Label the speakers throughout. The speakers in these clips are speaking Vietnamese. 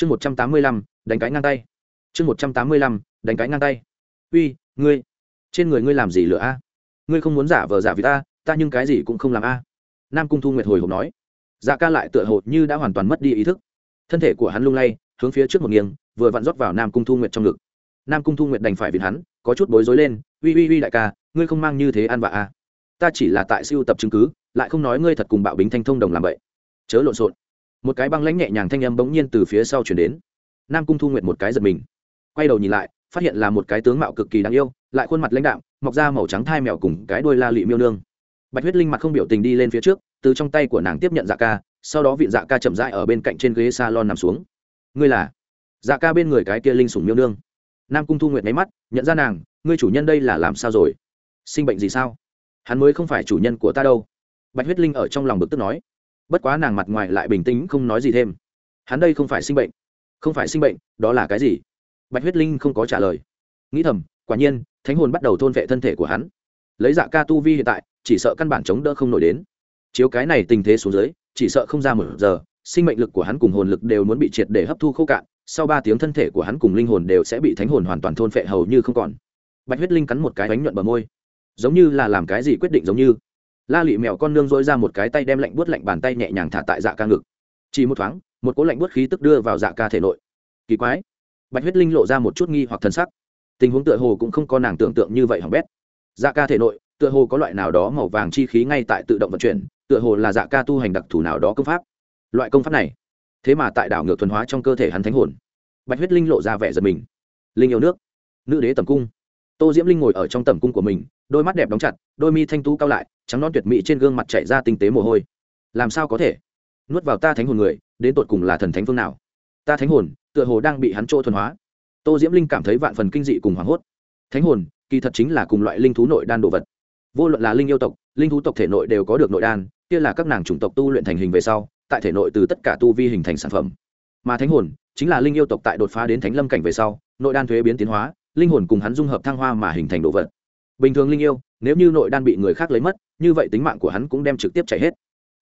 Speaker 1: chương một trăm tám mươi lăm, đánh cái ngang tay. Chương một trăm tám mươi lăm, đánh cái ngang tay. Uy, ngươi, trên người ngươi làm gì lựa a? Ngươi không muốn giả vờ giả vì ta ta nhưng cái gì cũng không làm a. Nam cung thu nguyệt hồi hộp nói. Dạ ca lại tựa hồ như đã hoàn toàn mất đi ý thức. Thân thể của hắn lung lay, hướng phía trước một nghiêng, vừa vặn rót vào nam cung thu nguyệt trong ngực. Nam cung thu nguyệt đành phải vì hắn, có chút bối rối lên. Uy uy uy đại ca, ngươi không mang như thế ăn vạ a. Ta chỉ là tại siêu tập chứng cứ, lại không nói ngươi thật cùng bạo bính thanh thông đồng làm vậy. Chớ lộn xộn một cái băng lãnh nhẹ nhàng thanh âm bỗng nhiên từ phía sau chuyển đến. Nam cung thu nguyệt một cái giật mình, quay đầu nhìn lại, phát hiện là một cái tướng mạo cực kỳ đáng yêu, lại khuôn mặt lãnh đạm, mọc ra màu trắng thai mèo cùng cái đuôi la lị miêu nương. Bạch huyết linh mặt không biểu tình đi lên phía trước, từ trong tay của nàng tiếp nhận dạ ca, sau đó viện dạ ca chậm rãi ở bên cạnh trên ghế salon nằm xuống. Ngươi là? Dạ ca bên người cái kia linh sủng miêu nương. Nam cung thu nguyệt nháy mắt, nhận ra nàng, ngươi chủ nhân đây là làm sao rồi? Sinh bệnh gì sao? Hắn mới không phải chủ nhân của ta đâu. Bạch huyết linh ở trong lòng bực tức nói bất quá nàng mặt ngoài lại bình tĩnh, không nói gì thêm. Hắn đây không phải sinh bệnh. Không phải sinh bệnh, đó là cái gì? Bạch huyết linh không có trả lời. Nghĩ thầm, quả nhiên, thánh hồn bắt đầu thôn vệ thân thể của hắn. Lấy dạ ca tu vi hiện tại, chỉ sợ căn bản chống đỡ không nổi đến. Chiếu cái này tình thế xuống dưới, chỉ sợ không ra một giờ, sinh mệnh lực của hắn cùng hồn lực đều muốn bị triệt để hấp thu khô cạn, sau ba tiếng thân thể của hắn cùng linh hồn đều sẽ bị thánh hồn hoàn toàn thôn phệ hầu như không còn. Bạch huyết linh cắn một cái bánh nhuận bờ môi. Giống như là làm cái gì quyết định giống như la lị mèo con nương dỗi ra một cái tay đem lạnh buốt lạnh bàn tay nhẹ nhàng thả tại dạ ca ngực. Chỉ một thoáng, một cỗ lạnh buốt khí tức đưa vào dạ ca thể nội. Kỳ quái. Bạch huyết linh lộ ra một chút nghi hoặc thân sắc. Tình huống tựa hồ cũng không có nàng tưởng tượng như vậy hỏng bét. Dạ ca thể nội, tựa hồ có loại nào đó màu vàng chi khí ngay tại tự động vận chuyển, tựa hồ là dạ ca tu hành đặc thù nào đó công pháp. Loại công pháp này, thế mà tại đảo ngược thuần hóa trong cơ thể hắn thánh hồn. Bạch huyết linh lộ ra vẻ giật mình. Linh yêu nước. Nữ đế tầm cung. Tô diễm linh ngồi ở trong tầm cung của mình, đôi mắt đẹp đóng chặt, đôi mi thanh tú cao lại trắng non tuyệt mỹ trên gương mặt chạy ra tinh tế mồ hôi. Làm sao có thể? Nuốt vào ta thánh hồn người, đến tột cùng là thần thánh phương nào? Ta thánh hồn, tựa hồ đang bị hắn chỗ thuần hóa. Tô diễm linh cảm thấy vạn phần kinh dị cùng hoảng hốt. Thánh hồn, kỳ thật chính là cùng loại linh thú nội đan đồ vật. Vô luận là linh yêu tộc, linh thú tộc thể nội đều có được nội đan, kia là các nàng chủng tộc tu luyện thành hình về sau, tại thể nội từ tất cả tu vi hình thành sản phẩm. Mà thánh hồn, chính là linh yêu tộc tại đột phá đến thánh lâm cảnh về sau, nội đan thuế biến tiến hóa, linh hồn cùng hắn dung hợp thăng hoa mà hình thành đồ vật. Bình thường linh yêu, nếu như nội đan bị người khác lấy mất như vậy tính mạng của hắn cũng đem trực tiếp chạy hết.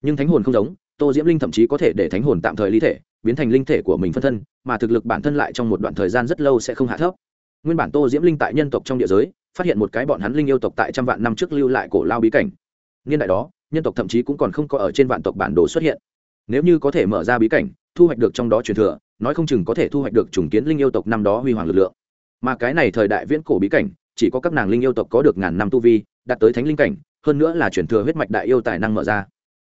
Speaker 1: Nhưng thánh hồn không giống, tô diễm linh thậm chí có thể để thánh hồn tạm thời ly thể, biến thành linh thể của mình phân thân, mà thực lực bản thân lại trong một đoạn thời gian rất lâu sẽ không hạ thấp. Nguyên bản tô diễm linh tại nhân tộc trong địa giới, phát hiện một cái bọn hắn linh yêu tộc tại trăm vạn năm trước lưu lại cổ lao bí cảnh. Niên đại đó, nhân tộc thậm chí cũng còn không có ở trên vạn tộc bản đồ xuất hiện. Nếu như có thể mở ra bí cảnh, thu hoạch được trong đó truyền thừa, nói không chừng có thể thu hoạch được trùng kiến linh yêu tộc năm đó huy hoàng lực lượng. Mà cái này thời đại viễn cổ bí cảnh, chỉ có các nàng linh yêu tộc có được ngàn năm tu vi, đạt tới thánh linh cảnh hơn nữa là chuyển thừa huyết mạch đại yêu tài năng mở ra.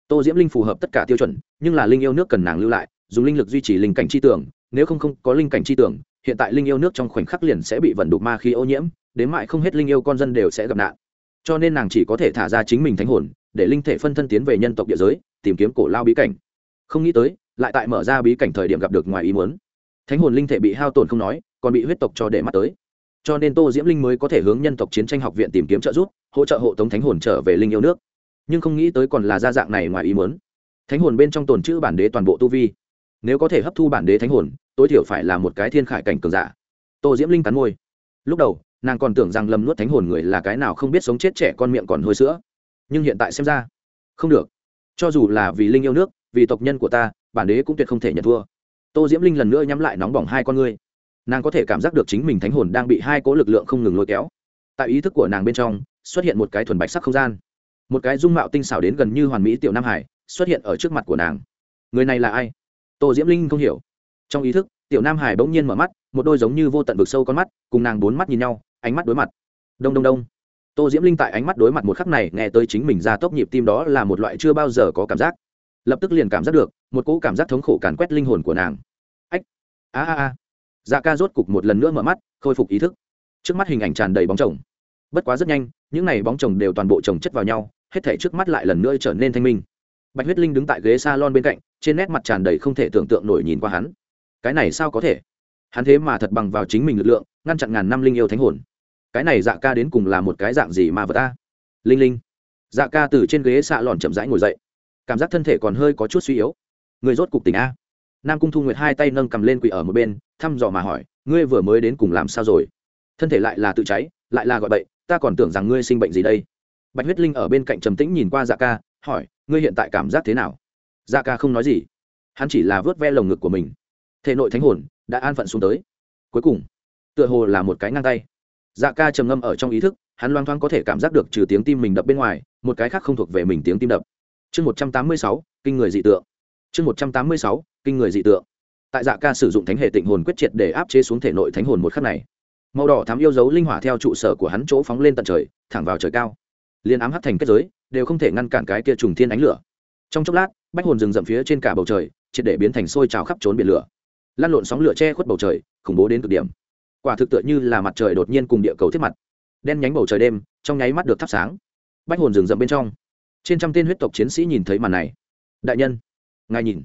Speaker 1: Tô diễm linh phù hợp tất cả tiêu chuẩn, nhưng là linh yêu nước cần nàng lưu lại, dùng linh lực duy trì linh cảnh chi tưởng, nếu không không có linh cảnh chi tưởng, hiện tại linh yêu nước trong khoảnh khắc liền sẽ bị vận đục ma khí ô nhiễm, đến mại không hết linh yêu con dân đều sẽ gặp nạn. Cho nên nàng chỉ có thể thả ra chính mình thánh hồn, để linh thể phân thân tiến về nhân tộc địa giới, tìm kiếm cổ lao bí cảnh. Không nghĩ tới, lại tại mở ra bí cảnh thời điểm gặp được ngoài ý muốn. Thánh hồn linh thể bị hao tổn không nói, còn bị huyết tộc cho để mắt tới cho nên tô diễm linh mới có thể hướng nhân tộc chiến tranh học viện tìm kiếm trợ giúp, hỗ trợ hộ tống thánh hồn trở về linh yêu nước. Nhưng không nghĩ tới còn là gia dạng này ngoài ý muốn. Thánh hồn bên trong tồn chữ bản đế toàn bộ tu vi. Nếu có thể hấp thu bản đế thánh hồn, tối thiểu phải là một cái thiên khải cảnh cường giả. Tô diễm linh cắn môi. Lúc đầu, nàng còn tưởng rằng lầm nuốt thánh hồn người là cái nào không biết sống chết trẻ con miệng còn hôi sữa. Nhưng hiện tại xem ra, không được. Cho dù là vì linh yêu nước, vì tộc nhân của ta, bản đế cũng tuyệt không thể nhận thua. Tô diễm linh lần nữa nhắm lại nóng bỏng hai con ngươi nàng có thể cảm giác được chính mình thánh hồn đang bị hai cỗ lực lượng không ngừng lôi kéo. Tại ý thức của nàng bên trong, xuất hiện một cái thuần bạch sắc không gian. Một cái dung mạo tinh xảo đến gần như hoàn mỹ tiểu nam hải xuất hiện ở trước mặt của nàng. Người này là ai? Tô diễm linh không hiểu. Trong ý thức, tiểu nam hải bỗng nhiên mở mắt, một đôi giống như vô tận vực sâu con mắt, cùng nàng bốn mắt nhìn nhau, ánh mắt đối mặt. Đông đông đông. Tô diễm linh tại ánh mắt đối mặt một khắc này nghe tới chính mình ra tốc nhịp tim đó là một loại chưa bao giờ có cảm giác. Lập tức liền cảm giác được, một cỗ cảm giác thống khổ càn quét linh hồn của nàng. Ách! A a a dạ ca rốt cục một lần nữa mở mắt, khôi phục ý thức. Trước mắt hình ảnh tràn đầy bóng chồng. Bất quá rất nhanh, những n à y bóng chồng đều toàn bộ chồng chất vào nhau, hết thể trước mắt lại lần nữa trở nên thanh minh. Bạch huyết linh đứng tại ghế s a lon bên cạnh, trên nét mặt tràn đầy không thể tưởng tượng nổi nhìn qua hắn. Cái này sao có thể? Hắn thế mà thật bằng vào chính mình lực lượng, ngăn chặn ngàn năm linh yêu thánh hồn. Cái này dạ ca đến cùng là một cái dạng gì mà vật ta linh linh. Dạ ca từ trên ghế xạ lòn chậm rãi ngồi dậy. Cảm giác thân thể còn hơi có chút suy yếu. Người rốt cục tỉnh a? Nam cung thu nguyệt hai tay nâng cầm lên quỳ ở một bên, thăm dò mà hỏi, ngươi vừa mới đến cùng làm sao rồi? Thân thể lại là tự cháy, lại là gọi bậy, ta còn tưởng rằng ngươi sinh bệnh gì đây. Bạch huyết linh ở bên cạnh trầm tĩnh nhìn qua dạ ca, hỏi, ngươi hiện tại cảm giác thế nào? Dạ ca không nói gì. Hắn chỉ là vớt ve lồng ngực của mình. Thể nội thánh hồn đã an phận xuống tới. Cuối cùng, tựa hồ là một cái ngang tay. Dạ ca trầm ngâm ở trong ý thức, hắn loang thoáng có thể cảm giác được trừ tiếng tim mình đập bên ngoài, một cái khác không thuộc về mình tiếng tim đập. Chương một trăm tám mươi sáu, kinh người dị tượng chương một trăm tám mươi sáu, kinh người dị tượng. Tại dạ ca sử dụng thánh hệ tịnh hồn quyết triệt để áp chế xuống thể nội thánh hồn một khắc này. Màu đỏ thám yêu dấu linh hỏa theo trụ sở của hắn chỗ phóng lên tận trời, thẳng vào trời cao. Liên ám hắt thành kết giới, đều không thể ngăn cản cái kia trùng thiên ánh lửa. Trong chốc lát, bách hồn rừng rậm phía trên cả bầu trời, triệt để biến thành sôi trào khắp trốn biển lửa. Lan lộn sóng lửa che khuất bầu trời, khủng bố đến cực điểm. Quả thực tựa như là mặt trời đột nhiên cùng địa cầu thiết mặt. Đen nhánh bầu trời đêm, trong nháy mắt được thắp sáng. Bách hồn rừng rậm bên trong. Trên trăm tên huyết tộc chiến sĩ nhìn thấy màn này. Đại nhân ngài nhìn.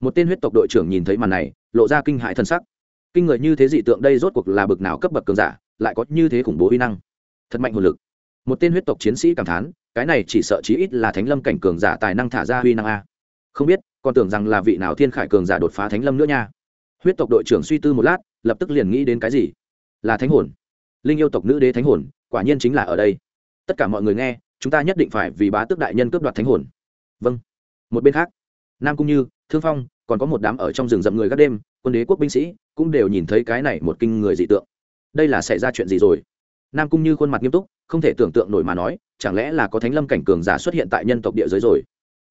Speaker 1: Một tên huyết tộc đội trưởng nhìn thấy màn này, lộ ra kinh hại thân sắc. Kinh người như thế dị tượng đây rốt cuộc là bực nào cấp bậc cường giả, lại có như thế khủng bố uy năng. Thật mạnh hồn lực. Một tên huyết tộc chiến sĩ cảm thán, cái này chỉ sợ chí ít là thánh lâm cảnh cường giả tài năng thả ra uy năng a. Không biết, còn tưởng rằng là vị nào thiên khải cường giả đột phá thánh lâm nữa nha. Huyết tộc đội trưởng suy tư một lát, lập tức liền nghĩ đến cái gì? Là thánh hồn. Linh yêu tộc nữ đế thánh hồn, quả nhiên chính là ở đây. Tất cả mọi người nghe, chúng ta nhất định phải vì bá tước đại nhân cướp đoạt thánh hồn. Vâng. Một bên khác nam cung như, thương phong, còn có một đám ở trong rừng rậm người gác đêm, quân đế quốc binh sĩ, cũng đều nhìn thấy cái này một kinh người dị tượng. Đây là xảy ra chuyện gì rồi? Nam cung như khuôn mặt nghiêm túc, không thể tưởng tượng nổi mà nói, chẳng lẽ là có thánh lâm cảnh cường giả xuất hiện tại nhân tộc địa giới rồi?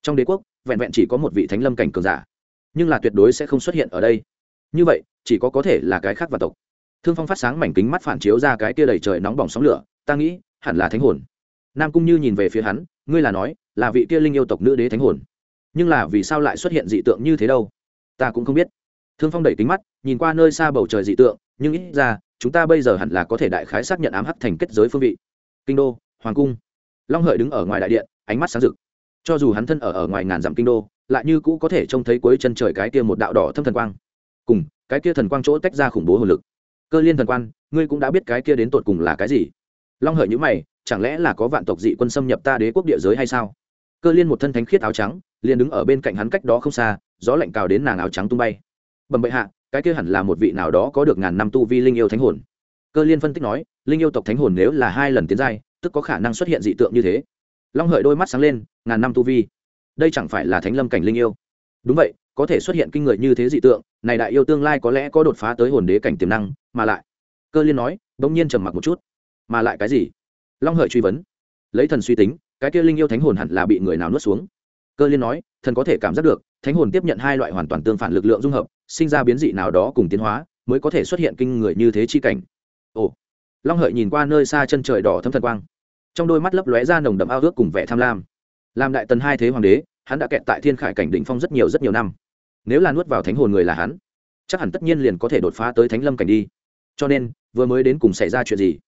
Speaker 1: Trong đế quốc, vẹn vẹn chỉ có một vị thánh lâm cảnh cường giả. Nhưng là tuyệt đối sẽ không xuất hiện ở đây. Như vậy, chỉ có có thể là cái khác và tộc. Thương phong phát sáng mảnh kính mắt phản chiếu ra cái kia đầy trời nóng bỏng sóng lửa, ta nghĩ, hẳn là thánh hồn. Nam cung như nhìn về phía hắn, ngươi là nói, là vị kia linh yêu tộc nữ đế thánh hồn nhưng là vì sao lại xuất hiện dị tượng như thế đâu? Ta cũng không biết. Thương phong đẩy kính mắt, nhìn qua nơi xa bầu trời dị tượng, nhưng ít ra, chúng ta bây giờ hẳn là có thể đại khái xác nhận ám hắc thành kết giới phương vị. Kinh đô, hoàng cung. Long hợi đứng ở ngoài đại điện, ánh mắt sáng rực. Cho dù hắn thân ở ở ngoài ngàn dặm kinh đô, lại như cũ có thể trông thấy cuối chân trời cái kia một đạo đỏ thâm thần quang. Cùng, cái kia thần quang chỗ tách ra khủng bố hồn lực. Cơ liên thần quan, ngươi cũng đã biết cái kia đến tột cùng là cái gì? Long hợi nhữ mày, chẳng lẽ là có vạn tộc dị quân xâm nhập ta đế quốc địa giới hay sao? Cơ liên một thân thánh khiết áo trắng, liền đứng ở bên cạnh hắn cách đó không xa, gió lạnh cào đến nàng áo trắng tung bay. Bẩm bệ hạ, cái kia hẳn là một vị nào đó có được ngàn năm tu vi linh yêu thánh hồn. Cơ liên phân tích nói, linh yêu tộc thánh hồn nếu là hai lần tiến giai, tức có khả năng xuất hiện dị tượng như thế. Long hợi đôi mắt sáng lên, ngàn năm tu vi. Đây chẳng phải là thánh lâm cảnh linh yêu. Đúng vậy, có thể xuất hiện kinh người như thế dị tượng, này đại yêu tương lai có lẽ có đột phá tới hồn đế cảnh tiềm năng, mà lại. Cơ liên nói, bỗng nhiên trầm mặc một chút. Mà lại cái gì? Long hợi truy vấn. Lấy thần suy tính cái kia linh yêu thánh hồn hẳn là bị người nào nuốt xuống. Cơ liên nói, thần có thể cảm giác được, thánh hồn tiếp nhận hai loại hoàn toàn tương phản lực lượng dung hợp, sinh ra biến dị nào đó cùng tiến hóa, mới có thể xuất hiện kinh người như thế chi cảnh. Ồ. Long hợi nhìn qua nơi xa chân trời đỏ thâm thần quang. Trong đôi mắt lấp lóe ra nồng đậm ao ước cùng vẻ tham lam. Làm đại tần hai thế hoàng đế, hắn đã kẹt tại thiên khải cảnh đỉnh phong rất nhiều rất nhiều năm. Nếu là nuốt vào thánh hồn người là hắn, chắc hẳn tất nhiên liền có thể đột phá tới thánh lâm cảnh đi. Cho nên, vừa mới đến cùng xảy ra chuyện gì?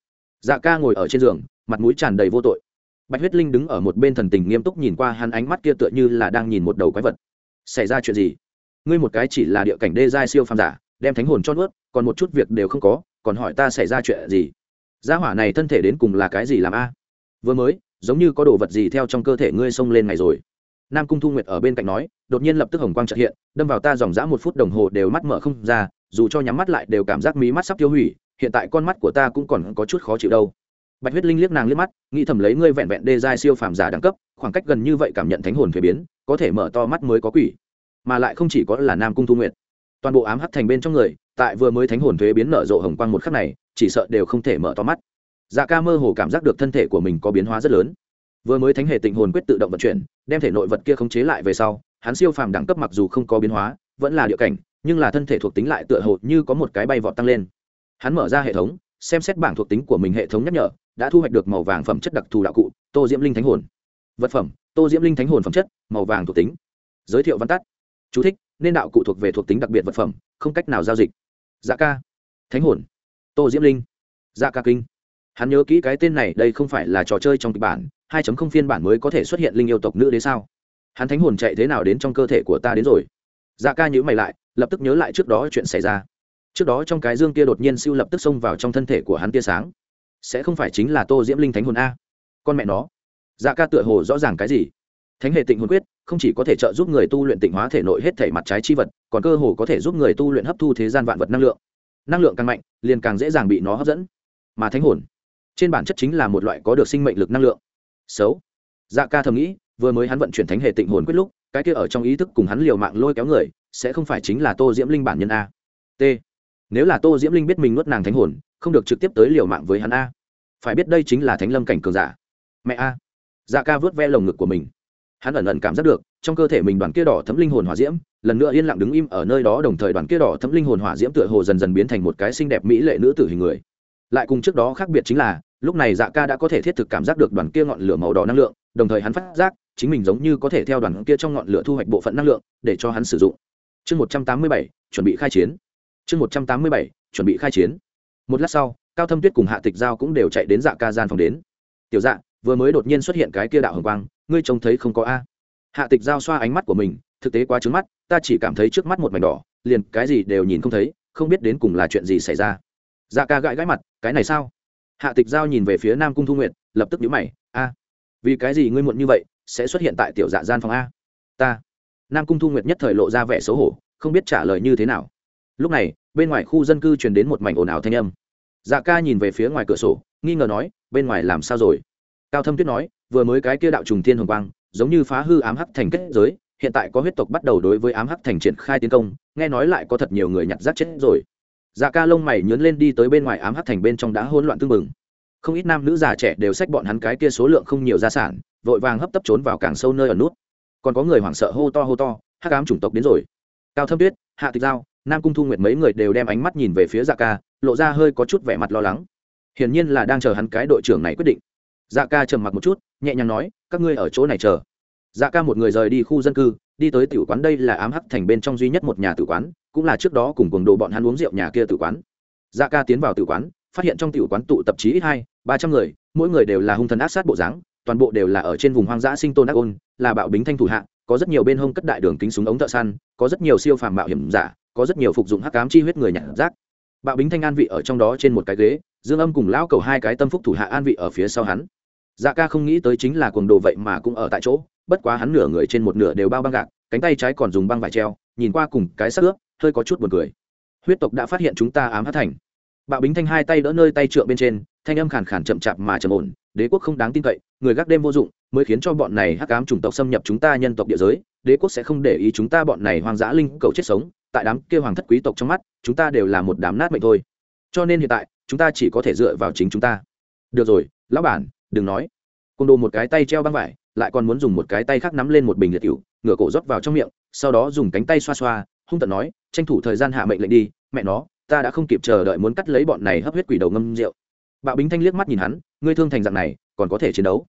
Speaker 1: Dạ ca ngồi ở trên giường, mặt mũi tràn đầy vô tội bạch huyết linh đứng ở một bên thần tình nghiêm túc nhìn qua hắn ánh mắt kia tựa như là đang nhìn một đầu quái vật. Xảy ra chuyện gì? Ngươi một cái chỉ là địa cảnh đê giai siêu phàm giả, đem thánh hồn cho nuốt, còn một chút việc đều không có, còn hỏi ta xảy ra chuyện gì? Gia hỏa này thân thể đến cùng là cái gì làm a? Vừa mới, giống như có đồ vật gì theo trong cơ thể ngươi xông lên ngày rồi. Nam cung thu nguyệt ở bên cạnh nói, đột nhiên lập tức hồng quang trợ hiện, đâm vào ta dòng dã một phút đồng hồ đều mắt mở không ra, dù cho nhắm mắt lại đều cảm giác mí mắt sắp tiêu hủy, hiện tại con mắt của ta cũng còn có chút khó chịu đâu bạch huyết linh liếc nàng liếc mắt, nghĩ thầm lấy ngươi vẹn vẹn đê giai siêu phàm giả đẳng cấp, khoảng cách gần như vậy cảm nhận thánh hồn thuế biến, có thể mở to mắt mới có quỷ. Mà lại không chỉ có là nam cung thu nguyệt. Toàn bộ ám hắt thành bên trong người, tại vừa mới thánh hồn thuế biến nở rộ hồng quang một khắc này, chỉ sợ đều không thể mở to mắt. Dạ ca mơ hồ cảm giác được thân thể của mình có biến hóa rất lớn. Vừa mới thánh hệ tịnh hồn quyết tự động vận chuyển, đem thể nội vật kia khống chế lại về sau, hắn siêu phàm đẳng cấp mặc dù không có biến hóa, vẫn là địa cảnh, nhưng là thân thể thuộc tính lại tựa hồ như có một cái bay vọt tăng lên. Hắn mở ra hệ thống, xem xét bảng thuộc tính của mình hệ thống nhắc nhở đã thu hoạch được màu vàng phẩm chất đặc thù đạo cụ tô diễm linh thánh hồn. Vật phẩm tô diễm linh thánh hồn phẩm chất màu vàng thuộc tính. Giới thiệu văn tắt. Chú thích, nên đạo cụ thuộc về thuộc tính đặc biệt vật phẩm không cách nào giao dịch. Dạ ca. Thánh hồn. Tô diễm linh. Dạ ca kinh. Hắn nhớ kỹ cái tên này đây không phải là trò chơi trong kịch bản 2.0 phiên bản mới có thể xuất hiện linh yêu tộc nữ đế sao? Hắn thánh hồn chạy thế nào đến trong cơ thể của ta đến rồi? Dạ ca nhữ mày lại lập tức nhớ lại trước đó chuyện xảy ra. Trước đó trong cái dương kia đột nhiên siêu lập tức xông vào trong thân thể của hắn tia sáng sẽ không phải chính là tô diễm linh thánh hồn a. Con mẹ nó. Dạ ca tựa hồ rõ ràng cái gì? Thánh hệ tịnh hồn quyết, không chỉ có thể trợ giúp người tu luyện tịnh hóa thể nội hết thể mặt trái chi vật, còn cơ hồ có thể giúp người tu luyện hấp thu thế gian vạn vật năng lượng. Năng lượng càng mạnh, liền càng dễ dàng bị nó hấp dẫn. Mà thánh hồn, trên bản chất chính là một loại có được sinh mệnh lực năng lượng. Xấu. Dạ ca thầm nghĩ, vừa mới hắn vận chuyển thánh hệ tịnh hồn quyết lúc, cái kia ở trong ý thức cùng hắn liều mạng lôi kéo người, sẽ không phải chính là tô diễm linh bản nhân a. T. Nếu là tô diễm linh biết mình nuốt nàng thánh hồn không được trực tiếp tới liều mạng với hắn a. Phải biết đây chính là thánh lâm cảnh cường giả. Mẹ a. Dạ ca vớt ve lồng ngực của mình. Hắn ẩn ẩn cảm giác được, trong cơ thể mình đoàn kia đỏ thấm linh hồn hỏa diễm, lần nữa yên lặng đứng im ở nơi đó đồng thời đoàn kia đỏ thấm linh hồn hỏa diễm tựa hồ dần dần biến thành một cái xinh đẹp mỹ lệ nữ tử hình người. Lại cùng trước đó khác biệt chính là, lúc này dạ ca đã có thể thiết thực cảm giác được đoàn kia ngọn lửa màu đỏ năng lượng, đồng thời hắn phát giác, chính mình giống như có thể theo đoàn kia trong ngọn lửa thu hoạch bộ phận năng lượng để cho hắn sử dụng. Chương một trăm tám mươi bảy, chuẩn bị khai chiến. Chương một trăm tám mươi bảy, chuẩn bị khai chiến một lát sau, cao thâm tuyết cùng hạ tịch giao cũng đều chạy đến dạ ca gian phòng đến. Tiểu dạ vừa mới đột nhiên xuất hiện cái kia đạo hồng quang, ngươi trông thấy không có a? Hạ tịch giao xoa ánh mắt của mình, thực tế quá trứng mắt, ta chỉ cảm thấy trước mắt một mảnh đỏ, liền cái gì đều nhìn không thấy, không biết đến cùng là chuyện gì xảy ra. Dạ ca gãi gãi mặt, cái này sao? Hạ tịch giao nhìn về phía nam cung thu nguyện lập tức nhíu mày, a, vì cái gì ngươi muộn như vậy, sẽ xuất hiện tại tiểu dạ gian phòng a? Ta. Nam cung thu nguyệt nhất thời lộ ra vẻ xấu hổ, không biết trả lời như thế nào. Lúc này, bên ngoài khu dân cư truyền đến một mảnh ồn ào thanh âm dạ ca nhìn về phía ngoài cửa sổ, nghi ngờ nói, bên ngoài làm sao rồi? Cao thâm tuyết nói, vừa mới cái kia đạo trùng thiên hồng quang, giống như phá hư ám hắc thành kết giới, hiện tại có huyết tộc bắt đầu đối với ám hắc thành triển khai tiến công, nghe nói lại có thật nhiều người nhặt rác chết rồi. Dạ ca lông mày nhớn lên đi tới bên ngoài ám hắc thành bên trong đã hỗn loạn tương mừng không ít nam nữ già trẻ đều xách bọn hắn cái kia số lượng không nhiều gia sản, vội vàng hấp tấp trốn vào càng sâu nơi ở nút. Còn có người hoảng sợ hô to hô to, hắc ám chủng tộc đến rồi. Cao thâm tuyết, hạ tịch giao, nam cung thu nguyệt mấy người đều đem ánh mắt nhìn về phía dạ ca lộ ra hơi có chút vẻ mặt lo lắng. Hiển nhiên là đang chờ hắn cái đội trưởng này quyết định. Dạ ca trầm mặc một chút, nhẹ nhàng nói, các ngươi ở chỗ này chờ. Dạ ca một người rời đi khu dân cư, đi tới tiểu quán đây là ám hắc thành bên trong duy nhất một nhà tử quán, cũng là trước đó cùng cùng đồ bọn hắn uống rượu nhà kia tử quán. Dạ ca tiến vào tử quán, phát hiện trong tử quán tụ tập chí ít hai, ba trăm người, mỗi người đều là hung thần ác sát bộ dáng, toàn bộ đều là ở trên vùng hoang dã sinh tồn ác ôn, là bạo bính thanh thủ hạ, có rất nhiều bên hông cất đại đường kính súng ống thợ săn, có rất nhiều siêu phàm mạo hiểm giả, có rất nhiều phục dụng hắc cám chi huyết người nhặt rác bạo bính thanh an vị ở trong đó trên một cái ghế, dương âm cùng lão cầu hai cái tâm phúc thủ hạ an vị ở phía sau hắn. Dạ ca không nghĩ tới chính là cuồng đồ vậy mà cũng ở tại chỗ, bất quá hắn nửa người trên một nửa đều bao băng gạc, cánh tay trái còn dùng băng vải treo, nhìn qua cùng cái sắc ướp, hơi có chút buồn cười. Huyết tộc đã phát hiện chúng ta ám hát thành. Bạo bính thanh hai tay đỡ nơi tay trượng bên trên, thanh âm khàn khàn chậm chạp mà trầm ổn, đế quốc không đáng tin cậy, người gác đêm vô dụng, mới khiến cho bọn này hắc ám chủng tộc xâm nhập chúng ta nhân tộc địa giới, đế quốc sẽ không để ý chúng ta bọn này hoang dã linh cầu chết sống tại đám kia hoàng thất quý tộc trong mắt, chúng ta đều là một đám nát mệnh thôi. Cho nên hiện tại, chúng ta chỉ có thể dựa vào chính chúng ta. Được rồi, lão bản, đừng nói. Côn đồ một cái tay treo băng vải, lại còn muốn dùng một cái tay khác nắm lên một bình liệt cựu ngửa cổ rót vào trong miệng, sau đó dùng cánh tay xoa xoa, hung tận nói, tranh thủ thời gian hạ mệnh lệnh đi, mẹ nó, ta đã không kịp chờ đợi muốn cắt lấy bọn này hấp huyết quỷ đầu ngâm rượu. Bạo bính thanh liếc mắt nhìn hắn, ngươi thương thành dạng này, còn có thể chiến đấu?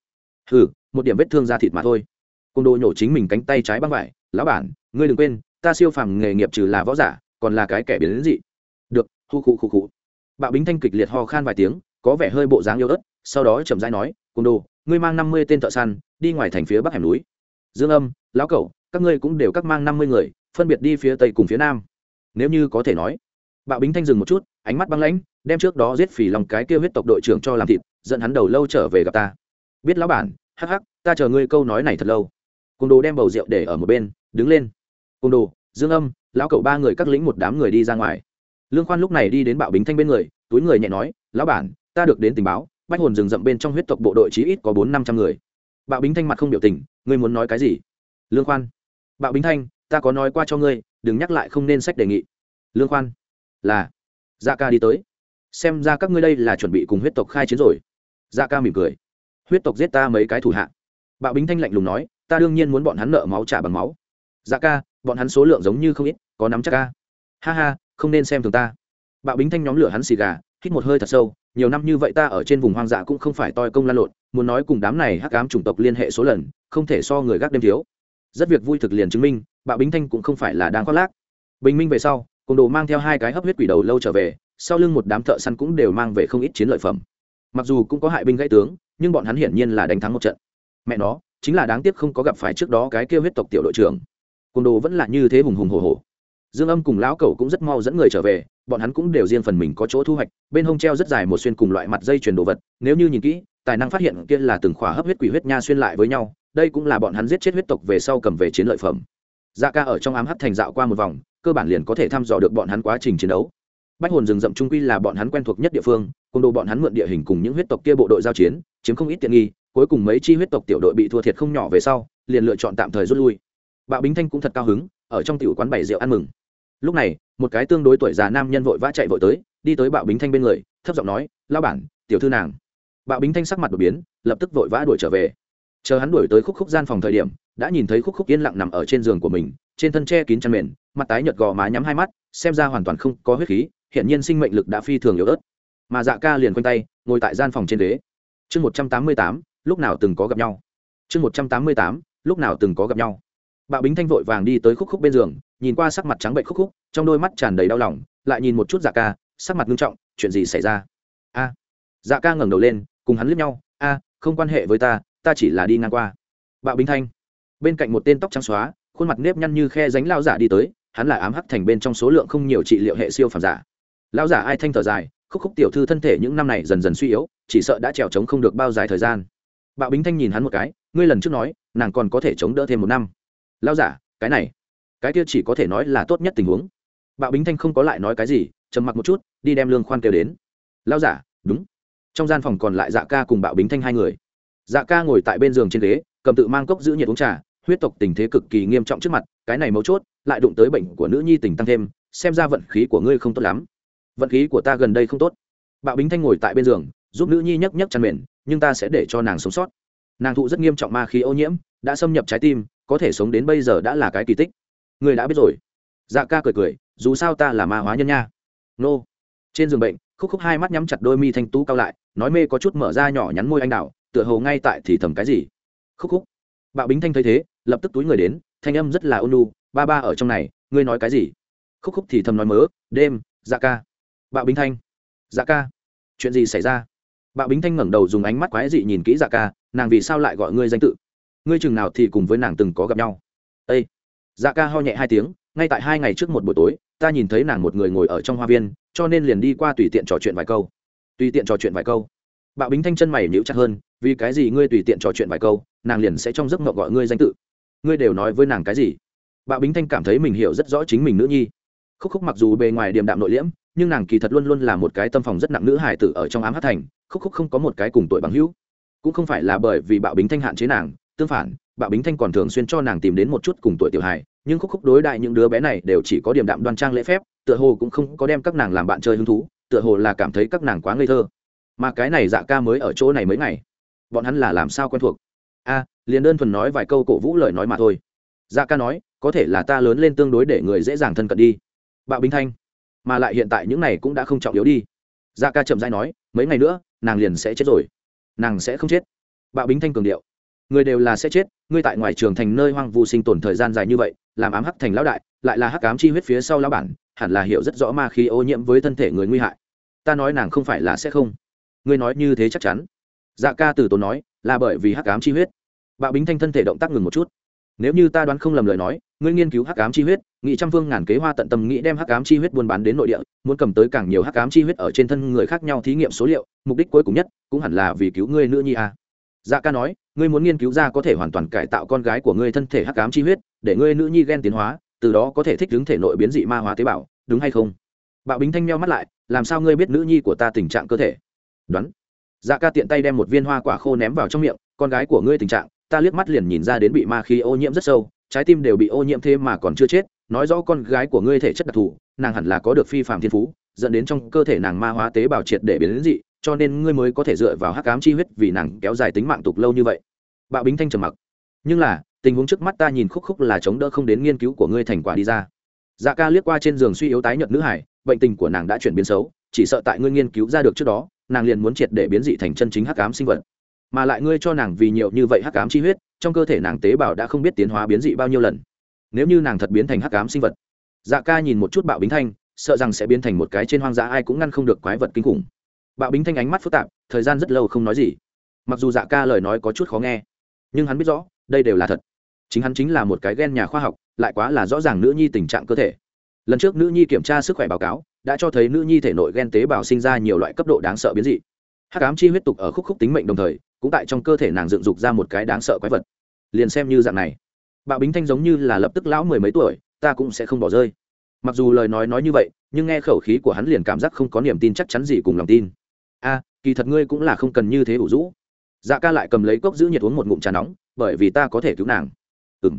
Speaker 1: Ừ một điểm vết thương da thịt mà thôi. Côn đồ nhổ chính mình cánh tay trái băng vải, lão bản, ngươi đừng quên ta siêu phàm nghề nghiệp trừ là võ giả, còn là cái kẻ biến đến dị. Được hu khu khu khu. Bạo bính thanh kịch liệt ho khan vài tiếng, có vẻ hơi bộ dáng yếu ớt, sau đó chậm rãi nói côn đồ, ngươi mang năm mươi tên thợ săn, đi ngoài thành phía bắc hẻm núi. Dương âm, lão cẩu, các ngươi cũng đều các mang năm mươi người, phân biệt đi phía tây cùng phía nam. Nếu như có thể nói, bạo bính thanh dừng một chút, ánh mắt băng lãnh, đem trước đó giết phỉ lòng cái kia huyết tộc đội trưởng cho làm thịt, dẫn hắn đầu lâu trở về gặp ta. Biết lão bản, hắc hắc, ta chờ ngươi câu nói này thật lâu. Côn đồ đem bầu rượu để ở một bên, đứng lên côn đồ, dương âm, lão cậu ba người các lĩnh một đám người đi ra ngoài. Lương khoan lúc này đi đến bạo bính thanh bên người, túi người nhẹ nói, lão bản, ta được đến tình báo, bách hồn rừng rậm bên trong huyết tộc bộ đội chí ít có bốn năm trăm người. Bạo bính thanh mặt không biểu tình, ngươi muốn nói cái gì? Lương khoan, bạo bính thanh, ta có nói qua cho ngươi, đừng nhắc lại không nên sách đề nghị. Lương khoan, là dạ ca đi tới. Xem ra các ngươi đây là chuẩn bị cùng huyết tộc khai chiến rồi. Dạ ca mỉm cười, huyết tộc giết ta mấy cái thủ hạ. Bạo bính thanh lạnh lùng nói, ta đương nhiên muốn bọn hắn nợ máu trả bằng máu dạ ca, bọn hắn số lượng giống như không ít, có nắm chắc ca. Ha ha, không nên xem thường ta. Bạo bính thanh nhóm lửa hắn xì gà, hít một hơi thật sâu, nhiều năm như vậy ta ở trên vùng hoang dã cũng không phải toi công lan lộn, muốn nói cùng đám này hắc ám chủng tộc liên hệ số lần, không thể so người gác đêm thiếu. Rất việc vui thực liền chứng minh, bạo bính thanh cũng không phải là đang khoác lác. Bình minh về sau, cùng đồ mang theo hai cái hấp huyết quỷ đầu lâu trở về, sau lưng một đám thợ săn cũng đều mang về không ít chiến lợi phẩm. Mặc dù cũng có hại binh gãy tướng, nhưng bọn hắn hiển nhiên là đánh thắng một trận. Mẹ nó, chính là đáng tiếc không có gặp phải trước đó cái kêu huyết tộc tiểu đội trưởng côn đồ vẫn là như thế hùng hùng hồ hồ dương âm cùng lão cẩu cũng rất mau dẫn người trở về, bọn hắn cũng đều riêng phần mình có chỗ thu hoạch, bên hông treo rất dài một xuyên cùng loại mặt dây chuyền đồ vật, nếu như nhìn kỹ, tài năng phát hiện kia là từng khỏa hấp huyết quỷ huyết nha xuyên lại với nhau, đây cũng là bọn hắn giết chết huyết tộc về sau cầm về chiến lợi phẩm. Dạ ca ở trong ám hấp thành dạo qua một vòng, cơ bản liền có thể thăm dò được bọn hắn quá trình chiến đấu. Bách hồn rừng rậm trung quy là bọn hắn quen thuộc nhất địa phương cùng đồ bọn hắn mượn địa hình cùng những huyết tộc kia bộ đội giao chiến, chiếm không ít tiện nghi, cuối cùng mấy chi huyết tộc tiểu đội bị thua thiệt không nhỏ về sau, liền lựa chọn tạm thời rút lui bạo bính thanh cũng thật cao hứng, ở trong tiểu quán bảy rượu ăn mừng. Lúc này, một cái tương đối tuổi già nam nhân vội vã chạy vội tới, đi tới bạo bính thanh bên người, thấp giọng nói lao bản, tiểu thư nàng. Bạo bính thanh sắc mặt đột biến, lập tức vội vã đuổi trở về. Chờ hắn đuổi tới khúc khúc gian phòng thời điểm, đã nhìn thấy khúc khúc yên lặng nằm ở trên giường của mình, trên thân tre kín chăn mền, mặt tái nhợt gò má nhắm hai mắt, xem ra hoàn toàn không có huyết khí hiện nhiên sinh mệnh lực đã phi thường yếu ớt. Mà dạ ca liền quanh tay, ngồi tại gian phòng trên đế. chương một trăm tám mươi tám, lúc nào từng có gặp nhau? Chương một trăm tám mươi tám, lúc nào từng có gặp nhau? Bạo bính thanh vội vàng đi tới khúc khúc bên giường, nhìn qua sắc mặt trắng bệnh khúc khúc, trong đôi mắt tràn đầy đau lòng, lại nhìn một chút dạ ca, sắc mặt nghiêm trọng, chuyện gì xảy ra? A. Dạ ca ngẩng đầu lên, cùng hắn liếc nhau, a, không quan hệ với ta ta chỉ là đi ngang qua. Bạo bính thanh, bên cạnh một tên tóc trắng xóa, khuôn mặt nếp nhăn như khe ránh lao giả đi tới, hắn là ám hắc thành bên trong số lượng không nhiều trị liệu hệ siêu phàm giả. Lao giả ai thanh thở dài, khúc khúc tiểu thư thân thể những năm này dần dần suy yếu, chỉ sợ đã trèo trống không được bao dài thời gian. Bạo bính thanh nhìn hắn một cái, ngươi lần trước nói, nàng còn có thể chống đỡ thêm một năm lao giả, cái này, cái kia chỉ có thể nói là tốt nhất tình huống. Bạo bính thanh không có lại nói cái gì, trầm mặc một chút, đi đem lương khoan kêu đến. Lao giả, đúng. Trong gian phòng còn lại dạ ca cùng bạo bính thanh hai người. Dạ ca ngồi tại bên giường trên ghế, cầm tự mang cốc giữ nhiệt uống trà, huyết tộc tình thế cực kỳ nghiêm trọng trước mặt, cái này mấu chốt, lại đụng tới bệnh của nữ nhi tình tăng thêm, xem ra vận khí của ngươi không tốt lắm. Vận khí của ta gần đây không tốt. Bạo bính thanh ngồi tại bên giường, giúp nữ nhi nhấc nhấc chăn mền, nhưng ta sẽ để cho nàng sống sót nàng thụ rất nghiêm trọng ma khí ô nhiễm, đã xâm nhập trái tim, có thể sống đến bây giờ đã là cái kỳ tích. Người đã biết rồi. Dạ ca cười cười, dù sao ta là ma hóa nhân nha. Nô. Trên giường bệnh, khúc khúc hai mắt nhắm chặt đôi mi thanh tú cao lại, nói mê có chút mở ra nhỏ nhắn môi anh đào, tựa hồ ngay tại thì thầm cái gì. Khúc khúc. Bạo bính thanh thấy thế, lập tức túi người đến, thanh âm rất là ôn lu ba ba ở trong này, ngươi nói cái gì? Khúc khúc thì thầm nói mớ, đêm dạ ca. Bạo bính thanh. Dạ ca, chuyện gì xảy ra? Bạo bính thanh ngẩng đầu dùng ánh mắt quái dị nhìn kỹ dạ ca, nàng vì sao lại gọi ngươi danh tự? Ngươi chừng nào thì cùng với nàng từng có gặp nhau? Ây dạ ca ho nhẹ hai tiếng, ngay tại hai ngày trước một buổi tối, ta nhìn thấy nàng một người ngồi ở trong hoa viên, cho nên liền đi qua tùy tiện trò chuyện vài câu. Tùy tiện trò chuyện vài câu. Bạo bính thanh chân mày nhíu chặt hơn, vì cái gì ngươi tùy tiện trò chuyện vài câu, nàng liền sẽ trong giấc mộng gọi ngươi danh tự? Ngươi đều nói với nàng cái gì? Bạo bính thanh cảm thấy mình hiểu rất rõ chính mình nữ nhi. Khúc khúc mặc dù bề ngoài điềm đạm nội liễm nhưng nàng kỳ thật luôn luôn là một cái tâm phòng rất nặng nữ hài tử ở trong ám hát thành, khúc khúc không có một cái cùng tuổi bằng hữu. Cũng không phải là bởi vì bạo bính thanh hạn chế nàng, tương phản, bạo bính thanh còn thường xuyên cho nàng tìm đến một chút cùng tuổi tiểu hài, nhưng khúc khúc đối đại những đứa bé này đều chỉ có điểm đạm đoan trang lễ phép, tựa hồ cũng không có đem các nàng làm bạn chơi hứng thú, tựa hồ là cảm thấy các nàng quá ngây thơ. Mà cái này dạ ca mới ở chỗ này mấy ngày. Bọn hắn là làm sao quen thuộc? A, liền đơn thuần nói vài câu cổ vũ lời nói mà thôi. Dạ ca nói, có thể là ta lớn lên tương đối để người dễ dàng thân cận đi. Bạo bính thanh mà lại hiện tại những này cũng đã không trọng yếu đi. Dạ ca chậm dãi nói, mấy ngày nữa, nàng liền sẽ chết rồi. Nàng sẽ không chết. Bạo bính thanh cường điệu. Người đều là sẽ chết, ngươi tại ngoài trường thành nơi hoang vu sinh tồn thời gian dài như vậy, làm ám hắc thành lão đại, lại là hắc ám chi huyết phía sau lão bản, hẳn là hiểu rất rõ ma khí ô nhiễm với thân thể người nguy hại. Ta nói nàng không phải là sẽ không. Ngươi nói như thế chắc chắn. Dạ ca từ tốn nói, là bởi vì hắc ám chi huyết. Bạo bính thanh thân thể động tác ngừng một chút. Nếu như ta đoán không lầm lời nói ngươi nghiên cứu hắc ám chi huyết nghị trăm vương ngàn kế hoa tận tâm nghĩ đem hắc ám chi huyết buôn bán đến nội địa, muốn cầm tới càng nhiều hắc ám chi huyết ở trên thân người khác nhau thí nghiệm số liệu, mục đích cuối cùng nhất cũng hẳn là vì cứu ngươi nữ nhi a. À. dạ ca nói, ngươi muốn nghiên cứu ra có thể hoàn toàn cải tạo con gái của ngươi thân thể hắc ám chi huyết, để ngươi nữ nhi ghen tiến hóa, từ đó có thể thích ứng thể nội biến dị ma hóa tế bào, đúng hay không? Bạo bính thanh meo mắt lại, làm sao ngươi biết nữ nhi của ta tình trạng cơ thể? Đoán. Dạ ca tiện tay đem một viên hoa quả khô ném vào trong miệng, con gái của ngươi tình trạng ta liếc mắt liền nhìn ra đến bị ma khí ô nhiễm rất sâu, trái tim đều bị ô nhiễm thế mà còn chưa chết, nói rõ con gái của ngươi thể chất đặc thù, nàng hẳn là có được phi phạm thiên phú, dẫn đến trong cơ thể nàng ma hóa tế bào triệt để biến đến dị, cho nên ngươi mới có thể dựa vào hắc ám chi huyết vì nàng kéo dài tính mạng tục lâu như vậy. Bạo bính thanh trầm mặc. Nhưng là, tình huống trước mắt ta nhìn khúc khúc là chống đỡ không đến nghiên cứu của ngươi thành quả đi ra. Dạ ca liếc qua trên giường suy yếu tái nhợt nữ hải, bệnh tình của nàng đã chuyển biến xấu, chỉ sợ tại ngươi nghiên cứu ra được trước đó, nàng liền muốn triệt để biến dị thành chân chính hắc ám sinh vật mà lại ngươi cho nàng vì nhiều như vậy hắc ám chi huyết, trong cơ thể nàng tế bào đã không biết tiến hóa biến dị bao nhiêu lần. Nếu như nàng thật biến thành hắc ám sinh vật dạ ca nhìn một chút bạo bính thanh, sợ rằng sẽ biến thành một cái trên hoang dã ai cũng ngăn không được quái vật kinh khủng. Bạo bính thanh ánh mắt phức tạp, thời gian rất lâu không nói gì. Mặc dù dạ ca lời nói có chút khó nghe, nhưng hắn biết rõ, đây đều là thật. Chính hắn chính là một cái ghen nhà khoa học, lại quá là rõ ràng nữ nhi tình trạng cơ thể. Lần trước nữ nhi kiểm tra sức khỏe báo cáo, đã cho thấy nữ nhi thể nội ghen tế bào sinh ra nhiều loại cấp độ đáng sợ biến dị. Hắc ám chi huyết tục ở khúc khúc tính mệnh đồng thời cũng tại trong cơ thể nàng dựng dục ra một cái đáng sợ quái vật. Liền xem như dạng này, bạo bính thanh giống như là lập tức lão mười mấy tuổi, ta cũng sẽ không bỏ rơi. Mặc dù lời nói nói như vậy, nhưng nghe khẩu khí của hắn liền cảm giác không có niềm tin chắc chắn gì cùng lòng tin. A, kỳ thật ngươi cũng là không cần như thế ủ rũ. Dạ ca lại cầm lấy cốc giữ nhiệt uống một ngụm trà nóng, bởi vì ta có thể cứu nàng. Ừ m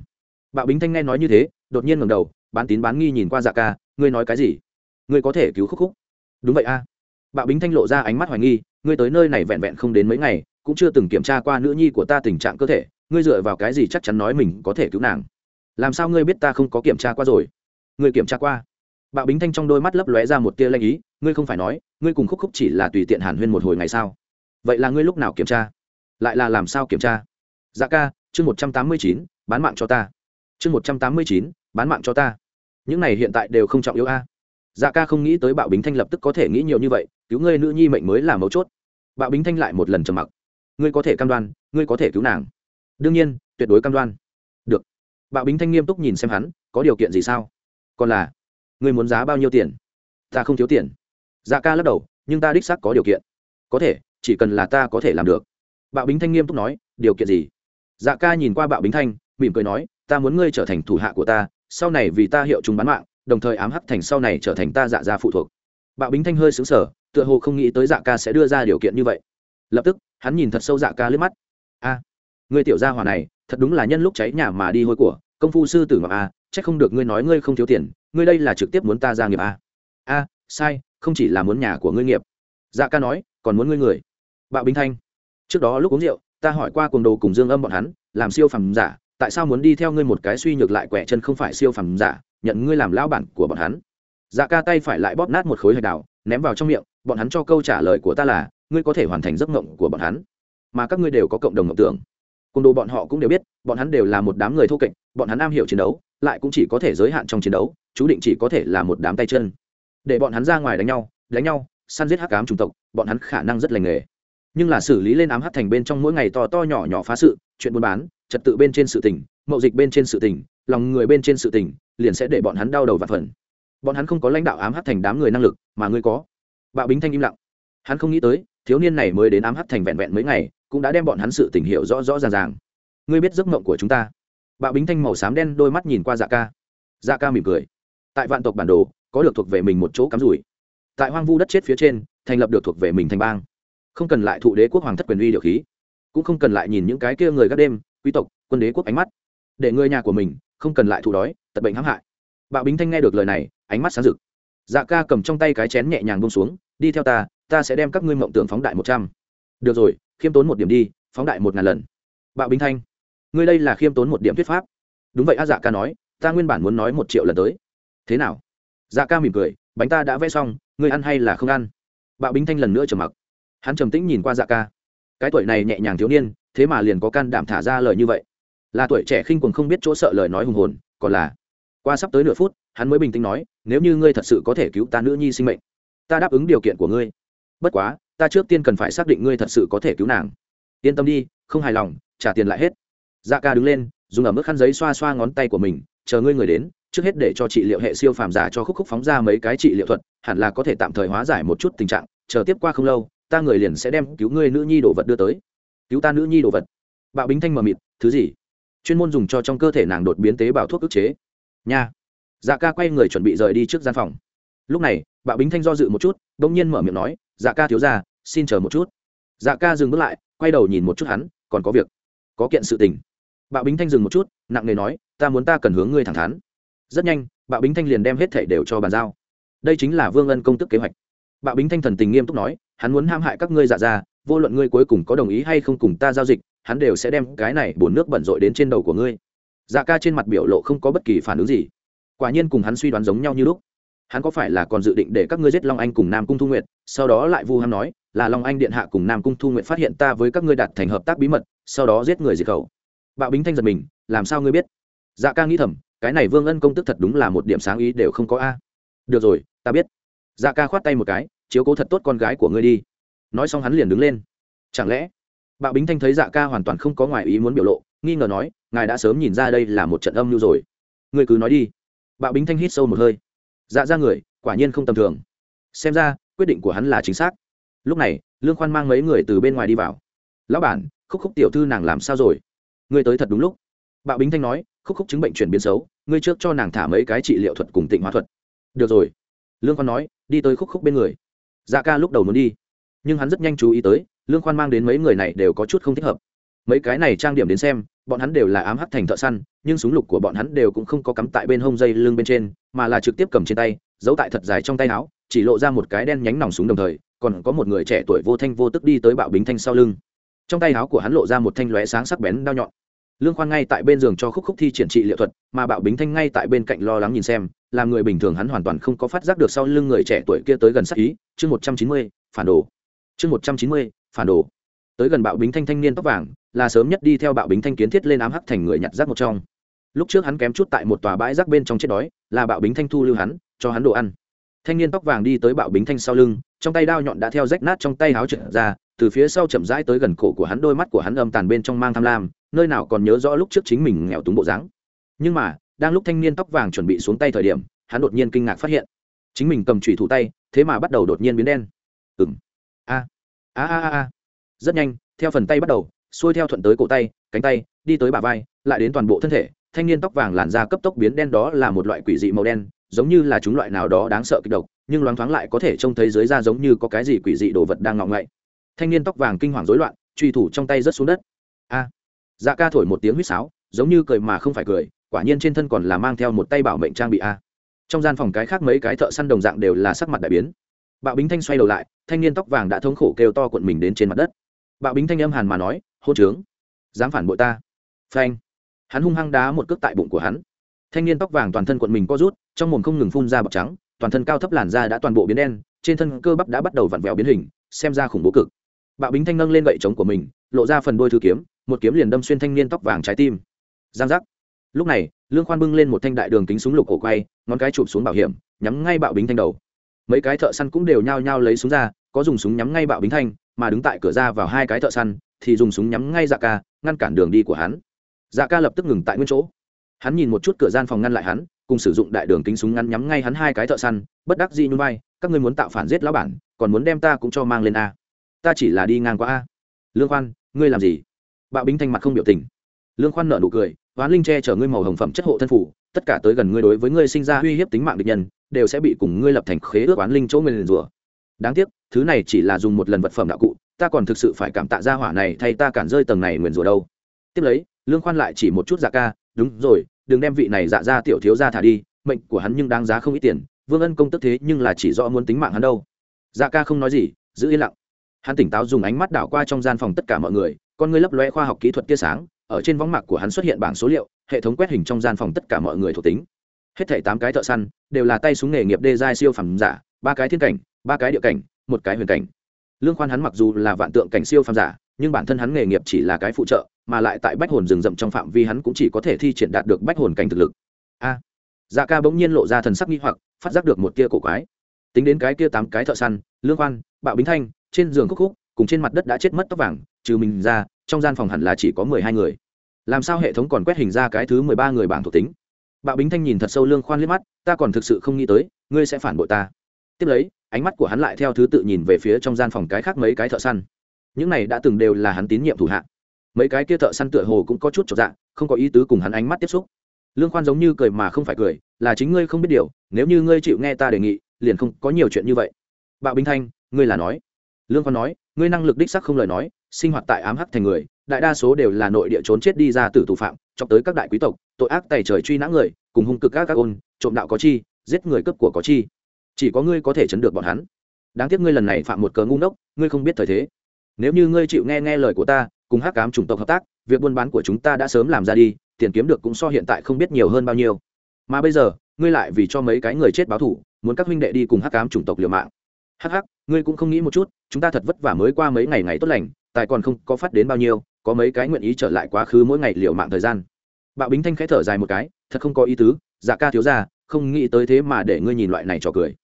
Speaker 1: bạo bính thanh nghe nói như thế, đột nhiên ngầm đầu, bán tín bán nghi nhìn qua dạ ca, ngươi nói cái gì? Ngươi có thể cứu khúc khúc. Đúng vậy a. Bạo bính thanh lộ ra ánh mắt hoài nghi, ngươi tới nơi này vẹn vẹn không đến mấy ngày cũng chưa từng kiểm tra qua nữ nhi của ta tình trạng cơ thể, ngươi dựa vào cái gì chắc chắn nói mình có thể cứu nàng? Làm sao ngươi biết ta không có kiểm tra qua rồi? Ngươi kiểm tra qua? Bạo bính thanh trong đôi mắt lấp lóe ra một tia lanh ý, ngươi không phải nói, ngươi cùng khúc khúc chỉ là tùy tiện hàn huyên một hồi ngày sao? Vậy là ngươi lúc nào kiểm tra? Lại là làm sao kiểm tra? Dạ ca, chương một trăm tám mươi chín, bán mạng cho ta. Chương một trăm tám mươi chín, bán mạng cho ta. Những này hiện tại đều không trọng yếu a. Dạ ca không nghĩ tới bạo bính thanh lập tức có thể nghĩ nhiều như vậy, cứu ngươi nữ nhi mệnh mới là mấu chốt. Bạo bính thanh lại một lần trầm mặc ngươi có thể cam đoan, ngươi có thể cứu nàng. Đương nhiên, tuyệt đối cam đoan. Được. Bạo bính thanh nghiêm túc nhìn xem hắn, có điều kiện gì sao? Còn là, ngươi muốn giá bao nhiêu tiền? Ta không thiếu tiền. Dạ ca lắc đầu, nhưng ta đích xác có điều kiện. Có thể, chỉ cần là ta có thể làm được. Bạo bính thanh nghiêm túc nói, điều kiện gì? Dạ ca nhìn qua bạo bính thanh, mỉm cười nói, ta muốn ngươi trở thành thủ hạ của ta, sau này vì ta hiệu chúng bán mạng, đồng thời ám hắc thành sau này trở thành ta dạ gia phụ thuộc. Bạo bính thanh hơi xứng sở tựa hồ không nghĩ tới dạ ca sẽ đưa ra điều kiện như vậy. Lập tức hắn nhìn thật sâu dạ ca lướt mắt. A, ngươi tiểu gia hỏa này, thật đúng là nhân lúc cháy nhà mà đi hôi của, công phu sư tử ngọc a c h ắ c không được ngươi nói ngươi không thiếu tiền, ngươi đây là trực tiếp muốn ta ra nghiệp a. A, sai, không chỉ là muốn nhà của ngươi nghiệp. Dạ ca nói, còn muốn ngươi người. Bạo binh thanh, trước đó lúc uống rượu, ta hỏi qua cuồng đồ cùng dương âm bọn hắn, làm siêu phẩm giả, tại sao muốn đi theo ngươi một cái suy nhược lại quẻ chân không phải siêu phẩm giả, nhận ngươi làm lão bản của bọn hắn? Dạ ca tay phải lại bóp nát một khối hạch đào, ném vào trong miệng bọn hắn cho câu trả lời của ta là, ngươi có thể hoàn thành giấc mộng của bọn hắn. Mà các ngươi đều có cộng đồng mộng tưởng. Côn đồ bọn họ cũng đều biết, bọn hắn đều là một đám người thô kệch, bọn hắn am hiểu chiến đấu, lại cũng chỉ có thể giới hạn trong chiến đấu, chú định chỉ có thể là một đám tay chân. Để bọn hắn ra ngoài đánh nhau đánh nhau, săn giết hắc ám chủng tộc, bọn hắn khả năng rất lành nghề. Nhưng là xử lý lên ám hắc thành bên trong mỗi ngày to to nhỏ nhỏ phá sự, chuyện buôn bán, trật tự bên trên sự tình, mậu dịch bên trên sự tình, lòng người bên trên sự tình, liền sẽ để bọn hắn đau đầu và phần bọn hắn không có lãnh đạo ám hắc thành đám người năng lực, mà ngươi có bạo bính thanh im lặng. Hắn không nghĩ tới, thiếu niên này mới đến ám hắt thành vẹn vẹn mấy ngày, cũng đã đem bọn hắn sự tình hiểu rõ rõ ràng ràng. Ngươi biết giấc mộng của chúng ta? Bạo bính thanh màu xám đen đôi mắt nhìn qua dạ ca. Dạ ca mỉm cười. Tại vạn tộc bản đồ, có được thuộc về mình một chỗ cắm rủi. Tại hoang vu đất chết phía trên, thành lập được thuộc về mình thành bang. Không cần lại thụ đế quốc hoàng thất quyền uy điều khí, cũng không cần lại nhìn những cái kia người gác đêm, quý tộc, quân đế quốc ánh mắt. Để người nhà của mình không cần lại thụ đói tật bệnh hãm hại. Bạo bính thanh nghe được lời này, ánh mắt sáng rực dạ ca cầm trong tay cái chén nhẹ nhàng bông xuống, đi theo ta ta sẽ đem các ngươi mộng tưởng phóng đại một trăm. Được rồi, khiêm tốn một điểm đi, phóng đại một ngàn lần. Bạo bính thanh, ngươi đây là khiêm tốn một điểm thuyết pháp. Đúng vậy a dạ ca nói, ta nguyên bản muốn nói một triệu lần tới. Thế nào? Dạ ca mỉm cười, bánh ta đã vẽ xong, ngươi ăn hay là không ăn? Bạo bính thanh lần nữa trầm mặc. Hắn trầm tĩnh nhìn qua dạ ca. Cái tuổi này nhẹ nhàng thiếu niên, thế mà liền có can đảm thả ra lời như vậy? Là tuổi trẻ khinh quần không biết chỗ sợ lời nói hùng hồn, còn là qua sắp tới nửa phút, hắn mới bình tĩnh nói, nếu như ngươi thật sự có thể cứu ta nữ nhi sinh mệnh, ta đáp ứng điều kiện của ngươi. Bất quá, ta trước tiên cần phải xác định ngươi thật sự có thể cứu nàng. Yên tâm đi, không hài lòng, trả tiền lại hết. Dạ ca đứng lên, dùng ở mức khăn giấy xoa xoa ngón tay của mình, chờ ngươi người đến, trước hết để cho trị liệu hệ siêu phàm giả cho khúc khúc phóng ra mấy cái trị liệu thuật, hẳn là có thể tạm thời hóa giải một chút tình trạng, chờ tiếp qua không lâu, ta người liền sẽ đem cứu ngươi nữ nhi đồ vật đưa tới. Cứu ta nữ nhi đồ vật? Bạo bính thanh mờ mịt, thứ gì? Chuyên môn dùng cho trong cơ thể nàng đột biến tế bào thuốc ức chế nha. Dạ ca quay người chuẩn bị rời đi trước gian phòng. Lúc này, bạo bính thanh do dự một chút đ ỗ n g nhiên mở miệng nói dạ ca thiếu ra xin chờ một chút. Dạ ca dừng bước lại, quay đầu nhìn một chút hắn, còn có việc, có kiện sự tình. Bạo bính thanh dừng một chút, nặng nề nói, ta muốn ta cần hướng ngươi thẳng thắn. Rất nhanh, bạo bính thanh liền đem hết thể đều cho bàn giao. Đây chính là vương ân công tức kế hoạch. Bạo bính thanh thần tình nghiêm túc nói, hắn muốn ham hại các ngươi dạ ra vô luận ngươi cuối cùng có đồng ý hay không cùng ta giao dịch, hắn đều sẽ đem cái này bổn nước bẩn rội đến trên đầu của ngươi dạ ca trên mặt biểu lộ không có bất kỳ phản ứng gì. Quả nhiên cùng hắn suy đoán giống nhau như lúc. Hắn có phải là còn dự định để các ngươi giết long anh cùng nam cung thu nguyệt? Sau đó lại vu ham nói, là long anh điện hạ cùng nam cung thu nguyệt phát hiện ta với các ngươi đạt thành hợp tác bí mật, sau đó giết người diệt khẩu. Bạo bính thanh giật mình, làm sao ngươi biết? Dạ ca nghĩ thầm, cái này vương ân công tức thật đúng là một điểm sáng ý đều không có a. Được rồi, ta biết. Dạ ca khoát tay một cái, chiếu cố thật tốt con gái của ngươi đi. Nói xong hắn liền đứng lên. Chẳng lẽ? Bạo bính thanh thấy dạ ca hoàn toàn không có ngoài ý muốn biểu lộ, nghi ngờ nói ngài đã sớm nhìn ra đây là một trận âm mưu rồi. Người cứ nói đi. Bạo bính thanh hít sâu một hơi. Dạ ra người, quả nhiên không tầm thường. Xem ra, quyết định của hắn là chính xác. Lúc này, lương khoan mang mấy người từ bên ngoài đi vào. Lão bản, khúc khúc tiểu thư nàng làm sao rồi? Ngươi tới thật đúng lúc. Bạo bính thanh nói, khúc khúc chứng bệnh chuyển biến xấu, ngươi trước cho nàng thả mấy cái trị liệu thuật cùng tịnh hóa thuật. Được rồi. Lương khoan nói, đi tới khúc khúc bên người. Dạ ca lúc đầu muốn đi, nhưng hắn rất nhanh chú ý tới, lương khoan mang đến mấy người này đều có chút không thích hợp. Mấy cái này trang điểm đến xem bọn hắn đều là ám hắc thành thợ săn, nhưng súng lục của bọn hắn đều cũng không có cắm tại bên hông dây lưng bên trên, mà là trực tiếp cầm trên tay, giấu tại thật dài trong tay áo, chỉ lộ ra một cái đen nhánh nòng súng đồng thời, còn có một người trẻ tuổi vô thanh vô tức đi tới bạo bính thanh sau lưng. Trong tay áo của hắn lộ ra một thanh lóe sáng sắc bén đao nhọn. Lương khoan ngay tại bên giường cho khúc khúc thi triển trị liệu thuật, mà bạo bính thanh ngay tại bên cạnh lo lắng nhìn xem làm người bình thường hắn hoàn toàn không có phát giác được sau lưng người trẻ tuổi kia tới gần sắc ý. Chương một trăm chín mươi, phản đồ. Chương một trăm chín mươi, phản đồ tới gần bạo bính thanh thanh niên tóc vàng, là sớm nhất đi theo bạo bính thanh kiến thiết lên ám hắc thành người nhặt rác một trong. Lúc trước hắn kém chút tại một tòa bãi rác bên trong chết đói, là bạo bính thanh thu lưu hắn, cho hắn đồ ăn. Thanh niên tóc vàng đi tới bạo bính thanh sau lưng, trong tay đao nhọn đã theo rách nát trong tay háo trở ra, từ phía sau chậm rãi tới gần cổ của hắn, đôi mắt của hắn âm tàn bên trong mang tham lam, nơi nào còn nhớ rõ lúc trước chính mình nghèo túng bộ dáng. Nhưng mà, đang lúc thanh niên tóc vàng chuẩn bị xuống tay thời điểm, hắn đột nhiên kinh ngạc phát hiện, chính mình cầm chùy thủ tay, thế mà bắt đầu đột nhiên biến đen. Ừng a a a a rất nhanh, theo phần tay bắt đầu, xuôi theo thuận tới cổ tay, cánh tay, đi tới bả vai, lại đến toàn bộ thân thể, thanh niên tóc vàng làn da cấp tốc biến đen đó là một loại quỷ dị màu đen, giống như là chúng loại nào đó đáng sợ kịch độc, nhưng loáng thoáng lại có thể trông thấy dưới da giống như có cái gì quỷ dị đồ vật đang ngọng ngậy. Thanh niên tóc vàng kinh hoàng rối loạn, truy thủ trong tay rớt xuống đất. A! Dạ ca thổi một tiếng huýt sáo, giống như cười mà không phải cười, quả nhiên trên thân còn là mang theo một tay bảo mệnh trang bị a. Trong gian phòng cái khác mấy cái thợ săn đồng dạng đều là sắc mặt đại biến. Bạo bính thanh xoay đầu lại, thanh niên tóc vàng đã thống khổ kêu to cuộn mình đến trên mặt đất bạo bính thanh âm hàn mà nói, hôn trướng, dám phản bội ta. Phanh. Hắn hung hăng đá một cước tại bụng của hắn. Thanh niên tóc vàng toàn thân cuộn mình co rút, trong mồm không ngừng phun ra bọc trắng, toàn thân cao thấp làn da đã toàn bộ biến đen, trên thân cơ bắp đã bắt đầu vặn vẹo biến hình, xem ra khủng bố cực. Bạo bính thanh nâng lên gậy trống của mình, lộ ra phần đôi thư kiếm, một kiếm liền đâm xuyên thanh niên tóc vàng trái tim. Giang giác. Lúc này, lương khoan bưng lên một thanh đại đường kính súng lục cổ quay, ngón cái chụp xuống bảo hiểm, nhắm ngay bạo bính thanh đầu. Mấy cái thợ săn cũng đều nhao nhao lấy súng ra, có dùng súng nhắm ngay bạo bính thanh mà đứng tại cửa ra vào hai cái thợ săn, thì dùng súng nhắm ngay dạ ca, ngăn cản đường đi của hắn. Dạ ca lập tức ngừng tại nguyên chỗ. Hắn nhìn một chút cửa gian phòng ngăn lại hắn, cùng sử dụng đại đường kính súng ngắn nhắm ngay hắn hai cái thợ săn, bất đắc dĩ nhún vai, các ngươi muốn tạo phản giết lão bản, còn muốn đem ta cũng cho mang lên a. Ta chỉ là đi ngang qua a. Lương khoan, ngươi làm gì? Bạo bính thanh mặt không biểu tình. Lương khoan nợ nụ cười, hoán linh che chở ngươi màu hồng phẩm chất hộ thân phủ, tất cả tới gần ngươi đối với ngươi sinh ra uy hiếp tính mạng địch nhân, đều sẽ bị cùng ngươi lập thành khế ước oán linh chỗ ngươi liền rủa đáng tiếc, thứ này chỉ là dùng một lần vật phẩm đạo cụ, ta còn thực sự phải cảm tạ ra hỏa này thay ta cản rơi tầng này nguyền rủa đâu. Tiếp lấy, lương khoan lại chỉ một chút dạ ca, đúng rồi, đừng đem vị này dạ ra tiểu thiếu ra thả đi, mệnh của hắn nhưng đáng giá không ít tiền, vương ân công tức thế nhưng là chỉ rõ muốn tính mạng hắn đâu. Dạ ca không nói gì, giữ yên lặng. Hắn tỉnh táo dùng ánh mắt đảo qua trong gian phòng tất cả mọi người, con ngươi lấp loe khoa học kỹ thuật tia sáng, ở trên võng mạc của hắn xuất hiện bảng số liệu, hệ thống quét hình trong gian phòng tất cả mọi người thuộc tính. Hết thảy tám cái thợ săn đều là tay súng nghề nghiệp đê giai siêu phẩm giả, ba cái thiên cảnh ba cái địa cảnh, một cái huyền cảnh. Lương khoan hắn mặc dù là vạn tượng cảnh siêu phàm giả, nhưng bản thân hắn nghề nghiệp chỉ là cái phụ trợ, mà lại tại bách hồn rừng rậm trong phạm vi hắn cũng chỉ có thể thi triển đạt được bách hồn cảnh thực lực. A. Dạ ca bỗng nhiên lộ ra thần sắc nghi hoặc, phát giác được một tia cổ quái. Tính đến cái kia tám cái thợ săn, lương khoan, bạo bính thanh, trên giường khúc khúc, cùng trên mặt đất đã chết mất tóc vàng, trừ mình ra, trong gian phòng hẳn là chỉ có mười hai người. Làm sao hệ thống còn quét hình ra cái thứ mười ba người bảng thuộc tính? Bạo bính thanh nhìn thật sâu lương khoan liếc mắt, ta còn thực sự không nghĩ tới, ngươi sẽ phản bội ta tiếp lấy, ánh mắt của hắn lại theo thứ tự nhìn về phía trong gian phòng cái khác mấy cái thợ săn. Những này đã từng đều là hắn tín nhiệm thủ hạ. Mấy cái kia thợ săn tựa hồ cũng có chút trọn dạng không có ý tứ cùng hắn ánh mắt tiếp xúc. Lương khoan giống như cười mà không phải cười, là chính ngươi không biết điều, nếu như ngươi chịu nghe ta đề nghị, liền không có nhiều chuyện như vậy. Bạo binh thanh, ngươi là nói? Lương khoan nói, ngươi năng lực đích sắc không lời nói, sinh hoạt tại ám hắc thành người, đại đa số đều là nội địa trốn chết đi ra từ tù phạm, chọc tới các đại quý tộc, tội ác tài trời truy nã người, cùng hung cực các các ôn, trộm đạo có chi, giết người cấp của có chi chỉ có ngươi có thể chấn được bọn hắn. Đáng tiếc ngươi lần này phạm một cớ ngu ngốc, ngươi không biết thời thế. Nếu như ngươi chịu nghe nghe lời của ta, cùng hắc cám chủng tộc hợp tác, việc buôn bán của chúng ta đã sớm làm ra đi, tiền kiếm được cũng so hiện tại không biết nhiều hơn bao nhiêu. Mà bây giờ, ngươi lại vì cho mấy cái người chết báo thủ muốn các huynh đệ đi cùng hắc cám chủng tộc liều mạng. Hắc hắc, ngươi cũng không nghĩ một chút, chúng ta thật vất vả mới qua mấy ngày ngày tốt lành, tài còn không có phát đến bao nhiêu, có mấy cái nguyện ý trở lại quá khứ mỗi ngày liều mạng thời gian. Bạo bính thanh khẽ thở dài một cái, thật không có ý tứ dạ ca thiếu ra không nghĩ tới thế mà để ngươi nhìn loại này trò cười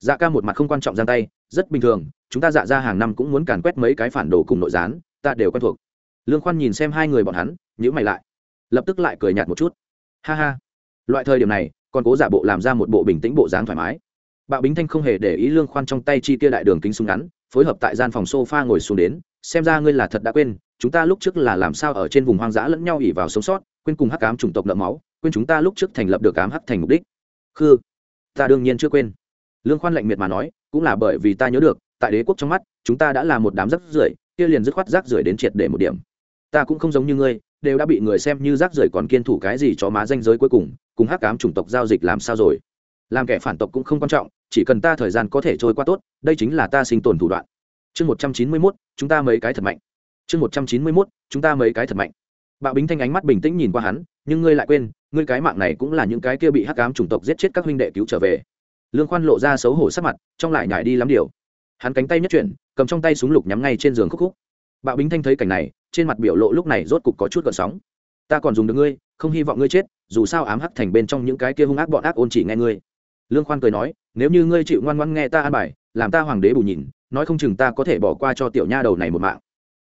Speaker 1: dạ ca một mặt không quan trọng giang tay, rất bình thường, chúng ta dạ ra hàng năm cũng muốn càn quét mấy cái phản đồ cùng nội gián, ta đều quen thuộc. Lương khoan nhìn xem hai người bọn hắn nhữ mày lại, lập tức lại cười nhạt một chút. Ha ha, loại thời điểm này, còn cố giả bộ làm ra một bộ bình tĩnh bộ dáng thoải mái. Bạo bính thanh không hề để ý lương khoan trong tay chi tiêu đại đường kính súng ngắn, phối hợp tại gian phòng sofa ngồi xuống đến, xem ra ngươi là thật đã quên, chúng ta lúc trước là làm sao ở trên vùng hoang dã lẫn nhau ỉ vào sống sót, quên cùng hắc cám chủng tộc nợ máu, quên chúng ta lúc trước thành lập được cám hắc thành mục đích. Khư, ta đương nhiên chưa quên lương khoan lạnh miệt mà nói, cũng là bởi vì ta nhớ được, tại đế quốc trong mắt, chúng ta đã là một đám rác rưởi, kia liền dứt khoát rác rưởi đến triệt để một điểm. Ta cũng không giống như ngươi, đều đã bị người xem như rác rưởi còn kiên thủ cái gì cho má danh giới cuối cùng cùng hắc cám chủng tộc giao dịch làm sao rồi? Làm kẻ phản tộc cũng không quan trọng, chỉ cần ta thời gian có thể trôi qua tốt, đây chính là ta sinh tồn thủ đoạn. Chương một trăm chín mươi mốt, chúng ta mấy cái thật mạnh. Chương một trăm chín mươi mốt, chúng ta mấy cái thật mạnh. Bạo bính thanh ánh mắt bình tĩnh nhìn qua hắn, nhưng ngươi lại quên, ngươi cái mạng này cũng là những cái kia bị hắc ám chủng tộc giết chết các huynh đệ cứu trở về lương khoan lộ ra xấu hổ sắc mặt, trong lại nhải đi lắm điều. Hắn cánh tay nhất chuyển, cầm trong tay súng lục nhắm ngay trên giường khúc khúc. Bạo bính thanh thấy cảnh này, trên mặt biểu lộ lúc này rốt cục có chút gợn sóng. Ta còn dùng được ngươi, không hy vọng ngươi chết, dù sao ám hắc thành bên trong những cái kia hung ác bọn ác ôn chỉ nghe ngươi. Lương khoan cười nói, nếu như ngươi chịu ngoan ngoan nghe ta an bài, làm ta hoàng đế bù nhìn, nói không chừng ta có thể bỏ qua cho tiểu nha đầu này một mạng.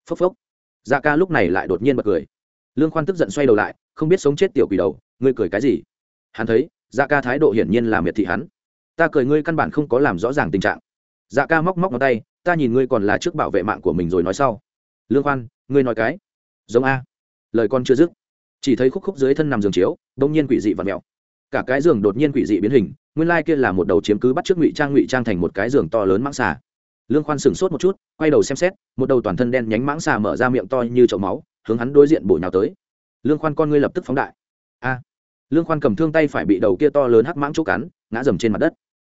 Speaker 1: Phốc phốc. Dạ ca lúc này lại đột nhiên bật cười. Lương khoan tức giận xoay đầu lại, không biết sống chết tiểu quỷ đầu, ngươi cười cái gì? Hắn thấy dạ ca thái độ hiển nhiên là miệt thị hắn ta cười ngươi căn bản không có làm rõ ràng tình trạng. Dạ ca móc móc ngón tay, ta nhìn ngươi còn là trước bảo vệ mạng của mình rồi nói sau. Lương khoan, ngươi nói cái. Giống a. Lời con chưa dứt. Chỉ thấy khúc khúc dưới thân nằm giường chiếu, đông nhiên quỷ dị và mèo. cả cái giường đột nhiên quỷ dị biến hình, nguyên lai kia là một đầu chiếm cứ bắt trước ngụy trang ngụy trang thành một cái giường to lớn mãng xà. Lương khoan sửng sốt một chút, quay đầu xem xét, một đầu toàn thân đen nhánh mãng xà mở ra miệng to như chậu máu, hướng hắn đối diện bổ nhào tới. Lương khoan con ngươi lập tức phóng đại. A. Lương khoan cầm thương tay phải bị đầu kia to lớn hắc mãng chỗ cắn, ngã dầm trên mặt đất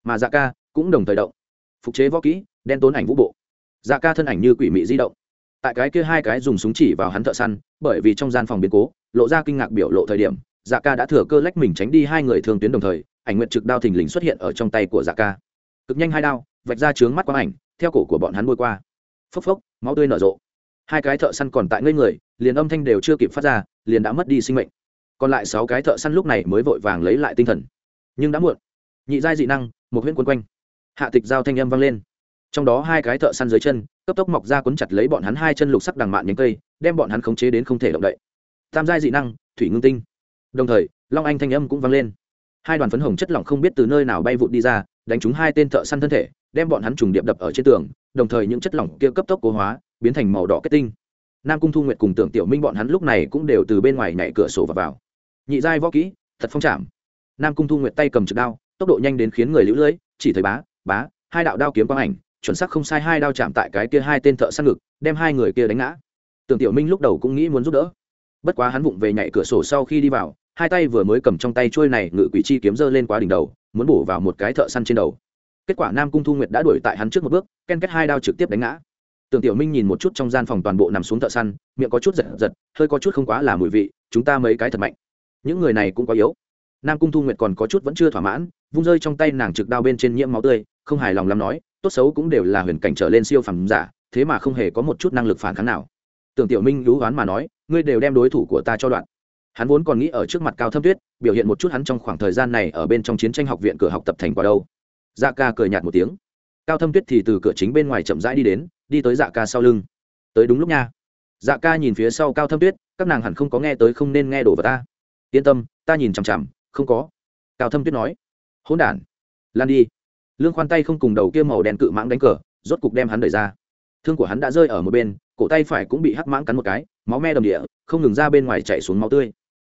Speaker 1: mà dạ ca cũng đồng thời động. Phục chế võ kỹ, đen tốn ảnh vũ bộ. Dạ ca thân ảnh như quỷ mị di động. Tại cái kia hai cái dùng súng chỉ vào hắn thợ săn, bởi vì trong gian phòng biến cố, lộ ra kinh ngạc biểu lộ thời điểm dạ ca đã thừa cơ lách mình tránh đi hai người thường tuyến đồng thời, ảnh nguyện trực đao thình lình xuất hiện ở trong tay của dạ ca. Cực nhanh hai đao, vạch ra trướng mắt quang ảnh, theo cổ của bọn hắn bôi qua. Phốc phốc, máu tươi nở rộ. Hai cái thợ săn còn tại ngây người, liền âm thanh đều chưa kịp phát ra, liền đã mất đi sinh mệnh. Còn lại sáu cái thợ săn lúc này mới vội vàng lấy lại tinh thần. Nhưng đã muộn. Nhị giai dị năng một huyễn quân quanh. Hạ tịch giao thanh âm vang lên. Trong đó hai cái thợ săn dưới chân, cấp tốc mọc ra cuốn chặt lấy bọn hắn hai chân lục sắc đằng mạn nhánh cây, đem bọn hắn khống chế đến không thể động đậy. Tam giai dị năng, thủy ngưng tinh. Đồng thời, long anh thanh âm cũng vang lên. Hai đoàn phấn hồng chất lỏng không biết từ nơi nào bay vụt đi ra, đánh trúng hai tên thợ săn thân thể, đem bọn hắn trùng điệp đập ở trên tường, đồng thời những chất lỏng kia cấp tốc cố hóa, biến thành màu đỏ kết tinh. Nam cung thu nguyệt cùng tưởng tiểu minh bọn hắn lúc này cũng đều từ bên ngoài nhảy cửa sổ và vào. Nhị giai võ kỹ, thật phong chạm nam cung thu nguyệt tay cầm trực đao tốc độ nhanh đến khiến người lũ lưỡi, chỉ thấy bá bá, hai đạo đao kiếm quang ảnh, chuẩn xác không sai hai đao chạm tại cái kia hai tên thợ săn ngực, đem hai người kia đánh ngã. Tưởng tiểu minh lúc đầu cũng nghĩ muốn giúp đỡ. Bất quá hắn vụng về nhảy cửa sổ sau khi đi vào, hai tay vừa mới cầm trong tay trôi này ngự quỷ chi kiếm giơ lên quá đỉnh đầu, muốn bổ vào một cái thợ săn trên đầu. Kết quả nam cung thu nguyệt đã đuổi tại hắn trước một bước, ken kết hai đao trực tiếp đánh ngã. Tưởng tiểu minh nhìn một chút trong gian phòng toàn bộ nằm xuống thợ săn, miệng có chút giật giật, hơi có chút không quá là mùi vị, chúng ta mấy cái thật mạnh. Những người này cũng quá yếu nam cung thu nguyệt còn có chút vẫn chưa thỏa mãn, vung rơi trong tay nàng trực đao bên trên nhiễm máu tươi, không hài lòng lắm nói, tốt xấu cũng đều là huyền cảnh trở lên siêu phẩm giả, thế mà không hề có một chút năng lực phản kháng nào. Tưởng tiểu minh lú oán mà nói, ngươi đều đem đối thủ của ta cho đoạn. Hắn vốn còn nghĩ ở trước mặt cao thâm tuyết, biểu hiện một chút hắn trong khoảng thời gian này ở bên trong chiến tranh học viện cửa học tập thành quả đâu. Dạ ca cười nhạt một tiếng. Cao thâm tuyết thì từ cửa chính bên ngoài chậm rãi đi đến, đi tới dạ ca sau lưng. Tới đúng lúc nha. Dạ ca nhìn phía sau cao thâm tuyết, các nàng hẳn không có nghe tới không nên nghe đổ vào ta. Yên tâm, ta nhìn chằm chằm không có. Cao thâm tuyết nói, hỗn đản, lan đi. Lương khoan tay không cùng đầu kia màu đen cự mãng đánh cờ, rốt cục đem hắn đẩy ra. Thương của hắn đã rơi ở một bên, cổ tay phải cũng bị hắc mãng cắn một cái, máu me đầm địa, không ngừng ra bên ngoài chảy xuống máu tươi.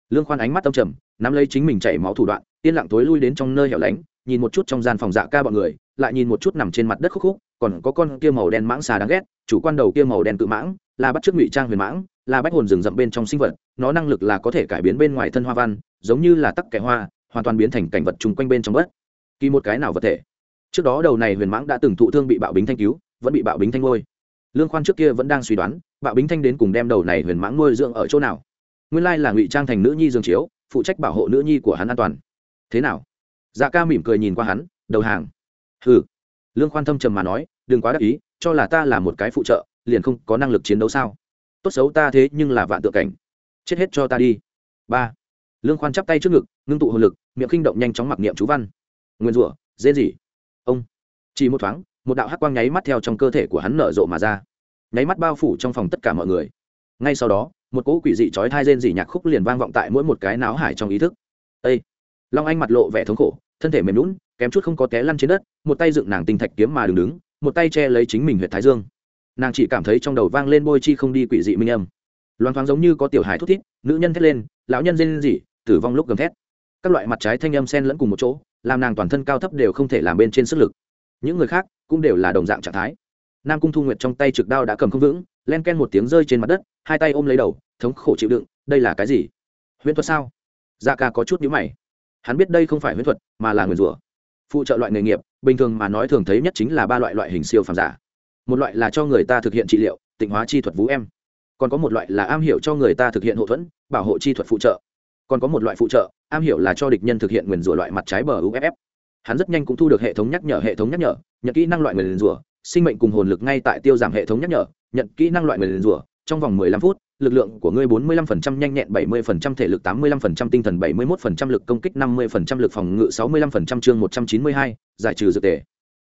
Speaker 1: Lương khoan ánh mắt tâm trầm, nắm lấy chính mình chảy máu thủ đoạn, yên lặng tối lui đến trong nơi hẻo lánh, nhìn một chút trong gian phòng dạ ca bọn người, lại nhìn một chút nằm trên mặt đất khúc khúc, còn có con kia màu đen mãng xà đáng ghét, chủ quan đầu kia màu đen cự mãng, là bắt chước ngụy trang huyền mãng là bách hồn rừng rậm bên trong sinh vật, nó năng lực là có thể cải biến bên ngoài thân hoa văn, giống như là tắc kẻ hoa, hoàn toàn biến thành cảnh vật chung quanh bên trong bất kỳ một cái nào vật thể. Trước đó đầu này huyền mãng đã từng thụ thương bị bạo bính thanh cứu, vẫn bị bạo bính thanh ngôi. Lương khoan trước kia vẫn đang suy đoán, bạo bính thanh đến cùng đem đầu này huyền mãng nuôi dưỡng ở chỗ nào. Nguyên lai là ngụy trang thành nữ nhi dương chiếu, phụ trách bảo hộ nữ nhi của hắn an toàn. Thế nào? Dạ ca mỉm cười nhìn qua hắn, đầu hàng. Hừ. Lương khoan thâm trầm mà nói, đừng quá đắc ý, cho là ta là một cái phụ trợ, liền không có năng lực chiến đấu sao? Tốt xấu ta thế nhưng là vạn tượng cảnh. Chết hết cho ta đi. Ba. Lương khoan chắp tay trước ngực, ngưng tụ hồn lực, miệng khinh động nhanh chóng mặc niệm chú văn. Nguyên rủa, dễ gì? Ông. Chỉ một thoáng, một đạo hắc quang nháy mắt theo trong cơ thể của hắn nở rộ mà ra. Nháy mắt bao phủ trong phòng tất cả mọi người. Ngay sau đó, một cỗ quỷ dị chói thai rên dị nhạc khúc liền vang vọng tại mỗi một cái náo hải trong ý thức. Ê! long anh mặt lộ vẻ thống khổ, thân thể mềm lún kém chút không có té lăn trên đất, một tay dựng nàng tinh thạch kiếm mà đứng đứng, một tay che lấy chính mình huyện thái dương nàng chỉ cảm thấy trong đầu vang lên bôi chi không đi quỷ dị minh âm. Loan thoáng giống như có tiểu hài thút thít, nữ nhân thét lên, lão nhân rên rỉ, tử vong lúc gầm thét. Các loại mặt trái thanh âm sen lẫn cùng một chỗ, làm nàng toàn thân cao thấp đều không thể làm bên trên sức lực. Những người khác cũng đều là đồng dạng trạng thái. Nam cung thu nguyệt trong tay trực đao đã cầm không vững, len ken một tiếng rơi trên mặt đất, hai tay ôm lấy đầu, thống khổ chịu đựng, đây là cái gì? Huyễn thuật sao? Da ca có chút nhíu mày. Hắn biết đây không phải huyễn thuật, mà là nguyền rủa. Phụ trợ loại nghề nghiệp, bình thường mà nói thường thấy nhất chính là ba loại loại hình siêu phàm giả một loại là cho người ta thực hiện trị liệu tịnh hóa chi thuật vũ em. Còn có một loại là am hiểu cho người ta thực hiện hậu thuẫn bảo hộ chi thuật phụ trợ. Còn có một loại phụ trợ am hiểu là cho địch nhân thực hiện nguyền rủa loại mặt trái bờ uff hắn rất nhanh cũng thu được hệ thống nhắc nhở hệ thống nhắc nhở nhận kỹ năng loại nguyền rủa sinh mệnh cùng hồn lực ngay tại tiêu giảm hệ thống nhắc nhở nhận kỹ năng loại nguyền rủa trong vòng 15 phút lực lượng của ngươi 45% nhanh nhẹn 70% thể lực 85% tinh thần 71% lực công kích 50% lực phòng ngự 65% chương 192, giải trừ dược tề.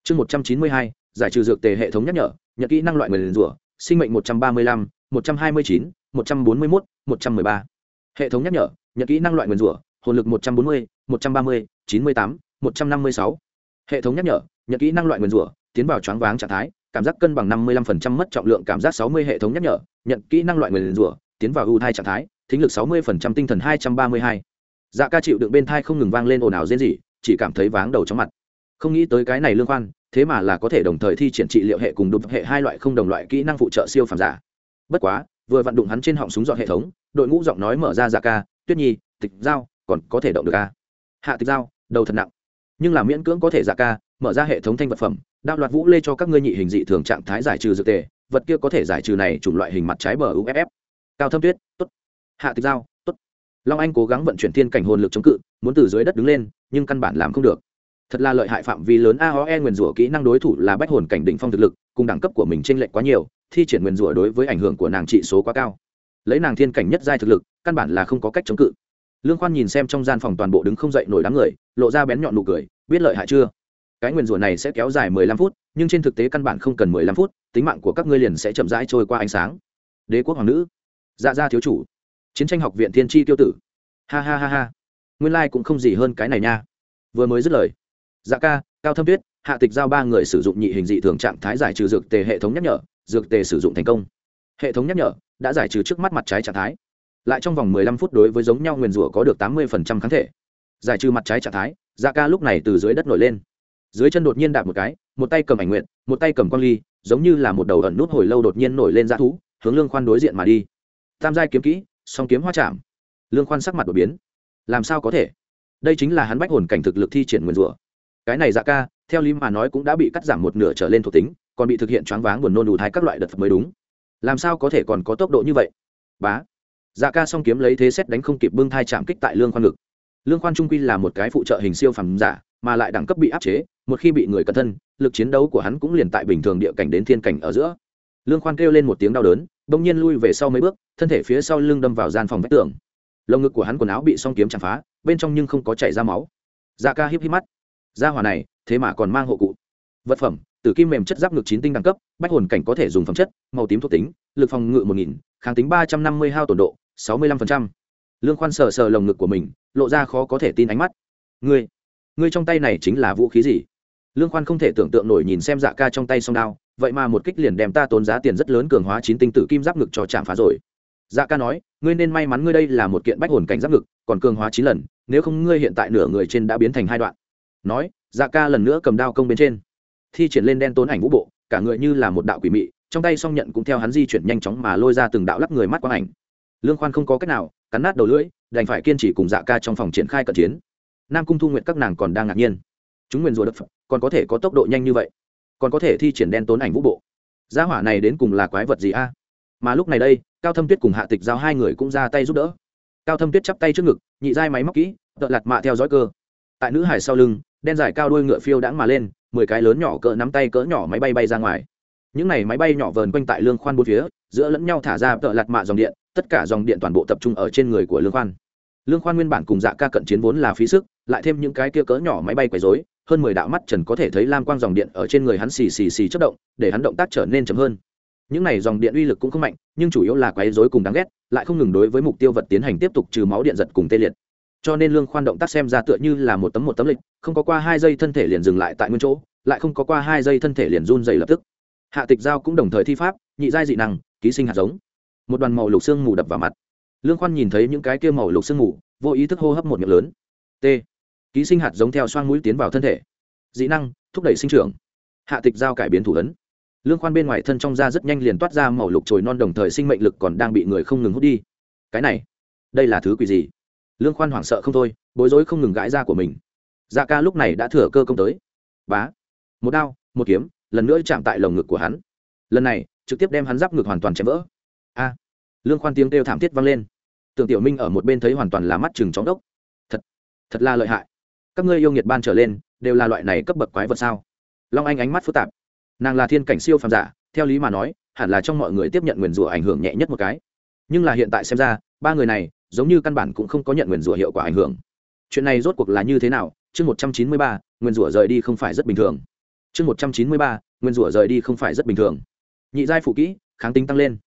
Speaker 1: Chương 192, giải trừ dược tề hệ thống nhắc nhở nhận kỹ năng loại người rủa sinh mệnh 135, 129, 141, 113. hệ thống nhắc nhở nhận kỹ năng loại người rủa hồn lực 140, 130, 98, 156. hệ thống nhắc nhở nhận kỹ năng loại người rủa tiến vào choáng váng trạng thái cảm giác cân bằng 55% mất trọng lượng cảm giác 60 hệ thống nhắc nhở nhận kỹ năng loại người rủa tiến vào ưu thai trạng thái thính lực 60% tinh thần 232. dạ ca chịu đựng bên thai không ngừng vang lên ồn ào rên rỉ chỉ cảm thấy váng đầu chóng mặt không nghĩ tới cái này lương khoan, thế mà là có thể đồng thời thi triển trị liệu hệ cùng đục hệ hai loại không đồng loại kỹ năng phụ trợ siêu phàm giả. Bất quá, vừa vận đụng hắn trên họng súng dọn hệ thống, đội ngũ giọng nói mở ra dạ ca, tuyết nhi, tịch giao, còn có thể động được ca hạ tịch giao, đầu thật nặng. Nhưng là miễn cưỡng có thể dạ ca, mở ra hệ thống thanh vật phẩm, đạo loạt vũ lê cho các ngươi nhị hình dị thường trạng thái giải trừ dược tề, vật kia có thể giải trừ này chủng loại hình mặt trái bờ uff cao thâm tuyết, tốt. Hạ tịch giao, tốt. Long anh cố gắng vận chuyển thiên cảnh hồn lực chống cự, muốn từ dưới đất đứng lên, nhưng căn bản làm không được thật là lợi hại phạm vi lớn aoe nguyền rủa kỹ năng đối thủ là bách hồn cảnh đỉnh phong thực lực, cùng đẳng cấp của mình tranh lệch quá nhiều, thi triển nguyền rủa đối với ảnh hưởng của nàng trị số quá cao. Lấy nàng thiên cảnh nhất giai thực lực, căn bản là không có cách chống cự. Lương khoan nhìn xem trong gian phòng toàn bộ đứng không dậy nổi đám người, lộ ra bén nhọn nụ cười, biết lợi hại chưa? Cái nguyền rủa này sẽ kéo dài mười lăm phút, nhưng trên thực tế căn bản không cần mười lăm phút, tính mạng của các ngươi liền sẽ chậm rãi trôi qua ánh sáng. Đế quốc hoàng nữ. Dạ gia thiếu chủ. Chiến tranh học viện thiên tri tiêu tử. Ha ha ha ha. Nguyên lai、like、cũng không gì hơn cái này nha. Vừa mới dứt lời dạ ca, cao thâm tuyết, hạ tịch giao ba người sử dụng nhị hình dị thường trạng thái giải trừ dược tề hệ thống nhắc nhở, dược tề sử dụng thành công. Hệ thống nhắc nhở đã giải trừ trước mắt mặt trái trạng thái. Lại trong vòng 15 phút đối với giống nhau nguyền rủa có được 80% kháng thể. Giải trừ mặt trái trạng thái dạ ca lúc này từ dưới đất nổi lên. Dưới chân đột nhiên đạp một cái, một tay cầm ảnh nguyện, một tay cầm quang ly, giống như là một đầu ẩn nút hồi lâu đột nhiên nổi lên dã thú, hướng lương khoan đối diện mà đi. Tam giai kiếm kỹ, song kiếm hoa chạm. Lương khoan sắc mặt đột biến. Làm sao có thể? Đây chính là hắn bách hồn cảnh thực lực thi triển nguyên rủa cái này dạ ca, theo lý mà nói cũng đã bị cắt giảm một nửa trở lên thuộc tính, còn bị thực hiện choáng váng buồn nôn đủ thai các loại đợt mới đúng. Làm sao có thể còn có tốc độ như vậy? Bá. Dạ ca song kiếm lấy thế xét đánh không kịp bưng thai chạm kích tại lương khoan ngực. Lương khoan trung quy là một cái phụ trợ hình siêu phẩm giả, mà lại đẳng cấp bị áp chế, một khi bị người cẩn thân, lực chiến đấu của hắn cũng liền tại bình thường địa cảnh đến thiên cảnh ở giữa. Lương khoan kêu lên một tiếng đau đớn, bỗng nhiên lui về sau mấy bước, thân thể phía sau lưng đâm vào gian phòng vách tường. Lồng ngực của hắn quần áo bị song kiếm chạm phá, bên trong nhưng không có chảy ra máu. Dạ ca híp híp mắt gia hỏa này, thế mà còn mang hộ cụ. Vật phẩm, tử kim mềm chất giáp ngực chín tinh đẳng cấp, bách hồn cảnh có thể dùng phẩm chất, màu tím thuộc tính, lực phòng ngự một nghìn, kháng tính ba trăm năm mươi hao tổn độ, sáu mươi lăm lương khoan sờ sờ lồng ngực của mình, lộ ra khó có thể tin ánh mắt. Ngươi ngươi trong tay này chính là vũ khí gì? Lương khoan không thể tưởng tượng nổi nhìn xem dạ ca trong tay song đao, vậy mà một kích liền đem ta tốn giá tiền rất lớn cường hóa chín tinh tử kim giáp ngực cho chạm phá rồi. Dạ ca nói, ngươi nên may mắn ngươi đây là một kiện bách hồn cảnh giáp ngực, còn cường hóa chín lần, nếu không ngươi hiện tại nửa người trên đã biến thành hai đoạn nói dạ ca lần nữa cầm đao công bên trên. Thi triển lên đen tốn ảnh vũ bộ, cả người như là một đạo quỷ mị, trong tay song nhận cũng theo hắn di chuyển nhanh chóng mà lôi ra từng đạo lắp người mắt quang ảnh. Lương khoan không có cách nào, cắn nát đầu lưỡi, đành phải kiên trì cùng dạ ca trong phòng triển khai cận chiến. Nam cung thu nguyện các nàng còn đang ngạc nhiên. Chúng nguyền rùa đất phật, còn có thể có tốc độ nhanh như vậy? Còn có thể thi triển đen tốn ảnh vũ bộ? Gia hỏa này đến cùng là quái vật gì a? Mà lúc này đây, cao thâm tuyết cùng hạ tịch giao hai người cũng ra tay giúp đỡ. Cao thâm tuyết chắp tay trước ngực, nhị giai máy móc kỹ, tợ lạt mạ theo dõi cơ. Tại nữ hải sau lưng đen dài cao đuôi ngựa phiêu đãng mà lên, mười cái lớn nhỏ cỡ nắm tay cỡ nhỏ máy bay bay ra ngoài. Những này máy bay nhỏ vờn quanh tại lương khoan bốn phía, giữa lẫn nhau thả ra tợ lạt mạ dòng điện, tất cả dòng điện toàn bộ tập trung ở trên người của lương khoan. Lương khoan nguyên bản cùng dạ ca cận chiến vốn là phí sức, lại thêm những cái kia cỡ nhỏ máy bay quấy rối, hơn mười đạo mắt trần có thể thấy lam quang dòng điện ở trên người hắn xì xì xì chất động, để hắn động tác trở nên chậm hơn. Những này dòng điện uy lực cũng không mạnh, nhưng chủ yếu là quấy rối cùng đáng ghét, lại không ngừng đối với mục tiêu vật tiến hành tiếp tục trừ máu điện giật cùng tê liệt cho nên lương khoan động tác xem ra tựa như là một tấm một tấm lịch, không có qua hai giây thân thể liền dừng lại tại nguyên chỗ, lại không có qua hai giây thân thể liền run dày lập tức. Hạ tịch giao cũng đồng thời thi pháp, nhị giai dị năng, ký sinh hạt giống. Một đoàn màu lục xương mù đập vào mặt. Lương khoan nhìn thấy những cái kia màu lục xương mù, vô ý thức hô hấp một miệng lớn. T. Ký sinh hạt giống theo xoang mũi tiến vào thân thể. Dị năng, thúc đẩy sinh trưởng. Hạ tịch giao cải biến thủ ấn. Lương khoan bên ngoài thân trong da rất nhanh liền toát ra màu lục trồi non đồng thời sinh mệnh lực còn đang bị người không ngừng hút đi. Cái này, đây là thứ quỷ gì? Lương khoan hoảng sợ không thôi, bối rối không ngừng gãi ra của mình. Dạ ca lúc này đã thừa cơ công tới. Bá, một đao, một kiếm, lần nữa chạm tại lồng ngực của hắn. Lần này, trực tiếp đem hắn giáp ngực hoàn toàn chém vỡ. A, lương khoan tiếng kêu thảm thiết vang lên. Tưởng tiểu minh ở một bên thấy hoàn toàn là mắt chừng chóng đốc. Thật thật là lợi hại. Các ngươi yêu nghiệt ban trở lên, đều là loại này cấp bậc quái vật sao? Long anh ánh mắt phức tạp. Nàng là thiên cảnh siêu phàm giả, theo lý mà nói, hẳn là trong mọi người tiếp nhận nguyền rủa ảnh hưởng nhẹ nhất một cái. Nhưng là hiện tại xem ra, ba người này giống như căn bản cũng không có nhận nguyền rủa hiệu quả ảnh hưởng. Chuyện này rốt cuộc là như thế nào? Chương một trăm chín mươi ba nguyên rủa rời đi không phải rất bình thường. Chương một trăm chín mươi ba nguyên rủa rời đi không phải rất bình thường. Nhị giai phụ kỹ, kháng tính tăng lên.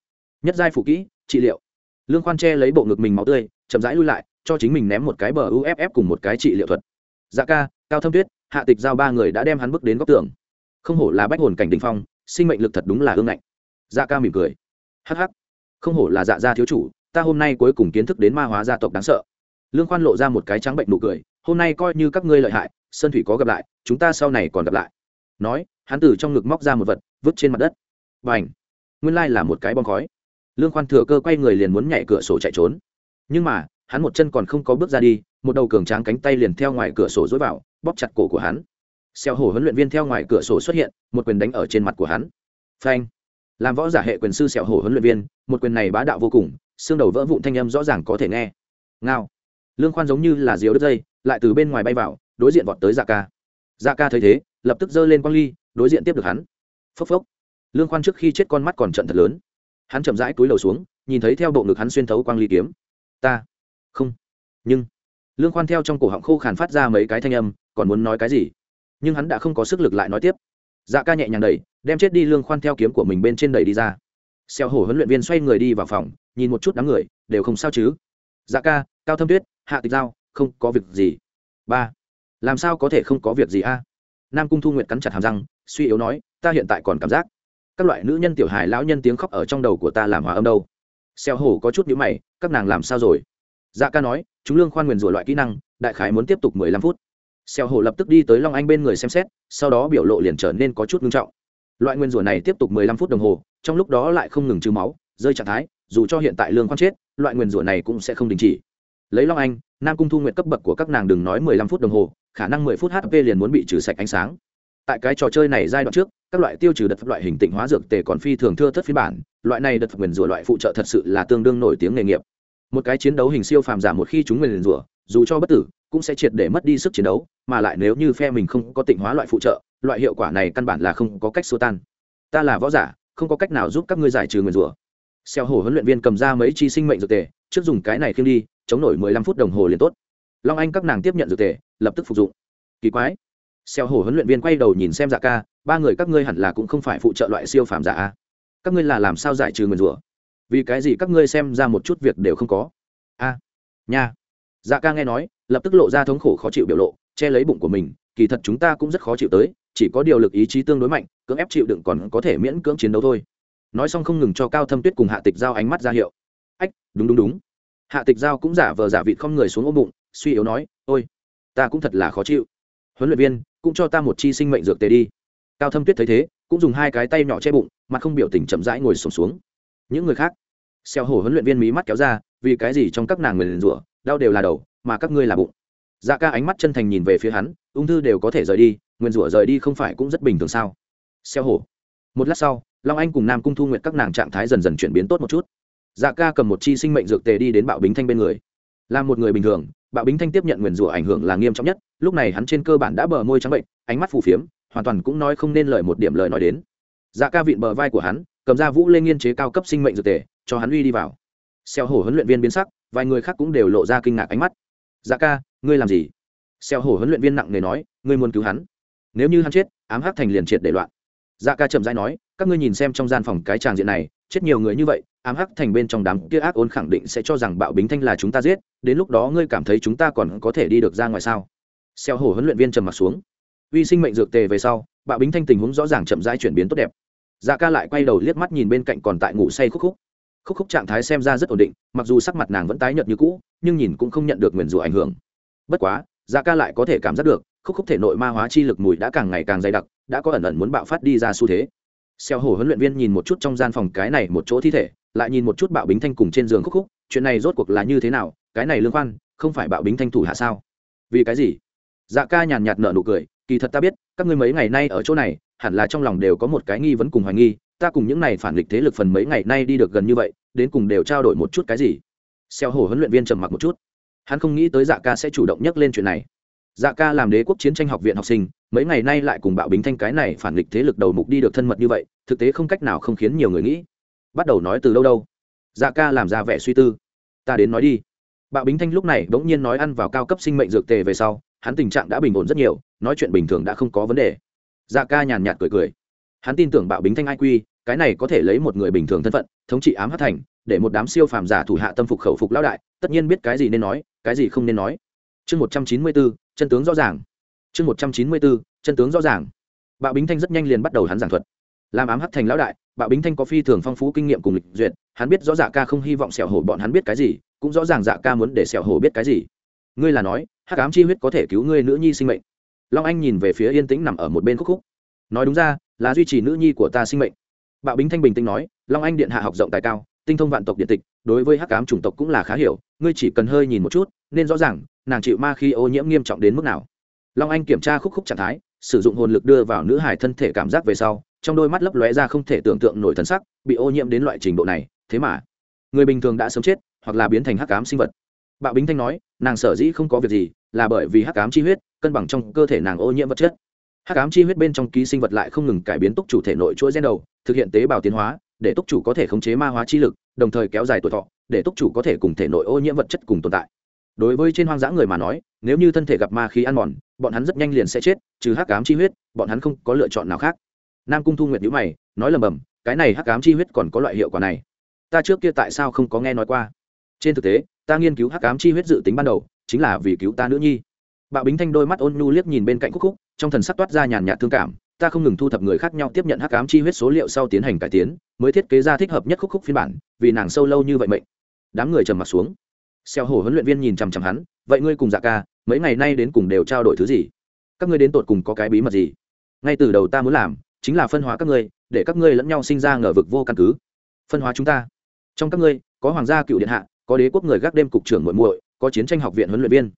Speaker 1: Nhất giai phụ kỹ, trị liệu. Lương khoan che lấy bộ ngực mình máu tươi, chậm rãi lui lại, cho chính mình ném một cái bờ uff cùng một cái trị liệu thuật. Dạ ca, cao thâm tuyết, hạ tịch giao ba người đã đem hắn bước đến góc tường. Không hổ là bách hồn cảnh đình phong, sinh mệnh lực thật đúng là ương ngạnh. Dạ ca mỉm cười. Hh không hổ là dạ gia thiếu chủ ta hôm nay cuối cùng kiến thức đến ma hóa gia tộc đáng sợ. Lương khoan lộ ra một cái trắng bệnh nụ cười, hôm nay coi như các ngươi lợi hại, sơn thủy có gặp lại, chúng ta sau này còn gặp lại. Nói, hắn từ trong ngực móc ra một vật, vứt trên mặt đất. Và ảnh nguyên lai là một cái bom khói. Lương khoan thừa cơ quay người liền muốn nhảy cửa sổ chạy trốn. Nhưng mà, hắn một chân còn không có bước ra đi, một đầu cường tráng cánh tay liền theo ngoài cửa sổ dối vào, bóp chặt cổ của hắn. Xeo hổ huấn luyện viên theo ngoài cửa sổ xuất hiện, một quyền đánh ở trên mặt của hắn. Phanh! Làm võ giả hệ quyền sư sẹo hổ huấn luyện viên, một quyền này bá đạo vô cùng, xương đầu vỡ vụn thanh âm rõ ràng có thể nghe. Ngao. Lương khoan giống như là diều đứt dây, lại từ bên ngoài bay vào, đối diện vọt tới dạ ca. Dạ ca thấy thế, lập tức giơ lên quang ly, đối diện tiếp được hắn. Phốc phốc. Lương khoan trước khi chết con mắt còn trận thật lớn. Hắn chậm rãi túi lầu xuống, nhìn thấy theo bộ ngực hắn xuyên thấu quang ly kiếm. Ta. Không. Nhưng. Lương khoan theo trong cổ họng khô khàn phát ra mấy cái thanh âm, còn muốn nói cái gì? Nhưng hắn đã không có sức lực lại nói tiếp dạ ca nhẹ nhàng đẩy, đem chết đi lương khoan theo kiếm của mình bên trên đẩy đi ra. Xeo hổ huấn luyện viên xoay người đi vào phòng, nhìn một chút đám người, đều không sao chứ. Dạ ca, cao thâm tuyết, hạ tịch giao, không có việc gì. Ba, làm sao có thể không có việc gì a? Nam cung thu nguyện cắn chặt hàm răng, suy yếu nói, ta hiện tại còn cảm giác, các loại nữ nhân tiểu hài lão nhân tiếng khóc ở trong đầu của ta làm hòa âm đâu. Xeo hổ có chút nhữ mày, các nàng làm sao rồi? Dạ ca nói, chúng lương khoan nguyền rủa loại kỹ năng, đại khái muốn tiếp tục mười lăm phút xeo hổ lập tức đi tới long anh bên người xem xét, sau đó biểu lộ liền trở nên có chút ngưng trọng. Loại nguyên rủa này tiếp tục mười lăm phút đồng hồ, trong lúc đó lại không ngừng trừ máu, rơi trạng thái, dù cho hiện tại lương khoan chết, loại nguyên rủa này cũng sẽ không đình chỉ. Lấy long anh, nam cung thu nguyện cấp bậc của các nàng đừng nói mười lăm phút đồng hồ, khả năng mười phút hp liền muốn bị trừ sạch ánh sáng. Tại cái trò chơi này giai đoạn trước, các loại tiêu trừ đợt loại hình tịnh hóa dược tề còn phi thường thưa thất phiên bản, loại này đợt nguyền rủa loại phụ trợ thật sự là tương đương nổi tiếng nghề nghiệp. Một cái chiến đấu hình siêu phàm giả một khi chúng nguyền rủa, dù cho bất tử, cũng sẽ triệt để mất đi sức chiến đấu mà lại nếu như phe mình không có tịnh hóa loại phụ trợ, loại hiệu quả này căn bản là không có cách xua tan. Ta là võ giả, không có cách nào giúp các ngươi giải trừ người rủa. Xeo hổ huấn luyện viên cầm ra mấy chi sinh mệnh dược tề, trước dùng cái này khiêng đi, chống nổi mười lăm phút đồng hồ liền tốt. Long anh các nàng tiếp nhận dược tề, lập tức phục dụng. Kỳ quái. Xeo hổ huấn luyện viên quay đầu nhìn xem dạ ca, ba người các ngươi hẳn là cũng không phải phụ trợ loại siêu phàm giả a. Các ngươi là làm sao giải trừ nguyền rủa? Vì cái gì các ngươi xem ra một chút việc đều không có? A, nha. Dạ ca nghe nói, lập tức lộ ra thống khổ khó chịu biểu lộ che lấy bụng của mình, kỳ thật chúng ta cũng rất khó chịu tới, chỉ có điều lực ý chí tương đối mạnh, cưỡng ép chịu đựng còn có thể miễn cưỡng chiến đấu thôi. Nói xong không ngừng cho cao thâm tuyết cùng hạ tịch giao ánh mắt ra hiệu. Ách, đúng đúng đúng. Hạ tịch giao cũng giả vờ giả vịt không người xuống ôm bụng, suy yếu nói, ôi, ta cũng thật là khó chịu. Huấn luyện viên, cũng cho ta một chi sinh mệnh dược tề đi. Cao thâm tuyết thấy thế, cũng dùng hai cái tay nhỏ che bụng mà không biểu tình chậm rãi ngồi sổm xuống. Những người khác xeo hổ huấn luyện viên mí mắt kéo ra, vì cái gì trong các nàng người liền rủa, đau đều là đầu, mà các ngươi là bụng? Dạ ca ánh mắt chân thành nhìn về phía hắn, ung thư đều có thể rời đi, nguyên rủa rời đi không phải cũng rất bình thường sao? Xeo hổ. Một lát sau, long anh cùng nam cung thu nguyện các nàng trạng thái dần dần chuyển biến tốt một chút. Dạ ca cầm một chi sinh mệnh dược tề đi đến bạo bính thanh bên người. Là một người bình thường, bạo bính thanh tiếp nhận nguyền rủa ảnh hưởng là nghiêm trọng nhất, lúc này hắn trên cơ bản đã bờ môi trắng bệnh, ánh mắt phù phiếm, hoàn toàn cũng nói không nên lời một điểm lời nói đến. Dạ ca vịn bờ vai của hắn, cầm ra vũ lên nghiên chế cao cấp sinh mệnh dược tề, cho hắn uy đi vào. Xeo hổ huấn luyện viên biến sắc, vài người khác cũng đều lộ ra kinh ngạc ánh mắt. Dạ ca ngươi làm gì? Xeo hổ huấn luyện viên nặng nề nói, ngươi muốn cứu hắn. Nếu như hắn chết, ám hắc thành liền triệt để loạn. Dạ ca chậm rãi nói, các ngươi nhìn xem trong gian phòng cái tràng diện này, chết nhiều người như vậy, ám hắc thành bên trong đám kia ác ôn khẳng định sẽ cho rằng bạo bính thanh là chúng ta giết, đến lúc đó ngươi cảm thấy chúng ta còn có thể đi được ra ngoài sao? Xeo hổ huấn luyện viên trầm mặt xuống. Uy sinh mệnh dược tề về sau, bạo bính thanh tình huống rõ ràng chậm rãi chuyển biến tốt đẹp. Dạ ca lại quay đầu liếc mắt nhìn bên cạnh còn tại ngủ say khúc khúc. Khúc khúc trạng thái xem ra rất ổn định, mặc dù sắc mặt nàng vẫn tái nhợt như cũ, nhưng nhìn cũng không nhận được nguyền rủa ảnh hưởng bất quá dạ ca lại có thể cảm giác được, khúc khúc thể nội ma hóa chi lực mùi đã càng ngày càng dày đặc, đã có ẩn ẩn muốn bạo phát đi ra xu thế. Xeo hổ huấn luyện viên nhìn một chút trong gian phòng cái này một chỗ thi thể, lại nhìn một chút bạo bính thanh cùng trên giường khúc khúc, chuyện này rốt cuộc là như thế nào, cái này lương khoan, không phải bạo bính thanh thủ hạ sao? Vì cái gì? Dạ ca nhàn nhạt nở nụ cười, kỳ thật ta biết, các ngươi mấy ngày nay ở chỗ này, hẳn là trong lòng đều có một cái nghi vấn cùng hoài nghi, ta cùng những này phản nghịch thế lực phần mấy ngày nay đi được gần như vậy, đến cùng đều trao đổi một chút cái gì? Xeo hổ huấn luyện viên trầm mặc một chút hắn không nghĩ tới dạ ca sẽ chủ động nhắc lên chuyện này. Dạ ca làm đế quốc chiến tranh học viện học sinh, mấy ngày nay lại cùng bạo bính thanh cái này phản nghịch thế lực đầu mục đi được thân mật như vậy, thực tế không cách nào không khiến nhiều người nghĩ. Bắt đầu nói từ đâu đâu? Dạ ca làm ra vẻ suy tư. Ta đến nói đi. Bạo bính thanh lúc này bỗng nhiên nói ăn vào cao cấp sinh mệnh dược tề về sau, hắn tình trạng đã bình ổn rất nhiều, nói chuyện bình thường đã không có vấn đề. Dạ ca nhàn nhạt cười cười. Hắn tin tưởng bạo bính thanh ai quy cái này có thể lấy một người bình thường thân phận, thống trị ám hát thành, để một đám siêu phàm giả thủ hạ tâm phục khẩu phục lão đại, tất nhiên biết cái gì nên nói cái gì không nên nói. Chương một trăm chín mươi bốn chân tướng rõ ràng. Chương một trăm chín mươi bốn chân tướng rõ ràng. Bạo bính thanh rất nhanh liền bắt đầu hắn giảng thuật. Làm ám hắc thành lão đại, bạo bính thanh có phi thường phong phú kinh nghiệm cùng lịch duyệt, hắn biết rõ dạ ca không hy vọng sẹo hổ bọn hắn biết cái gì, cũng rõ ràng dạ ca muốn để sẹo hổ biết cái gì. Ngươi là nói, hắc ám chi huyết có thể cứu ngươi nữ nhi sinh mệnh. Long anh nhìn về phía yên tĩnh nằm ở một bên khúc khúc. Nói đúng ra, là duy trì nữ nhi của ta sinh mệnh. Bạo bính thanh bình tĩnh nói, long anh điện hạ học rộng tài cao tinh thông vạn tộc điện tịch, đối với hắc ám chủng tộc cũng là khá hiểu, ngươi chỉ cần hơi nhìn một chút, nên rõ ràng, nàng chịu ma khi ô nhiễm nghiêm trọng đến mức nào. Long anh kiểm tra khúc khúc trạng thái, sử dụng hồn lực đưa vào nữ hải thân thể cảm giác về sau, trong đôi mắt lấp lóe ra không thể tưởng tượng nổi thân sắc, bị ô nhiễm đến loại trình độ này, thế mà, người bình thường đã sớm chết, hoặc là biến thành hắc ám sinh vật. Bạo bính thanh nói, nàng sở dĩ không có việc gì, là bởi vì hắc ám chi huyết, cân bằng trong cơ thể nàng ô nhiễm vật chất. Hắc ám chi huyết bên trong ký sinh vật lại không ngừng cải biến túc chủ thể nội chuỗi gen đầu, thực hiện tế bào tiến hóa để túc chủ có thể khống chế ma hóa chi lực, đồng thời kéo dài tuổi thọ, để túc chủ có thể cùng thể nội ô nhiễm vật chất cùng tồn tại. Đối với trên hoang dã người mà nói, nếu như thân thể gặp ma khí ăn mòn, bọn hắn rất nhanh liền sẽ chết, trừ hắc ám chi huyết, bọn hắn không có lựa chọn nào khác. Nam cung thu nguyệt nhữ mày, nói lầm bầm, cái này hắc ám chi huyết còn có loại hiệu quả này. Ta trước kia tại sao không có nghe nói qua? Trên thực tế, ta nghiên cứu hắc ám chi huyết dự tính ban đầu, chính là vì cứu ta nữ nhi. Bạo bính thanh đôi mắt ôn nhu liếc nhìn bên cạnh khúc khúc, trong thần sắc toát ra nhàn nhạt thương cảm ta không ngừng thu thập người khác nhau tiếp nhận hắc ám chi huyết số liệu sau tiến hành cải tiến, mới thiết kế ra thích hợp nhất khúc khúc phiên bản, vì nàng sâu lâu như vậy mệnh. Đám người trầm mặt xuống. Xeo hổ huấn luyện viên nhìn chằm chằm hắn, vậy ngươi cùng dạ ca, mấy ngày nay đến cùng đều trao đổi thứ gì? Các ngươi đến tột cùng có cái bí mật gì? Ngay từ đầu ta muốn làm chính là phân hóa các ngươi, để các ngươi lẫn nhau sinh ra ngờ vực vô căn cứ. Phân hóa chúng ta. Trong các ngươi, có hoàng gia cựu điện hạ, có đế quốc người gác đêm cục trưởng muội muội, có chiến tranh học viện huấn luyện viên.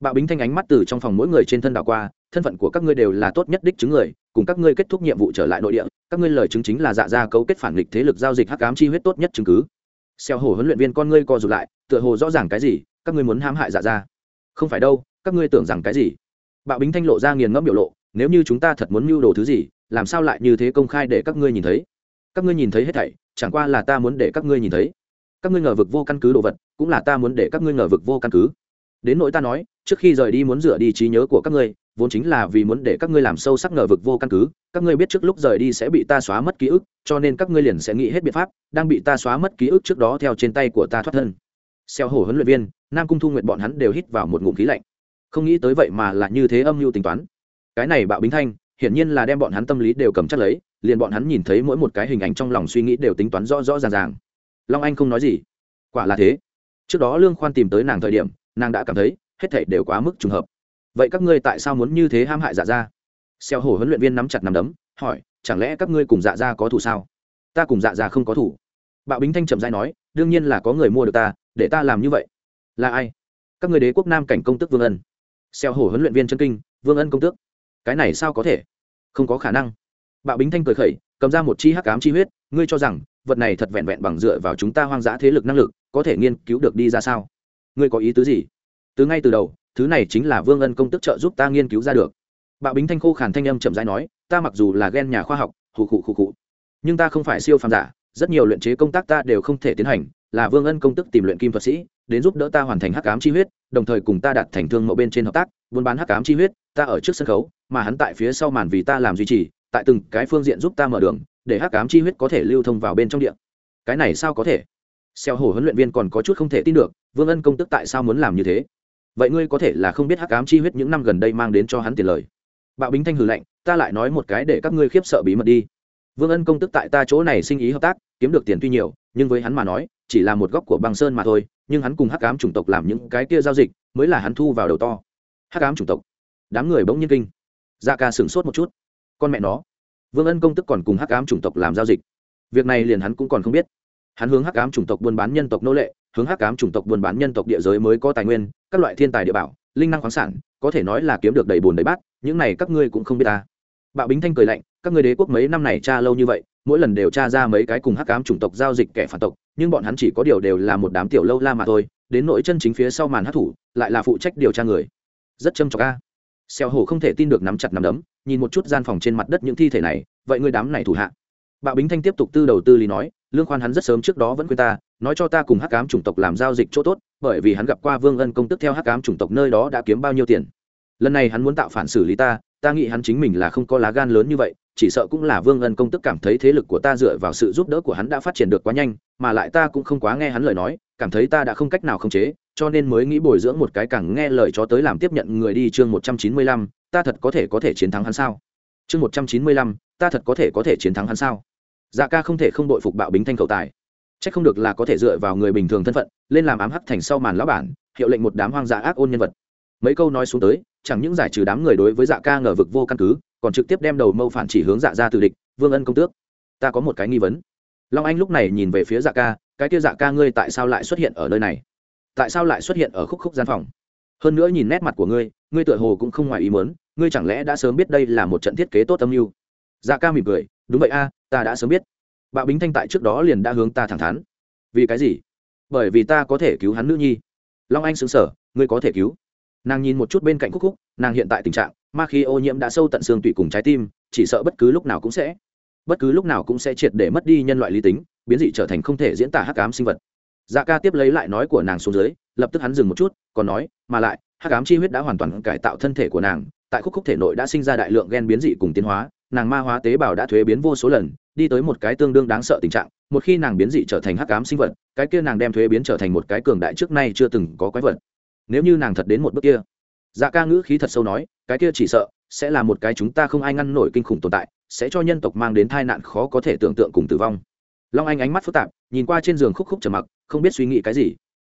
Speaker 1: Bạo bính thanh ánh mắt từ trong phòng mỗi người trên thân đảo qua thân phận của các ngươi đều là tốt nhất đích chứng người, cùng các ngươi kết thúc nhiệm vụ trở lại nội địa, các ngươi lời chứng chính là dạ ra cấu kết phản nghịch thế lực giao dịch hắc ám chi huyết tốt nhất chứng cứ. Xeo hổ huấn luyện viên con ngươi co rụt lại, tựa hồ rõ ràng cái gì, các ngươi muốn hãm hại dạ ra không phải đâu, các ngươi tưởng rằng cái gì? Bạo bính thanh lộ ra nghiền ngẫm biểu lộ, nếu như chúng ta thật muốn mưu đồ thứ gì, làm sao lại như thế công khai để các ngươi nhìn thấy? Các ngươi nhìn thấy hết thảy, chẳng qua là ta muốn để các ngươi nhìn thấy. Các ngươi ngờ vực vô căn cứ đồ vật, cũng là ta muốn để các ngươi ngờ vực vô căn cứ. Đến nỗi ta nói, trước khi rời đi muốn rửa đi trí nhớ của các ngươi vốn chính là vì muốn để các ngươi làm sâu sắc ngờ vực vô căn cứ, các ngươi biết trước lúc rời đi sẽ bị ta xóa mất ký ức, cho nên các ngươi liền sẽ nghĩ hết biện pháp, đang bị ta xóa mất ký ức trước đó theo trên tay của ta thoát thân. Xeo hổ huấn luyện viên, nam cung thu nguyện bọn hắn đều hít vào một ngụm khí lạnh. Không nghĩ tới vậy mà là như thế âm mưu tính toán. Cái này bạo bính thanh, hiển nhiên là đem bọn hắn tâm lý đều cầm chắc lấy, liền bọn hắn nhìn thấy mỗi một cái hình ảnh trong lòng suy nghĩ đều tính toán rõ rõ ràng ràng. Long anh không nói gì. Quả là thế. Trước đó lương khoan tìm tới nàng thời điểm, nàng đã cảm thấy hết thảy đều quá mức trùng hợp vậy các ngươi tại sao muốn như thế ham hại dạ gia? Xeo hổ huấn luyện viên nắm chặt nắm đấm, hỏi, chẳng lẽ các ngươi cùng dạ gia có thủ sao? Ta cùng dạ gia không có thủ. Bạo bính thanh trầm dai nói, đương nhiên là có người mua được ta, để ta làm như vậy. Là ai? Các người đế quốc nam cảnh công tức vương ân. Xeo hổ huấn luyện viên chân kinh, vương ân công tước. Cái này sao có thể? Không có khả năng. Bạo bính thanh cười khẩy, cầm ra một chi hắc ám chi huyết, ngươi cho rằng, vật này thật vẹn vẹn bằng dựa vào chúng ta hoang dã thế lực năng lực, có thể nghiên cứu được đi ra sao? Ngươi có ý tứ gì? Từ ngay từ đầu thứ này chính là vương ân công tức trợ giúp ta nghiên cứu ra được. Bạo bính thanh khô khàn thanh âm chậm rãi nói, ta mặc dù là ghen nhà khoa học hù khụ khụ khụ, nhưng ta không phải siêu phàm giả, rất nhiều luyện chế công tác ta đều không thể tiến hành, là vương ân công tức tìm luyện kim thuật sĩ, đến giúp đỡ ta hoàn thành hắc ám chi huyết, đồng thời cùng ta đặt thành thương mẫu bên trên hợp tác, buôn bán hắc ám chi huyết, ta ở trước sân khấu, mà hắn tại phía sau màn vì ta làm duy trì, tại từng cái phương diện giúp ta mở đường, để hắc ám chi huyết có thể lưu thông vào bên trong địa. cái này sao có thể? Xeo hổ huấn luyện viên còn có chút không thể tin được, vương ân công tức tại sao muốn làm như thế? Vậy ngươi có thể là không biết hắc ám chi huyết những năm gần đây mang đến cho hắn tiền lời. Bạo bính thanh hừ lạnh, ta lại nói một cái để các ngươi khiếp sợ bí mật đi. Vương ân công tức tại ta chỗ này sinh ý hợp tác, kiếm được tiền tuy nhiều, nhưng với hắn mà nói, chỉ là một góc của băng sơn mà thôi, nhưng hắn cùng hắc ám chủng tộc làm những cái kia giao dịch, mới là hắn thu vào đầu to. Hắc ám chủng tộc, đám người bỗng nhiên kinh. Da ca sửng sốt một chút. Con mẹ nó. Vương ân công tức còn cùng hắc ám chủng tộc làm giao dịch. Việc này liền hắn cũng còn không biết. Hắn hướng hắc ám chủng tộc buôn bán nhân tộc nô lệ hướng hắc ám chủng tộc buôn bán nhân tộc địa giới mới có tài nguyên, các loại thiên tài địa bảo, linh năng khoáng sản, có thể nói là kiếm được đầy bùn đầy bát, những này các ngươi cũng không biết ta. Bạo bính thanh cười lạnh, các ngươi đế quốc mấy năm này tra lâu như vậy, mỗi lần đều tra ra mấy cái cùng hắc ám chủng tộc giao dịch kẻ phản tộc, nhưng bọn hắn chỉ có điều đều là một đám tiểu lâu la mà thôi, đến nỗi chân chính phía sau màn hát thủ, lại là phụ trách điều tra người. Rất châm trọc a. Xeo hổ không thể tin được nắm chặt nắm đấm, nhìn một chút gian phòng trên mặt đất những thi thể này, vậy ngươi đám này thủ hạ. Bạo bính thanh tiếp tục tư đầu tư lý nói, lương khoan hắn rất sớm trước đó vẫn quên ta nói cho ta cùng hắc ám chủng tộc làm giao dịch chỗ tốt, bởi vì hắn gặp qua vương ân công tức theo hắc ám chủng tộc nơi đó đã kiếm bao nhiêu tiền. Lần này hắn muốn tạo phản xử lý ta ta nghĩ hắn chính mình là không có lá gan lớn như vậy, chỉ sợ cũng là vương ân công tức cảm thấy thế lực của ta dựa vào sự giúp đỡ của hắn đã phát triển được quá nhanh, mà lại ta cũng không quá nghe hắn lời nói, cảm thấy ta đã không cách nào khống chế, cho nên mới nghĩ bồi dưỡng một cái càng nghe lời cho tới làm tiếp nhận người đi chương một trăm chín mươi lăm, ta thật có thể có thể chiến thắng hắn sao? Chương một trăm chín mươi lăm, ta thật có thể có thể chiến thắng hắn sao? Dạ ca không thể không đội phục bạo bính thanh cầu tài chắc không được là có thể dựa vào người bình thường thân phận, lên làm ám hắc thành sau màn lão bản, hiệu lệnh một đám hoang dã ác ôn nhân vật. Mấy câu nói xuống tới, chẳng những giải trừ đám người đối với dạ ca ngờ vực vô căn cứ, còn trực tiếp đem đầu mâu phản chỉ hướng dạ ra từ địch, vương ân công tước. Ta có một cái nghi vấn. Long anh lúc này nhìn về phía dạ ca, cái kia dạ ca ngươi tại sao lại xuất hiện ở nơi này? Tại sao lại xuất hiện ở khúc khúc gian phòng? Hơn nữa nhìn nét mặt của ngươi ngươi tựa hồ cũng không ngoài ý mớn ngươi chẳng lẽ đã sớm biết đây là một trận thiết kế tốt âm mưu? Dạ ca mỉm cười, đúng vậy a, ta đã sớm biết bạo bính thanh tại trước đó liền đã hướng ta thẳng thắn. Vì cái gì? Bởi vì ta có thể cứu hắn nữ nhi. Long anh xứng sở ngươi có thể cứu. Nàng nhìn một chút bên cạnh khúc khúc, nàng hiện tại tình trạng, ma khí ô nhiễm đã sâu tận xương tủy cùng trái tim, chỉ sợ bất cứ lúc nào cũng sẽ, bất cứ lúc nào cũng sẽ triệt để mất đi nhân loại lý tính, biến dị trở thành không thể diễn tả hắc ám sinh vật. Dạ ca tiếp lấy lại nói của nàng xuống dưới, lập tức hắn dừng một chút, còn nói, mà lại, hắc ám chi huyết đã hoàn toàn cải tạo thân thể của nàng, tại khúc khúc thể nội đã sinh ra đại lượng gen biến dị cùng tiến hóa, nàng ma hóa tế bào đã thuế biến vô số lần đi tới một cái tương đương đáng sợ tình trạng, một khi nàng biến dị trở thành hắc ám sinh vật, cái kia nàng đem thuế biến trở thành một cái cường đại trước nay chưa từng có quái vật. Nếu như nàng thật đến một bước kia dạ ca ngữ khí thật sâu nói, cái kia chỉ sợ sẽ là một cái chúng ta không ai ngăn nổi kinh khủng tồn tại, sẽ cho nhân tộc mang đến tai nạn khó có thể tưởng tượng cùng tử vong. Long anh ánh mắt phức tạp, nhìn qua trên giường khúc khúc trầm mặc, không biết suy nghĩ cái gì.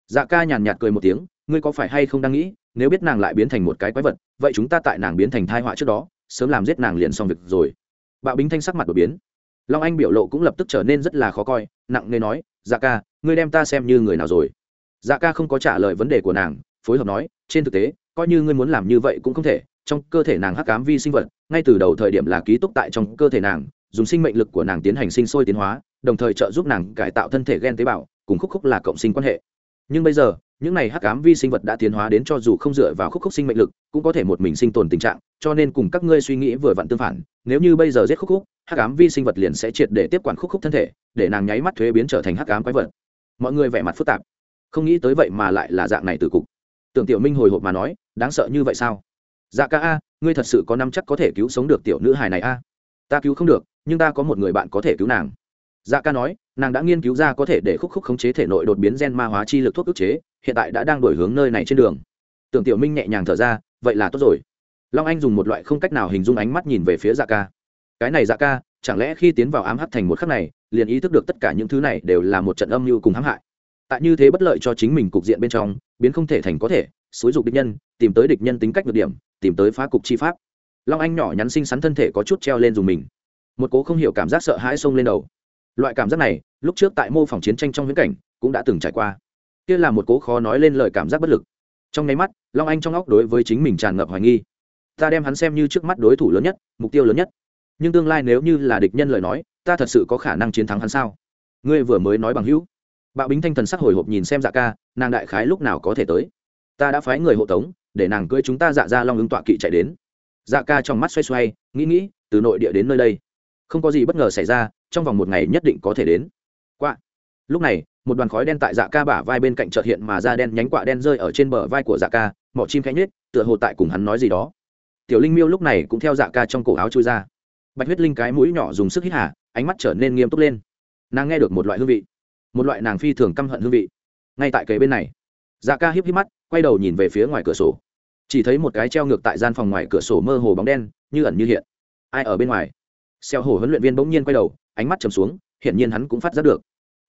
Speaker 1: Dạ ca nhàn nhạt cười một tiếng, ngươi có phải hay không đang nghĩ, nếu biết nàng lại biến thành một cái quái vật, vậy chúng ta tại nàng biến thành thai họa trước đó, sớm làm giết nàng liền xong việc rồi. Bạo bính thanh sắc mặt đột biến long anh biểu lộ cũng lập tức trở nên rất là khó coi, nặng nề nói dạ ca, ngươi đem ta xem như người nào rồi? Dạ ca không có trả lời vấn đề của nàng, phối hợp nói, trên thực tế, coi như ngươi muốn làm như vậy cũng không thể, trong cơ thể nàng hắc cám vi sinh vật, ngay từ đầu thời điểm là ký túc tại trong cơ thể nàng, dùng sinh mệnh lực của nàng tiến hành sinh sôi tiến hóa, đồng thời trợ giúp nàng cải tạo thân thể gen tế bào, cùng khúc khúc là cộng sinh quan hệ. Nhưng bây giờ những này hắc ám vi sinh vật đã tiến hóa đến cho dù không dựa vào khúc khúc sinh mệnh lực, cũng có thể một mình sinh tồn tình trạng, cho nên cùng các ngươi suy nghĩ vừa vặn tương phản, nếu như bây giờ giết khúc khúc, hắc ám vi sinh vật liền sẽ triệt để tiếp quản khúc khúc thân thể, để nàng nháy mắt thuế biến trở thành hắc ám quái vật. Mọi người vẻ mặt phức tạp. Không nghĩ tới vậy mà lại là dạng này từ cục. Tưởng tiểu minh hồi hộp mà nói, đáng sợ như vậy sao? Dạ ca a, ngươi thật sự có năm chắc có thể cứu sống được tiểu nữ hài này a? Ta cứu không được, nhưng ta có một người bạn có thể cứu nàng. Dạ ca nói, nàng đã nghiên cứu ra có thể để khúc khúc khống chế thể nội đột biến gen ma hóa chi lực thuốc ức chế hiện tại đã đang đổi hướng nơi này trên đường. Tưởng tiểu minh nhẹ nhàng thở ra, vậy là tốt rồi. Long anh dùng một loại không cách nào hình dung ánh mắt nhìn về phía dạ ca. Cái này dạ ca, chẳng lẽ khi tiến vào ám hắt thành một khắc này, liền ý thức được tất cả những thứ này đều là một trận âm mưu cùng hãm hại? Tại như thế bất lợi cho chính mình cục diện bên trong, biến không thể thành có thể, xúi dục địch nhân, tìm tới địch nhân tính cách được điểm, tìm tới phá cục chi pháp. Long anh nhỏ nhắn xinh xắn thân thể có chút treo lên dùng mình. Một cố không hiểu cảm giác sợ hãi xông lên đầu. Loại cảm giác này, lúc trước tại mô phỏng chiến tranh trong viễn cảnh, cũng đã từng trải qua kia là một cố khó nói lên lời cảm giác bất lực. Trong nháy mắt, long anh trong óc đối với chính mình tràn ngập hoài nghi. Ta đem hắn xem như trước mắt đối thủ lớn nhất, mục tiêu lớn nhất. Nhưng tương lai nếu như là địch nhân lời nói, ta thật sự có khả năng chiến thắng hắn sao? Ngươi vừa mới nói bằng hữu. Bạo bính thanh thần sắc hồi hộp nhìn xem dạ ca, nàng đại khái lúc nào có thể tới? Ta đã phái người hộ tống, để nàng cưới chúng ta dạ ra long ứng tọa kỵ chạy đến. Dạ ca trong mắt xoay xoay, nghĩ nghĩ, từ nội địa đến nơi đây. Không có gì bất ngờ xảy ra, trong vòng một ngày nhất định có thể đến. Quạ. Lúc này một đoàn khói đen tại dạ ca bả vai bên cạnh trợt hiện mà da đen nhánh quạ đen rơi ở trên bờ vai của dạ ca, mỏ chim khẽ nhết tựa hồ tại cùng hắn nói gì đó. Tiểu linh miêu lúc này cũng theo dạ ca trong cổ áo chui ra. Bạch huyết linh cái mũi nhỏ dùng sức hít hà, ánh mắt trở nên nghiêm túc lên. Nàng nghe được một loại hương vị, một loại nàng phi thường căm hận hương vị. Ngay tại kề bên này dạ ca híp híp mắt, quay đầu nhìn về phía ngoài cửa sổ. Chỉ thấy một cái treo ngược tại gian phòng ngoài cửa sổ mơ hồ bóng đen, như ẩn như hiện. Ai ở bên ngoài? Xeo hồ huấn luyện viên bỗng nhiên quay đầu, ánh mắt trầm xuống, hiển nhiên hắn cũng phát giác được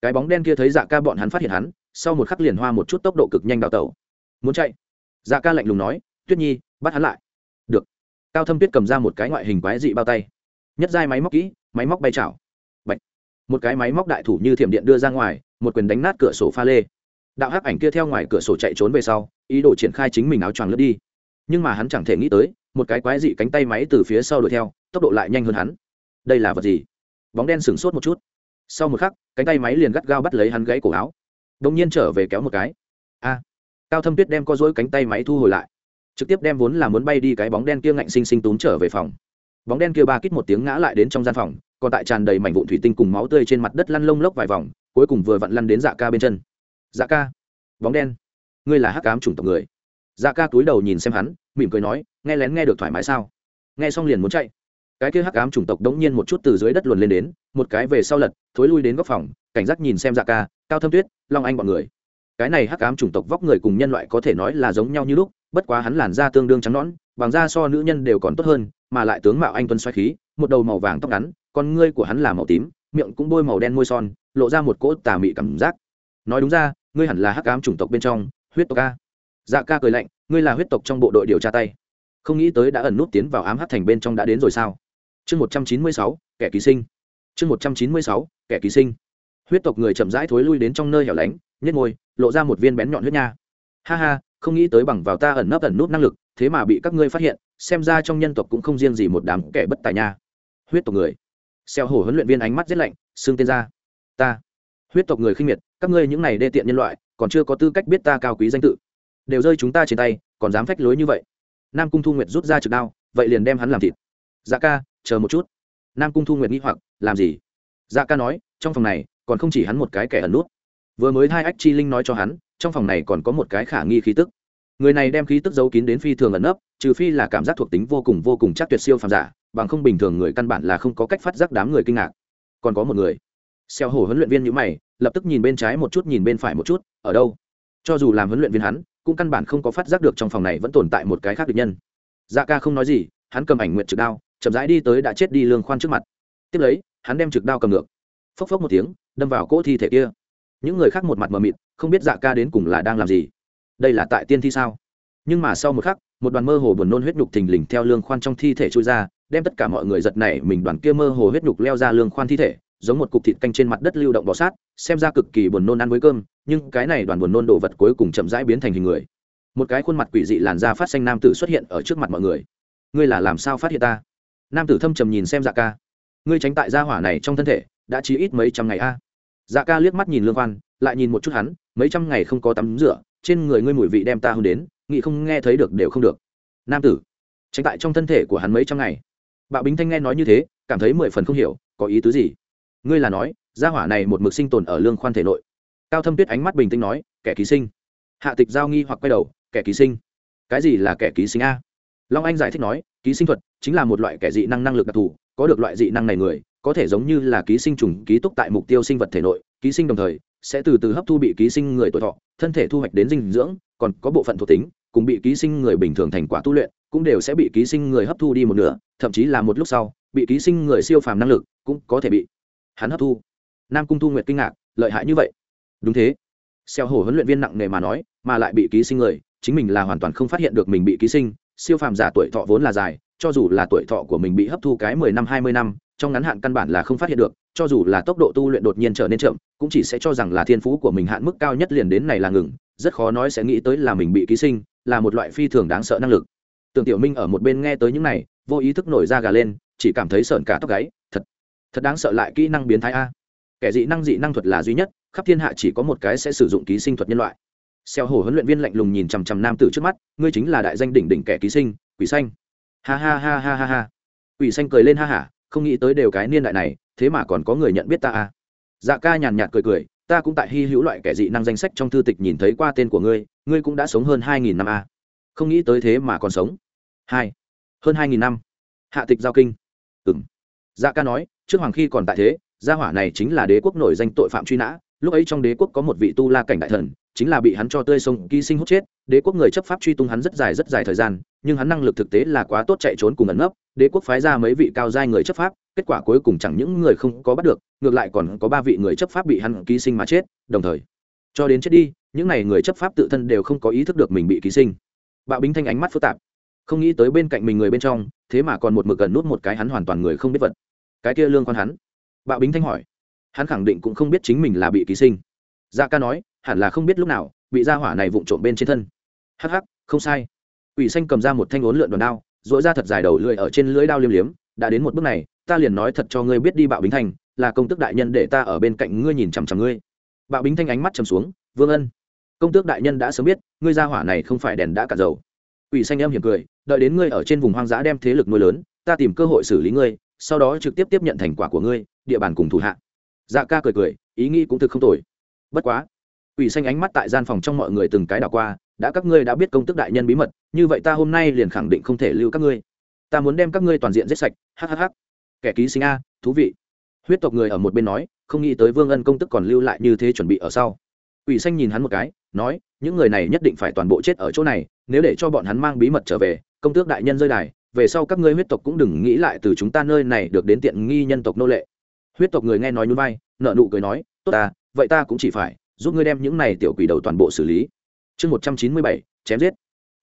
Speaker 1: cái bóng đen kia thấy dạ ca bọn hắn phát hiện hắn, sau một khắc liền hoa một chút tốc độ cực nhanh đào tẩu. Muốn chạy? Dạ ca lạnh lùng nói, tuyết nhi, bắt hắn lại. Được. Cao thâm tuyết cầm ra một cái ngoại hình quái dị bao tay. Nhất giai máy móc kỹ, máy móc bay chảo. Bạch. một cái máy móc đại thủ như thiểm điện đưa ra ngoài, một quyền đánh nát cửa sổ pha lê. Đạo hắc ảnh kia theo ngoài cửa sổ chạy trốn về sau, ý đồ triển khai chính mình áo choàng lướt đi. Nhưng mà hắn chẳng thể nghĩ tới, một cái quái dị cánh tay máy từ phía sau đuổi theo, tốc độ lại nhanh hơn hắn. Đây là vật gì? Bóng đen sửng sốt một chút sau một khắc, cánh tay máy liền gắt gao bắt lấy hắn gãy cổ áo. Đông nhiên trở về kéo một cái. A! Cao thâm tuyết đem co dối cánh tay máy thu hồi lại. Trực tiếp đem vốn là muốn bay đi cái bóng đen kia ngạnh sinh sinh túm trở về phòng. Bóng đen kia ba kít một tiếng ngã lại đến trong gian phòng, còn tại tràn đầy mảnh vụn thủy tinh cùng máu tươi trên mặt đất lăn lông lốc vài vòng, cuối cùng vừa vặn lăn đến dạ ca bên chân. Dạ ca! Bóng đen! Ngươi là hắc cám chủng tộc người. Dạ ca túi đầu nhìn xem hắn, mỉm cười nói, nghe lén nghe được thoải mái sao? Nghe xong liền muốn chạy cái kia hắc ám chủng tộc đống nhiên một chút từ dưới đất luồn lên đến, một cái về sau lật, thối lui đến góc phòng, cảnh giác nhìn xem dạ ca, cao thâm tuyết, long anh bọn người. Cái này hắc ám chủng tộc vóc người cùng nhân loại có thể nói là giống nhau như lúc, bất quá hắn làn da tương đương trắng nõn, bằng da so nữ nhân đều còn tốt hơn, mà lại tướng mạo anh tuân xoay khí, một đầu màu vàng tóc ngắn, con ngươi của hắn là màu tím, miệng cũng bôi màu đen môi son, lộ ra một cỗ tà mị cảm giác. Nói đúng ra, ngươi hẳn là hắc ám chủng tộc bên trong, huyết tộc ca dạ ca cười lạnh, ngươi là huyết tộc trong bộ đội điều tra tay. Không nghĩ tới đã ẩn nút tiến vào ám hắc thành bên trong đã đến rồi sao? Chương một trăm chín mươi sáu, kẻ ký sinh. Chương một trăm chín mươi sáu, kẻ ký sinh. Huyết tộc người chậm rãi thối lui đến trong nơi hẻo lánh nhét môi, lộ ra một viên bén nhọn huyết nha. Ha ha, không nghĩ tới bằng vào ta ẩn nấp ẩn nút năng lực, thế mà bị các ngươi phát hiện, xem ra trong nhân tộc cũng không riêng gì một đám kẻ bất tài nha. Huyết tộc người. Xeo hổ huấn luyện viên ánh mắt rét lạnh, xương tên ra. Ta. Huyết tộc người khinh miệt, các ngươi những này đê tiện nhân loại, còn chưa có tư cách biết ta cao quý danh tự. Đều rơi chúng ta trên tay, còn dám phách lối như vậy. Nam cung thu nguyệt rút ra trực đao, vậy liền đem hắn làm thịt dạ ca, chờ một chút. Nam cung thu nguyệt nghĩ hoặc, làm gì? Dạ ca nói, trong phòng này, còn không chỉ hắn một cái kẻ ẩn nút. Vừa mới hai ách chi linh nói cho hắn, trong phòng này còn có một cái khả nghi khí tức. Người này đem khí tức giấu kín đến phi thường ẩn nấp, trừ phi là cảm giác thuộc tính vô cùng vô cùng chắc tuyệt siêu phàm giả, bằng không bình thường người căn bản là không có cách phát giác đám người kinh ngạc. Còn có một người. Xeo hổ huấn luyện viên nhữ mày, lập tức nhìn bên trái một chút, nhìn bên phải một chút, ở đâu? Cho dù làm huấn luyện viên hắn, cũng căn bản không có phát giác được trong phòng này vẫn tồn tại một cái khác địch nhân. Dạ ca không nói gì, hắn cầm ảnh nguyện trực đao chậm rãi đi tới đã chết đi lương khoan trước mặt. Tiếp lấy, hắn đem trực đao cầm ngược. Phốc phốc một tiếng, đâm vào cỗ thi thể kia. Những người khác một mặt mờ mịt, không biết dạ ca đến cùng là đang làm gì. Đây là tại tiên thi sao? Nhưng mà sau một khắc, một đoàn mơ hồ buồn nôn huyết nhục thình lình theo lương khoan trong thi thể trôi ra, đem tất cả mọi người giật nảy mình đoàn kia mơ hồ huyết nhục leo ra lương khoan thi thể, giống một cục thịt canh trên mặt đất lưu động bò sát, xem ra cực kỳ buồn nôn ăn với cơm, nhưng cái này đoàn buồn nôn đồ vật cuối cùng chậm rãi biến thành hình người. Một cái khuôn mặt quỷ dị làn da phát xanh nam tử xuất hiện ở trước mặt mọi người. Ngươi là làm sao phát hiện ta? Nam tử thâm trầm nhìn xem dạ ca. ngươi tránh tại gia hỏa này trong thân thể, đã chí ít mấy trăm ngày a. dạ ca liếc mắt nhìn lương khoan, lại nhìn một chút hắn, mấy trăm ngày không có tắm rửa, trên người ngươi mùi vị đem ta hôn đến nghị không nghe thấy được đều không được. nam tử, tránh tại trong thân thể của hắn mấy trăm ngày. bạo bính thanh nghe nói như thế, cảm thấy mười phần không hiểu, có ý tứ gì? ngươi là nói, gia hỏa này một mực sinh tồn ở lương khoan thể nội. cao thâm tuyết ánh mắt bình tĩnh nói, kẻ ký sinh. hạ tịch giao nghi hoặc quay đầu, kẻ ký sinh. cái gì là kẻ ký sinh a? Long anh giải thích nói, ký sinh thuật chính là một loại kẻ dị năng năng lực đặc thù, có được loại dị năng này người, có thể giống như là ký sinh trùng, ký túc tại mục tiêu sinh vật thể nội, ký sinh đồng thời, sẽ từ từ hấp thu bị ký sinh người tuổi thọ, thân thể thu hoạch đến dinh dưỡng, còn có bộ phận thuộc tính, cùng bị ký sinh người bình thường thành quả tu luyện, cũng đều sẽ bị ký sinh người hấp thu đi một nửa, thậm chí là một lúc sau, bị ký sinh người siêu phàm năng lực cũng có thể bị hắn hấp thu. Nam cung thu nguyệt kinh ngạc, lợi hại như vậy? Đúng thế. Xeo hổ huấn luyện viên nặng nề mà nói, mà lại bị ký sinh người, chính mình là hoàn toàn không phát hiện được mình bị ký sinh siêu phàm giả tuổi thọ vốn là dài, cho dù là tuổi thọ của mình bị hấp thu cái mười năm, hai mươi năm, trong ngắn hạn căn bản là không phát hiện được, cho dù là tốc độ tu luyện đột nhiên trở nên chậm, cũng chỉ sẽ cho rằng là thiên phú của mình hạn mức cao nhất liền đến này là ngừng, rất khó nói sẽ nghĩ tới là mình bị ký sinh, là một loại phi thường đáng sợ năng lực. Tưởng tiểu minh ở một bên nghe tới những này, vô ý thức nổi ra gà lên, chỉ cảm thấy sợn cả tóc gáy, thật thật đáng sợ lại kỹ năng biến thái a. Kẻ dị năng dị năng thuật là duy nhất, khắp thiên hạ chỉ có một cái sẽ sử dụng ký sinh thuật nhân loại xeo hổ huấn luyện viên lạnh lùng nhìn chằm chằm nam tử trước mắt, ngươi chính là đại danh đỉnh đỉnh kẻ ký sinh, quỷ xanh. Ha ha ha ha ha ha. Quỷ xanh cười lên ha hả, không nghĩ tới đều cái niên đại này, thế mà còn có người nhận biết ta à? Dạ ca nhàn nhạt cười cười, ta cũng tại hy hữu loại kẻ dị năng danh sách trong thư tịch nhìn thấy qua tên của ngươi ngươi cũng đã sống hơn hai nghìn năm a à. không nghĩ tới thế mà còn sống. Hai. Hơn hai nghìn năm. Hạ tịch giao kinh. Ừng dạ ca nói, trước hoàng khi còn tại thế, gia hỏa này chính là đế quốc nổi danh tội phạm truy nã, lúc ấy trong đế quốc có một vị tu la cảnh đại thần chính là bị hắn cho tươi sông ký sinh hút chết, đế quốc người chấp pháp truy tung hắn rất dài rất dài thời gian, nhưng hắn năng lực thực tế là quá tốt chạy trốn cùng ẩn nấp, đế quốc phái ra mấy vị cao giai người chấp pháp, kết quả cuối cùng chẳng những người không có bắt được, ngược lại còn có ba vị người chấp pháp bị hắn ký sinh mà chết, đồng thời, cho đến chết đi, những n à y người chấp pháp tự thân đều không có ý thức được mình bị ký sinh. Bạo bính thanh ánh mắt phức tạp. Không nghĩ tới bên cạnh mình người bên trong, thế mà còn một mực gần nút một cái hắn hoàn toàn người không biết vật. Cái kia lương quan hắn. Bạo bính thanh hỏi. Hắn khẳng định cũng không biết chính mình là bị ký sinh. Dạ ca nói hẳn là không biết lúc nào bị gia hỏa này vụng trộm bên trên thân. Hắc hắc, không sai. Ủy xanh cầm ra một thanh ốn lượn đòn đao dội ra thật dài đầu lưỡi ở trên lưỡi đao liêm liếm, đã đến một bước này, ta liền nói thật cho ngươi biết đi bạo bính thanh là công tước đại nhân để ta ở bên cạnh ngươi nhìn chằm chằm ngươi. Bạo bính thanh ánh mắt chầm xuống, vương ân, công tước đại nhân đã sớm biết, ngươi gia hỏa này không phải đèn đã cả dầu. Ủy xanh em hiểm cười, đợi đến ngươi ở trên vùng hoang dã đem thế lực nuôi lớn, ta tìm cơ hội xử lý ngươi, sau đó trực tiếp tiếp nhận thành quả của ngươi, địa bàn cùng thủ hạ. Dạ ca cười cười, ý nghĩ cũng thực không tồi. Bất quá Quỷ xanh ánh mắt tại gian phòng trong mọi người từng cái đảo qua, đã các ngươi đã biết công tức đại nhân bí mật, như vậy ta hôm nay liền khẳng định không thể lưu các ngươi. Ta muốn đem các ngươi toàn diện giết sạch hhh kẻ ký sinh a, thú vị. Huyết tộc người ở một bên nói, không nghĩ tới vương ân công tức còn lưu lại như thế chuẩn bị ở sau. Quỷ xanh nhìn hắn một cái, nói, những người này nhất định phải toàn bộ chết ở chỗ này, nếu để cho bọn hắn mang bí mật trở về, công tước đại nhân rơi đài, về sau các ngươi huyết tộc cũng đừng nghĩ lại từ chúng ta nơi này được đến tiện nghi nhân tộc nô lệ. Huyết tộc người nghe nói nhún vai nợ nụ cười nói, tốt ta, vậy ta cũng chỉ phải giúp ngươi đem những này tiểu quỷ đầu toàn bộ xử lý. Chương một trăm chín mươi bảy, chém giết.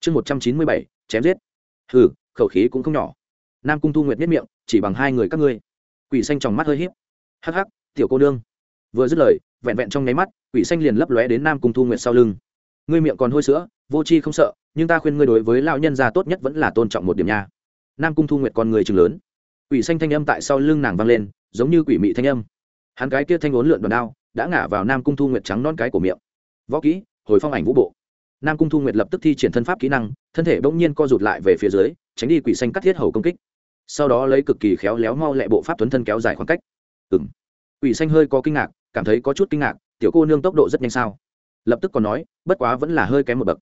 Speaker 1: Chương một trăm chín mươi bảy, chém giết. Hừ, khẩu khí cũng không nhỏ. Nam cung thu nguyệt biết miệng, chỉ bằng hai người các ngươi. Quỷ xanh trong mắt hơi hiếp hắc hắc, tiểu cô nương. Vừa dứt lời, vẹn vẹn trong nháy mắt, quỷ xanh liền lấp lóe đến nam cung thu nguyệt sau lưng. Ngươi miệng còn hôi sữa, vô tri không sợ, nhưng ta khuyên ngươi đối với lão nhân già tốt nhất vẫn là tôn trọng một điểm nha. Nam cung thu nguyệt con người chừng lớn. Quỷ xanh thanh âm tại sau lưng nàng vang lên, giống như quỷ mị thanh âm. Hắn cái kia thanh uốn lượn đòn đao đã ngả vào nam cung thu nguyệt trắng non cái của miệng. Võ kỹ, hồi phong ảnh vũ bộ. Nam cung thu nguyệt lập tức thi triển thân pháp kỹ năng, thân thể bỗng nhiên co rụt lại về phía dưới, tránh đi quỷ xanh cắt thiết hầu công kích. Sau đó lấy cực kỳ khéo léo mau lẹ bộ pháp tuấn thân kéo dài khoảng cách. Ừ m quỷ xanh hơi có kinh ngạc, cảm thấy có chút kinh ngạc, tiểu cô nương tốc độ rất nhanh sao? Lập tức còn nói, bất quá vẫn là hơi kém một bậc.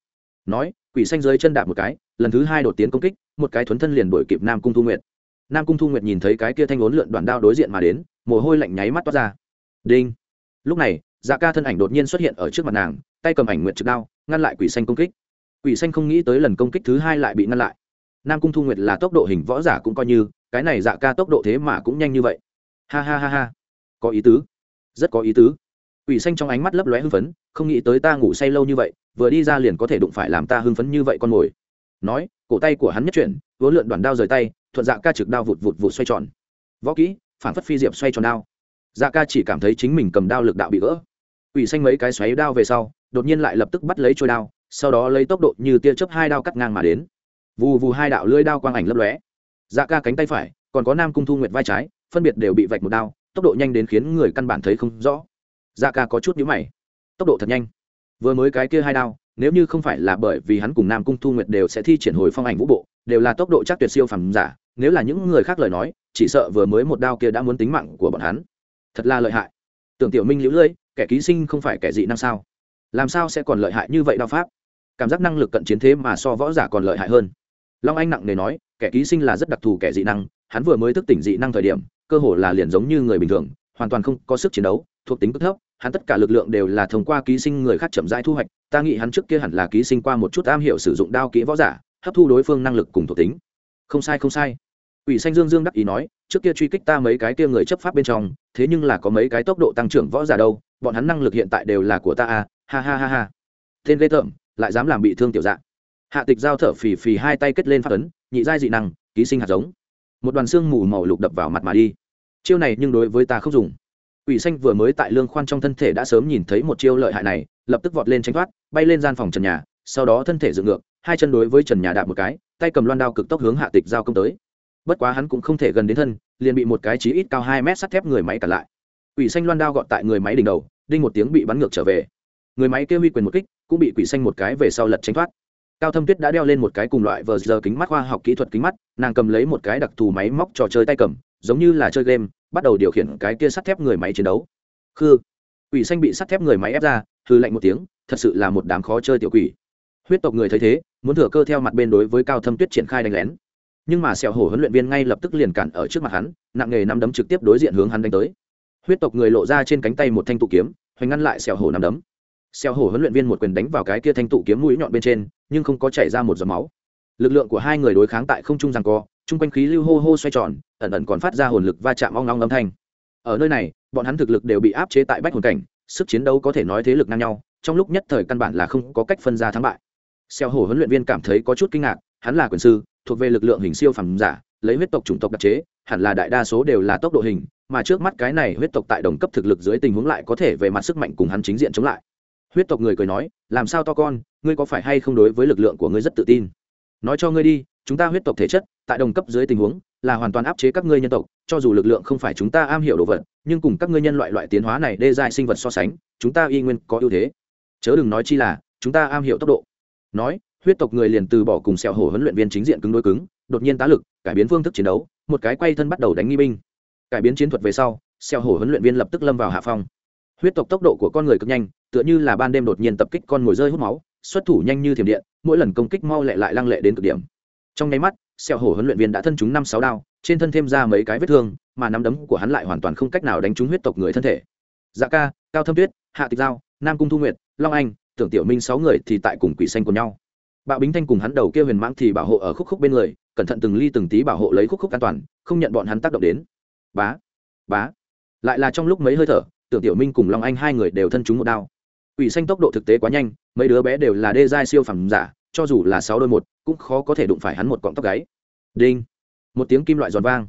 Speaker 1: Nói, quỷ xanh dưới chân đạp một cái, lần thứ hai đột tiến công kích, một cái thuấn thân liền đuổi kịp nam cung thu nguyệt. Nam cung thu nguyệt nhìn thấy cái kia thanh ốn lượn đoạn đao đối diện mà đến, mồ hôi lạnh nháy mắt toát ra. Đinh lúc này dạ ca thân ảnh đột nhiên xuất hiện ở trước mặt nàng, tay cầm ảnh nguyệt trực đao, ngăn lại quỷ xanh công kích. Quỷ xanh không nghĩ tới lần công kích thứ hai lại bị ngăn lại. Nam cung thu nguyệt là tốc độ hình võ giả cũng coi như, cái này dạ ca tốc độ thế mà cũng nhanh như vậy. Ha ha ha ha. Có ý tứ. Rất có ý tứ. Quỷ xanh trong ánh mắt lấp lóe hưng phấn, không nghĩ tới ta ngủ say lâu như vậy, vừa đi ra liền có thể đụng phải làm ta hưng phấn như vậy con mồi. Nói, cổ tay của hắn nhất chuyển vốn lượn đoàn đao rời tay, thuận dạ ca trực đao vụt vụt vụt xoay tròn. Võ kỹ, phản phất phi diệp xoay tròn đao dạ ca chỉ cảm thấy chính mình cầm đao lực đạo bị gỡ. Quỷ xanh mấy cái xoáy đao về sau, đột nhiên lại lập tức bắt lấy trôi đao, sau đó lấy tốc độ như tia chớp hai đao cắt ngang mà đến. Vù vù hai đạo lưỡi đao quang ảnh lấp lóe. Dạ ca cánh tay phải, còn có nam cung thu nguyệt vai trái, phân biệt đều bị vạch một đao, tốc độ nhanh đến khiến người căn bản thấy không rõ. Dạ ca có chút nhíu mày. Tốc độ thật nhanh. Vừa mới cái kia hai đao, nếu như không phải là bởi vì hắn cùng nam cung thu nguyệt đều sẽ thi triển hồi phong ảnh vũ bộ, đều là tốc độ chắc tuyệt siêu phàm giả, nếu là những người khác lời nói, chỉ sợ vừa mới một đao kia đã muốn tính mạng của bọn hắn thật là lợi hại. Tưởng tiểu minh liễu lưỡi kẻ ký sinh không phải kẻ dị năng sao? Làm sao sẽ còn lợi hại như vậy đao pháp? Cảm giác năng lực cận chiến thế mà so võ giả còn lợi hại hơn. Long anh nặng nề nói, kẻ ký sinh là rất đặc thù kẻ dị năng, hắn vừa mới thức tỉnh dị năng thời điểm, cơ hồ là liền giống như người bình thường, hoàn toàn không có sức chiến đấu, thuộc tính cực thấp, hắn tất cả lực lượng đều là thông qua ký sinh người khác chậm rãi thu hoạch, ta nghĩ hắn trước kia hẳn là ký sinh qua một chút am hiểu sử dụng đao kỹ võ giả, hấp thu đối phương năng lực cùng thuộc tính. Không sai không sai ủy xanh dương dương đắc ý nói, trước kia truy kích ta mấy cái kia người chấp pháp bên trong, thế nhưng là có mấy cái tốc độ tăng trưởng võ giả đâu, bọn hắn năng lực hiện tại đều là của ta à ha ha ha ha. Tên ghê tởm, lại dám làm bị thương tiểu dạng hạ tịch giao thở phì phì hai tay kết lên phát ấn, nhị giai dị năng, ký sinh hạt giống. Một đoàn xương mù màu lục đập vào mặt mà đi. Chiêu này nhưng đối với ta không dùng. Ủy xanh vừa mới tại lương khoan trong thân thể đã sớm nhìn thấy một chiêu lợi hại này, lập tức vọt lên tránh thoát, bay lên gian phòng trần nhà, sau đó thân thể dựng ngược, hai chân đối với trần nhà đạp một cái, tay cầm loan đao cực tốc hướng hạ tịch giao công tới bất quá hắn cũng không thể gần đến thân, liền bị một cái chí ít cao hai mét sắt thép người máy cản lại. Quỷ xanh loan đao gọt tại người máy đỉnh đầu, đinh một tiếng bị bắn ngược trở về. Người máy kêu huy quyền một kích, cũng bị quỷ xanh một cái về sau lật tranh thoát. Cao thâm tuyết đã đeo lên một cái cùng loại vờ giờ kính mắt khoa học kỹ thuật kính mắt, nàng cầm lấy một cái đặc thù máy móc trò chơi tay cầm, giống như là chơi game, bắt đầu điều khiển cái kia sắt thép người máy chiến đấu. Khư. Quỷ xanh bị sắt thép người máy ép ra hư lạnh một tiếng, thật sự là một đám khó chơi tiểu quỷ. Huyết tộc người thấy thế, muốn thừa cơ theo mặt bên đối với cao thâm tuyết triển khai đánh lén nhưng mà sẹo hổ huấn luyện viên ngay lập tức liền cản ở trước mặt hắn, nặng nghề nắm đấm trực tiếp đối diện hướng hắn đánh tới. Huyết tộc người lộ ra trên cánh tay một thanh tụ kiếm, hoành ngăn lại sẹo hổ nắm đấm. Sẹo hổ huấn luyện viên một quyền đánh vào cái kia thanh tụ kiếm mũi nhọn bên trên, nhưng không có chảy ra một giọt máu. Lực lượng của hai người đối kháng tại không trung rằng co, chung quanh khí lưu hô hô xoay tròn, ẩn ẩn còn phát ra hồn lực va chạm ong ong âm thanh. Ở nơi này, bọn hắn thực lực đều bị áp chế tại bách hồn cảnh, sức chiến đấu có thể nói thế lực ngang nhau, trong lúc nhất thời căn bản là không có cách phân ra thắng bại. Xeo hổ huấn luyện viên cảm thấy có chút kinh ngạc, hắn là quyền sư thuộc về lực lượng hình siêu phẩm giả, lấy huyết tộc chủng tộc đặc chế, hẳn là đại đa số đều là tốc độ hình, mà trước mắt cái này huyết tộc tại đồng cấp thực lực dưới tình huống lại có thể về mặt sức mạnh cùng hắn chính diện chống lại. Huyết tộc người cười nói, làm sao to con, ngươi có phải hay không đối với lực lượng của ngươi rất tự tin? Nói cho ngươi đi, chúng ta huyết tộc thể chất, tại đồng cấp dưới tình huống, là hoàn toàn áp chế các ngươi nhân tộc, cho dù lực lượng không phải chúng ta am hiểu đồ vật, nhưng cùng các ngươi nhân loại loại tiến hóa này đê dài sinh vật so sánh, chúng ta y nguyên có ưu thế. Chớ đừng nói chi là, chúng ta am hiểu tốc độ. Nói huyết tộc người liền từ bỏ cùng sẹo hổ huấn luyện viên chính diện cứng đối cứng, đột nhiên tá lực, cải biến phương thức chiến đấu, một cái quay thân bắt đầu đánh nghi binh. Cải biến chiến thuật về sau, sẹo hổ huấn luyện viên lập tức lâm vào hạ phong. Huyết tộc tốc độ của con người cực nhanh, tựa như là ban đêm đột nhiên tập kích con mồi rơi hút máu, xuất thủ nhanh như thiểm điện, mỗi lần công kích mau lẹ lại lăng lệ đến cực điểm. Trong nháy mắt, sẹo hổ huấn luyện viên đã thân chúng năm sáu đao, trên thân thêm ra mấy cái vết thương, mà nắm đấm của hắn lại hoàn toàn không cách nào đánh trúng huyết tộc người thân thể. Dạ ca, cao thâm tuyết, hạ tịch giao, nam cung thu nguyệt, long anh, tưởng tiểu minh sáu người thì tại cùng quỷ xanh của nhau bạo bính thanh cùng hắn đầu kia huyền mãng thì bảo hộ ở khúc khúc bên người, cẩn thận từng ly từng tí bảo hộ lấy khúc khúc an toàn, không nhận bọn hắn tác động đến. Bá bá. Lại là trong lúc mấy hơi thở, tưởng tiểu minh cùng long anh hai người đều thân chúng một đao. Quỷ xanh tốc độ thực tế quá nhanh, mấy đứa bé đều là đê giai siêu phẩm giả, cho dù là sáu đôi một, cũng khó có thể đụng phải hắn một cọng tóc gáy. Đinh. Một tiếng kim loại giòn vang.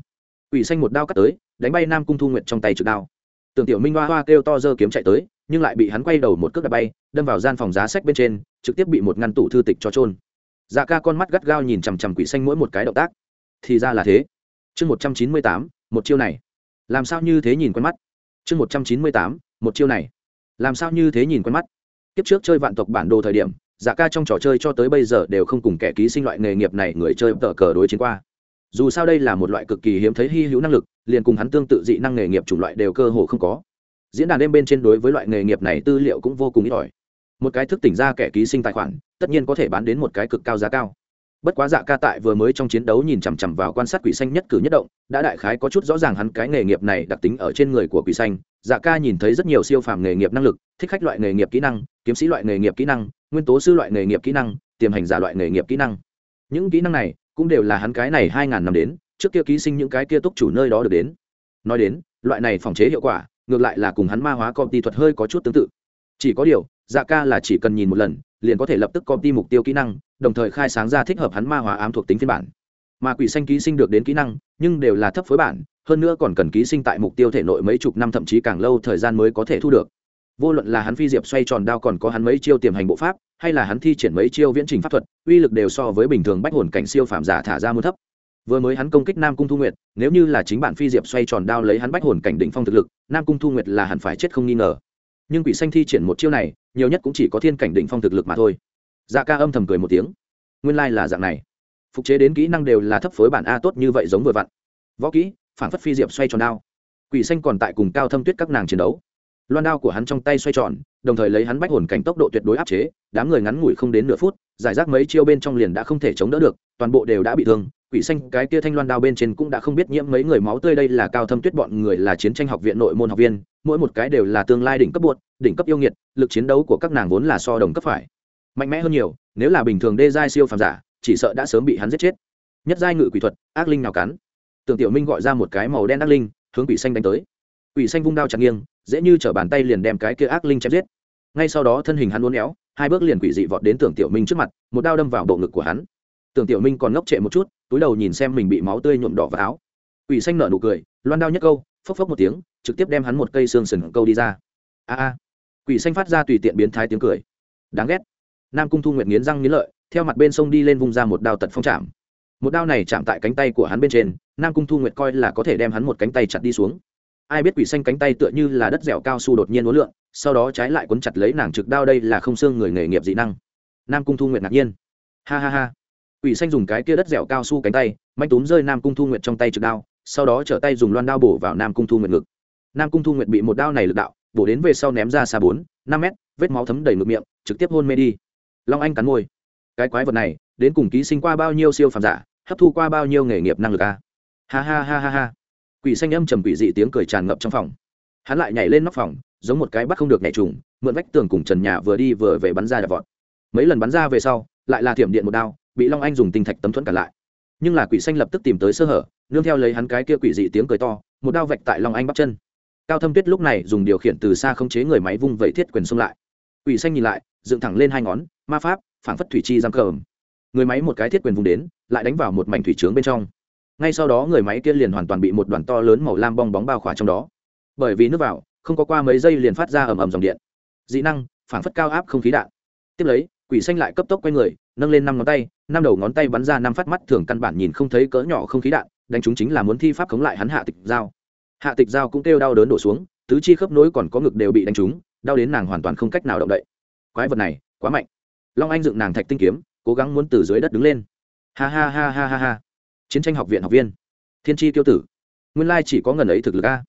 Speaker 1: Quỷ xanh một đao cắt tới, đánh bay nam cung thu nguyệt trong tay trực đao. Tưởng tiểu minh hoa hoa kêu to dơ kiếm chạy tới nhưng lại bị hắn quay đầu một cước đạp bay, đâm vào gian phòng giá sách bên trên, trực tiếp bị một ngăn tủ thư tịch cho trôn dạ ca con mắt gắt gao nhìn chằm chằm quỷ xanh mỗi một cái động tác. Thì ra là thế. Chương một trăm chín mươi tám, một chiêu này. Làm sao như thế nhìn quen mắt? Chương một trăm chín mươi tám, một chiêu này. Làm sao như thế nhìn quen mắt? Kiếp trước chơi vạn tộc bản đồ thời điểm dạ ca trong trò chơi cho tới bây giờ đều không cùng kẻ ký sinh loại nghề nghiệp này người chơi tờ cờ đối chiến qua. Dù sao đây là một loại cực kỳ hiếm thấy hy hữu năng lực, liền cùng hắn tương tự dị năng nghề nghiệp chủng loại đều cơ hồ không có diễn đàn đêm bên trên đối với loại nghề nghiệp này tư liệu cũng vô cùng ít ỏi. Một cái thức tỉnh ra kẻ ký sinh tài khoản, tất nhiên có thể bán đến một cái cực cao giá cao. Bất quá dạ ca tại vừa mới trong chiến đấu nhìn chằm chằm vào quan sát quỷ xanh nhất cử nhất động, đã đại khái có chút rõ ràng hắn cái nghề nghiệp này đặc tính ở trên người của quỷ xanh. Dạ ca nhìn thấy rất nhiều siêu phàm nghề nghiệp năng lực, thích khách loại nghề nghiệp kỹ năng, kiếm sĩ loại nghề nghiệp kỹ năng, nguyên tố sư loại nghề nghiệp kỹ năng, tiềm hành giả loại nghề nghiệp kỹ năng. Những kỹ năng này cũng đều là hắn cái này hai ngàn năm đến, trước kia ký sinh những cái kia túc chủ nơi đó được đến. Nói đến, loại này phòng chế hiệu quả ngược lại là cùng hắn ma hóa công ty thuật hơi có chút tương tự. Chỉ có điều dạ ca là chỉ cần nhìn một lần, liền có thể lập tức copy mục tiêu kỹ năng, đồng thời khai sáng ra thích hợp hắn ma hóa ám thuộc tính phiên bản. Mà quỷ xanh ký sinh được đến kỹ năng, nhưng đều là thấp phối bản, hơn nữa còn cần ký sinh tại mục tiêu thể nội mấy chục năm, thậm chí càng lâu thời gian mới có thể thu được. Vô luận là hắn phi diệp xoay tròn đao còn có hắn mấy chiêu tiềm hành bộ pháp, hay là hắn thi triển mấy chiêu viễn trình pháp thuật, uy lực đều so với bình thường bách hồn cảnh siêu phàm giả thả ra muôn thấp vừa mới hắn công kích nam cung thu nguyệt, nếu như là chính bản phi diệp xoay tròn đao lấy hắn bách hồn cảnh đỉnh phong thực lực, nam cung thu nguyệt là hẳn phải chết không nghi ngờ. Nhưng quỷ xanh thi triển một chiêu này, nhiều nhất cũng chỉ có thiên cảnh đỉnh phong thực lực mà thôi. Dạ ca âm thầm cười một tiếng. Nguyên lai、like、là dạng này. Phục chế đến kỹ năng đều là thấp phối bản a tốt như vậy giống vừa vặn. Võ kỹ, phản phất phi diệp xoay tròn đao. Quỷ xanh còn tại cùng cao thâm tuyết các nàng chiến đấu loan đao của hắn trong tay xoay tròn, đồng thời lấy hắn bách hồn cảnh tốc độ tuyệt đối áp chế, đám người ngắn ngủi không đến nửa phút, giải rác mấy chiêu bên trong liền đã không thể chống đỡ được, toàn bộ đều đã bị thương, quỷ xanh cái kia thanh loan đao bên trên cũng đã không biết nhiễm mấy người máu tươi đây là cao thâm tuyết bọn người là chiến tranh học viện nội môn học viên, mỗi một cái đều là tương lai đỉnh cấp buột đỉnh cấp yêu nghiệt, lực chiến đấu của các nàng vốn là so đồng cấp phải. Mạnh mẽ hơn nhiều, nếu là bình thường đê giai siêu phàm giả, chỉ sợ đã sớm bị hắn giết chết. Nhất giai ngự quỷ thuật, ác linh nào cắn. Tưởng tiểu minh gọi ra một cái màu đen ác linh, hướng quỷ xanh đánh tới. Quỷ xanh vung đao chặt nghiêng dễ như t bàn tay liền đem cái kia ác linh chém giết. Ngay sau đó thân hình hắn uốn éo, hai bước liền quỷ dị vọt đến tưởng tiểu minh trước mặt, một đao đâm vào bộ ngực của hắn. Tưởng tiểu minh còn ngốc trệ một chút, túi đầu nhìn xem mình bị máu tươi nhuộm đỏ vào áo. Quỷ xanh nở nụ cười, loan đao nhất câu, phốc phốc một tiếng, trực tiếp đem hắn một cây xương sừng câu đi ra. A a. Quỷ xanh phát ra tùy tiện biến thái tiếng cười. Đáng ghét. Nam cung thu nguyệt nghiến răng nghiến lợi, theo mặt bên sông đi lên vung ra một đao tật phong chạm. Một đao này chạm tại cánh tay của hắn bên trên, nam cung thu nguyệt coi là có thể đem hắn một cánh tay chặt đi xuống ai biết quỷ xanh cánh tay tựa như là đất dẻo cao su đột nhiên uốn lượn, sau đó trái lại quấn chặt lấy nàng trực đao đây là không xương người nghề nghiệp dị năng. Nam cung thu nguyệt ngạc nhiên. Ha ha ha. Quỷ xanh dùng cái kia đất dẻo cao su cánh tay, manh túm rơi nam cung thu nguyệt trong tay trực đao, sau đó trở tay dùng loan đao bổ vào nam cung thu nguyệt ngực. Nam cung thu nguyệt bị một đao này lực đạo, bổ đến về sau ném ra xa bốn, năm mét, vết máu thấm đầy ngực miệng, trực tiếp hôn mê đi. Long anh cắn môi. Cái quái vật này, đến cùng ký sinh qua bao nhiêu siêu phàm giả, hấp thu qua bao nhiêu nghề nghiệp năng lực a ha ha ha ha ha quỷ xanh âm trầm quỷ dị tiếng cười tràn ngập trong phòng. Hắn lại nhảy lên nóc phòng, giống một cái bắt không được nhảy trùng, mượn vách tường cùng trần nhà vừa đi vừa về bắn ra đạp vọt. Mấy lần bắn ra về sau, lại là thiểm điện một đao, bị long anh dùng tinh thạch tấm thuẫn cản lại. Nhưng là quỷ xanh lập tức tìm tới sơ hở, nương theo lấy hắn cái kia quỷ dị tiếng cười to, một đao vạch tại long anh bắp chân. Cao thâm tuyết lúc này dùng điều khiển từ xa khống chế người máy vung vẩy thiết quyền xông lại. Quỷ xanh nhìn lại, dựng thẳng lên hai ngón, ma pháp phản phất thủy chi giam cờ người máy một cái thiết quyền vùng đến, lại đánh vào một mảnh thủy trướng bên trong ngay sau đó người máy kia liền hoàn toàn bị một đoàn to lớn màu lam bong bóng bao khỏa trong đó. Bởi vì nước vào, không có qua mấy giây liền phát ra ầm ầm dòng điện. Dị năng, phản phất cao áp không khí đạn. Tiếp lấy, quỷ xanh lại cấp tốc quay người, nâng lên năm ngón tay, năm đầu ngón tay bắn ra năm phát mắt thường căn bản nhìn không thấy cỡ nhỏ không khí đạn, đánh chúng chính là muốn thi pháp khống lại hắn hạ tịch dao hạ tịch dao cũng kêu đau đớn đổ xuống, tứ chi khớp nối còn có ngực đều bị đánh trúng, đau đến nàng hoàn toàn không cách nào động đậy. Quái vật này, quá mạnh. Long anh dựng nàng thạch tinh kiếm, cố gắng muốn từ dưới đất đứng lên. Ha ha ha ha ha ha chiến tranh học viện học viên. Thiên tri tiêu tử. Nguyên lai chỉ có ngần ấy thực lực a.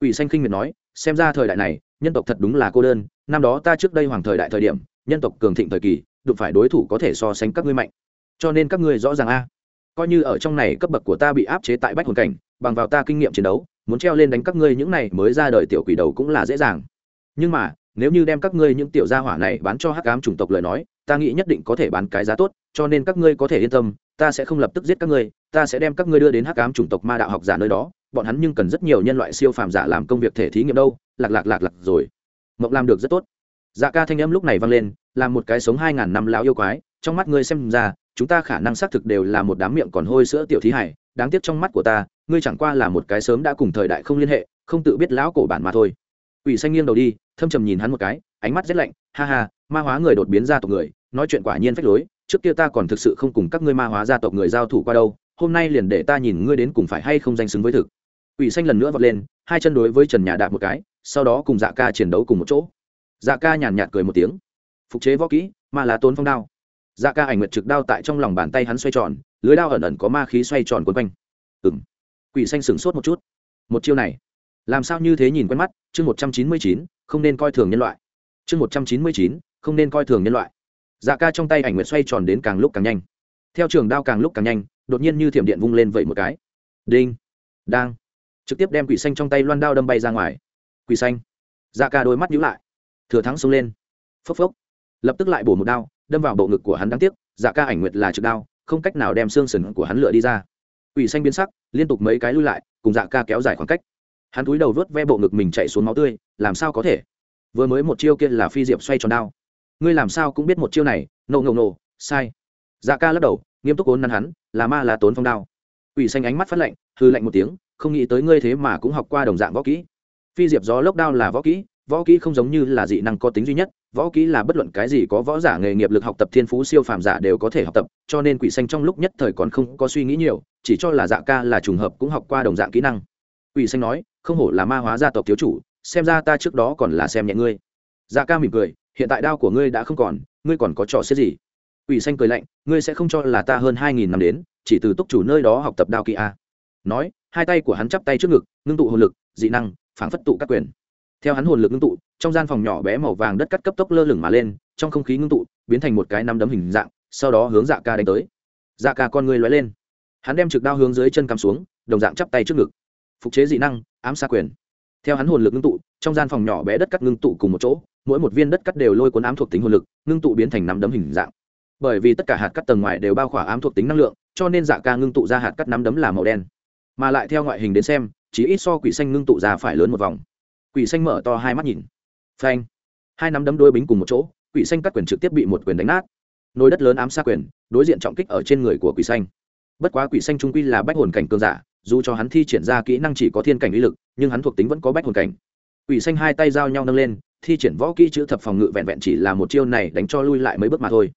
Speaker 1: Ủy xanh khinh miệt nói, xem ra thời đại này, nhân tộc thật đúng là cô đơn, năm đó ta trước đây hoàng thời đại thời điểm, nhân tộc cường thịnh thời kỳ, đụng phải đối thủ có thể so sánh các ngươi mạnh. Cho nên các ngươi rõ ràng a. Coi như ở trong này cấp bậc của ta bị áp chế tại bách hồn cảnh, bằng vào ta kinh nghiệm chiến đấu, muốn treo lên đánh các ngươi những này mới ra đời tiểu quỷ đầu cũng là dễ dàng. Nhưng mà, nếu như đem các ngươi những tiểu gia hỏa này bán cho hắc ám chủng tộc lời nói, ta nghĩ nhất định có thể bán cái giá tốt, cho nên các ngươi có thể yên tâm, ta sẽ không lập tức giết các ngươi ta sẽ đem các ngươi đưa đến hắc ám chủng tộc ma đạo học giả nơi đó, bọn hắn nhưng cần rất nhiều nhân loại siêu phàm giả làm công việc thể thí nghiệm đâu, lạc lạc lạc lạc rồi. Mộng làm được rất tốt. Dạ ca thanh âm lúc này vang lên, là một cái sống hai ngàn năm lão yêu quái, trong mắt ngươi xem ra, chúng ta khả năng xác thực đều là một đám miệng còn hôi sữa tiểu thí hải, đáng tiếc trong mắt của ta, ngươi chẳng qua là một cái sớm đã cùng thời đại không liên hệ, không tự biết lão cổ bản mà thôi. Ủy xanh nghiêng đầu đi, thâm trầm nhìn hắn một cái, ánh mắt rét lạnh, ha ha, ma hóa người đột biến ra tộc người, nói chuyện quả nhiên phách lối, trước kia ta còn thực sự không cùng các ngươi ma hóa gia tộc người giao thủ qua đâu hôm nay liền để ta nhìn ngươi đến cùng phải hay không danh xứng với thực. Ủy xanh lần nữa vọt lên, hai chân đối với trần nhà đạp một cái, sau đó cùng dạ ca chiến đấu cùng một chỗ. Dạ ca nhàn nhạt cười một tiếng. Phục chế võ kỹ mà là tốn phong đao. Dạ ca ảnh nguyệt trực đao tại trong lòng bàn tay hắn xoay tròn, lưới đao ẩn ẩn có ma khí xoay tròn quấn quanh. Ừng quỷ xanh sửng sốt một chút. Một chiêu này, làm sao như thế nhìn quen mắt, chương một trăm chín mươi chín, không nên coi thường nhân loại. Chương một trăm chín mươi chín, không nên coi thường nhân loại. Dạ ca trong tay ảnh nguyệt xoay tròn đến càng lúc càng nhanh theo trường đao càng lúc càng nhanh, đột nhiên như thiểm điện vung lên vậy một cái. Đinh, đang. Trực tiếp đem quỷ xanh trong tay loan đao đâm bay ra ngoài. Quỷ xanh. Dạ ca đôi mắt nhíu lại. Thừa thắng xông lên. Phốc phốc. Lập tức lại bổ một đao, đâm vào bộ ngực của hắn đáng tiếc dạ ca ảnh nguyệt là trực đao, không cách nào đem xương sừng của hắn lựa đi ra. Quỷ xanh biến sắc, liên tục mấy cái lui lại, cùng dạ ca kéo dài khoảng cách. Hắn túi đầu vớt ve bộ ngực mình chạy xuống máu tươi, làm sao có thể? Vừa mới một chiêu kia là phi diệp xoay tròn đao. Ngươi làm sao cũng biết một chiêu này nổ nổ nổ sai dạ ca lắc đầu, nghiêm túc ốn nắn hắn, là ma là tốn phong đao. Quỷ xanh ánh mắt phát lạnh hư lạnh một tiếng, không nghĩ tới ngươi thế mà cũng học qua đồng dạng võ kỹ. Phi diệp gió lốc đao là võ kỹ võ kỹ không giống như là dị năng có tính duy nhất, võ kỹ là bất luận cái gì có võ giả nghề nghiệp lực học tập thiên phú siêu phàm giả đều có thể học tập, cho nên quỷ xanh trong lúc nhất thời còn không có suy nghĩ nhiều, chỉ cho là dạ ca là trùng hợp cũng học qua đồng dạng kỹ năng. Quỷ xanh nói, không hổ là ma hóa gia tộc thiếu chủ, xem ra ta trước đó còn là xem nhẹ ngươi. Dạ ca mỉm cười, hiện tại đao của ngươi đã không còn, ngươi còn có trò xếp gì? Quỷ xanh cười lạnh, ngươi sẽ không cho là ta hơn hai nghìn năm đến, chỉ từ túc chủ nơi đó học tập đao kỳ a à? nói, hai tay của hắn chắp tay trước ngực, ngưng tụ hồn lực, dị năng phảng phất tụ các quyền. Theo hắn hồn lực ngưng tụ, trong gian phòng nhỏ bé màu vàng đất cắt cấp tốc lơ lửng mà lên, trong không khí ngưng tụ, biến thành một cái năm đấm hình dạng, sau đó hướng dạ ca đánh tới. Dạ ca con người lóe lên. Hắn đem trực đao hướng dưới chân cắm xuống, đồng dạng chắp tay trước ngực. Phục chế dị năng, ám xa quyền. Theo hắn hồn lực ngưng tụ, trong gian phòng nhỏ bé đất cắt ngưng tụ cùng một chỗ, mỗi một viên đất cắt đều lôi cuốn ám thuộc tính hồn lực, ngưng tụ biến thành năm đấm hình dạng bởi vì tất cả hạt cắt tầng ngoài đều bao khỏa ám thuộc tính năng lượng, cho nên dạ ca ngưng tụ ra hạt cắt nắm đấm là màu đen. Mà lại theo ngoại hình đến xem, chỉ ít so quỷ xanh ngưng tụ ra phải lớn một vòng. Quỷ xanh mở to hai mắt nhìn. Phanh. Hai nắm đấm đôi bính cùng một chỗ, quỷ xanh cắt quyền trực tiếp bị một quyền đánh nát. Nồi đất lớn ám xa quyền, đối diện trọng kích ở trên người của quỷ xanh. Bất quá quỷ xanh trung quy là bách hồn cảnh cương giả, dù cho hắn thi triển ra kỹ năng chỉ có thiên cảnh uy lực, nhưng hắn thuộc tính vẫn có bách hồn cảnh. Quỷ xanh hai tay giao nhau nâng lên, thi triển võ kỹ chữ thập phòng ngự vẹn vẹn chỉ là một chiêu này đánh cho lui lại mấy bước mà thôi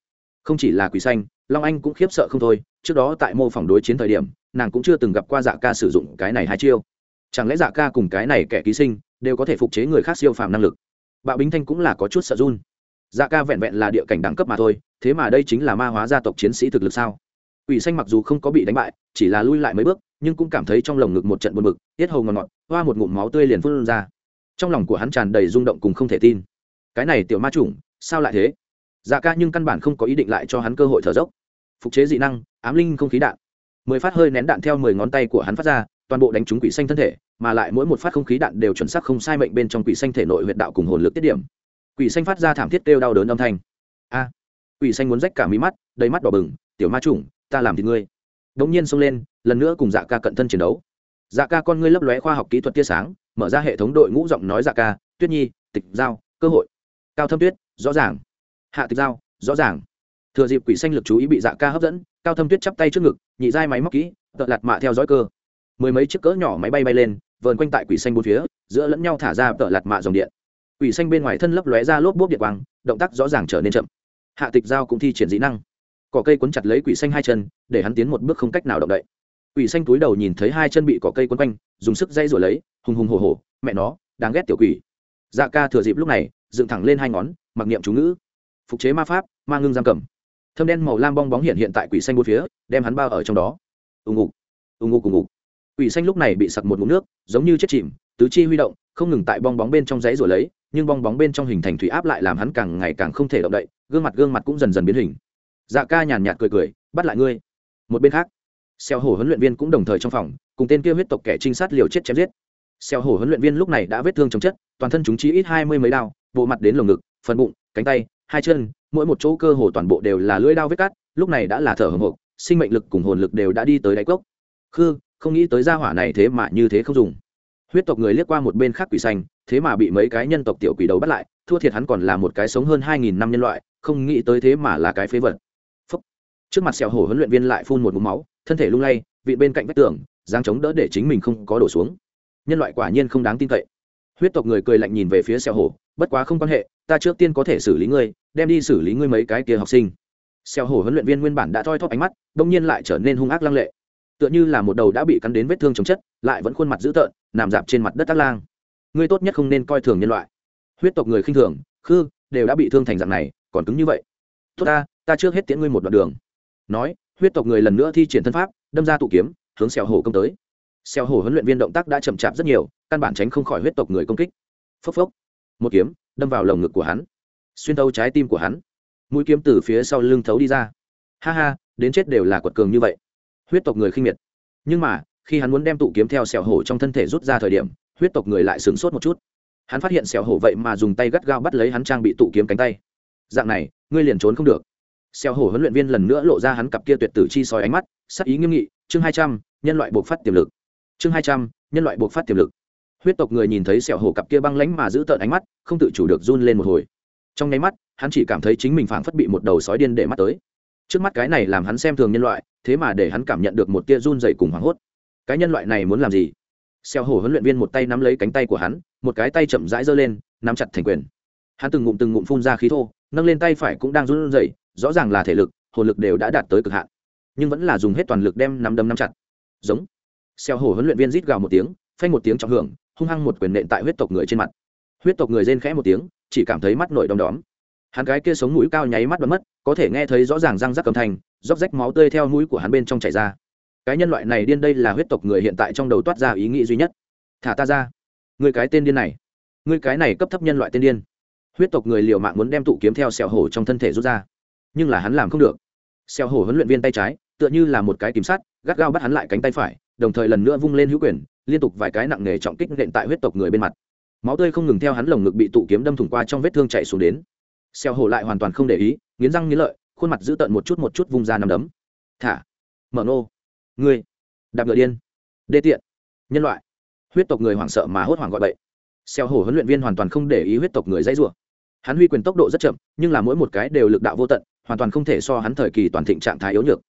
Speaker 1: không chỉ là quỷ xanh, long anh cũng khiếp sợ không thôi, trước đó tại mô phỏng đối chiến thời điểm, nàng cũng chưa từng gặp qua dạ ca sử dụng cái này hai chiêu. Chẳng lẽ dạ ca cùng cái này kẻ ký sinh đều có thể phục chế người khác siêu phàm năng lực? Bạo bính thanh cũng là có chút sợ run. Dạ ca vẹn vẹn là địa cảnh đẳng cấp mà thôi, thế mà đây chính là ma hóa gia tộc chiến sĩ thực lực sao? Ủy xanh mặc dù không có bị đánh bại, chỉ là lui lại mấy bước, nhưng cũng cảm thấy trong lồng ngực một trận buồn bực, tiết hầu ngọt ngọt, hoa một ngụm máu tươi liền phun ra. Trong lòng của hắn tràn đầy rung động cùng không thể tin. Cái này tiểu ma chủng, sao lại thế? Dạ ca nhưng căn bản không có ý định lại cho hắn cơ hội thở dốc. Phục chế dị năng, ám linh không khí đạn. Mười phát hơi nén đạn theo mười ngón tay của hắn phát ra, toàn bộ đánh trúng quỷ xanh thân thể, mà lại mỗi một phát không khí đạn đều chuẩn xác không sai mệnh bên trong quỷ xanh thể nội huyệt đạo cùng hồn lực tiết điểm. Quỷ xanh phát ra thảm thiết kêu đau đớn âm thanh. A! Quỷ xanh muốn rách cả mí mắt, đầy mắt đỏ bừng, tiểu ma chủng, ta làm thì ngươi. Đống nhiên xông lên, lần nữa cùng dạ ca cận thân chiến đấu. Dạ ca con ngươi lấp lóe khoa học kỹ thuật tia sáng, mở ra hệ thống đội ngũ giọng nói dạ ca, tuyết nhi, tịch giao, cơ hội. Cao thâm tuyết, rõ ràng hạ tịch giao, rõ ràng. Thừa dịp quỷ xanh lực chú ý bị dạ ca hấp dẫn, cao thâm tuyết chắp tay trước ngực, nhị giai máy móc kỹ, tợ lạt mạ theo dõi cơ. Mười mấy chiếc cỡ nhỏ máy bay bay lên, vờn quanh tại quỷ xanh bốn phía, giữa lẫn nhau thả ra tợ lạt mạ dòng điện. Quỷ xanh bên ngoài thân lấp lóe ra lốp bốp điện quang, động tác rõ ràng trở nên chậm. Hạ tịch giao cũng thi triển dĩ năng. Cỏ cây quấn chặt lấy quỷ xanh hai chân, để hắn tiến một bước không cách nào động đậy. Quỷ xanh túi đầu nhìn thấy hai chân bị cỏ cây quấn quanh, dùng sức dây rồi lấy, hùng hùng hồ hồ mẹ nó, đáng ghét tiểu quỷ. Dạ ca thừa dịp lúc này, dựng thẳng lên hai ngón, mặc niệm chú ngữ phục chế ma pháp, ma ngưng giam cầm. Thâm đen màu lam bong bóng hiện hiện tại quỷ xanh bốn phía, đem hắn bao ở trong đó. Ùng ngục ùng ngục ùng ngục. Quỷ xanh lúc này bị sặc một ngụm nước, giống như chết chìm, tứ chi huy động, không ngừng tại bong bóng bên trong giấy rồi lấy, nhưng bong bóng bên trong hình thành thủy áp lại làm hắn càng ngày càng không thể động đậy, gương mặt gương mặt cũng dần dần biến hình. Dạ ca nhàn nhạt cười cười, bắt lại ngươi. Một bên khác, xeo hổ huấn luyện viên cũng đồng thời trong phòng, cùng tên kia huyết tộc kẻ trinh sát liều chết chém giết. Xeo hổ huấn luyện viên lúc này đã vết thương chống chất, toàn thân chúng chi ít hai mươi mấy đao, bộ mặt đến lồng ngực, phần bụng, cánh tay hai chân, mỗi một chỗ cơ hồ toàn bộ đều là lưỡi đao vết cắt, lúc này đã là thở hồng hộc, sinh mệnh lực cùng hồn lực đều đã đi tới đáy cốc. Khư, không nghĩ tới gia hỏa này thế mà như thế không dùng. Huyết tộc người liếc qua một bên khác quỷ xanh, thế mà bị mấy cái nhân tộc tiểu quỷ đầu bắt lại, thua thiệt hắn còn là một cái sống hơn hai nghìn năm nhân loại, không nghĩ tới thế mà là cái phế vật. Phúc. trước mặt sẹo hổ huấn luyện viên lại phun một mũ máu, thân thể lung lay, vị bên cạnh vách tường giang chống đỡ để chính mình không có đổ xuống. Nhân loại quả nhiên không đáng tin cậy. Huyết tộc người cười lạnh nhìn về phía sẹo hổ, bất quá không quan hệ ta trước tiên có thể xử lý ngươi, đem đi xử lý ngươi mấy cái kia học sinh. Xeo hổ huấn luyện viên nguyên bản đã thoi thóp ánh mắt, đông nhiên lại trở nên hung ác lăng lệ. Tựa như là một đầu đã bị cắn đến vết thương chống chất, lại vẫn khuôn mặt dữ tợn, nằm dạp trên mặt đất tác lang. Ngươi tốt nhất không nên coi thường nhân loại. Huyết tộc người khinh thường, khư, đều đã bị thương thành dạng này, còn cứng như vậy. Tốt ta ta trước hết tiễn ngươi một đoạn đường. Nói, huyết tộc người lần nữa thi triển thân pháp, đâm ra tụ kiếm, hướng Xeo hổ công tới. Xeo hổ huấn luyện viên động tác đã chậm chạp rất nhiều, căn bản tránh không khỏi huyết tộc người công kích. Phốc phốc. Một kiếm đâm vào lồng ngực của hắn, xuyên thấu trái tim của hắn. Mũi kiếm từ phía sau lưng thấu đi ra. Ha ha, đến chết đều là quật cường như vậy. Huyết tộc người khinh miệt. Nhưng mà, khi hắn muốn đem tụ kiếm theo sẹo hổ trong thân thể rút ra thời điểm, huyết tộc người lại sửng sốt một chút. Hắn phát hiện sẹo hổ vậy mà dùng tay gắt gao bắt lấy hắn trang bị tụ kiếm cánh tay. Dạng này, ngươi liền trốn không được. Sẹo hổ huấn luyện viên lần nữa lộ ra hắn cặp kia tuyệt tử chi soi ánh mắt, sắc ý nghiêm nghị, chương hai trăm, nhân loại buộc phát tiềm lực. Chương hai trăm, nhân loại buộc phát tiềm lực huyết tộc người nhìn thấy sẹo hổ cặp kia băng lánh mà giữ tợn ánh mắt, không tự chủ được run lên một hồi. Trong nháy mắt, hắn chỉ cảm thấy chính mình phảng phất bị một đầu sói điên để mắt tới. Trước mắt cái này làm hắn xem thường nhân loại, thế mà để hắn cảm nhận được một tia run dày cùng hoảng hốt. Cái nhân loại này muốn làm gì? Xeo hổ huấn luyện viên một tay nắm lấy cánh tay của hắn, một cái tay chậm rãi giơ lên, nắm chặt thành quyền. Hắn từng ngụm từng ngụm phun ra khí thô, nâng lên tay phải cũng đang run rẩy, rõ ràng là thể lực, hồn lực đều đã đạt tới cực hạn. Nhưng vẫn là dùng hết toàn lực đem nắm đấm nắm chặt. Giống. Xeo hổ huấn luyện viên rít gào một tiếng, phanh một tiếng trọng hưởng hung hăng một quyền nện tại huyết tộc người trên mặt. Huyết tộc người rên khẽ một tiếng chỉ cảm thấy mắt nổi đom đóm. Hắn cái kia sống mũi cao nháy mắt bật mất có thể nghe thấy rõ ràng răng rắc cầm thành róc rách máu tươi theo mũi của hắn bên trong chảy ra. Cái nhân loại này điên đây là huyết tộc người hiện tại trong đầu toát ra ý nghĩ duy nhất. Thả ta ra. Người cái tên điên này. Người cái này cấp thấp nhân loại tên điên. Huyết tộc người liều mạng muốn đem tụ kiếm theo sẹo hổ trong thân thể rút ra. Nhưng là hắn làm không được. Sẹo hổ huấn luyện viên tay trái tựa như là một cái kiếm sắt, gắt gao bắt hắn lại cánh tay phải đồng thời lần nữa vung lên hữu quyền liên tục vài cái nặng nề trọng kích nện tại huyết tộc người bên mặt. Máu tươi không ngừng theo hắn lồng ngực bị tụ kiếm đâm thủng qua trong vết thương chạy xuống đến. Xeo hổ lại hoàn toàn không để ý, nghiến răng nghiến lợi, khuôn mặt giữ tợn một chút một chút vung ra nằm đấm. Thả. Mở nô. Ngươi. Đạp ngựa điên. Đê tiện. Nhân loại. Huyết tộc người hoảng sợ mà hốt hoảng gọi bậy. Xeo hổ huấn luyện viên hoàn toàn không để ý huyết tộc người dãy rủa. Hắn huy quyền tốc độ rất chậm, nhưng là mỗi một cái đều lực đạo vô tận, hoàn toàn không thể so hắn thời kỳ toàn thịnh trạng thái yếu nhược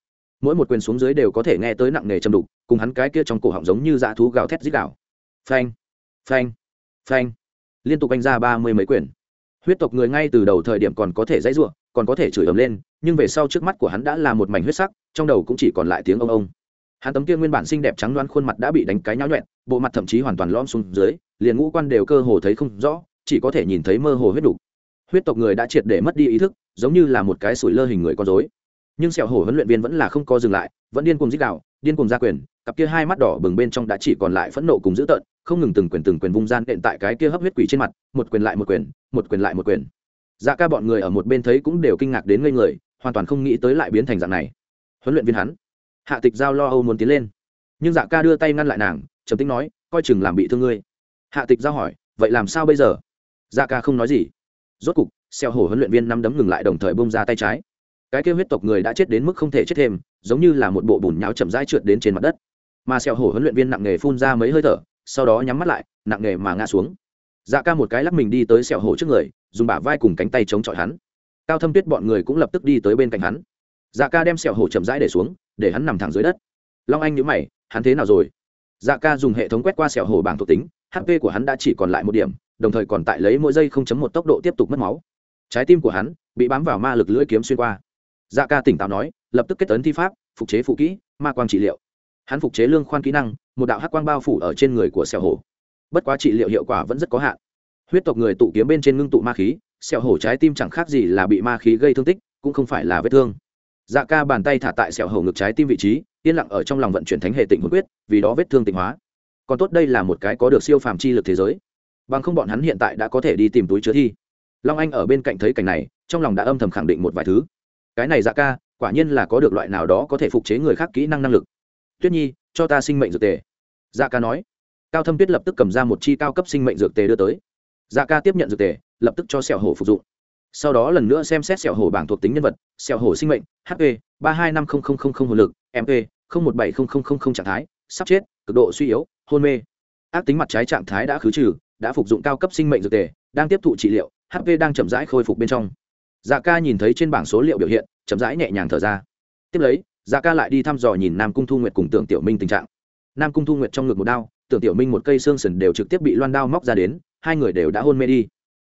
Speaker 1: mỗi một quyền xuống dưới đều có thể nghe tới nặng nề châm đục, cùng hắn cái kia trong cổ họng giống như dã thú gào thét dích đảo phanh phanh phanh. Liên tục anh ra ba mươi mấy quyền. Huyết tộc người ngay từ đầu thời điểm còn có thể dãy ruộng còn có thể chửi ầm lên, nhưng về sau trước mắt của hắn đã là một mảnh huyết sắc, trong đầu cũng chỉ còn lại tiếng ông ông. Hắn tấm kia nguyên bản xinh đẹp trắng đoán khuôn mặt đã bị đánh cái nháo nhuẹn bộ mặt thậm chí hoàn toàn lom xuống dưới, liền ngũ quan đều cơ hồ thấy không rõ, chỉ có thể nhìn thấy mơ hồ huyết đục. Huyết tộc người đã triệt để mất đi ý thức, giống như là một cái sủi lơ hình người con dối nhưng sẹo hổ huấn luyện viên vẫn là không co dừng lại, vẫn điên cùng dích đạo điên cùng gia quyền, cặp kia hai mắt đỏ bừng bên trong đã chỉ còn lại phẫn nộ cùng dữ tợn, không ngừng từng quyền từng quyền vung gian đệm tại cái kia hấp huyết quỷ trên mặt, một quyền lại một quyền một quyền lại một quyền. Dạ ca bọn người ở một bên thấy cũng đều kinh ngạc đến ngây người, hoàn toàn không nghĩ tới lại biến thành dạng này. Huấn luyện viên hắn, hạ tịch giao lo âu muốn tiến lên. Nhưng dạ ca đưa tay ngăn lại nàng, trầm tính nói, coi chừng làm bị thương ngươi. Hạ tịch giao hỏi, vậy làm sao bây giờ? Dạ ca không nói gì. Rốt cục xeo hổ huấn luyện viên năm đấm ngừng lại đồng thời bông ra tay trái cái kêu huyết tộc người đã chết đến mức không thể chết thêm, giống như là một bộ bùn nháo chậm rãi trượt đến trên mặt đất. Mà xẻo hổ huấn luyện viên nặng nghề phun ra mấy hơi thở, sau đó nhắm mắt lại, nặng nghề mà ngã xuống. Dạ ca một cái lắc mình đi tới xẻo hổ trước người, dùng bả vai cùng cánh tay chống chọi hắn. Cao thâm tuyết bọn người cũng lập tức đi tới bên cạnh hắn. Dạ ca đem sẹo hổ chậm rãi để xuống, để hắn nằm thẳng dưới đất. Long anh nhữ mày, hắn thế nào rồi? Dạ ca dùng hệ thống quét qua sẹo hổ bảng thuộc tính hp của hắn đã chỉ còn lại một điểm, đồng thời còn tại lấy mỗi giây không chấm một tốc độ tiếp tục mất máu. Trái tim của hắn bị bám vào ma lực lưỡi kiếm xuyên qua dạ ca tỉnh táo nói, lập tức kết tấn thi pháp, phục chế phụ kỹ, ma quang trị liệu. Hắn phục chế lương khoan kỹ năng, một đạo hắc quang bao phủ ở trên người của sẹo hổ. Bất quá trị liệu hiệu quả vẫn rất có hạn. Huyết tộc người tụ kiếm bên trên ngưng tụ ma khí, sẹo hổ trái tim chẳng khác gì là bị ma khí gây thương tích, cũng không phải là vết thương. Dạ ca bàn tay thả tại sẹo hổ ngực trái tim vị trí, yên lặng ở trong lòng vận chuyển thánh hệ tịnh hồn quyết, vì đó vết thương tịnh hóa. Còn tốt đây là một cái có được siêu phàm chi lực thế giới. Bằng không bọn hắn hiện tại đã có thể đi tìm túi chứa thi. Long anh ở bên cạnh thấy cảnh này, trong lòng đã âm thầm khẳng định một vài thứ cái này dạ ca, quả nhiên là có được loại nào đó có thể phục chế người khác kỹ năng năng lực. Tuyết nhi, cho ta sinh mệnh dược tề. Dạ ca nói. Cao thâm tuyết lập tức cầm ra một chi cao cấp sinh mệnh dược tề đưa tới. Dạ ca tiếp nhận dược tề, lập tức cho sẹo hổ phục dụng. Sau đó lần nữa xem xét sẹo hổ bảng thuộc tính nhân vật, sẹo hổ sinh mệnh hp ba hai năm hồn lực mp một bảy trạng thái, sắp chết, cực độ suy yếu, hôn mê. Ác tính mặt trái trạng thái đã khứ trừ, đã phục dụng cao cấp sinh mệnh dược tề, đang tiếp thụ trị liệu hp đang chậm rãi khôi phục bên trong dạ ca nhìn thấy trên bảng số liệu biểu hiện, chậm rãi nhẹ nhàng thở ra. Tiếp lấy dạ ca lại đi thăm dò nhìn nam cung thu nguyệt cùng tưởng tiểu minh tình trạng. Nam cung thu nguyệt trong ngực một đao, tưởng tiểu minh một cây xương sần đều trực tiếp bị loan đao móc ra đến, hai người đều đã hôn mê đi.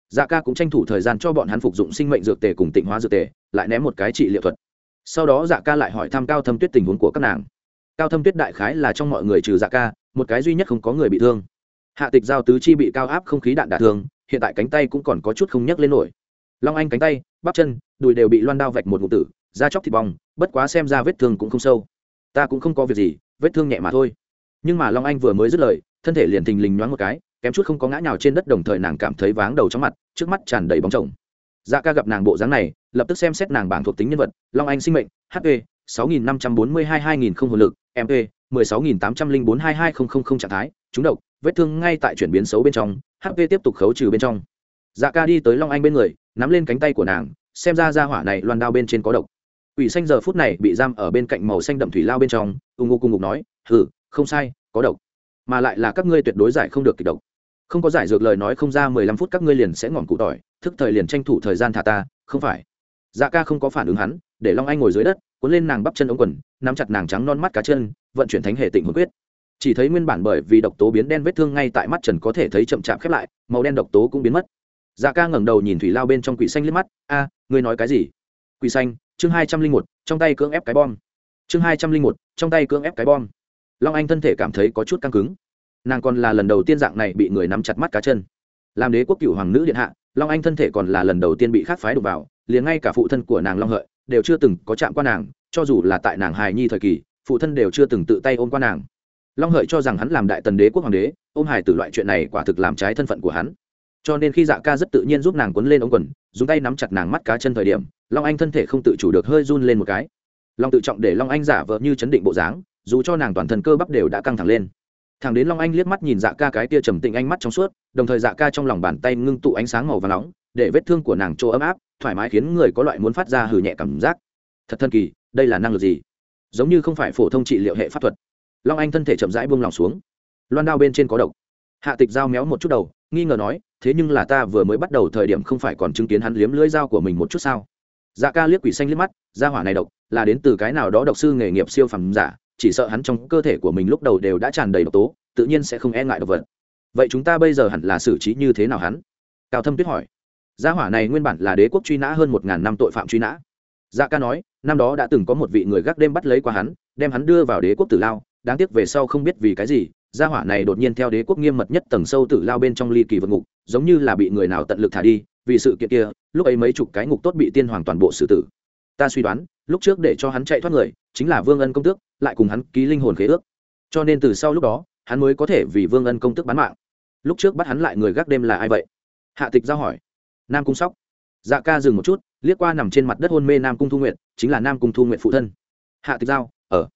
Speaker 1: Dạ ca cũng tranh thủ thời gian cho bọn hắn phục dụng sinh mệnh dược tề cùng tịnh hóa dược tề, lại ném một cái trị liệu thuật. Sau đó dạ ca lại hỏi thăm cao thâm tuyết tình huống của các nàng. Cao thâm tuyết đại khái là trong mọi người trừ dạ ca, một cái duy nhất không có người bị thương. Hạ tịch giao tứ chi bị cao áp không khí đạn đả thương, hiện tại cánh tay cũng còn có chút không nhấc lên nổi long anh cánh tay, bắp chân, đùi đều bị loan đao vạch một ngụ tử, da chóc thịt bong, bất quá xem ra vết thương cũng không sâu. Ta cũng không có việc gì, vết thương nhẹ mà thôi. Nhưng mà long anh vừa mới dứt lời, thân thể liền thình lình nhoáng một cái, kém chút không có ngã nhào trên đất đồng thời nàng cảm thấy váng đầu trong mặt, trước mắt tràn đầy bóng chồng. Dạ ca gặp nàng bộ dáng này, lập tức xem xét nàng bảng thuộc tính nhân vật, long anh sinh mệnh hp sáu nghìn năm trăm bốn mươi hai hai nghìn không hồn lực mp mười sáu nghìn tám trăm linh bốn hai hai không không không trạng thái, trúng độc, vết thương ngay tại chuyển biến xấu bên trong hp tiếp tục khấu trừ bên trong dạ ca đi tới long anh bên người nắm lên cánh tay của nàng xem ra ra hỏa này loan đao bên trên có độc Quỷ xanh giờ phút này bị giam ở bên cạnh màu xanh đậm thủy lao bên trong, ung ngô cung ngục nói, "Hừ, không sai, có độc, mà lại là các ngươi tuyệt đối giải không được kịch độc. Không có giải dược lời nói không ra mười lăm phút các ngươi liền sẽ ngọn cụ tỏi, thức thời liền tranh thủ thời gian thả ta, không phải." Dạ ca không có phản ứng hắn, để Long Anh ngồi dưới đất, cuốn lên nàng bắp chân ống quần, nắm chặt nàng trắng non mắt cá chân, vận chuyển thánh hệ tịnh hồn quyết. Chỉ thấy nguyên bản bởi vì độc tố biến đen vết thương ngay tại mắt Trần có thể thấy chậm chạp khép lại, màu đen độc tố cũng biến mất. Dạ ca ngẩng đầu nhìn thủy lao bên trong quỷ xanh liếc mắt, "A, ngươi nói cái gì?" Quỷ xanh, chương hai trăm linh một trong tay cưỡng ép cái bom. Chương hai trăm linh một trong tay cưỡng ép cái bom. Long anh thân thể cảm thấy có chút căng cứng. Nàng còn là lần đầu tiên dạng này bị người nắm chặt mắt cá chân. Làm đế quốc cựu hoàng nữ điện hạ long anh thân thể còn là lần đầu tiên bị khác phái đục vào liền ngay cả phụ thân của nàng long hợi đều chưa từng có chạm qua nàng cho dù là tại nàng hài nhi thời kỳ phụ thân đều chưa từng tự tay ôm qua nàng. Long hợi cho rằng hắn làm đại tần đế quốc hoàng đế ôm hài từ loại chuyện này quả thực làm trái thân phận của hắn cho nên khi dạ ca rất tự nhiên giúp nàng quấn lên ống quần, dùng tay nắm chặt nàng mắt cá chân thời điểm, long anh thân thể không tự chủ được hơi run lên một cái. Long tự trọng để long anh giả vợ như chấn định bộ dáng, dù cho nàng toàn thân cơ bắp đều đã căng thẳng lên. Thẳng đến long anh liếc mắt nhìn dạ ca cái tia trầm tĩnh ánh mắt trong suốt, đồng thời dạ ca trong lòng bàn tay ngưng tụ ánh sáng màu và nóng, để vết thương của nàng chỗ ấm áp, thoải mái khiến người có loại muốn phát ra hử nhẹ cảm giác. Thật thân kỳ, đây là năng lực gì? Giống như không phải phổ thông trị liệu hệ pháp thuật. Long anh thân thể chậm rãi buông lòng xuống. Loan đao bên trên có độc hạ tịch dao méo một chút đầu, nghi ngờ nói, thế nhưng là ta vừa mới bắt đầu thời điểm không phải còn chứng kiến hắn liếm lưỡi dao của mình một chút sao? Dạ ca liếc quỷ xanh liếc mắt, gia hỏa này độc, là đến từ cái nào đó độc sư nghề nghiệp siêu phẩm giả, chỉ sợ hắn trong cơ thể của mình lúc đầu đều đã tràn đầy độc tố, tự nhiên sẽ không e ngại độc vật. Vậy chúng ta bây giờ hẳn là xử trí như thế nào hắn? Cao thâm tuyết hỏi. Gia hỏa này nguyên bản là đế quốc truy nã hơn một ngàn năm tội phạm truy nã. Dạ ca nói, năm đó đã từng có một vị người gác đêm bắt lấy qua hắn, đem hắn đưa vào đế quốc tử lao, đáng tiếc về sau không biết vì cái gì gia hỏa này đột nhiên theo đế quốc nghiêm mật nhất tầng sâu tử lao bên trong ly kỳ vượt ngục, giống như là bị người nào tận lực thả đi, vì sự kiện kia, lúc ấy mấy chục cái ngục tốt bị tiên hoàng toàn bộ xử tử. Ta suy đoán, lúc trước để cho hắn chạy thoát người, chính là vương ân công tước, lại cùng hắn ký linh hồn khế ước. Cho nên từ sau lúc đó, hắn mới có thể vì vương ân công tước bán mạng. Lúc trước bắt hắn lại người gác đêm là ai vậy? Hạ tịch giao hỏi. Nam cung sóc. Dạ ca dừng một chút, liếc qua nằm trên mặt đất hôn mê nam cung thu nguyện chính là nam cung thu nguyện phụ thân. Hạ tịch giao ở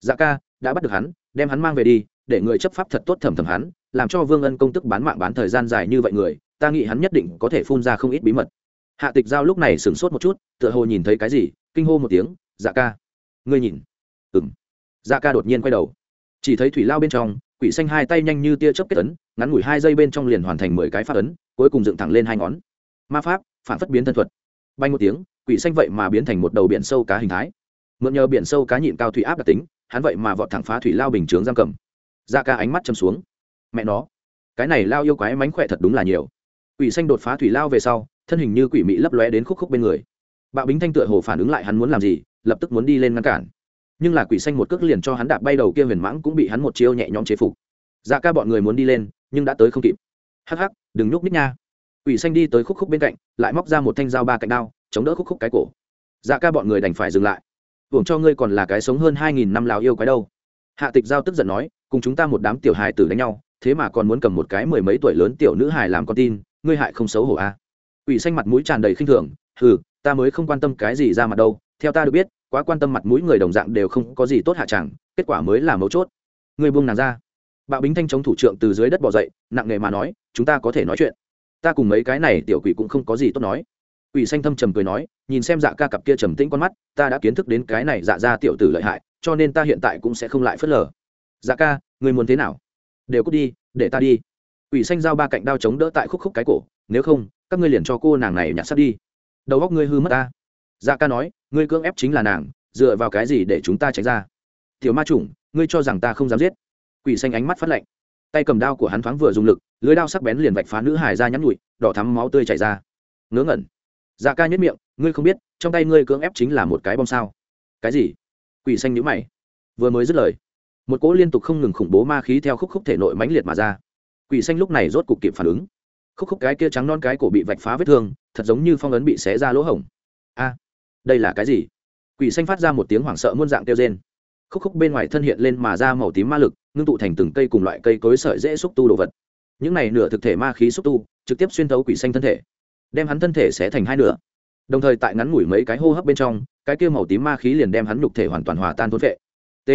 Speaker 1: dạ ca, đã bắt được hắn, đem hắn mang về đi để người chấp pháp thật tốt thẩm thẩm hắn, làm cho vương ân công tức bán mạng bán thời gian dài như vậy người, ta nghĩ hắn nhất định có thể phun ra không ít bí mật. Hạ tịch giao lúc này sửng sốt một chút, tựa hồ nhìn thấy cái gì, kinh hô một tiếng dạ ca. Ngươi nhìn. Ừ m dạ ca đột nhiên quay đầu. Chỉ thấy thủy lao bên trong, quỷ xanh hai tay nhanh như tia chớp kết ấn, ngắn ngủi hai giây bên trong liền hoàn thành mười cái phát ấn, cuối cùng dựng thẳng lên hai ngón. Ma pháp, phản phất biến thân thuật. Bay một tiếng, quỷ xanh vậy mà biến thành một đầu biển sâu cá hình thái. Mượn nhờ biển sâu cá nhịn cao thủy áp đặc tính, hắn vậy mà vọt thẳng phá thủy lao bình chướng giam cầm. Dạ ca ánh mắt châm xuống. Mẹ nó, cái này lao yêu quái mánh khỏe thật đúng là nhiều. Quỷ xanh đột phá thủy lao về sau, thân hình như quỷ mị lấp lóe đến khúc khúc bên người. Bạo bính thanh tựa hồ phản ứng lại hắn muốn làm gì, lập tức muốn đi lên ngăn cản. Nhưng là quỷ xanh một cước liền cho hắn đạp bay đầu kia huyền mãng cũng bị hắn một chiêu nhẹ nhõm chế phục. Dạ ca bọn người muốn đi lên, nhưng đã tới không kịp. Hắc hắc, đừng nhúc nít nha. Quỷ xanh đi tới khúc khúc bên cạnh, lại móc ra một thanh dao ba cạnh đao, chống đỡ khúc khúc cái cổ. Dạ ca bọn người đành phải dừng lại. Hưởng cho ngươi còn là cái sống hơn hai nghìn năm lào yêu quái đâu. Hạ tịch giao tức giận nói cùng chúng ta một đám tiểu hài tử đánh nhau, thế mà còn muốn cầm một cái mười mấy tuổi lớn tiểu nữ hài làm con tin, ngươi hại không xấu hổ a à. ủy xanh mặt mũi tràn đầy khinh thường, hừ, ta mới không quan tâm cái gì ra mặt đâu, theo ta được biết, quá quan tâm mặt mũi người đồng dạng đều không có gì tốt hạ chẳng, kết quả mới là mấu chốt. Ngươi buông nàng ra. Bạo bính thanh chống thủ trưởng từ dưới đất bỏ dậy, nặng nề mà nói, chúng ta có thể nói chuyện. Ta cùng mấy cái này tiểu quỷ cũng không có gì tốt nói. Quỷ xanh thâm trầm cười nói, nhìn xem dạ ca cặp kia trầm tĩnh con mắt, ta đã kiến thức đến cái này dạ ra tiểu tử lợi hại, cho nên ta hiện tại cũng sẽ không lại phớt lờ dạ ca người muốn thế nào? Đều cút đi, để ta đi. Quỷ xanh giao ba cạnh đao chống đỡ tại khúc khúc cái cổ, nếu không, các ngươi liền cho cô nàng này nhặt sắt đi. Đầu góc ngươi hư mất ta. Dạ ca nói, ngươi cưỡng ép chính là nàng, dựa vào cái gì để chúng ta tránh ra? Tiểu ma chủng, ngươi cho rằng ta không dám giết. Quỷ xanh ánh mắt phát lạnh. Tay cầm đao của hắn thoáng vừa dùng lực, lưới đao sắc bén liền vạch phá nữ hải ra nhắn nhụi đỏ thắm máu tươi chảy ra. Ngớ ngẩn. Dạ ca nhất miệng, ngươi không biết, trong tay ngươi cưỡng ép chính là một cái bom sao? Cái gì? Quỷ xanh nhữ mày. Vừa mới dứt lời một cỗ liên tục không ngừng khủng bố ma khí theo khúc khúc thể nội mãnh liệt mà ra. Quỷ xanh lúc này rốt cục kịp phản ứng. Khúc khúc cái kia trắng non cái cổ bị vạch phá vết thương, thật giống như phong ấn bị xé ra lỗ hổng. A, đây là cái gì? Quỷ xanh phát ra một tiếng hoảng sợ muôn dạng kêu trên khúc khúc bên ngoài thân hiện lên mà ra màu tím ma lực, ngưng tụ thành từng cây cùng loại cây cối sợi dễ xúc tu đồ vật. Những này nửa thực thể ma khí xúc tu, trực tiếp xuyên thấu quỷ xanh thân thể, đem hắn thân thể xé thành hai nửa. Đồng thời tại ngắn ngủi mấy cái hô hấp bên trong, cái kia màu tím ma khí liền đem hắn nhục thể hoàn toàn hòa tan thốn vệ t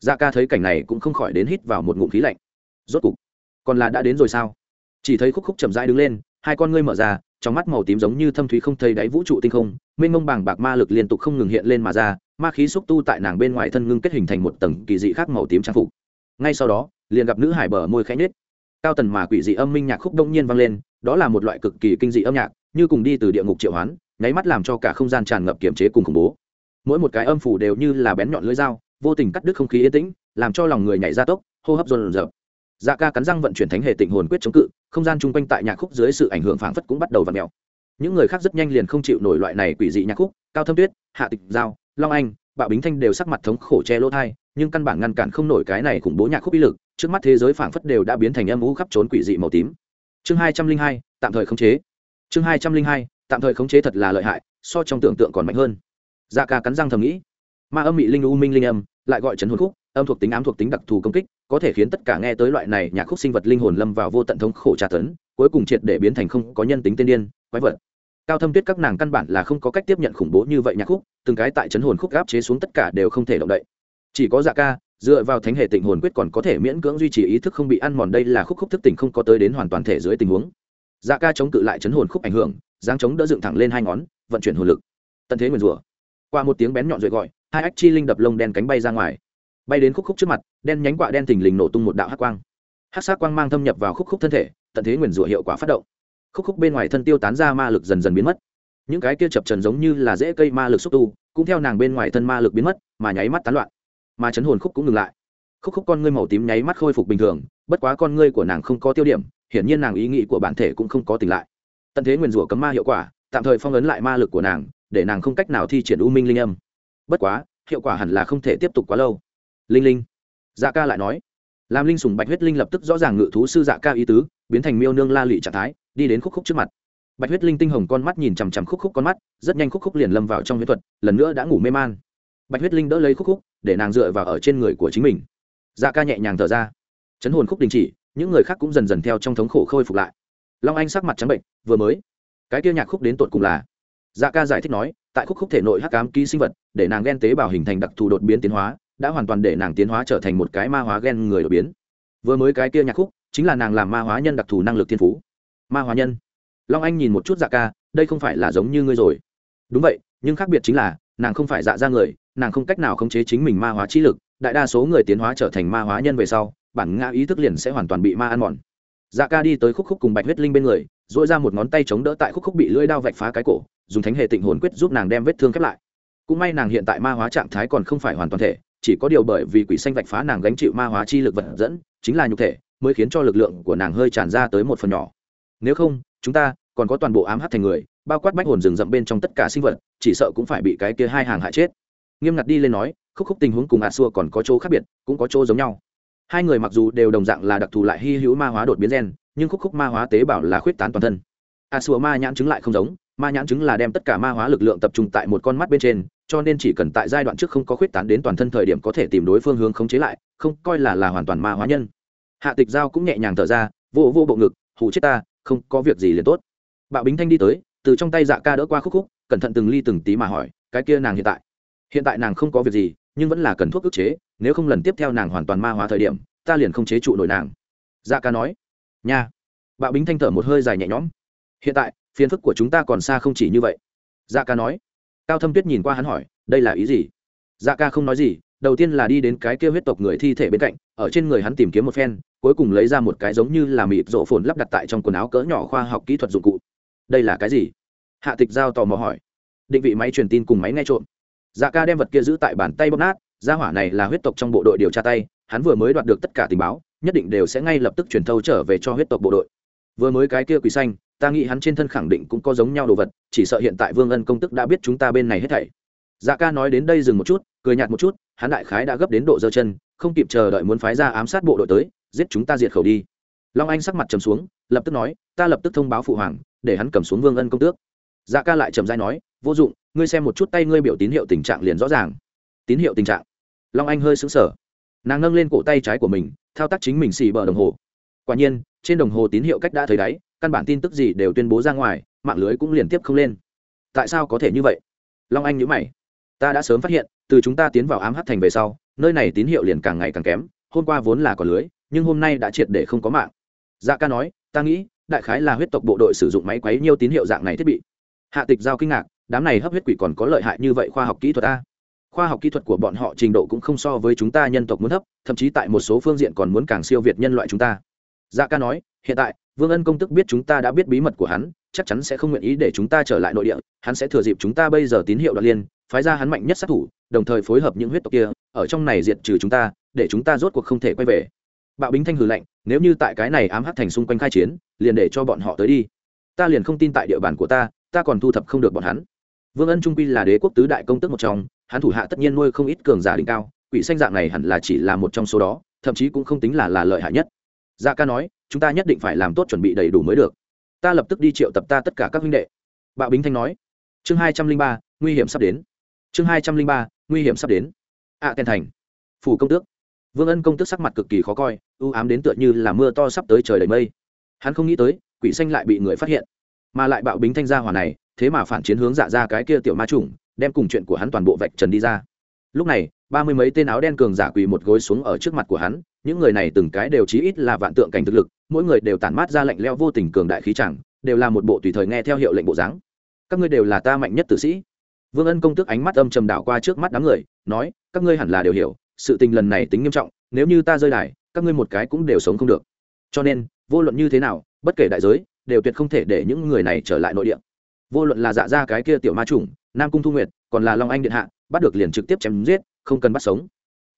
Speaker 1: dạ ca thấy cảnh này cũng không khỏi đến hít vào một ngụm khí lạnh. Rốt cục, còn là đã đến rồi sao? Chỉ thấy khúc khúc chậm rãi đứng lên, hai con ngươi mở ra, trong mắt màu tím giống như thâm thúy không thấy đáy vũ trụ tinh không, mênh mông bàng bạc ma lực liên tục không ngừng hiện lên mà ra, ma khí xúc tu tại nàng bên ngoài thân ngưng kết hình thành một tầng kỳ dị khác màu tím trang phục. Ngay sau đó, liền gặp nữ hải bờ môi khẽ nhếch. cao tần mà quỷ dị âm minh nhạc khúc đông nhiên vang lên, đó là một loại cực kỳ kinh dị âm nhạc, như cùng đi từ địa ngục triệu hoán, nháy mắt làm cho cả không gian tràn ngập kiểm chế cùng khủng bố. Mỗi một cái âm phủ đều như là bén nhọn lưỡi dao vô tình cắt đứt không khí yên tĩnh, làm cho lòng người nhảy ra tốc, hô hấp dồn dập. Dạ ca cắn răng vận chuyển thánh hệ tịnh hồn quyết chống cự, không gian chung quanh tại nhạc khúc dưới sự ảnh hưởng phảng phất cũng bắt đầu v ặ mèo. Những người khác rất nhanh liền không chịu nổi loại này quỷ dị nhạc khúc, cao thâm tuyết, hạ tịch giao, long anh, bạo bính thanh đều sắc mặt thống khổ che lỗ thai nhưng căn bản ngăn cản không nổi cái này khủng bố nhạc khúc uy lực, trước mắt thế giới phảng phất đều đã biến thành âm u khắp trốn quỷ dị màu tím. Chương hai trăm linh hai, tạm thời khống chế. Chương hai trăm linh hai, tạm thời khống chế thật là lợi hại, so trong tưởng tượng còn mạnh hơn. Dạ ca cắn răng thầm nghĩ ma âm mị linh u minh linh âm, lại gọi trấn hồn khúc, âm thuộc tính ám thuộc tính đặc thù công kích, có thể khiến tất cả nghe tới loại này nhạc khúc sinh vật linh hồn lâm vào vô tận thống khổ tra tấn, cuối cùng triệt để biến thành không có nhân tính tiên điên, quái vật. Cao thâm tuyết các nàng căn bản là không có cách tiếp nhận khủng bố như vậy nhạc khúc, từng cái tại chấn hồn khúc gáp chế xuống tất cả đều không thể động đậy. Chỉ có dạ ca, dựa vào thánh hệ tịnh hồn quyết còn có thể miễn cưỡng duy trì ý thức không bị ăn mòn đây là khúc khúc thức tỉnh không có tới đến hoàn toàn thể dưới tình huống. Dạ ca chống cự lại chấn hồn khúc ảnh hưởng giáng chống đỡ dựng thẳng lên hai ngón, vận chuyển hồn lực. Tận thế nguyền rủa. Qua một tiếng bén nhọn rồi gọi hai ách chi linh đập lông đen cánh bay ra ngoài. Bay đến khúc khúc trước mặt, đen nhánh quạ đen thình lình nổ tung một đạo hắc quang. Hắc sát quang mang thâm nhập vào khúc khúc thân thể, tận thế nguyền rủa hiệu quả phát động. Khúc khúc bên ngoài thân tiêu tán ra ma lực dần dần biến mất. Những cái kia chập trần giống như là dễ cây ma lực xúc tu, cũng theo nàng bên ngoài thân ma lực biến mất, mà nháy mắt tán loạn. Mà chấn hồn khúc cũng ngừng lại. Khúc khúc con ngươi màu tím nháy mắt khôi phục bình thường, bất quá con ngươi của nàng không có tiêu điểm, hiển nhiên nàng ý nghĩ của bản thể cũng không có tỉnh lại. Tận thế nguyền rủa cấm ma hiệu quả, tạm thời phong ấn lại ma lực của nàng, để nàng không cách nào thi triển u minh linh âm bất quá, hiệu quả hẳn là không thể tiếp tục quá lâu. Linh linh. Dạ ca lại nói. Làm linh sùng bạch huyết linh lập tức rõ ràng ngự thú sư dạ ca ý tứ, biến thành miêu nương la lụy trạng thái, đi đến khúc khúc trước mặt. Bạch huyết linh tinh hồng con mắt nhìn chằm chằm khúc khúc con mắt, rất nhanh khúc khúc liền lâm vào trong huyết thuật, lần nữa đã ngủ mê man. Bạch huyết linh đỡ lấy khúc khúc, để nàng dựa vào ở trên người của chính mình. Dạ ca nhẹ nhàng thở ra. Chấn hồn khúc đình chỉ, những người khác cũng dần dần theo trong thống khổ khôi phục lại. Long anh sắc mặt trắng bệnh, vừa mới. Cái kia nhạc khúc đến tột cùng là? Dạ ca giải thích nói tại khúc khúc thể nội hắc ám ký sinh vật, để nàng ghen tế bào hình thành đặc thù đột biến tiến hóa, đã hoàn toàn để nàng tiến hóa trở thành một cái ma hóa ghen người đột biến. Vừa mới cái kia nhạc khúc, chính là nàng làm ma hóa nhân đặc thù năng lực thiên phú. Ma hóa nhân. Long anh nhìn một chút dạ ca, đây không phải là giống như ngươi rồi. Đúng vậy, nhưng khác biệt chính là, nàng không phải dạ ra người, nàng không cách nào khống chế chính mình ma hóa trí lực, đại đa số người tiến hóa trở thành ma hóa nhân về sau, bản ngã ý thức liền sẽ hoàn toàn bị ma ăn mòn. Dạ ca đi tới khúc khúc cùng bạch huyết linh bên người dội ra một ngón tay chống đỡ tại khúc khúc bị lưỡi đao vạch phá cái cổ dùng thánh hệ tịnh hồn quyết giúp nàng đem vết thương khép lại. Cũng may nàng hiện tại ma hóa trạng thái còn không phải hoàn toàn thể, chỉ có điều bởi vì quỷ xanh vạch phá nàng gánh chịu ma hóa chi lực vật dẫn, chính là nhục thể, mới khiến cho lực lượng của nàng hơi tràn ra tới một phần nhỏ. Nếu không, chúng ta còn có toàn bộ ám hát thành người, bao quát bách hồn rừng rậm bên trong tất cả sinh vật, chỉ sợ cũng phải bị cái kia hai hàng hại chết. Nghiêm ngặt đi lên nói, khúc khúc tình huống cùng a xua còn có chỗ khác biệt, cũng có chỗ giống nhau. Hai người mặc dù đều đồng dạng là đặc thù lại hy hữu ma hóa đột biến gen, nhưng khúc khúc ma hóa tế bào là khuyết tán toàn thân. A xua ma nhãn chứng lại không giống ma nhãn chứng là đem tất cả ma hóa lực lượng tập trung tại một con mắt bên trên, cho nên chỉ cần tại giai đoạn trước không có khuyết tán đến toàn thân thời điểm có thể tìm đối phương hướng khống chế lại, không coi là là hoàn toàn ma hóa nhân. Hạ tịch giao cũng nhẹ nhàng thở ra, vô vô bộ ngực hụ chết ta, không có việc gì liền tốt. Bạo bính thanh đi tới, từ trong tay dạ ca đỡ qua khúc khúc, cẩn thận từng ly từng tí mà hỏi, cái kia nàng hiện tại? Hiện tại nàng không có việc gì, nhưng vẫn là cần thuốc ức chế, nếu không lần tiếp theo nàng hoàn toàn ma hóa thời điểm, ta liền không chế trụ nổi nàng. Dạ ca nói, nha. Bạo bính thanh thở một hơi dài nhẹ nhõm, hiện tại phiền phức của chúng ta còn xa không chỉ như vậy. Dạ ca nói. Cao thâm tuyết nhìn qua hắn hỏi, đây là ý gì? Dạ ca không nói gì, đầu tiên là đi đến cái kia huyết tộc người thi thể bên cạnh, ở trên người hắn tìm kiếm một phen, cuối cùng lấy ra một cái giống như là mịt rộ phồn lắp đặt tại trong quần áo cỡ nhỏ khoa học kỹ thuật dụng cụ. Đây là cái gì? Hạ tịch giao tò mò hỏi. Định vị máy truyền tin cùng máy nghe trộm. Dạ ca đem vật kia giữ tại bàn tay bóp nát, gia hỏa này là huyết tộc trong bộ đội điều tra tay, hắn vừa mới đoạt được tất cả tình báo, nhất định đều sẽ ngay lập tức truyền thâu trở về cho huyết tộc bộ đội. Vừa mới cái kia quỳ xanh ta nghĩ hắn trên thân khẳng định cũng có giống nhau đồ vật, chỉ sợ hiện tại vương ân công tức đã biết chúng ta bên này hết thảy. Dạ ca nói đến đây dừng một chút, cười nhạt một chút, hắn đại khái đã gấp đến độ giơ chân, không kịp chờ đợi muốn phái ra ám sát bộ đội tới, giết chúng ta diệt khẩu đi. Long anh sắc mặt trầm xuống, lập tức nói, ta lập tức thông báo phụ hoàng, để hắn cầm xuống vương ân công tước. Dạ ca lại trầm dai nói, vô dụng, ngươi xem một chút tay ngươi biểu tín hiệu tình trạng liền rõ ràng. Tín hiệu tình trạng. Long anh hơi xứng sở nàng nâng lên cổ tay trái của mình, thao tác chính mình xì bờ đồng hồ. Quả nhiên, trên đồng hồ tín hiệu cách đã thấy đáy căn bản tin tức gì đều tuyên bố ra ngoài, mạng lưới cũng liên tiếp không lên. Tại sao có thể như vậy? Long anh nhữ mày. Ta đã sớm phát hiện, từ chúng ta tiến vào ám hát thành về sau, nơi này tín hiệu liền càng ngày càng kém, hôm qua vốn là có lưới, nhưng hôm nay đã triệt để không có mạng. Dạ ca nói, ta nghĩ, đại khái là huyết tộc bộ đội sử dụng máy quấy nhiều tín hiệu dạng này thiết bị. Hạ tịch giao kinh ngạc, đám này hấp huyết quỷ còn có lợi hại như vậy khoa học kỹ thuật a? Khoa học kỹ thuật của bọn họ trình độ cũng không so với chúng ta nhân tộc muốn thấp, thậm chí tại một số phương diện còn muốn càng siêu việt nhân loại chúng ta. Dạ ca nói hiện tại, vương ân công tức biết chúng ta đã biết bí mật của hắn, chắc chắn sẽ không nguyện ý để chúng ta trở lại nội địa, hắn sẽ thừa dịp chúng ta bây giờ tín hiệu đoạt liên, phái ra hắn mạnh nhất sát thủ, đồng thời phối hợp những huyết tộc kia, ở trong này diệt trừ chúng ta, để chúng ta rốt cuộc không thể quay về. Bạo bính thanh hừ lạnh, nếu như tại cái này ám hắc thành xung quanh khai chiến, liền để cho bọn họ tới đi. Ta liền không tin tại địa bàn của ta ta còn thu thập không được bọn hắn. Vương ân trung quy là đế quốc tứ đại công tức một trong, hắn thủ hạ tất nhiên nuôi không ít cường giả đỉnh cao, quỷ xanh dạng này hẳn là chỉ là một trong số đó, thậm chí cũng không tính là là lợi hại nhất dạ ca nói chúng ta nhất định phải làm tốt chuẩn bị đầy đủ mới được. Ta lập tức đi triệu tập ta tất cả các huynh đệ. Bạo bính thanh nói. Chương hai trăm linh ba nguy hiểm sắp đến. Chương hai trăm linh ba nguy hiểm sắp đến. Ạ à, thành. Phủ công tước. Vương ân công tước sắc mặt cực kỳ khó coi ưu ám đến tựa như là mưa to sắp tới trời đầy mây. Hắn không nghĩ tới quỷ xanh lại bị người phát hiện. Mà lại bạo bính thanh gia hỏa này thế mà phản chiến hướng dạ ra cái kia tiểu ma trùng đem cùng chuyện của hắn toàn bộ vạch trần đi ra lúc này, ba mươi mấy tên áo đen cường giả quỳ một gối xuống ở trước mặt của hắn, những người này từng cái đều chí ít là vạn tượng cảnh thực lực, mỗi người đều tản mát ra lệnh leo vô tình cường đại khí chẳng, đều là một bộ tùy thời nghe theo hiệu lệnh bộ dáng. Các ngươi đều là ta mạnh nhất tử sĩ. Vương ân công tước ánh mắt âm trầm đảo qua trước mắt đám người, nói, các ngươi hẳn là đều hiểu, sự tình lần này tính nghiêm trọng, nếu như ta rơi đài, các ngươi một cái cũng đều sống không được. Cho nên, vô luận như thế nào, bất kể đại giới, đều tuyệt không thể để những người này trở lại nội địa. Vô luận là dạ ra cái kia tiểu ma chủng, nam cung thu nguyệt, còn là long anh điện hạ bắt được liền trực tiếp chém giết, không cần bắt sống.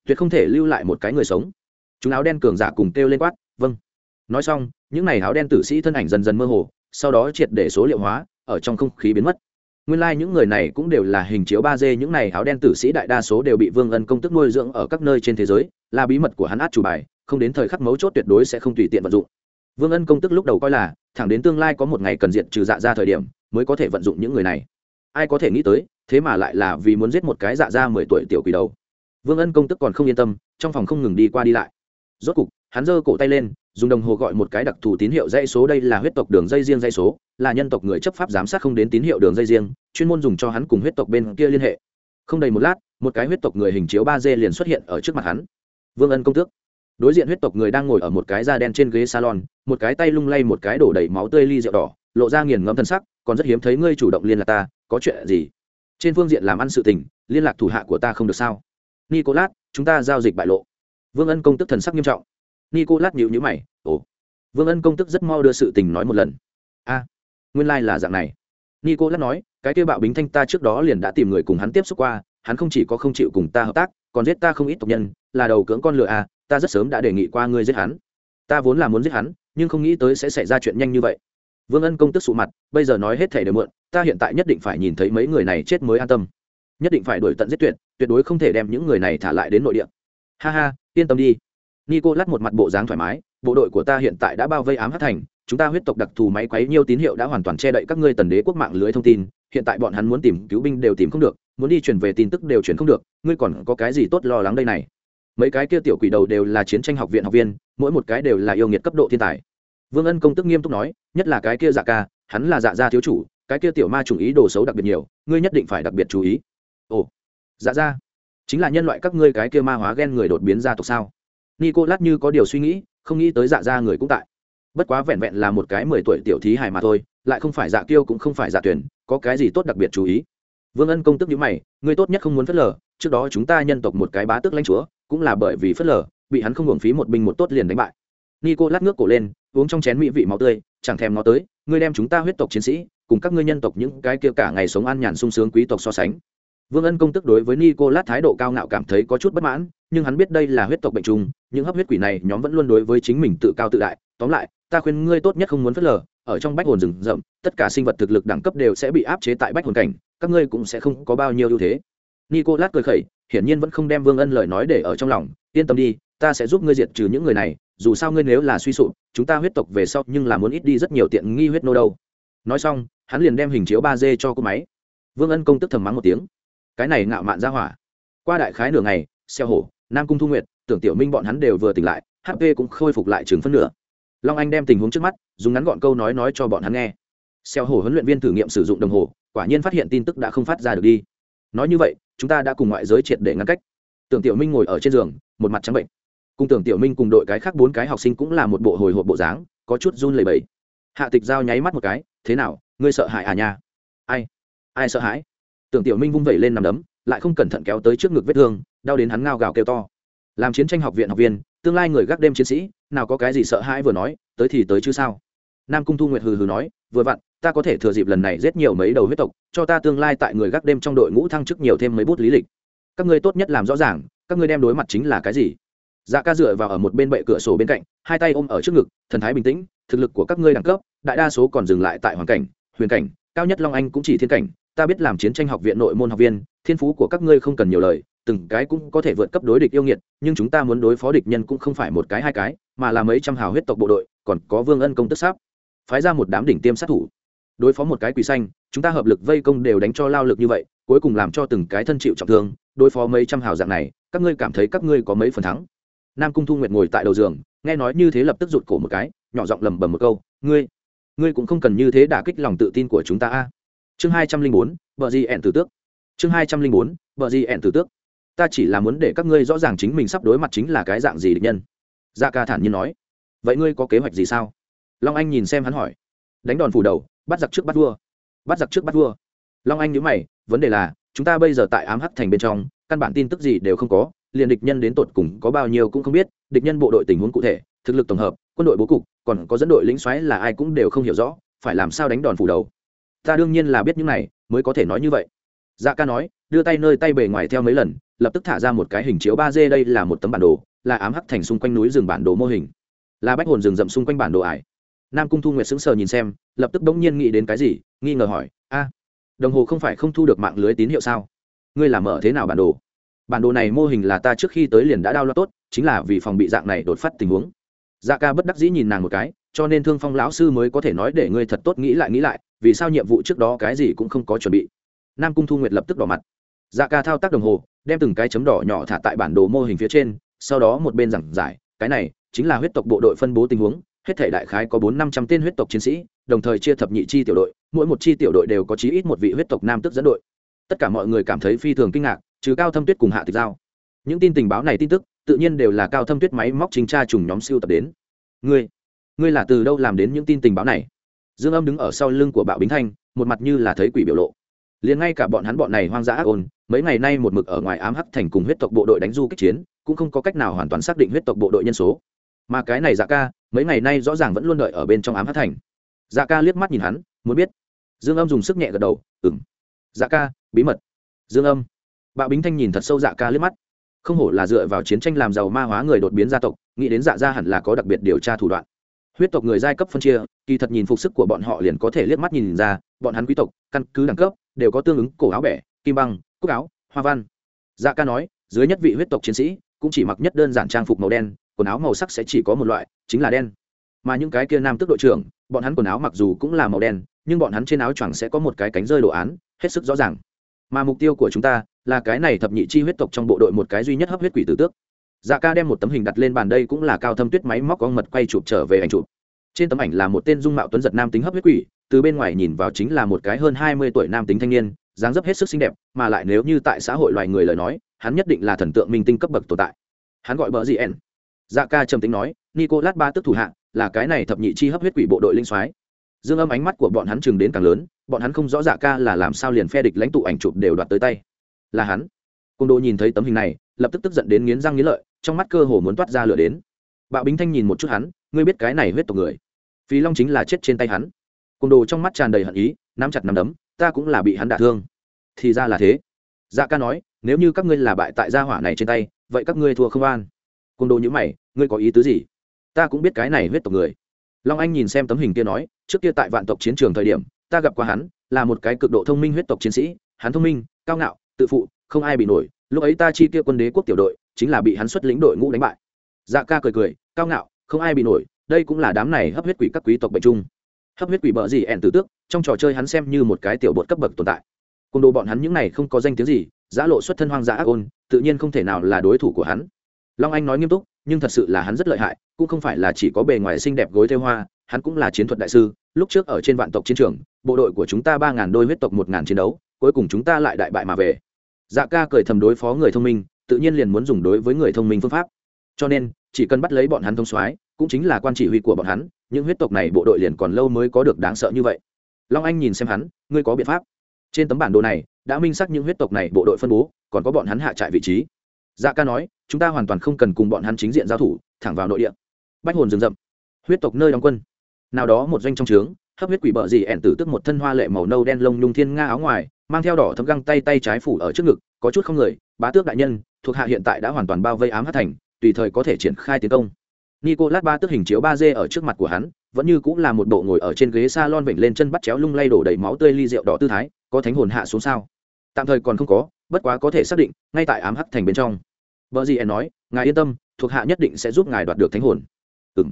Speaker 1: Tuyệt không thể lưu lại một cái người sống. Chúng áo đen cường giả cùng kêu lên quát vâng. Nói xong, những n à y áo đen tử sĩ thân ảnh dần dần mơ hồ, sau đó triệt để số liệu hóa, ở trong không khí biến mất. Nguyên lai、like、những người này cũng đều là hình chiếu ba d, những n à y áo đen tử sĩ đại đa số đều bị vương ân công tức nuôi dưỡng ở các nơi trên thế giới, là bí mật của hắn át chủ bài, không đến thời khắc mấu chốt tuyệt đối sẽ không tùy tiện vận dụng. Vương ân công tức lúc đầu coi là, thẳng đến tương lai có một ngày cần diện trừ dạ ra thời điểm, mới có thể vận dụng những người này. Ai có thể nghĩ tới thế mà lại là vì muốn giết một cái dạ ra mười tuổi tiểu quỷ đầu. Vương ân công tức còn không yên tâm, trong phòng không ngừng đi qua đi lại. Rốt cục, hắn giơ cổ tay lên, dùng đồng hồ gọi một cái đặc thù tín hiệu dây số đây là huyết tộc đường dây riêng dây số, là nhân tộc người chấp pháp giám sát không đến tín hiệu đường dây riêng, chuyên môn dùng cho hắn cùng huyết tộc bên kia liên hệ. Không đầy một lát, một cái huyết tộc người hình chiếu ba d liền xuất hiện ở trước mặt hắn. Vương ân công tước. Đối diện huyết tộc người đang ngồi ở một cái da đen trên ghế salon, một cái tay lung lay một cái đổ đầy máu tươi ly rượu đỏ, lộ ra nghiền ngẫm thân sắc, còn rất hiếm thấy ngươi chủ động liên lạc ta, có chuyện gì? Trên phương diện làm ăn sự tình, liên lạc thủ hạ của ta không được sao? Nicolas, chúng ta giao dịch bại lộ. Vương ân công tức thần sắc nghiêm trọng. Nicolas nhịu nhữ mày, ồ. Vương ân công tức rất mau đưa sự tình nói một lần. A, nguyên lai、like、là dạng này. Nicolas nói, cái kia bạo bính thanh ta trước đó liền đã tìm người cùng hắn tiếp xúc qua, hắn không chỉ có không chịu cùng ta hợp tác, còn giết ta không ít tộc nhân, là đầu cưỡng con lừa à ta rất sớm đã đề nghị qua ngươi giết hắn. Ta vốn là muốn giết hắn, nhưng không nghĩ tới sẽ xảy ra chuyện nhanh như vậy. Vương ân công tức sụ mặt, bây giờ nói hết thể đều mượn ta hiện tại nhất định phải nhìn thấy mấy người này chết mới an tâm. Nhất định phải đuổi tận giết tuyệt tuyệt đối không thể đem những người này thả lại đến nội địa. Ha ha, yên tâm đi. Nico lát một mặt bộ dáng thoải mái, bộ đội của ta hiện tại đã bao vây ám hát thành, chúng ta huyết tộc đặc thù máy quấy nhiêu tín hiệu đã hoàn toàn che đậy các ngươi tần đế quốc mạng lưới thông tin, hiện tại bọn hắn muốn tìm cứu binh đều tìm không được, muốn đi chuyển về tin tức đều chuyển không được, ngươi còn có cái gì tốt lo lắng đây này? Mấy cái kia tiểu quỷ đầu đều là chiến tranh học viện học viên, mỗi một cái đều là yêu nghiệt cấp độ thiên tài. Vương ân công tức nghiêm túc nói, nhất là cái kia dạ ca, hắn là dạ gia thiếu chủ cái kia tiểu ma trùng ý đồ xấu đặc biệt nhiều, ngươi nhất định phải đặc biệt chú ý. Ồ dạ gia chính là nhân loại các ngươi cái kia ma hóa ghen người đột biến gia tộc sao? Nico lát như có điều suy nghĩ, không nghĩ tới dạ gia người cũng tại. Bất quá vẹn vẹn là một cái mười tuổi tiểu thí hài mà thôi, lại không phải dạ kiêu cũng không phải dạ tuyển, có cái gì tốt đặc biệt chú ý? Vương ân công tức nhíu mày, ngươi tốt nhất không muốn phớt lờ, trước đó chúng ta nhân tộc một cái bá tước lãnh chúa, cũng là bởi vì phớt lờ, bị hắn không hưởng phí một binh một tốt liền đánh bại. Nico lát ngước cổ lên, uống trong chén mỹ vị máu tươi, chẳng thèm nó tới, ngươi đem chúng ta huyết tộc chiến sĩ cùng các ngươi nhân tộc những cái kia cả ngày sống an nhàn sung sướng quý tộc so sánh. Vương ân công tức đối với nicolas thái độ cao ngạo cảm thấy có chút bất mãn, nhưng hắn biết đây là huyết tộc bệnh trùng, những hấp huyết quỷ này nhóm vẫn luôn đối với chính mình tự cao tự đại. Tóm lại, ta khuyên ngươi tốt nhất không muốn phớt lờ, ở trong bách hồn rừng rậm, tất cả sinh vật thực lực đẳng cấp đều sẽ bị áp chế tại bách hồn cảnh, các ngươi cũng sẽ không có bao nhiêu ưu thế. Nicolas cười khẩy, hiển nhiên vẫn không đem vương ân lời nói để ở trong lòng, yên tâm đi, ta sẽ giúp ngươi diệt trừ những người này, dù sao ngươi nếu là suy sụp, chúng ta huyết tộc về sau nhưng là muốn ít đi rất nhiều tiện nghi huyết nô đâu nói xong, hắn liền đem hình chiếu ba d cho cô máy. Vương ân công tức thầm mắng một tiếng. Cái này ngạo mạn ra hỏa. Qua đại khái nửa ngày, xeo hổ, nam cung thu nguyệt, tưởng tiểu minh bọn hắn đều vừa tỉnh lại hp cũng khôi phục lại chừng phân nửa. Long anh đem tình huống trước mắt, dùng ngắn gọn câu nói nói cho bọn hắn nghe. Xeo hổ huấn luyện viên thử nghiệm sử dụng đồng hồ, quả nhiên phát hiện tin tức đã không phát ra được đi. Nói như vậy, chúng ta đã cùng ngoại giới triệt để ngăn cách. Tưởng tiểu minh ngồi ở trên giường, một mặt trắng bệnh. Cùng tưởng tiểu minh cùng đội cái khác bốn cái học sinh cũng là một bộ hồi hộp bộ dáng, có chút run lầy bẫy hạ tịch giao nháy mắt một cái, thế nào, ngươi sợ hãi à nha? Ai? Ai sợ hãi? Tưởng tiểu minh vung vẩy lên nằm đấm, lại không cẩn thận kéo tới trước ngực vết thương, đau đến hắn ngao gào kêu to. Làm chiến tranh học viện học viên, tương lai người gác đêm chiến sĩ, nào có cái gì sợ hãi vừa nói, tới thì tới chứ sao? Nam cung thu nguyệt hừ hừ nói, vừa vặn, ta có thể thừa dịp lần này giết nhiều mấy đầu huyết tộc, cho ta tương lai tại người gác đêm trong đội ngũ thăng chức nhiều thêm mấy bút lý lịch. Các ngươi tốt nhất làm rõ ràng, các ngươi đem đối mặt chính là cái gì? Dạ ca dựa vào ở một bên bệ cửa sổ bên cạnh, hai tay ôm ở trước ngực, thần thái bình tĩnh thực lực của các ngươi đẳng cấp, đại đa số còn dừng lại tại hoàn cảnh, huyền cảnh, cao nhất long anh cũng chỉ thiên cảnh, ta biết làm chiến tranh học viện nội môn học viên, thiên phú của các ngươi không cần nhiều lời, từng cái cũng có thể vượt cấp đối địch yêu nghiệt, nhưng chúng ta muốn đối phó địch nhân cũng không phải một cái hai cái, mà là mấy trăm hào huyết tộc bộ đội, còn có vương ân công tức sáp. Phái ra một đám đỉnh tiêm sát thủ, đối phó một cái quỷ xanh, chúng ta hợp lực vây công đều đánh cho lao lực như vậy, cuối cùng làm cho từng cái thân chịu trọng thương, đối phó mấy trăm hào dạng này, các ngươi cảm thấy các ngươi có mấy phần thắng. Nam cung thu nguyệt ngồi tại đầu giường, nghe nói như thế lập tức rụt cổ một cái nhỏ giọng lầm bầm một câu, ngươi ngươi cũng không cần như thế đả kích lòng tự tin của chúng ta a. Chương hai trăm linh bốn vợ gì ẹn tử tước. Chương hai trăm linh bốn vợ gì ẹn tử tước. Ta chỉ là muốn để các ngươi rõ ràng chính mình sắp đối mặt chính là cái dạng gì địch nhân. Gia dạ ca thản nhiên nói. Vậy ngươi có kế hoạch gì sao? Long anh nhìn xem hắn hỏi. Đánh đòn phủ đầu, bắt giặc trước bắt vua. Bắt giặc trước bắt vua. Long anh nhớ mày, vấn đề là, chúng ta bây giờ tại ám hắc thành bên trong, căn bản tin tức gì đều không có, liền địch nhân đến tột cùng có bao nhiêu cũng không biết, địch nhân bộ đội tình huống cụ thể, thực lực tổng hợp quân đội bố cục, còn có dẫn đội lính xoáy là ai cũng đều không hiểu rõ, phải làm sao đánh đòn phủ đầu. Ta đương nhiên là biết những này, mới có thể nói như vậy. Dạ ca nói, đưa tay nơi tay bề ngoài theo mấy lần, lập tức thả ra một cái hình chiếu ba d, đây là một tấm bản đồ, là ám hắc thành xung quanh núi rừng bản đồ mô hình. Là bách hồn rừng rậm xung quanh bản đồ ải. Nam cung thu nguyệt sững sờ nhìn xem, lập tức bỗng nhiên nghĩ đến cái gì, nghi ngờ hỏi, a, đồng hồ không phải không thu được mạng lưới tín hiệu sao? Ngươi làm mở thế nào bản đồ? Bản đồ này mô hình là ta trước khi tới liền đã đao lo tốt, chính là vì phòng bị dạng này đột phát tình huống dạ ca bất đắc dĩ nhìn nàng một cái, cho nên thương phong lão sư mới có thể nói để ngươi thật tốt nghĩ lại nghĩ lại, vì sao nhiệm vụ trước đó cái gì cũng không có chuẩn bị. Nam cung thu nguyệt lập tức đỏ mặt. Dạ ca thao tác đồng hồ, đem từng cái chấm đỏ nhỏ thả tại bản đồ mô hình phía trên, sau đó một bên giảng giải, cái này chính là huyết tộc bộ đội phân bố tình huống, hết thể đại khái có bốn năm trăm tên huyết tộc chiến sĩ, đồng thời chia thập nhị chi tiểu đội, mỗi một chi tiểu đội đều có chí ít một vị huyết tộc nam tức dẫn đội. Tất cả mọi người cảm thấy phi thường kinh ngạc, trừ cao thâm tuyết cùng hạ tịch giao. Những tin tình báo này tin tức tự nhiên đều là cao thâm tuyết máy móc chính tra trùng nhóm siêu tập đến. Ngươi ngươi là từ đâu làm đến những tin tình báo này? Dương âm đứng ở sau lưng của bạo bính thanh, một mặt như là thấy quỷ biểu lộ. Liền ngay cả bọn hắn bọn này hoang dã ác ôn, mấy ngày nay một mực ở ngoài ám hắc thành cùng huyết tộc bộ đội đánh du kích chiến, cũng không có cách nào hoàn toàn xác định huyết tộc bộ đội nhân số. Mà cái này dạ ca, mấy ngày nay rõ ràng vẫn luôn đợi ở bên trong ám hắc thành. Dạ ca liếc mắt nhìn hắn, muốn biết. Dương âm dùng sức nhẹ gật đầu ừng dạ ca, bí mật. Dương âm. Bạo bính thanh nhìn thật sâu dạ ca liếc mắt không hổ là dựa vào chiến tranh làm giàu ma hóa người đột biến gia tộc, nghĩ đến dạ gia hẳn là có đặc biệt điều tra thủ đoạn. Huyết tộc người giai cấp phân chia, kỳ thật nhìn phục sức của bọn họ liền có thể liếc mắt nhìn ra, bọn hắn quý tộc, căn cứ đẳng cấp, đều có tương ứng cổ áo bẻ, kim băng, cúc áo, hoa văn. Dạ ca nói, dưới nhất vị huyết tộc chiến sĩ, cũng chỉ mặc nhất đơn giản trang phục màu đen, quần áo màu sắc sẽ chỉ có một loại, chính là đen. Mà những cái kia nam tức đội trưởng, bọn hắn quần áo mặc dù cũng là màu đen, nhưng bọn hắn trên áo choàng sẽ có một cái cánh rơi đồ án, hết sức rõ ràng. Mà mục tiêu của chúng ta là cái này thập nhị chi huyết tộc trong bộ đội một cái duy nhất hấp huyết quỷ tử tước. Dạ ca đem một tấm hình đặt lên bàn đây cũng là cao thâm tuyết máy móc con mật quay chụp trở về ảnh chụp. Trên tấm ảnh là một tên dung mạo tuấn giật nam tính hấp huyết quỷ, từ bên ngoài nhìn vào chính là một cái hơn hai mươi tuổi nam tính thanh niên, dáng dấp hết sức xinh đẹp, mà lại nếu như tại xã hội loài người lời nói, hắn nhất định là thần tượng minh tinh cấp bậc tồn tại. Hắn gọi bờ gì ẻn. Dạ ca trầm tính nói, nicolas ba tức thủ hạ, là cái này thập nhị chi hấp huyết quỷ bộ đội linh soái. Dương âm ánh mắt của bọn hắn chừng đến càng lớn, bọn hắn không rõ dạ ca là làm sao liền phe địch lãnh tụ ảnh chụp đều đoạt tới tay là hắn. Côn đồ nhìn thấy tấm hình này, lập tức tức giận đến nghiến răng nghiến lợi, trong mắt cơ hồ muốn toát ra lửa đến. Bạo bính thanh nhìn một chút hắn, ngươi biết cái này huyết tộc người. Phí long chính là chết trên tay hắn. Côn đồ trong mắt tràn đầy hận ý, nắm chặt nắm đấm, ta cũng là bị hắn đả thương. Thì ra là thế. Dạ ca nói, nếu như các ngươi là bại tại gia hỏa này trên tay, vậy các ngươi thua không an. Côn đồ nhữ mày, ngươi có ý tứ gì? Ta cũng biết cái này huyết tộc người. Long anh nhìn xem tấm hình kia nói, trước kia tại vạn tộc chiến trường thời điểm, ta gặp qua hắn, là một cái cực độ thông minh huyết tộc chiến sĩ, hắn thông minh, cao ngạo tự phụ, không ai bị nổi, lúc ấy ta chi tiêu quân đế quốc tiểu đội, chính là bị hắn xuất lĩnh đội ngũ đánh bại. Dạ ca cười cười, cao ngạo, không ai bị nổi, đây cũng là đám này hấp huyết quỷ các quý tộc bệnh chung. Hấp huyết quỷ bợ gì ẻn tử tước, trong trò chơi hắn xem như một cái tiểu bột cấp bậc tồn tại. Côn đồ bọn hắn những này không có danh tiếng gì giã lộ xuất thân hoang dã ác ôn, tự nhiên không thể nào là đối thủ của hắn. Long anh nói nghiêm túc, nhưng thật sự là hắn rất lợi hại, cũng không phải là chỉ có bề ngoài xinh đẹp gối theo hoa, hắn cũng là chiến thuật đại sư, lúc trước ở trên vạn tộc chiến trường, bộ đội của chúng ta ba ngàn đôi huyết tộc một ngàn chiến đấu cuối cùng chúng ta lại đại bại mà về. Dạ ca cười thầm đối phó người thông minh, tự nhiên liền muốn dùng đối với người thông minh phương pháp. Cho nên, chỉ cần bắt lấy bọn hắn thông soái, cũng chính là quan chỉ huy của bọn hắn, những huyết tộc này bộ đội liền còn lâu mới có được đáng sợ như vậy. Long anh nhìn xem hắn, ngươi có biện pháp. Trên tấm bản đồ này, đã minh xác những huyết tộc này bộ đội phân bố, còn có bọn hắn hạ trại vị trí. Dạ ca nói, chúng ta hoàn toàn không cần cùng bọn hắn chính diện giao thủ, thẳng vào nội địa. Bách hồn rừng rậm. Huyết tộc nơi đóng quân. Nào đó một doanh trong trướng hấp huyết quỷ bợ gì ẻn tử tức một thân hoa lệ màu nâu đen lông nhung thiên nga áo ngoài, mang theo đỏ thấm găng tay tay trái phủ ở trước ngực, có chút không người, bá tước đại nhân, thuộc hạ hiện tại đã hoàn toàn bao vây ám hát thành, tùy thời có thể triển khai tiến công. Nicolas ba tước hình chiếu ba d ở trước mặt của hắn, vẫn như cũng là một bộ ngồi ở trên ghế s a lon vểnh lên chân bắt chéo lung lay đổ đầy máu tươi ly rượu đỏ tư thái, có thánh hồn hạ xuống sao? Tạm thời còn không có, bất quá có thể xác định, ngay tại ám hắc thành bên trong. Vợ gì nói, ngài yên tâm, thuộc hạ nhất định sẽ giúp ngài đoạt được thánh hồn. Ừ m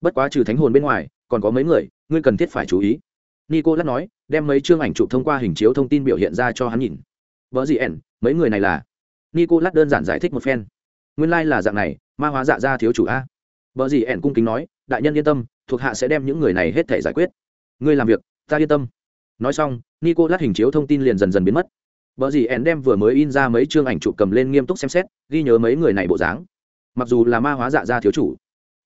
Speaker 1: bất quá trừ thánh hồn bên ngoài, còn có mấy người, ngươi cần thiết phải chú ý. Nico lắc nói, đem mấy chương ảnh chụp thông qua hình chiếu thông tin biểu hiện ra cho hắn nhìn. Vợ gì ẻn, mấy người này là? Nico lắc đơn giản giải thích một phen. Nguyên lai、like、là dạng này, ma hóa dạ ra thiếu chủ a. Vợ gì ẻn cung kính nói, đại nhân yên tâm, thuộc hạ sẽ đem những người này hết thể giải quyết. Ngươi làm việc, ta yên tâm. Nói xong nico lát hình chiếu thông tin liền dần dần biến mất. Vợ gì ẻn đem vừa mới in ra mấy chương ảnh chụp cầm lên nghiêm túc xem xét, ghi nhớ mấy người này bộ dáng. Mặc dù là ma hóa dạ ra thiếu chủ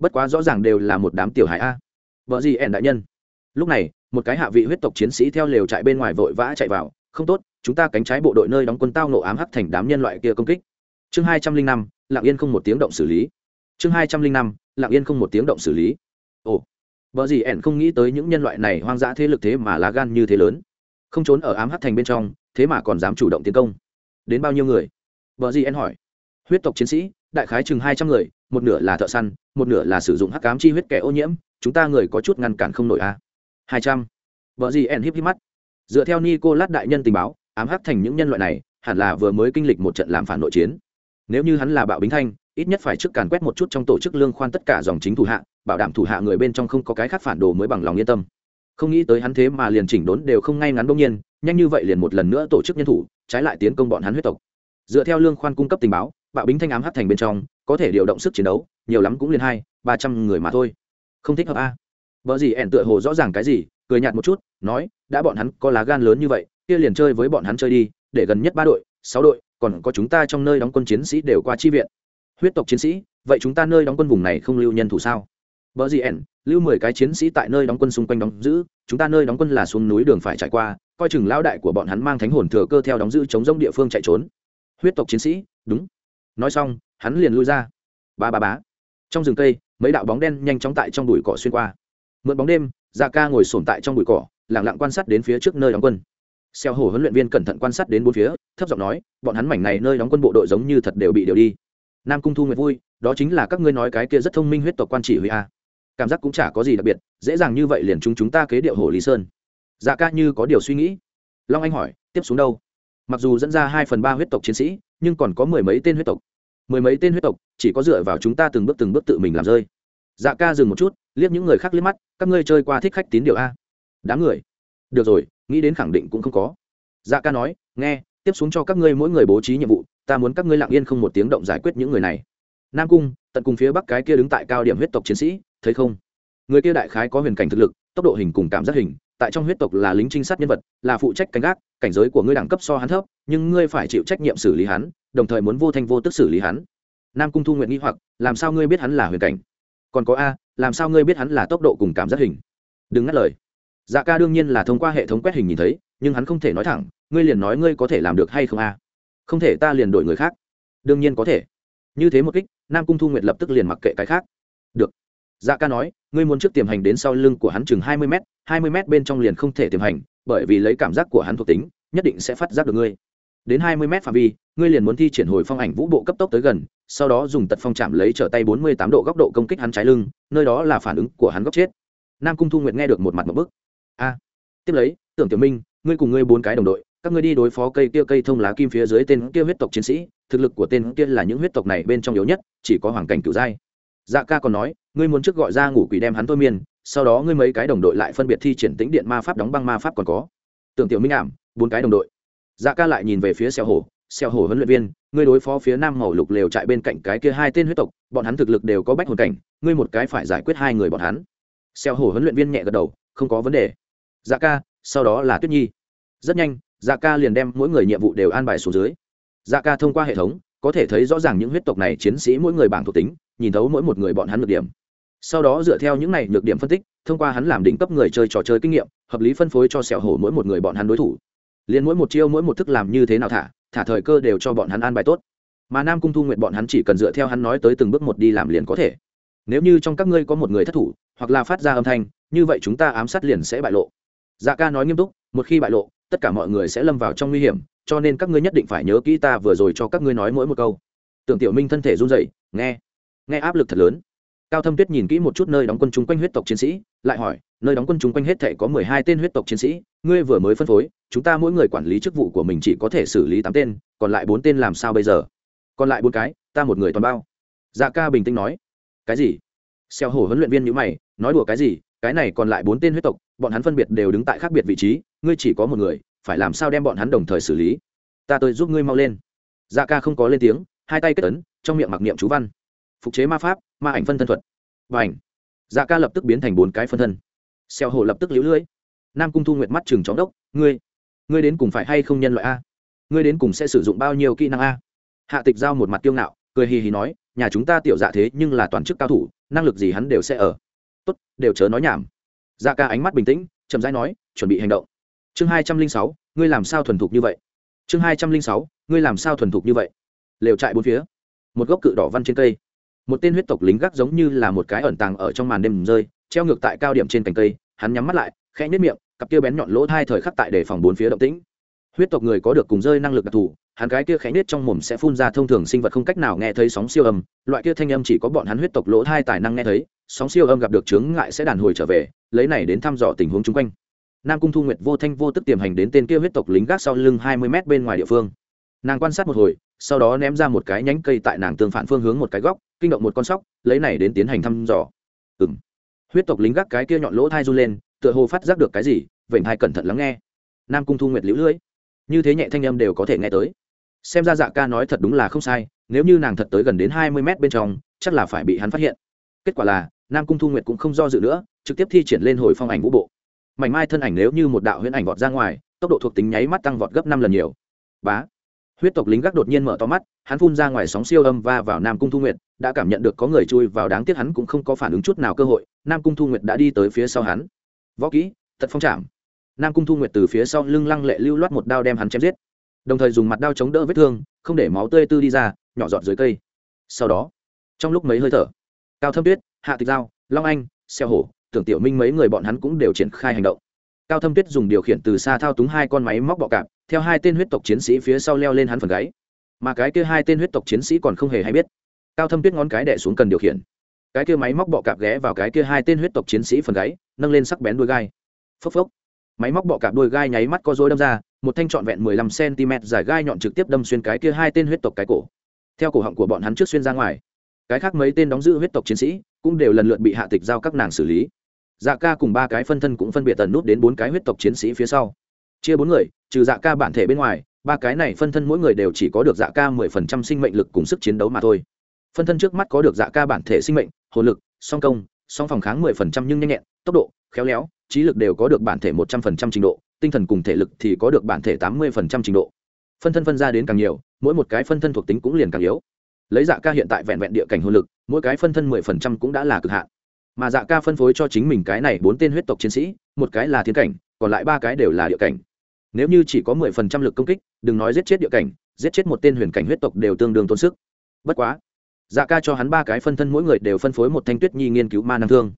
Speaker 1: bất quá rõ ràng đều là một đám tiểu hải a. Vợ gì ẻn đại nhân? Lúc này, một cái hạ vị huyết tộc chiến sĩ theo lều trại bên ngoài vội vã chạy vào, không tốt, chúng ta cánh trái bộ đội nơi đóng quân tao nộ ám hắc thành đám nhân loại kia công kích. Chương hai trăm linh năm lạng yên không một tiếng động xử lý. Chương hai trăm linh năm lạng yên không một tiếng động xử lý. Ồ, vợ gì ẻn không nghĩ tới những nhân loại này hoang dã thế lực thế mà lá gan như thế lớn. Không trốn ở ám hắc thành bên trong, thế mà còn dám chủ động tiến công. Đến bao nhiêu người? Vợ gì ẻn hỏi huyết tộc chiến sĩ, đại khái chừng hai trăm người, một nửa là thợ săn, một nửa là sử dụng hắc cám chi huyết kẻ ô nhiễm, chúng ta người có chút ngăn cản không nổi a. À. hai trăm. Vợ gì ẻn híp híp mắt. Dựa theo nico lát đại nhân tình báo, ám hắc thành những nhân loại này hẳn là vừa mới kinh lịch một trận làm phản nội chiến. Nếu như hắn là bạo bính thanh, ít nhất phải trước càn quét một chút trong tổ chức lương khoan tất cả dòng chính thủ hạ, bảo đảm thủ hạ người bên trong không có cái khác phản đồ mới bằng lòng yên tâm. Không nghĩ tới hắn thế mà liền chỉnh đốn đều không ngay ngắn đông nhiên, nhanh như vậy liền một lần nữa tổ chức nhân thủ, trái lại tiến công bọn hắn huyết tộc. Dựa theo lương khoan cung cấp tình báo bạo bính thanh ám hắc thành bên trong, có thể điều động sức chiến đấu, nhiều lắm cũng liền hai, ba trăm người mà thôi. Không thích hợp a. Vợ gì ẻn tựa hồ rõ ràng cái gì, cười nhạt một chút, nói, đã bọn hắn có lá gan lớn như vậy, kia liền chơi với bọn hắn chơi đi, để gần nhất ba đội, sáu đội, còn có chúng ta trong nơi đóng quân chiến sĩ đều qua chi viện. Huyết tộc chiến sĩ, vậy chúng ta nơi đóng quân vùng này không lưu nhân thủ sao? Vợ gì ẻn, lưu mười cái chiến sĩ tại nơi đóng quân xung quanh đóng giữ, chúng ta nơi đóng quân là xuống núi đường phải trải qua, coi chừng lão đại của bọn hắn mang thánh hồn thừa cơ theo đóng giữ chống rông địa phương chạy trốn. Huyết tộc chiến sĩ, đúng nói xong, hắn liền lui ra. Ba ba bá trong rừng cây, mấy đạo bóng đen nhanh chóng tại trong bụi cỏ xuyên qua. Mượn bóng đêm da ca ngồi sổm tại trong bụi cỏ lẳng lặng quan sát đến phía trước nơi đóng quân. Xeo hổ huấn luyện viên cẩn thận quan sát đến bốn phía, thấp giọng nói, bọn hắn mảnh này nơi đóng quân bộ đội giống như thật đều bị đều đi. Nam cung thu nguyệt vui, đó chính là các ngươi nói cái kia rất thông minh huyết tộc quan chỉ huy a. Cảm giác cũng chả có gì đặc biệt, dễ dàng như vậy liền chúng chúng ta kế điệu hồ lý sơn. Dạ ca như có điều suy nghĩ. Long anh hỏi, tiếp xuống đâu? Mặc dù dẫn ra hai phần ba huyết tộc chiến sĩ, nhưng còn có mười mấy tên huyết tộc. Mười mấy tên huyết tộc chỉ có dựa vào chúng ta từng bước từng bước tự mình làm rơi. Dạ ca dừng một chút, liếc những người khác liếc mắt, các ngươi chơi qua thích khách tín điều a. Đám người. Được rồi, nghĩ đến khẳng định cũng không có. Dạ ca nói, nghe, tiếp xuống cho các ngươi mỗi người bố trí nhiệm vụ, ta muốn các ngươi lặng yên không một tiếng động giải quyết những người này. Nam cung, tận cùng phía bắc cái kia đứng tại cao điểm huyết tộc chiến sĩ, thấy không? Người kia đại khái có huyền cảnh thực lực, tốc độ hình cùng cảm giác hình tại trong huyết tộc là lính trinh sát nhân vật, là phụ trách canh gác, cảnh giới của ngươi đẳng cấp so hắn thấp, nhưng ngươi phải chịu trách nhiệm xử lý hắn, đồng thời muốn vô thanh vô tức xử lý hắn. Nam cung thu nguyện nghi hoặc, làm sao ngươi biết hắn là huyền cảnh? Còn có a, làm sao ngươi biết hắn là tốc độ cùng cảm giác hình? Đừng ngắt lời. Dạ ca đương nhiên là thông qua hệ thống quét hình nhìn thấy, nhưng hắn không thể nói thẳng, ngươi liền nói ngươi có thể làm được hay không a? Không thể ta liền đổi người khác. Đương nhiên có thể. Như thế một kích, nam cung thu nguyệt lập tức liền mặc kệ cái khác. Được. Dạ ca nói, ngươi muốn trước tiềm hành đến sau lưng của hắn chừng hai mươi m hai mươi m bên trong liền không thể tiềm hành, bởi vì lấy cảm giác của hắn thuộc tính, nhất định sẽ phát giác được ngươi. Đến hai mươi m phạm vi, ngươi liền muốn thi triển hồi phong ảnh vũ bộ cấp tốc tới gần, sau đó dùng tật phong chạm lấy trở tay bốn mươi tám độ góc độ công kích hắn trái lưng, nơi đó là phản ứng của hắn góc chết. Nam cung thu nguyệt nghe được một mặt một bức. A, tiếp lấy, tưởng tiểu minh, ngươi cùng ngươi bốn cái đồng đội, các ngươi đi đối phó cây kia cây thông lá kim phía dưới tên kia huyết tộc chiến sĩ, thực lực của tên kia là những huyết tộc này bên trong yếu nhất, chỉ có hoàng cảnh cửu giai dạ ca còn nói, ngươi muốn trước gọi ra ngủ quỷ đem hắn thôi miên sau đó ngươi mấy cái đồng đội lại phân biệt thi triển tính điện ma pháp đóng băng ma pháp còn có. Tưởng tiểu minh ảm, bốn cái đồng đội. Dạ ca lại nhìn về phía xeo hổ xeo hổ huấn luyện viên, ngươi đối phó phía nam màu lục lều trại bên cạnh cái kia hai tên huyết tộc, bọn hắn thực lực đều có bách hồn cảnh, ngươi một cái phải giải quyết hai người bọn hắn. Xeo hổ huấn luyện viên nhẹ gật đầu, không có vấn đề. Dạ ca, sau đó là tuyết nhi. Rất nhanh dạ ca liền đem mỗi người nhiệm vụ đều an bài xuống dưới. Dạ ca thông qua hệ thống, có thể thấy rõ ràng những huyết tộc này chiến sĩ mỗi người bảng thuộc tính, nhìn thấu mỗi một người bọn hắn được điểm sau đó dựa theo những này nhược điểm phân tích, thông qua hắn làm đỉnh cấp người chơi trò chơi kinh nghiệm, hợp lý phân phối cho sẹo hổ mỗi một người bọn hắn đối thủ. Liền mỗi một chiêu mỗi một thức làm như thế nào thả thả thời cơ đều cho bọn hắn an bài tốt. Mà nam cung thu nguyện bọn hắn chỉ cần dựa theo hắn nói tới từng bước một đi làm liền có thể. Nếu như trong các ngươi có một người thất thủ, hoặc là phát ra âm thanh, như vậy chúng ta ám sát liền sẽ bại lộ. Dạ ca nói nghiêm túc, một khi bại lộ, tất cả mọi người sẽ lâm vào trong nguy hiểm, cho nên các ngươi nhất định phải nhớ kỹ ta vừa rồi cho các ngươi nói mỗi một câu. Tưởng tiểu minh thân thể run rẩy, nghe nghe áp lực thật lớn cao thâm tuyết nhìn kỹ một chút nơi đóng quân chung quanh huyết tộc chiến sĩ, lại hỏi, nơi đóng quân chung quanh hết thể có mười hai tên huyết tộc chiến sĩ, ngươi vừa mới phân phối, chúng ta mỗi người quản lý chức vụ của mình chỉ có thể xử lý tám tên, còn lại bốn tên làm sao bây giờ? Còn lại bốn cái, ta một người toàn bao. Dạ ca bình tĩnh nói. Cái gì? Xeo hổ huấn luyện viên nhữ mày, nói đùa cái gì? Cái này còn lại bốn tên huyết tộc, bọn hắn phân biệt đều đứng tại khác biệt vị trí, ngươi chỉ có một người, phải làm sao đem bọn hắn đồng thời xử lý? Ta tôi giúp ngươi mau lên. Dạ ca không có lên tiếng, hai tay kết ấn, trong miệng mặc niệm chú văn phục chế ma pháp, ma ảnh phân thân thuật. Và ảnh dạ ca lập tức biến thành bốn cái phân thân. Xeo hồ lập tức liễu lưỡi. Nam cung thu nguyệt mắt chừng chóng đốc, ngươi ngươi đến cùng phải hay không nhân loại a? Ngươi đến cùng sẽ sử dụng bao nhiêu kỹ năng a? Hạ tịch giao một mặt kiêu ngạo, cười hì hì nói, nhà chúng ta tiểu dạ thế nhưng là toàn chức cao thủ, năng lực gì hắn đều sẽ ở. Tốt, đều chớ nói nhảm. Dạ ca ánh mắt bình tĩnh, chậm rãi nói, chuẩn bị hành động. Chương hai trăm linh sáu, ngươi làm sao thuần thục như vậy? Chương hai trăm linh sáu, ngươi làm sao thuần thục như vậy? Lều trại bốn phía, một gốc cự đỏ văn trên cây một tên huyết tộc lính gác giống như là một cái ẩn tàng ở trong màn đêm rơi, treo ngược tại cao điểm trên cành cây, hắn nhắm mắt lại, khẽ nhất miệng, cặp kia bén nhọn lỗ hai thời khắc tại để phòng bốn phía động tĩnh. Huyết tộc người có được cùng rơi năng lực đặc thù, hắn cái kia khẽ nết trong mồm sẽ phun ra thông thường sinh vật không cách nào nghe thấy sóng siêu âm, loại kia thanh âm chỉ có bọn hắn huyết tộc lỗ hai tài năng nghe thấy, sóng siêu âm gặp được chướng ngại sẽ đàn hồi trở về, lấy này đến thăm dò tình huống chung quanh. Nam cung thu nguyệt vô thanh vô tức tiềm hành đến tên kia huyết tộc lính gác sau lưng hai mươi m bên ngoài địa phương. Nàng quan sát một hồi, sau đó ném ra một cái nhánh cây tại nàng tương phản phương hướng một cái góc kinh động một con sóc, lấy này đến tiến hành thăm dò. Ừ m huyết tộc lính gác cái kia nhọn lỗ thai run lên, tựa hồ phát giác được cái gì, vểnh hai cẩn thận lắng nghe. Nam cung thu nguyệt lũ lưỡi. Như thế nhẹ thanh âm đều có thể nghe tới. Xem ra dạ ca nói thật đúng là không sai, nếu như nàng thật tới gần đến hai mươi mét bên trong, chắc là phải bị hắn phát hiện. Kết quả là, nam cung thu nguyệt cũng không do dự nữa, trực tiếp thi triển lên hồi phong ảnh vũ bộ. Mảnh mai thân ảnh nếu như một đạo huyễn ảnh vọt ra ngoài, tốc độ thuộc tính nháy mắt tăng vọt gấp năm lần nhiều. Bá. Huyết tộc lính gác đột nhiên mở to mắt, hắn phun ra ngoài sóng siêu âm va vào nam cung thu nguyệt đã cảm nhận được có người chui vào đáng tiếc hắn cũng không có phản ứng chút nào cơ hội, nam cung thu nguyệt đã đi tới phía sau hắn. Võ kỹ tật phong chạm nam cung thu nguyệt từ phía sau lưng lăng lệ lưu loát một đao đem hắn chém giết. Đồng thời dùng mặt đao chống đỡ vết thương, không để máu tươi tư đi ra, nhỏ giọt dưới cây. Sau đó, trong lúc mấy hơi thở, cao thâm tuyết, hạ tịch giao, long anh, xeo hổ, tưởng tiểu minh mấy người bọn hắn cũng đều triển khai hành động. Cao thâm tuyết dùng điều khiển từ xa thao túng hai con máy móc bọ cạp, theo hai tên huyết tộc chiến sĩ phía sau leo lên hắn phần gáy. Mà cái kia hai tên huyết tộc chiến sĩ còn không hề hay biết cao thâm tuyết ngón cái đẻ xuống cần điều khiển. Cái kia máy móc bọ cạp ghé vào cái kia hai tên huyết tộc chiến sĩ phần gáy, nâng lên sắc bén đuôi gai. Phốc phốc. Máy móc bọ cạp đuôi gai nháy mắt có dối đâm ra, một thanh trọn vẹn mười lăm cm dài gai nhọn trực tiếp đâm xuyên cái kia hai tên huyết tộc cái cổ. Theo cổ họng của bọn hắn trước xuyên ra ngoài, cái khác mấy tên đóng giữ huyết tộc chiến sĩ cũng đều lần lượt bị hạ tịch giao các nàng xử lý. Dạ ca cùng ba cái phân thân cũng phân biệt tần nút đến bốn cái huyết tộc chiến sĩ phía sau. Chia bốn người, trừ dạ ca bản thể bên ngoài, ba cái này phân thân mỗi người đều chỉ có được dạ ca mười phần trăm sinh mệnh lực cùng sức chiến đấu mà thôi phân thân trước mắt có được dạ ca bản thể sinh mệnh hồn lực, song công, song phòng kháng mười phần trăm nhưng nhanh nhẹn, tốc độ, khéo léo, trí lực đều có được bản thể một trăm phần trăm trình độ, tinh thần cùng thể lực thì có được bản thể tám mươi phần trăm trình độ. Phân thân phân ra đến càng nhiều, mỗi một cái phân thân thuộc tính cũng liền càng yếu. Lấy dạ ca hiện tại vẹn vẹn địa cảnh hồn lực, mỗi cái phân thân mười phần trăm cũng đã là cực hạn. Mà dạ ca phân phối cho chính mình cái này bốn tên huyết tộc chiến sĩ, một cái là thiên cảnh, còn lại ba cái đều là địa cảnh. Nếu như chỉ có mười phần trăm lực công kích, đừng nói giết chết địa cảnh, giết chết một tên huyền cảnh huyết tộc đều tương đương tốn sức. Bất quá dạ ca cho hắn ba cái phân thân, mỗi người đều phân phối một thanh tuyết nhi nghiên cứu ma năng thương.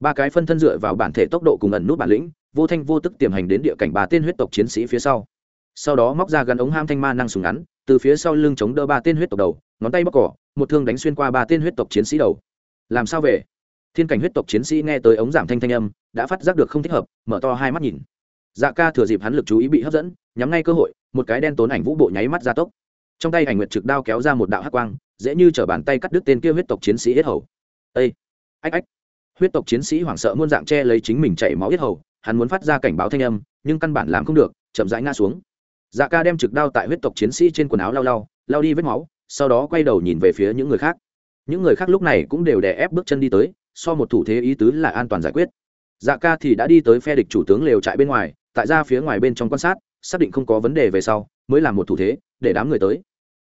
Speaker 1: Ba cái phân thân dựa vào bản thể tốc độ cùng ẩn nút bản lĩnh, vô thanh vô tức tiềm hành đến địa cảnh ba tên huyết tộc chiến sĩ phía sau. Sau đó móc ra gắn ống ham thanh ma năng súng ngắn, từ phía sau lưng chống đỡ ba tên huyết tộc đầu, ngón tay bóc cỏ, một thương đánh xuyên qua ba tên huyết tộc chiến sĩ đầu. Làm sao về? Thiên cảnh huyết tộc chiến sĩ nghe tới ống giảm thanh thanh âm, đã phát giác được không thích hợp, mở to hai mắt nhìn. Dạ ca thừa dịp hắn lực chú ý bị hấp dẫn, nhắm ngay cơ hội, một cái đen tốn ảnh vũ bộ nháy mắt ra tốc trong tay ảnh nguyệt trực đao kéo ra một đạo hắc quang, dễ như chở bàn tay cắt đứt tên kia huyết tộc chiến sĩ yết hầu. Ây ách ách! Huyết tộc chiến sĩ hoảng sợ muôn dạng che lấy chính mình chảy máu yết hầu, hắn muốn phát ra cảnh báo thanh âm, nhưng căn bản làm không được, chậm rãi ngã xuống. Dạ ca đem trực đao tại huyết tộc chiến sĩ trên quần áo lao lao lao đi vết máu, sau đó quay đầu nhìn về phía những người khác. Những người khác lúc này cũng đều đè ép bước chân đi tới, so một thủ thế ý tứ là an toàn giải quyết. Dạ ca thì đã đi tới phe địch chủ tướng lều trại bên ngoài, tại ra phía ngoài bên trong quan sát, xác định không có vấn đề về sau, mới làm một thủ thế, để đám người tới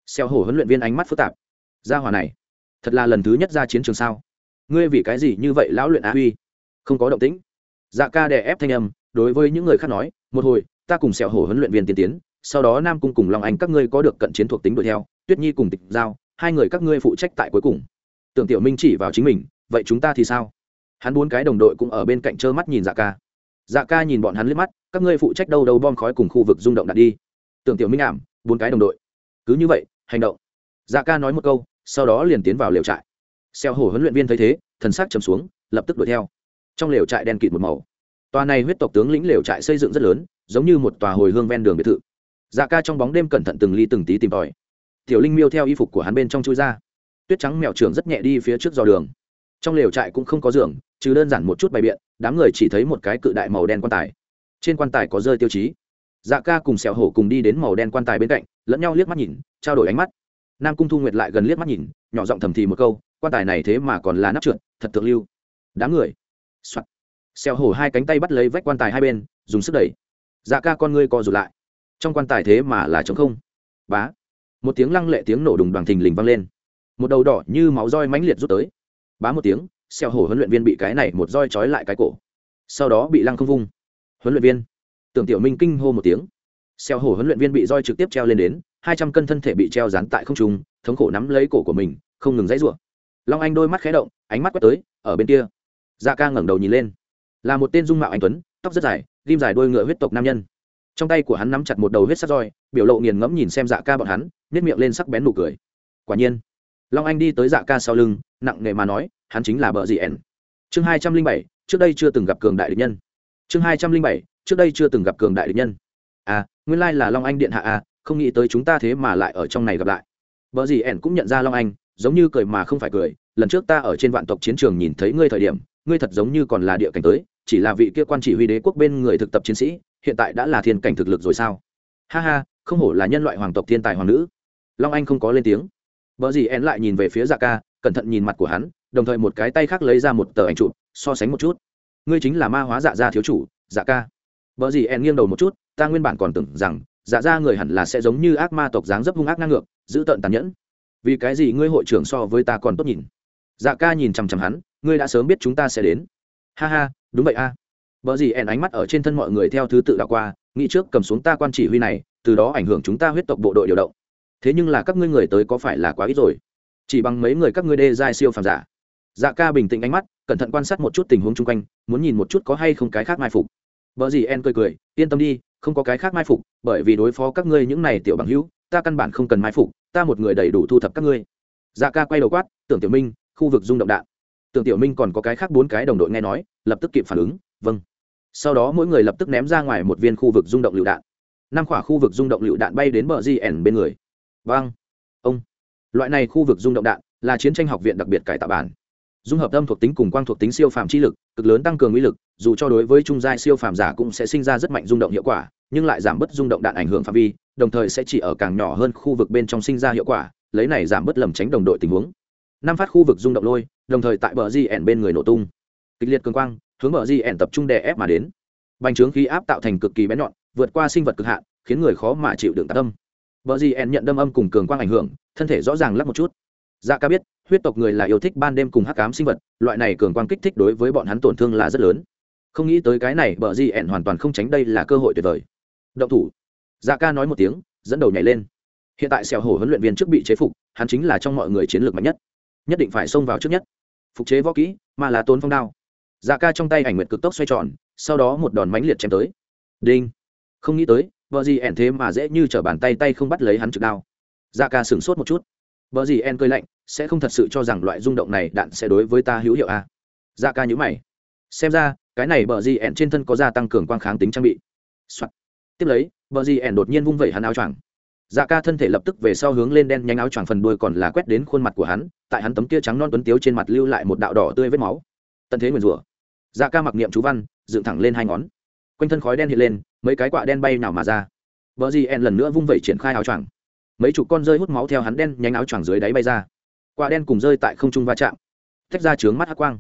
Speaker 1: xeo hổ huấn luyện viên ánh mắt phức tạp. Gia hòa này, thật là lần thứ nhất ra chiến trường sao? Ngươi vì cái gì như vậy lão luyện á huy? Không có động tĩnh. Dạ ca đè ép thanh âm, đối với những người khác nói, một hồi, ta cùng sẹo hổ huấn luyện viên tiên tiến, sau đó nam cung cùng long anh các ngươi có được cận chiến thuộc tính đuổi theo, tuyết nhi cùng tịch giao, hai người các ngươi phụ trách tại cuối cùng. Tưởng tiểu minh chỉ vào chính mình, vậy chúng ta thì sao? Hắn bốn cái đồng đội cũng ở bên cạnh trơ mắt nhìn dạ ca. Dạ ca nhìn bọn hắn liếc mắt, các ngươi phụ trách đâu đâu bom khói cùng khu vực rung động đặt đi. Tưởng tiểu minh ảm, bốn cái đồng đội. Cứ như vậy hành động. Dạ ca nói một câu, sau đó liền tiến vào lều trại. Xeo hổ huấn luyện viên thấy thế, thần sắc trầm xuống, lập tức đuổi theo. Trong lều trại đen kịt một màu. Tòa này huyết tộc tướng lĩnh lều trại xây dựng rất lớn, giống như một tòa hồi hương ven đường biệt thự. Dạ ca trong bóng đêm cẩn thận từng ly từng tí tìm tòi. Tiểu linh miêu theo y phục của hắn bên trong chui ra. Tuyết trắng mèo trưởng rất nhẹ đi phía trước dò đường. Trong lều trại cũng không có giường chứ đơn giản một chút bày biện, đám người chỉ thấy một cái cự đại màu đen quan tài. Trên quan tài có rơi tiêu chí dạ ca cùng sẹo hổ cùng đi đến màu đen quan tài bên cạnh, lẫn nhau liếc mắt nhìn, trao đổi ánh mắt. Nam cung thu nguyệt lại gần liếc mắt nhìn, nhỏ giọng thầm thì một câu, quan tài này thế mà còn là nắp trượt, thật thượng lưu. Đám người. Soạt. Sẹo hổ hai cánh tay bắt lấy vách quan tài hai bên, dùng sức đẩy. Dạ ca con ngươi co rụt lại. Trong quan tài thế mà là trống không. Bá. Một tiếng lăng lệ tiếng nổ đùng đoàn thình lình vang lên. Một đầu đỏ như máu roi mãnh liệt rút tới. Bá một tiếng xeo hổ huấn luyện viên bị cái này một roi trói lại cái cổ. Sau đó bị lăng không vung. Huấn luyện viên tưởng tiểu minh kinh hô một tiếng. Xeo hổ huấn luyện viên bị roi trực tiếp treo lên đến, hai trăm cân thân thể bị treo dán tại không trung, thống khổ nắm lấy cổ của mình, không ngừng dãy rủa. Long anh đôi mắt khé động, ánh mắt quét tới, ở bên kia. Dạ ca ngẩng đầu nhìn lên. Là một tên dung mạo anh tuấn, tóc rất dài, ghim dài đôi ngựa huyết tộc nam nhân. Trong tay của hắn nắm chặt một đầu huyết sắt roi, biểu lộ nghiền ngẫm nhìn xem dạ ca bọn hắn nhét miệng lên sắc bén nụ cười. Quả nhiên, long anh đi tới dạ ca sau lưng, nặng nề mà nói, hắn chính là bờ dị ẻn chương hai trăm linh bảy, trước đây chưa từng gặp cường đại địch nhân chương hai trăm linh bảy, trước đây chưa từng gặp cường đại địch nhân. À nguyên lai là long anh điện hạ à không nghĩ tới chúng ta thế mà lại ở trong này gặp lại. Vợ gì ẻn cũng nhận ra long anh, giống như cười mà không phải cười, lần trước ta ở trên vạn tộc chiến trường nhìn thấy ngươi thời điểm, ngươi thật giống như còn là địa cảnh tới, chỉ là vị kia quan chỉ huy đế quốc bên người thực tập chiến sĩ, hiện tại đã là thiên cảnh thực lực rồi sao? Ha ha, không hổ là nhân loại hoàng tộc thiên tài hoàng nữ. Long anh không có lên tiếng. Vợ gì én lại nhìn về phía dạ ca, cẩn thận nhìn mặt của hắn, đồng thời một cái tay khác lấy ra một tờ ảnh chụp, so sánh một chút ngươi chính là ma hóa dạ gia thiếu chủ dạ ca vợ gì ẹn nghiêng đầu một chút ta nguyên bản còn tưởng rằng dạ gia người hẳn là sẽ giống như ác ma tộc dáng dấp hung ác ngang ngược giữ tợn tàn nhẫn vì cái gì ngươi hội trưởng so với ta còn tốt nhìn dạ ca nhìn chằm chằm hắn ngươi đã sớm biết chúng ta sẽ đến ha ha đúng vậy a vợ gì ẹn ánh mắt ở trên thân mọi người theo thứ tự đạo qua, nghĩ trước cầm xuống ta quan chỉ huy này, từ đó ảnh hưởng chúng ta huyết tộc bộ đội điều động. Thế nhưng là các ngươi người tới có phải là quá ít rồi? Chỉ bằng mấy người các ngươi đê giai siêu phàm giả. Dạ ca bình tĩnh ánh mắt, cẩn thận quan sát một chút tình huống chung quanh, muốn nhìn một chút có hay không cái khác mai phục. vợ gì en cười cười yên tâm đi không có cái khác mai phục bởi vì đối phó các ngươi những này tiểu bằng hữu ta căn bản không cần mai phục ta một người đầy đủ thu thập các ngươi. Dạ ca quay đầu quát tưởng tiểu minh khu vực rung động đạn. Tưởng tiểu minh còn có cái khác bốn cái đồng đội nghe nói lập tức kịp phản ứng vâng. Sau đó mỗi người lập tức ném ra ngoài một viên khu vực rung động lựu đạn. Năm khỏa khu vực rung động lựu đạn bay đến bờ gn bên người. Vâng ông. Loại này khu vực rung động đạn là chiến tranh học viện đặc biệt cải tạo bản dung hợp âm thuộc tính cùng quang thuộc tính siêu phàm chi lực, cực lớn tăng cường uy lực, dù cho đối với trung giai siêu phàm giả cũng sẽ sinh ra rất mạnh rung động hiệu quả, nhưng lại giảm bớt rung động đạn ảnh hưởng phạm vi, đồng thời sẽ chỉ ở càng nhỏ hơn khu vực bên trong sinh ra hiệu quả, lấy này giảm bớt lầm tránh đồng đội tình huống. Năm phát khu vực rung động lôi, đồng thời tại bờ gn bên người nổ tung. Kịch liệt cường quang, hướng bờ gn tập trung đè ép mà đến. Bành trướng khí áp tạo thành cực kỳ bén nhọn, vượt qua sinh vật cực hạn, khiến người khó mà chịu đựng tác tâm bờ gn nhận đâm âm cùng cường quang ảnh hưởng, thân thể rõ ràng lắc một chút. Dạ ca biết huyết tộc người là yêu thích ban đêm cùng hắc cám sinh vật, loại này cường quang kích thích đối với bọn hắn tổn thương là rất lớn. Không nghĩ tới cái này, bờ ẻn hoàn toàn không tránh đây là cơ hội tuyệt vời. Động thủ. Dạ ca nói một tiếng, dẫn đầu nhảy lên. Hiện tại xẻo hổ huấn luyện viên trước bị chế phục, hắn chính là trong mọi người chiến lược mạnh nhất. Nhất định phải xông vào trước nhất. Phục chế võ kỹ, mà là tốn phong đao. Dạ ca trong tay ảnh nguyện cực tốc xoay tròn, sau đó một đòn mãnh liệt chém tới. Đinh. Không nghĩ tới vợ gì ẻn thế mà dễ như t r ở bàn tay tay không bắt lấy hắn trực đao. Dạ ca sửng sốt một chút. Bờ gì En cơi lạnh, sẽ không thật sự cho rằng loại rung động này đạn sẽ đối với ta hữu hiệu à. dạ ca nhíu mày. Xem ra, cái này bờ gì En trên thân có gia tăng cường quang kháng tính trang bị、Soạn. tiếp lấy, bờ gì En đột nhiên vung vẩy hắn áo choàng. Dạ ca thân thể lập tức về sau hướng lên đen nhanh áo choàng phần đuôi còn là quét đến khuôn mặt của hắn, tại hắn tấm kia trắng non tuấn tiếu trên mặt lưu lại một đạo đỏ tươi vết máu. Tận thế nguyền rủa. Dạ ca mặc niệm chú văn, dựng thẳng lên hai ngón. Quanh thân khói đen hiện lên, mấy cái quạ đen bay nào mà ra. Bờ gì en lần nữa vung vẩy triển khai áo choàng mấy chục con rơi hút máu theo hắn đen nhánh áo choàng dưới đáy bay ra. Quả đen cùng rơi tại không trung va chạm. Tách ra trướng mắt hắc quang.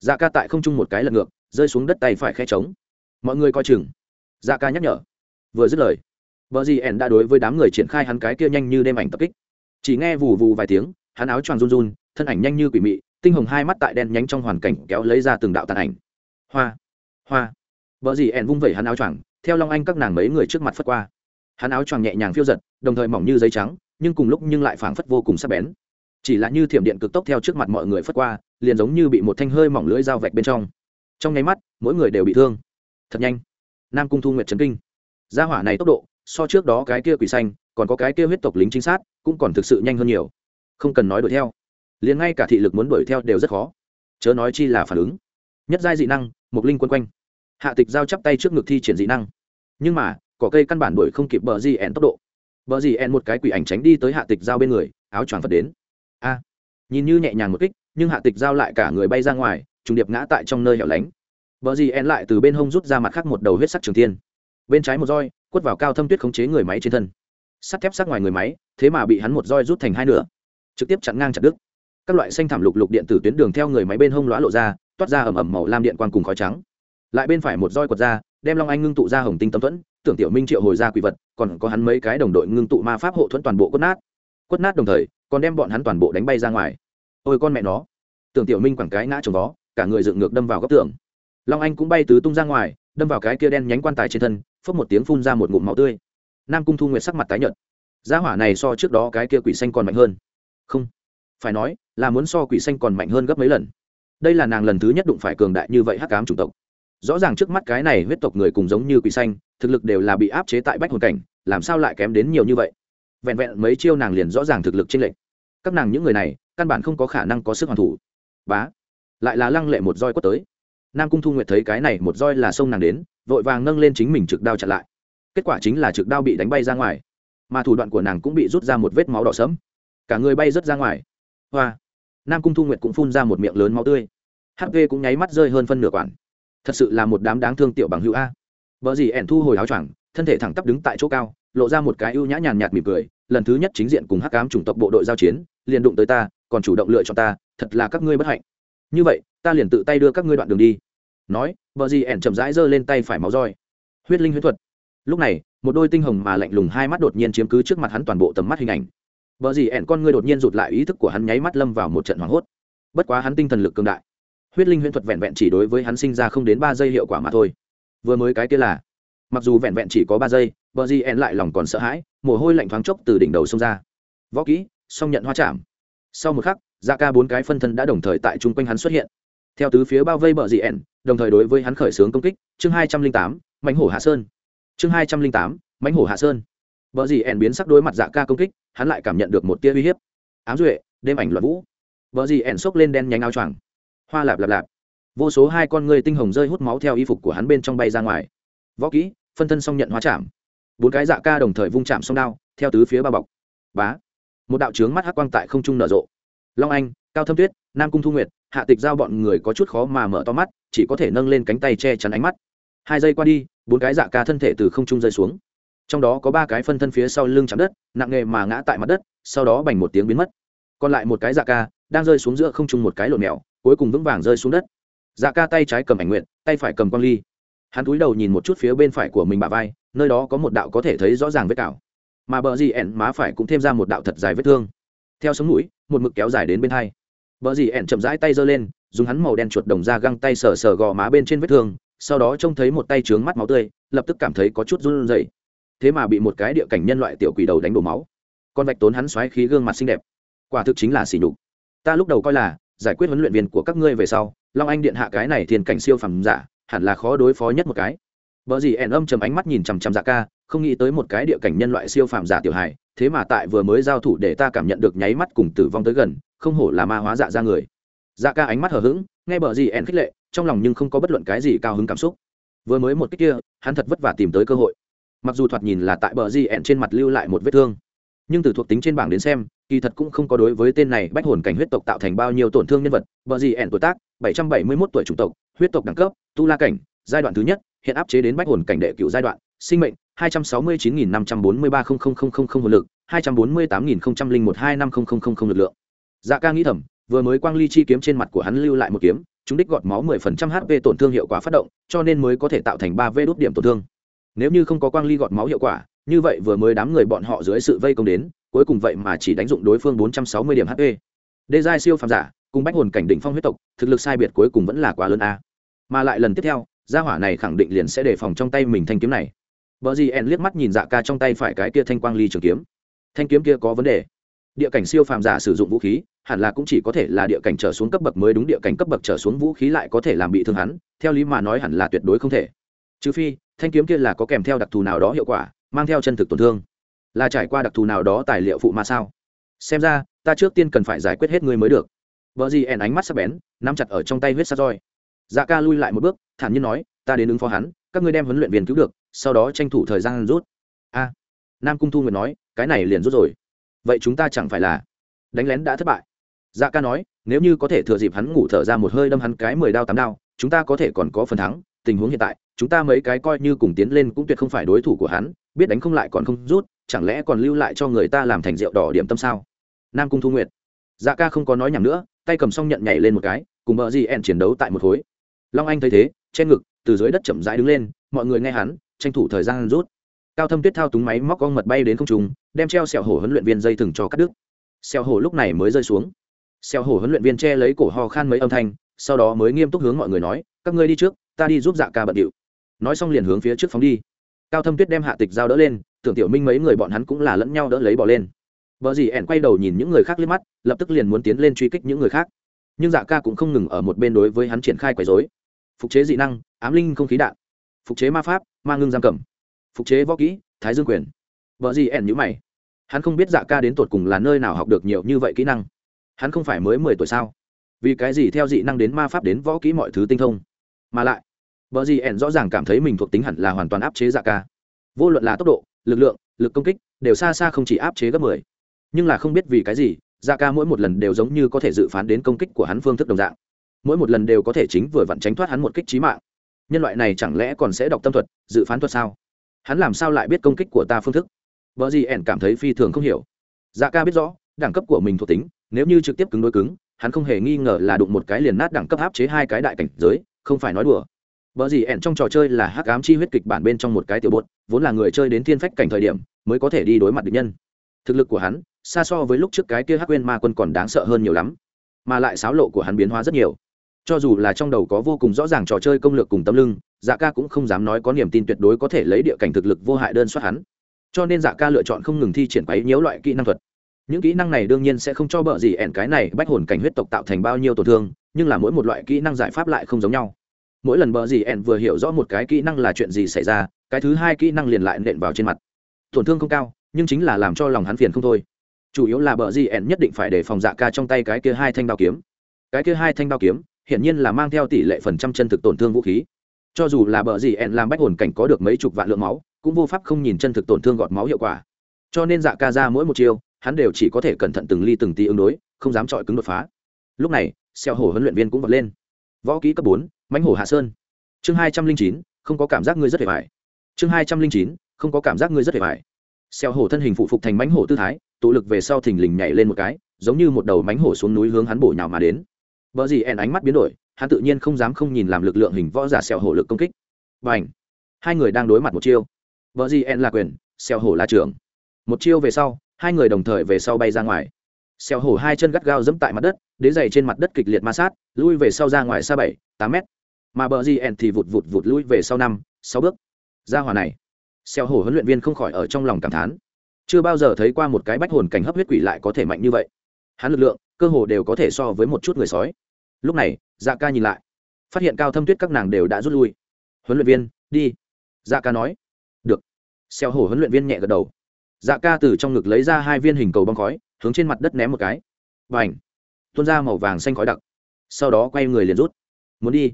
Speaker 1: Dạ ca tại không trung một cái lật ngược, rơi xuống đất tay phải khe trống. Mọi người coi chừng. Dạ ca nhắc nhở. Vừa dứt lời vợ gì ẻn đã đối với đám người triển khai hắn cái kia nhanh như đêm ảnh tập kích. Chỉ nghe vù vù vài tiếng, hắn áo choàng run run, thân ảnh nhanh như quỷ mị, tinh hồng hai mắt tại đen nhánh trong hoàn cảnh kéo lấy ra từng đạo tàn ảnh. Hoa hoa. Vợ gì ẻn vung vẩy hắn áo choàng, theo long anh các nàng mấy người trước mặt phất qua hắn áo choàng nhẹ nhàng phiêu giật, đồng thời mỏng như giấy trắng, nhưng cùng lúc nhưng lại phảng phất vô cùng sắc bén. Chỉ là như thiểm điện cực tốc theo trước mặt mọi người phất qua, liền giống như bị một thanh hơi mỏng lưỡi dao vạch bên trong. Trong nháy mắt, mỗi người đều bị thương. Thật nhanh. Nam cung thu nguyệt trấn kinh. Gia hỏa này tốc độ, so trước đó cái kia quỷ xanh, còn có cái kia huyết tộc lính chính xác cũng còn thực sự nhanh hơn nhiều. Không cần nói đuổi theo. Liền ngay cả thị lực muốn đuổi theo đều rất khó. Chớ nói chi là phản ứng. Nhất giai dị năng mục linh quân quanh. Hạ tịch giao chắp tay trước ngực thi triển dị năng. Nhưng mà cỏ cây căn bản đuổi không kịp bờ gì ẻn tốc độ. Bờ gì ẻn một cái quỷ ảnh tránh đi tới hạ tịch giao bên người, áo choàng phật đến. A. Nhìn như nhẹ nhàng một kích, nhưng hạ tịch giao lại cả người bay ra ngoài, trùng điệp ngã tại trong nơi hẻo lánh. Bờ gì ẻn lại từ bên hông rút ra mặt khác một đầu huyết sắc trường tiên. Bên trái một roi, quất vào cao thâm tuyết khống chế người máy trên thân. Sắt thép sắc ngoài người máy, thế mà bị hắn một roi rút thành hai nửa. Trực tiếp chặn ngang chặt đứt. Các loại xanh thảm lục lục điện tử tuyến đường theo người máy bên hông lóa lộ ra, toát ra ẩm ẩm màu lam điện quang cùng khói trắng. Lại bên phải một roi quật ra, đem long anh ngưng tụ ra hồng tinh tâm thuẫn tưởng tiểu minh triệu hồi ra quỷ vật, còn có hắn mấy cái đồng đội ngưng tụ ma pháp hộ thuẫn toàn bộ quất nát. Quất nát đồng thời, còn đem bọn hắn toàn bộ đánh bay ra ngoài. Ôi con mẹ nó. Tưởng tiểu minh quẳng cái ngã trồng vó cả người dựng ngược đâm vào góc tường. Long anh cũng bay tứ tung ra ngoài, đâm vào cái kia đen nhánh quan tài trên thân, phốc một tiếng phun ra một ngụm máu tươi. Nam cung thu nguyệt sắc mặt tái nhợt. Gia hỏa này so trước đó cái kia quỷ xanh còn mạnh hơn. Không. Phải nói, là muốn so quỷ xanh còn mạnh hơn gấp mấy lần. Đây là nàng lần thứ nhất đụng phải cường đại như vậy hắc cám chủng tộc rõ ràng trước mắt cái này huyết tộc người cùng giống như quỷ xanh, thực lực đều là bị áp chế tại bách hồn cảnh, làm sao lại kém đến nhiều như vậy? Vẹn vẹn mấy chiêu nàng liền rõ ràng thực lực trên lệnh các nàng những người này, căn bản không có khả năng có sức hoàn thủ. Bá, lại là lăng lệ một roi quất tới. Nam cung thu nguyệt thấy cái này một roi là sông nàng đến, vội vàng nâng lên chính mình trực đao chặn lại. Kết quả chính là trực đao bị đánh bay ra ngoài. Mà thủ đoạn của nàng cũng bị rút ra một vết máu đỏ sẫm. Cả người bay rớt ra ngoài. Hoa. Nam cung thu nguyệt cũng phun ra một miệng lớn máu tươi. Hp cũng nháy mắt rơi hơn phân nửa quản thật sự là một đám đáng thương tiểu bằng hữu a. Vợ gì ẻn thu hồi áo choàng, thân thể thẳng tắp đứng tại chỗ cao, lộ ra một cái ưu nhã nhàn nhạt mỉm cười, lần thứ nhất chính diện cùng hắc ám chủng tộc bộ đội giao chiến, liền đụng tới ta, còn chủ động lựa chọn ta, thật là các ngươi bất hạnh. Như vậy, ta liền tự tay đưa các ngươi đoạn đường đi. Nói, vợ gì ẻn chậm rãi giơ lên tay phải máu roi. Huyết linh huyết thuật. Lúc này, một đôi tinh hồng mà lạnh lùng hai mắt đột nhiên chiếm cứ trước mặt hắn toàn bộ tầm mắt hình ảnh. Vợ gì ẻn con ngươi đột nhiên rụt lại, ý thức của hắn nháy mắt lâm vào một trận hoảng hốt. Bất quá hắn tinh thần lực cường đại huyết linh huyễn thuật vẹn vẹn chỉ đối với hắn sinh ra không đến ba giây hiệu quả mà thôi. Vừa mới cái kia là, mặc dù vẹn vẹn chỉ có ba giây, bờ di ẹn lại lòng còn sợ hãi, mồ hôi lạnh thoáng chốc từ đỉnh đầu xông ra. Võ kỹ, song nhận hoa chạm. Sau một khắc da dạ ca bốn cái phân thân đã đồng thời tại chung quanh hắn xuất hiện. Theo tứ phía bao vây bờ di ẹn, đồng thời đối với hắn khởi xướng công kích, chương hai trăm linh tám, mãnh hổ hạ sơn. Chương hai trăm linh tám, mãnh hổ hạ sơn. Bờ gì ẻn biến sắc đối mặt dạ ca công kích, hắn lại cảm nhận được một tia uy hiếp. Ám duệ, đêm ảnh loạn vũ. Vợ gì ẻn xốc lên đen nhánh áo choàng hoa lạp lạp lạp. Vô số hai con người tinh hồng rơi hút máu theo y phục của hắn bên trong bay ra ngoài. Võ kỹ, phân thân xong nhận hóa chạm. Bốn cái dạ ca đồng thời vung chạm song đao, theo tứ phía ba bọc. Bá. Một đạo trướng mắt hắc quang tại không trung nở rộ. Long anh, cao thâm tuyết, nam cung thu nguyệt, hạ tịch giao bọn người có chút khó mà mở to mắt, chỉ có thể nâng lên cánh tay che chắn ánh mắt. Hai giây qua đi, bốn cái dạ ca thân thể từ không trung rơi xuống. Trong đó có ba cái phân thân phía sau lưng chạm đất, nặng nghề mà ngã tại mặt đất, sau đó bành một tiếng biến mất. Còn lại một cái dạ ca đang rơi xuống giữa không trung một cái lộn mèo cuối cùng vững vàng rơi xuống đất. Dạ ca tay trái cầm ảnh nguyện, tay phải cầm quang ly. Hắn cúi đầu nhìn một chút phía bên phải của mình bà vai, nơi đó có một đạo có thể thấy rõ ràng vết cào. Mà bờ gì ẻn má phải cũng thêm ra một đạo thật dài vết thương. Theo sống mũi, một mực kéo dài đến bên hai. Bờ gì ẻn chậm rãi tay giơ lên, dùng hắn màu đen chuột đồng ra găng tay sờ sờ gò má bên trên vết thương, sau đó trông thấy một tay trướng mắt máu tươi, lập tức cảm thấy có chút run rẩy. Thế mà bị một cái địa cảnh nhân loại tiểu quỷ đầu đánh đổ máu. Con vạch tốn hắn xoáy khí gương mặt xinh đẹp. Quả thực chính là xỉ nhục. Ta lúc đầu coi là giải quyết huấn luyện viên của các ngươi về sau, long anh điện hạ cái này thiên cảnh siêu phẩm giả, hẳn là khó đối phó nhất một cái. Vợ gì ẻn âm chầm ánh mắt nhìn chằm chằm dạ ca, không nghĩ tới một cái địa cảnh nhân loại siêu phàm giả tiểu hài, thế mà tại vừa mới giao thủ để ta cảm nhận được nháy mắt cùng tử vong tới gần, không hổ là ma hóa dạ ra người. Dạ ca ánh mắt hờ hững, nghe bờ gì ẻn khích lệ, trong lòng nhưng không có bất luận cái gì cao hứng cảm xúc. Vừa mới một cách kia, hắn thật vất vả tìm tới cơ hội. Mặc dù thoạt nhìn là tại bờ gì ẻn trên mặt lưu lại một vết thương nhưng từ thuộc tính trên bảng đến xem, kỳ thật cũng không có đối với tên này bách hồn cảnh huyết tộc tạo thành bao nhiêu tổn thương nhân vật. Vợ gì ẻn tuổi tác 771 tuổi chủng tộc, huyết tộc đẳng cấp, tu la cảnh, giai đoạn thứ nhất, hiện áp chế đến bách hồn cảnh đệ cựu giai đoạn, sinh mệnh 269.543.0000 hồn lực 248.001.25.000 lực lượng. Dạ ca nghĩ thầm, vừa mới quang ly chi kiếm trên mặt của hắn lưu lại một kiếm, chúng đích gọt máu 10% hp tổn thương hiệu quả phát động, cho nên mới có thể tạo thành ba v đốt điểm tổn thương nếu như không có quang ly gọt máu hiệu quả như vậy vừa mới đám người bọn họ dưới sự vây công đến cuối cùng vậy mà chỉ đánh dụng đối phương 460 điểm hp đê giai siêu phàm giả cùng bách hồn cảnh đỉnh phong huyết tộc thực lực sai biệt cuối cùng vẫn là quá lớn a mà lại lần tiếp theo gia hỏa này khẳng định liền sẽ đề phòng trong tay mình thanh kiếm này Bờ gì en liếc mắt nhìn Dạ Ca trong tay phải cái kia thanh quang ly trường kiếm. Thanh kiếm kia có vấn đề. Địa cảnh siêu phàm giả sử dụng vũ khí, hẳn là cũng chỉ có thể là địa cảnh trở xuống cấp bậc mới đúng địa cảnh cấp bậc trở xuống vũ khí lại có thể làm bị thương hắn, theo lý mà nói hẳn là tuyệt đối không thể. Trừ phi, thanh kiếm kia là có kèm theo đặc thù nào đó hiệu quả, mang theo chân thực tổn thương. Là trải qua đặc thù nào đó tài liệu phụ mà sao? Xem ra, ta trước tiên cần phải giải quyết hết ngươi mới được. vợ gì ẻn ánh mắt sắc bén, nắm chặt ở trong tay huyết sa roi. Dạ Ca lui lại một bước, thản nhiên nói, ta đến ứng phó hắn, các ngươi đem huấn luyện viên cứu được, sau đó tranh thủ thời gian rút a à, nam cung thu nguyệt nói cái này liền rút rồi vậy chúng ta chẳng phải là đánh lén đã thất bại dạ ca nói nếu như có thể thừa dịp hắn ngủ thở ra một hơi đâm hắn cái mười đao tám đao chúng ta có thể còn có phần thắng tình huống hiện tại, chúng ta mấy cái coi như cùng tiến lên cũng tuyệt không phải đối thủ của hắn, biết đánh không lại còn không rút, chẳng lẽ còn lưu lại cho người ta làm thành rượu đỏ điểm tâm sao? Nam cung thu nguyệt. Dạ ca không có nói nhầm nữa, tay cầm xong nhận nhảy lên một cái, cùng vợ gì ẹn chiến đấu tại một khối. Long anh thấy thế trên ngực, từ dưới đất chậm rãi đứng lên, mọi người nghe hắn, tranh thủ thời gian rút. Cao thâm tuyết thao túng máy móc con mật bay đến không trung, đem treo sẹo hổ huấn luyện viên dây thừng cho cắt đứt. Sẹo hổ lúc này mới rơi xuống. Sẹo hổ huấn luyện viên che lấy cổ ho khan mấy âm thanh, sau đó mới nghiêm túc hướng mọi người nói, các ngươi đi trước ta đi giúp dạ ca bận điệu. Nói xong liền hướng phía trước phóng đi. Cao thâm tuyết đem hạ tịch giao đỡ lên, tưởng tiểu minh mấy người bọn hắn cũng là lẫn nhau đỡ lấy bỏ lên. Vợ dì ẻn quay đầu nhìn những người khác liếc mắt, lập tức liền muốn tiến lên truy kích những người khác. Nhưng dạ ca cũng không ngừng ở một bên đối với hắn triển khai quấy dối phục chế dị năng, ám linh không khí đạn. Phục chế ma pháp, ma ngưng giam cầm. Phục chế võ kỹ, thái dương quyền. Vợ gì ẻn nhữ mày. Hắn không biết dạ ca đến tột cùng là nơi nào học được nhiều như vậy kỹ năng. Hắn không phải mới mười tuổi sao? Vì cái gì theo dị năng đến ma pháp đến võ kỹ mọi thứ tinh thông? Mà lại vợ gì ẻn rõ ràng cảm thấy mình thuộc tính hẳn là hoàn toàn áp chế dạ ca. Vô luận là tốc độ, lực lượng, lực công kích, đều xa xa không chỉ áp chế gấp mười. Nhưng là không biết vì cái gì dạ ca mỗi một lần đều giống như có thể dự phán đến công kích của hắn phương thức đồng dạng. Mỗi một lần đều có thể chính vừa vặn tránh thoát hắn một kích trí mạng. Nhân loại này chẳng lẽ còn sẽ đọc tâm thuật, dự phán thuật sao? Hắn làm sao lại biết công kích của ta phương thức? Vợ gì ẻn cảm thấy phi thường không hiểu. Dạ ca biết rõ, đẳng cấp của mình thuộc tính, nếu như trực tiếp cứng đối cứng, hắn không hề nghi ngờ là đụng một cái liền nát đẳng cấp áp chế hai cái đại cảnh giới không phải nói đùa. Vợ gì ẻn trong trò chơi là hắc ám chi huyết kịch bản bên trong một cái tiểu bột, vốn là người chơi đến thiên phách cảnh thời điểm, mới có thể đi đối mặt địch nhân. Thực lực của hắn, xa so với lúc trước cái kia hắc quên ma quân còn đáng sợ hơn nhiều lắm, mà lại xáo lộ của hắn biến hóa rất nhiều. Cho dù là trong đầu có vô cùng rõ ràng trò chơi công lược cùng tâm lưng dạ ca cũng không dám nói có niềm tin tuyệt đối có thể lấy địa cảnh thực lực vô hại đơn soát hắn. Cho nên dạ ca lựa chọn không ngừng thi triển quấy nhiễu loại kỹ năng thuật. Những kỹ năng này đương nhiên sẽ không cho bợ gì ẻn cái này bách hồn cảnh huyết tộc tạo thành bao nhiêu tổn thương nhưng là mỗi một loại kỹ năng giải pháp lại không giống nhau. Mỗi lần bờ gì ẹn vừa hiểu rõ một cái kỹ năng là chuyện gì xảy ra, cái thứ hai kỹ năng liền lại nện vào trên mặt. Tổn thương không cao, nhưng chính là làm cho lòng hắn phiền không thôi. Chủ yếu là bờ gì ẹn nhất định phải để phòng dạ ca trong tay cái kia hai thanh đao kiếm. Cái kia hai thanh đao kiếm, hiển nhiên là mang theo tỷ lệ phần trăm chân thực tổn thương vũ khí. Cho dù là bờ gì ẹn làm bách hồn cảnh có được mấy chục vạn lượng máu, cũng vô pháp không nhìn chân thực tổn thương gọt máu hiệu quả. Cho nên dạ ca ra mỗi một chiêu, hắn đều chỉ có thể cẩn thận từng ly từng tí ứng đối, không dám chọi cứng đột phá. Lúc này xeo hổ huấn luyện viên cũng vọt lên. Võ kỹ cấp bốn, mãnh hổ hạ sơn. Chương hai trăm linh chín, không có cảm giác ngươi rất hề vải chương hai trăm linh chín, không có cảm giác ngươi rất hề vải xeo hổ thân hình phụ phục thành mãnh hổ tư thái, tụ lực về sau thình lình nhảy lên một cái, giống như một đầu mãnh hổ xuống núi hướng hắn bổ nhào mà đến. Vợ gì ẹn ánh mắt biến đổi, hắn tự nhiên không dám không nhìn làm lực lượng hình võ giả xeo hổ lực công kích. B à n h hai người đang đối mặt một chiêu. Vợ gì ẹn là quyền xeo hổ là trưởng. Một chiêu về sau, hai người đồng thời về sau bay ra ngoài xeo hổ hai chân gắt gao dẫm tại mặt đất, đế dày trên mặt đất kịch liệt ma sát, lui về sau ra ngoài xa bảy, tám mét. Mà bờ gn thì vụt vụt vụt lui về sau năm, sáu bước. Ra hòa này. Xeo hổ huấn luyện viên không khỏi ở trong lòng cảm thán. Chưa bao giờ thấy qua một cái bách hồn cảnh hấp huyết quỷ lại có thể mạnh như vậy. Hắn lực lượng, cơ hồ đều có thể so với một chút người sói. Lúc này dạ ca nhìn lại. Phát hiện cao thâm tuyết các nàng đều đã rút lui. Huấn luyện viên, đi. Dạ ca nói. Được. Xeo hổ huấn luyện viên nhẹ gật đầu. Dạ ca từ trong ngực lấy ra hai viên hình cầu bong khói hướng trên mặt đất ném một cái. Và ảnh tuôn ra màu vàng xanh khói đặc. Sau đó quay người liền rút. Muốn đi?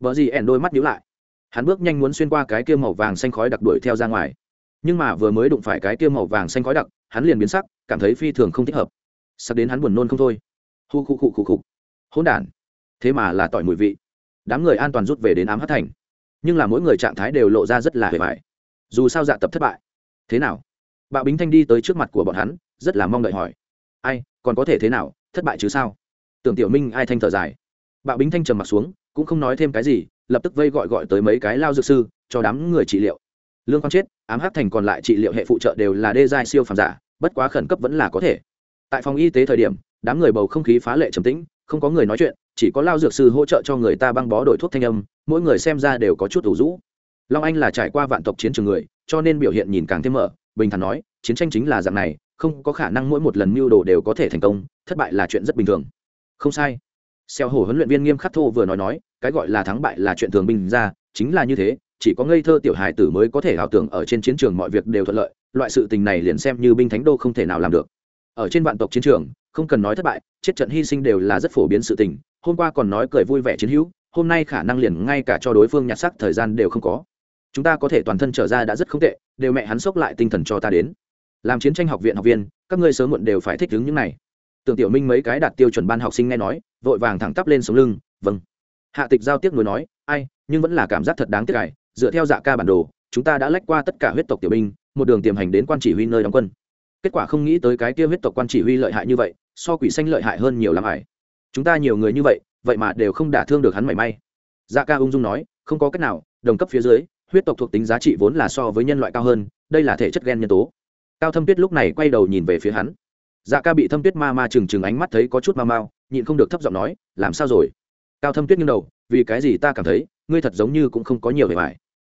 Speaker 1: Vợ gì ẻn đôi mắt nhíu lại. Hắn bước nhanh muốn xuyên qua cái kia màu vàng xanh khói đặc đuổi theo ra ngoài. Nhưng mà vừa mới đụng phải cái kia màu vàng xanh khói đặc, hắn liền biến sắc, cảm thấy phi thường không thích hợp. Sắp đến hắn buồn nôn không thôi. Hu khu khu khu khu. Hỗn đản. Thế mà là tỏi mùi vị. Đám người an toàn rút về đến ám hát thành. Nhưng là mỗi người trạng thái đều lộ ra rất là hề vải dù sao dạ tập thất bại. Thế nào? Bạo bính thanh đi tới trước mặt của bọn hắn, rất là mong đợi hỏi ai, còn có thể thế nào, thất bại chứ sao? Tưởng tiểu minh ai thanh thở dài. Bạo bính thanh trầm mặt xuống, cũng không nói thêm cái gì, lập tức vây gọi gọi tới mấy cái lao dược sư, cho đám người trị liệu. Lương quan chết, ám hắc thành còn lại trị liệu hệ phụ trợ đều là đê giai siêu phàm giả, bất quá khẩn cấp vẫn là có thể. Tại phòng y tế thời điểm, đám người bầu không khí phá lệ trầm tĩnh, không có người nói chuyện, chỉ có lao dược sư hỗ trợ cho người ta băng bó đổi thuốc thanh âm, mỗi người xem ra đều có chút thủ rũ. Long anh là trải qua vạn tộc chiến trường người, cho nên biểu hiện nhìn càng thêm mở, bình thản nói, chiến tranh chính là dạng này không có khả năng mỗi một lần mưu đồ đều có thể thành công, thất bại là chuyện rất bình thường. Không sai. Xeo hổ huấn luyện viên nghiêm khắc thô vừa nói nói, cái gọi là thắng bại là chuyện thường bình ra, chính là như thế, chỉ có ngây thơ tiểu hài tử mới có thể ảo tưởng ở trên chiến trường mọi việc đều thuận lợi, loại sự tình này liền xem như binh thánh đô không thể nào làm được. Ở trên vạn tộc chiến trường, không cần nói thất bại, chết trận hy sinh đều là rất phổ biến sự tình, hôm qua còn nói cười vui vẻ chiến hữu, hôm nay khả năng liền ngay cả cho đối phương nhặt sắc thời gian đều không có. Chúng ta có thể toàn thân trở ra đã rất không tệ, đều mẹ hắn sốc lại tinh thần cho ta đến làm chiến tranh học viện học viên, các ngươi sớm muộn đều phải thích ứng những này. Tưởng tiểu minh mấy cái đạt tiêu chuẩn ban học sinh nghe nói, vội vàng thẳng tắp lên sống lưng vâng. Hạ tịch giao tiếp nối nói, ai, nhưng vẫn là cảm giác thật đáng tiếc cải dựa theo dạ ca bản đồ, chúng ta đã lách qua tất cả huyết tộc tiểu binh, một đường tiềm hành đến quan chỉ huy nơi đóng quân. Kết quả không nghĩ tới cái kia huyết tộc quan chỉ huy lợi hại như vậy, so quỷ xanh lợi hại hơn nhiều lắm ải chúng ta nhiều người như vậy vậy mà đều không đả thương được hắn mảy may. Dạ ca ung dung nói, không có cách nào, đồng cấp phía dưới, huyết tộc thuộc tính giá trị vốn là so với nhân loại cao hơn, đây là thể chất gen nhân tố cao thâm tuyết lúc này quay đầu nhìn về phía hắn. Dạ ca bị thâm tuyết ma ma trừng trừng ánh mắt thấy có chút ma mao, nhịn không được thấp giọng nói, làm sao rồi? Cao thâm tuyết nghiêng đầu, vì cái gì ta cảm thấy, ngươi thật giống như cũng không có nhiều vẻ vải.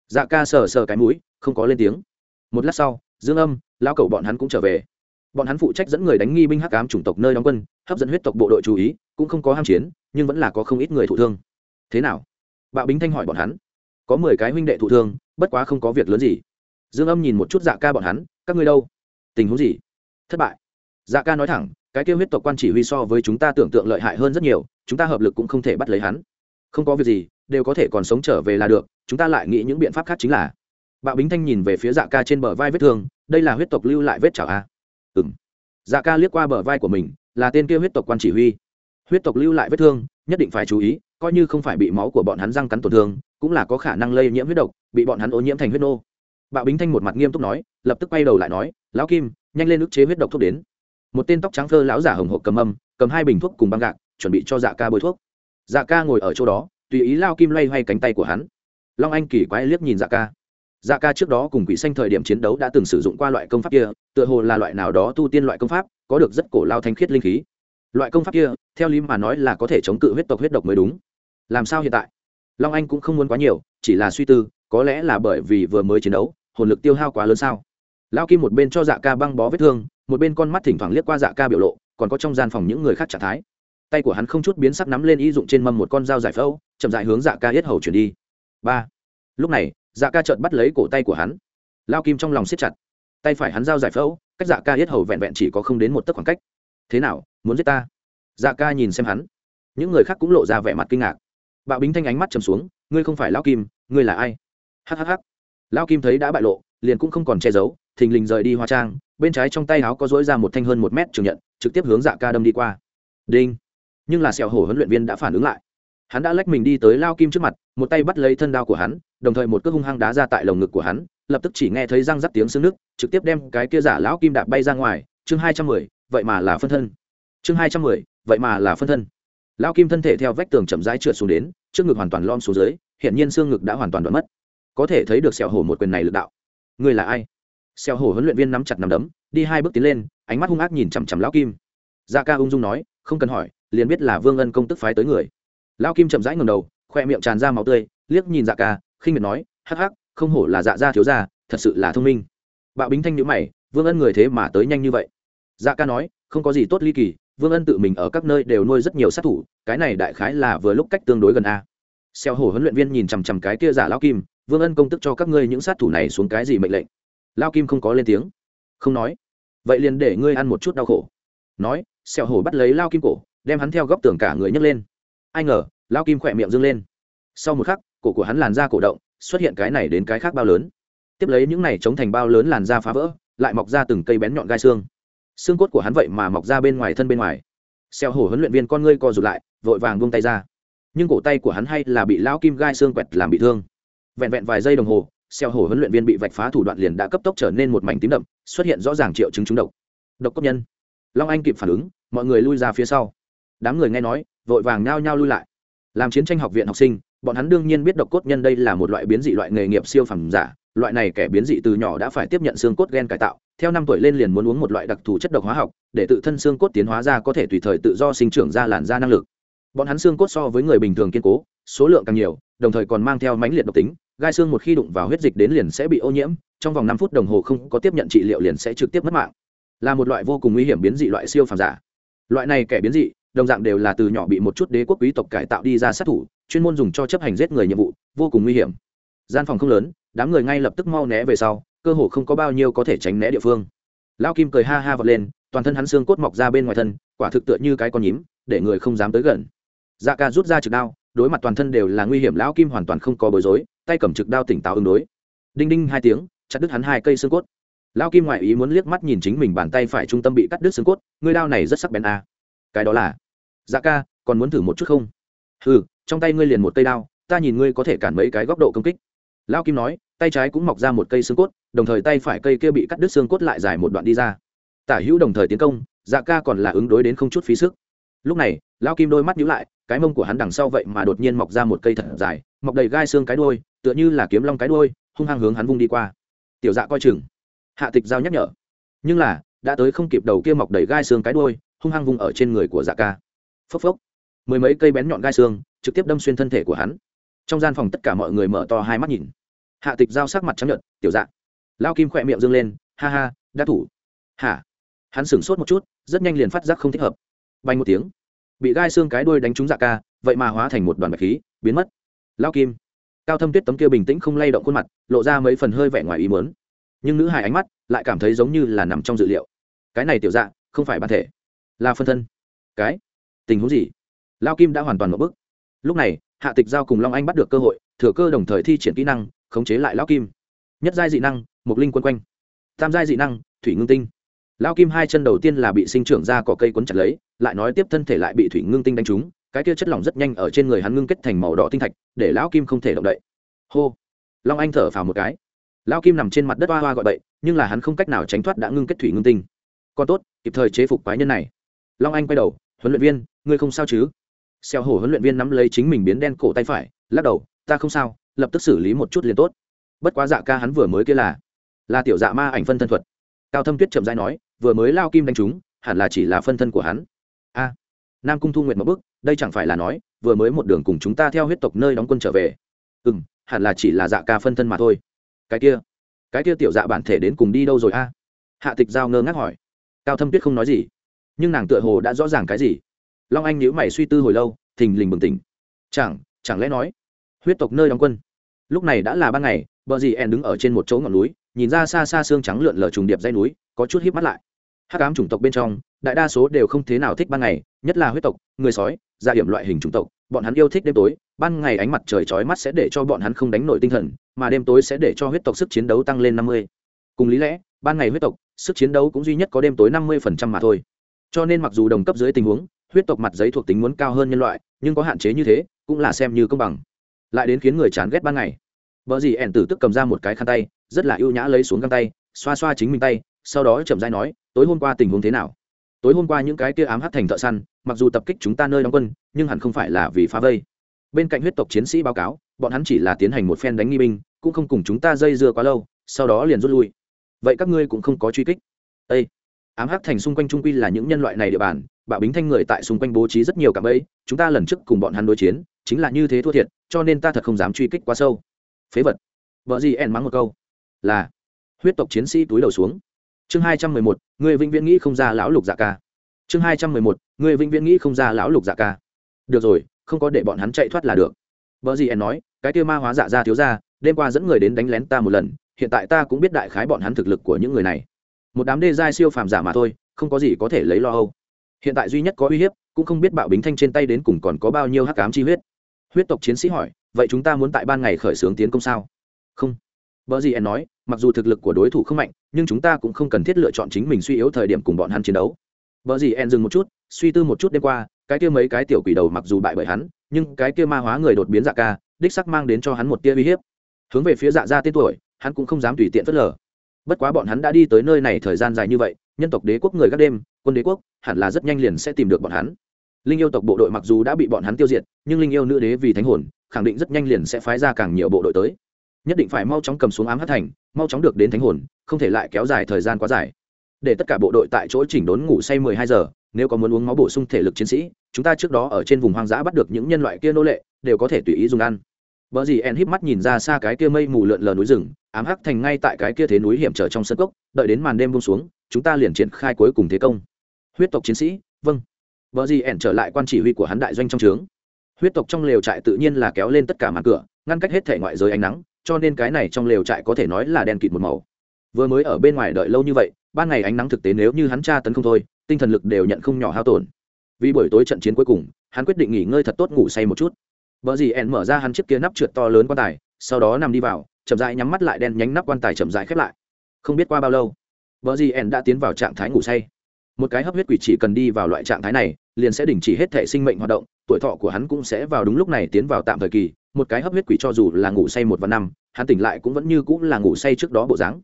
Speaker 1: Dạ ca sờ sờ cái mũi, không có lên tiếng. Một lát sau, dương âm lao cầu bọn hắn cũng trở về. Bọn hắn phụ trách dẫn người đánh nghi binh hắc ám chủng tộc nơi đóng quân, hấp dẫn huyết tộc bộ đội chú ý, cũng không có ham chiến, nhưng vẫn là có không ít người thụ thương. Thế nào? Bạo bính thanh hỏi bọn hắn. Có mười cái huynh đệ thụ thương, bất quá không có việc lớn gì. Dương âm nhìn một chút dạ ca bọn hắn các ngươi đâu? Tình huống gì? Thất bại. Dạ ca nói thẳng, cái kêu huyết tộc quan chỉ huy so với chúng ta tưởng tượng lợi hại hơn rất nhiều, chúng ta hợp lực cũng không thể bắt lấy hắn. Không có việc gì, đều có thể còn sống trở về là được, chúng ta lại nghĩ những biện pháp khác chính là. Bạo bính thanh nhìn về phía dạ ca trên bờ vai vết thương, đây là huyết tộc lưu lại vết chảo à? a ừ m dạ ca liếc qua bờ vai của mình, là tên kia huyết tộc quan chỉ huy. Huyết tộc lưu lại vết thương, nhất định phải chú ý, coi như không phải bị máu của bọn hắn răng cắn tổn thương, cũng là có khả năng lây nhiễm huyết độc, bị bọn hắn ô nhiễm thành huyết nô bạo bính thanh một mặt nghiêm túc nói, lập tức quay đầu lại nói, lão kim, nhanh lên ức chế huyết độc thuốc đến. Một tên tóc trắng phơ lão giả hồng hộp cầm âm, cầm hai bình thuốc cùng băng gạc, chuẩn bị cho dạ ca bôi thuốc. Dạ ca ngồi ở chỗ đó, tùy ý lao kim loay hoay cánh tay của hắn. Long anh kỳ quái liếc nhìn dạ ca. Dạ ca trước đó cùng quỷ xanh thời điểm chiến đấu đã từng sử dụng qua loại công pháp kia, tựa hồ là loại nào đó tu tiên loại công pháp, có được rất cổ lao thanh khiết linh khí. Loại công pháp kia, theo lý mà nói là có thể chống cự huyết tộc huyết độc mới đúng. Làm sao hiện tại? Long anh cũng không muốn quá nhiều, chỉ là suy tư, có lẽ là bởi vì vừa mới chiến đấu hồn lực tiêu hao quá lớn sao? Lao kim một bên cho dạ ca băng bó vết thương, một bên con mắt thỉnh thoảng liếc qua dạ ca biểu lộ, còn có trong gian phòng những người khác trạng thái. Tay của hắn không chút biến sắc nắm lên y dụng trên mâm một con dao giải phẫu, chậm dại hướng dạ ca yết hầu chuyển đi. Ba. Lúc này dạ ca trợt bắt lấy cổ tay của hắn. Lao kim trong lòng siết chặt. Tay phải hắn dao giải phẫu, cách dạ ca yết hầu vẹn vẹn chỉ có không đến một tấc khoảng cách. Thế nào, muốn giết ta? Dạ ca nhìn xem hắn. Những người khác cũng lộ ra vẻ mặt kinh ngạc. Bạo bính thanh ánh mắt trầm xuống, ngươi không phải lao kim, ngươi là ai? Hhh lao kim thấy đã bại lộ, liền cũng không còn che giấu, thình lình rời đi hoa trang, bên trái trong tay áo có dối ra một thanh hơn một mét trường nhận, trực tiếp hướng dạ ca đâm đi qua. Đinh! Nhưng là sẹo hổ huấn luyện viên đã phản ứng lại. Hắn đã lách mình đi tới lao kim trước mặt, một tay bắt lấy thân đao của hắn, đồng thời một cước hung hăng đá ra tại lồng ngực của hắn, lập tức chỉ nghe thấy răng rắc tiếng xương nước, trực tiếp đem cái kia giả lão kim đạp bay ra ngoài. Chương hai trăm mười, vậy mà là phân thân. Chương hai trăm mười, vậy mà là phân thân. Lão kim thân thể theo vách tường chậm rãi trượt xuống đến, trước ngực hoàn toàn lom xuống dưới hiện nhiên xương ngực đã hoàn toàn đoạn mất có thể thấy được sẹo hổ một quyền này lực đạo. Người là ai? Sẹo hổ huấn luyện viên nắm chặt nằm đấm, đi hai bước tiến lên, ánh mắt hung ác nhìn chằm chằm lão kim. Da ca ung dung nói, không cần hỏi, liền biết là vương ân công tức phái tới người. Lão kim chậm rãi ngầm đầu, khoe miệng tràn ra máu tươi, liếc nhìn dạ ca, khinh miệt nói, hắc hắc, không hổ là dạ gia thiếu gia, thật sự là thông minh. Bạo bính thanh nhữ mày, vương ân người thế mà tới nhanh như vậy? Dạ ca nói, không có gì tốt ly kỳ, vương ân tự mình ở các nơi đều nuôi rất nhiều sát thủ, cái này đại khái là vừa lúc cách tương đối gần a. Xeo hổ huấn luyện viên nhìn chằm chằm cái kia dạ giả lao kim vương ân công tức cho các ngươi những sát thủ này xuống cái gì mệnh lệnh? Lao kim không có lên tiếng. Không nói. Vậy liền để ngươi ăn một chút đau khổ. Nói xeo hổ bắt lấy lao kim cổ, đem hắn theo góc tường cả người nhấc lên. Ai ngờ, lao kim khỏe miệng dâng lên. Sau một khắc, cổ của hắn làn ra cổ động, xuất hiện cái này đến cái khác bao lớn. Tiếp lấy những này chống thành bao lớn làn da phá vỡ, lại mọc ra từng cây bén nhọn gai xương. Xương cốt của hắn vậy mà mọc ra bên ngoài thân bên ngoài. Xeo hổ huấn luyện viên con ngươi co rụt lại, vội vàng buông tay ra. Nhưng cổ tay của hắn hay là bị lão kim gai xương quẹt làm bị thương vẹn vẹn vài giây đồng hồ, xeo hổ huấn luyện viên bị vạch phá thủ đoạn liền đã cấp tốc trở nên một mảnh tím đậm, xuất hiện rõ ràng triệu chứng trúng độc. Độc cốc nhân. Long anh kịp phản ứng, mọi người lui ra phía sau. Đám người nghe nói, vội vàng nao nhao lui lại. Làm chiến tranh học viện học sinh, bọn hắn đương nhiên biết độc cốt nhân đây là một loại biến dị loại nghề nghiệp siêu phẩm giả, loại này kẻ biến dị từ nhỏ đã phải tiếp nhận xương cốt gen cải tạo, theo năm tuổi lên liền muốn uống một loại đặc thù chất độc hóa học, để tự thân xương cốt tiến hóa ra có thể tùy thời tự do sinh trưởng ra làn da năng lực. Bọn hắn xương cốt so với người bình thường kiên cố, số lượng càng nhiều đồng thời còn mang theo mãnh liệt độc tính, gai xương một khi đụng vào huyết dịch đến liền sẽ bị ô nhiễm, trong vòng năm phút đồng hồ không có tiếp nhận trị liệu liền sẽ trực tiếp mất mạng. Là một loại vô cùng nguy hiểm biến dị loại siêu phàm giả. Loại này kẻ biến dị, đồng dạng đều là từ nhỏ bị một chút đế quốc quý tộc cải tạo đi ra sát thủ, chuyên môn dùng cho chấp hành giết người nhiệm vụ, vô cùng nguy hiểm. Gian phòng không lớn, đám người ngay lập tức mau né về sau, cơ hồ không có bao nhiêu có thể tránh né địa phương. Lao kim cười ha ha vọt lên, toàn thân hắn xương cốt mọc ra bên ngoài thân, quả thực tựa như cái con nhím, để người không dám tới gần. Dạ ca rút ra trực đao đối mặt toàn thân đều là nguy hiểm, lão kim hoàn toàn không có bối rối, tay cầm trực đao tỉnh táo ứng đối. Đinh đinh hai tiếng, chặt đứt hắn hai cây xương cốt. Lão kim ngoại ý muốn liếc mắt nhìn chính mình bàn tay phải trung tâm bị cắt đứt xương cốt ngươi đao này rất sắc bén à. cái đó là dạ ca, còn muốn thử một chút không? Ừ trong tay ngươi liền một cây đao, ta nhìn ngươi có thể cản mấy cái góc độ công kích. Lão kim nói, tay trái cũng mọc ra một cây xương cốt, đồng thời tay phải cây kia bị cắt đứt xương cốt lại dài một đoạn đi ra. Tả hữu đồng thời tiến công dạ ca còn là ứng đối đến không chút phí sức. Lúc này, lão kim đôi mắt nhíu lại cái mông của hắn đằng sau vậy mà đột nhiên mọc ra một cây thật dài, mọc đầy gai xương cái đôi tựa như là kiếm long cái đôi hung hăng hướng hắn vung đi qua. Tiểu dạ coi chừng. Hạ tịch giao nhắc nhở. Nhưng là, đã tới không kịp đầu kia mọc đầy gai xương cái đôi hung hăng vung ở trên người của dạ ca. Phốc phốc. Mười mấy cây bén nhọn gai xương trực tiếp đâm xuyên thân thể của hắn. Trong gian phòng tất cả mọi người mở to hai mắt nhìn. Hạ tịch giao sắc mặt chấp nhận tiểu dạ. Lao kim khỏe miệng dâng lên, ha ha, đã thủ. Hả? Hắn sửng sốt một chút, rất nhanh liền phát giác không thích hợp. Bay một tiếng bị gai xương cái đuôi đánh trúng dạ ca, vậy mà hóa thành một đoàn bạch khí, biến mất. Lao kim, cao thâm tuyết tấm kia bình tĩnh không lay động khuôn mặt, lộ ra mấy phần hơi vẻ ngoài ý mớn nhưng nữ hài ánh mắt lại cảm thấy giống như là nằm trong dự liệu. Cái này tiểu dạ không phải bản thể, là phân thân. Cái? Tình huống gì? Lao kim đã hoàn toàn một bức lúc này, hạ tịch giao cùng long anh bắt được cơ hội, thừa cơ đồng thời thi triển kỹ năng, khống chế lại lao kim. Nhất giai dị năng mục linh quân quanh. Tam giai dị năng, thủy ngưng tinh lao kim hai chân đầu tiên là bị sinh trưởng ra cỏ cây quấn chặt lấy, lại nói tiếp thân thể lại bị thủy ngưng tinh đánh trúng, cái kia chất lỏng rất nhanh ở trên người hắn ngưng kết thành màu đỏ tinh thạch, để lão kim không thể động đậy. Hô. Long anh thở phào một cái. Lão kim nằm trên mặt đất hoa hoa gọi bậy, nhưng là hắn không cách nào tránh thoát đã ngưng kết thủy ngưng tinh. Còn tốt, kịp thời chế phục quái nhân này. Long anh quay đầu, huấn luyện viên, ngươi không sao chứ? Xeo hổ huấn luyện viên nắm lấy chính mình biến đen cổ tay phải, lắc đầu, ta không sao, lập tức xử lý một chút liền tốt. Bất quá dạ ca hắn vừa mới kia là là tiểu dạ ma ảnh phân thân thuật. Cao thâm tuyết chậm dai nói vừa mới lao kim đánh trúng, hẳn là chỉ là phân thân của hắn. A, nam cung thu nguyện một bước, đây chẳng phải là nói, vừa mới một đường cùng chúng ta theo huyết tộc nơi đóng quân trở về. Ừ m hẳn là chỉ là dạ ca phân thân mà thôi. Cái kia cái kia tiểu dạ bản thể đến cùng đi đâu rồi a? Hạ tịch giao ngơ ngác hỏi. Cao thâm tuyết không nói gì, nhưng nàng tựa hồ đã rõ ràng cái gì. Long anh nhữ mày suy tư hồi lâu, thình lình bừng tỉnh. Chẳng chẳng lẽ nói, huyết tộc nơi đóng quân, lúc này đã là ban ngày, bờ dì ẻn đứng ở trên một chỗ ngọn núi, nhìn ra xa xa xương trắng lượn lờ trùng điệp dây núi, có chút híp mắt lại hát cám chủng tộc bên trong, đại đa số đều không thế nào thích ban ngày, nhất là huyết tộc, người sói, gia điểm loại hình chủng tộc, bọn hắn yêu thích đêm tối, ban ngày ánh mặt trời chói mắt sẽ để cho bọn hắn không đánh nổi tinh thần, mà đêm tối sẽ để cho huyết tộc sức chiến đấu tăng lên năm mươi. Cùng lý lẽ, ban ngày huyết tộc, sức chiến đấu cũng duy nhất có đêm tối năm mươi phần trăm mà thôi. Cho nên mặc dù đồng cấp dưới tình huống, huyết tộc mặt giấy thuộc tính muốn cao hơn nhân loại, nhưng có hạn chế như thế, cũng là xem như công bằng. Lại đến khiến người chán ghét ban ngày. Vợ gì ẻn tử tức cầm ra một cái khăn tay, rất là ưu nhã lấy xuống găng tay, xoa xoa chính mình tay, sau đó chậm dai nói tối hôm qua tình huống thế nào? Tối hôm qua những cái kia ám hát thành thợ săn mặc dù tập kích chúng ta nơi đóng quân nhưng hẳn không phải là vì phá vây. Bên cạnh huyết tộc chiến sĩ báo cáo bọn hắn chỉ là tiến hành một phen đánh nghi binh cũng không cùng chúng ta dây dưa quá lâu sau đó liền rút lui. Vậy các ngươi cũng không có truy kích. Â ám hắc thành xung quanh trung quy là những nhân loại này địa bàn bạo bính thanh người tại xung quanh bố trí rất nhiều cạm ấy, chúng ta lần trước cùng bọn hắn đối chiến chính là như thế thua thiệt cho nên ta thật không dám truy kích quá sâu. Phế vật. Vợ gì en mắng một câu. Là. Huyết tộc chiến sĩ túi đầu xuống chương hai trăm mười một người vĩnh viễn nghĩ không ra lão lục dạ ca. Chương hai trăm mười một người vĩnh viễn nghĩ không ra lão lục dạ ca. Được rồi, không có để bọn hắn chạy thoát là được. Vợ gì em nói, cái kia ma hóa dạ ra thiếu ra, đêm qua dẫn người đến đánh lén ta một lần, hiện tại ta cũng biết đại khái bọn hắn thực lực của những người này. Một đám đê giai siêu phàm giả mà thôi, không có gì có thể lấy lo âu. Hiện tại duy nhất có uy hiếp, cũng không biết bạo bính thanh trên tay đến cùng còn có bao nhiêu hắc cám chi huyết. Huyết tộc chiến sĩ hỏi, vậy chúng ta muốn tại ban ngày khởi xướng tiến công sao? Không. Bở gì en nói, mặc dù thực lực của đối thủ không mạnh, nhưng chúng ta cũng không cần thiết lựa chọn chính mình suy yếu thời điểm cùng bọn hắn chiến đấu. Bở gì en dừng một chút, suy tư một chút đêm qua, cái kia mấy cái tiểu quỷ đầu mặc dù bại bởi hắn, nhưng cái kia ma hóa người đột biến dạ ca, đích sắc mang đến cho hắn một tia uy hiếp. Hướng về phía dạ gia tên tuổi, hắn cũng không dám tùy tiện phớt lờ. Bất quá bọn hắn đã đi tới nơi này thời gian dài như vậy, nhân tộc đế quốc người các đêm, quân đế quốc, hẳn là rất nhanh liền sẽ tìm được bọn hắn. Linh yêu tộc bộ đội mặc dù đã bị bọn hắn tiêu diệt, nhưng linh yêu nữ đế vì thánh hồn, khẳng định rất nhanh liền sẽ phái ra càng nhiều bộ đội tới nhất định phải mau chóng cầm xuống ám hát thành mau chóng được đến thánh hồn không thể lại kéo dài thời gian quá dài để tất cả bộ đội tại chỗ chỉnh đốn ngủ say mười hai giờ nếu có muốn uống máu bổ sung thể lực chiến sĩ chúng ta trước đó ở trên vùng hoang dã bắt được những nhân loại kia nô lệ đều có thể tùy ý dùng ăn Bờ gì en híp mắt nhìn ra xa cái kia mây mù lượn lờ núi rừng, ám hắc thành ngay tại cái kia thế núi hiểm trở trong sân cốc, đợi đến màn đêm buông xuống, chúng ta liền triển khai cuối cùng thế công. Huyết tộc chiến sĩ, vâng. Bờ gì en trở lại quan chỉ huy của hắn đại doanh trong trướng. Huyết tộc trong lều trại tự nhiên là kéo lên tất cả màn cửa, ngăn cách hết thể ngoại giới ánh nắng, cho nên cái này trong lều trại có thể nói là đen kịt một màu. Vừa mới ở bên ngoài đợi lâu như vậy, ban ngày ánh nắng thực tế nếu như hắn tra tấn không thôi, tinh thần lực đều nhận không nhỏ hao tổn. Vì buổi tối trận chiến cuối cùng, hắn quyết định nghỉ ngơi thật tốt ngủ say một chút Bờ gì ẻn mở ra hắn chiếc kia nắp trượt to lớn quan tài, sau đó nằm đi vào, chậm rãi nhắm mắt lại đen nhánh nắp quan tài chậm rãi khép lại. Không biết qua bao lâu, Bờ gì ẻn đã tiến vào trạng thái ngủ say. Một cái hấp huyết quỷ chỉ cần đi vào loại trạng thái này, liền sẽ đình chỉ hết thể sinh mệnh hoạt động, tuổi thọ của hắn cũng sẽ vào đúng lúc này tiến vào tạm thời kỳ. Một cái hấp huyết quỷ cho dù là ngủ say một và năm, hắn tỉnh lại cũng vẫn như cũng là ngủ say trước đó bộ dáng.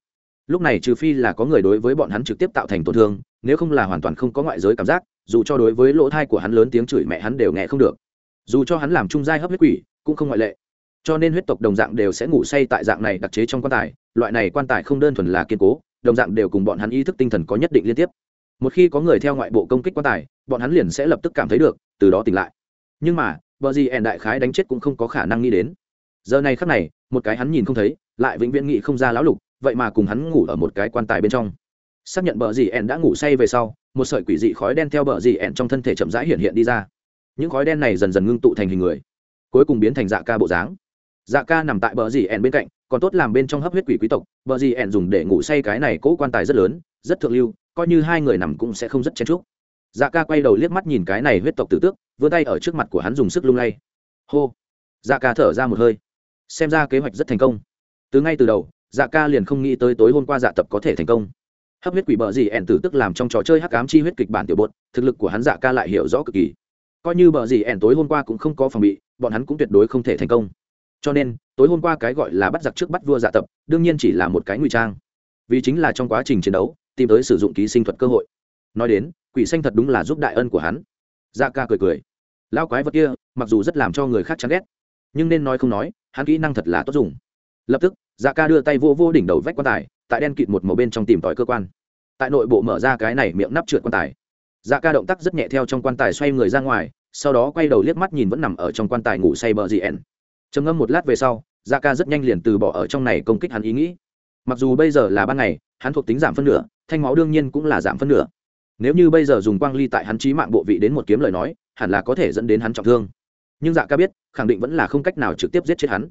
Speaker 1: Lúc này trừ phi là có người đối với bọn hắn trực tiếp tạo thành tổn thương, nếu không là hoàn toàn không có ngoại giới cảm giác, dù cho đối với lỗ thai của hắn lớn tiếng chửi mẹ hắn đều nghe không được. Dù cho hắn làm trung giai hấp huyết quỷ cũng không ngoại lệ. Cho nên huyết tộc đồng dạng đều sẽ ngủ say tại dạng này đặc chế trong quan tài loại này quan tài không đơn thuần là kiên cố đồng dạng đều cùng bọn hắn ý thức tinh thần có nhất định liên tiếp. Một khi có người theo ngoại bộ công kích quan tài bọn hắn liền sẽ lập tức cảm thấy được từ đó tỉnh lại. Nhưng mà Bờ gì ẻn đại khái đánh chết cũng không có khả năng nghĩ đến. Giờ này khắc này, một cái hắn nhìn không thấy, lại vĩnh viễn nghĩ không ra lão lục, vậy mà cùng hắn ngủ ở một cái quan tài bên trong. Xác nhận bờ gì ẻn đã ngủ say về sau, một sợi quỷ dị khói đen theo bờ gì ẻn trong thân thể chậm rãi hiện hiện đi ra. Những khói đen này dần dần ngưng tụ thành hình người, cuối cùng biến thành dạ ca bộ dáng. Dạ ca nằm tại bờ gì ẻn bên cạnh, còn tốt làm bên trong hấp huyết quỷ quý tộc, bờ gì ẻn dùng để ngủ say cái này cỗ quan tài rất lớn, rất thượng lưu, coi như hai người nằm cũng sẽ không rất chen chúc. Dạ ca quay đầu liếc mắt nhìn cái này huyết tộc tử tước vươn tay ở trước mặt của hắn dùng sức lung lay. Hô. Dạ ca thở ra một hơi. Xem ra kế hoạch rất thành công. Từ ngay từ đầu dạ ca liền không nghĩ tới tối hôm qua dạ tập có thể thành công. Hấp huyết quỷ bờ gì ẻn tử tức làm trong trò chơi hắc ám chi huyết kịch bản tiểu bột, thực lực của hắn dạ ca lại hiểu rõ cực kỳ. Coi như bờ gì ẻn tối hôm qua cũng không có phòng bị, bọn hắn cũng tuyệt đối không thể thành công. Cho nên, tối hôm qua cái gọi là bắt giặc trước bắt vua dạ tập, đương nhiên chỉ là một cái ngụy trang. Vì chính là trong quá trình chiến đấu, tìm tới sử dụng ký sinh thuật cơ hội. Nói đến, quỷ xanh thật đúng là giúp đại ân của hắn. Dạ ca cười cười lao quái vật kia, mặc dù rất làm cho người khác chán ghét, nhưng nên nói không nói, hắn kỹ năng thật là tốt dùng. Lập tức dạ ca đưa tay vô vô đỉnh đầu vách quan tài, tại đen kịt một màu bên trong tìm tòi cơ quan. Tại nội bộ mở ra cái này miệng nắp trượt quan tài. Dạ ca động tác rất nhẹ theo trong quan tài xoay người ra ngoài, sau đó quay đầu liếc mắt nhìn vẫn nằm ở trong quan tài ngủ say bờ gì ẻn. Trầm ngâm một lát về sau dạ ca rất nhanh liền từ bỏ ở trong này công kích hắn ý nghĩ. Mặc dù bây giờ là ban ngày, hắn thuộc tính giảm phân nửa, thanh máu đương nhiên cũng là giảm phân nửa. Nếu như bây giờ dùng quang ly tại hắn trí mạng bộ vị đến một kiếm lời nói hẳn là có thể dẫn đến hắn trọng thương. Nhưng dạ ca biết, khẳng định vẫn là không cách nào trực tiếp giết chết hắn.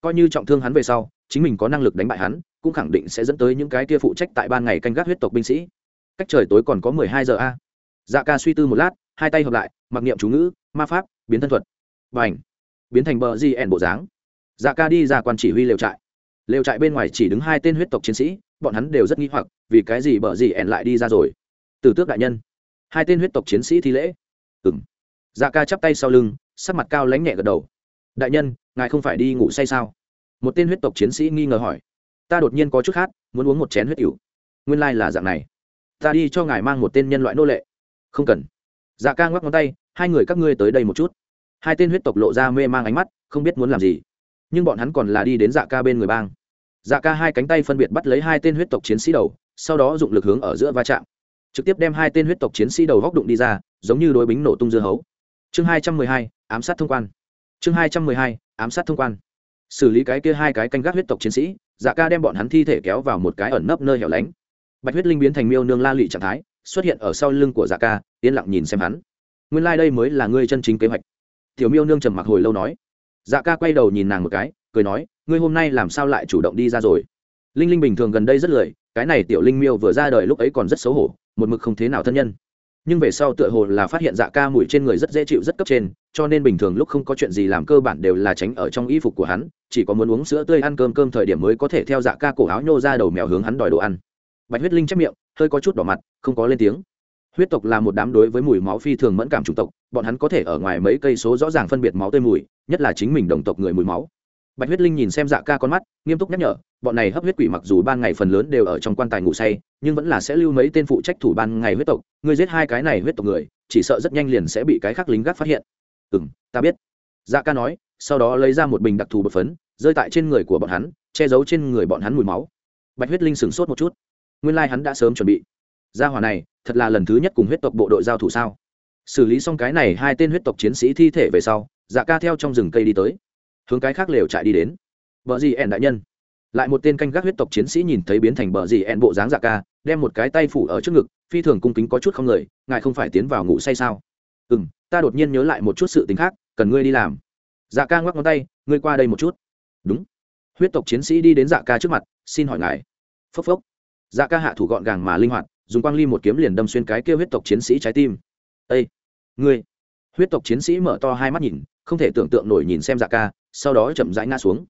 Speaker 1: Coi như trọng thương hắn về sau, chính mình có năng lực đánh bại hắn, cũng khẳng định sẽ dẫn tới những cái kia phụ trách tại ban ngày canh gác huyết tộc binh sĩ. Cách trời tối còn có mười hai giờ a. Dạ ca suy tư một lát, hai tay hợp lại, mặc niệm chú ngữ, ma pháp, biến thân thuật. Và ảnh biến thành bờ di ẻn bộ dáng. Dạ ca đi ra quan chỉ huy lều trại. Lều trại bên ngoài chỉ đứng hai tên huyết tộc chiến sĩ, bọn hắn đều rất nghi hoặc, vì cái gì bờ di ẻn lại đi ra rồi? Từ tước đại nhân. Hai tên huyết tộc chiến sĩ thi lễ. Ừ m dạ ca chắp tay sau lưng, sắc mặt cao lánh nhẹ gật đầu. Đại nhân, ngài không phải đi ngủ say sao? Một tên huyết tộc chiến sĩ nghi ngờ hỏi. Ta đột nhiên có chút khát, muốn uống một chén huyết cựu nguyên lai là dạng này. Ta đi cho ngài mang một tên nhân loại nô lệ. Không cần. Dạ ca ngoắc ngón tay, hai người các ngươi tới đây một chút. Hai tên huyết tộc lộ ra mê mang ánh mắt, không biết muốn làm gì. Nhưng bọn hắn còn là đi đến dạ ca bên người bang. Dạ ca hai cánh tay phân biệt bắt lấy hai tên huyết tộc chiến sĩ đầu, sau đó dụng lực hướng ở giữa va chạm. Trực tiếp đem hai tên huyết tộc chiến sĩ đầu góc đụng đi ra, giống như đối bính nổ tung dưa hấu chương hai trăm mười hai, ám sát thông quan. Chương hai trăm mười hai, ám sát thông quan. Xử lý cái kia hai cái canh gác huyết tộc chiến sĩ dạ ca đem bọn hắn thi thể kéo vào một cái ẩn nấp nơi hẻo lánh. Bạch huyết linh biến thành miêu nương la lị trạng thái, xuất hiện ở sau lưng của dạ ca, yên lặng nhìn xem hắn. Nguyên lai、like、đây mới là ngươi chân chính kế hoạch. Tiểu miêu nương trầm mặc hồi lâu nói. Dạ ca quay đầu nhìn nàng một cái, cười nói, ngươi hôm nay làm sao lại chủ động đi ra rồi? Linh linh bình thường gần đây rất lười, cái này tiểu linh miêu vừa ra đời lúc ấy còn rất xấu hổ, một mực không thế nào thân nhân nhưng về sau tựa hồ là phát hiện dạ ca mùi trên người rất dễ chịu, rất cấp trên, cho nên bình thường lúc không có chuyện gì làm cơ bản đều là tránh ở trong y phục của hắn, chỉ có muốn uống sữa tươi ăn cơm cơm thời điểm mới có thể theo dạ ca cổ áo nhô ra đầu mèo hướng hắn đòi đồ ăn. Bạch huyết linh chép miệng, hơi có chút đỏ mặt, không có lên tiếng. Huyết tộc là một đám đối với mùi máu phi thường mẫn cảm chủng tộc, bọn hắn có thể ở ngoài mấy cây số rõ ràng phân biệt máu tươi mùi, nhất là chính mình đồng tộc người mùi máu bạch huyết linh nhìn xem dạ ca con mắt, nghiêm túc nhắc nhở, bọn này hấp huyết quỷ mặc dù ban ngày phần lớn đều ở trong quan tài ngủ say, nhưng vẫn là sẽ lưu mấy tên phụ trách thủ ban ngày huyết tộc người giết hai cái này huyết tộc người, chỉ sợ rất nhanh liền sẽ bị cái khác lính gác phát hiện. Ừ m ta biết. Dạ ca nói, sau đó lấy ra một bình đặc thù bột phấn, rơi tại trên người của bọn hắn, che giấu trên người bọn hắn mùi máu. Bạch huyết linh sửng sốt một chút. Nguyên lai、like、hắn đã sớm chuẩn bị. Gia hòa này, thật là lần thứ nhất cùng huyết tộc bộ đội giao thủ sao? Xử lý xong cái này hai tên huyết tộc chiến sĩ thi thể về sau dạ ca theo trong rừng cây đi tới hướng cái khác lều chạy đi đến. Vợ gì ẻn đại nhân. Lại một tên canh gác huyết tộc chiến sĩ nhìn thấy biến thành bờ gì ẹn bộ dáng dạ ca, đem một cái tay phủ ở trước ngực, phi thường cung kính có chút không lời, ngài không phải tiến vào ngủ say sao? Ừ m ta đột nhiên nhớ lại một chút sự t khác, cần ngươi đi làm. Dạ ca ngoắc ngón tay, ngươi qua đây một chút. Đúng. Huyết tộc chiến sĩ đi đến dạ ca trước mặt, xin hỏi ngài. Phốc phốc. Dạ ca hạ thủ gọn gàng mà linh hoạt, dùng quang ly một kiếm liền đâm xuyên cái kêu huyết tộc chiến sĩ trái tim. Â ngươi. Huyết tộc chiến sĩ mở to hai mắt nhìn, không thể tưởng tượng nổi nhìn xem dạ ca sau đó chậm rãi ngã xuống.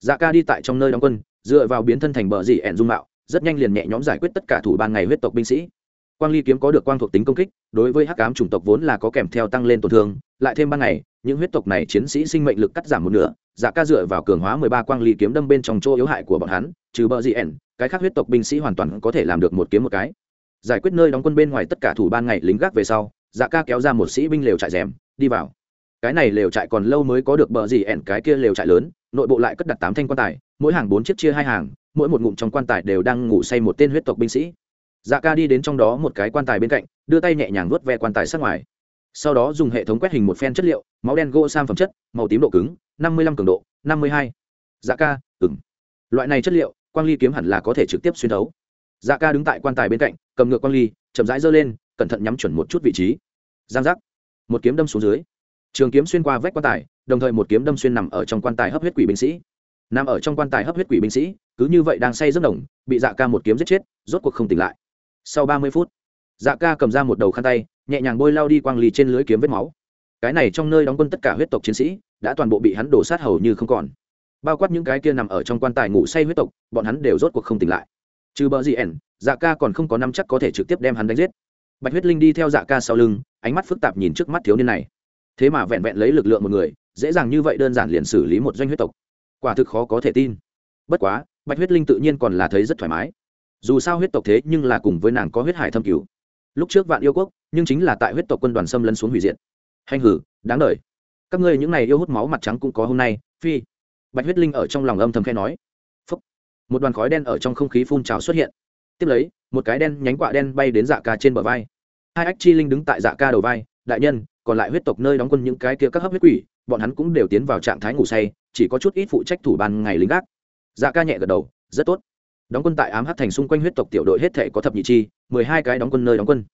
Speaker 1: Dạ ca đi tại trong nơi đóng quân, dựa vào biến thân thành bờ dị ẻn dung mạo, rất nhanh liền nhẹ nhõm giải quyết tất cả thủ ban ngày huyết tộc binh sĩ. Quang ly kiếm có được quang thuộc tính công kích, đối với hắc ám chủng tộc vốn là có kèm theo tăng lên tổn thương, lại thêm ban ngày, những huyết tộc này chiến sĩ sinh mệnh lực cắt giảm một nửa dạ ca dựa vào cường hóa mười ba quang ly kiếm đâm bên trong chỗ yếu hại của bọn hắn, trừ bờ dị ẻn, cái khác huyết tộc binh sĩ hoàn toàn có thể làm được một kiếm một cái. Giải quyết nơi đóng quân bên ngoài tất cả thủ ban ngày lính gác về sau dạ ca kéo ra một sĩ binh lều trại rèm, đi vào cái này lều trại còn lâu mới có được bờ gì ẻn cái kia lều trại lớn, nội bộ lại cất đặt tám thanh quan tài, mỗi hàng bốn chiếc chia hai hàng, mỗi một ngụm trong quan tài đều đang ngủ say một tên huyết tộc binh sĩ. Dạ ca đi đến trong đó một cái quan tài bên cạnh, đưa tay nhẹ nhàng vuốt ve quan tài sát ngoài. Sau đó dùng hệ thống quét hình một phen chất liệu, máu đen gỗ sam phẩm chất, màu tím độ cứng, năm mươi lăm cường độ, năm mươi hai. Dạ ca ừng loại này chất liệu, quang ly kiếm hẳn là có thể trực tiếp xuyên thấu. Dạ ca đứng tại quan tài bên cạnh, cầm ngược quang ly, chậm rãi giơ lên, cẩn thận nhắm chuẩn một chút vị trí. Giang giác. Một kiếm đâm xuống dưới trường kiếm xuyên qua vách quan tài, đồng thời một kiếm đâm xuyên nằm ở trong quan tài hấp huyết quỷ binh sĩ. Nằm ở trong quan tài hấp huyết quỷ binh sĩ, cứ như vậy đang say giấc đồng, bị dạ ca một kiếm giết chết, rốt cuộc không tỉnh lại. Sau ba mươi phút dạ ca cầm ra một đầu khăn tay, nhẹ nhàng bôi lao đi quang lì trên lưới kiếm vết máu. Cái này trong nơi đóng quân tất cả huyết tộc chiến sĩ, đã toàn bộ bị hắn đổ sát hầu như không còn. Bao quát những cái kia nằm ở trong quan tài ngủ say huyết tộc, bọn hắn đều rốt cuộc không tỉnh lại. Trừ bờ gì ẻn dạ ca còn không có năm chắc có thể trực tiếp đem hắn đánh giết. Bạch huyết linh đi theo dạ ca sau lưng, ánh mắt phức tạp nhìn trước mắt thiếu niên này thế mà vẹn vẹn lấy lực lượng một người, dễ dàng như vậy đơn giản liền xử lý một doanh huyết tộc. Quả thực khó có thể tin. Bất quá, bạch huyết linh tự nhiên còn là thấy rất thoải mái. Dù sao huyết tộc thế nhưng là cùng với nàng có huyết hải thâm cứu lúc trước vạn yêu quốc, nhưng chính là tại huyết tộc quân đoàn xâm lấn xuống hủy diệt. Hành hử, đáng đời. Các ngươi những này yêu hút máu mặt trắng cũng có hôm nay, phi. Bạch huyết linh ở trong lòng âm thầm khe nói. Phúc. một đoàn khói đen ở trong không khí phun trào xuất hiện. Tiếp lấy, một cái đen nhánh quạ đen bay đến dạ ca trên bờ vai. Hai ách chi linh đứng tại dạ ca đầu vai, đại nhân còn lại huyết tộc nơi đóng quân những cái kia các hấp huyết quỷ, bọn hắn cũng đều tiến vào trạng thái ngủ say, chỉ có chút ít phụ trách thủ ban ngày lính gác. Dạ ca nhẹ gật đầu, rất tốt. Đóng quân tại ám hát thành xung quanh huyết tộc tiểu đội hết thể có thập nhị chi, mười hai cái đóng quân nơi đóng quân.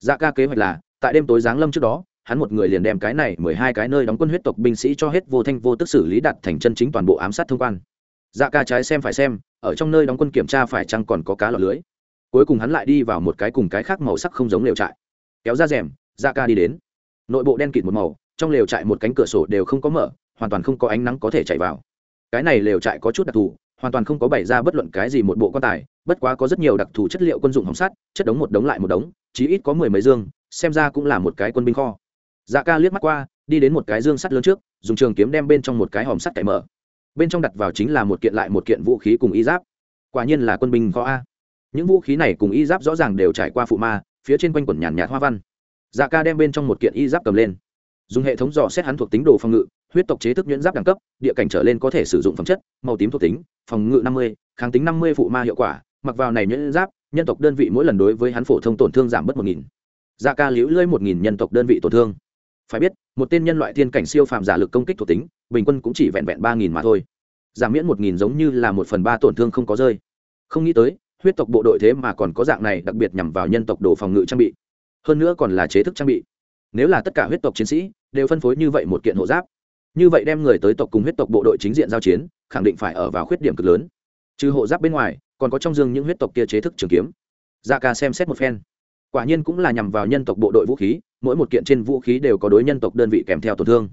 Speaker 1: Dạ ca kế hoạch là, tại đêm tối giáng lâm trước đó, hắn một người liền đem cái này mười hai cái nơi đóng quân huyết tộc binh sĩ cho hết vô thanh vô tức xử lý đặt thành chân chính toàn bộ ám sát thông quan. Dạ ca trái xem phải xem, ở trong nơi đóng quân kiểm tra phải chăng còn có cá lọt lưới. Cuối cùng hắn lại đi vào một cái cùng cái khác màu sắc không giống lều trại. Kéo ra rèm dạ ca đi đến nội bộ đen kịt một màu, trong lều trại một cánh cửa sổ đều không có mở, hoàn toàn không có ánh nắng có thể chạy vào. Cái này lều trại có chút đặc thù, hoàn toàn không có bày ra bất luận cái gì một bộ quan tài, bất quá có rất nhiều đặc thù chất liệu quân dụng hồng sắt, chất đống một đống lại một đống, chí ít có mười mấy dương, xem ra cũng là một cái quân binh kho. Dạ ca liếc mắt qua, đi đến một cái dương sắt lớn trước, dùng trường kiếm đem bên trong một cái hòm sắt cậy mở. Bên trong đặt vào chính là một kiện lại một kiện vũ khí cùng y giáp. Quả nhiên là quân binh kho a. Những vũ khí này cùng y giáp rõ ràng đều trải qua phụ ma, phía trên quanh quần nhàn nhạt hoa văn dạ ca đem bên trong một kiện y giáp cầm lên. Dùng hệ thống dò xét hắn thuộc tính đồ phòng ngự, huyết tộc chế thức nhuyễn giáp đẳng cấp, địa cảnh trở lên có thể sử dụng phẩm chất, màu tím thuộc tính, phòng ngự năm mươi, kháng tính năm mươi phụ ma hiệu quả. Mặc vào này nhuyễn giáp, nhân tộc đơn vị mỗi lần đối với hắn phổ thông tổn thương giảm bớt một nghìn. Dạ ca liễu lưỡi một nghìn nhân tộc đơn vị tổn thương. Phải biết, một tên nhân loại thiên cảnh siêu phàm giả lực công kích thuộc tính, bình quân cũng chỉ vẹn vẹn ba nghìn mà thôi. Giảm miễn một nghìn giống như là một phần ba tổn thương không có rơi. Không nghĩ tới, huyết tộc bộ đội thế mà còn có dạng này, đặc biệt nhằm vào nhân tộc đồ phòng ngự trang bị hơn nữa còn là chế thức trang bị. Nếu là tất cả huyết tộc chiến sĩ đều phân phối như vậy một kiện hộ giáp, như vậy đem người tới tộc cùng huyết tộc bộ đội chính diện giao chiến, khẳng định phải ở vào khuyết điểm cực lớn. Trừ hộ giáp bên ngoài, còn có trong dương những huyết tộc kia chế thức trường kiếm. Da ca xem xét một phen. Quả nhiên cũng là nhằm vào nhân tộc bộ đội vũ khí, mỗi một kiện trên vũ khí đều có đối nhân tộc đơn vị kèm theo tổn thương.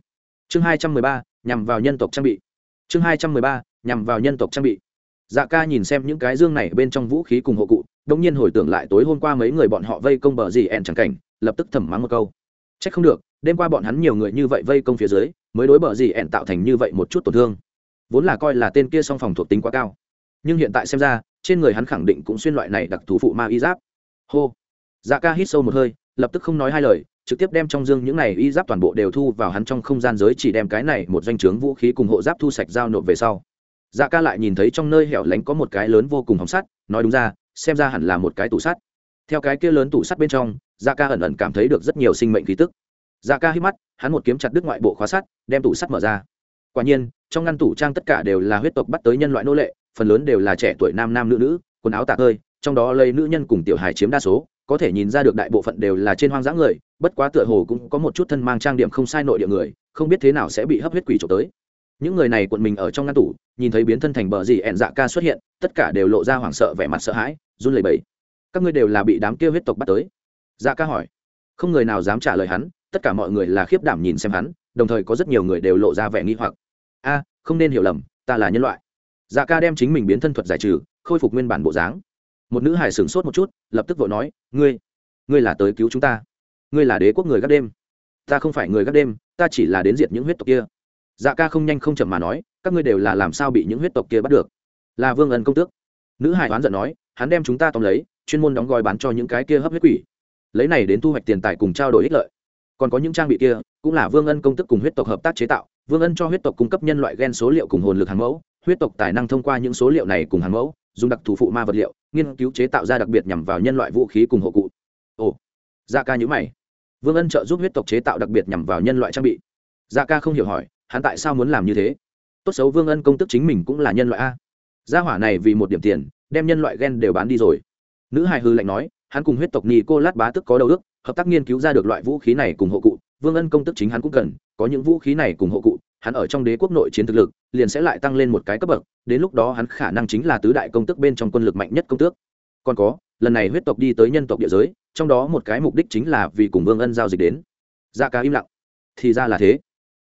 Speaker 1: Chương hai trăm mười ba, nhằm vào nhân tộc trang bị. Chương hai trăm mười ba, nhằm vào nhân tộc trang bị dạ ca nhìn xem những cái dương này bên trong vũ khí cùng hộ cụ đông nhiên hồi tưởng lại tối hôm qua mấy người bọn họ vây công bờ gì ẹn chẳng cảnh, lập tức thầm mắng một câu. C h ắ c không được, đêm qua bọn hắn nhiều người như vậy vây công phía dưới, mới đối bờ gì ẹn tạo thành như vậy một chút tổn thương. Vốn là coi là tên kia song phòng thuộc tính quá cao. Nhưng hiện tại xem ra, trên người hắn khẳng định cũng xuyên loại này đặc thù phụ ma y giáp. Hô. Dạ ca hít sâu một hơi, lập tức không nói hai lời, trực tiếp đem trong dương những này y giáp toàn bộ đều thu vào hắn trong không gian giới chỉ đem cái này một doanh trướng vũ khí cùng hộ giáp thu sạch giao nộp về sau dạ ca lại nhìn thấy trong nơi hẻo lánh có một cái lớn vô cùng hóng sắt nói đúng ra xem ra hẳn là một cái tủ sắt. Theo cái kia lớn tủ sắt bên trong dạ ca ẩn ẩn cảm thấy được rất nhiều sinh mệnh khí tức. Dạ ca hít mắt hắn một kiếm chặt đứt ngoại bộ khóa sắt đem tủ sắt mở ra. Quả nhiên trong ngăn tủ trang tất cả đều là huyết tộc bắt tới nhân loại nô lệ phần lớn đều là trẻ tuổi nam nam nữ nữ quần áo tạc hơi, trong đó lấy nữ nhân cùng tiểu hài chiếm đa số có thể nhìn ra được đại bộ phận đều là trên hoang dã người bất quá tựa hồ cũng có một chút thân mang trang điểm không sai nội địa người không biết thế nào sẽ bị hấp huyết quỷ trộm tới những người này cuộn mình ở trong ngăn tủ, nhìn thấy biến thân thành bờ gì ẹn dạ ca xuất hiện, tất cả đều lộ ra hoảng sợ vẻ mặt sợ hãi, run lẩy bẩy. Các ngươi đều là bị đám kia huyết tộc bắt tới. Dạ ca hỏi. Không người nào dám trả lời hắn, tất cả mọi người là khiếp đảm nhìn xem hắn, đồng thời có rất nhiều người đều lộ ra vẻ nghi hoặc. A, không nên hiểu lầm, ta là nhân loại. Dạ ca đem chính mình biến thân thuật giải trừ, khôi phục nguyên bản bộ dáng. Một nữ hải sửng sốt một chút, lập tức vội nói, ngươi ngươi là tới cứu chúng ta. Ngươi là đế quốc người gác đêm. Ta không phải người gác đêm, ta chỉ là đến diệt những huyết tộc kia dạ ca không nhanh không chậm mà nói, các ngươi đều là làm sao bị những huyết tộc kia bắt được? Là vương ân công tước. Nữ hải oán giận nói, hắn đem chúng ta tóm lấy, chuyên môn đóng gói bán cho những cái kia hấp huyết quỷ. Lấy này đến thu hoạch tiền tài cùng trao đổi ích lợi. Còn có những trang bị kia, cũng là vương ân công tức cùng huyết tộc hợp tác chế tạo. Vương ân cho huyết tộc cung cấp nhân loại gen số liệu cùng hồn lực hàng mẫu, huyết tộc tài năng thông qua những số liệu này cùng hàng mẫu, dùng đặc thù phụ ma vật liệu, nghiên cứu chế tạo ra đặc biệt nhằm vào nhân loại vũ khí cùng hộ cụ. Ồ dạ ca nhữ mày. Vương ân trợ giúp huyết tộc chế tạo đặc biệt nhằm vào nhân loại trang bị. Dạ ca không hiểu hỏi hắn tại sao muốn làm như thế? Tốt xấu vương ân công tức chính mình cũng là nhân loại a. Gia hỏa này vì một điểm tiền, đem nhân loại ghen đều bán đi rồi. Nữ hài hư lạnh nói, hắn cùng huyết tộc ni cô lát bá tức có đầu ước, hợp tác nghiên cứu ra được loại vũ khí này cùng hộ cụ, vương ân công tức chính hắn cũng cần, có những vũ khí này cùng hộ cụ, hắn ở trong đế quốc nội chiến thực lực, liền sẽ lại tăng lên một cái cấp bậc, đến lúc đó hắn khả năng chính là tứ đại công tức bên trong quân lực mạnh nhất công tước. Còn có, lần này huyết tộc đi tới nhân tộc địa giới, trong đó một cái mục đích chính là vì cùng vương ân giao dịch đến. Ra ca im lặng. Thì ra là thế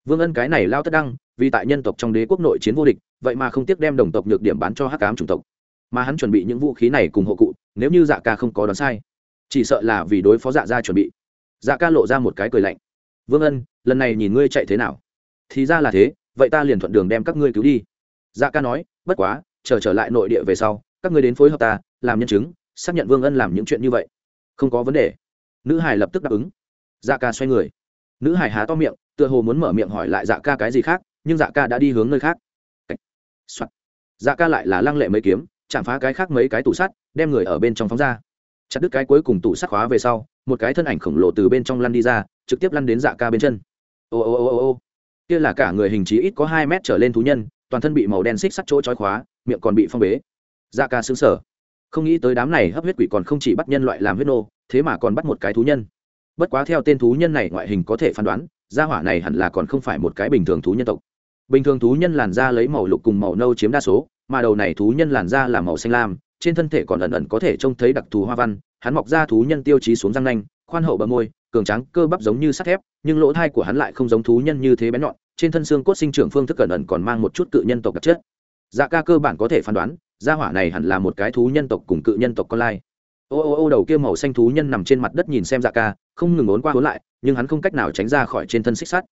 Speaker 1: vương ân cái này lao tất đăng, vì tại nhân tộc trong đế quốc nội chiến vô địch, vậy mà không tiếc đem đồng tộc nhược điểm bán cho hắc cám chủng tộc. Mà hắn chuẩn bị những vũ khí này cùng hộ cụ, nếu như dạ ca không có đoán sai. Chỉ sợ là vì đối phó dạ gia chuẩn bị. Dạ ca lộ ra một cái cười lạnh. Vương ân, lần này nhìn ngươi chạy thế nào? Thì ra là thế, vậy ta liền thuận đường đem các ngươi cứu đi. Dạ ca nói, bất quá, chờ trở lại nội địa về sau, các ngươi đến phối hợp ta, làm nhân chứng, xác nhận vương ân làm những chuyện như vậy. Không có vấn đề. Nữ hải lập tức đáp ứng. Dạ ca xoay người. Nữ hải há to miệng tựa hồ muốn mở miệng hỏi lại dạ ca cái gì khác, nhưng dạ ca đã đi hướng nơi khác. Soạn. dạ ca lại là lăng lệ mấy kiếm, chạm phá cái khác mấy cái tủ sắt, đem người ở bên trong phóng ra. Chặt đứt cái cuối cùng tủ sắt khóa về sau, một cái thân ảnh khổng lồ từ bên trong lăn đi ra, trực tiếp lăn đến dạ ca bên chân. Ô ô ô ô ô. Kia là cả người hình trí ít có hai mét trở lên thú nhân, toàn thân bị màu đen xích sắt chỗ trói khóa, miệng còn bị phong bế. Dạ ca xứng sở không nghĩ tới đám này hấp huyết quỷ còn không chỉ bắt nhân loại làm huyết nô, thế mà còn bắt một cái thú nhân. Bất quá theo tên thú nhân này ngoại hình có thể phán đoán gia hỏa này hẳn là còn không phải một cái bình thường thú nhân tộc. Bình thường thú nhân làn da lấy màu lục cùng màu nâu chiếm đa số, mà đầu này thú nhân làn da là màu xanh lam, trên thân thể còn ẩn ẩn có thể trông thấy đặc thù hoa văn, hắn mọc ra thú nhân tiêu chí xuống răng nanh, khoan hậu bờ môi, cường tráng, cơ bắp giống như sắt thép, nhưng lỗ thai của hắn lại không giống thú nhân như thế bén nhọn, trên thân xương cốt sinh trưởng phương thức cẩn ẩn còn mang một chút cự nhân tộc đặc chất. Dạ ca cơ bản có thể phán đoán, gia hỏa này hẳn là một cái thú nhân tộc cùng cự nhân tộc con lai. Ô ô ô, đầu kia màu xanh thú nhân nằm trên mặt đất nhìn xem dạ ca, không ngừng ốn qua ốn lại nhưng hắn không cách nào tránh ra khỏi trên thân xích sắt.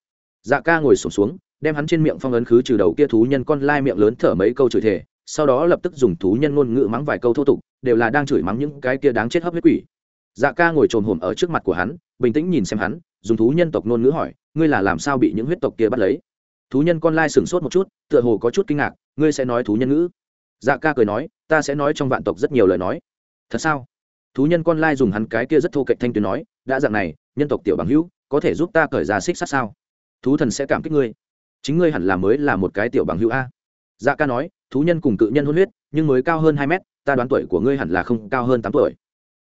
Speaker 1: Dạ ca ngồi sụp xuống, xuống đem hắn trên miệng phong ấn khứ trừ đầu kia thú nhân con lai miệng lớn thở mấy câu chửi thề sau đó lập tức dùng thú nhân ngôn ngữ mắng vài câu thô tục đều là đang chửi mắng những cái kia đáng chết hấp huyết quỷ. Dạ ca ngồi trồm hổm ở trước mặt của hắn bình tĩnh nhìn xem hắn dùng thú nhân tộc ngôn ngữ hỏi ngươi là làm sao bị những huyết tộc kia bắt lấy? Thú nhân con lai sửng sốt một chút tựa hồ có chút kinh ngạc ngươi sẽ nói thú nhân ngữ? Dạ ca cười nói ta sẽ nói trong vạn tộc rất nhiều lời nói. Thật sao? Thú nhân con lai dùng hắn cái kia rất thô cạnh thanh tuyến nói, đã dạng này, nhân tộc tiểu bằng hữu, có thể giúp ta cởi ra xích sát sao? Thú thần sẽ cảm kích ngươi. Chính ngươi hẳn là mới là một cái tiểu bằng hữu a. Dạ ca nói, thú nhân cùng cự nhân hôn huyết, nhưng mới cao hơn hai mét, ta đoán tuổi của ngươi hẳn là không cao hơn tám tuổi.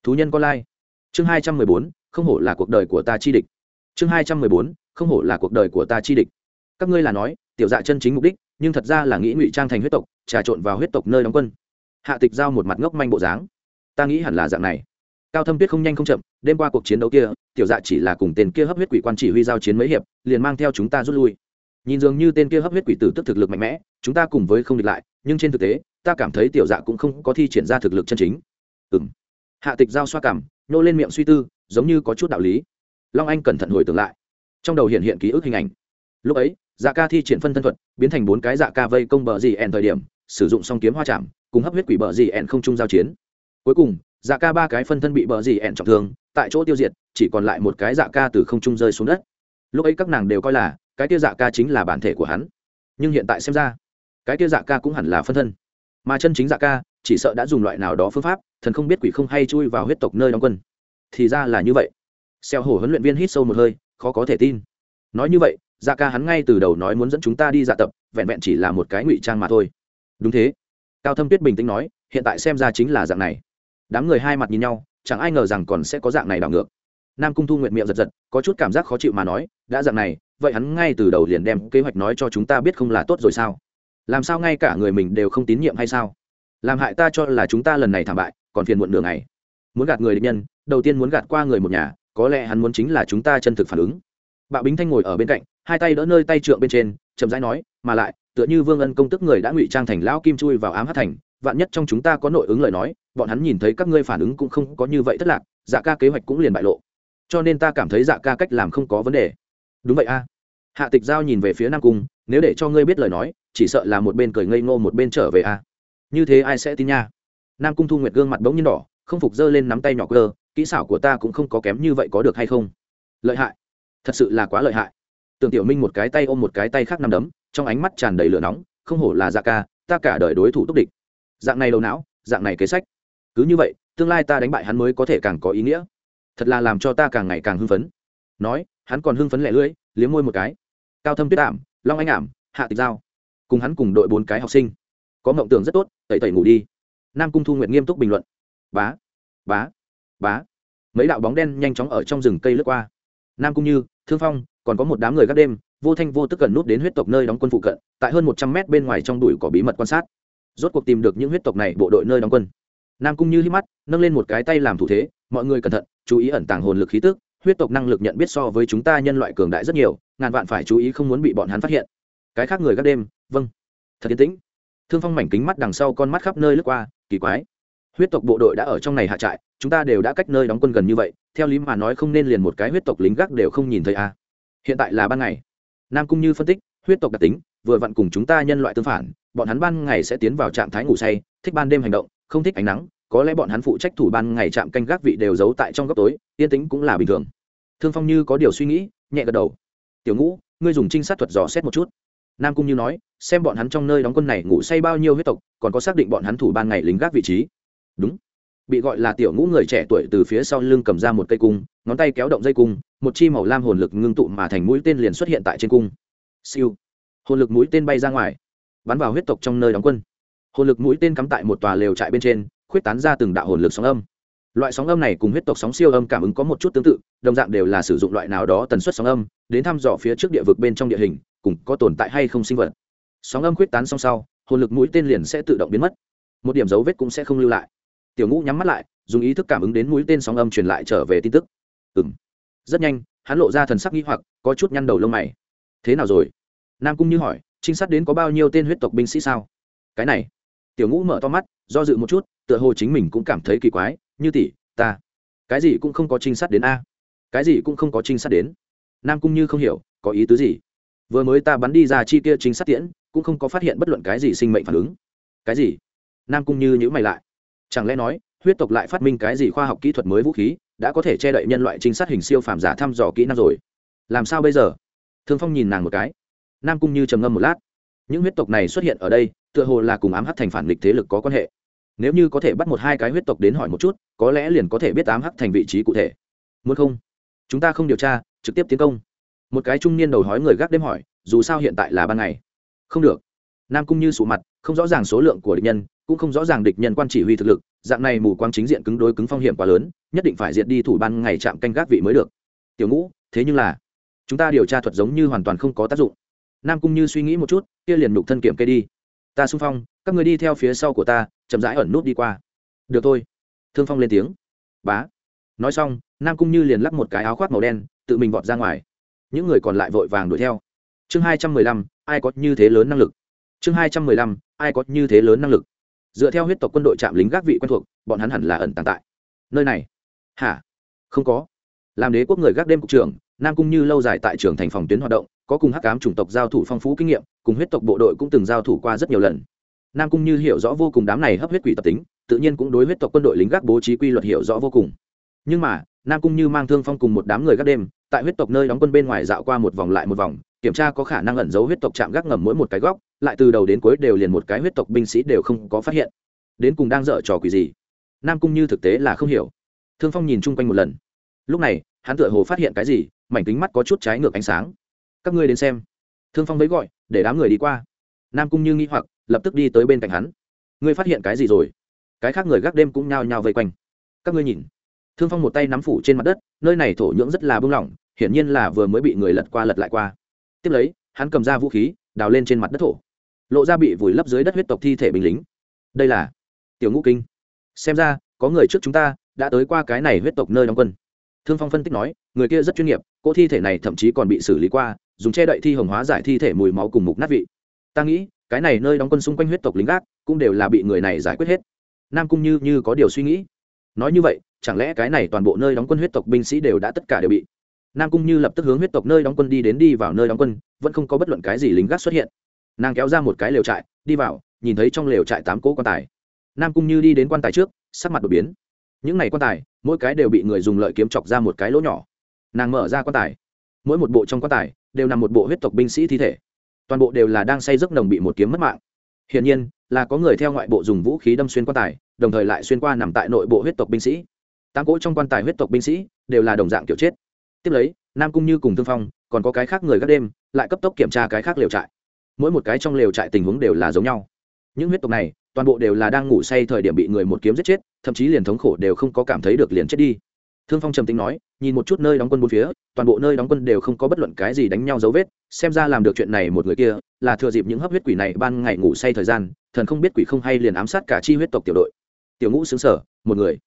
Speaker 1: Thú nhân con lai. Chương hai trăm mười bốn, không hổ là cuộc đời của ta chi địch. Chương hai trăm mười bốn, không hổ là cuộc đời của ta chi địch. Các ngươi là nói, tiểu dạ chân chính mục đích, nhưng thật ra là nghĩ ngụy trang thành huyết tộc, trà trộn vào huyết tộc nơi đóng quân. Hạ tịch giao một mặt ngốc manh bộ dáng ta nghĩ hẳn là dạng này. Cao thâm tuyết không nhanh không chậm, đêm qua cuộc chiến đấu kia, tiểu dạ chỉ là cùng tên kia hấp huyết quỷ quan chỉ huy giao chiến mấy hiệp, liền mang theo chúng ta rút lui. Nhìn dường như tên kia hấp huyết quỷ tử tức thực lực mạnh mẽ, chúng ta cùng với không địch lại, nhưng trên thực tế, ta cảm thấy tiểu dạ cũng không có thi triển ra thực lực chân chính. Ừ m hạ tịch giao xoa cảm, nhô lên miệng suy tư, giống như có chút đạo lý. Long anh cẩn thận hồi tưởng lại. Trong đầu hiện hiện ký ức hình ảnh. Lúc ấy dạ ca thi triển phân thân thuật, biến thành bốn cái dạ ca vây công bờ gì ẻn thời điểm, sử dụng song kiếm hoa chạm, cùng hấp huyết quỷ bờ gì ẻn không chung giao chiến cuối cùng dạ ca ba cái phân thân bị bờ gì ẹn trọng thương, tại chỗ tiêu diệt, chỉ còn lại một cái dạ ca từ không trung rơi xuống đất. Lúc ấy các nàng đều coi là, cái tiêu dạ ca chính là bản thể của hắn. Nhưng hiện tại xem ra, cái tiêu dạ ca cũng hẳn là phân thân. Mà chân chính dạ ca, chỉ sợ đã dùng loại nào đó phương pháp, thần không biết quỷ không hay chui vào huyết tộc nơi đóng quân. Thì ra là như vậy. Xeo hổ huấn luyện viên hít sâu một hơi, khó có thể tin. Nói như vậy dạ ca hắn ngay từ đầu nói muốn dẫn chúng ta đi dạ tập, vẹn vẹn chỉ là một cái ngụy trang mà thôi. Đúng thế. Cao thâm tuyết bình tĩnh nói, hiện tại xem ra chính là dạng này đám người hai mặt nhìn nhau, chẳng ai ngờ rằng còn sẽ có dạng này đảo ngược. Nam cung thu nguyện miệng giật giật, có chút cảm giác khó chịu mà nói, đã dạng này, vậy hắn ngay từ đầu liền đem kế hoạch nói cho chúng ta biết không là tốt rồi sao? Làm sao ngay cả người mình đều không tín nhiệm hay sao? Làm hại ta cho là chúng ta lần này thảm bại, còn phiền muộn đường này muốn gạt người địch nhân, đầu tiên muốn gạt qua người một nhà, có lẽ hắn muốn chính là chúng ta chân thực phản ứng. Bạo bính thanh ngồi ở bên cạnh, hai tay đỡ nơi tay trượng bên trên, chậm rãi nói, mà lại, tựa như vương ân công tức người đã ngụy trang thành lão kim chui vào ám hát thành vạn nhất trong chúng ta có nội ứng lời nói, bọn hắn nhìn thấy các ngươi phản ứng cũng không có như vậy thất lạc dạ ca kế hoạch cũng liền bại lộ. Cho nên ta cảm thấy dạ ca cách làm không có vấn đề. Đúng vậy a. Hạ tịch giao nhìn về phía nam cung, nếu để cho ngươi biết lời nói, chỉ sợ là một bên cười ngây ngô một bên trở về a. Như thế ai sẽ tin nha? Nam cung thu nguyệt gương mặt bỗng nhiên đỏ, không phục giơ lên nắm tay nhỏ cơ, kỹ xảo của ta cũng không có kém như vậy có được hay không? Lợi hại. Thật sự là quá lợi hại. Tưởng tiểu minh một cái tay ôm một cái tay khác nằm đấm, trong ánh mắt tràn đầy lửa nóng, không hổ là dạ ca, ta cả đời đối thủ túc địch dạng này đầu não, dạng này kế sách. Cứ như vậy, tương lai ta đánh bại hắn mới có thể càng có ý nghĩa. Thật là làm cho ta càng ngày càng hưng phấn. Nói, hắn còn hưng phấn lẻ lưỡi, liếm môi một cái. Cao thâm tuyết ảm, long anh ảm, hạ tịch giao cùng hắn cùng đội bốn cái học sinh. Có mộng tưởng rất tốt, tẩy tẩy ngủ đi. Nam cung thu nguyện nghiêm túc bình luận. Bá bá bá. Mấy đạo bóng đen nhanh chóng ở trong rừng cây lướt qua. Nam cung như, thương phong, còn có một đám người gác đêm, vô thanh vô tức cần nút đến huyết tộc nơi đóng quân phụ cận, tại hơn một trăm mét bên ngoài trong đùi có bí mật quan sát rốt cuộc tìm được những huyết tộc này, bộ đội nơi đóng quân. Nam cung như hít mắt, nâng lên một cái tay làm thủ thế, mọi người cẩn thận, chú ý ẩn tàng hồn lực khí tức, huyết tộc năng lực nhận biết so với chúng ta nhân loại cường đại rất nhiều, ngàn vạn phải chú ý không muốn bị bọn hắn phát hiện. Cái khác người gác đêm vâng. Thật yên tĩnh. Thương phong mảnh kính mắt đằng sau con mắt khắp nơi lướt qua, kỳ quái. Huyết tộc bộ đội đã ở trong này hạ trại, chúng ta đều đã cách nơi đóng quân gần như vậy, theo lý mà nói không nên liền một cái huyết tộc lính gác đều không nhìn thấy a à. hiện tại là ban ngày. Nam cung như phân tích, huyết tộc đặc tính vừa vặn cùng chúng ta nhân loại tương phản, bọn hắn ban ngày sẽ tiến vào trạng thái ngủ say, thích ban đêm hành động, không thích ánh nắng, có lẽ bọn hắn phụ trách thủ ban ngày chạm canh gác vị đều giấu tại trong góc tối, yên tĩnh cũng là bình thường. Thương phong như có điều suy nghĩ, nhẹ gật đầu. Tiểu ngũ, ngươi dùng trinh sát thuật dò xét một chút. Nam cung như nói, xem bọn hắn trong nơi đóng quân này ngủ say bao nhiêu huyết tộc, còn có xác định bọn hắn thủ ban ngày lính gác vị trí. Đúng. Bị gọi là tiểu ngũ người trẻ tuổi từ phía sau lưng cầm ra một cây cung, ngón tay kéo động dây cung, một chi màu lam hồn lực ngưng tụ mà thành mũi tên liền xuất hiện tại trên cung. Siêu hồn lực mũi tên bay ra ngoài, bắn vào huyết tộc trong nơi đóng quân. Hồn lực mũi tên cắm tại một tòa lều trại bên trên, khuyết tán ra từng đạo hồn lực sóng âm. Loại sóng âm này cùng huyết tộc sóng siêu âm cảm ứng có một chút tương tự, đồng dạng đều là sử dụng loại nào đó tần suất sóng âm, đến thăm dò phía trước địa vực bên trong địa hình, cùng có tồn tại hay không sinh vật. Sóng âm khuyết tán xong sau, hồn lực mũi tên liền sẽ tự động biến mất. Một điểm dấu vết cũng sẽ không lưu lại. Tiểu ngũ nhắm mắt lại, dùng ý thức cảm ứng đến mũi tên sóng âm truyền lại trở về tin tức. Ừ m rất nhanh, hắn lộ ra thần sắc nghi hoặc, có chút nhăn đầu lông mày. Thế nào rồi? Nam cung như hỏi, trinh sát đến có bao nhiêu tên huyết tộc binh sĩ sao? Cái này. Tiểu ngũ mở to mắt, do dự một chút, tựa hồ chính mình cũng cảm thấy kỳ quái, như tỷ, ta, cái gì cũng không có trinh sát đến a? Cái gì cũng không có trinh sát đến? Nam cung như không hiểu, có ý tứ gì? Vừa mới ta bắn đi ra chi kia trinh sát tiễn, cũng không có phát hiện bất luận cái gì sinh mệnh phản ứng. Cái gì? Nam cung như nhữ mày lại. Chẳng lẽ nói, huyết tộc lại phát minh cái gì khoa học kỹ thuật mới vũ khí, đã có thể che đậy nhân loại trinh sát hình siêu phàm giả thăm dò kỹ năng rồi? Làm sao bây giờ? Thương phong nhìn nàng một cái nam cung như trầm ngâm một lát. Những huyết tộc này xuất hiện ở đây, tựa hồ là cùng ám hắc thành phản nghịch thế lực có quan hệ. Nếu như có thể bắt một hai cái huyết tộc đến hỏi một chút, có lẽ liền có thể biết ám hắc thành vị trí cụ thể. Muốn không? Chúng ta không điều tra, trực tiếp tiến công. Một cái trung niên đầu hói người gác đêm hỏi, dù sao hiện tại là ban ngày. Không được. Nam cung như sụ mặt, không rõ ràng số lượng của địch nhân, cũng không rõ ràng địch nhân quan chỉ huy thực lực, dạng này mù quang chính diện cứng đối cứng phong hiểm quá lớn, nhất định phải diệt đi thủ ban ngày chạm canh gác vị mới được. Tiểu ngũ, thế nhưng là, chúng ta điều tra thuật giống như hoàn toàn không có tác dụng nam cung như suy nghĩ một chút, kia liền nhục thân kiểm kê đi. Ta xung phong, các người đi theo phía sau của ta, chậm rãi ẩn nút đi qua. Được thôi. Thương phong lên tiếng. Bá. Nói xong, nam cung như liền lắp một cái áo khoác màu đen, tự mình vọt ra ngoài. Những người còn lại vội vàng đuổi theo. Chương hai trăm mười lăm, ai có như thế lớn năng lực? Chương hai trăm mười lăm, ai có như thế lớn năng lực? Dựa theo huyết tộc quân đội trạm lính gác vị quen thuộc, bọn hắn hẳn là ẩn tàng tại. Nơi này. Hả? Không có. Làm đế quốc người gác đêm cục trưởng, nam cung như lâu dài tại trường thành phòng tuyến hoạt động có cùng hắc ám chủng tộc giao thủ phong phú kinh nghiệm, cùng huyết tộc bộ đội cũng từng giao thủ qua rất nhiều lần. Nam cung như hiểu rõ vô cùng đám này hấp huyết quỷ tập tính, tự nhiên cũng đối huyết tộc quân đội lính gác bố trí quy luật hiểu rõ vô cùng. Nhưng mà, nam cung như mang thương phong cùng một đám người gác đêm, tại huyết tộc nơi đóng quân bên ngoài dạo qua một vòng lại một vòng, kiểm tra có khả năng ẩn giấu huyết tộc chạm gác ngầm mỗi một cái góc, lại từ đầu đến cuối đều liền một cái huyết tộc binh sĩ đều không có phát hiện. Đến cùng đang dở trò quỷ gì? Nam cung như thực tế là không hiểu. Thương phong nhìn chung quanh một lần. Lúc này, hắn tựa hồ phát hiện cái gì, mảnh kính mắt có chút trái ngược ánh sáng các ngươi đến xem. Thương phong mới gọi, để đám người đi qua. Nam cung như nghĩ hoặc, lập tức đi tới bên cạnh hắn. Ngươi phát hiện cái gì rồi? Cái khác người gác đêm cũng nhao nhao vây quanh. Các ngươi nhìn. Thương phong một tay nắm phủ trên mặt đất, nơi này thổ nhưỡng rất là bưng lỏng, hiển nhiên là vừa mới bị người lật qua lật lại qua. Tiếp lấy, hắn cầm ra vũ khí, đào lên trên mặt đất thổ. Lộ ra bị vùi lấp dưới đất huyết tộc thi thể binh lính. Đây là tiểu ngũ kinh. Xem ra, có người trước chúng ta, đã tới qua cái này huyết tộc nơi đóng quân thương phong phân tích nói, người kia rất chuyên nghiệp cô thi thể này thậm chí còn bị xử lý qua, dùng che đậy thi hồng hóa giải thi thể mùi máu cùng mục nát vị. Ta nghĩ, cái này nơi đóng quân xung quanh huyết tộc lính gác, cũng đều là bị người này giải quyết hết. Nam cung như như có điều suy nghĩ. Nói như vậy, chẳng lẽ cái này toàn bộ nơi đóng quân huyết tộc binh sĩ đều đã tất cả đều bị? Nam cung như lập tức hướng huyết tộc nơi đóng quân đi đến đi vào nơi đóng quân, vẫn không có bất luận cái gì lính gác xuất hiện. Nàng kéo ra một cái lều trại, đi vào, nhìn thấy trong lều trại tám cỗ quan tài. Nam cung như đi đến quan tài trước, sắc mặt đột biến những này quan tài, mỗi cái đều bị người dùng lợi kiếm chọc ra một cái lỗ nhỏ. Nàng mở ra quan tài. Mỗi một bộ trong quan tài đều nằm một bộ huyết tộc binh sĩ thi thể. Toàn bộ đều là đang say giấc nồng bị một kiếm mất mạng. Hiển nhiên, là có người theo ngoại bộ dùng vũ khí đâm xuyên quan tài, đồng thời lại xuyên qua nằm tại nội bộ huyết tộc binh sĩ. Tám cỗ trong quan tài huyết tộc binh sĩ đều là đồng dạng kiểu chết. Tiếp lấy, nam cung như cùng thương phong, còn có cái khác người gác đêm, lại cấp tốc kiểm tra cái khác lều trại. Mỗi một cái trong lều trại tình huống đều là giống nhau những huyết tộc này, toàn bộ đều là đang ngủ say thời điểm bị người một kiếm giết chết, thậm chí liền thống khổ đều không có cảm thấy được liền chết đi. Thương phong trầm tính nói, nhìn một chút nơi đóng quân bốn phía, toàn bộ nơi đóng quân đều không có bất luận cái gì đánh nhau dấu vết, xem ra làm được chuyện này một người kia, là thừa dịp những hấp huyết quỷ này ban ngày ngủ say thời gian, thần không biết quỷ không hay liền ám sát cả chi huyết tộc tiểu đội. Tiểu ngũ xứng sở, một người.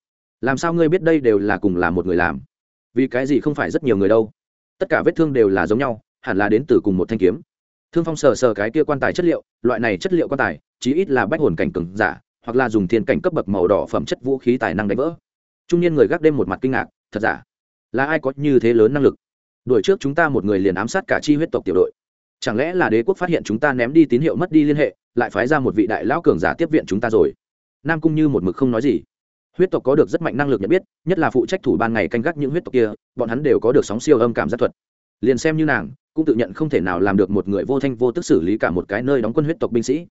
Speaker 1: Làm sao ngươi biết đây đều là cùng là một người làm? Vì cái gì không phải rất nhiều người đâu? Tất cả vết thương đều là giống nhau, hẳn là đến từ cùng một thanh kiếm thương phong sờ sờ cái kia quan tài chất liệu, loại này chất liệu quan tài, chí ít là bách hồn cảnh cừng giả, hoặc là dùng thiên cảnh cấp bậc màu đỏ phẩm chất vũ khí tài năng đánh vỡ. Trung niên người gác đêm một mặt kinh ngạc, thật giả? Là ai có như thế lớn năng lực? Đuổi trước chúng ta một người liền ám sát cả chi huyết tộc tiểu đội. Chẳng lẽ là đế quốc phát hiện chúng ta ném đi tín hiệu mất đi liên hệ, lại phái ra một vị đại lão cường giả tiếp viện chúng ta rồi? Nam cung như một mực không nói gì. Huyết tộc có được rất mạnh năng lực nhận biết, nhất là phụ trách thủ ban ngày canh gác những huyết tộc kia, bọn hắn đều có được sóng siêu âm cảm giác thuật. Liền xem như nàng cũng tự nhận không thể nào làm được một người vô thanh vô tức xử lý cả một cái nơi đóng quân huyết tộc binh sĩ.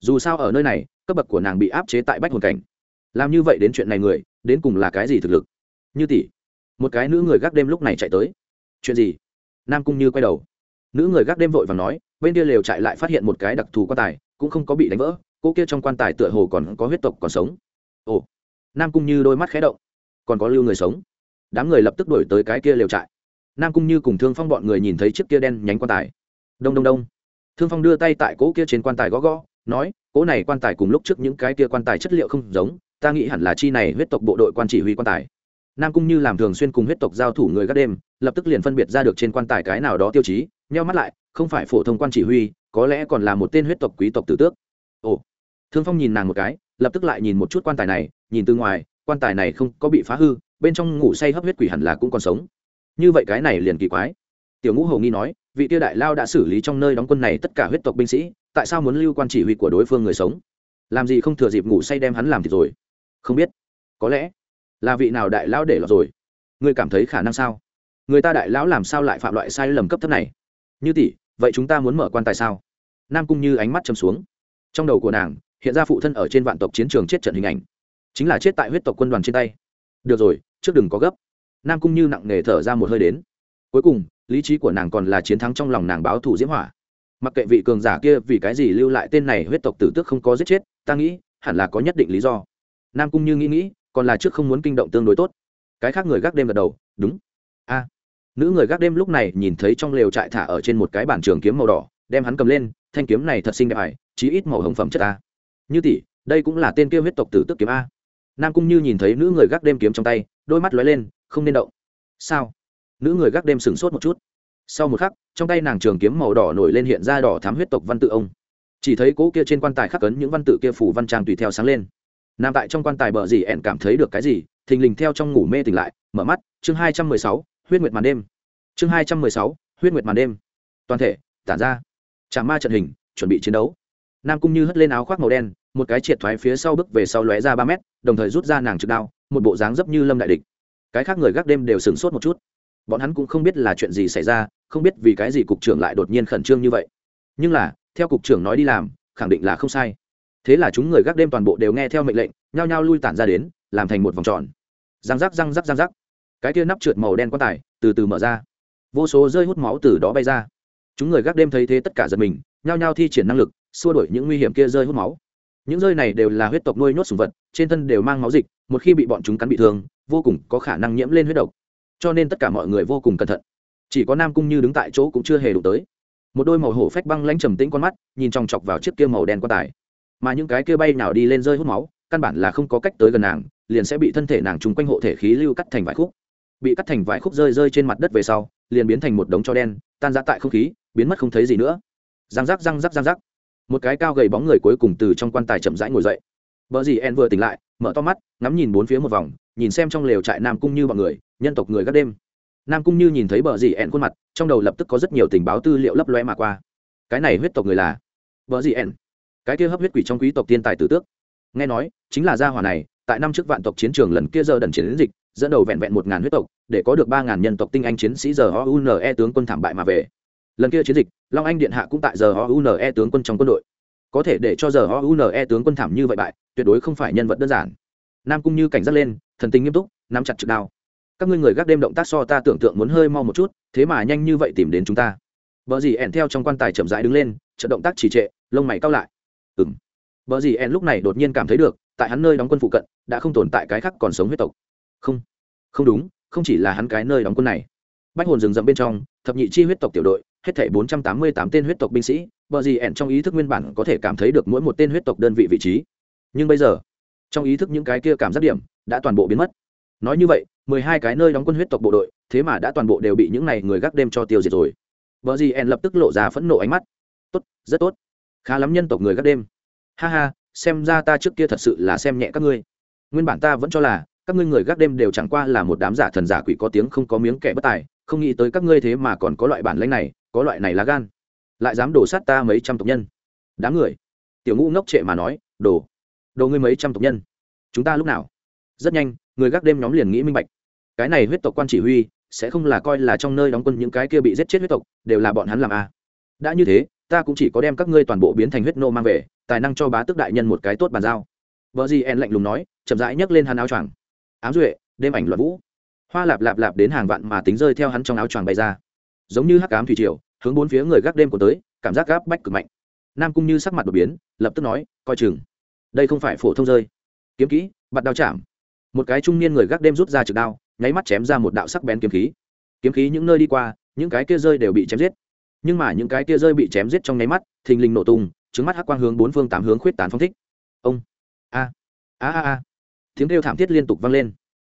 Speaker 1: Dù sao ở nơi này, cấp bậc của nàng bị áp chế tại bách hồn cảnh. Làm như vậy đến chuyện này người, đến cùng là cái gì thực lực? Như tỷ, một cái nữ người gác đêm lúc này chạy tới. Chuyện gì? Nam cung như quay đầu. Nữ người gác đêm vội và nói, bên kia lều chạy lại phát hiện một cái đặc thù quan tài, cũng không có bị đánh vỡ, cô kia trong quan tài tựa hồ còn có huyết tộc còn sống. Ồ. Nam cung như đôi mắt khé động. Còn có lưu người sống. Đám người lập tức đổi tới cái kia lều trại nam cung như cùng thương phong bọn người nhìn thấy chiếc kia đen nhánh quan tài. Đông đông đông. Thương phong đưa tay tại cỗ kia trên quan tài gõ gõ, nói, cỗ này quan tài cùng lúc trước những cái kia quan tài chất liệu không giống, ta nghĩ hẳn là chi này huyết tộc bộ đội quan chỉ huy quan tài. Nam cung như làm thường xuyên cùng huyết tộc giao thủ người các đêm, lập tức liền phân biệt ra được trên quan tài cái nào đó tiêu chí, nheo mắt lại, không phải phổ thông quan chỉ huy, có lẽ còn là một tên huyết tộc quý tộc tử tước. Ồ. Thương phong nhìn nàng một cái, lập tức lại nhìn một chút quan tài này, nhìn từ ngoài, quan tài này không có bị phá hư, bên trong ngủ say hấp huyết quỷ hẳn là cũng còn sống như vậy cái này liền kỳ quái. Tiểu ngũ hầu nghi nói, vị tiêu đại lao đã xử lý trong nơi đóng quân này tất cả huyết tộc binh sĩ, tại sao muốn lưu quan chỉ huy của đối phương người sống? Làm gì không thừa dịp ngủ say đem hắn làm thì rồi? Không biết. Có lẽ là vị nào đại lão để lọt rồi. Ngươi cảm thấy khả năng sao? Người ta đại lão làm sao lại phạm loại sai lầm cấp thấp này? Như tỷ, vậy chúng ta muốn mở quan tài sao? Nam cung như ánh mắt châm xuống. Trong đầu của nàng, hiện ra phụ thân ở trên vạn tộc chiến trường chết trận hình ảnh. Chính là chết tại huyết tộc quân đoàn trên tay. Được rồi, trước đừng có gấp nam cung như nặng nề thở ra một hơi đến. Cuối cùng, lý trí của nàng còn là chiến thắng trong lòng nàng báo thủ diễm hỏa. Mặc kệ vị cường giả kia vì cái gì lưu lại tên này huyết tộc tử tước không có giết chết, ta nghĩ, hẳn là có nhất định lý do. Nam cung như nghĩ nghĩ, còn là trước không muốn kinh động tương đối tốt. Cái khác người gác đêm gật đầu, đúng. A. Nữ người gác đêm lúc này nhìn thấy trong lều trại thả ở trên một cái bản trường kiếm màu đỏ, đem hắn cầm lên, thanh kiếm này thật xinh đẹp ải chí ít màu hồng phẩm chất a. Như tỷ, đây cũng là tên kia huyết tộc tử tức kiếm a. Nam cung như nhìn thấy nữ người gác đêm kiếm trong tay, đôi mắt lóe lên không nên động. Sao? Nữ người gác đêm sửng sốt một chút. Sau một khắc, trong tay nàng trường kiếm màu đỏ nổi lên hiện ra đỏ thám huyết tộc văn tự ông. Chỉ thấy cỗ kia trên quan tài khắc cấn những văn tự kia phủ văn trang tùy theo sáng lên. Nằm tại trong quan tài bờ gì ẹn cảm thấy được cái gì, thình lình theo trong ngủ mê tỉnh lại, mở mắt, chương hai trăm mười sáu, huyết nguyệt màn đêm. Chương hai trăm mười sáu, huyết nguyệt màn đêm. Toàn thể, tản ra. Trà ma trận hình, chuẩn bị chiến đấu. Nam cung như hất lên áo khoác màu đen, một cái triệt thoái phía sau bước về sau lóe ra ba mét, đồng thời rút ra nàng trực đao, một bộ dáng dấp như lâm đại địch cái khác người gác đêm đều sửng sốt một chút. Bọn hắn cũng không biết là chuyện gì xảy ra, không biết vì cái gì cục trưởng lại đột nhiên khẩn trương như vậy. Nhưng là, theo cục trưởng nói đi làm, khẳng định là không sai. Thế là chúng người gác đêm toàn bộ đều nghe theo mệnh lệnh, nhao nhao lui tản ra đến, làm thành một vòng tròn. Răng rắc răng rắc răng rắc. Cái kia nắp trượt màu đen quá tải từ từ mở ra. Vô số rơi hút máu từ đó bay ra. Chúng người gác đêm thấy thế tất cả giật mình, nhao nhao thi triển năng lực, xua đuổi những nguy hiểm kia rơi hút máu. Những rơi này đều là huyết tộc nuôi nhốt sùng vật, trên thân đều mang máu dịch, một khi bị bọn chúng cắn bị thương vô cùng có khả năng nhiễm lên huyết độc. Cho nên tất cả mọi người vô cùng cẩn thận. Chỉ có nam cung như đứng tại chỗ cũng chưa hề đụng tới. Một đôi màu hổ phách băng lãnh trầm tĩnh con mắt, nhìn chòng chọc vào chiếc kia màu đen quan tài. Mà những cái kia bay nào đi lên rơi hút máu, căn bản là không có cách tới gần nàng, liền sẽ bị thân thể nàng trùng quanh hộ thể khí lưu cắt thành vài khúc. Bị cắt thành vài khúc rơi rơi trên mặt đất về sau, liền biến thành một đống cho đen, tan ra tại không khí, biến mất không thấy gì nữa. Răng rắc răng rắc răng rắc. Một cái cao gầy bóng người cuối cùng từ trong quan tài chậm rãi ngồi dậy. Vợ gì en vừa tỉnh lại, mở to mắt, ngắm nhìn bốn phía một vòng nhìn xem trong lều trại nam cung như bọn người, nhân tộc người gác đêm. Nam cung như nhìn thấy bờ dì ẹn khuôn mặt, trong đầu lập tức có rất nhiều tình báo tư liệu lấp loe mà qua. Cái này huyết tộc người là bờ dì ẹn? Cái kia hấp huyết quỷ trong quý tộc tiên tài tử tước. Nghe nói, chính là gia hỏa này, tại năm trước vạn tộc chiến trường lần kia giờ đần chiến dịch, dẫn đầu vẹn vẹn một ngàn huyết tộc, để có được ba ngàn nhân tộc tinh anh chiến sĩ giờ houne u n e tướng quân thảm bại mà về. Lần kia chiến dịch, long anh điện hạ cũng tại giờ houne u n e tướng quân trong quân đội. Có thể để cho giờ houne u n e tướng quân thảm như vậy bại, tuyệt đối không phải nhân vật đơn giản. Nam cung như cảnh giác lên thần tình nghiêm túc, nắm chặt trực đao. Các ngươi người gác đêm động tác so ta tưởng tượng muốn hơi mau một chút, thế mà nhanh như vậy tìm đến chúng ta. Vợ dì ẻn theo trong quan tài chậm rãi đứng lên trận động tác trì trệ, lông mày cao lại. Ừ m vợ dì ẻn lúc này đột nhiên cảm thấy được, tại hắn nơi đóng quân phụ cận, đã không tồn tại cái khác còn sống huyết tộc. Không. Không đúng, không chỉ là hắn cái nơi đóng quân này. Bách hồn rừng rậm bên trong, thập nhị chi huyết tộc tiểu đội, hết thảy bốn trăm tám mươi tám tên huyết tộc binh sĩ vợ dì ẻn trong ý thức nguyên bản có thể cảm thấy được mỗi một tên huyết tộc đơn vị vị trí. Nhưng bây giờ trong ý thức những cái kia cảm giác điểm đã toàn bộ biến mất. Nói như vậy, mười hai cái nơi đóng quân huyết tộc bộ đội, thế mà đã toàn bộ đều bị những này người gác đêm cho tiêu diệt rồi. Vợ gì en lập tức lộ ra phẫn nộ ánh mắt. Tốt, rất tốt. Khá lắm nhân tộc người gác đêm. Ha ha, xem ra ta trước kia thật sự là xem nhẹ các ngươi. Nguyên bản ta vẫn cho là, các ngươi người gác đêm đều chẳng qua là một đám giả thần giả quỷ có tiếng không có miếng kẻ bất tài, không nghĩ tới các ngươi thế mà còn có loại bản lãnh này, có loại này là gan. Lại dám đổ sát ta mấy trăm tộc nhân. Đám người. Tiểu ngũ ngốc trệ mà nói, đồ đồ ngươi mấy trăm tộc nhân. Chúng ta lúc nào? Rất nhanh, người gác đêm nhóm liền nghĩ minh bạch. Cái này huyết tộc quan chỉ huy, sẽ không là coi là trong nơi đóng quân những cái kia bị giết chết huyết tộc, đều là bọn hắn làm a à. đã như thế, ta cũng chỉ có đem các ngươi toàn bộ biến thành huyết nô mang về, tài năng cho bá tước đại nhân một cái tốt bàn giao. Vợ gì en lạnh lùng nói, chậm rãi nhấc lên hắn áo choàng. Ám duệ, đêm ảnh loạn vũ. Hoa lạp lạp lạp đến hàng vạn mà tính rơi theo hắn trong áo choàng bay ra. Giống như hắc ám thủy triều, hướng bốn phía người gác đêm của tới, cảm giác gáp bách cực mạnh. Nam cung như sắc mặt đột biến, lập tức nói, coi chừng đây không phải phổ thông rơi. Kiếm kỹ, bắt đao chạm. Một cái trung niên người gác đêm rút ra trực đao, nháy mắt chém ra một đạo sắc bén kiếm khí. Kiếm khí những nơi đi qua, những cái kia rơi đều bị chém giết. Nhưng mà những cái kia rơi bị chém giết trong nháy mắt, thình lình nổ tung, trứng mắt hắc quang hướng bốn phương tám hướng khuyết tán phong thích. Ông. A. A a a. Tiếng kêu thảm thiết liên tục vang lên.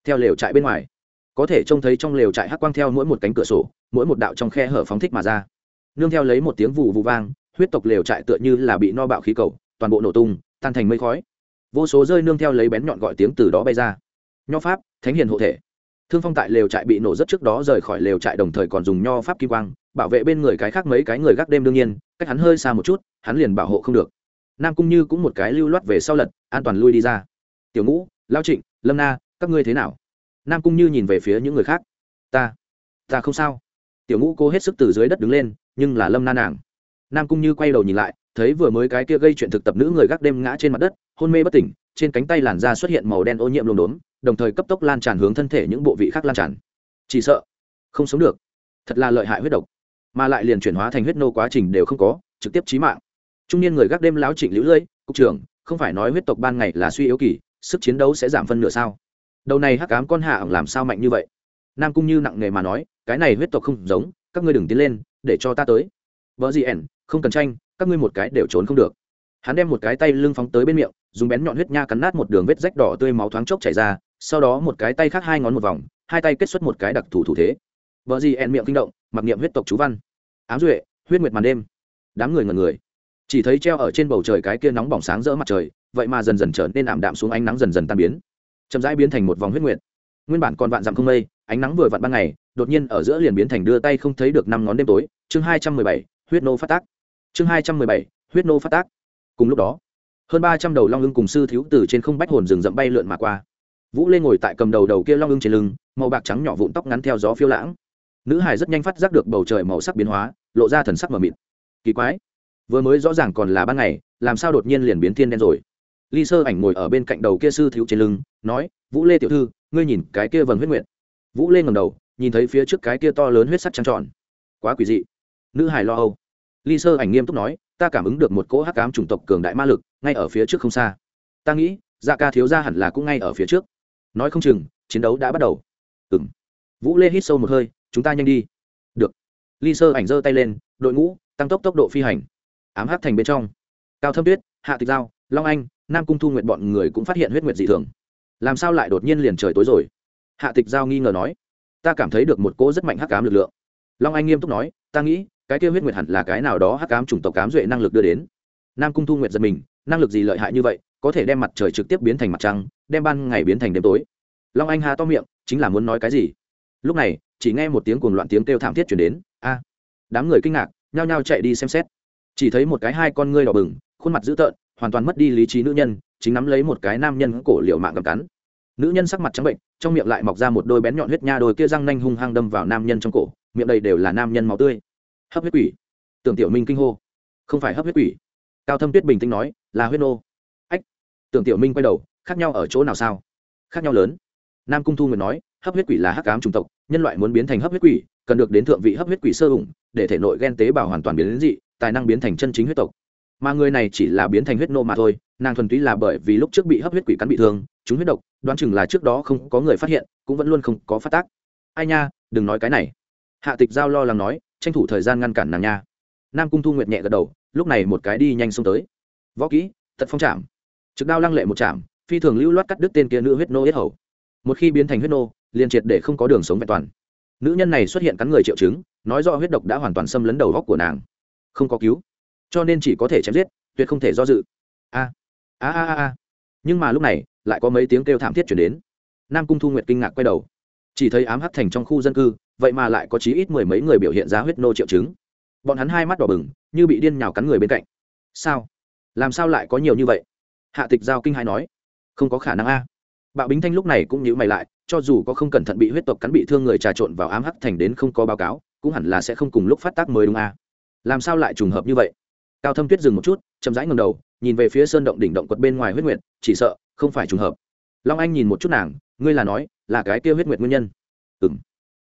Speaker 1: Theo lều trại bên ngoài, có thể trông thấy trong lều trại hắc quang theo mỗi một cánh cửa sổ, mỗi một đạo trong khe hở phóng thích mà ra. Nương theo lấy một tiếng vụ vụ vang, huyết tộc lều trại tựa như là bị no bạo khí cầu, toàn bộ nổ tung tan thành mây khói. Vô số rơi nương theo lấy bén nhọn gọi tiếng từ đó bay ra. Nho pháp, thánh hiền hộ thể. Thương phong tại lều trại bị nổ rất trước đó rời khỏi lều trại đồng thời còn dùng nho pháp kim quang, bảo vệ bên người cái khác mấy cái người gác đêm đương nhiên, cách hắn hơi xa một chút, hắn liền bảo hộ không được. Nam cung như cũng một cái lưu loát về sau lật, an toàn lui đi ra. Tiểu ngũ, lao trịnh, lâm na, các ngươi thế nào? Nam cung như nhìn về phía những người khác. Ta ta không sao. Tiểu ngũ cố hết sức từ dưới đất đứng lên, nhưng là lâm na nàng. Nam cung như quay đầu nhìn lại thấy vừa mới cái kia gây chuyện thực tập nữ người gác đêm ngã trên mặt đất, hôn mê bất tỉnh, trên cánh tay làn da xuất hiện màu đen ô nhiễm lồn đốn đồng thời cấp tốc lan tràn hướng thân thể những bộ vị khác lan tràn. Chỉ sợ, không sống được. Thật là lợi hại huyết độc. Mà lại liền chuyển hóa thành huyết nô quá trình đều không có, trực tiếp chí mạng. Trung niên người gác đêm láo trịnh lũ lưỡi cục trưởng, không phải nói huyết tộc ban ngày là suy yếu kỳ, sức chiến đấu sẽ giảm phân nửa sao? Đầu này hắc ám con hạ làm sao mạnh như vậy? Nam cung như nặng nghề mà nói, cái này huyết tộc không giống, các ngươi đừng tiến lên, để cho ta tới. Vợ gì ẻn, không cần tranh các ngươi một cái đều trốn không được. Hắn đem một cái tay lưng phóng tới bên miệng, dùng bén nhọn huyết nha cắn nát một đường vết rách đỏ tươi máu thoáng chốc chảy ra, sau đó một cái tay khác hai ngón một vòng, hai tay kết xuất một cái đặc thủ thủ thế. Vợ gì ẹn miệng kinh động, mặc niệm huyết tộc chú văn. Ám duệ, huyết nguyệt màn đêm. Đám người ngần người. Chỉ thấy treo ở trên bầu trời cái kia nóng bỏng sáng rỡ mặt trời, vậy mà dần dần trở nên ảm đạm xuống ánh nắng dần dần tan biến. Chậm rãi biến thành một vòng huyết nguyệt. Nguyên bản còn vạn dặm không mây, ánh nắng vừa vặn ban ngày, đột nhiên ở giữa liền biến thành đưa tay không thấy được năm ngón đêm tối. Chương hai trăm mười bảy, huyết nô phát tác chương hai trăm mười bảy, huyết nô phát tác. Cùng lúc đó, hơn ba trăm đầu long ưng cùng sư thiếu từ trên không bách hồn rừng rậm bay lượn mà qua. Vũ lê ngồi tại cầm đầu đầu kia long ưng trên lưng, màu bạc trắng nhỏ vụn tóc ngắn theo gió phiêu lãng. Nữ hải rất nhanh phát giác được bầu trời màu sắc biến hóa, lộ ra thần sắc mờ mịt. Kỳ quái, vừa mới rõ ràng còn là ban ngày, làm sao đột nhiên liền biến thiên đen rồi? Ly sơ ảnh ngồi ở bên cạnh đầu kia sư thiếu trên lưng, nói, vũ lê tiểu thư, ngươi nhìn cái kia vầng huyết nguyện vũ lê ngầm đầu, nhìn thấy phía trước cái kia to lớn huyết sắc trăng tròn. Quá quỷ dị. Nữ hải lo âu ly sơ ảnh nghiêm túc nói, ta cảm ứng được một cỗ hắc cám chủng tộc cường đại ma lực, ngay ở phía trước không xa. Ta nghĩ dạ ca thiếu ra hẳn là cũng ngay ở phía trước. Nói không chừng, chiến đấu đã bắt đầu. Ừng vũ lê hít sâu một hơi, chúng ta nhanh đi. Được. Ly sơ ảnh giơ tay lên, đội ngũ, tăng tốc tốc độ phi hành. Ám hắc thành bên trong. Cao thâm tuyết, hạ tịch giao, long anh, nam cung thu nguyện bọn người cũng phát hiện huyết nguyệt dị thường. Làm sao lại đột nhiên liền trời tối rồi? Hạ tịch giao nghi ngờ nói, ta cảm thấy được một cỗ rất mạnh hắc cám lực lượng. Long anh nghiêm túc nói, ta nghĩ cái kia huyết nguyệt hẳn là cái nào đó hắc ám chủng tộc cám duệ năng lực đưa đến. Nam cung thu nguyệt giật mình, năng lực gì lợi hại như vậy, có thể đem mặt trời trực tiếp biến thành mặt trăng, đem ban ngày biến thành đêm tối. Long anh hà to miệng, chính là muốn nói cái gì? Lúc này, chỉ nghe một tiếng cuồng loạn tiếng kêu thảm thiết chuyển đến. A! Đám người kinh ngạc, nhao nhao chạy đi xem xét. Chỉ thấy một cái hai con ngươi đỏ bừng, khuôn mặt dữ tợn, hoàn toàn mất đi lý trí nữ nhân, chính nắm lấy một cái nam nhân cổ liều mạng cầm cắn. Nữ nhân sắc mặt trắng bệnh, trong miệng lại mọc ra một đôi bén nhọn huyết nha đôi kia răng nanh hung hăng đâm vào nam nhân trong cổ, miệng đầy đều là nam nhân máu tươi hấp huyết quỷ. Tưởng tiểu minh kinh hô. Không phải hấp huyết quỷ. Cao thâm tuyết bình tĩnh nói, là huyết nô. Ách. Tưởng tiểu minh quay đầu, khác nhau ở chỗ nào sao? Khác nhau lớn. Nam cung thu nguyệt nói, hấp huyết quỷ là hắc cám chủng tộc, nhân loại muốn biến thành hấp huyết quỷ, cần được đến thượng vị hấp huyết quỷ sơ hùng, để thể nội ghen tế bào hoàn toàn biến đến dị, tài năng biến thành chân chính huyết tộc. Mà người này chỉ là biến thành huyết nô mà thôi, nàng thuần túy là bởi vì lúc trước bị hấp huyết quỷ cắn bị thương, chúng huyết độc, đoán chừng là trước đó không có người phát hiện, cũng vẫn luôn không có phát tác. Ai nha, đừng nói cái này. Hạ tịch giao lo lắng nói tranh thủ thời gian ngăn cản nàng nha. Nam cung thu nguyệt nhẹ gật đầu, lúc này một cái đi nhanh xông tới. Võ kỹ tật phong chạm trực đao lăng lệ một chạm phi thường lưu loát cắt đứt tên kia nữ huyết nô yết hầu. Một khi biến thành huyết nô, liền triệt để không có đường sống vẹn toàn. Nữ nhân này xuất hiện cắn người triệu chứng, nói do huyết độc đã hoàn toàn xâm lấn đầu góc của nàng. Không có cứu, cho nên chỉ có thể chém giết, tuyệt không thể do dự. A a a a nhưng mà lúc này, lại có mấy tiếng kêu thảm thiết chuyển đến. Nam cung thu nguyệt kinh ngạc quay đầu. Chỉ thấy ám hắt thành trong khu dân cư vậy mà lại có chí ít mười mấy người biểu hiện ra huyết nô triệu chứng. Bọn hắn hai mắt đỏ bừng, như bị điên nhào cắn người bên cạnh. Sao? Làm sao lại có nhiều như vậy? Hạ tịch giao kinh hai nói. Không có khả năng a. Bạo bính thanh lúc này cũng nhíu mày lại, cho dù có không cẩn thận bị huyết tộc cắn bị thương người trà trộn vào ám hắc thành đến không có báo cáo, cũng hẳn là sẽ không cùng lúc phát tác mới đúng a. Làm sao lại trùng hợp như vậy? Cao thâm tuyết dừng một chút, chậm rãi ngầm đầu, nhìn về phía sơn động đỉnh động quật bên ngoài huyết nguyệt, chỉ sợ không phải trùng hợp. Long anh nhìn một chút nàng, ngươi là nói là cái kia huyết nguyệt nguyên nhân? Ừng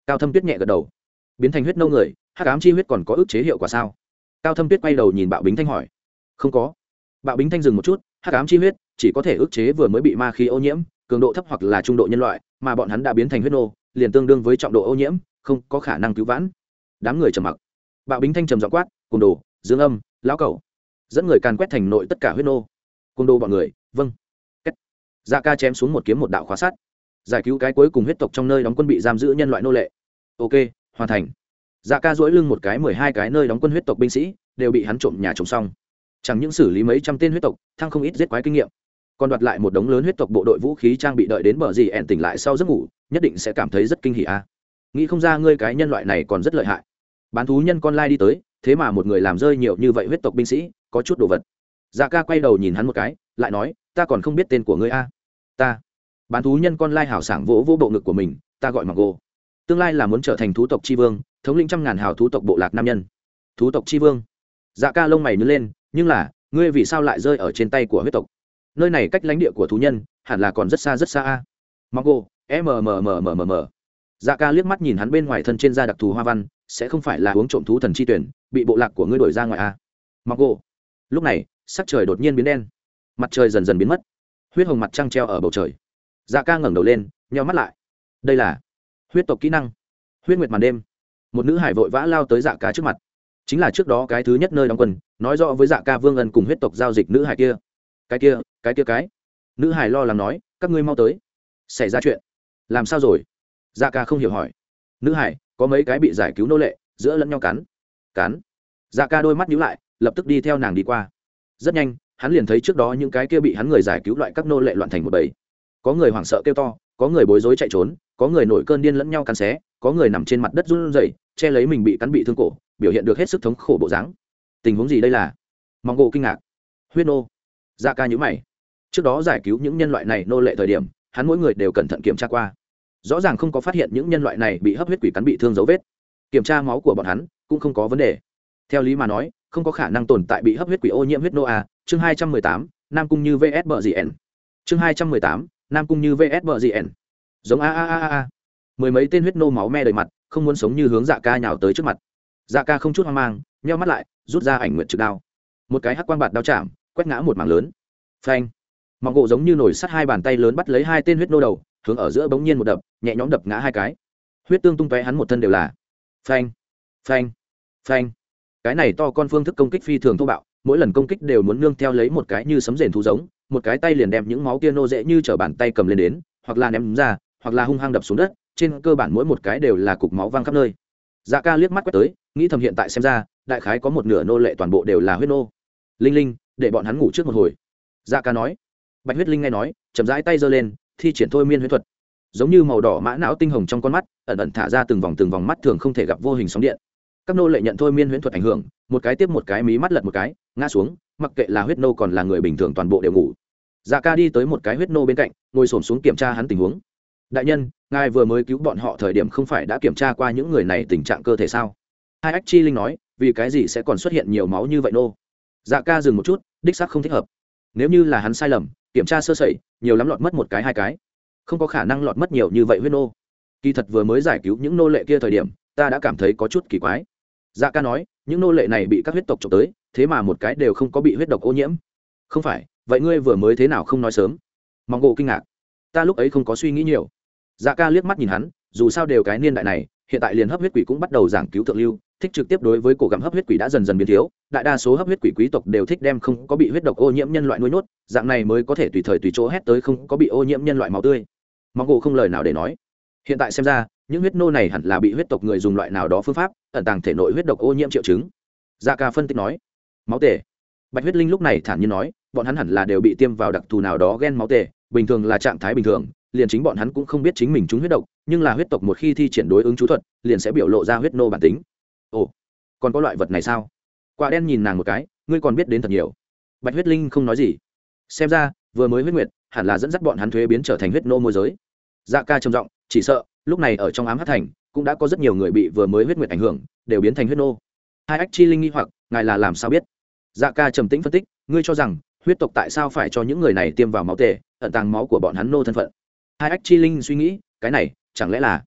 Speaker 1: cao thâm tuyết nhẹ gật đầu. Biến thành huyết nâu người hát cám chi huyết còn có ức chế hiệu quả sao? Cao thâm tuyết quay đầu nhìn bạo bính thanh hỏi. Không có. Bạo bính thanh dừng một chút hát cám chi huyết chỉ có thể ức chế vừa mới bị ma khí ô nhiễm, cường độ thấp hoặc là trung độ nhân loại, mà bọn hắn đã biến thành huyết nô, liền tương đương với trọng độ ô nhiễm, không có khả năng cứu vãn. Đám người trầm mặc. Bạo bính thanh trầm dọ quát cùng đồ, dương âm, lão cầu dẫn người càn quét thành nội tất cả huyết nô. Cùng đồ bọn người vâng. Kết. dạ ca chém xuống một kiếm một đạo khóa sát giải cứu cái cuối cùng huyết tộc trong nơi đóng quân bị giam giữ nhân loại nô lệ ok, hoàn thành. Dạ ca dỗi lưng một cái mười hai cái nơi đóng quân huyết tộc binh sĩ, đều bị hắn trộm nhà trộm xong. Chẳng những xử lý mấy trăm tên huyết tộc, thăng không ít giết quái kinh nghiệm. Còn đoạt lại một đống lớn huyết tộc bộ đội vũ khí trang bị đợi đến bờ gì ẹn tỉnh lại sau giấc ngủ, nhất định sẽ cảm thấy rất kinh hỉ a. Nghĩ không ra ngươi cái nhân loại này còn rất lợi hại. Bán thú nhân con lai đi tới, thế mà một người làm rơi nhiều như vậy huyết tộc binh sĩ, có chút đồ vật. Dạ ca quay đầu nhìn hắn một cái, lại nói, ta còn không biết tên của ngươi a. Ta. Bán thú nhân con lai hảo sảng vỗ vỗ bộ ngực của mình, ta gọi mặc gô tương lai là muốn trở thành thú tộc tri vương, thống lĩnh trăm ngàn hào thú tộc bộ lạc nam nhân. Thú tộc tri vương. Dạ ca lông mày nhớ lên, nhưng là, ngươi vì sao lại rơi ở trên tay của huyết tộc? Nơi này cách lãnh địa của thú nhân, hẳn là còn rất xa rất xa a. Mong gô mmmmm dạ ca liếc mắt nhìn hắn bên ngoài thân trên da đặc thù hoa văn, sẽ không phải là uống trộm thú thần chi tuyển, bị bộ lạc của ngươi đổi ra ngoài a. Mong gô lúc này, sắc trời đột nhiên biến đen. Mặt trời dần dần biến mất. Huyết hồng mặt trăng treo ở bầu trời. Dạ ca ngẩng đầu lên, nheo mắt lại. Đây là huyết tộc kỹ năng. Huyết nguyệt màn đêm. Một nữ hải vội vã lao tới dạ ca trước mặt. Chính là trước đó cái thứ nhất nơi đóng quân, nói rõ với dạ ca vương ân cùng huyết tộc giao dịch nữ hải kia. Cái kia cái kia cái. Nữ hải lo lắng nói, các ngươi mau tới. Xảy ra chuyện. Làm sao rồi? Dạ ca không hiểu hỏi. Nữ hải, có mấy cái bị giải cứu nô lệ, giữa lẫn nhau cắn. Cắn. Dạ ca đôi mắt nhíu lại, lập tức đi theo nàng đi qua. Rất nhanh, hắn liền thấy trước đó những cái kia bị hắn người giải cứu loại các nô lệ loạn thành một bầy. Có người hoảng sợ kêu to, có người bối rối chạy trốn có người nổi cơn điên lẫn nhau cắn xé, có người nằm trên mặt đất run rẩy, che lấy mình bị cắn bị thương cổ, biểu hiện được hết sức thống khổ bộ dáng. Tình huống gì đây là? Mong gỗ kinh ngạc. Huyết nô. Dạ ca nhữ mày. Trước đó giải cứu những nhân loại này nô lệ thời điểm, hắn mỗi người đều cẩn thận kiểm tra qua. Rõ ràng không có phát hiện những nhân loại này bị hấp huyết quỷ cắn bị thương dấu vết. Kiểm tra máu của bọn hắn, cũng không có vấn đề. Theo lý mà nói, không có khả năng tồn tại bị hấp huyết quỷ ô nhiễm huyết nô a, chương hai trăm mười tám, nam cung như vs bờ gn chương hai trăm mười tám, nam cung như vs bờ gn giống a a a a mười mấy tên huyết nô máu me đầy mặt, không muốn sống như hướng dạ ca nhào tới trước mặt. Dạ ca không chút hoang mang, nheo mắt lại, rút ra ảnh nguyện trực đao. Một cái hắc quang bạt đao chạm, quét ngã một mảng lớn. Phanh. Mọc gỗ giống như nổi sắt hai bàn tay lớn bắt lấy hai tên huyết nô đầu, hướng ở giữa bỗng nhiên một đập, nhẹ nhõm đập ngã hai cái. Huyết tương tung tóe hắn một thân đều là. Phanh. Phanh. Phanh. Cái này to con phương thức công kích phi thường thô bạo, mỗi lần công kích đều muốn nương theo lấy một cái như sấm rền thú giống, một cái tay liền đem những máu kia nô dễ như t bàn tay cầm lên đến, hoặc là ném ra hoặc là hung hăng đập xuống đất, trên cơ bản mỗi một cái đều là cục máu văng khắp nơi. Dạ ca liếc mắt quét tới, nghĩ thầm hiện tại xem ra, đại khái có một nửa nô lệ toàn bộ đều là huyết nô. Linh linh, để bọn hắn ngủ trước một hồi. Dạ ca nói. Bạch huyết linh nghe nói, chậm rãi tay giơ lên, thi triển thôi miên huyết thuật. Giống như màu đỏ mã não tinh hồng trong con mắt, ẩn ẩn thả ra từng vòng từng vòng mắt thường không thể gặp vô hình sóng điện. Các nô lệ nhận thôi miên huyễn thuật ảnh hưởng, một cái tiếp một cái mí mắt lật một cái, ngã xuống, mặc kệ là huyết nô còn là người bình thường toàn bộ đều ngủ. Dạ ca đi tới một cái huyết nô bên cạnh, ngồi s ổ m xuống kiểm tra hắn tình huống đại nhân, ngài vừa mới cứu bọn họ thời điểm không phải đã kiểm tra qua những người này tình trạng cơ thể sao? Hai ách chi linh nói, vì cái gì sẽ còn xuất hiện nhiều máu như vậy nô? Dạ ca dừng một chút, đích xác không thích hợp. Nếu như là hắn sai lầm, kiểm tra sơ sẩy, nhiều lắm lọt mất một cái hai cái. Không có khả năng lọt mất nhiều như vậy huyết nô. Kỳ thật vừa mới giải cứu những nô lệ kia thời điểm, ta đã cảm thấy có chút kỳ quái. Dạ ca nói, những nô lệ này bị các huyết tộc trộm tới, thế mà một cái đều không có bị huyết độc ô nhiễm. Không phải, vậy ngươi vừa mới thế nào không nói sớm? Mong ngộ kinh ngạc. Ta lúc ấy không có suy nghĩ nhiều dạ ca liếc mắt nhìn hắn, dù sao đều cái niên đại này, hiện tại liền hấp huyết quỷ cũng bắt đầu giảng cứu thượng lưu, thích trực tiếp đối với cổ gặm hấp huyết quỷ đã dần dần biến thiếu, đại đa số hấp huyết quỷ quý tộc đều thích đem không có bị huyết độc ô nhiễm nhân loại nuôi nhốt, dạng này mới có thể tùy thời tùy chỗ hét tới không có bị ô nhiễm nhân loại máu tươi. Mong gỗ không lời nào để nói. Hiện tại xem ra, những huyết nô này hẳn là bị huyết tộc người dùng loại nào đó phương pháp, ẩn tàng thể nội huyết độc ô nhiễm triệu chứng. Dạ ca phân tích nói. Máu tể bạch huyết linh lúc này thản nhiên nói, bọn hắn hẳn là đều bị tiêm vào đặc thù nào đó ghen máu tể bình thường là trạng thái bình thường liền chính bọn hắn cũng không biết chính mình trúng huyết độc, nhưng là huyết tộc một khi thi triển đối ứng chú thuật, liền sẽ biểu lộ ra huyết nô bản tính. Ồ, còn có loại vật này sao? Quả đen nhìn nàng một cái, ngươi còn biết đến thật nhiều. Bạch huyết linh không nói gì. Xem ra, vừa mới huyết nguyệt, hẳn là dẫn dắt bọn hắn thuế biến trở thành huyết nô môi giới. Dạ ca trầm giọng, chỉ sợ, lúc này ở trong ám hát thành, cũng đã có rất nhiều người bị vừa mới huyết nguyệt ảnh hưởng, đều biến thành huyết nô. Hai ách chi linh nghi hoặc, ngài là làm sao biết? Dạ ca trầm tĩnh phân tích, ngươi cho rằng, huyết tộc tại sao phải cho những người này tiêm vào máu tề, ẩn tàng máu của bọn hắn nô thân phận? Hai ách chi linh suy nghĩ, cái này, chẳng lẽ là?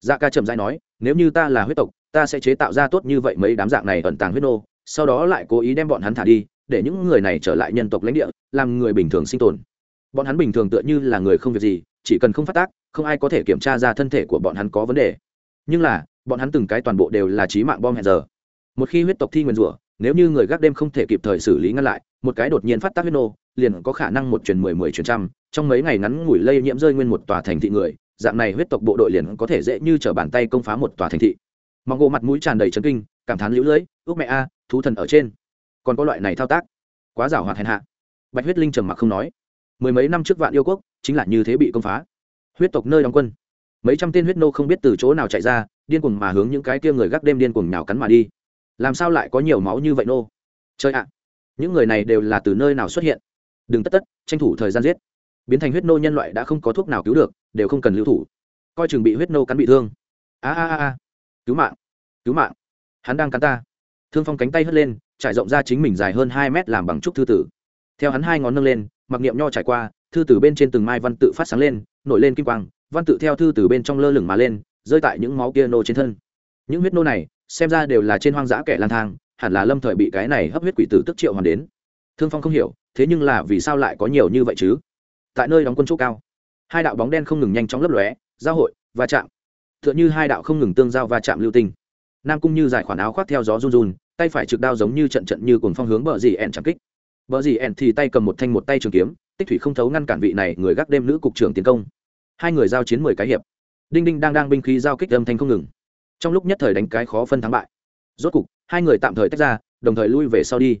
Speaker 1: Dạ ca trầm dai nói, nếu như ta là huyết tộc, ta sẽ chế tạo ra tốt như vậy mấy đám dạng này ẩn tàng huyết nô, sau đó lại cố ý đem bọn hắn thả đi, để những người này trở lại nhân tộc lãnh địa, làm người bình thường sinh tồn. Bọn hắn bình thường tựa như là người không việc gì, chỉ cần không phát tác, không ai có thể kiểm tra ra thân thể của bọn hắn có vấn đề. Nhưng là, bọn hắn từng cái toàn bộ đều là trí mạng bom hẹn giờ. Một khi huyết tộc thi nguyên rủa, nếu như người gác đêm không thể kịp thời xử lý ngăn lại, một cái đột nhiên phát tác huyết nô, liền có khả năng một truyền mười mười truyền trăm trong mấy ngày ngắn ngủi lây nhiễm rơi nguyên một tòa thành thị người, dạng này huyết tộc bộ đội liền có thể dễ như t bàn tay công phá một tòa thành thị. Mong gỗ mặt mũi tràn đầy trấn kinh, cảm thán lũ lưỡi ước mẹ a, thú thần ở trên. Còn có loại này thao tác. Quá giảo hoạt hèn hạ. Bạch huyết linh trầm mặc không nói. Mười mấy năm trước vạn yêu quốc, chính là như thế bị công phá. Huyết tộc nơi đóng quân. Mấy trăm tên huyết nô không biết từ chỗ nào chạy ra, điên cuồng mà hướng những cái kia người gác đêm điên cuồng nào cắn mà đi. Làm sao lại có nhiều máu như vậy nô? Chơi ạ! Những người này đều là từ nơi nào xuất hiện? Đừng tất tất, tranh thủ thời gian giết biến thành huyết nô nhân loại đã không có thuốc nào cứu được, đều không cần lưu thủ. Coi chừng bị huyết nô cắn bị thương. A a a a. Cứu mạng cứu mạng. Hắn đang cắn ta. Thương phong cánh tay hất lên, trải rộng ra chính mình dài hơn hai mét làm bằng trúc thư tử. Theo hắn hai ngón nâng lên, mặc niệm nho trải qua, thư tử bên trên từng mai văn tự phát sáng lên, nổi lên kim quang, văn tự theo thư tử bên trong lơ lửng mà lên, rơi tại những máu kia nô trên thân. Những huyết nô này, xem ra đều là trên hoang dã kẻ lang thang, hẳn là lâm thời bị cái này hấp huyết quỷ tử tức triệu hoàn đến. Thương phong không hiểu, thế nhưng là vì sao lại có nhiều như vậy chứ? Tại nơi đóng quân chỗ cao. Hai đạo bóng đen không ngừng nhanh chóng lấp lóe, giao hội, va chạm. T h ư ợ n h ư hai đạo không ngừng tương giao va chạm lưu tinh. Nam cung như giải khoản áo khoác theo gió run run, tay phải trực đao giống như trận trận như cồn phong hướng bờ dì ẻn trảm kích. Bờ dì ẻn thì tay cầm một thanh một tay trường kiếm, tích thủy không thấu ngăn cản vị này người gác đêm nữ cục trưởng tiến công. Hai người giao chiến mười cái hiệp. Đinh đinh đang đang binh khí giao kích âm thanh không ngừng. Trong lúc nhất thời đánh cái khó phân thắng bại. Rốt cục, hai người tạm thời tách ra, đồng thời lui về sau đi.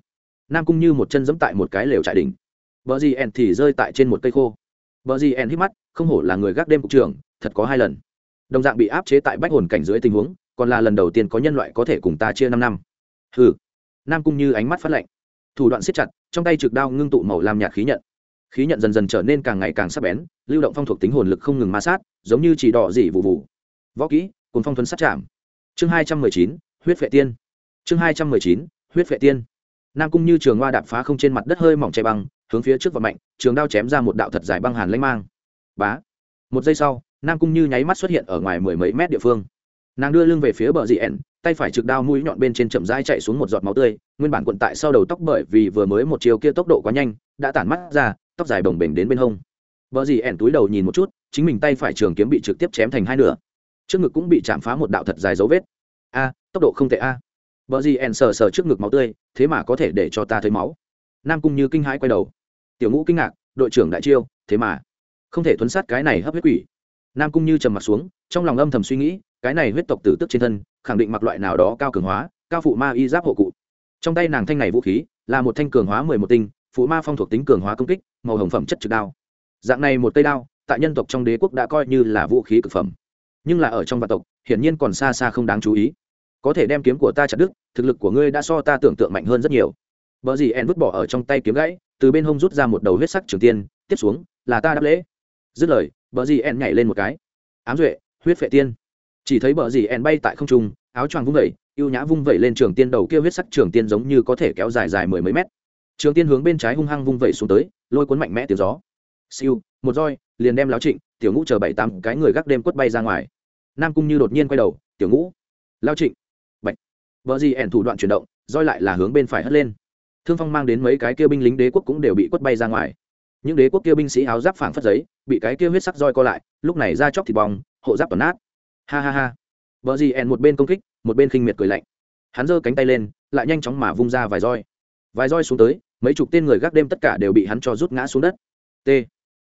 Speaker 1: Nam cung như một chân giẫm tại một cái lều trại đỉnh bờ gì ẻn thì rơi tại trên một cây khô. Bờ gì ẻn hít mắt, không hổ là người gác đêm cục trưởng, thật có hai lần. Đồng dạng bị áp chế tại bách hồn cảnh dưới tình huống, còn là lần đầu tiên có nhân loại có thể cùng ta chia năm năm. Hừ. Nam cung như ánh mắt phát lạnh. Thủ đoạn siết chặt, trong tay trực đao ngưng tụ màu làm nhạt khí nhận. Khí nhận dần dần trở nên càng ngày càng sắc bén, lưu động phong thuộc tính hồn lực không ngừng ma sát, giống như chỉ đỏ dị vụ vụ. Võ kỹ cuốn phong thuấn sát chạm. Chương hai trăm mười chín, huyết vệ tiên. Chương hai trăm mười chín, huyết vệ tiên. Nam cung như trường hoa đạp phá không trên mặt đất hơi mỏng chạy băng hướng phía trước và mạnh trường đao chém ra một đạo thật dài băng hàn lanh mang. Bá. Một giây sau nam cung như nháy mắt xuất hiện ở ngoài mười mấy mét địa phương. Nàng đưa lưng về phía bờ dị ẻn tay phải trực đao mũi nhọn bên trên chậm rãi chạy xuống một giọt máu tươi nguyên bản quận tại sau đầu tóc bởi vì vừa mới một chiều kia tốc độ quá nhanh đã tản mắt ra tóc dài bồng bềnh đến bên hông. Bờ dị ẻn túi đầu nhìn một chút chính mình tay phải trường kiếm bị trực tiếp chém thành hai nửa. Trước ngực cũng bị chạm phá một đạo thật dài dấu vết. A tốc độ không tệ a. Bờ dị ẻn sờ sờ trước ngực máu tươi, thế mà có thể để cho ta thấy máu. Nam Cung Như kinh hãi quay đầu. Tiểu Ngũ kinh ngạc, đội trưởng đại chiêu, thế mà không thể thuấn sát cái này hấp huyết quỷ. Nam Cung Như trầm mặt xuống, trong lòng âm thầm suy nghĩ, cái này huyết tộc tử tức trên thân, khẳng định mặc loại nào đó cao cường hóa, cao phụ ma y giáp hộ cụ. Trong tay nàng thanh này vũ khí, là một thanh cường hóa mười một tinh, phụ ma phong thuộc tính cường hóa công kích, màu hồng phẩm chất trực đao. Dạng này một cây đao, tại nhân tộc trong đế quốc đã coi như là vũ khí cực phẩm. Nhưng là ở trong vạn tộc, hiển nhiên còn xa xa không đáng chú ý có thể đem kiếm của ta chặt đứt thực lực của ngươi đã so ta tưởng tượng mạnh hơn rất nhiều vợ gì en vứt bỏ ở trong tay kiếm gãy từ bên hông rút ra một đầu huyết sắc trường tiên, tiếp xuống, là ta đáp lễ. Dứt lời vợ dì ẹn nhảy lên một cái. Ám duệ, huyết phệ tiên. Chỉ thấy vợ dì ẹn bay tại không trung, áo choàng vung vẩy, ưu nhã vung vẩy lên trường tiên đầu kia huyết sắc trường tiên giống như có thể kéo dài dài mười mấy mét. Trường tiên hướng bên trái hung hăng vung vẩy xuống tới, lôi cuốn mạnh mẽ tiếng gió. Siêu, một roi, liền đem láo trịnh, tiểu ngũ chờ bảy tám cái người gác đêm quất bay ra ngoài. Nam cung như đột nhiên quay đầu, tiểu ngũ lao trịnh. Vợ gì ẻn thủ đoạn chuyển động, roi lại là hướng bên phải hất lên thương phong mang đến mấy cái kia binh lính đế quốc cũng đều bị quất bay ra ngoài. Những đế quốc kia binh sĩ áo giáp phảng phất giấy, bị cái kia huyết sắc roi co lại, lúc này ra chóc thịt bong, hộ giáp toàn nát. Ha ha ha. Vợ gì ẹn một bên công kích, một bên khinh miệt cười lạnh. Hắn giơ cánh tay lên, lại nhanh chóng mà vung ra vài roi. Vài roi xuống tới, mấy chục tên người gác đêm tất cả đều bị hắn cho rút ngã xuống đất. T.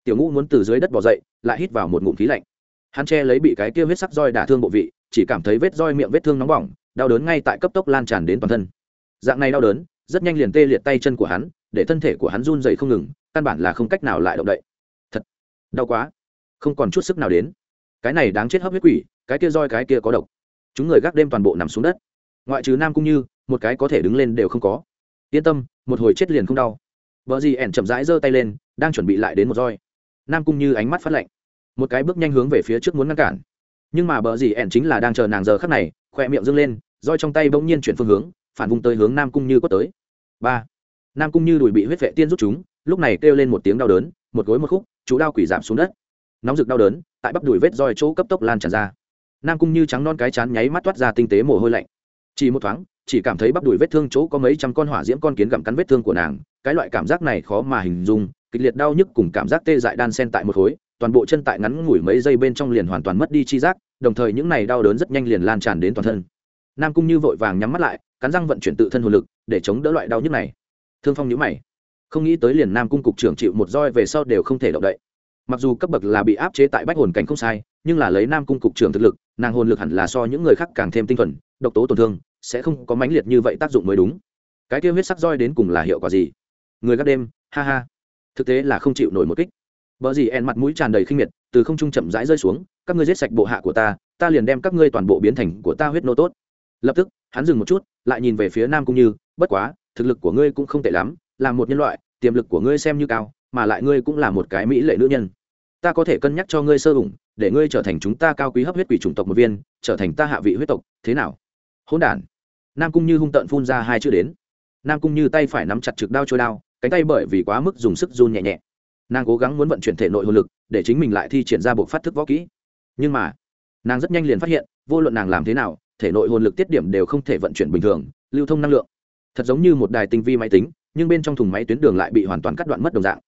Speaker 1: Tiểu ngũ muốn từ dưới đất bỏ dậy, lại hít vào một ngụm khí lạnh. Hắn che lấy bị cái kia huyết sắc roi đả thương bộ vị, chỉ cảm thấy vết roi miệng vết thương nóng bỏng, đau đớn ngay tại cấp tốc lan tràn đến toàn thân. Dạng này đau đớn rất nhanh liền tê liệt tay chân của hắn, để thân thể của hắn run dày không ngừng, căn bản là không cách nào lại động đậy. Thật đau quá, không còn chút sức nào đến. Cái này đáng chết hấp huyết quỷ, cái kia roi cái kia có độc. Chúng người gác đêm toàn bộ nằm xuống đất. Ngoại trừ nam cũng như, một cái có thể đứng lên đều không có. Yên tâm, một hồi chết liền không đau. Vợ gì ẻn chậm rãi giơ tay lên, đang chuẩn bị lại đến một roi. Nam cung như ánh mắt phát lạnh. Một cái bước nhanh hướng về phía trước muốn ngăn cản. Nhưng mà bờ gì ẻn chính là đang chờ nàng giờ khắc này khoe miệng dâng lên, roi trong tay bỗng nhiên chuyển phương hướng phản vùng tới hướng nam cung như có tới. Ba. Nam cung như đùi bị huyết vệ tiên rút chúng, lúc này kêu lên một tiếng đau đớn, một gối một khúc, chú đao quỷ giảm xuống đất. Nóng rực đau đớn, tại bắp đùi vết roi chỗ cấp tốc lan tràn ra. Nam cung như trắng non cái chán nháy mắt toát ra tinh tế mồ hôi lạnh. Chỉ một thoáng, chỉ cảm thấy bắp đùi vết thương chỗ có mấy trăm con hỏa diễm con kiến gặm cắn vết thương của nàng, cái loại cảm giác này khó mà hình dung, kịch liệt đau nhức cùng cảm giác tê dại đan sen tại một khối, toàn bộ chân tại ngắn ngủi mấy giây bên trong liền hoàn toàn mất đi chi giác, đồng thời những này đau đớn rất nhanh liền lan tràn đến toàn thân. Nam cung như vội vàng nhắm mắt lại cắn răng vận chuyển tự thân hồn lực, để chống đỡ loại đau nhức này. Thương phong nhữ mày. Không nghĩ tới liền nam cung cục trưởng chịu một roi về sau đều không thể động đậy. Mặc dù cấp bậc là bị áp chế tại bách hồn cảnh không sai, nhưng là lấy nam cung cục trưởng thực lực, nàng hồn lực hẳn là so những người khác càng thêm tinh thuần, độc tố tổn thương, sẽ không có mãnh liệt như vậy tác dụng mới đúng. Cái kia huyết sắc roi đến cùng là hiệu quả gì? Người gác đêm, ha ha. Thực tế là không chịu nổi một kích. Vợ gì en mặt mũi tràn đầy khinh miệt, từ không trung chậm rãi rơi xuống, các ngươi giết sạch bộ hạ của ta ta liền đem các ngươi toàn bộ biến thành của ta huyết nô tốt lập tức, hắn dừng một chút, lại nhìn về phía nam cung như, bất quá, thực lực của ngươi cũng không tệ lắm, là một nhân loại, tiềm lực của ngươi xem như cao, mà lại ngươi cũng là một cái mỹ lệ nữ nhân. Ta có thể cân nhắc cho ngươi sơ ủng, để ngươi trở thành chúng ta cao quý hấp huyết quỷ chủng tộc một viên, trở thành ta hạ vị huyết tộc, thế nào? Hỗn đản. Nam cung như hung tợn phun ra hai chữ đến. Nam cung như tay phải nắm chặt trực đao trôi đao, cánh tay bởi vì quá mức dùng sức run nhẹ nhẹ. Nàng cố gắng muốn vận chuyển thể nội hồn lực, để chính mình lại thi triển ra buộc phát thức võ kỹ. Nhưng mà, nàng rất nhanh liền phát hiện, vô luận nàng làm thế nào thể nội hồn lực tiết điểm đều không thể vận chuyển bình thường, lưu thông năng lượng. Thật giống như một đài tinh vi máy tính, nhưng bên trong thùng máy tuyến đường lại bị hoàn toàn cắt đoạn mất đồng dạng.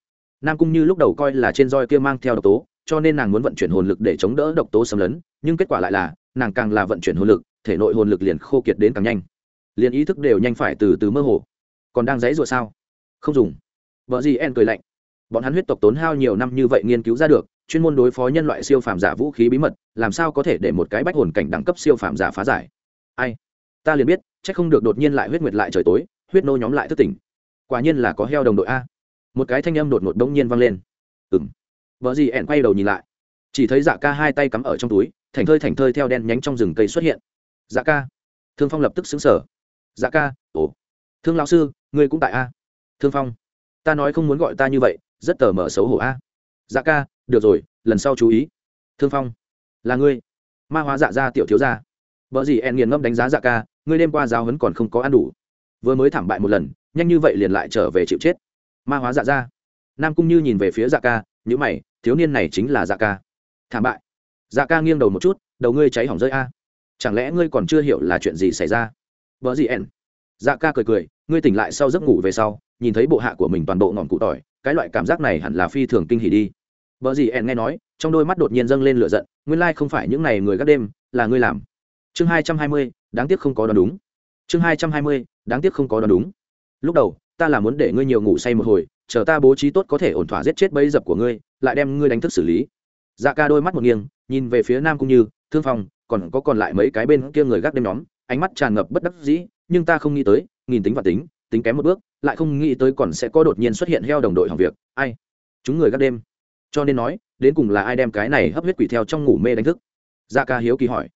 Speaker 1: Nam cung như lúc đầu coi là trên roi kia mang theo độc tố, cho nên nàng muốn vận chuyển hồn lực để chống đỡ độc tố xâm lấn, nhưng kết quả lại là, nàng càng là vận chuyển hồn lực, thể nội hồn lực liền khô kiệt đến càng nhanh. Liền ý thức đều nhanh phải từ từ mơ hồ. Còn đang dãy ruột sao? Không dùng. Vợ gì en cười lạnh. Bọn hắn huyết tộc tốn hao nhiều năm như vậy nghiên cứu ra được, chuyên môn đối phó nhân loại siêu phàm giả vũ khí bí mật làm sao có thể để một cái bách hồn cảnh đẳng cấp siêu phàm giả phá giải? Ai? Ta liền biết c h ắ c không được đột nhiên lại huyết nguyệt lại trời tối, huyết nô nhóm lại thất tỉnh. Quả nhiên là có heo đồng đội a. Một cái thanh âm đột ngột đông nhiên vang lên. Ừ m vợ gì ẹn quay đầu nhìn lại. Chỉ thấy dạ ca hai tay cắm ở trong túi thành thơi thành thơi theo đen nhánh trong rừng cây xuất hiện. Dạ ca. Thương phong lập tức xứng sở dạ ca, ồ. Thương lão sư, ngươi cũng tại a. Thương phong. Ta nói không muốn gọi ta như vậy, rất tờ mở xấu hổ a. Dạ ca, được rồi, lần sau chú ý. Thương phong là ngươi. Ma hóa dạ ra tiểu thiếu gia. Vợ gì en nghiền ngâm đánh giá dạ ca, ngươi đêm qua giáo hấn còn không có ăn đủ. Vừa mới thảm bại một lần, nhanh như vậy liền lại trở về chịu chết. Ma hóa dạ ra nam cung như nhìn về phía dạ ca nhữ mày, thiếu niên này chính là dạ ca. Thảm bại. Dạ ca nghiêng đầu một chút, đầu ngươi cháy hỏng rơi a. Chẳng lẽ ngươi còn chưa hiểu là chuyện gì xảy ra? Vợ gì en. Dạ ca cười cười, ngươi tỉnh lại sau giấc ngủ về sau, nhìn thấy bộ hạ của mình toàn bộ ngọn cụ tỏi, cái loại cảm giác này hẳn là phi thường kinh hỉ đi vợ gì en nghe nói, trong đôi mắt đột nhiên dâng lên lửa giận, nguyên lai không phải những này người gác đêm, là ngươi làm. Chương hai trăm hai mươi, đáng tiếc không có đoán đúng. Chương hai trăm hai mươi, đáng tiếc không có đoán đúng. Lúc đầu, ta là muốn để ngươi nhiều ngủ say một hồi, chờ ta bố trí tốt có thể ổn thỏa giết chết bấy dập của ngươi, lại đem ngươi đánh thức xử lý. Dạ ca đôi mắt một nghiêng, nhìn về phía nam cũng như, thương phong, còn có còn lại mấy cái bên kia người gác đêm nhóm, ánh mắt tràn ngập bất đắc dĩ, nhưng ta không nghĩ tới, nghìn tính và tính tính kém một bước, lại không nghĩ tới còn sẽ có đột nhiên xuất hiện heo đồng đội hỏng việc. Ai? Chúng người gác đêm cho nên nói, đến cùng là ai đem cái này hấp huyết quỷ theo trong ngủ mê đánh thức? Dạ ca hiếu kỳ hỏi.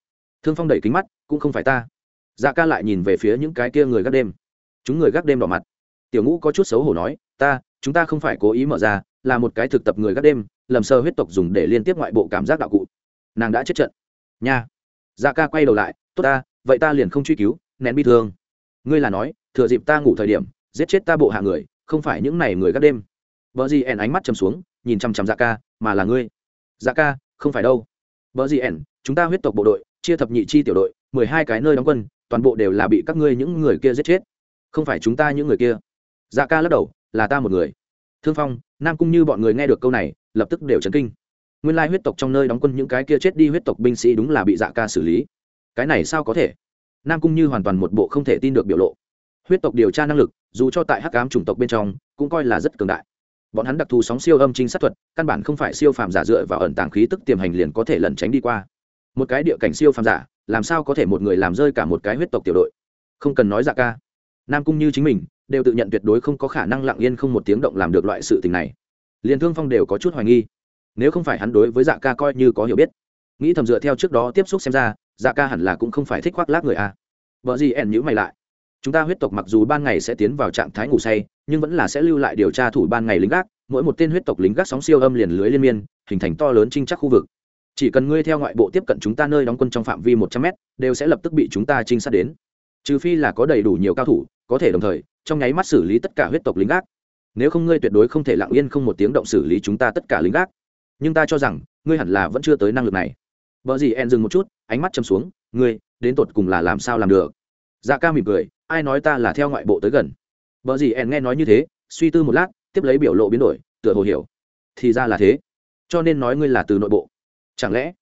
Speaker 1: Thương phong đẩy kính mắt, cũng không phải ta. Dạ ca lại nhìn về phía những cái kia người gác đêm. Chúng người gác đêm đỏ mặt. Tiểu ngũ có chút xấu hổ nói, ta, chúng ta không phải cố ý mở ra, là một cái thực tập người gác đêm lầm sơ huyết tộc dùng để liên tiếp ngoại bộ cảm giác đạo cụ. Nàng đã chết trận. Nha. Dạ ca quay đầu lại, tốt ta, vậy ta liền không truy cứu, nén bi thương. Ngươi là nói, thừa dịp ta ngủ thời điểm, giết chết ta bộ hạ người, không phải những này người gác đêm. Vợ gì ẻn ánh mắt chầm xuống nhìn chằm chằm dạ ca, mà là ngươi. Dạ ca, không phải đâu. Vợ gì ẻn, chúng ta huyết tộc bộ đội, chia thập nhị chi tiểu đội, mười hai cái nơi đóng quân, toàn bộ đều là bị các ngươi những người kia giết chết. Không phải chúng ta những người kia. Dạ ca lắc đầu, là ta một người. Thương phong, nam cung như bọn người nghe được câu này, lập tức đều chấn kinh. Nguyên lai huyết tộc trong nơi đóng quân những cái kia chết đi huyết tộc binh sĩ đúng là bị dạ ca xử lý. Cái này sao có thể? Nam cung như hoàn toàn một bộ không thể tin được biểu lộ. Huyết tộc điều tra năng lực, dù cho tại hắc ám chủng tộc bên trong, cũng coi là rất cường đại bọn hắn đặc thù sóng siêu âm trinh sát thuật, căn bản không phải siêu phàm giả dựa vào ẩn tàng khí tức tiềm hành liền có thể lẩn tránh đi qua. Một cái địa cảnh siêu phàm giả, làm sao có thể một người làm rơi cả một cái huyết tộc tiểu đội? Không cần nói dạ ca. Nam cung như chính mình, đều tự nhận tuyệt đối không có khả năng lặng yên không một tiếng động làm được loại sự tình này. Liền thương phong đều có chút hoài nghi. Nếu không phải hắn đối với dạ ca coi như có hiểu biết, nghĩ thầm dựa theo trước đó tiếp xúc xem ra dạ ca hẳn là cũng không phải thích khoác lác người a vợ gì ẻn nhữ mày lại. Chúng ta huyết tộc mặc dù ban ngày sẽ tiến vào trạng thái ngủ say nhưng vẫn là sẽ lưu lại điều tra thủ ban ngày lính gác, mỗi một tên huyết tộc lính gác sóng siêu âm liền lưới liên miên, hình thành to lớn trinh chắc khu vực. Chỉ cần ngươi theo ngoại bộ tiếp cận chúng ta nơi đóng quân trong phạm vi một trăm mét, đều sẽ lập tức bị chúng ta trinh sát đến. Trừ phi là có đầy đủ nhiều cao thủ, có thể đồng thời, trong nháy mắt xử lý tất cả huyết tộc lính gác. Nếu không ngươi tuyệt đối không thể lặng yên không một tiếng động xử lý chúng ta tất cả lính gác. Nhưng ta cho rằng, ngươi hẳn là vẫn chưa tới năng lực này. Vợ gì en dừng một chút, ánh mắt châm xuống, ngươi, đến tột cùng là làm sao làm được? Dạ ca mỉm cười, ai nói ta là theo ngoại bộ tới gần? Vợ gì ẻn nghe nói như thế, suy tư một lát, tiếp lấy biểu lộ biến đổi, tựa hồ hiểu. Thì ra là thế. Cho nên nói ngươi là từ nội bộ. Chẳng lẽ?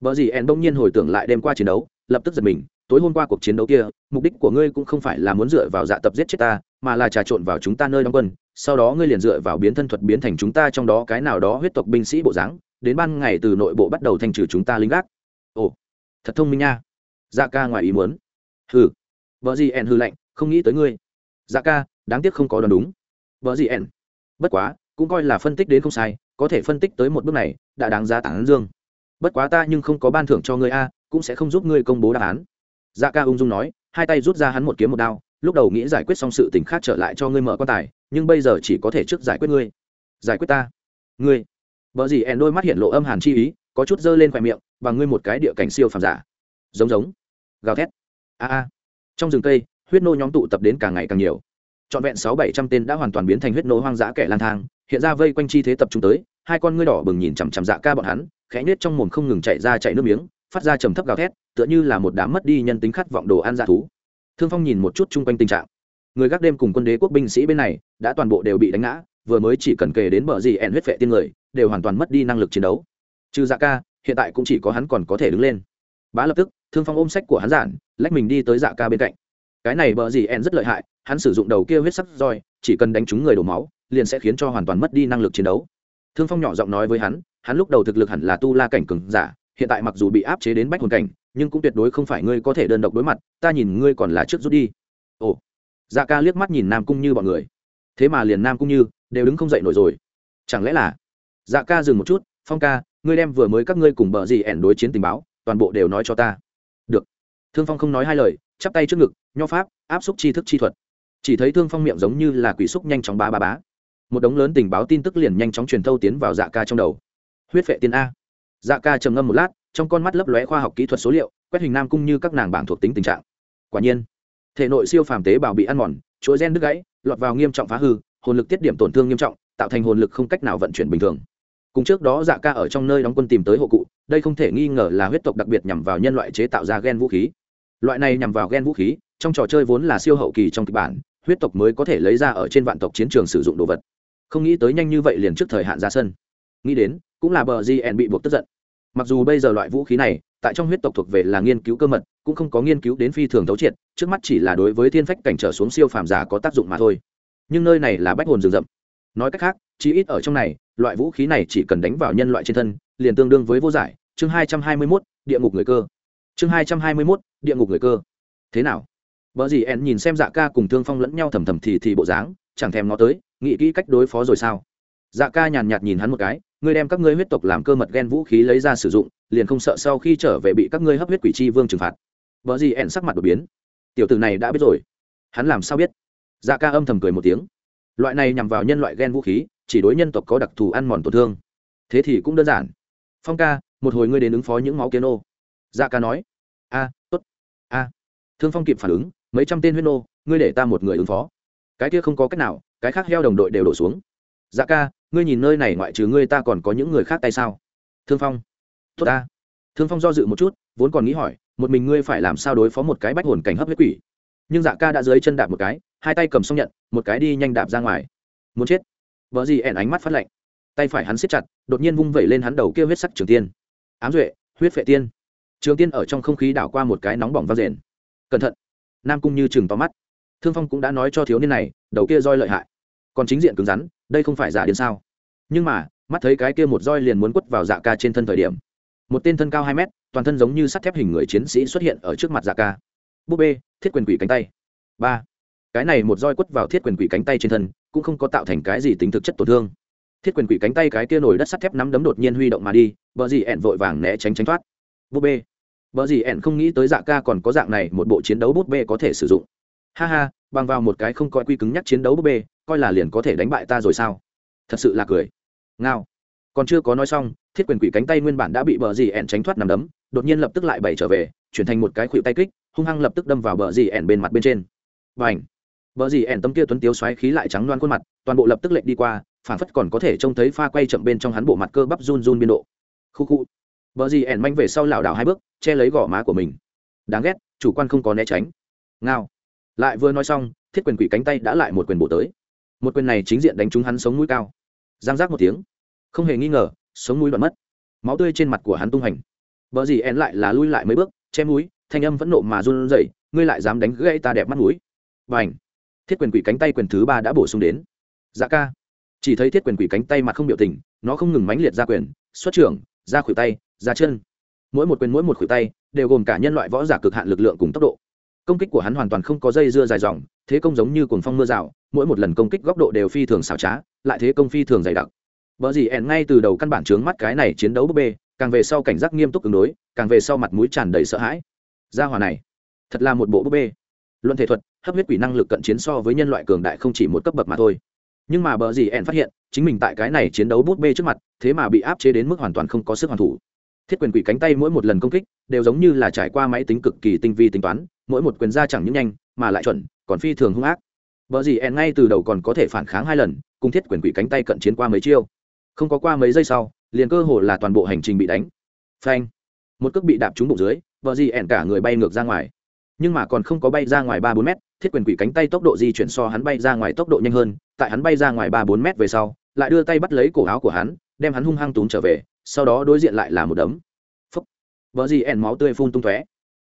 Speaker 1: Vợ gì ẻn bỗng nhiên hồi tưởng lại đêm qua chiến đấu, lập tức giật mình, tối hôm qua cuộc chiến đấu kia, mục đích của ngươi cũng không phải là muốn dựa vào dạ tập giết chết ta, mà là trà trộn vào chúng ta nơi đóng quân, sau đó ngươi liền dựa vào biến thân thuật biến thành chúng ta trong đó cái nào đó huyết tộc binh sĩ bộ dáng, đến ban ngày từ nội bộ bắt đầu thanh trừ chúng ta lính gác. Ồ, thật thông minh nha. Dạ ca ngoài ý muốn. Hừ. Vợ gì ẻn hư lạnh, không nghĩ tới ngươi. Dạ ca đáng tiếc không có đoán đúng. Vợ gì ẻn? Bất quá, cũng coi là phân tích đến không sai, có thể phân tích tới một bước này, đã đáng giá tảng dương. Bất quá ta nhưng không có ban thưởng cho ngươi a, cũng sẽ không giúp ngươi công bố đáp án. Dạ ca ung dung nói, hai tay rút ra hắn một kiếm một đao, lúc đầu nghĩ giải quyết xong sự tình khác trở lại cho ngươi mở quan tài, nhưng bây giờ chỉ có thể trước giải quyết ngươi. Giải quyết ta? Ngươi? Vợ gì ẻn đôi mắt hiện lộ âm hàn chi ý, có chút dơ lên khoe miệng, bằng ngươi một cái địa cảnh siêu phàm giả. Giống giống. Gào thét. A a. Trong rừng cây, huyết nô nhóm tụ tập đến càng ngày càng nhiều trọn vẹn sáu bảy trăm tên đã hoàn toàn biến thành huyết nô hoang dã kẻ lang thang, hiện ra vây quanh chi thế tập trung tới, hai con ngươi đỏ bừng nhìn chằm chằm dạ ca bọn hắn, khẽ nết trong mồm không ngừng chạy ra chạy nước miếng, phát ra trầm thấp gào thét, tựa như là một đám mất đi nhân tính khát vọng đồ ăn dạ thú. Thương phong nhìn một chút chung quanh tình trạng. Người gác đêm cùng quân đế quốc binh sĩ bên này, đã toàn bộ đều bị đánh ngã, vừa mới chỉ cần kề đến bờ gì ẹn huyết vệ tiên người, đều hoàn toàn mất đi năng lực chiến đấu. Trừ dạ ca, hiện tại cũng chỉ có hắn còn có thể đứng lên. Bá lập tức, thương phong ôm sách của hắn giản, lách mình đi tới dạ ca bên cạnh. Cái này bờ gì ẹn rất lợi hại hắn sử dụng đầu kia huyết sắc roi, chỉ cần đánh trúng người đổ máu, liền sẽ khiến cho hoàn toàn mất đi năng lực chiến đấu. Thương phong nhỏ giọng nói với hắn hắn lúc đầu thực lực hẳn là tu la cảnh cường giả, hiện tại mặc dù bị áp chế đến bách hồn cảnh, nhưng cũng tuyệt đối không phải ngươi có thể đơn độc đối mặt, ta nhìn ngươi còn là trước rút đi. Ồ. Dạ ca liếc mắt nhìn nam cung như bọn người. Thế mà liền nam cung như đều đứng không dậy nổi rồi. Chẳng lẽ là? Dạ ca dừng một chút, phong ca, ngươi đem vừa mới các ngươi cùng bờ gì ẻn đối chiến tình báo, toàn bộ đều nói cho ta. Được. Thương phong không nói hai lời, chắp tay trước ngực, nho pháp, áp xúc tri thức chi thuật chỉ thấy thương phong miệng giống như là quỷ xúc nhanh chóng bá bá bá. Một đống lớn tình báo tin tức liền nhanh chóng truyền thâu tiến vào dạ ca trong đầu. Huyết vệ tiên a. Dạ ca trầm ngâm một lát, trong con mắt lấp lóe khoa học kỹ thuật số liệu, quét hình nam cung như các nàng bảng thuộc tính tình trạng. Quả nhiên, thể nội siêu phàm tế bào bị ăn mòn, chuỗi gen đứt gãy, lọt vào nghiêm trọng phá hư, hồn lực tiết điểm tổn thương nghiêm trọng, tạo thành hồn lực không cách nào vận chuyển bình thường. Cùng trước đó dạ ca ở trong nơi đóng quân tìm tới hộ cụ, đây không thể nghi ngờ là huyết tộc đặc biệt nhằm vào nhân loại chế tạo ra gen vũ khí. Loại này nhằm vào gen vũ khí trong trò chơi vốn là siêu hậu kỳ trong kịch bản, huyết tộc mới có thể lấy ra ở trên vạn tộc chiến trường sử dụng đồ vật. Không nghĩ tới nhanh như vậy liền trước thời hạn ra sân. Nghĩ đến, cũng là bờ gn bị buộc tức giận. Mặc dù bây giờ loại vũ khí này, tại trong huyết tộc thuộc về là nghiên cứu cơ mật, cũng không có nghiên cứu đến phi thường thấu triệt, trước mắt chỉ là đối với thiên phách cảnh trở xuống siêu phàm giả có tác dụng mà thôi. Nhưng nơi này là bách hồn rừng rậm. Nói cách khác, chí ít ở trong này, loại vũ khí này chỉ cần đánh vào nhân loại trên thân, liền tương đương với vô giải. Chương hai trăm hai mươi mốt, địa ngục người cơ. Chương hai trăm hai mươi mốt, địa ngục người cơ. Thế nào? Vợ gì en nhìn xem dạ ca cùng thương phong lẫn nhau thầm thầm thì thì bộ dáng, chẳng thèm nó tới, nghĩ kỹ cách đối phó rồi sao? Dạ ca nhàn nhạt nhìn hắn một cái, ngươi đem các ngươi huyết tộc làm cơ mật ghen vũ khí lấy ra sử dụng, liền không sợ sau khi trở về bị các ngươi hấp huyết quỷ chi vương trừng phạt. Vợ gì en sắc mặt đột biến. Tiểu tử này đã biết rồi. Hắn làm sao biết? Dạ ca âm thầm cười một tiếng. Loại này nhằm vào nhân loại ghen vũ khí, chỉ đối nhân tộc có đặc thù ăn mòn tổn thương. Thế thì cũng đơn giản. Phong ca, một hồi ngươi đến ứng phó những máu kiến ô. Dạ ca nói. A, tốt. A. Thương phong kịp phản ứng mấy trăm tên huyết nô, ngươi để ta một người ứng phó. Cái kia không có cách nào, cái khác heo đồng đội đều đổ xuống. Dạ ca, ngươi nhìn nơi này ngoại trừ ngươi ta còn có những người khác tay sao? Thương phong. Tốt ta. Thương phong do dự một chút, vốn còn nghĩ hỏi, một mình ngươi phải làm sao đối phó một cái bách hồn cảnh hấp huyết quỷ? Nhưng dạ ca đã dưới chân đạp một cái, hai tay cầm xong nhận, một cái đi nhanh đạp ra ngoài. Muốn chết. Vợ gì ẻn ánh mắt phát lạnh. Tay phải hắn siết chặt, đột nhiên vung vẩy lên hắn đầu kia huyết sắc trường tiên. Ám duệ, huyết phệ tiên. Trường tiên ở trong không khí đảo qua một cái nóng bỏng vang rền cẩn thận nam cung như chừng to mắt. Thương phong cũng đã nói cho thiếu niên này, đầu kia roi lợi hại. Còn chính diện cứng rắn, đây không phải giả đến sao? Nhưng mà, mắt thấy cái kia một roi liền muốn quất vào dạ ca trên thân thời điểm. Một tên thân cao hai mét, toàn thân giống như sắt thép hình người chiến sĩ xuất hiện ở trước mặt dạ ca. Búp bê, thiết quyền quỷ cánh tay. Ba. Cái này một roi quất vào thiết quyền quỷ cánh tay trên thân, cũng không có tạo thành cái gì tính thực chất tổn thương. Thiết quyền quỷ cánh tay cái kia nổi đất sắt thép nắm đấm đột nhiên huy động mà đi vợ gì ẹn vội vàng né tránh tránh thoát. Búp bê vợ gì ẻn không nghĩ tới dạ ca còn có dạng này, một bộ chiến đấu búp bê có thể sử dụng. Ha ha, bằng vào một cái không coi quy cứng nhắc chiến đấu búp bê, coi là liền có thể đánh bại ta rồi sao? Thật sự là cười. Ngao. Còn chưa có nói xong, thiết quyền quỷ cánh tay nguyên bản đã bị bờ dì ẻn tránh thoát nằm đấm, đột nhiên lập tức lại bày trở về, chuyển thành một cái khuỷu tay kích, hung hăng lập tức đâm vào bờ dì ẻn bên mặt bên trên. Và ảnh bờ dì ẻn tấm kia tuấn tiếu xoáy khí lại trắng loan khuôn mặt, toàn bộ lập tức lệnh đi qua phản phất còn có thể trông thấy pha quay chậm bên trong hắn bộ mặt cơ bắp run run biên độ. Khu khu bờ gì ẻn manh về sau lảo đảo hai bước, che lấy gò má của mình. Đáng ghét, chủ quan không có né tránh. Ngao. Lại vừa nói xong, thiết quyền quỷ cánh tay đã lại một quyền bổ tới. Một quyền này chính diện đánh trúng hắn sống mũi cao. Giang giác một tiếng. Không hề nghi ngờ, sống mũi đoạn mất. Máu tươi trên mặt của hắn tung hành. Bờ gì ẻn lại là lui lại mấy bước, che mũi, thanh âm vẫn nộ mà run rẩy, ngươi lại dám đánh gãy ta đẹp mắt mũi. Và thiết quyền quỷ cánh tay quyền thứ ba đã bổ sung đến. Dạ ca. Chỉ thấy thiết quyền quỷ cánh tay mặt không biểu tình, nó không ngừng mãnh liệt ra quyền, xuất trưởng, ra khuỷu tay ra chân mỗi một quyền mỗi một khuỷu tay đều gồm cả nhân loại võ giả cực hạn lực lượng cùng tốc độ công kích của hắn hoàn toàn không có dây dưa dài dòng thế công giống như cuồng phong mưa rào mỗi một lần công kích góc độ đều phi thường xảo trá lại thế công phi thường dày đặc bởi gì ẻn ngay từ đầu căn bản trướng mắt cái này chiến đấu búp bê, càng về sau cảnh giác nghiêm túc ứng đối, càng về sau mặt mũi tràn đầy sợ hãi. Gia hòa này, thật là một bộ búp bê. Luận thể thuật, hấp huyết quỷ năng lực cận chiến so với nhân loại cường đại không chỉ một cấp bậc mà thôi. Nhưng mà bờ gì ẻn phát hiện, chính mình tại cái này chiến đấu bút bê trước mặt, thế mà bị áp chế đến mức hoàn toàn không có sức hoàn thủ. Thiết quyền quỷ cánh tay mỗi một lần công kích, đều giống như là trải qua máy tính cực kỳ tinh vi tính toán, mỗi một quyền ra chẳng những nhanh, mà lại chuẩn, còn phi thường hung ác. vợ gì ẻn ngay từ đầu còn có thể phản kháng hai lần, cùng thiết quyền quỷ cánh tay cận chiến qua mấy chiêu. Không có qua mấy giây sau liền cơ hồ là toàn bộ hành trình bị đánh. Phanh. Một cước bị đạp trúng bụng dưới vợ gì ẻn cả người bay ngược ra ngoài. Nhưng mà còn không có bay ra ngoài ba bốn mét thiết quyền quỷ cánh tay tốc độ di chuyển so hắn bay ra ngoài tốc độ nhanh hơn. Tại hắn bay ra ngoài ba bốn mét về sau lại đưa tay bắt lấy cổ áo của hắn đem hắn hung hăng túm trở về sau đó đối diện lại là một đấm. Phấp vợ gì ẻn máu tươi phun tung tóe.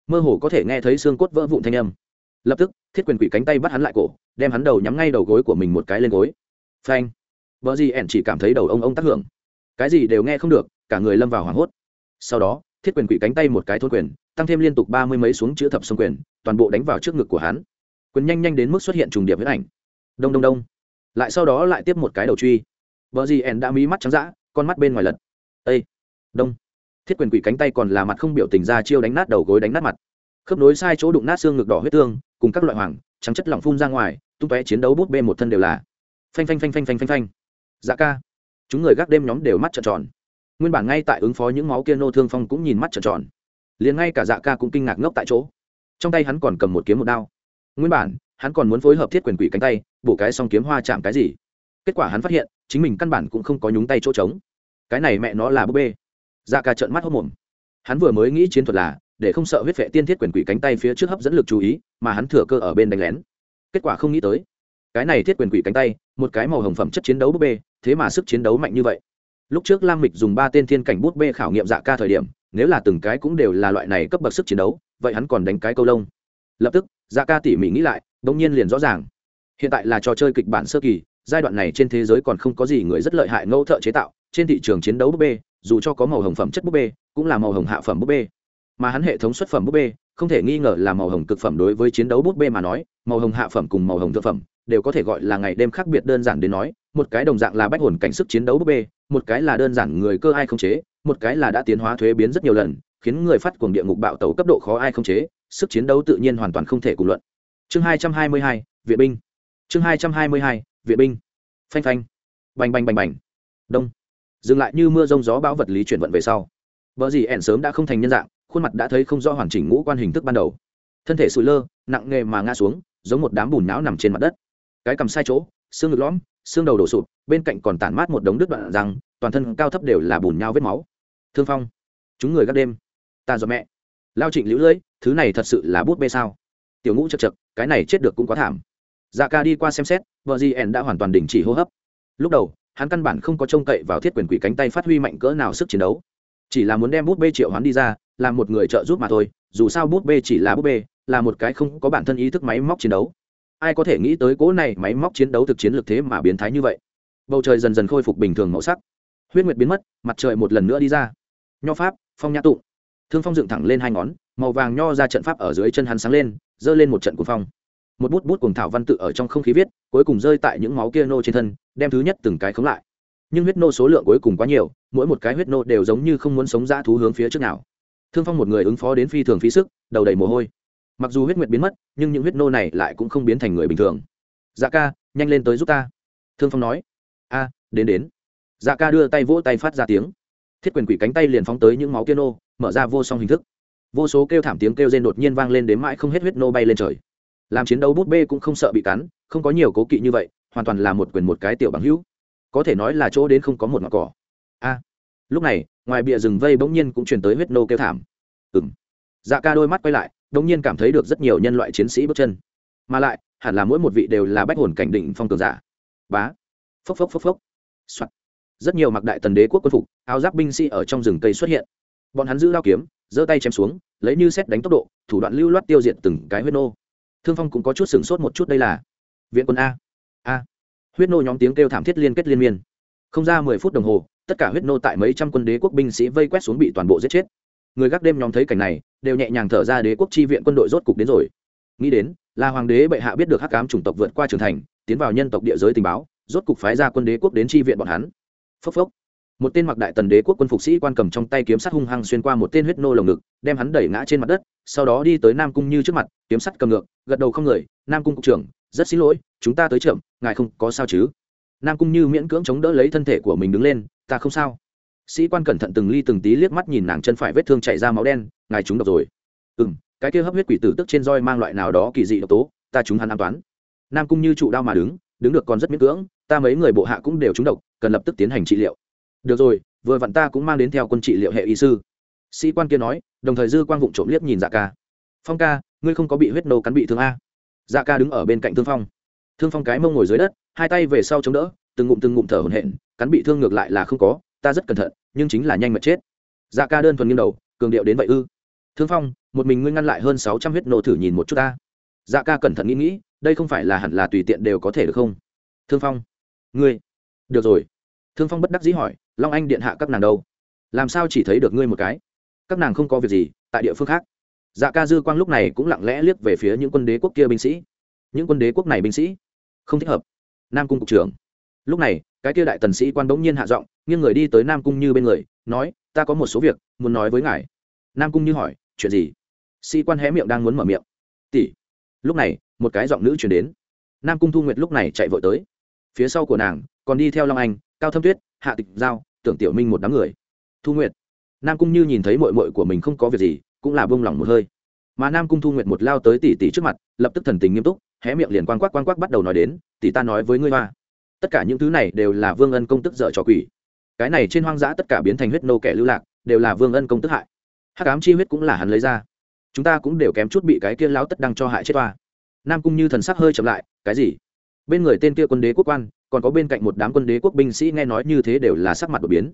Speaker 1: Mơ hồ có thể nghe thấy xương cốt vỡ vụn thanh âm. Lập tức, thiết quyền quỷ cánh tay bắt hắn lại cổ, đem hắn đầu nhắm ngay đầu gối của mình một cái lên gối. Phanh. Vợ gì ẻn chỉ cảm thấy đầu ông ông tác hưởng. Cái gì đều nghe không được, cả người lâm vào hoảng hốt. Sau đó, thiết quyền quỷ cánh tay một cái thôn quyền, tăng thêm liên tục ba mươi mấy xuống chữ thập sông quyền, toàn bộ đánh vào trước ngực của hắn. Quyền nhanh nhanh đến mức xuất hiện trùng điệp với ảnh. Đông đông đông. Lại sau đó lại tiếp một cái đầu truy. Vợ gì ẻn đã mí mắt trắng d con mắt bên ngoài lật ây đông. Thiết quyền quỷ cánh tay còn là mặt không biểu tình ra chiêu đánh nát đầu gối đánh nát mặt. Khớp nối sai chỗ đụng nát xương ngực đỏ huyết tương, cùng các loại hoàng trắng chất lỏng phun ra ngoài, tung tóe chiến đấu bút bê một thân đều là. Phanh phanh phanh phanh phanh phanh phanh. Dạ ca. Chúng người gác đêm nhóm đều mắt trợn tròn. Nguyên bản ngay tại ứng phó những máu kia nô thương phong cũng nhìn mắt trợn tròn. Liền ngay cả dạ ca cũng kinh ngạc ngốc tại chỗ. Trong tay hắn còn cầm một kiếm một đao. Nguyên bản, hắn còn muốn phối hợp thiết quyền quỷ cánh tay, bổ cái xong kiếm hoa chạm cái gì. Kết quả hắn phát hiện, chính mình căn bản cũng không có nhúng tay chỗ trống cái này mẹ nó là búp bê. Dạ ca trợn mắt hốc mồm. Hắn vừa mới nghĩ chiến thuật là, để không sợ huyết vệ tiên thiết quyền quỷ cánh tay phía trước hấp dẫn lực chú ý, mà hắn thừa cơ ở bên đánh lén. Kết quả không nghĩ tới. Cái này thiết quyền quỷ cánh tay, một cái màu hồng phẩm chất chiến đấu búp bê, thế mà sức chiến đấu mạnh như vậy. Lúc trước lam mịch dùng ba tên thiên cảnh búp bê khảo nghiệm dạ ca thời điểm, nếu là từng cái cũng đều là loại này cấp bậc sức chiến đấu, vậy hắn còn đánh cái câu lông. Lập tức dạ ca tỉ mỉ nghĩ lại bỗng nhiên liền rõ ràng. Hiện tại là trò chơi kịch bản sơ kỳ, giai đoạn này trên thế giới còn không có gì người rất lợi hại ngẫu thợ chế tạo trên thị trường chiến đấu búp bê, dù cho có màu hồng phẩm chất búp bê, cũng là màu hồng hạ phẩm búp bê. Mà hắn hệ thống xuất phẩm búp bê, không thể nghi ngờ là màu hồng cực phẩm đối với chiến đấu búp bê mà nói, màu hồng hạ phẩm cùng màu hồng thực phẩm đều có thể gọi là ngày đêm khác biệt đơn giản đến nói, một cái đồng dạng là bách hồn cảnh sức chiến đấu búp bê, một cái là đơn giản người cơ ai không chế, một cái là đã tiến hóa thuế biến rất nhiều lần, khiến người phát cuồng địa ngục bạo tẩu cấp độ khó ai không chế, sức chiến đấu tự nhiên hoàn toàn không thể cùng luận. Chương hai trăm hai mươi hai, viện binh. Chương hai trăm hai mươi hai, viện binh. Phanh phanh. Bành bành bành bành. Đông dừng lại như mưa rông gió bão vật lý chuyển vận về sau. Vợ gì ẻn sớm đã không thành nhân dạng, khuôn mặt đã thấy không rõ hoàn chỉnh ngũ quan hình thức ban đầu. Thân thể sụi lơ, nặng nghề mà ngã xuống, giống một đám bùn não nằm trên mặt đất. Cái cầm sai chỗ, xương ngực lõm, xương đầu đổ sụp, bên cạnh còn tản mát một đống đứt đoạn răng, toàn thân cao thấp đều là bùn nhau vết máu. Thương phong, chúng người gác đêm. Ta do mẹ. Lao trịnh lũ lưỡi, thứ này thật sự là bút bê sao? Tiểu ngũ chật chật, cái này chết được cũng quá thảm. Dạ ca đi qua xem xét vợ gì ẻn đã hoàn toàn đình chỉ hô hấp. Lúc đầu hắn căn bản không có trông cậy vào thiết quyền quỷ cánh tay phát huy mạnh cỡ nào sức chiến đấu. Chỉ là muốn đem bút bê triệu hoán đi ra làm một người trợ giúp mà thôi, dù sao bút bê chỉ là bút bê, là một cái không có bản thân ý thức máy móc chiến đấu. Ai có thể nghĩ tới cỗ này máy móc chiến đấu thực chiến lực thế mà biến thái như vậy? Bầu trời dần dần khôi phục bình thường màu sắc. Huyết nguyệt biến mất, mặt trời một lần nữa đi ra. Nho pháp, phong nhã tụng thương phong dựng thẳng lên hai ngón, màu vàng nho ra trận pháp ở dưới chân hắn sáng lên, giơ lên một trận cuồng phong một bút bút cùng thảo văn tự ở trong không khí viết, cuối cùng rơi tại những máu kia nô trên thân, đem thứ nhất từng cái khống lại. Nhưng huyết nô số lượng cuối cùng quá nhiều, mỗi một cái huyết nô đều giống như không muốn sống ra thú hướng phía trước nào. Thương phong một người ứng phó đến phi thường phí sức, đầu đầy mồ hôi. Mặc dù huyết nguyệt biến mất, nhưng những huyết nô này lại cũng không biến thành người bình thường. Dạ ca, nhanh lên tới giúp ta. Thương phong nói. A, đến đến. Dạ ca đưa tay vỗ tay phát ra tiếng. Thiết quyền quỷ cánh tay liền phóng tới những máu kia nô, mở ra vô song hình thức. Vô số kêu thảm tiếng kêu rên đột nhiên vang lên đến mãi không hết huyết nô bay lên trời làm chiến đấu bút bê cũng không sợ bị cắn, không có nhiều cố kỵ như vậy, hoàn toàn là một quyền một cái tiểu bằng hữu. Có thể nói là chỗ đến không có một mặt cỏ. A. Lúc này, ngoài bìa rừng vây bỗng nhiên cũng truyền tới huyết nô kêu thảm. Ừng dạ ca đôi mắt quay lại, bỗng nhiên cảm thấy được rất nhiều nhân loại chiến sĩ bước chân. Mà lại, hẳn là mỗi một vị đều là bách hồn cảnh định phong cường giả. Bá. Phốc phốc phốc phốc. Soạn. rất nhiều mặc đại tần đế quốc quân phục, áo giáp binh sĩ ở trong rừng cây xuất hiện. Bọn hắn giữ lao kiếm, giơ tay chém xuống, lấy như xét đánh tốc độ, thủ đoạn lưu loát tiêu diệt từng cái huyết nô thương phong cũng có chút sửng sốt một chút đây là viện quân a. A. Huyết nô nhóm tiếng kêu thảm thiết liên kết liên miên. Không ra mười phút đồng hồ, tất cả huyết nô tại mấy trăm quân đế quốc binh sĩ vây quét xuống bị toàn bộ giết chết. Người gác đêm nhóm thấy cảnh này, đều nhẹ nhàng thở ra đế quốc chi viện quân đội rốt cục đến rồi. Nghĩ đến, là hoàng đế bệ hạ biết được hắc ám chủng tộc vượt qua trường thành, tiến vào nhân tộc địa giới tình báo, rốt cục phái ra quân đế quốc đến chi viện bọn hắn. Phốc phốc. Một tên mặc đại tần đế quốc quân phục sĩ quan cầm trong tay kiếm sát hung hăng xuyên qua một tên huyết nô lồng ngực, đem hắn đẩy ngã trên mặt đất sau đó đi tới nam cung như trước mặt, kiếm sắt cầm ngược, gật đầu không người, nam cung cục trưởng, rất xin lỗi, chúng ta tới chậm, ngài không có sao chứ? Nam cung như miễn cưỡng chống đỡ lấy thân thể của mình đứng lên, ta không sao. Sĩ quan cẩn thận từng ly từng tí liếc mắt nhìn nàng chân phải vết thương chảy ra máu đen, ngài chúng độc rồi. Ừ m cái kia hấp huyết quỷ tử tức trên roi mang loại nào đó kỳ dị độc tố, ta chúng hắn an toán nam cung như trụ đau mà đứng đứng được còn rất miễn cưỡng, ta mấy người bộ hạ cũng đều trúng độc, cần lập tức tiến hành trị liệu. Được rồi, vừa vặn ta cũng mang đến theo quân trị liệu hệ y sư sĩ quan kia nói, đồng thời dư quang vụng trộm liếc nhìn dạ ca. Phong ca, ngươi không có bị huyết nô cắn bị thương a? Dạ ca đứng ở bên cạnh thương phong. Thương phong cái mông ngồi dưới đất, hai tay về sau chống đỡ, từng ngụm từng ngụm thở hổn hển, cắn bị thương ngược lại là không có, ta rất cẩn thận, nhưng chính là nhanh mà chết. Dạ ca đơn thuần nghiêng đầu, cường điệu đến vậy ư? Thương phong, một mình ngươi ngăn lại hơn sáu trăm huyết nô thử nhìn một chút ta. Dạ ca cẩn thận nghĩ nghĩ, đây không phải là hẳn là tùy tiện đều có thể được không? Thương phong, ngươi, được rồi. Thương phong bất đắc dĩ hỏi, long anh điện hạ các nàng đâu? Làm sao chỉ thấy được ngươi một cái? Các nàng không có việc gì, tại địa phương khác. Dạ ca dư quang lúc này cũng lặng lẽ liếc về phía những quân đế quốc kia binh sĩ. Những quân đế quốc này binh sĩ? Không thích hợp. Nam cung cục trưởng. Lúc này, cái kia đại tần sĩ quan bỗng nhiên hạ giọng, nghiêng người đi tới nam cung như bên người, nói, ta có một số việc muốn nói với ngài. Nam cung như hỏi, chuyện gì? Sĩ quan hé miệng đang muốn mở miệng. Tỷ. Lúc này, một cái giọng nữ chuyển đến. Nam cung thu nguyệt lúc này chạy vội tới. Phía sau của nàng, còn đi theo long anh, cao thâm tuyết, hạ tịch giao, tưởng tiểu minh một đám người. Thu nguyệt nam cung như nhìn thấy mội mội của mình không có việc gì, cũng là bông lỏng một hơi. Mà nam cung thu nguyệt một lao tới tỷ tỷ trước mặt, lập tức thần tình nghiêm túc, hé miệng liền quang quắc quang quắc bắt đầu nói đến tỷ ta nói với ngươi hoa, tất cả những thứ này đều là vương ân công tức dở trò quỷ. Cái này trên hoang dã tất cả biến thành huyết nô kẻ lưu lạc, đều là vương ân công tức hại. Hắc ám chi huyết cũng là hắn lấy ra. Chúng ta cũng đều kém chút bị cái kia lao tất đăng cho hại chết toa nam cung như thần sắc hơi chậm lại, cái gì? Bên người tên kia quân đế quốc quan, còn có bên cạnh một đám quân đế quốc binh sĩ nghe nói như thế đều là sắc mặt đột biến.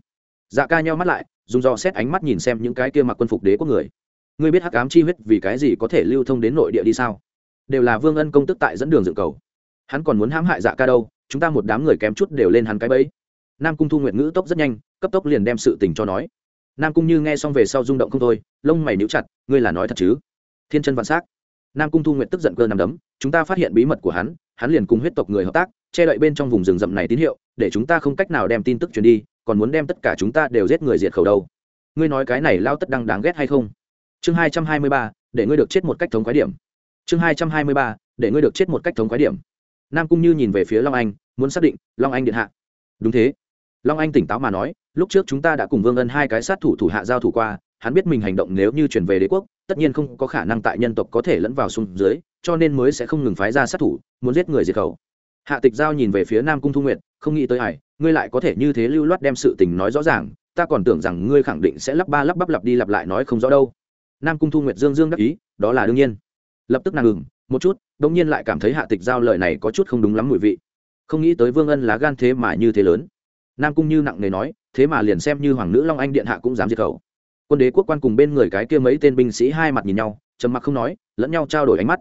Speaker 1: Dạ ca nheo mắt lại dùng do xét ánh mắt nhìn xem những cái kia mặc quân phục đế quốc người. Ngươi biết hắc ám chi huyết vì cái gì có thể lưu thông đến nội địa đi sao? Đều là vương ân công tức tại dẫn đường dựng cầu. Hắn còn muốn hãm hại dạ ca đâu, chúng ta một đám người kém chút đều lên hắn cái bẫy. Nam cung thu nguyện ngữ tốc rất nhanh, cấp tốc liền đem sự tình cho nói. Nam cung như nghe xong về sau rung động không thôi, lông mày níu chặt, ngươi là nói thật chứ? Thiên chân vạn s á c nam cung thu nguyện tức giận cơ nằm đấm, chúng ta phát hiện bí mật của hắn hắn liền cùng huyết tộc người hợp tác, che đậy bên trong vùng rừng rậm này tín hiệu, để chúng ta không cách nào đem tin tức truyền đi còn muốn đem tất cả chúng ta đều giết người diệt khẩu đâu. Ngươi nói cái này lao tất đang đáng ghét hay không? Chương hai trăm hai mươi ba, để ngươi được chết một cách thống quái điểm. Chương hai trăm hai mươi ba, để ngươi được chết một cách thống quái điểm. Nam cung như nhìn về phía long anh, muốn xác định, long anh điện hạ. Đúng thế. Long anh tỉnh táo mà nói, lúc trước chúng ta đã cùng vương ân hai cái sát thủ thủ hạ giao thủ qua, hắn biết mình hành động nếu như chuyển về đế quốc, tất nhiên không có khả năng tại nhân tộc có thể lẫn vào xuống dưới, cho nên mới sẽ không ngừng phái ra sát thủ, muốn giết người diệt khẩu. Hạ tịch giao nhìn về phía nam cung thu nguyệt, không nghĩ tới hải ngươi lại có thể như thế lưu loát đem sự tình nói rõ ràng, ta còn tưởng rằng ngươi khẳng định sẽ lắp ba lắp bắp lặp đi lặp lại nói không rõ đâu. Nam cung thu nguyệt dương dương đắc ý, đó là đương nhiên. Lập tức nàng ngừng, một chút đ ỗ n g nhiên lại cảm thấy hạ tịch giao lời này có chút không đúng lắm mùi vị. Không nghĩ tới vương ân lá gan thế mà như thế lớn. Nam cung như nặng nề nói, thế mà liền xem như hoàng nữ long anh điện hạ cũng dám diệt khẩu. Quân đế quốc quan cùng bên người cái kia mấy tên binh sĩ hai mặt nhìn nhau, trầm mặc không nói, lẫn nhau trao đổi ánh mắt.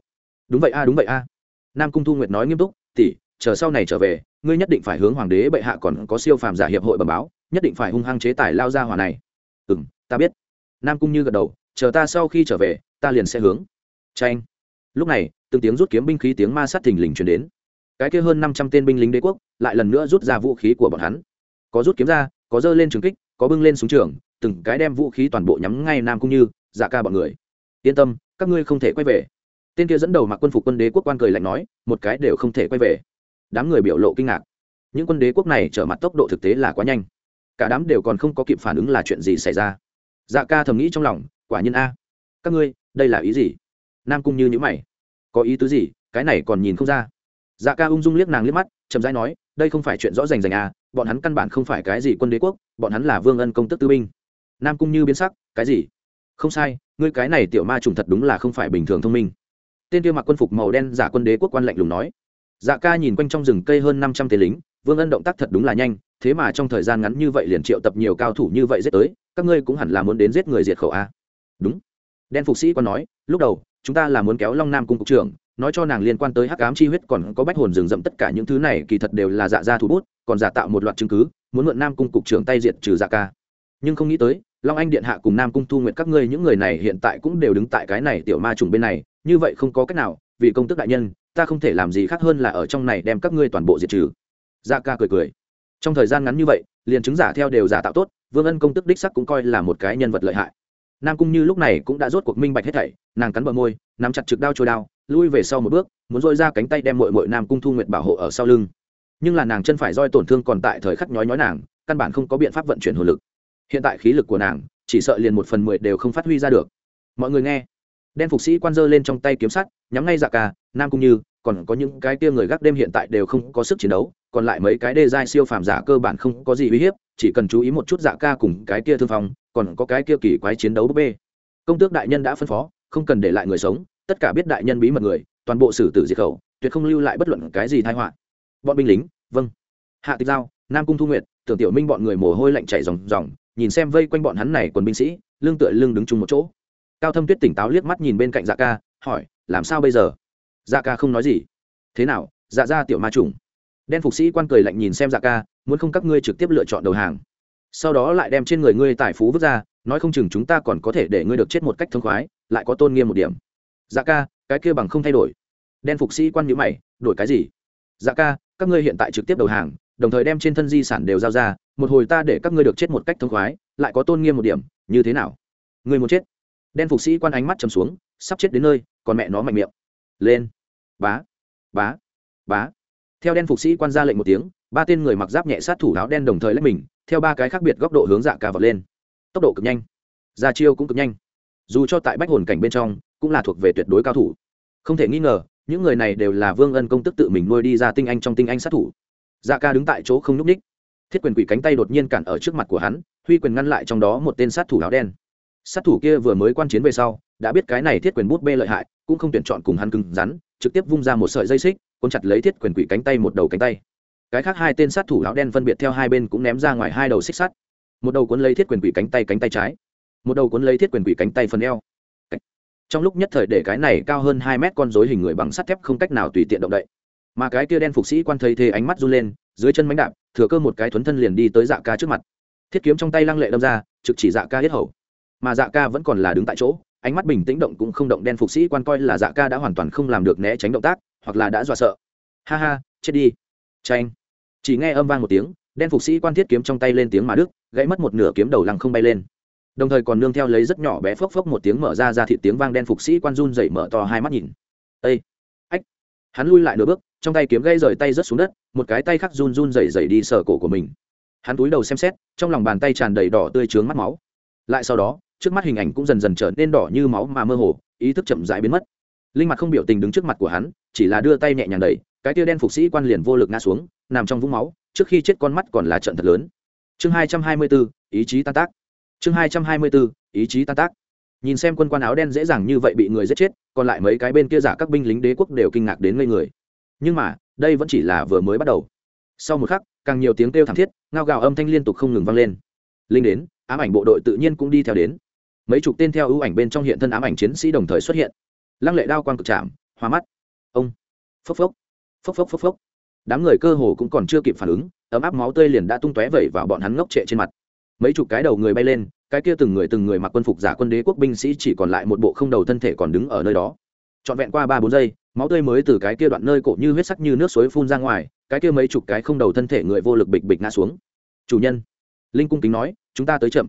Speaker 1: Đúng vậy a, đúng vậy a. Nam cung thu nguyệt nói nghiêm túc tỉ chờ sau này trở về ngươi nhất định phải hướng hoàng đế bệ hạ còn có siêu phàm giả hiệp hội bẩm báo, nhất định phải hung hăng chế tài lao ra hỏa này. Ừ m ta biết. Nam cung như gật đầu, chờ ta sau khi trở về, ta liền sẽ hướng. Tranh lúc này, từng tiếng rút kiếm binh khí tiếng ma sát thình lình chuyển đến. Cái kia hơn năm trăm tên binh lính đế quốc lại lần nữa rút ra vũ khí của bọn hắn. Có rút kiếm ra, có dơ lên trường kích, có bưng lên súng trường, từng cái đem vũ khí toàn bộ nhắm ngay nam cung như dạ ca bọn người. Yên tâm, các ngươi không thể quay về. Tên kia dẫn đầu mặc quân phục quân đế quốc quan cười lạnh nói, một cái đều không thể quay về đám người biểu lộ kinh ngạc. Những quân đế quốc này trở mặt tốc độ thực tế là quá nhanh. Cả đám đều còn không có kịp phản ứng là chuyện gì xảy ra. Dạ ca thầm nghĩ trong lòng, quả nhiên a. Các ngươi, đây là ý gì? Nam cung như nhữ mày. Có ý tứ gì? Cái này còn nhìn không ra. Dạ ca ung dung liếc nàng liếc mắt, chậm rãi nói, đây không phải chuyện rõ rành rành à bọn hắn căn bản không phải cái gì quân đế quốc, bọn hắn là vương ân công tức tư binh. Nam cung như biến sắc, cái gì? Không sai, ngươi cái này tiểu ma trùng thật đúng là không phải bình thường thông minh. Tên kia mặc quân phục màu đen giả quân đế quốc quan lạnh lùng nói dạ ca nhìn quanh trong rừng cây hơn năm trăm tên lính, vương ân động tác thật đúng là nhanh, thế mà trong thời gian ngắn như vậy liền triệu tập nhiều cao thủ như vậy giết tới, các ngươi cũng hẳn là muốn đến giết người diệt khẩu a. Đúng. Đen phục sĩ còn nói, lúc đầu, chúng ta là muốn kéo long nam cung cục trưởng, nói cho nàng liên quan tới hắc ám chi huyết còn có bách hồn rừng rậm tất cả những thứ này, kỳ thật đều là dạ ra thủ bút, còn giả tạo một loạt chứng cứ, muốn mượn nam cung cục trưởng tay diệt trừ dạ ca. Nhưng không nghĩ tới, long anh điện hạ cùng nam cung thu nguyện các ngươi những người này hiện tại cũng đều đứng tại cái này tiểu ma trùng bên này, như vậy không có cách nào, vì công tức đại nhân ta không thể làm gì khác hơn là ở trong này đem các ngươi toàn bộ diệt trừ. Dạ ca cười cười. Trong thời gian ngắn như vậy, liền chứng giả theo đều giả tạo tốt, vương ân công tức đích sắc cũng coi là một cái nhân vật lợi hại. Nam cung như lúc này cũng đã rốt cuộc minh bạch hết thảy, nàng cắn bờ môi, nắm chặt trực đao trôi đao, lui về sau một bước, muốn dội ra cánh tay đem mội mội nam cung thu nguyệt bảo hộ ở sau lưng. Nhưng là nàng chân phải roi tổn thương còn tại thời khắc nhói nhói nàng, căn bản không có biện pháp vận chuyển hồn lực. Hiện tại khí lực của nàng, chỉ sợ liền một phần mười đều không phát huy ra được. Mọi người nghe đen phục sĩ quan dơ lên trong tay kiếm sắt, nhắm ngay dạ ca, nam cung như, còn có những cái kia người gác đêm hiện tại đều không có sức chiến đấu, còn lại mấy cái đê giai siêu phàm giả cơ bản không có gì uy hiếp, chỉ cần chú ý một chút dạ ca cùng cái kia thương phong, còn có cái kia kỳ quái chiến đấu búp bê. Công tước đại nhân đã phân phó, không cần để lại người sống, tất cả biết đại nhân bí mật người, toàn bộ xử tử diệt khẩu, tuyệt không lưu lại bất luận cái gì thai họa. Bọn binh lính vâng. Hạ tịch giao, nam cung thu nguyệt, tưởng tiểu minh bọn người mồ hôi lạnh chảy ròng ròng, nhìn xem vây quanh bọn hắn này quần binh sĩ lương tựa lương đứng chung một chỗ cao thâm tuyết tỉnh táo liếc mắt nhìn bên cạnh dạ ca, hỏi, làm sao bây giờ? Dạ ca không nói gì. Thế nào dạ ra tiểu ma trùng? Đen phục sĩ quan cười lạnh nhìn xem dạ ca, muốn không các ngươi trực tiếp lựa chọn đầu hàng. Sau đó lại đem trên người ngươi tài phú vứt ra, nói không chừng chúng ta còn có thể để ngươi được chết một cách thông khoái, lại có tôn nghiêm một điểm. Dạ ca, cái kia bằng không thay đổi. Đen phục sĩ quan nhữ mày, đổi cái gì? Dạ ca, các ngươi hiện tại trực tiếp đầu hàng, đồng thời đem trên thân di sản đều giao ra, một hồi ta để các ngươi được chết một cách thông khoái, lại có tôn nghiêm một điểm, như thế nào? Người muốn chết đen phục sĩ quan ánh mắt chầm xuống, sắp chết đến nơi, còn mẹ nó mạnh miệng. Lên. Bá. Bá. Bá. Theo đen phục sĩ quan ra lệnh một tiếng, ba tên người mặc giáp nhẹ sát thủ áo đen đồng thời lấy mình, theo ba cái khác biệt góc độ hướng dạ ca vọt lên. Tốc độ cực nhanh. Ra chiêu cũng cực nhanh. Dù cho tại bách hồn cảnh bên trong, cũng là thuộc về tuyệt đối cao thủ. Không thể nghi ngờ, những người này đều là vương ân công tức tự mình nuôi đi ra tinh anh trong tinh anh sát thủ. Dạ ca đứng tại chỗ không nhúc ních thiết quyền quỷ cánh tay đột nhiên cản ở trước mặt của hắn, huy quyền ngăn lại trong đó một tên sát thủ áo đen sát thủ kia vừa mới quan chiến về sau, đã biết cái này thiết quyền bút bê lợi hại, cũng không tuyển chọn cùng hắn cứng rắn, trực tiếp vung ra một sợi dây xích, cuốn chặt lấy thiết quyền quỷ cánh tay một đầu cánh tay. Cái khác hai tên sát thủ áo đen phân biệt theo hai bên cũng ném ra ngoài hai đầu xích sắt. Một đầu cuốn lấy thiết quyền quỷ cánh tay cánh tay trái, một đầu cuốn lấy thiết quyền quỷ cánh tay phần eo. Trong lúc nhất thời để cái này cao hơn hai mét con rối hình người bằng sắt thép không cách nào tùy tiện động đậy. Mà cái kia đen phục sĩ quan thấy thế ánh mắt run lên, dưới chân mánh đạp, thừa cơ một cái thuấn thân liền đi tới dạ ca trước mặt. Thiết kiếm trong tay lăng lệ đâm ra, trực chỉ dạ ca hết hầu mà dạ ca vẫn còn là đứng tại chỗ, ánh mắt bình tĩnh động cũng không động, đen phục sĩ quan coi là dạ ca đã hoàn toàn không làm được né tránh động tác, hoặc là đã dọa sợ. Ha ha, chết đi. Tranh chỉ nghe âm vang một tiếng, đen phục sĩ quan thiết kiếm trong tay lên tiếng mà đức gãy mất một nửa kiếm đầu lăng không bay lên. Đồng thời còn nương theo lấy rất nhỏ bé phốc phốc một tiếng mở ra ra thị tiếng vang, đen phục sĩ quan run dậy mở to hai mắt nhìn. Ây ách. Hắn lui lại nửa bước, trong tay kiếm gây rời tay rớt xuống đất, một cái tay khác run run dậy dậy đi sờ cổ của mình. Hắn túi đầu xem xét, trong lòng bàn tay tràn đầy đỏ tươi trướng mắt máu. Lại sau đó trước mắt hình ảnh cũng dần dần trở nên đỏ như máu mà mơ hồ, ý thức chậm rãi biến mất. Linh mặt không biểu tình đứng trước mặt của hắn, chỉ là đưa tay nhẹ nhàng đẩy, cái tia đen phục sĩ quan liền vô lực ngã xuống, nằm trong vũng máu, trước khi chết con mắt còn là trận thật lớn. Chương hai trăm hai mươi bốn, ý chí tan tác. Chương hai trăm hai mươi bốn, ý chí tan tác. Nhìn xem quân quan áo đen dễ dàng như vậy bị người giết chết, còn lại mấy cái bên kia giả các binh lính đế quốc đều kinh ngạc đến ngây người. Nhưng mà, đây vẫn chỉ là vừa mới bắt đầu. Sau một khắc, càng nhiều tiếng kêu thảm thiết, ngao gào âm thanh liên tục không ngừng vang lên. Linh đến, ám ảnh bộ đội tự nhiên cũng đi theo đến mấy chục tên theo ưu ảnh bên trong hiện thân ám ảnh chiến sĩ đồng thời xuất hiện. Lăng lệ đao quang cực chạm, hoa mắt. Ông. Phốc phốc. Phốc phốc phốc phốc. Đám người cơ hồ cũng còn chưa kịp phản ứng, ấm áp máu tươi liền đã tung tóe vẩy vào bọn hắn ngốc trệ trên mặt. Mấy chục cái đầu người bay lên, cái kia từng người từng người mặc quân phục giả quân đế quốc binh sĩ chỉ còn lại một bộ không đầu thân thể còn đứng ở nơi đó. Trọn vẹn qua ba bốn giây, máu tươi mới từ cái kia đoạn nơi cổ như huyết sắc như nước suối phun ra ngoài, cái kia mấy chục cái không đầu thân thể người vô lực bịch bịch ngã xuống. Chủ nhân, linh cung kính nói, chúng ta tới chậm.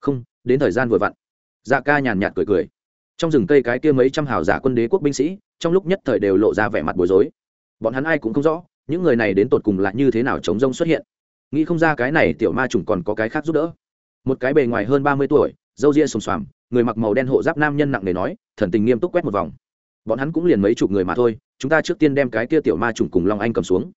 Speaker 1: Không, đến thời gian vừa vặn dạ ca nhàn nhạt cười cười. Trong rừng cây cái kia mấy trăm hào giả quân đế quốc binh sĩ, trong lúc nhất thời đều lộ ra vẻ mặt bối rối. Bọn hắn ai cũng không rõ, những người này đến tột cùng là như thế nào chống rông xuất hiện. Nghĩ không ra cái này tiểu ma trùng còn có cái khác giúp đỡ. Một cái bề ngoài hơn ba mươi tuổi dâu ria sùng xoàm, người mặc màu đen hộ giáp nam nhân nặng nề nói, thần tình nghiêm túc quét một vòng. Bọn hắn cũng liền mấy chục người mà thôi, chúng ta trước tiên đem cái kia tiểu ma trùng cùng long anh cầm xuống.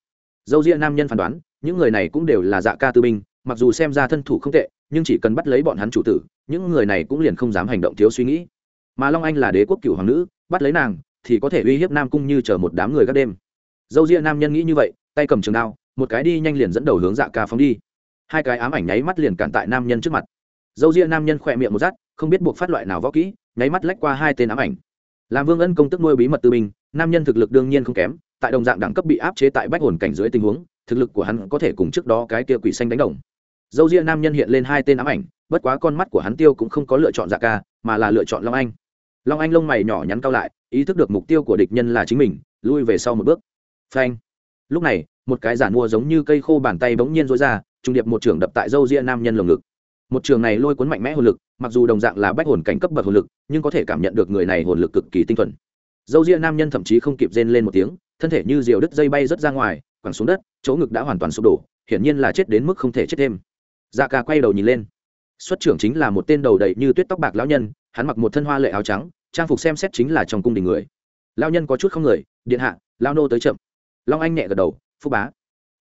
Speaker 1: Dâu ria nam nhân phán đoán, những người này cũng đều là dạ ca tư binh, mặc dù xem ra thân thủ không tệ, nhưng chỉ cần bắt lấy bọn hắn chủ tử những người này cũng liền không dám hành động thiếu suy nghĩ. Mà long anh là đế quốc cựu hoàng nữ, bắt lấy nàng thì có thể uy hiếp nam cung như chờ một đám người các đêm. Dâu ria nam nhân nghĩ như vậy, tay cầm trường đao, một cái đi nhanh liền dẫn đầu hướng dạ ca phóng đi. Hai cái ám ảnh nháy mắt liền cản tại nam nhân trước mặt. Dâu ria nam nhân khỏe miệng một rát, không biết buộc phát loại nào võ kỹ, nháy mắt lách qua hai tên ám ảnh. Làm vương ân công tức nuôi bí mật tư binh, nam nhân thực lực đương nhiên không kém, tại đồng dạng đẳng cấp bị áp chế tại bách hồn cảnh dưới tình huống, thực lực của hắn có thể cùng trước đó cái kia quỷ xanh đánh đồng. Dâu ria nam nhân hiện lên hai tên ám ảnh bất quá con mắt của hắn tiêu cũng không có lựa chọn dạ ca, mà là lựa chọn long anh. Long anh lông mày nhỏ nhắn cao lại, ý thức được mục tiêu của địch nhân là chính mình, lui về sau một bước. Phanh. Lúc này, một cái giản mua giống như cây khô bàn tay bỗng nhiên rối ra, trung điệp một trường đập tại dâu ria nam nhân lồng ngực. Một trường này lôi cuốn mạnh mẽ hồn lực, mặc dù đồng dạng là bách hồn cảnh cấp bậc hồn lực, nhưng có thể cảm nhận được người này hồn lực cực kỳ tinh thuần. Dâu ria nam nhân thậm chí không kịp rên lên một tiếng, thân thể như diều đứt dây bay rớt ra ngoài, quẳng xuống đất, chỗ ngực đã hoàn toàn sụp đổ, hiển nhiên là chết đến mức không thể chết thêm. Dạ ca quay đầu nhìn lên xuất trưởng chính là một tên đầu đầy như tuyết tóc bạc lão nhân, hắn mặc một thân hoa lệ áo trắng, trang phục xem xét chính là trong cung đình người. Lão nhân có chút không người, điện hạ lao nô tới chậm. Long anh nhẹ gật đầu phúc bá.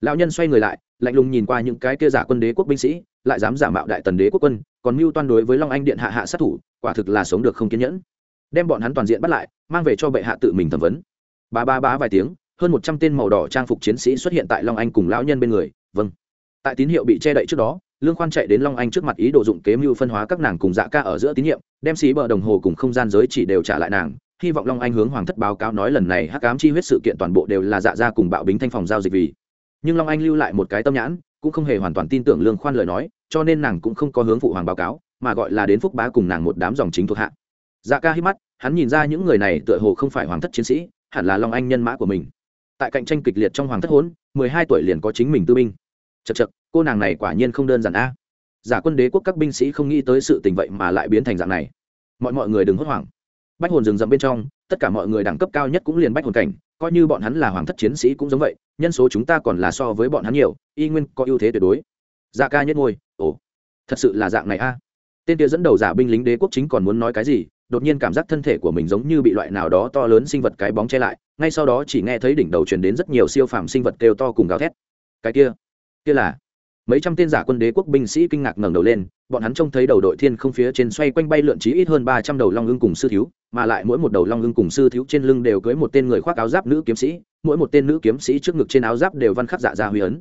Speaker 1: Lão nhân xoay người lại, lạnh lùng nhìn qua những cái kia giả quân đế quốc binh sĩ, lại dám giả mạo đại tần đế quốc quân, còn mưu toan đối với long anh điện hạ hạ sát thủ, quả thực là sống được không kiên nhẫn. Đem bọn hắn toàn diện bắt lại, mang về cho bệ hạ tự mình thẩm vấn. Ba ba bá vài tiếng, hơn một trăm tên màu đỏ trang phục chiến sĩ xuất hiện tại long anh cùng lão nhân bên người vâng. Tại tín hiệu bị che đậy trước đó lương khoan chạy đến long anh trước mặt ý đồ dụng kế mưu phân hóa các nàng cùng dạ ca ở giữa tín nhiệm, đem xí bờ đồng hồ cùng không gian giới chỉ đều trả lại nàng. Hy vọng long anh hướng hoàng thất báo cáo nói lần này hắc ám chi huyết sự kiện toàn bộ đều là dạ ra cùng bạo bính thanh phòng giao dịch vì. Nhưng long anh lưu lại một cái tâm nhãn, cũng không hề hoàn toàn tin tưởng lương khoan lời nói, cho nên nàng cũng không có hướng phụ hoàng báo cáo, mà gọi là đến phúc bá cùng nàng một đám dòng chính thuộc hạ. Dạ ca hít mắt, hắn nhìn ra những người này tựa hồ không phải hoàng thất chiến sĩ, hẳn là long anh nhân mã của mình. Tại cạnh tranh kịch liệt trong hoàng thất hốn mười hai tuổi liền có chính mình tư binh. Chật chật cô nàng này quả nhiên không đơn giản a. Giả quân đế quốc các binh sĩ không nghĩ tới sự tình vậy mà lại biến thành dạng này. Mọi mọi người đừng hốt hoảng. Bách hồn rừng rậm bên trong, tất cả mọi người đẳng cấp cao nhất cũng liền bách hồn cảnh, coi như bọn hắn là hoàng thất chiến sĩ cũng giống vậy, nhân số chúng ta còn là so với bọn hắn nhiều, y nguyên có ưu thế tuyệt đối. Dạ ca nhất ngôi ồ, thật sự là dạng này a. Tên kia dẫn đầu giả binh lính đế quốc chính còn muốn nói cái gì, đột nhiên cảm giác thân thể của mình giống như bị loại nào đó to lớn sinh vật cái bóng che lại, ngay sau đó chỉ nghe thấy đỉnh đầu truyền đến rất nhiều siêu phàm sinh vật kêu to cùng gào thét. Cái kia kia là mấy trăm tên giả quân đế quốc binh sĩ kinh ngạc ngẩng đầu lên, bọn hắn trông thấy đầu đội thiên không phía trên xoay quanh bay lượn trí ít hơn ba trăm đầu long ưng cùng sư thiếu, mà lại mỗi một đầu long ưng cùng sư thiếu trên lưng đều cưới một tên người khoác áo giáp nữ kiếm sĩ, mỗi một tên nữ kiếm sĩ trước ngực trên áo giáp đều văn khắc dạ gia huy ấn.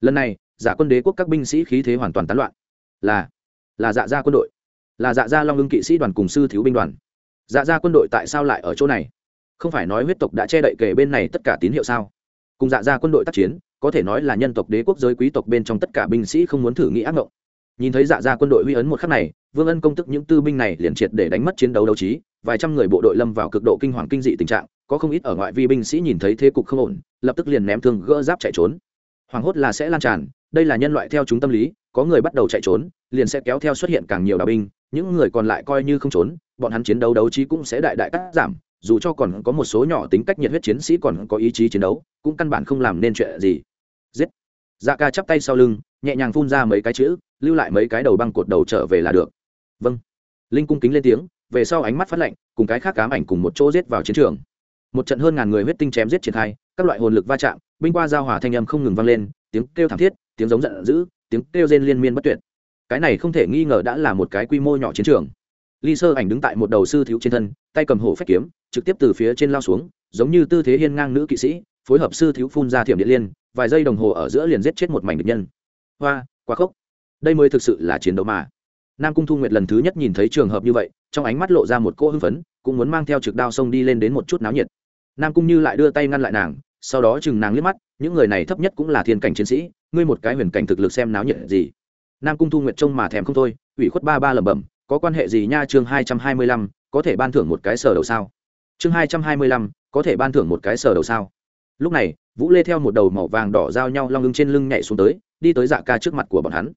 Speaker 1: Lần này, giả quân đế quốc các binh sĩ khí thế hoàn toàn tán loạn. Là là dạ gia quân đội, là dạ gia long ưng kỵ sĩ đoàn cùng sư thiếu binh đoàn. Dạ gia quân đội tại sao lại ở chỗ này? Không phải nói huyết tộc đã che đậy kề bên này tất cả tín hiệu sao? Cùng dạ gia quân đội tác chiến có thể nói là nhân tộc đế quốc giới quý tộc bên trong tất cả binh sĩ không muốn thử nghĩ ác mộng. Nhìn thấy dạ ra quân đội huy ấn một khắc này, vương ân công tức những tư binh này liền triệt để đánh mất chiến đấu đấu trí, vài trăm người bộ đội lâm vào cực độ kinh hoàng kinh dị tình trạng, có không ít ở ngoại vi binh sĩ nhìn thấy thế cục không ổn, lập tức liền ném thương gỡ giáp chạy trốn. Hoảng hốt là sẽ lan tràn, đây là nhân loại theo chúng tâm lý, có người bắt đầu chạy trốn, liền sẽ kéo theo xuất hiện càng nhiều đào binh, những người còn lại coi như không trốn, bọn hắn chiến đấu đấu trí cũng sẽ đại đại cắt giảm, dù cho còn có một số nhỏ tính cách nhiệt huyết chiến sĩ còn có ý chí chiến đấu, cũng căn bản không làm nên chuyện gì giết. Dạ ca chắp tay sau lưng, nhẹ nhàng phun ra mấy cái chữ, lưu lại mấy cái đầu băng cột đầu trở về là được. Vâng. Linh cung kính lên tiếng, về sau ánh mắt phát lạnh, cùng cái khác cám ảnh cùng một chỗ giết vào chiến trường. Một trận hơn ngàn người huyết tinh chém giết triển khai, các loại hồn lực va chạm, binh qua giao hỏa thanh âm không ngừng vang lên, tiếng kêu thảm thiết, tiếng giống giận dữ, tiếng kêu rên liên miên bất tuyệt. Cái này không thể nghi ngờ đã là một cái quy mô nhỏ chiến trường. Ly sơ ảnh đứng tại một đầu sư thiếu trên thân, tay cầm hổ phách kiếm, trực tiếp từ phía trên lao xuống, giống như tư thế hiên ngang nữ kỵ sĩ, phối hợp sư thiếu phun ra thiểm điện liên vài giây đồng hồ ở giữa liền giết chết một mảnh địch nhân. Hoa, quá khốc. Đây mới thực sự là chiến đấu mà. Nam cung thu nguyệt lần thứ nhất nhìn thấy trường hợp như vậy, trong ánh mắt lộ ra một cỗ hưng phấn, cũng muốn mang theo trực đao sông đi lên đến một chút náo nhiệt. Nam cung như lại đưa tay ngăn lại nàng, sau đó chừng nàng liếc mắt, những người này thấp nhất cũng là thiên cảnh chiến sĩ, ngươi một cái huyền cảnh thực lực xem náo nhiệt gì. Nam cung thu nguyệt trông mà thèm không thôi, ủy khuất ba ba lẩm bẩm, có quan hệ gì nha chương hai trăm hai mươi lăm, có thể ban thưởng một cái sở đầu sao? Chương hai trăm hai mươi lăm, có thể ban thưởng một cái sở đầu sao? Lúc này vũ lê theo một đầu màu vàng đỏ giao nhau long lưng trên lưng nhảy xuống tới, đi tới dạ ca trước mặt của bọn hắn.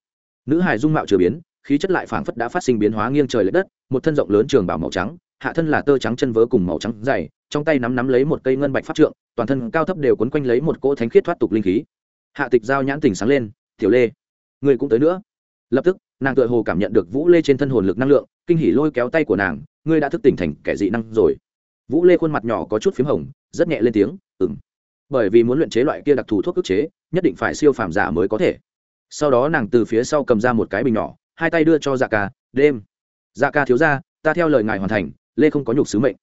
Speaker 1: Nữ hài dung mạo chưa biến, khí chất lại phảng phất đã phát sinh biến hóa nghiêng trời l ệ đất, một thân rộng lớn trường bảo màu trắng, hạ thân là tơ trắng chân vớ cùng màu trắng dày, trong tay nắm nắm lấy một cây ngân bạch phát trượng, toàn thân cao thấp đều quấn quanh lấy một cỗ thánh khiết thoát tục linh khí. Hạ tịch giao nhãn tỉnh sáng lên, tiểu lê, người cũng tới nữa. Lập tức, nàng tựa hồ cảm nhận được vũ lê trên thân hồn lực năng lượng, kinh hỉ lôi kéo tay của nàng, ngươi đã thức tỉnh thành kẻ dị năng rồi. Vũ lê khuôn mặt nhỏ có chút p h í m hồng, rất nhẹ lên tiếng ừng bởi vì muốn luyện chế loại kia đặc thù thuốc ức chế, nhất định phải siêu phàm giả mới có thể. Sau đó nàng từ phía sau cầm ra một cái bình nhỏ, hai tay đưa cho dạ ca, đêm. Dạ ca thiếu ra ta theo lời ngài hoàn thành, lê không có nhục sứ mệnh.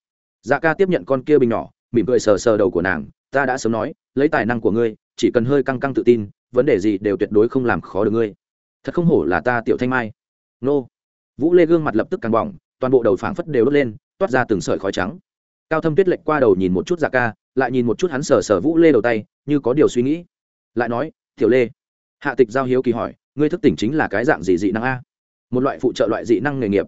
Speaker 1: Dạ ca tiếp nhận con kia bình nhỏ, mỉm cười sờ sờ đầu của nàng, ta đã sớm nói, lấy tài năng của ngươi, chỉ cần hơi căng căng tự tin, vấn đề gì đều tuyệt đối không làm khó được ngươi. Thật không hổ là ta tiểu thanh mai. Nô. Vũ lê gương mặt lập tức càng bỏng, toàn bộ đầu phảng phất đều đốt lên, toát ra từng sợi khói trắng. Cao thâm tuyết lệnh qua đầu nhìn một chút dạ ca lại nhìn một chút hắn sờ sờ vũ lê đầu tay, như có điều suy nghĩ. Lại nói, tiểu lê. Hạ tịch giao hiếu kỳ hỏi, ngươi thức tỉnh chính là cái dạng gì dị năng a? Một loại phụ trợ loại dị năng nghề nghiệp.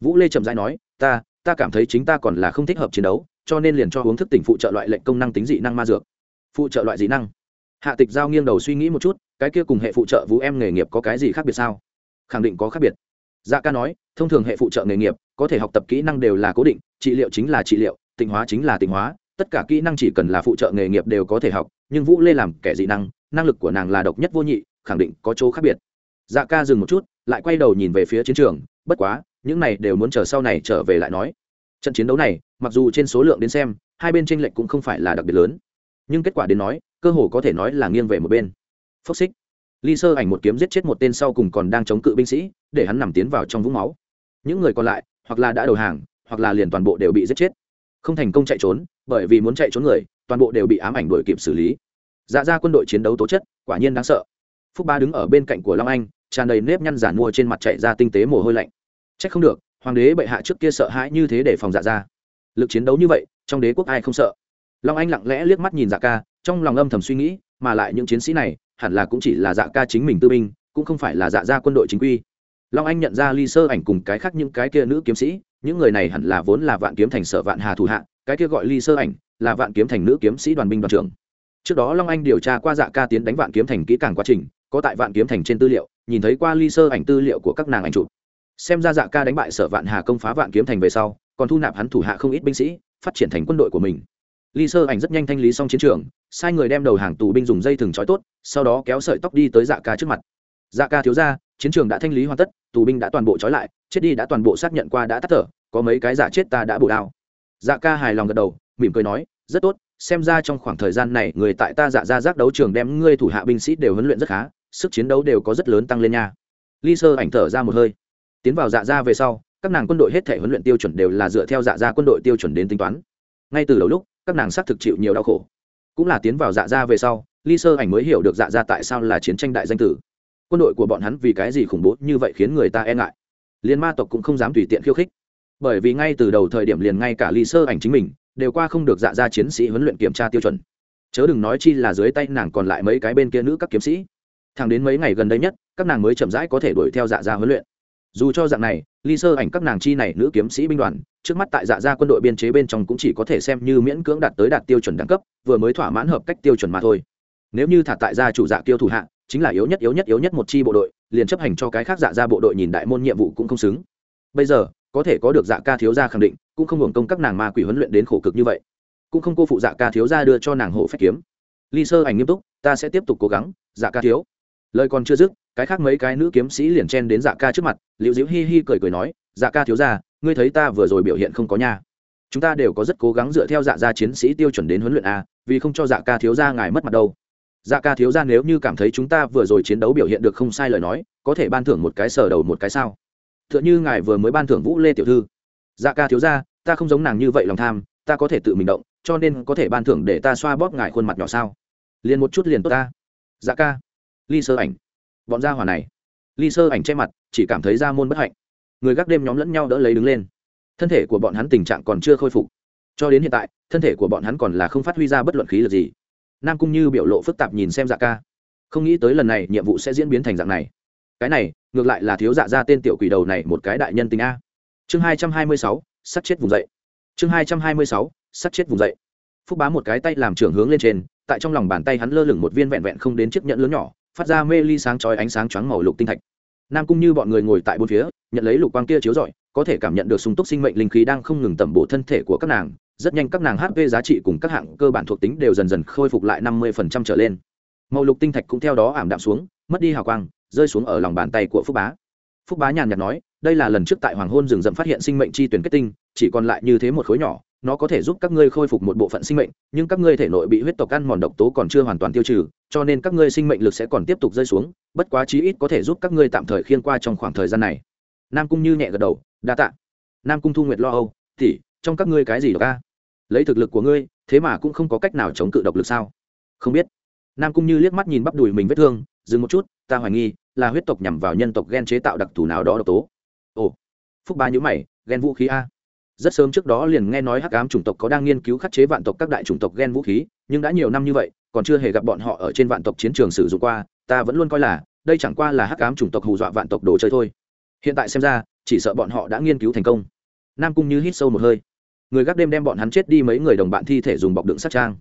Speaker 1: Vũ lê trầm dai nói, ta ta cảm thấy chính ta còn là không thích hợp chiến đấu, cho nên liền cho uống thức tỉnh phụ trợ loại lệnh công năng tính dị năng ma dược. Phụ trợ loại dị năng? Hạ tịch giao nghiêng đầu suy nghĩ một chút, cái kia cùng hệ phụ trợ vũ em nghề nghiệp có cái gì khác biệt sao? Khẳng định có khác biệt. Dạ ca nói, thông thường hệ phụ trợ nghề nghiệp có thể học tập kỹ năng đều là cố định, trị liệu chính là trị liệu, tịnh hóa chính là tịnh hóa tất cả kỹ năng chỉ cần là phụ trợ nghề nghiệp đều có thể học, nhưng vũ lê làm kẻ dị năng năng lực của nàng là độc nhất vô nhị, khẳng định có chỗ khác biệt. Dạ ca dừng một chút, lại quay đầu nhìn về phía chiến trường, bất quá, những này đều muốn chờ sau này trở về lại nói. Trận chiến đấu này, mặc dù trên số lượng đến xem, hai bên tranh lệch cũng không phải là đặc biệt lớn, nhưng kết quả đến nói, cơ hồ có thể nói là nghiêng về một bên. Phốc xích. Ly sơ ảnh một kiếm giết chết một tên sau cùng còn đang chống cự binh sĩ, để hắn nằm tiến vào trong vũng máu. Những người còn lại, hoặc là đã đầu hàng, hoặc là liền toàn bộ đều bị giết chết không thành công chạy trốn, bởi vì muốn chạy trốn người, toàn bộ đều bị ám ảnh đuổi kịp xử lý. Dạ ra quân đội chiến đấu tố chất, quả nhiên đáng sợ. Phúc ba đứng ở bên cạnh của long anh, tràn đầy nếp nhăn giản mua trên mặt chạy ra tinh tế mồ hôi lạnh. C h ắ c không được, hoàng đế bệ hạ trước kia sợ hãi như thế để phòng dạ ra lực chiến đấu như vậy, trong đế quốc ai không sợ? Long anh lặng lẽ liếc mắt nhìn dạ ca, trong lòng âm thầm suy nghĩ, mà lại những chiến sĩ này, hẳn là cũng chỉ là dạ ca chính mình tư binh, cũng không phải là dạ ra quân đội chính quy. Long anh nhận ra ly sơ ảnh cùng cái khác những cái kia nữ kiếm sĩ những người này hẳn là vốn là vạn kiếm thành sở vạn hà thủ hạ, cái kia gọi ly sơ ảnh, là vạn kiếm thành nữ kiếm sĩ đoàn binh đoàn trưởng. Trước đó long anh điều tra qua dạ ca tiến đánh vạn kiếm thành kỹ càng quá trình, có tại vạn kiếm thành trên tư liệu, nhìn thấy qua ly sơ ảnh tư liệu của các nàng ảnh chụp. Xem ra dạ ca đánh bại sở vạn hà công phá vạn kiếm thành về sau, còn thu nạp hắn thủ hạ không ít binh sĩ, phát triển thành quân đội của mình. Ly sơ ảnh rất nhanh thanh lý xong chiến trường, sai người đem đầu hàng tù binh dùng dây thừng trói tốt, sau đó kéo sợi tóc đi tới dạ ca trước mặt. Dạ ca thiếu ra chiến trường đã thanh lý hoàn tất, tù binh đã toàn bộ trói lại chết đi đã toàn bộ xác nhận qua đã tắt thở, có mấy cái giả chết ta đã bổ đao. Dạ ca hài lòng gật đầu, mỉm cười nói, rất tốt, xem ra trong khoảng thời gian này người tại ta dạ ra giác đấu trường đem ngươi thủ hạ binh sĩ đều huấn luyện rất khá, sức chiến đấu đều có rất lớn tăng lên nha. Ly sơ ảnh thở ra một hơi. Tiến vào dạ ra về sau, các nàng quân đội hết thể huấn luyện tiêu chuẩn đều là dựa theo dạ ra quân đội tiêu chuẩn đến tính toán. Ngay từ đầu lúc, các nàng xác thực chịu nhiều đau khổ. Cũng là tiến vào dạ ra về sau, ly sơ ảnh mới hiểu được dạ ra tại sao là chiến tranh đại danh tử. Quân đội của bọn hắn vì cái gì khủng bố như vậy khiến người ta e ngại liên ma tộc cũng không dám tùy tiện khiêu khích. Bởi vì ngay từ đầu thời điểm liền ngay cả ly sơ ảnh chính mình đều qua không được dạ ra chiến sĩ huấn luyện kiểm tra tiêu chuẩn. Chớ đừng nói chi là dưới tay nàng còn lại mấy cái bên kia nữ các kiếm sĩ. Thẳng đến mấy ngày gần đây nhất, các nàng mới chậm rãi có thể đuổi theo dạ ra huấn luyện. Dù cho dạng này ly sơ ảnh các nàng chi này nữ kiếm sĩ binh đoàn, trước mắt tại dạ gia quân đội biên chế bên trong cũng chỉ có thể xem như miễn cưỡng đạt tới đạt tiêu chuẩn đẳng cấp, vừa mới thỏa mãn hợp cách tiêu chuẩn mà thôi. Nếu như thả tại gia chủ dạ tiêu thủ hạ, chính là yếu nhất yếu nhất yếu nhất một chi bộ đội liền chấp hành cho cái khác dạ gia bộ đội nhìn đại môn nhiệm vụ cũng không xứng. Bây giờ, có thể có được dạ ca thiếu gia khẳng định, cũng không hưởng công các nàng ma quỷ huấn luyện đến khổ cực như vậy. Cũng không cô phụ dạ ca thiếu gia đưa cho nàng hộ phép kiếm. Ly sơ ảnh nghiêm túc, ta sẽ tiếp tục cố gắng dạ ca thiếu. Lời còn chưa dứt, cái khác mấy cái nữ kiếm sĩ liền chen đến dạ ca trước mặt liệu diễu hi hi cười cười nói dạ ca thiếu gia, ngươi thấy ta vừa rồi biểu hiện không có nha. Chúng ta đều có rất cố gắng dựa theo dạ gia chiến sĩ tiêu chuẩn đến huấn luyện a, vì không cho dạ ca thiếu gia ngài mất mặt đâu dạ ca thiếu gia nếu như cảm thấy chúng ta vừa rồi chiến đấu biểu hiện được không sai lời nói, có thể ban thưởng một cái sờ đầu một cái sao? T h ư ợ n h ư ngài vừa mới ban thưởng vũ lê tiểu thư. Dạ ca thiếu gia, ta không giống nàng như vậy lòng tham, ta có thể tự mình động, cho nên có thể ban thưởng để ta xoa bóp ngài khuôn mặt nhỏ sao? Liền một chút liền tốt ta. Dạ ca. Ly sơ ảnh. Bọn gia hỏa này. Ly sơ ảnh che mặt, chỉ cảm thấy ra môn bất hạnh. Người gác đêm nhóm lẫn nhau đỡ lấy đứng lên. Thân thể của bọn hắn tình trạng còn chưa khôi phục. Cho đến hiện tại, thân thể của bọn hắn còn là không phát huy ra bất luận khí lực gì nam cung như biểu lộ phức tạp nhìn xem dạ ca. Không nghĩ tới lần này nhiệm vụ sẽ diễn biến thành dạng này. Cái này, ngược lại là thiếu dạ ra tên tiểu quỷ đầu này một cái đại nhân tình a. Chương hai trăm hai mươi sáu, sắt chết vùng dậy. Chương hai trăm hai mươi sáu, sắt chết vùng dậy. Phúc bá một cái tay làm trưởng hướng lên trên, tại trong lòng bàn tay hắn lơ lửng một viên vẹn vẹn không đến chiếc nhẫn lớn nhỏ, phát ra mê ly sáng chói ánh sáng choáng màu lục tinh thạch. Nam cung như bọn người ngồi tại bốn phía, nhận lấy lục quang kia chiếu rọi, có thể cảm nhận được sung túc sinh mệnh linh khí đang không ngừng tẩm bổ thân thể của các nàng rất nhanh các nàng hp giá trị cùng các hạng cơ bản thuộc tính đều dần dần khôi phục lại năm mươi trở lên. Màu lục tinh thạch cũng theo đó ảm đạm xuống mất đi hào quang rơi xuống ở lòng bàn tay của phúc bá. Phúc bá nhàn nhạt nói đây là lần trước tại hoàng hôn rừng rậm phát hiện sinh mệnh chi tuyển kết tinh chỉ còn lại như thế một khối nhỏ nó có thể giúp các ngươi khôi phục một bộ phận sinh mệnh nhưng các ngươi thể nội bị huyết tộc ăn mòn độc tố còn chưa hoàn toàn tiêu trừ cho nên các ngươi sinh mệnh lực sẽ còn tiếp tục rơi xuống bất quá chí ít có thể giúp các ngươi tạm thời khiên qua trong khoảng thời gian này. Nam cung như nhẹ gật đầu đa tạ. Nam cung thu nguyệt lo âu tỷ, trong các ngươi cái gì độc a? Lấy thực lực của ngươi, thế mà cũng không có cách nào chống cự độc lực sao? Không biết. Nam cung như liếc mắt nhìn bắp đùi mình vết thương, dừng một chút, ta hoài nghi, là huyết tộc nhằm vào nhân tộc gen chế tạo đặc thù nào đó độc tố. Ồ. Phúc ba nhữ mày, gen vũ khí a. Rất sớm trước đó liền nghe nói hắc ám chủng tộc có đang nghiên cứu khắc chế vạn tộc các đại chủng tộc gen vũ khí, nhưng đã nhiều năm như vậy, còn chưa hề gặp bọn họ ở trên vạn tộc chiến trường sử dụng qua, ta vẫn luôn coi là, đây chẳng qua là hắc ám chủng tộc hù dọa vạn tộc đồ chơi thôi. Hiện tại xem ra, chỉ sợ bọn họ đã nghiên cứu thành công. Nam cung như hít sâu một hơi người gác đêm đem bọn hắn chết đi, mấy người đồng bạn thi thể dùng bọc đựng sát trang.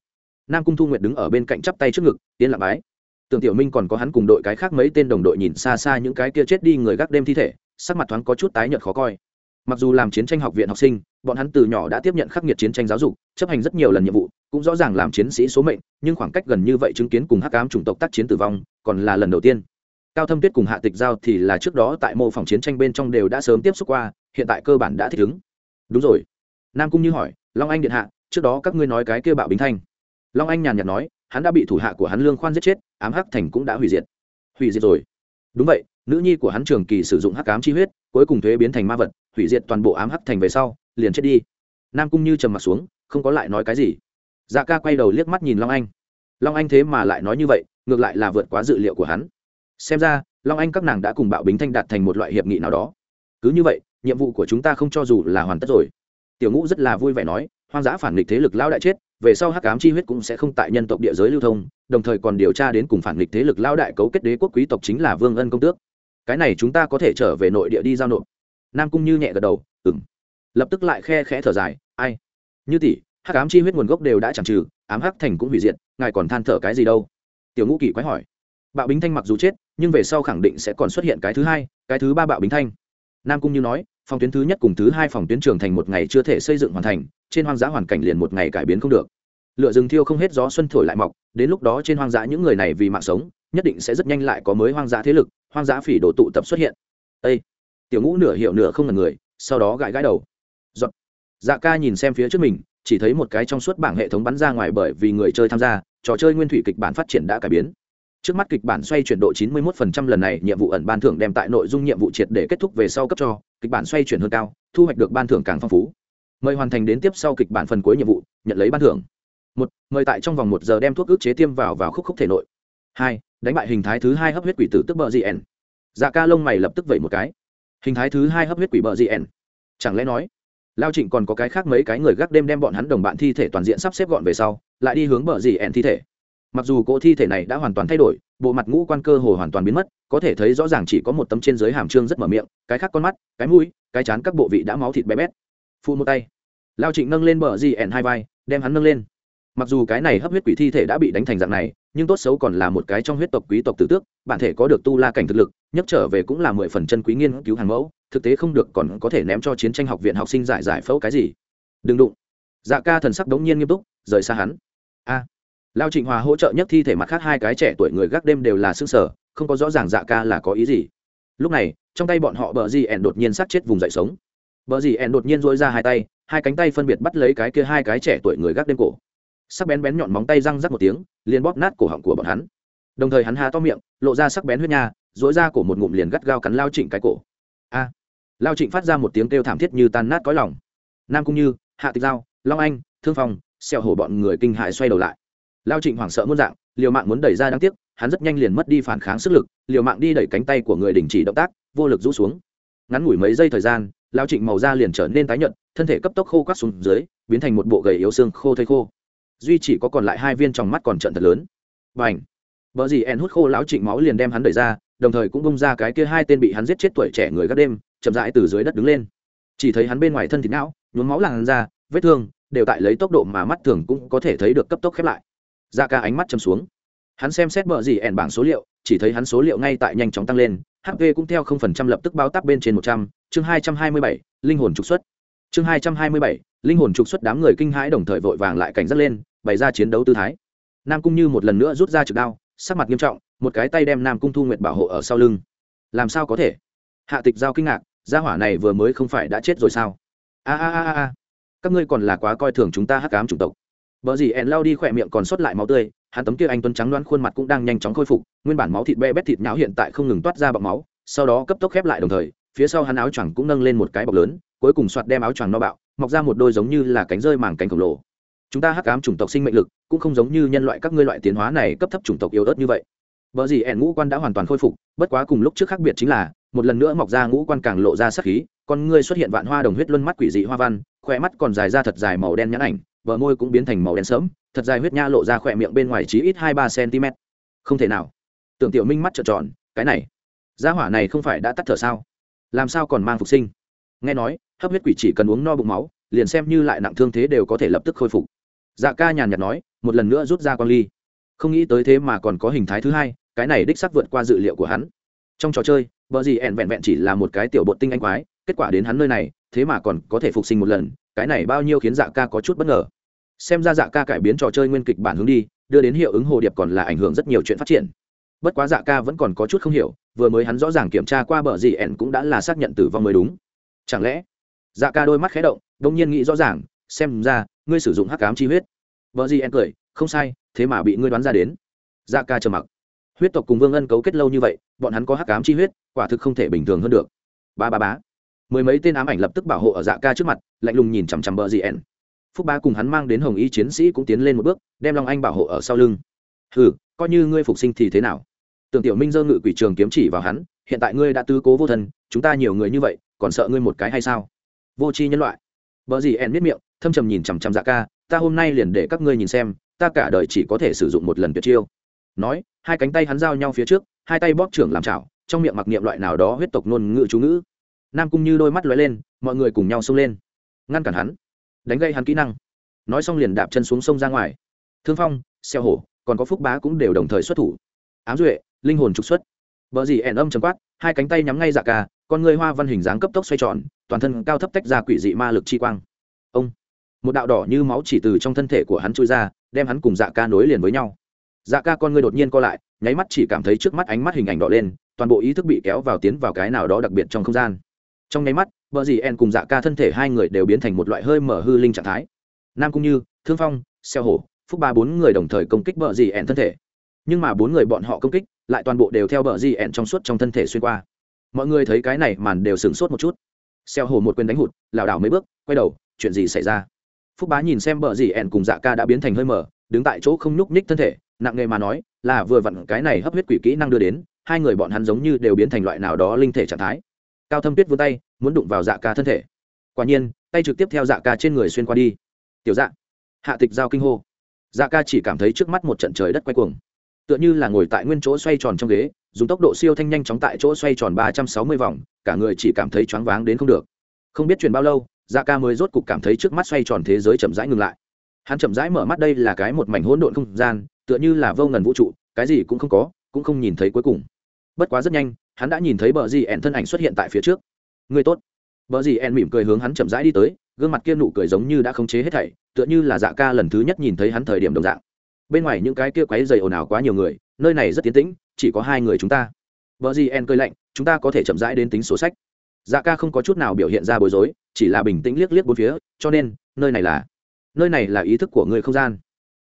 Speaker 1: Nam cung thu nguyệt đứng ở bên cạnh chắp tay trước ngực tiến lặng bái. Tưởng tiểu minh còn có hắn cùng đội cái khác mấy tên đồng đội nhìn xa xa những cái kia chết đi người gác đêm thi thể, sắc mặt thoáng có chút tái nhợt khó coi. Mặc dù làm chiến tranh học viện học sinh, bọn hắn từ nhỏ đã tiếp nhận khắc nghiệt chiến tranh giáo dục, chấp hành rất nhiều lần nhiệm vụ, cũng rõ ràng làm chiến sĩ số mệnh, nhưng khoảng cách gần như vậy chứng kiến cùng hắc ám chủng tộc tác chiến tử vong, còn là lần đầu tiên. Cao thâm tuyết cùng hạ tịch giao thì là trước đó tại mô phòng chiến tranh bên trong đều đã sớm tiếp xúc qua, hiện tại cơ bản đã thích ứng. Đúng rồi nam cung như hỏi, long anh điện hạ, trước đó các ngươi nói cái kia bạo bính thanh. Long anh nhàn nhạt nói, hắn đã bị thủ hạ của hắn lương khoan giết chết, ám hắc thành cũng đã hủy diệt. Hủy diệt rồi. Đúng vậy, nữ nhi của hắn trường kỳ sử dụng hắc ám chi huyết, cuối cùng thuế biến thành ma vật, hủy diệt toàn bộ ám hắc thành về sau, liền chết đi. Nam cung như trầm mặt xuống, không có lại nói cái gì. Dạ ca quay đầu liếc mắt nhìn long anh. Long anh thế mà lại nói như vậy, ngược lại là vượt quá dự liệu của hắn. Xem ra, long anh các nàng đã cùng bạo bính thanh đạt thành một loại hiệp nghị nào đó. Cứ như vậy, nhiệm vụ của chúng ta không cho dù là hoàn tất rồi tiểu ngũ rất là vui vẻ nói, hoang dã phản nghịch thế lực lao đại chết, về sau hắc ám chi huyết cũng sẽ không tại nhân tộc địa giới lưu thông, đồng thời còn điều tra đến cùng phản nghịch thế lực lao đại cấu kết đế quốc quý tộc chính là vương ân công tước. Cái này chúng ta có thể trở về nội địa đi giao nộp. Nam cung như nhẹ gật đầu ừng lập tức lại khe khẽ thở dài, ai? Như tỷ, hắc ám chi huyết nguồn gốc đều đã chẳng trừ, ám hắc thành cũng hủy diệt, ngài còn than thở cái gì đâu? Tiểu ngũ kỳ quái hỏi, bạo bính thanh mặc dù chết, nhưng về sau khẳng định sẽ còn xuất hiện cái thứ hai, cái thứ ba bạo bính thanh. Nam cung như nói phòng tuyến thứ nhất cùng thứ hai phòng tuyến trường thành một ngày chưa thể xây dựng hoàn thành, trên hoang dã hoàn cảnh liền một ngày cải biến không được lựa rừng thiêu không hết gió xuân thổi lại mọc, đến lúc đó trên hoang dã những người này vì mạng sống, nhất định sẽ rất nhanh lại có mới hoang dã thế lực, hoang dã phỉ đồ tụ tập xuất hiện Ê! tiểu ngũ nửa hiệu nửa không là người, sau đó gãi gãi đầu Giọt. dạ ca nhìn xem phía trước mình, chỉ thấy một cái trong suốt bảng hệ thống bắn ra ngoài bởi vì người chơi tham gia, trò chơi nguyên thủy kịch bản phát triển đã cải biến trước mắt kịch bản xoay chuyển độ 91% lần này, nhiệm vụ ẩn ban thưởng đem tại nội dung nhiệm vụ triệt để kết thúc về sau cấp cho. Kịch bản xoay chuyển hơn cao, thu hoạch được ban thưởng càng phong phú. Mời hoàn thành đến tiếp sau kịch bản phần cuối nhiệm vụ, nhận lấy ban thưởng. Một, mời tại trong vòng một giờ đem thuốc ức chế tiêm vào vào khúc khúc thể nội. Hai, đánh bại hình thái thứ hai hấp huyết quỷ tử tức bờ gn dạ ca lông mày lập tức vẩy một cái. Hình thái thứ hai hấp huyết quỷ bờ gn chẳng lẽ nói, lao trịnh còn có cái khác mấy cái người gác đêm đem bọn hắn đồng bạn thi thể toàn diện sắp xếp gọn về sau, lại đi hướng bờ gn thi thể? Mặc dù cỗ thi thể này đã hoàn toàn thay đổi, bộ mặt ngũ quan cơ hồ hoàn toàn biến mất, có thể thấy rõ ràng chỉ có một tấm trên dưới hàm trương rất mở miệng, cái khác con mắt, cái mũi, cái chán các bộ vị đã máu thịt bé bét. Phu một tay. Lao trịnh nâng lên bờ gn hai vai, đem hắn nâng lên. Mặc dù cái này hấp huyết quỷ thi thể đã bị đánh thành dạng này, nhưng tốt xấu còn là một cái trong huyết tộc quý tộc tử tước, bản thể có được tu la cảnh thực lực, nhấc trở về cũng là mười phần chân quý nghiên cứu hàng mẫu, thực tế không được còn có thể ném cho chiến tranh học viện học sinh giải giải phẫu cái gì. Đừng đụng. Dạ ca thần sắc đống nhiên nghiêm túc, rời xa hắn. A lao trịnh hòa hỗ trợ nhất thi thể mặt khác hai cái trẻ tuổi người gác đêm đều là xương sở không có rõ ràng dạ ca là có ý gì. Lúc này, trong tay bọn họ bờ gì ẻn đột nhiên sát chết vùng dậy sống. Bờ gì ẻn đột nhiên dối ra hai tay, hai cánh tay phân biệt bắt lấy cái kia hai cái trẻ tuổi người gác đêm cổ. Sắc bén bén nhọn móng tay răng rắc một tiếng, liền bóp nát cổ họng của bọn hắn. Đồng thời hắn há to miệng, lộ ra sắc bén huyết nha dối ra cổ một ngụm liền gắt gao cắn lao trịnh cái cổ. A! Lao trịnh phát ra một tiếng kêu thảm thiết như tan nát cõi lòng. Nam cũng như, hạ tịch giao, long anh, thương phong xẹo hổ bọn người kinh hại xoay đầu lại lao trịnh hoảng sợ muôn dạng, liều mạng muốn đẩy ra đáng tiếc, hắn rất nhanh liền mất đi phản kháng sức lực, liều mạng đi đẩy cánh tay của người đình chỉ động tác, vô lực rũ xuống. Ngắn ngủi mấy giây thời gian, lao trịnh màu da liền trở nên tái nhợt, thân thể cấp tốc khô quát xuống dưới, biến thành một bộ gầy yếu xương khô thây khô. Duy chỉ có còn lại hai viên trong mắt còn trận thật lớn. B à n h vợ gì en hút khô lão trịnh máu liền đem hắn đẩy ra, đồng thời cũng bông ra cái kia hai tên bị hắn giết chết tuổi trẻ người gác đêm, chậm rãi từ dưới đất đứng lên. Chỉ thấy hắn bên ngoài thân thịt não, nhuốm máu làn ra vết thương, đều tại lấy tốc độ mà mắt thường cũng có thể thấy được cấp tốc khép lại da dạ ca ánh mắt chầm xuống. Hắn xem xét bờ gì ẻn bảng số liệu, chỉ thấy hắn số liệu ngay tại nhanh chóng tăng lên hp cũng theo không phần trăm lập tức báo tắc bên trên một trăm, chương hai trăm hai mươi bảy, linh hồn trục xuất. Chương hai trăm hai mươi bảy, linh hồn trục xuất đám người kinh hãi đồng thời vội vàng lại cảnh giác lên, bày ra chiến đấu tư thái. Nam cung như một lần nữa rút ra trực đao, sắc mặt nghiêm trọng, một cái tay đem nam cung thu nguyệt bảo hộ ở sau lưng. Làm sao có thể? Hạ tịch giao kinh ngạc, gia hỏa này vừa mới không phải đã chết rồi sao? A a a a các ngươi còn là quá coi thường chúng ta hắc cám chủng tộc. Bở gì ẻn lao đi khỏe miệng còn sót lại máu tươi, hắn tấm kia anh tuấn trắng đoán khuôn mặt cũng đang nhanh chóng khôi phục, nguyên bản máu thịt be bét thịt nhão hiện tại không ngừng toát ra bọt máu, sau đó cấp tốc khép lại đồng thời, phía sau hắn áo choàng cũng nâng lên một cái bọc lớn, cuối cùng xoạt đem áo choàng no bạo, mọc ra một đôi giống như là cánh rơi màng cánh khổng lồ. Chúng ta hắc ám chủng tộc sinh mệnh lực, cũng không giống như nhân loại các ngươi loại tiến hóa này cấp thấp chủng tộc yếu ớt như vậy. vợ gì ẻn ngũ quan đã hoàn toàn khôi phục bất quá cùng lúc trước khác biệt chính là một lần nữa mọc ra ngũ quan càng lộ ra sắc khí con ngươi xuất hiện vạn hoa đồng huyết luân mắt quỷ dị hoa văn khóe mắt còn dài ra thật dài màu đen nhãn ảnh bờ môi cũng biến thành màu đen sớm thật dài huyết nha lộ ra khỏe miệng bên ngoài chí ít hai ba cm. Không thể nào. Tưởng tiểu minh mắt trợn tròn, cái này, gia hỏa này không phải đã tắt thở sao? Làm sao còn mang phục sinh? Nghe nói, hấp huyết quỷ chỉ cần uống no bụng máu, liền xem như lại nặng thương thế đều có thể lập tức khôi phục. Dạ ca nhàn nhạt nói, một lần nữa rút ra con ly. Không nghĩ tới thế mà còn có hình thái thứ hai, cái này đích xác vượt qua dự liệu của hắn. Trong trò chơi vợ gì ẹn vẹn vẹn chỉ là một cái tiểu bột tinh anh quái, kết quả đến hắn nơi này, thế mà còn có thể phục sinh một lần, cái này bao nhiêu khiến dạ ca có chút bất ngờ xem ra dạ ca cải biến trò chơi nguyên kịch bản hướng đi, đưa đến hiệu ứng hồ điệp còn là ảnh hưởng rất nhiều chuyện phát triển. Bất quá dạ ca vẫn còn có chút không hiểu, vừa mới hắn rõ ràng kiểm tra qua bờ gì ẻn cũng đã là xác nhận tử vong mới đúng. Chẳng lẽ? Dạ ca đôi mắt khé động đông nhiên nghĩ rõ ràng, xem ra, ngươi sử dụng hắc cám chi huyết. Vợ gì ẻn cười, không sai, thế mà bị ngươi đoán ra đến. Dạ ca trầm mặc. Huyết tộc cùng vương ân cấu kết lâu như vậy, bọn hắn có hắc cám chi huyết, quả thực không thể bình thường hơn được. Ba ba bá mười mấy tên ám ảnh lập tức bảo hộ ở dạ ca trước mặt, lạnh lùng nhìn chằm chằm bờ gì ẻn phúc ba cùng hắn mang đến hồng y chiến sĩ cũng tiến lên một bước đem long anh bảo hộ ở sau lưng. Hừ, coi như ngươi phục sinh thì thế nào? Tưởng tiểu minh dơ ngự quỷ trường kiếm chỉ vào hắn hiện tại ngươi đã tư cố vô thân chúng ta nhiều người như vậy còn sợ ngươi một cái hay sao? Vô tri nhân loại. Vợ gì ẻn biết miệng thâm trầm nhìn chằm chằm dạ ca ta hôm nay liền để các ngươi nhìn xem ta cả đời chỉ có thể sử dụng một lần tuyệt chiêu. Nói hai cánh tay hắn giao nhau phía trước hai tay bóp trưởng làm chảo trong miệng mặc niệm loại nào đó huyết tộc ngôn ngữ chú ngữ. Nam cung như đôi mắt lóe lên mọi người cùng nhau xông lên ngăn cản hắn đánh gây hắn kỹ năng. Nói xong liền đạp chân xuống sông ra ngoài. Thương phong, xeo hổ, còn có phúc bá cũng đều đồng thời xuất thủ. Ám duệ, linh hồn trục xuất. Vợ gì ẻn âm chấm quát, hai cánh tay nhắm ngay dạ ca, con người hoa văn hình dáng cấp tốc xoay tròn, toàn thân cao thấp tách ra quỷ dị ma lực chi quang. Ông, một đạo đỏ như máu chỉ từ trong thân thể của hắn trôi ra, đem hắn cùng dạ ca nối liền với nhau. Dạ ca con người đột nhiên co lại, nháy mắt chỉ cảm thấy trước mắt ánh mắt hình ảnh đỏ lên, toàn bộ ý thức bị kéo vào tiến vào cái nào đó đặc biệt trong không gian. Trong nháy mắt Bờ dì en cùng dạ ca thân thể hai người đều biến thành một loại hơi mở hư linh trạng thái. Nam cũng như, thương phong, xeo hổ, phúc ba bốn người đồng thời công kích bờ dì en thân thể. Nhưng mà bốn người bọn họ công kích lại toàn bộ đều theo bờ dì en trong suốt trong thân thể xuyên qua. Mọi người thấy cái này màn đều sửng sốt một chút. Xeo hổ một quyền đánh hụt, lảo đảo mấy bước, quay đầu, chuyện gì xảy ra? Phúc bá nhìn xem bờ dì ẹn cùng dạ ca đã biến thành hơi mở, đứng tại chỗ không nhúc nhích thân thể, nặng nề mà nói, là vừa vặn cái này hấp huyết quỷ kỹ năng đưa đến, hai người bọn hắn giống như đều biến thành loại nào đó linh thể trạng thái. Cao thâm tuyết vươn tay muốn đụng vào dạ ca thân thể. Quả nhiên, tay trực tiếp theo dạ ca trên người xuyên qua đi. Tiểu dạ. Hạ tịch giao kinh hô. Dạ ca chỉ cảm thấy trước mắt một trận trời đất quay cuồng. Tựa như là ngồi tại nguyên chỗ xoay tròn trong ghế, dùng tốc độ siêu thanh nhanh chóng tại chỗ xoay tròn ba trăm sáu mươi vòng, cả người chỉ cảm thấy choáng váng đến không được. Không biết truyền bao lâu dạ ca mới rốt cục cảm thấy trước mắt xoay tròn thế giới chậm rãi ngừng lại. Hắn chậm rãi mở mắt đây là cái một mảnh hỗn độn không gian, tựa như là vô ngần vũ trụ, cái gì cũng không có, cũng không nhìn thấy cuối cùng. Bất quá rất nhanh, hắn đã nhìn thấy bờ gì ẻn thân ảnh xuất hiện tại phía trước người tốt. Vợ gì En mỉm cười hướng hắn chậm rãi đi tới, gương mặt kia nụ cười giống như đã khống chế hết thảy, tựa như là dạ ca lần thứ nhất nhìn thấy hắn thời điểm đồng dạng. Bên ngoài những cái kia quấy dày ồn ào quá nhiều người, nơi này rất tiến tĩnh, chỉ có hai người chúng ta. Vợ gì en cười lạnh, chúng ta có thể chậm rãi đến tính số sách. Dạ ca không có chút nào biểu hiện ra bối rối, chỉ là bình tĩnh liếc liếc bốn phía, cho nên, nơi này là, nơi này là ý thức của người không gian.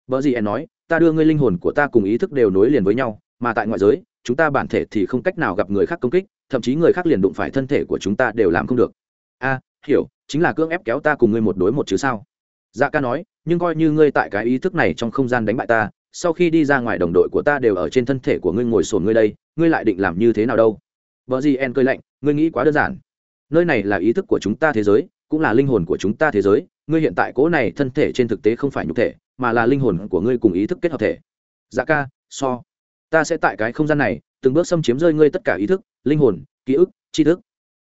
Speaker 1: Vợ gì en nói, ta đưa ngươi linh hồn của ta cùng ý thức đều nối liền với nhau, mà tại ngoại giới, chúng ta bản thể thì không cách nào gặp người khác công kích thậm chí người khác liền đụng phải thân thể của chúng ta đều làm không được. A, hiểu, chính là cưỡng ép kéo ta cùng ngươi một đối một chứ sao? Dạ ca nói, nhưng coi như ngươi tại cái ý thức này trong không gian đánh bại ta, sau khi đi ra ngoài đồng đội của ta đều ở trên thân thể của ngươi ngồi sồn ngươi đây, ngươi lại định làm như thế nào đâu? Vợ gì en cơi lạnh, ngươi nghĩ quá đơn giản. Nơi này là ý thức của chúng ta thế giới, cũng là linh hồn của chúng ta thế giới, ngươi hiện tại cố này thân thể trên thực tế không phải nhục thể, mà là linh hồn của ngươi cùng ý thức kết hợp thể. Dạ ca, so. Ta sẽ tại cái không gian này từng bước xâm chiếm rơi ngươi tất cả ý thức, linh hồn, ký ức, tri thức.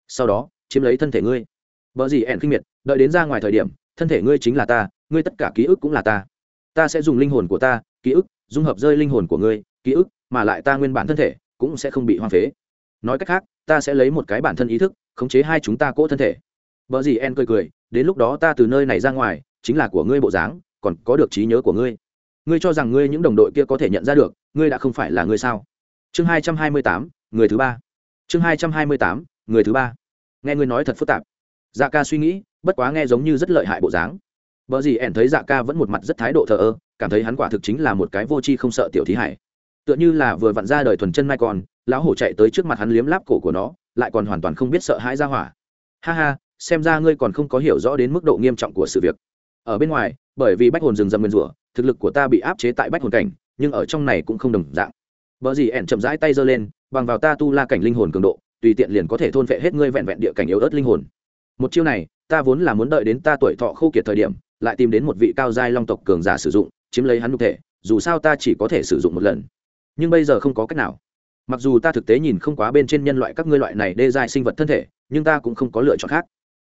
Speaker 1: Sau đó, chiếm lấy thân thể ngươi. Vợ gì ẹn kinh miệt, đợi đến ra ngoài thời điểm, thân thể ngươi chính là ta, ngươi tất cả ký ức cũng là ta. Ta sẽ dùng linh hồn của ta, ký ức, dung hợp rơi linh hồn của ngươi, ký ức, mà lại ta nguyên bản thân thể cũng sẽ không bị hoang phế. Nói cách khác, ta sẽ lấy một cái bản thân ý thức, khống chế hai chúng ta cỗ thân thể. Vợ gì en cười cười, đến lúc đó ta từ nơi này ra ngoài, chính là của ngươi bộ dáng, còn có được trí nhớ của ngươi. Ngươi cho rằng ngươi những đồng đội kia có thể nhận ra được, ngươi đã không phải là ngươi sao? Chương hai trăm hai mươi tám người thứ ba chương hai trăm hai mươi tám người thứ ba nghe ngươi nói thật phức tạp dạ ca suy nghĩ bất quá nghe giống như rất lợi hại bộ dáng vợ gì ẻn thấy Dạ Ca vẫn một mặt rất thái độ thờ ơ, cảm thấy hắn quả thực chính là một cái vô tri không sợ tiểu thí hải. Tựa như là vừa vặn ra đời thuần chân mai còn, lão hổ chạy tới trước mặt hắn liếm láp cổ của nó, lại còn hoàn toàn không biết sợ hãi ra hỏa. Ha ha, xem ra ngươi còn không có hiểu rõ đến mức độ nghiêm trọng của sự việc. Ở bên ngoài, bởi vì bách hồn rừng rậm nguyên rủa, thực lực của ta bị áp chế tại bách hồn cảnh, nhưng ở trong này cũng không đồng dạng. Bở gì ẻn chậm rãi tay giơ lên, bằng vào ta tu la cảnh linh hồn cường độ, tùy tiện liền có thể thôn phệ hết ngươi vẹn vẹn địa cảnh yếu ớt linh hồn. Một chiêu này, ta vốn là muốn đợi đến ta tuổi thọ khô kiệt thời điểm, lại tìm đến một vị cao giai long tộc cường giả sử dụng, chiếm lấy hắn nhục thể, dù sao ta chỉ có thể sử dụng một lần. Nhưng bây giờ không có cách nào. Mặc dù ta thực tế nhìn không quá bên trên nhân loại các ngươi loại này đê giai sinh vật thân thể, nhưng ta cũng không có lựa chọn khác.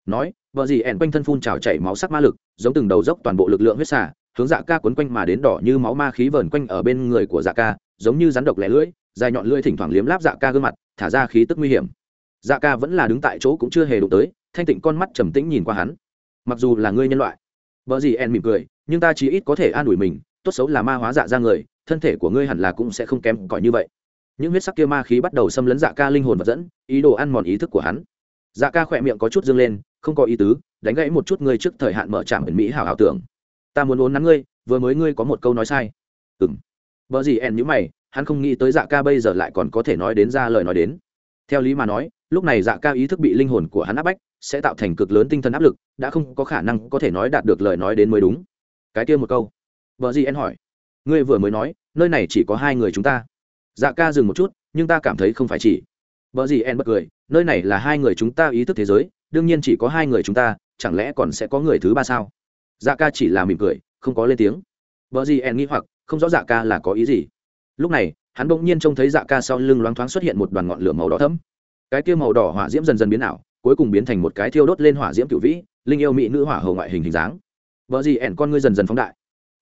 Speaker 1: Nói vợ gì ẻn quanh thân phun trào chảy máu sắc ma lực, giống từng đầu dốc toàn bộ lực lượng huyết xả hướng dạ ca quấn quanh mà đến đỏ như máu ma khí vờn quanh ở bên người của dạ ca giống như rắn độc lẻ lưỡi, dài nhọn lưỡi thỉnh thoảng liếm láp dạ ca gương mặt, thả ra khí tức nguy hiểm. Dạ ca vẫn là đứng tại chỗ cũng chưa hề đụng tới, thanh tịnh con mắt trầm tĩnh nhìn qua hắn. Mặc dù là ngươi nhân loại, vợ gì en mỉm cười, nhưng ta chỉ ít có thể an ủi mình, tốt xấu là ma hóa dạ ra người, thân thể của ngươi hẳn là cũng sẽ không kém cỏi như vậy. Những huyết sắc kia ma khí bắt đầu xâm lấn dạ ca linh hồn vật dẫn, ý đồ ăn mòn ý thức của hắn. Dạ ca khỏe miệng có chút dâng lên, không có ý tứ, đánh gãy một chút ngươi trước thời hạn mở trạm ẩn mỹ hảo hảo tưởng. Ta muốn uốn nắn ngươi, vừa mới ngươi có một câu nói sai. Ừng Bở gì ẻn nhữ mày, hắn không nghĩ tới dạ ca bây giờ lại còn có thể nói đến ra lời nói đến. Theo lý mà nói, lúc này dạ ca ý thức bị linh hồn của hắn áp bách, sẽ tạo thành cực lớn tinh thần áp lực, đã không có khả năng có thể nói đạt được lời nói đến mới đúng. Cái kia một câu. Bở gì en hỏi. Ngươi vừa mới nói, nơi này chỉ có hai người chúng ta. Dạ ca dừng một chút, nhưng ta cảm thấy không phải chỉ. Bở gì en bật cười, nơi này là hai người chúng ta ý thức thế giới, đương nhiên chỉ có hai người chúng ta, chẳng lẽ còn sẽ có người thứ ba sao? Dạ ca chỉ là mỉm cười, không có lên tiếng. Bở gì en nghĩ hoặc không rõ dạ ca là có ý gì. Lúc này, hắn bỗng nhiên trông thấy dạ ca sau lưng loáng thoáng xuất hiện một đoàn ngọn lửa màu đỏ thấm cái kia màu đỏ hỏa diễm dần dần biến ảo, cuối cùng biến thành một cái thiêu đốt lên hỏa diễm cựu vĩ, linh yêu mỹ nữ hỏa hầu ngoại hình hình dáng. Vợ gì ẻn con ngươi dần dần phóng đại.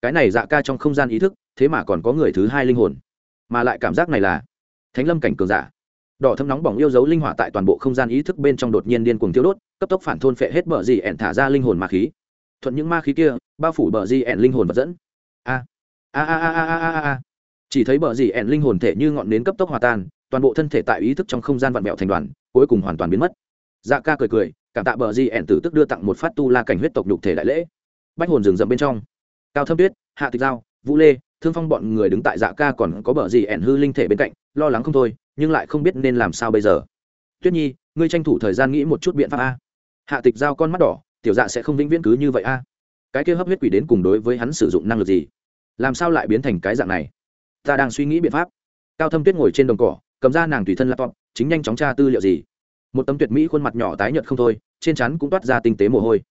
Speaker 1: Cái này dạ ca trong không gian ý thức, thế mà còn có người thứ hai linh hồn. Mà lại cảm giác này là thánh lâm cảnh cường giả. Đỏ thâm nóng bỏng yêu dấu linh hỏa tại toàn bộ không gian ý thức bên trong đột nhiên điên cuồng thiêu đốt, cấp tốc phản thôn phệ hết bờ gì ẻn thả ra linh hồn ma khí. Thuận những ma khí kia, bao phủ bờ gì ẻn linh hồn vật dẫn. A! A a a a a a chỉ thấy bờ gì ẹn linh hồn thể như ngọn nến cấp tốc hòa tan, toàn bộ thân thể tại ý thức trong không gian vặn vẹo thành đoàn, cuối cùng hoàn toàn biến mất. Dạ ca cười cười, cảm tạ bờ gì ẹn tử tức đưa tặng một phát tu la cảnh huyết tộc nhục thể đại lễ. Bách hồn rừng rậm bên trong. Cao thâm tuyết, hạ tịch giao vũ lê, thương phong bọn người đứng tại dạ ca còn có bờ gì ẹn hư linh thể bên cạnh, lo lắng không thôi, nhưng lại không biết nên làm sao bây giờ. Tuyết nhi, ngươi tranh thủ thời gian nghĩ một chút biện pháp a. Hạ tịch giao con mắt đỏ, tiểu dạ sẽ không vĩnh viễn cứ như vậy a. Cái kia hấp huyết quỷ đến cùng đối với hắn sử dụng năng lực gì? Làm sao lại biến thành cái dạng này? Ta đang suy nghĩ biện pháp. Cao thâm tuyết ngồi trên đồng cỏ, cầm ra nàng tùy thân laptop, chính nhanh chóng tra tư liệu gì. Một tấm tuyệt mỹ khuôn mặt nhỏ tái nhợt không thôi, trên chắn cũng toát ra tinh tế mồ hôi.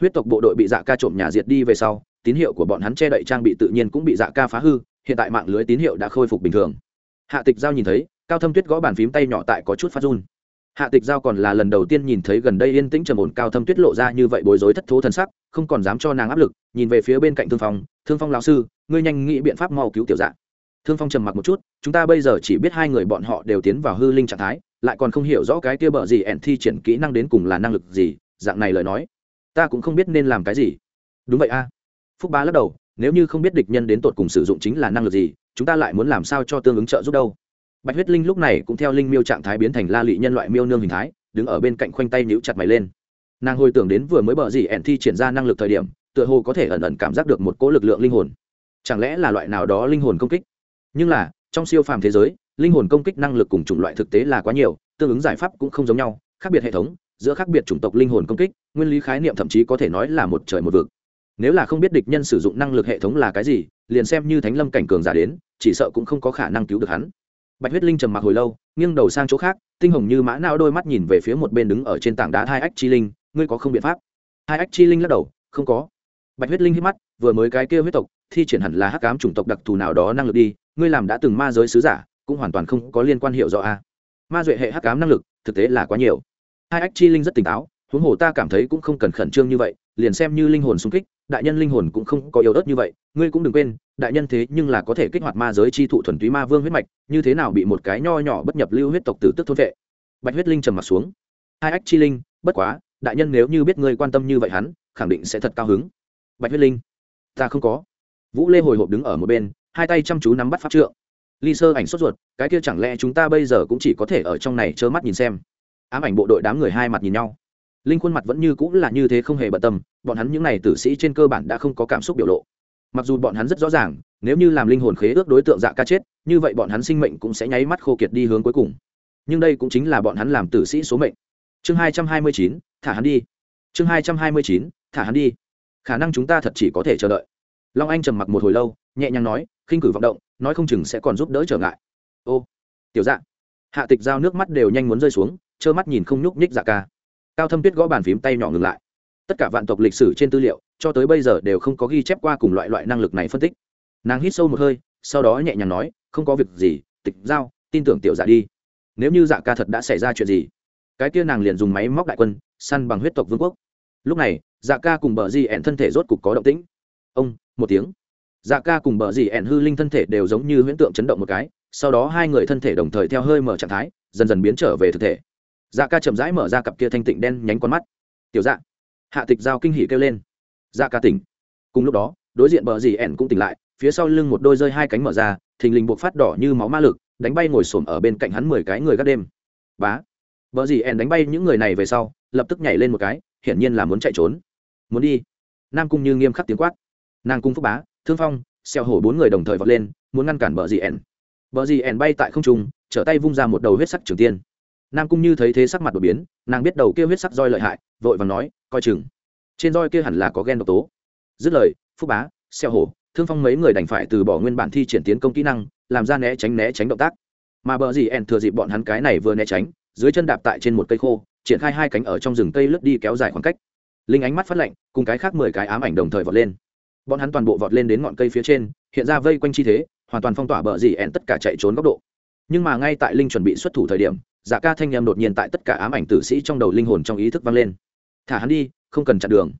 Speaker 1: Huyết tộc bộ đội bị dạ ca trộm nhà diệt đi về sau, tín hiệu của bọn hắn che đậy trang bị tự nhiên cũng bị dạ ca phá hư, hiện tại mạng lưới tín hiệu đã khôi phục bình thường. Hạ tịch giao nhìn thấy, cao thâm tuyết gõ bàn phím tay nhỏ tại có chút phát run hạ tịch giao còn là lần đầu tiên nhìn thấy gần đây yên tĩnh trầm ổn cao thâm tuyết lộ ra như vậy bối rối thất thố thần sắc, không còn dám cho nàng áp lực, nhìn về phía bên cạnh thương phong thương phong lão sư, ngươi nhanh nghĩ biện pháp mau cứu tiểu dạ. Thương phong trầm mặc một chút, chúng ta bây giờ chỉ biết hai người bọn họ đều tiến vào hư linh trạng thái, lại còn không hiểu rõ cái kia bợ gì ẻn thi triển kỹ năng đến cùng là năng lực gì, dạng này lời nói, ta cũng không biết nên làm cái gì. Đúng vậy a. Phúc Ba lắc đầu, nếu như không biết địch nhân đến tột cùng sử dụng chính là năng lực gì, chúng ta lại muốn làm sao cho tương ứng trợ giúp đâu? Bạch huyết linh lúc này cũng theo linh miêu trạng thái biến thành la lị nhân loại miêu nương hình thái, đứng ở bên cạnh khoanh tay níu chặt mày lên. Nàng hồi tưởng đến vừa mới bờ gì ẻn thi triển ra năng lực thời điểm, tựa hồ có thể ẩn ẩn cảm giác được một cỗ lực lượng linh hồn. Chẳng lẽ là loại nào đó linh hồn công kích? Nhưng là, trong siêu phàm thế giới, linh hồn công kích năng lực cùng chủng loại thực tế là quá nhiều, tương ứng giải pháp cũng không giống nhau, khác biệt hệ thống, giữa khác biệt chủng tộc linh hồn công kích, nguyên lý khái niệm thậm chí có thể nói là một trời một vực. Nếu là không biết địch nhân sử dụng năng lực hệ thống là cái gì, liền xem như thánh lâm cảnh cường giả đến, chỉ sợ cũng không có khả năng cứu được hắn bạch huyết linh trầm mặc hồi lâu, nghiêng đầu sang chỗ khác, tinh hồng như mã não đôi mắt nhìn về phía một bên đứng ở trên tảng đá hai ách chi linh, ngươi có không biện pháp? Hai ách chi linh lắc đầu, không có. Bạch huyết linh hít mắt, vừa mới cái kia huyết tộc, thi triển hẳn là hắc ám chủng tộc đặc thù nào đó năng lực đi, ngươi làm đã từng ma giới sứ giả, cũng hoàn toàn không có liên quan hiệu rõ a. Ma duệ hệ hắc ám năng lực, thực tế là quá nhiều. Hai ách chi linh rất tỉnh táo, huống hồ ta cảm thấy cũng không cần khẩn trương như vậy, liền xem như linh hồn xung kích đại nhân linh hồn cũng không có yếu ớt như vậy, ngươi cũng đừng quên, đại nhân thế nhưng là có thể kích hoạt ma giới chi thụ thuần túy ma vương huyết mạch, như thế nào bị một cái nho nhỏ bất nhập lưu huyết tộc tử tức thôn vệ? Bạch huyết linh trầm mặt xuống. Hai ách chi linh, bất quá, đại nhân nếu như biết ngươi quan tâm như vậy hắn, khẳng định sẽ thật cao hứng. Bạch huyết linh, ta không có. Vũ lê hồi hộp đứng ở một bên, hai tay chăm chú nắm bắt pháp trượng. Ly sơ ảnh sốt ruột, cái kia chẳng lẽ chúng ta bây giờ cũng chỉ có thể ở trong này trơ mắt nhìn xem? Ám ảnh bộ đội đám người hai mặt nhìn nhau linh khuôn mặt vẫn như cũng là như thế không hề bận tâm, bọn hắn những n à y tử sĩ trên cơ bản đã không có cảm xúc biểu lộ. Mặc dù bọn hắn rất rõ ràng, nếu như làm linh hồn khế ước đối tượng dạ ca chết, như vậy bọn hắn sinh mệnh cũng sẽ nháy mắt khô kiệt đi hướng cuối cùng. Nhưng đây cũng chính là bọn hắn làm tử sĩ số mệnh. Chương hai trăm hai mươi chín, thả hắn đi. Chương hai trăm hai mươi chín, thả hắn đi. Khả năng chúng ta thật chỉ có thể chờ đợi. Long anh trầm mặc một hồi lâu, nhẹ nhàng nói, khinh cử vọng động, nói không chừng sẽ còn giúp đỡ trở ngại. Ô, tiểu dạ. Hạ tịch giao nước mắt đều nhanh muốn rơi xuống, trơ mắt nhìn không nhúc nhích dạ ca cao thâm tuyết gõ bàn phím tay nhỏ ngừng lại. Tất cả vạn tộc lịch sử trên tư liệu, cho tới bây giờ đều không có ghi chép qua cùng loại loại năng lực này phân tích. Nàng hít sâu một hơi, sau đó nhẹ nhàng nói, không có việc gì, tịch giao, tin tưởng tiểu dạ đi. Nếu như dạ ca thật đã xảy ra chuyện gì, cái kia nàng liền dùng máy móc đại quân, săn bằng huyết tộc vương quốc. Lúc này dạ ca cùng bờ di ẹn thân thể rốt cục có động tĩnh. Ông, một tiếng. Dạ ca cùng bờ di ẹn hư linh thân thể đều giống như huyễn tượng chấn động một cái, sau đó hai người thân thể đồng thời theo hơi mở trạng thái, dần dần biến trở về thực thể dạ ca chậm rãi mở ra cặp kia thanh tịnh đen nhánh con mắt. Tiểu dạ. Hạ tịch giao kinh hỉ kêu lên. Dạ ca tỉnh. Cùng lúc đó, đối diện bờ dì ẻn cũng tỉnh lại, phía sau lưng một đôi rơi hai cánh mở ra, thình lình buộc phát đỏ như máu ma lực, đánh bay ngồi xổm ở bên cạnh hắn mười cái người gác đêm. Bá. Bờ dì ẻn đánh bay những người này về sau, lập tức nhảy lên một cái, hiển nhiên là muốn chạy trốn. Muốn đi. Nam cung như nghiêm khắc tiếng quát. Nàng cung phúc bá, thương phong xeo hổ bốn người đồng thời vọt lên, muốn ngăn cản bờ dì ẻn. Bờ dì ẻn bay tại không trung, trở tay vung ra một đầu huyết sắc trường tiên nam cung như thấy thế sắc mặt đột biến, nàng biết đầu kia huyết sắc roi lợi hại, vội vàng nói, coi chừng. Trên roi kia hẳn là có ghen độc tố. Dứt lời, phúc bá, xeo hổ, thương phong mấy người đành phải từ bỏ nguyên bản thi triển tiến công kỹ năng, làm ra né tránh né tránh động tác. Mà bờ gì ẻn thừa dịp bọn hắn cái này vừa né tránh, dưới chân đạp tại trên một cây khô, triển khai hai cánh ở trong rừng cây lướt đi kéo dài khoảng cách. Linh ánh mắt phát lạnh, cùng cái khác mười cái ám ảnh đồng thời vọt lên. Bọn hắn toàn bộ vọt lên đến ngọn cây phía trên, hiện ra vây quanh chi thế, hoàn toàn phong tỏa bờ gì ẻn tất cả chạy trốn góc độ. Nhưng mà ngay tại linh chuẩn bị xuất thủ thời điểm dạ ca thanh em đột nhiên tại tất cả ám ảnh tử sĩ trong đầu linh hồn trong ý thức vang lên. Thả hắn đi, không cần chặn đường.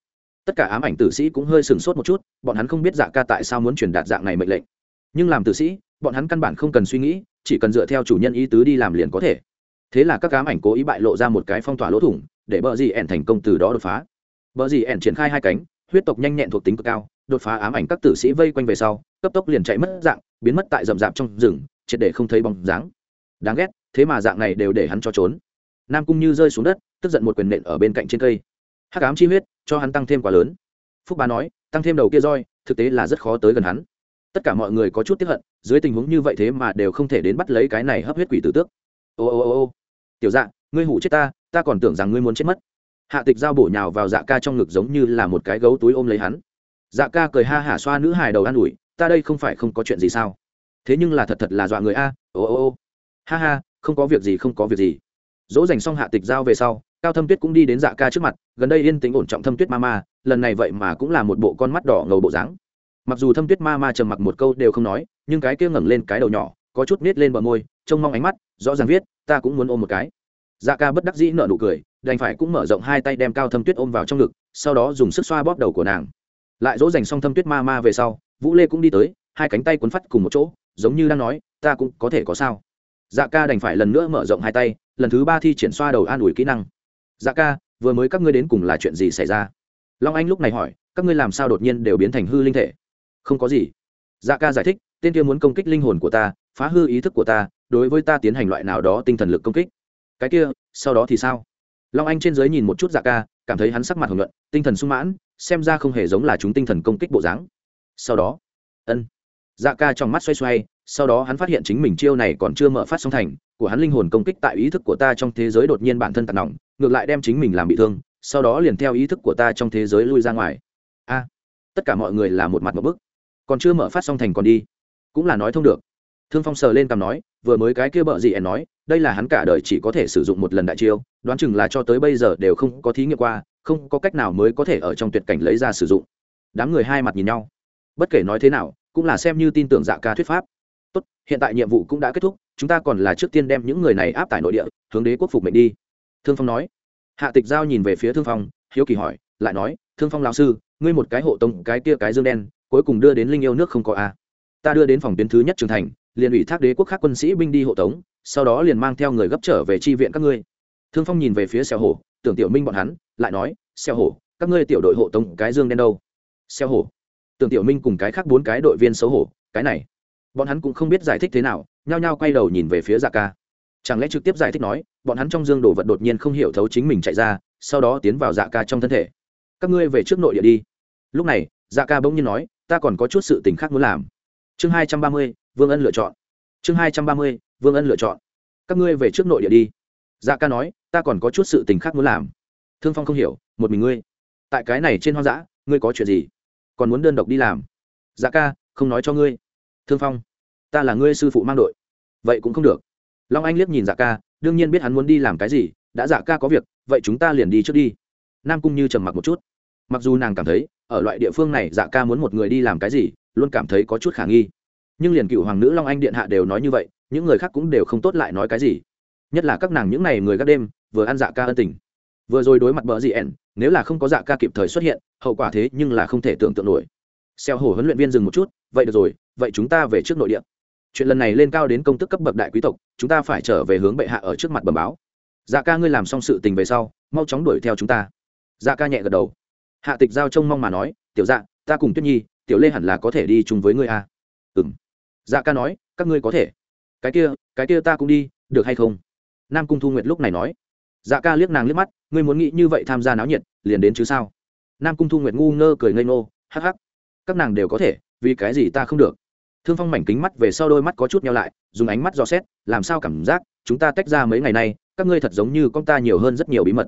Speaker 1: Tất cả ám ảnh tử sĩ cũng hơi sừng sốt một chút, bọn hắn không biết dạ ca tại sao muốn truyền đạt dạng này mệnh lệnh. Nhưng làm tử sĩ, bọn hắn căn bản không cần suy nghĩ, chỉ cần dựa theo chủ nhân ý tứ đi làm liền có thể. Thế là các ám ảnh cố ý bại lộ ra một cái phong tỏa lỗ thủng, để bờ dì ẻn thành công từ đó đột phá. Bờ dì ẻn triển khai hai cánh, huyết tộc nhanh nhẹn thuộc tính cực cao, đột phá ám ảnh các tử sĩ vây quanh về sau, cấp tốc liền chạy mất dạng, biến mất tại rậm rạp trong rừng, triệt để không thấy bóng dáng. Đáng ghét thế mà dạng này đều để hắn cho trốn. Nam cung như rơi xuống đất, tức giận một quyền nện ở bên cạnh trên cây. Hắc ám chi huyết, cho hắn tăng thêm quá lớn. Phúc bá nói, tăng thêm đầu kia roi, thực tế là rất khó tới gần hắn. Tất cả mọi người có chút tiếp hận, dưới tình huống như vậy thế mà đều không thể đến bắt lấy cái này hấp huyết quỷ tử tước. Ô ô ô ô. Tiểu dạ ngươi hủ chết ta ta còn tưởng rằng ngươi muốn chết mất. Hạ tịch giao bổ nhào vào dạ ca trong ngực giống như là một cái gấu túi ôm lấy hắn. Dạ ca cười ha hả xoa nữ hài đầu an ủi, ta đây không phải không có chuyện gì sao? Thế nhưng là thật thật là dọa người a, ô ô ô. Ha ha không có việc gì, không có việc gì. Dỗ dành xong hạ tịch giao về sau, cao thâm tuyết cũng đi đến dạ ca trước mặt, gần đây yên tĩnh ổn trọng thâm tuyết ma ma, lần này vậy mà cũng là một bộ con mắt đỏ ngầu bộ dáng. Mặc dù thâm tuyết ma ma trầm mặc một câu đều không nói, nhưng cái kia ngẩng lên cái đầu nhỏ, có chút nết lên bờ môi, trông mong ánh mắt, rõ ràng viết, ta cũng muốn ôm một cái. Dạ ca bất đắc dĩ nở nụ cười, đành phải cũng mở rộng hai tay đem cao thâm tuyết ôm vào trong ngực, sau đó dùng sức xoa bóp đầu của nàng. Lại dỗ dành xong thâm tuyết ma ma về sau, vũ lê cũng đi tới, hai cánh tay cuốn phát cùng một chỗ, giống như đang nói, ta cũng có thể có sao dạ ca đành phải lần nữa mở rộng hai tay, lần thứ ba thi triển xoa đầu an ủi kỹ năng. Dạ ca, vừa mới các ngươi đến cùng là chuyện gì xảy ra? Long anh lúc này hỏi, các ngươi làm sao đột nhiên đều biến thành hư linh thể? Không có gì. Dạ ca giải thích, tên kia muốn công kích linh hồn của ta, phá hư ý thức của ta, đối với ta tiến hành loại nào đó tinh thần lực công kích. Cái kia, sau đó thì sao? Long anh trên giới nhìn một chút dạ ca, cảm thấy hắn sắc mặt hồng luận tinh thần sung mãn, xem ra không hề giống là chúng tinh thần công kích bộ dáng. Sau đó, ân dạ ca trong mắt xoay xoay, sau đó hắn phát hiện chính mình chiêu này còn chưa mở phát song thành, của hắn linh hồn công kích tại ý thức của ta trong thế giới đột nhiên bản thân tạt nòng, ngược lại đem chính mình làm bị thương, sau đó liền theo ý thức của ta trong thế giới lui ra ngoài. A, tất cả mọi người là một mặt một bức. Còn chưa mở phát song thành còn đi. Cũng là nói thông được. Thương phong sờ lên cằm nói, vừa mới cái kia bợ gì em nói, đây là hắn cả đời chỉ có thể sử dụng một lần đại chiêu, đoán chừng là cho tới bây giờ đều không có thí nghiệm qua, không có cách nào mới có thể ở trong tuyệt cảnh lấy ra sử dụng. Đám người hai mặt nhìn nhau. Bất kể nói thế nào cũng là xem như tin tưởng dạ ca thuyết pháp. Tốt, hiện tại nhiệm vụ cũng đã kết thúc, chúng ta còn là trước tiên đem những người này áp tải nội địa, hướng đế quốc phục mệnh đi. Thương phong nói. Hạ tịch giao nhìn về phía thương phong, hiếu kỳ hỏi, lại nói, thương phong lão sư, ngươi một cái hộ tông cái kia cái dương đen, cuối cùng đưa đến linh yêu nước không có a ta đưa đến phòng tuyến thứ nhất trường thành, liền ủy thác đế quốc khác quân sĩ binh đi hộ tống, sau đó liền mang theo người gấp trở về tri viện các ngươi. Thương phong nhìn về phía xeo hổ, tưởng tiểu minh bọn hắn, lại nói, xeo hổ, các ngươi tiểu đội hộ tống cái dương đen đâu? Xeo hổ tưởng tiểu minh cùng cái khác bốn cái đội viên xấu hổ, cái này, bọn hắn cũng không biết giải thích thế nào, nhao nhao quay đầu nhìn về phía dạ ca. Chẳng lẽ trực tiếp giải thích nói, bọn hắn trong dương đồ vật đột nhiên không hiểu thấu chính mình chạy ra, sau đó tiến vào dạ ca trong thân thể. Các ngươi về trước nội địa đi. Lúc này dạ ca bỗng nhiên nói, ta còn có chút sự tình khác muốn làm. Chương hai trăm ba mươi, vương ân lựa chọn. Chương hai trăm ba mươi, vương ân lựa chọn. Các ngươi về trước nội địa đi. Dạ ca nói, ta còn có chút sự tình khác muốn làm. Thương phong không hiểu, một mình ngươi. Tại cái này trên hoang dã, ngươi có chuyện gì? Còn muốn đơn độc đi làm. Dạ ca, không nói cho ngươi. Thương phong, ta là ngươi sư phụ mang đội. Vậy cũng không được. Long anh liếc nhìn dạ ca, đương nhiên biết hắn muốn đi làm cái gì, đã dạ ca có việc, vậy chúng ta liền đi trước đi. Nam cung như trầm mặc một chút. Mặc dù nàng cảm thấy, ở loại địa phương này dạ ca muốn một người đi làm cái gì, luôn cảm thấy có chút khả nghi. Nhưng liền cựu hoàng nữ long anh điện hạ đều nói như vậy, những người khác cũng đều không tốt lại nói cái gì. Nhất là các nàng những n à y người gác đêm, vừa ăn dạ ca ân tình. Vừa rồi đối mặt bờ gì ẻn nếu là không có dạ ca kịp thời xuất hiện, hậu quả thế nhưng là không thể tưởng tượng nổi. Xeo hổ huấn luyện viên dừng một chút, vậy được rồi, vậy chúng ta về trước nội địa. Chuyện lần này lên cao đến công tức cấp bậc đại quý tộc, chúng ta phải trở về hướng bệ hạ ở trước mặt bẩm báo. Dạ ca ngươi làm xong sự tình về sau, mau chóng đuổi theo chúng ta. Dạ ca nhẹ gật đầu. Hạ tịch giao trông mong mà nói, tiểu dạ ta cùng tuyết nhi, tiểu lê hẳn là có thể đi chung với ngươi a à? ừ m dạ ca nói, các ngươi có thể. Cái kia cái kia ta cũng đi, được hay không? Nam cung thu nguyệt lúc này nói dạ ca liếc nàng liếc mắt, ngươi muốn nghĩ như vậy tham gia náo nhiệt, liền đến chứ sao? Nam cung thu nguyệt ngu ngơ cười ngây ngô, hắc hắc. Các nàng đều có thể, vì cái gì ta không được? Thương phong mảnh kính mắt về sau đôi mắt có chút nhau lại, dùng ánh mắt dò xét, làm sao cảm giác chúng ta tách ra mấy ngày nay, các ngươi thật giống như con ta nhiều hơn rất nhiều bí mật.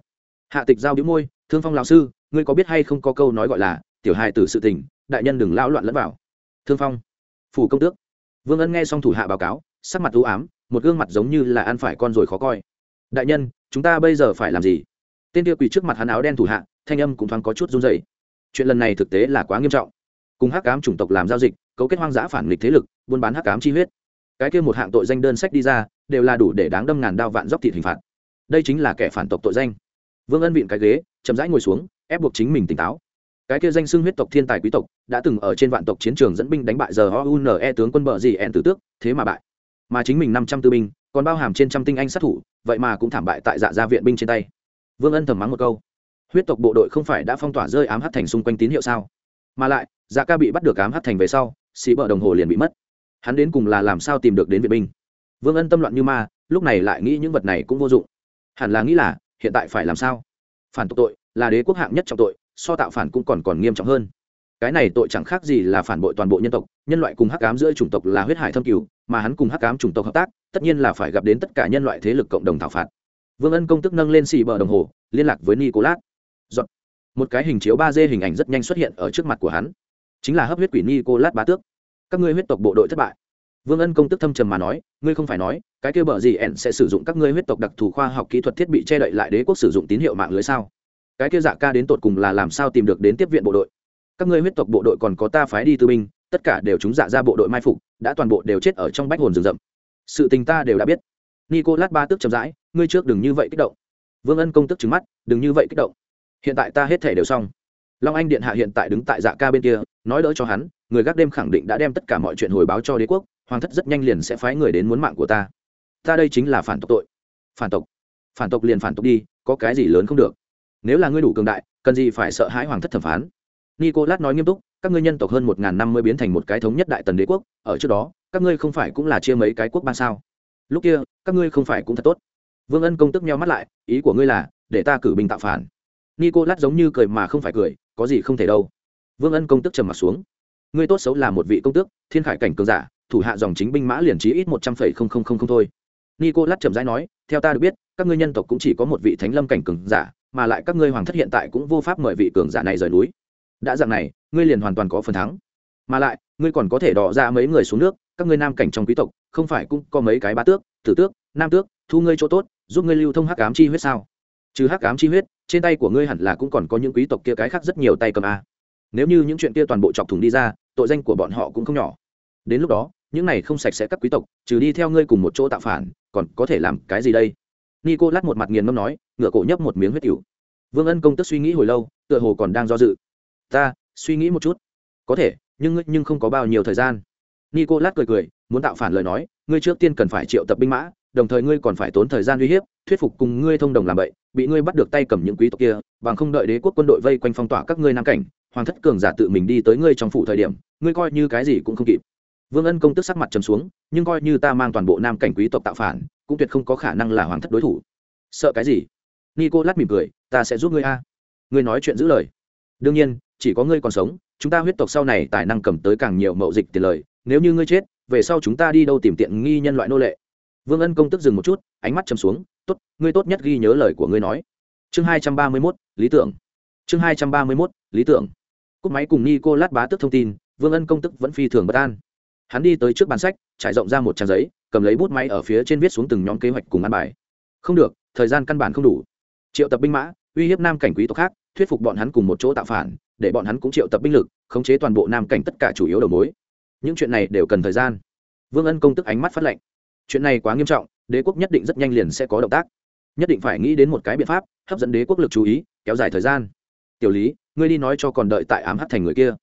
Speaker 1: Hạ tịch giao đĩu môi, thương phong lão sư, ngươi có biết hay không có câu nói gọi là, tiểu hài tử sự tình, đại nhân đừng lão loạn lẫn vào. Thương phong, phủ công tước. Vương ân nghe xong thủ hạ báo cáo, sắc mặt u ám, một gương mặt giống như là ăn phải con rồi khó coi đại nhân, chúng ta bây giờ phải làm gì? Tên kia quỳ trước mặt hắn áo đen thủ hạ, thanh âm cũng thoáng có chút run dày chuyện lần này thực tế là quá nghiêm trọng. Cùng hắc cám chủng tộc làm giao dịch, cấu kết hoang dã phản nghịch thế lực, buôn bán hắc cám chi huyết. Cái kia một hạng tội danh đơn sách đi ra, đều là đủ để đáng đâm ngàn đao vạn dốc thịt hình phạt. Đây chính là kẻ phản tộc tội danh. Vương ân vịn cái ghế, chậm rãi ngồi xuống, ép buộc chính mình tỉnh táo. Cái kia danh xưng huyết tộc thiên tài quý tộc, đã từng ở trên vạn tộc chiến trường dẫn binh đánh bại giờ oune tướng quân bờ gì ẹn tử tước, thế mà bại. Mà chính mình năm trăm tư binh, còn bao hàm trên trăm tinh anh sát thủ vậy mà cũng thảm bại tại dạ gia viện binh trên tay. Vương ân thầm mắng một câu. Huyết tộc bộ đội không phải đã phong tỏa rơi ám hát thành xung quanh tín hiệu sao? Mà lại dạ ca bị bắt được ám hát thành về sau xì bờ đồng hồ liền bị mất. Hắn đến cùng là làm sao tìm được đến viện binh? Vương ân tâm loạn như ma, lúc này lại nghĩ những vật này cũng vô dụng. Hẳn là nghĩ là, hiện tại phải làm sao? Phản tộc tội, là đế quốc hạng nhất trong tội, so tạo phản cũng còn còn nghiêm trọng hơn cái này tội chẳng khác gì là phản bội toàn bộ nhân tộc, nhân loại cùng hắc ám giữa chủng tộc là huyết hải thâm cửu mà hắn cùng hắc ám chủng tộc hợp tác, tất nhiên là phải gặp đến tất cả nhân loại thế lực cộng đồng thảo phạt. Vương ân công tức nâng lên xì bờ đồng hồ, liên lạc với nicolas. Giọt. một cái hình chiếu ba d hình ảnh rất nhanh xuất hiện ở trước mặt của hắn. Chính là hấp huyết quỷ nicolas bá tước. Các ngươi huyết tộc bộ đội thất bại. Vương ân công tức thâm trầm mà nói, ngươi không phải nói, cái kia bờ gì ẻn sẽ sử dụng các ngươi huyết tộc đặc thù khoa học kỹ thuật thiết bị che đậy lại đế quốc sử dụng tín hiệu mạng lưới sao? Cái kia dạ ca đến tột cùng là làm sao tìm được đến tiếp viện bộ đội? Các ngươi huyết tộc bộ đội còn có ta phái đi tư binh, tất cả đều chúng dạ ra bộ đội mai phục, đã toàn bộ đều chết ở trong bách hồn rừng rậm. Sự tình ta đều đã biết. Nicolas ba tức chậm rãi, ngươi trước đừng như vậy kích động. Vương ân công tức trứng mắt, đừng như vậy kích động. Hiện tại ta hết thể đều xong. Long anh điện hạ hiện tại đứng tại dạ ca bên kia, nói đỡ cho hắn, người gác đêm khẳng định đã đem tất cả mọi chuyện hồi báo cho đế quốc, hoàng thất rất nhanh liền sẽ phái người đến muốn mạng của ta. Ta đây chính là phản tộc tội. Phản tộc. Phản tộc liền phản tộc đi, có cái gì lớn không được. Nếu là ngươi đủ cường đại, cần gì phải sợ hãi hoàng thất thẩm phán? Nicolas nói nghiêm túc, các ngươi nhân tộc hơn một ngàn năm mới biến thành một cái thống nhất đại tần đế quốc, ở trước đó, các ngươi không phải cũng là chia mấy cái quốc bang sao? Lúc kia, các ngươi không phải cũng thật tốt. Vương ân công tức meo mắt lại, ý của ngươi là, để ta cử binh tạo phản. Nicolas giống như cười mà không phải cười, có gì không thể đâu. Vương ân công tức trầm mặt xuống. Ngươi tốt xấu là một vị công tước, thiên khải cảnh cường giả, thủ hạ dòng chính binh mã liền trí ít một trăm phẩy không không không không thôi. Nicolas trầm rãi nói, theo ta được biết, các ngươi nhân tộc cũng chỉ có một vị thánh lâm cảnh cường giả, mà lại các ngươi hoàng thất hiện tại cũng vô pháp mời vị cường giả này rời núi đã dạng này, ngươi liền hoàn toàn có phần thắng. Mà lại, ngươi còn có thể đỏ ra mấy người xuống nước, các ngươi nam cảnh trong quý tộc, không phải cũng có mấy cái bá tước, tử tước, nam tước, thu ngươi chỗ tốt, giúp ngươi lưu thông hắc ám chi huyết sao? Trừ hắc ám chi huyết, trên tay của ngươi hẳn là cũng còn có những quý tộc kia cái khác rất nhiều tay cầm a. Nếu như những chuyện kia toàn bộ chọc thủng đi ra, tội danh của bọn họ cũng không nhỏ. Đến lúc đó, những này không sạch sẽ các quý tộc, trừ đi theo ngươi cùng một chỗ tạo phản, còn có thể làm cái gì đây? Nico lát một mặt nghiền ngâm nói ngựa cổ nhấp một miếng huyết cựu vương ân công tức suy nghĩ hồi lâu, tựa hồ còn đang do dự ta, suy nghĩ một chút. Có thể, nhưng ngươi, nhưng không có bao nhiêu thời gian. Nico lát cười cười, muốn tạo phản lời nói, ngươi trước tiên cần phải triệu tập binh mã, đồng thời ngươi còn phải tốn thời gian uy hiếp, thuyết phục cùng ngươi thông đồng làm vậy, bị ngươi bắt được tay cầm những quý tộc kia, bằng không đợi đế quốc quân đội vây quanh phong tỏa các ngươi nam cảnh, hoàng thất cường giả tự mình đi tới ngươi trong phủ thời điểm, ngươi coi như cái gì cũng không kịp. Vương ân công tức sắc mặt trầm xuống, nhưng coi như ta mang toàn bộ nam cảnh quý tộc tạo phản, cũng tuyệt không có khả năng là hoàng thất đối thủ. Sợ cái gì? Nico lát mỉm cười, ta sẽ giúp ngươi a. Ngươi nói chuyện giữ lời. Đương nhiên chỉ có ngươi còn sống, chúng ta huyết tộc sau này tài năng cầm tới càng nhiều mậu dịch tiền lời, nếu như ngươi chết, về sau chúng ta đi đâu tìm tiện nghi nhân loại nô lệ. Vương ân công tức dừng một chút, ánh mắt chầm xuống, tốt, ngươi tốt nhất ghi nhớ lời của ngươi nói. Chương hai trăm ba mươi mốt, lý tưởng. Chương hai trăm ba mươi mốt, lý tưởng. Cúp máy cùng nico lát bá tức thông tin, vương ân công tức vẫn phi thường bất an. Hắn đi tới trước bàn sách, trải rộng ra một trang giấy, cầm lấy bút máy ở phía trên viết xuống từng nhóm kế hoạch cùng ăn bài. Không được, thời gian căn bản không đủ. Triệu tập binh mã, uy hiếp nam cảnh quý tộc khác thuyết phục bọn hắn cùng một chỗ tạo phản, để bọn hắn cũng triệu tập binh lực, khống chế toàn bộ nam cảnh tất cả chủ yếu đầu mối. Những chuyện này đều cần thời gian. Vương ân công tức ánh mắt phát lệnh. Chuyện này quá nghiêm trọng, đế quốc nhất định rất nhanh liền sẽ có động tác. Nhất định phải nghĩ đến một cái biện pháp, hấp dẫn đế quốc lực chú ý, kéo dài thời gian. Tiểu lý, ngươi đi nói cho còn đợi tại ám hắt thành người kia.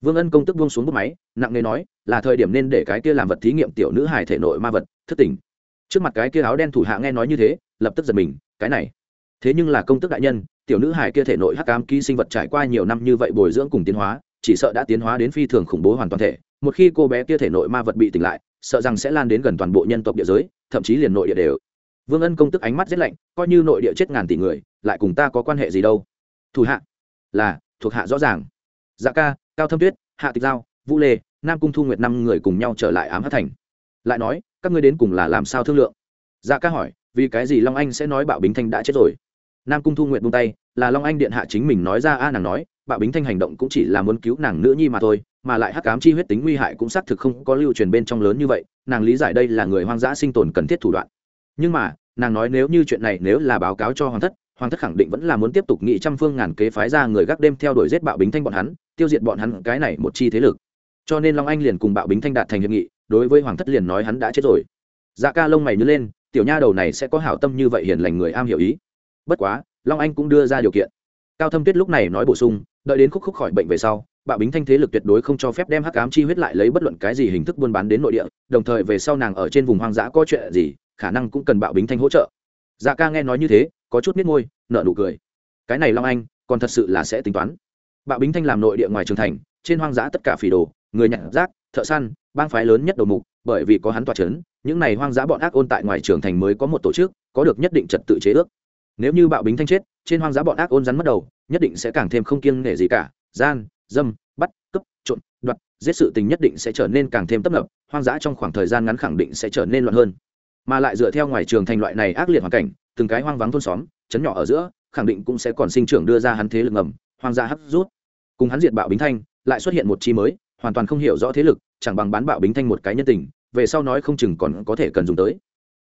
Speaker 1: Vương ân công tức buông xuống bút máy, nặng nề nói, là thời điểm nên để cái kia làm vật thí nghiệm tiểu nữ hài thể nội ma vật Thất tỉnh. Trước mặt cái kia áo đen thủ hạ nghe nói như thế, lập tức giật mình, cái này. Thế nhưng là công tức đại nhân tiểu nữ hài kia thể nội hắc ám ký sinh vật trải qua nhiều năm như vậy bồi dưỡng cùng tiến hóa, chỉ sợ đã tiến hóa đến phi thường khủng bố hoàn toàn thể. Một khi cô bé kia thể nội ma vật bị tỉnh lại, sợ rằng sẽ lan đến gần toàn bộ nhân tộc địa giới, thậm chí liền nội địa đều. Vương ân công tức ánh mắt rét lạnh, coi như nội địa chết ngàn tỷ người, lại cùng ta có quan hệ gì đâu? Thủ hạ, là, thuộc hạ rõ ràng. Dạ ca, cao thâm tuyết, hạ tịch giao, vũ lê, nam cung thu nguyệt năm người cùng nhau trở lại ám hát thành. Lại nói, các ngươi đến cùng là làm sao thương lượng? Dạ ca hỏi, vì cái gì long anh sẽ nói bạo bính thanh đã chết rồi? Nam cung thu nguyện buông tay, là long anh điện hạ chính mình nói ra, a, nàng nói bạo bính thanh hành động cũng chỉ là muốn cứu nàng nữ nhi mà thôi, mà lại hắc cám chi huyết tính nguy hại cũng xác thực không có lưu truyền bên trong lớn như vậy, nàng lý giải đây là người hoang dã sinh tồn cần thiết thủ đoạn. Nhưng mà, nàng nói nếu như chuyện này nếu là báo cáo cho hoàng thất hoàng thất khẳng định vẫn là muốn tiếp tục nghị trăm phương ngàn kế phái ra người gác đêm theo đuổi giết bạo bính thanh bọn hắn, tiêu diệt bọn hắn cái này một chi thế lực. Cho nên long anh liền cùng bạo bính thanh đạt thành hiệp nghị, đối với hoàng thất liền nói hắn đã chết rồi. Dạ ca lông mày nhớ lên, tiểu nha đầu này sẽ có hảo tâm như vậy hiền lành người am hiểu ý bất quá, long anh cũng đưa ra điều kiện. Cao thâm tuyết lúc này nói bổ sung, đợi đến khúc khúc khỏi bệnh về sau, bạo bính thanh thế lực tuyệt đối không cho phép đem hắc ám chi huyết lại lấy bất luận cái gì hình thức buôn bán đến nội địa, đồng thời về sau nàng ở trên vùng hoang dã có chuyện gì, khả năng cũng cần bạo bính thanh hỗ trợ. Dạ ca nghe nói như thế, có chút biết ngôi nợ nụ cười. Cái này long anh, còn thật sự là sẽ tính toán. Bạo bính thanh làm nội địa ngoài trường thành, trên hoang dã tất cả phỉ đồ, người nhặt rác, thợ săn, bang phái lớn nhất đầu mục, bởi vì có hắn tòa c h ấ n những này hoang dã bọn ác ôn tại ngoài trường thành mới có một tổ chức, có được nhất định trật tự chế ước nếu như bạo bính thanh chết, trên hoang dã bọn ác ôn rắn mất đầu, nhất định sẽ càng thêm không kiêng nể gì cả. Gian, dâm, bắt, cướp trộn đoạt, giết sự tình nhất định sẽ trở nên càng thêm tấp nập, hoang dã trong khoảng thời gian ngắn khẳng định sẽ trở nên loạn hơn. Mà lại dựa theo ngoài trường thành loại này ác liệt hoàn cảnh, từng cái hoang vắng thôn xóm, chấn nhỏ ở giữa, khẳng định cũng sẽ còn sinh trưởng đưa ra hắn thế lực ngầm, hoang dã hấp rút. Cùng hắn diệt bạo bính thanh, lại xuất hiện một chi mới, hoàn toàn không hiểu rõ thế lực, chẳng bằng bán bạo bính thanh một cái nhân tình, về sau nói không chừng còn có thể cần dùng tới.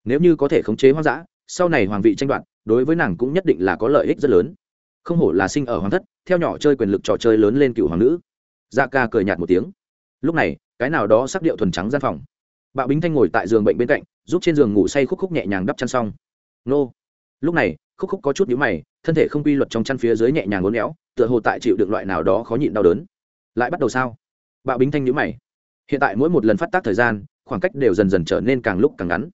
Speaker 1: Nếu như có thể khống chế hoang dã, sau này hoàng vị tranh đoạt đối với nàng cũng nhất định là có lợi ích rất lớn. Không hổ là sinh ở hoàng thất, theo nhỏ chơi quyền lực trò chơi lớn lên cựu hoàng nữ. Dạ ca cười nhạt một tiếng. Lúc này, cái nào đó sắc điệu thuần trắng gian phòng. Bạo bính thanh ngồi tại giường bệnh bên cạnh, giúp trên giường ngủ say khúc khúc nhẹ nhàng đắp chăn xong. Nô. Lúc này, khúc khúc có chút nhíu mày, thân thể không quy luật trong chăn phía dưới nhẹ nhàng ngốn éo, tựa hồ tại chịu được loại nào đó khó nhịn đau đớn. Lại bắt đầu sao? Bạo bính thanh nhíu mày. Hiện tại mỗi một lần phát tác thời gian, khoảng cách đều dần dần trở nên càng lúc càng ngắn.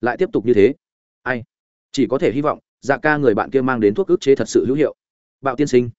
Speaker 1: Lại tiếp tục như thế. Ai? Chỉ có thể hy vọng dạ ca người bạn kia mang đến thuốc ức chế thật sự hữu hiệu. Bạo tiên sinh.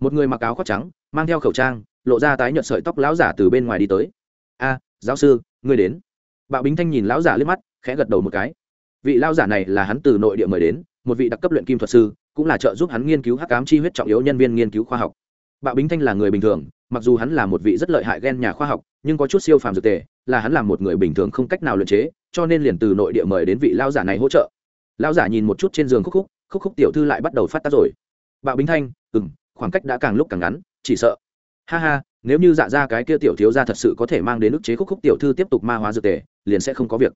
Speaker 1: Một người mặc áo khoác trắng, mang theo khẩu trang, lộ ra tái nhợt sợi tóc lão giả từ bên ngoài đi tới. A, giáo sư, ngươi đến. Bạo bính thanh nhìn lão giả liếc mắt, khẽ gật đầu một cái. Vị lão giả này là hắn từ nội địa mời đến, một vị đặc cấp luyện kim thuật sư, cũng là trợ giúp hắn nghiên cứu hắc ám chi huyết trọng yếu nhân viên nghiên cứu khoa học. Bạo bính thanh là người bình thường, mặc dù hắn là một vị rất lợi hại gen nhà khoa học, nhưng có chút siêu phàm dược tề, là hắn là một người bình thường không cách nào luyện chế, cho nên liền từ nội địa mời đến vị lao giả này hỗ trợ. Lão giả nhìn một chút trên giường khúc khúc khúc khúc tiểu thư lại bắt đầu phát tác rồi. Bạo bính thanh ừ m khoảng cách đã càng lúc càng ngắn, chỉ sợ. Ha ha, nếu như dạ ra cái kia tiểu thiếu ra thật sự có thể mang đến ức chế khúc khúc tiểu thư tiếp tục ma hóa dược tề, liền sẽ không có việc.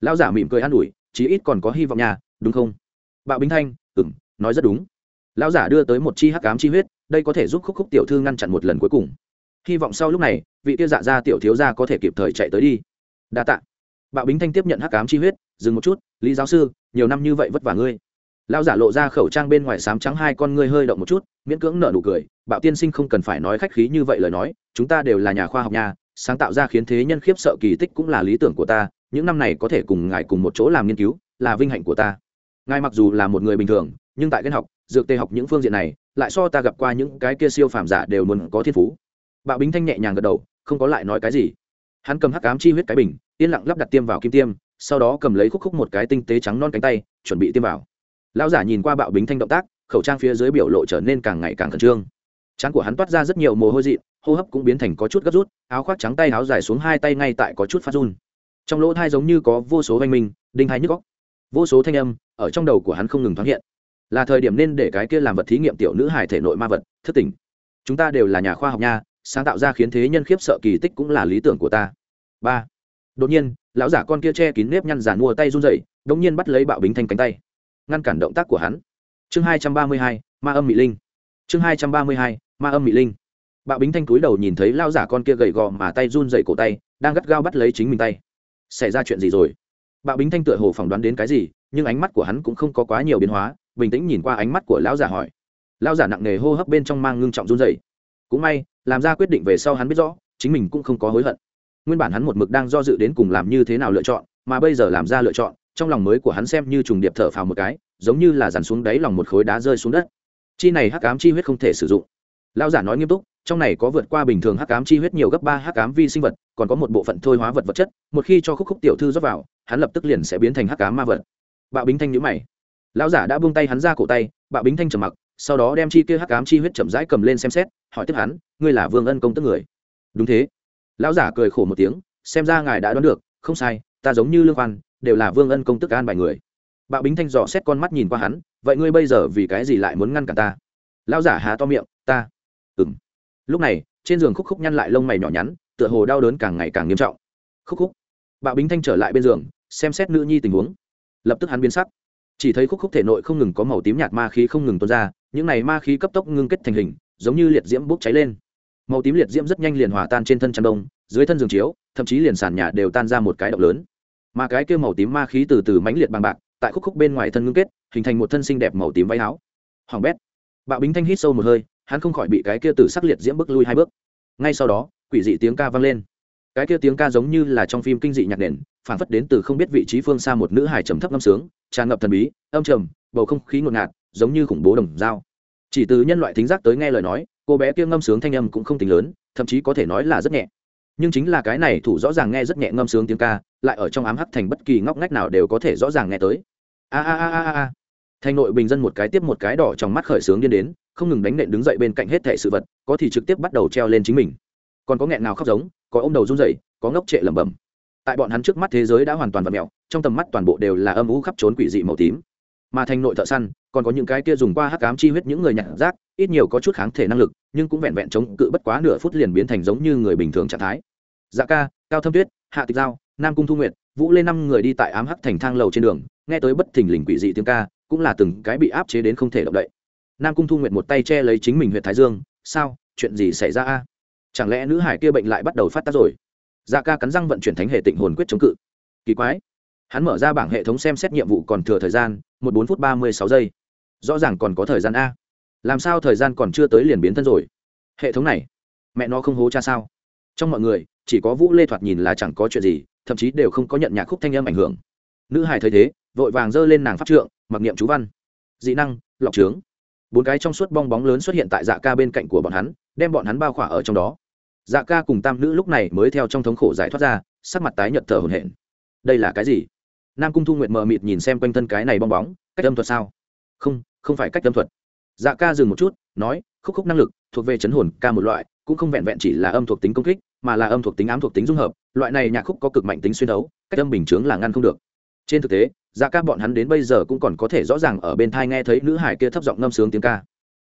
Speaker 1: Lão giả mỉm cười an ủi, chí ít còn có hy vọng nhà đúng không? Bạo bính thanh ừ m nói rất đúng. Lão giả đưa tới một chi hắc cám chi huyết, đây có thể giúp khúc khúc tiểu thư ngăn chặn một lần cuối cùng. Hy vọng sau lúc này, vị tiêu dạ ra tiểu thiếu gia có thể kịp thời chạy tới đi. Đa t ạ bạo bính thanh tiếp nhận hắc cám chi huyết, dừng một chút, lý giáo sư nhiều năm như vậy vất vả ngươi. Lão giả lộ ra khẩu trang bên ngoài sám trắng hai con ngươi hơi động một chút, miễn cưỡng nở nụ cười, bạo tiên sinh không cần phải nói khách khí như vậy lời nói, chúng ta đều là nhà khoa học nhà sáng tạo ra khiến thế nhân khiếp sợ kỳ tích cũng là lý tưởng của ta, những năm này có thể cùng ngài cùng một chỗ làm nghiên cứu, là vinh hạnh của ta. Ngài mặc dù là một người bình thường, nhưng tại gen học, dược tê học những phương diện này, lại so ta gặp qua những cái kia siêu phàm giả đều muốn có thiên phú. Bạo bính thanh nhẹ nhàng gật đầu, không có lại nói cái gì. Hắn cầm hắc ám chi huyết cái bình, yên lặng lắp đặt tiêm vào kim tiêm sau đó cầm lấy khúc khúc một cái tinh tế trắng non cánh tay, chuẩn bị tiêm vào. Lão giả nhìn qua bạo bính thanh động tác, khẩu trang phía dưới biểu lộ trở nên càng ngày càng khẩn trương. Trán của hắn toát ra rất nhiều mồ hôi dị, hô hấp cũng biến thành có chút gấp rút, áo khoác trắng tay áo dài xuống hai tay ngay tại có chút phát run. Trong lỗ thai giống như có vô số oanh minh, đinh hai nhức góc vô số thanh âm ở trong đầu của hắn không ngừng thoáng hiện. Là thời điểm nên để cái kia làm vật thí nghiệm tiểu nữ hải thể nội ma vật, thức tỉnh. Chúng ta đều là nhà khoa học nha, sáng tạo ra khiến thế nhân khiếp sợ kỳ tích cũng là lý tưởng của ta. Ba. Đột nhiên lão giả con kia che kín nếp nhăn giàn mua tay run rẩy đống nhiên bắt lấy bạo bính thanh cánh tay ngăn cản động tác của hắn. Chương hai trăm ba mươi hai ma âm mỹ linh. Chương hai trăm ba mươi hai ma âm mỹ linh. Bạo bính thanh cúi đầu nhìn thấy lão giả con kia gầy gò mà tay run rẩy cổ tay đang gắt gao bắt lấy chính mình tay. Xảy ra chuyện gì rồi? Bạo bính thanh tựa hồ phỏng đoán đến cái gì nhưng ánh mắt của hắn cũng không có quá nhiều biến hóa bình tĩnh nhìn qua ánh mắt của lão giả hỏi. Lão giả nặng nề hô hấp bên trong mang ngưng trọng run rẩy, cũng may làm ra quyết định về sau hắn biết rõ chính mình cũng không có hối hận nguyên bản hắn một mực đang do dự đến cùng làm như thế nào lựa chọn, mà bây giờ làm ra lựa chọn, trong lòng mới của hắn xem như trùng điệp thở phào một cái, giống như là dàn xuống đáy lòng một khối đá rơi xuống đất. Chi này hắc ám chi huyết không thể sử dụng. Lão giả nói nghiêm túc, trong này có vượt qua bình thường hắc ám chi huyết nhiều gấp ba hắc ám vi sinh vật, còn có một bộ phận thôi hóa vật vật chất, một khi cho khúc khúc tiểu thư rót vào, hắn lập tức liền sẽ biến thành hắc ám ma vật. Bạo bính thanh nhữ mày. Lão giả đã buông tay hắn ra cổ tay, bạo bính thanh trầm mặc, sau đó đem chi kia hắc ám chi huyết chậm rãi cầm lên xem xét, hỏi tiếp hắn, ngươi là vương ân công tức người? Đúng thế lão giả cười khổ một tiếng, xem ra ngài đã đoán được, không sai, ta giống như lương khoan, đều là vương ân công tức an bài người. Bạo bính thanh dò xét con mắt nhìn qua hắn, vậy ngươi bây giờ vì cái gì lại muốn ngăn cản ta? Lão giả há to miệng, ta. Ừng lúc này, trên giường khúc khúc nhăn lại lông mày nhỏ nhắn, tựa hồ đau đớn càng ngày càng nghiêm trọng. Khúc khúc. Bạo bính thanh trở lại bên giường, xem xét nữ nhi tình huống. Lập tức hắn biến sắc. Chỉ thấy khúc khúc thể nội không ngừng có màu tím nhạt ma khí không ngừng tuôn ra, những này ma khí cấp tốc ngưng kết thành hình, giống như liệt diễm bốc cháy lên màu tím liệt diễm rất nhanh liền hòa tan trên thân chăn đông, dưới thân giường chiếu, thậm chí liền sàn nhà đều tan ra một cái động lớn. Mà cái kia màu tím ma khí từ từ mãnh liệt bằng bạc, tại khúc khúc bên ngoài thân ngưng kết, hình thành một thân xinh đẹp màu tím váy áo. Hoàng bét. Bạo bính thanh hít sâu một hơi, hắn không khỏi bị cái kia từ sắc liệt diễm bước lui hai bước. Ngay sau đó, quỷ dị tiếng ca vang lên. Cái kia tiếng ca giống như là trong phim kinh dị nhạc nền, phản phất đến từ không biết vị trí phương xa một nữ hải trầm thấp ngâm sướng, tràn ngập thần bí, âm trầm, bầu không khí ngột ngạt, giống như khủng bố đồng dao. Chỉ từ nhân loại thính giác tới nghe lời nói cô bé kia ngâm sướng thanh âm cũng không tính lớn, thậm chí có thể nói là rất nhẹ. Nhưng chính là cái này thủ rõ ràng nghe rất nhẹ ngâm sướng tiếng ca, lại ở trong ám hắt thành bất kỳ ngóc ngách nào đều có thể rõ ràng nghe tới. A a a a a thành nội bình dân một cái tiếp một cái đỏ trong mắt khởi sướng điên đến, không ngừng đánh nện đứng dậy bên cạnh hết thẻ sự vật, có thì trực tiếp bắt đầu treo lên chính mình. Còn có nghẹn nào khóc giống, có ô m đầu run dậy có ngốc trệ lẩm bẩm. Tại bọn hắn trước mắt thế giới đã hoàn toàn v ặ mẹo trong tầm mắt toàn bộ đều là âm ú khắp trốn quỷ dị màu tím. Mà thành nội thợ săn còn có những cái kia dùng qua hắc ám chi huyết những người nhặt rác, ít nhiều có chút kháng thể năng lực, nhưng cũng vẹn vẹn chống cự bất quá nửa phút liền biến thành giống như người bình thường trạng thái. Dạ ca, cao thâm tuyết, hạ tịch giao, nam cung thu nguyệt, vũ lên năm người đi tại ám hắc thành thang lầu trên đường, nghe tới bất thình lình quỷ dị tiếng ca, cũng là từng cái bị áp chế đến không thể động đậy. Nam cung thu nguyệt một tay che lấy chính mình huyện thái dương, sao, chuyện gì xảy ra a? Chẳng lẽ nữ hải kia bệnh lại bắt đầu phát tác rồi? Dạ ca cắn răng vận chuyển thánh hệ tịnh hồn quyết chống cự. Kỳ quái. Hắn mở ra bảng hệ thống xem xét nhiệm vụ còn thừa thời gian, một bốn phút ba mươi sáu giây rõ ràng còn có thời gian a. Làm sao thời gian còn chưa tới liền biến thân rồi? Hệ thống này, mẹ nó không hố cha sao? Trong mọi người, chỉ có vũ lê thoạt nhìn là chẳng có chuyện gì, thậm chí đều không có nhận nhạc khúc thanh âm ảnh hưởng. Nữ hải thấy thế, vội vàng giơ lên nàng pháp trượng, mặc niệm chú văn. Dị năng, lọc trướng. Bốn cái trong suốt bong bóng lớn xuất hiện tại dạ ca bên cạnh của bọn hắn, đem bọn hắn bao khỏa ở trong đó. Dạ ca cùng tam nữ lúc này mới theo trong thống khổ giải thoát ra, sắc mặt tái nhợt thở hổn hển. Đây là cái gì? Nam cung thu nguyện mờ mịt nhìn xem quanh thân cái này bong bóng, cách âm thuật sao? Không không phải cách âm thuật. Dạ ca dừng một chút, nói, khúc khúc năng lực, thuộc về chấn hồn ca một loại, cũng không vẹn vẹn chỉ là âm thuộc tính công kích, mà là âm thuộc tính ám thuộc tính dung hợp, loại này nhạc khúc có cực mạnh tính xuyên đấu, cách âm bình chướng là ngăn không được. Trên thực tế dạ ca bọn hắn đến bây giờ cũng còn có thể rõ ràng ở bên thai nghe thấy nữ hải kia thấp giọng ngâm sướng tiếng ca.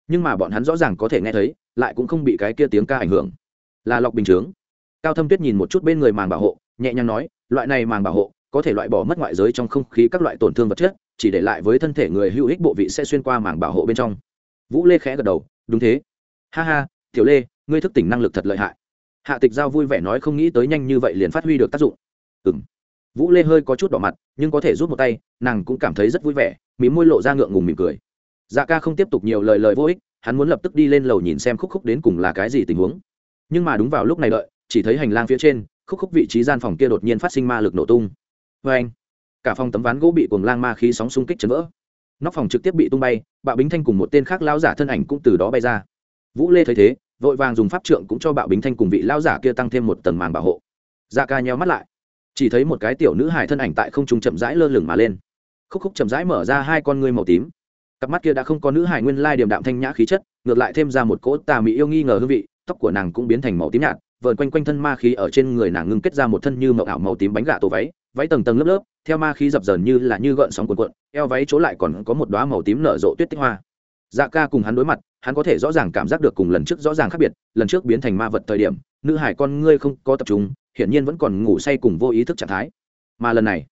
Speaker 1: Nhưng mà bọn hắn rõ ràng có thể nghe thấy, lại cũng không bị cái kia tiếng ca ảnh hưởng. Là lọc bình chướng. Cao thâm tuyết nhìn một chút bên người màng bảo hộ, nhẹ nhàng nói, loại này màng bảo hộ, có thể loại bỏ mất ngoại giới trong không khí các loại tổn thương vật chất chỉ để lại với thân thể người hữu ích bộ vị sẽ xuyên qua màng bảo hộ bên trong. Vũ lê khẽ gật đầu, đúng thế. Ha ha, tiểu lê, ngươi thức tỉnh năng lực thật lợi hại. Hạ tịch giao vui vẻ nói không nghĩ tới nhanh như vậy liền phát huy được tác dụng. Ừ m vũ lê hơi có chút đỏ mặt, nhưng có thể rút một tay, nàng cũng cảm thấy rất vui vẻ, mí môi lộ ra ngượng ngùng mỉm cười. Dạ ca không tiếp tục nhiều lời lời vô ích, hắn muốn lập tức đi lên lầu nhìn xem khúc khúc đến cùng là cái gì tình huống. Nhưng mà đúng vào lúc này đợi, chỉ thấy hành lang phía trên, khúc khúc vị trí gian phòng kia đột nhiên phát sinh ma lực nổ tung. Vê anh cả phòng tấm ván gỗ bị cuồng lang ma khí sóng xung kích chấn vỡ. Nóc phòng trực tiếp bị tung bay, bạo bính thanh cùng một tên khác lao giả thân ảnh cũng từ đó bay ra. Vũ lê thấy thế, vội vàng dùng pháp trượng cũng cho bạo bính thanh cùng vị lao giả kia tăng thêm một tầng màn bảo hộ. Da ca nheo mắt lại. Chỉ thấy một cái tiểu nữ hài thân ảnh tại không trung chậm rãi lơ lửng mà lên. Khúc khúc chậm rãi mở ra hai con ngươi màu tím. Cặp mắt kia đã không có nữ hài nguyên lai điềm đạm thanh nhã khí chất, ngược lại thêm ra một cỗ tà mỹ yêu nghi ngờ hương vị, tóc của nàng cũng biến thành màu tím nhạt vợn quanh quanh thân ma khí ở trên người nàng ngưng kết ra một thân như mậu ảo màu tím bánh gà tổ váy váy tầng tầng lớp lớp theo ma khí dập dờn như là như gợn sóng cuộn cuộn, eo váy chỗ lại còn có một đoá màu tím nở rộ tuyết tích hoa. Dạ ca cùng hắn đối mặt, hắn có thể rõ ràng cảm giác được cùng lần trước rõ ràng khác biệt, lần trước biến thành ma vật thời điểm, nữ hải con ngươi không có tập trung, hiển nhiên vẫn còn ngủ say cùng vô ý thức trạng thái. Mà lần này,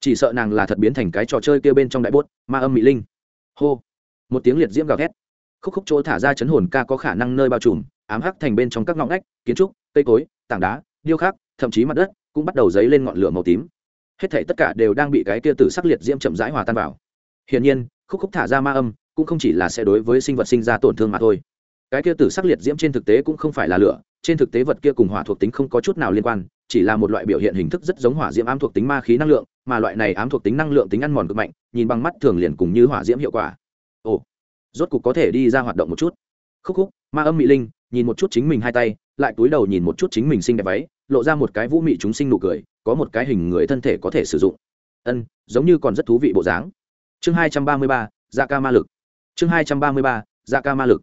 Speaker 1: chỉ sợ nàng là thật biến thành cái trò chơi kia bên trong đại bốt, ma âm mỹ linh. Hô, một tiếng liệt diễm gào thét. Khúc khúc chỗ thả ra chấn hồn ca có khả năng nơi bao trùm, ám hắc thành bên trong các ngõ ngách, kiến trúc, cây cối, tảng đá, điêu khắc, thậm chí mặt đất, cũng bắt đầu dấy lên ngọn lửa màu tím hết thể tất cả đều đang bị cái kia tử sắc liệt diễm chậm rãi hòa tan vào. Hiển nhiên, khúc khúc thả ra ma âm, cũng không chỉ là sẽ đối với sinh vật sinh ra tổn thương mà thôi. Cái kia tử sắc liệt diễm trên thực tế cũng không phải là lửa, trên thực tế vật kia cùng hỏa thuộc tính không có chút nào liên quan, chỉ là một loại biểu hiện hình thức rất giống hỏa diễm ám thuộc tính ma khí năng lượng, mà loại này ám thuộc tính năng lượng tính ăn mòn cực mạnh, nhìn bằng mắt thường liền cùng như hỏa diễm hiệu quả. Ồ, rốt cục có thể đi ra hoạt động một chút. Khúc khúc, ma âm mỹ linh, nhìn một chút chính mình hai tay, lại túi đầu nhìn một chút chính mình xinh đẹp váy lộ ra một cái vũ mị chúng sinh nụ cười, có một cái hình người thân thể có thể sử dụng. Ân, giống như còn rất thú vị bộ dáng. Chương hai trăm ba mươi ba da ca ma lực. Chương hai trăm ba mươi ba da ca ma lực.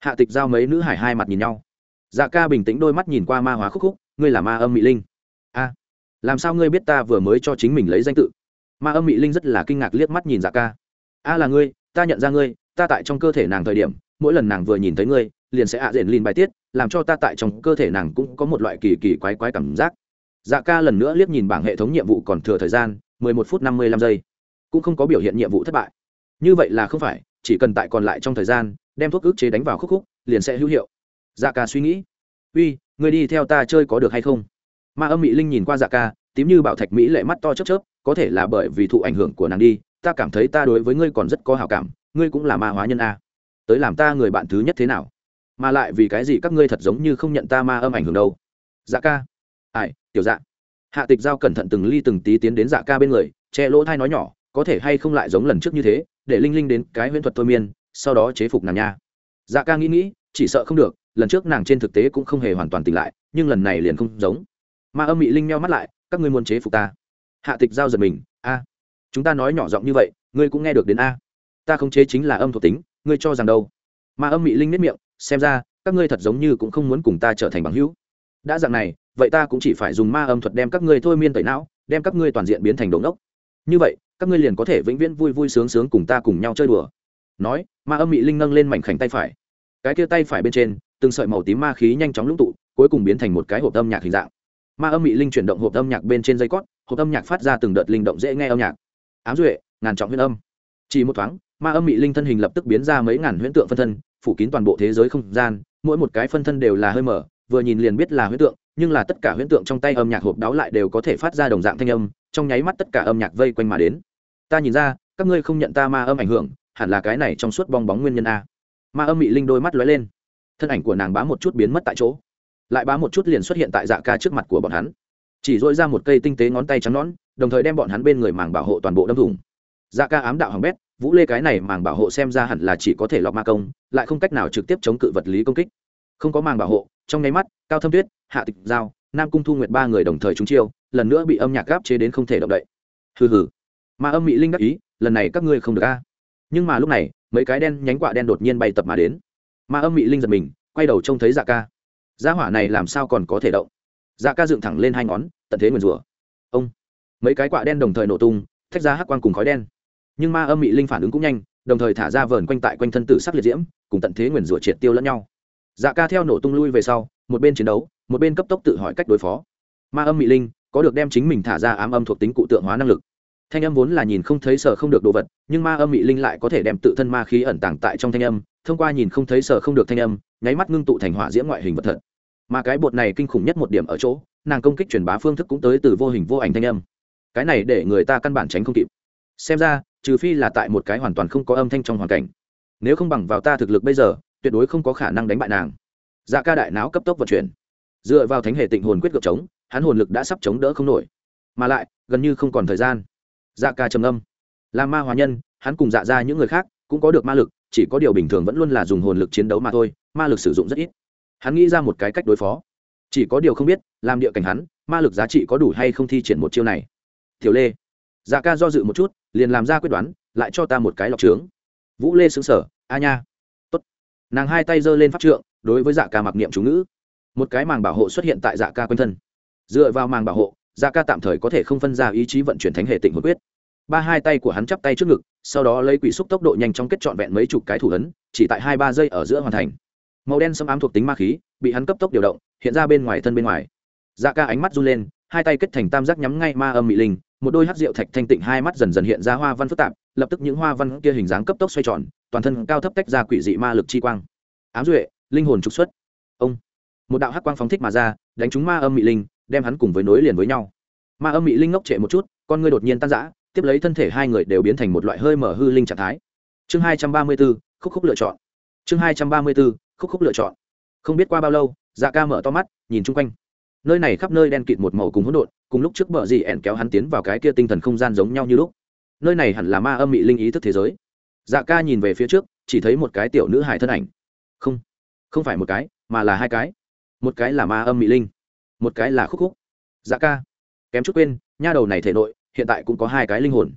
Speaker 1: Hạ tịch giao mấy nữ hải hai mặt nhìn nhau. Dạ ca bình tĩnh đôi mắt nhìn qua ma hóa khúc khúc, ngươi là ma âm mỹ linh. A, làm sao ngươi biết ta vừa mới cho chính mình lấy danh tự? Ma âm mỹ linh rất là kinh ngạc liếc mắt nhìn dạ ca. A là ngươi, ta nhận ra ngươi, ta tại trong cơ thể nàng thời điểm, mỗi lần nàng vừa nhìn thấy ngươi liền sẽ ạ à rền lìn bài tiết, làm cho ta tại trong cơ thể nàng cũng có một loại kỳ kỳ quái quái cảm giác. Dạ ca lần nữa liếc nhìn bảng hệ thống nhiệm vụ còn thừa thời gian, mười một phút năm mươi lăm giây. Cũng không có biểu hiện nhiệm vụ thất bại. Như vậy là không phải, chỉ cần tại còn lại trong thời gian, đem thuốc ức chế đánh vào khúc khúc, liền sẽ hữu hiệu. Dạ ca suy nghĩ. Uy, người đi theo ta chơi có được hay không? Ma âm mỹ linh nhìn qua dạ ca, tím như bảo thạch mỹ lệ mắt to chớp chớp, có thể là bởi vì thụ ảnh hưởng của nàng đi, ta cảm thấy ta đối với ngươi còn rất có hào cảm, ngươi cũng là ma hóa nhân a. Tới làm ta người bạn thứ nhất thế nào? Mà lại vì cái gì các ngươi thật giống như không nhận ta ma âm ảnh hưởng đâu? Dạ ca. Ai, tiểu dạ. Hạ tịch giao cẩn thận từng ly từng tí tiến đến dạ ca bên người, che lỗ thai nói nhỏ, có thể hay không lại giống lần trước như thế, để linh linh đến cái huyễn thuật thôi miên, sau đó chế phục nàng nha. Dạ ca nghĩ nghĩ, chỉ sợ không được, lần trước nàng trên thực tế cũng không hề hoàn toàn tỉnh lại, nhưng lần này liền không giống. Ma âm mị linh meo mắt lại, các ngươi muốn chế phục ta? Hạ tịch giao giật mình, a. Chúng ta nói nhỏ giọng như vậy, ngươi cũng nghe được đến a. Ta không chế chính là âm thuộc tính, ngươi cho rằng đâu? Ma âm mị linh nếp miệng xem ra, các ngươi thật giống như cũng không muốn cùng ta trở thành bằng hữu. Đã dạng này, vậy ta cũng chỉ phải dùng ma âm thuật đem các ngươi thôi miên tẩy não, đem các ngươi toàn diện biến thành đống ốc như vậy, các ngươi liền có thể vĩnh viễn vui vui sướng sướng cùng ta cùng nhau chơi đùa. Nói, ma âm mị linh nâng lên mảnh khảnh tay phải. Cái kia tay phải bên trên, từng sợi màu tím ma khí nhanh chóng lũng tụ, cuối cùng biến thành một cái hộp âm nhạc hình dạng. Ma âm mị linh chuyển động hộp âm nhạc bên trên dây cót, hộp âm nhạc phát ra từng đợt linh động dễ nghe âm nhạc. Ám duệ, ngàn trọng huyên âm chỉ một thoáng, ma âm mị linh thân hình lập tức biến ra mấy ngàn huyễn tượng phân thân, phủ kín toàn bộ thế giới không gian, mỗi một cái phân thân đều là hơi mở, vừa nhìn liền biết là huyễn tượng, nhưng là tất cả huyễn tượng trong tay âm nhạc hộp đáo lại đều có thể phát ra đồng dạng thanh âm, trong nháy mắt tất cả âm nhạc vây quanh mà đến. Ta nhìn ra, các ngươi không nhận ta ma âm ảnh hưởng, hẳn là cái này trong suốt bong bóng nguyên nhân a. Ma âm mị linh đôi mắt lóe lên. Thân ảnh của nàng bá một chút biến mất tại chỗ. Lại bá một chút liền xuất hiện tại dạ ca trước mặt của bọn hắn. Chỉ dội ra một cây tinh tế ngón tay trắng nón đồng thời đem bọn hắn bên người màng bảo hộ toàn bộ đâm thủng dạ ca ám đạo hằng bét, vũ lê cái này màng bảo hộ xem ra hẳn là chỉ có thể lọc ma công, lại không cách nào trực tiếp chống cự vật lý công kích. Không có màng bảo hộ, trong nháy mắt, cao thâm tuyết, hạ tịch giao, nam cung thu nguyệt ba người đồng thời trúng chiêu, lần nữa bị âm nhạc gáp chế đến không thể động đậy. Hừ hừ. Mà âm mỹ linh đắc ý, lần này các ngươi không được a. Nhưng mà lúc này, mấy cái đen nhánh quạ đen đột nhiên bay tập mà đến. Mà âm mỹ linh giật mình, quay đầu trông thấy dạ ca. Gia hỏa này làm sao còn có thể động? Dạ ca dựng thẳng lên hai ngón, tận thế nguyền rủa. Ông. Mấy cái quạ đen đồng thời nổ tung, thách ra hắc quang cùng khói đen nhưng ma âm mị linh phản ứng cũng nhanh, đồng thời thả ra vờn quanh tại quanh thân tử sắc liệt diễm, cùng tận thế nguyền rủa triệt tiêu lẫn nhau. Dạ ca theo nổ tung lui về sau, một bên chiến đấu, một bên cấp tốc tự hỏi cách đối phó. Ma âm mị linh có được đem chính mình thả ra ám âm thuộc tính cụ tượng hóa năng lực. Thanh âm vốn là nhìn không thấy sở không được đồ vật, nhưng ma âm mị linh lại có thể đem tự thân ma khí ẩn tàng tại trong thanh âm, thông qua nhìn không thấy sở không được thanh âm, nháy mắt ngưng tụ thành hỏa diễm ngoại hình vật thật. Mà cái bột này kinh khủng nhất một điểm ở chỗ, nàng công kích truyền bá phương thức cũng tới từ vô hình vô ảnh thanh âm. Cái này để người ta căn bản tránh không kịp. Xem ra trừ phi là tại một cái hoàn toàn không có âm thanh trong hoàn cảnh. Nếu không bằng vào ta thực lực bây giờ, tuyệt đối không có khả năng đánh bại nàng. Dạ ca đại não cấp tốc vận chuyển. Dựa vào thánh hệ tịnh hồn quyết gợp chống, hắn hồn lực đã sắp chống đỡ không nổi. Mà lại, gần như không còn thời gian. Dạ ca trầm âm là ma hòa nhân, hắn cùng dạ ra những người khác cũng có được ma lực, chỉ có điều bình thường vẫn luôn là dùng hồn lực chiến đấu mà thôi, ma lực sử dụng rất ít. Hắn nghĩ ra một cái cách đối phó. Chỉ có điều không biết, làm địa cảnh hắn, ma lực giá trị có đủ hay không thi triển một chiêu này. Tiểu lê. Dạ ca do dự một chút liền làm ra quyết đoán, lại cho ta một cái lọc trướng. Vũ lê xứng sở a nha. Tốt. nàng hai tay giơ lên pháp trượng, đối với dạ ca mặc niệm chú ngữ. Một cái màng bảo hộ xuất hiện tại dạ ca quanh thân. Dựa vào màng bảo hộ dạ ca tạm thời có thể không phân ra ý chí vận chuyển thánh hệ tịnh hồi quyết. Ba hai tay của hắn chắp tay trước ngực, sau đó lấy quỷ xúc tốc độ nhanh chóng kết trọn vẹn mấy chục cái thủ ấn, chỉ tại hai ba giây ở giữa hoàn thành. Màu đen xâm ám thuộc tính ma khí, bị hắn cấp tốc điều động, hiện ra bên ngoài thân bên ngoài. Dạ ca ánh mắt run lên, hai tay kết thành tam giác nhắm ngay ma âm mị linh một đôi hát rượu thạch thanh tịnh hai mắt dần dần hiện ra hoa văn phức tạp, lập tức những hoa văn kia hình dáng cấp tốc xoay tròn, toàn thân cao thấp tách ra quỷ dị ma lực chi quang. Ám duệ, linh hồn trục xuất. Ông. Một đạo hắc quang phóng thích mà ra, đánh trúng ma âm mị linh, đem hắn cùng với nối liền với nhau. Ma âm mị linh ngốc trệ một chút, con ngươi đột nhiên tan rã, tiếp lấy thân thể hai người đều biến thành một loại hơi mở hư linh trạng thái. Chương hai trăm ba mươi b ố khúc khúc lựa chọn. Chương hai trăm ba mươi b ố khúc khúc lựa chọn. Không biết qua bao lâu dạ ca mở to mắt, nhìn chung quanh nơi này khắp nơi đen kịt một màu cùng hỗn độn, cùng lúc trước bờ gì ẻn kéo hắn tiến vào cái kia tinh thần không gian giống nhau như lúc. Nơi này hẳn là ma âm mị linh ý thức thế giới. Dạ ca nhìn về phía trước, chỉ thấy một cái tiểu nữ hải thân ảnh. Không không phải một cái, mà là hai cái. Một cái là ma âm mị linh, một cái là khúc khúc. Dạ ca, kém chút quên, nha đầu này thể nội, hiện tại cũng có hai cái linh hồn.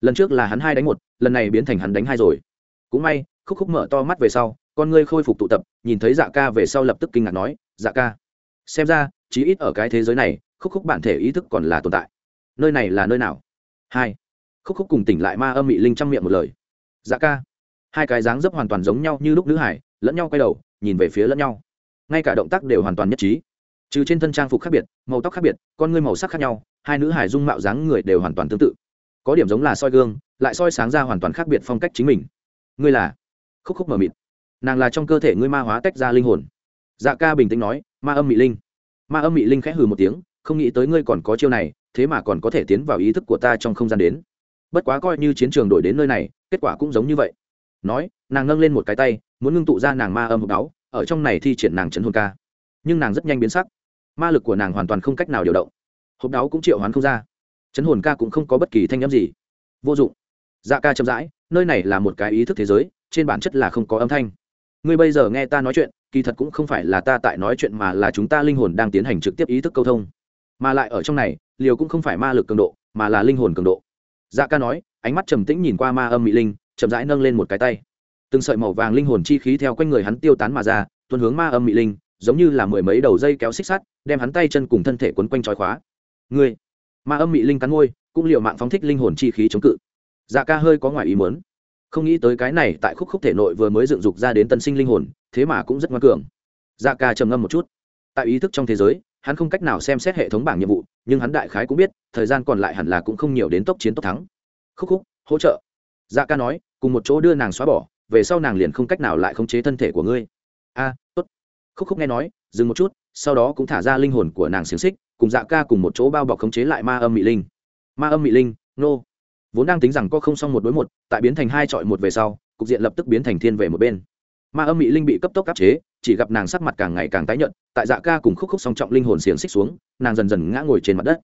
Speaker 1: Lần trước là hắn hai đánh một, lần này biến thành hắn đánh hai rồi. Cũng may, khúc khúc mở to mắt về sau, con ngươi khôi phục tụ tập, nhìn thấy dạ ca về sau lập tức kinh ngạc nói dạ ca xem ra, chí ít ở cái thế giới này, khúc khúc bản thể ý thức còn là tồn tại. Nơi này là nơi nào? Hai. Khúc khúc cùng tỉnh lại ma âm mị linh trong miệng một lời. Dạ ca. Hai cái dáng dấp hoàn toàn giống nhau như lúc nữ hải, lẫn nhau quay đầu, nhìn về phía lẫn nhau. Ngay cả động tác đều hoàn toàn nhất trí. Trừ trên thân trang phục khác biệt, màu tóc khác biệt, con ngươi màu sắc khác nhau, hai nữ hải dung mạo dáng người đều hoàn toàn tương tự. Có điểm giống là soi gương, lại soi sáng ra hoàn toàn khác biệt phong cách chính mình. Ngươi là? Khúc khúc mờ mịt. Nàng là trong cơ thể ngươi ma hóa tách ra linh hồn. Dạ ca bình tĩnh nói ma âm mị linh. Ma âm mị linh khẽ hừ một tiếng, không nghĩ tới ngươi còn có chiêu này, thế mà còn có thể tiến vào ý thức của ta trong không gian đến. Bất quá coi như chiến trường đổi đến nơi này, kết quả cũng giống như vậy. Nói, nàng nâng lên một cái tay, muốn ngưng tụ ra nàng ma âm hộp đáo ở trong này thi triển nàng chấn hồn ca. Nhưng nàng rất nhanh biến sắc. Ma lực của nàng hoàn toàn không cách nào điều động. Hộp đáo cũng triệu hoán không ra. Chấn hồn ca cũng không có bất kỳ thanh âm gì. Vô dụng. Dạ ca chậm rãi, nơi này là một cái ý thức thế giới, trên bản chất là không có âm thanh. Ngươi bây giờ nghe ta nói chuyện kỳ thật cũng không phải là ta tại nói chuyện mà là chúng ta linh hồn đang tiến hành trực tiếp ý thức câu thông. Mà lại ở trong này, liều cũng không phải ma lực cường độ, mà là linh hồn cường độ. Dạ ca nói, ánh mắt trầm tĩnh nhìn qua ma âm mỹ linh, chậm rãi nâng lên một cái tay. Từng sợi màu vàng linh hồn chi khí theo quanh người hắn tiêu tán mà ra tuân hướng ma âm mỹ linh, giống như là mười mấy đầu dây kéo xích sắt, đem hắn tay chân cùng thân thể quấn quanh trói khóa. Người. ma âm mỹ linh cắn môi, cũng liệu mạng phóng thích linh hồn chi khí chống cự. Dạ ca hơi có ngoài ý muốn không nghĩ tới cái này tại khúc khúc thể nội vừa mới dựng dục ra đến tân sinh linh hồn, thế mà cũng rất ngoan cường. Dạ ca trầm ngâm một chút. Tại ý thức trong thế giới, hắn không cách nào xem xét hệ thống bảng nhiệm vụ, nhưng hắn đại khái cũng biết, thời gian còn lại hẳn là cũng không nhiều đến tốc chiến tốc thắng. Khúc khúc, hỗ trợ. Dạ ca nói, cùng một chỗ đưa nàng xóa bỏ, về sau nàng liền không cách nào lại khống chế thân thể của ngươi. A, tốt. Khúc khúc nghe nói, dừng một chút, sau đó cũng thả ra linh hồn của nàng xiềng xích, cùng dạ ca cùng một chỗ bao bọc khống chế lại ma âm mị linh. Ma âm mị linh, nô vốn đang tính rằng có không xong một đối một, tại biến thành hai trọi một về sau, cục diện lập tức biến thành thiên về một bên. Ma âm mỹ linh bị cấp tốc áp chế, chỉ gặp nàng sắc mặt càng ngày càng tái nhợt, tại dạ ca cùng khúc khúc song trọng linh hồn xiềng xích xuống, nàng dần dần ngã ngồi trên mặt đất.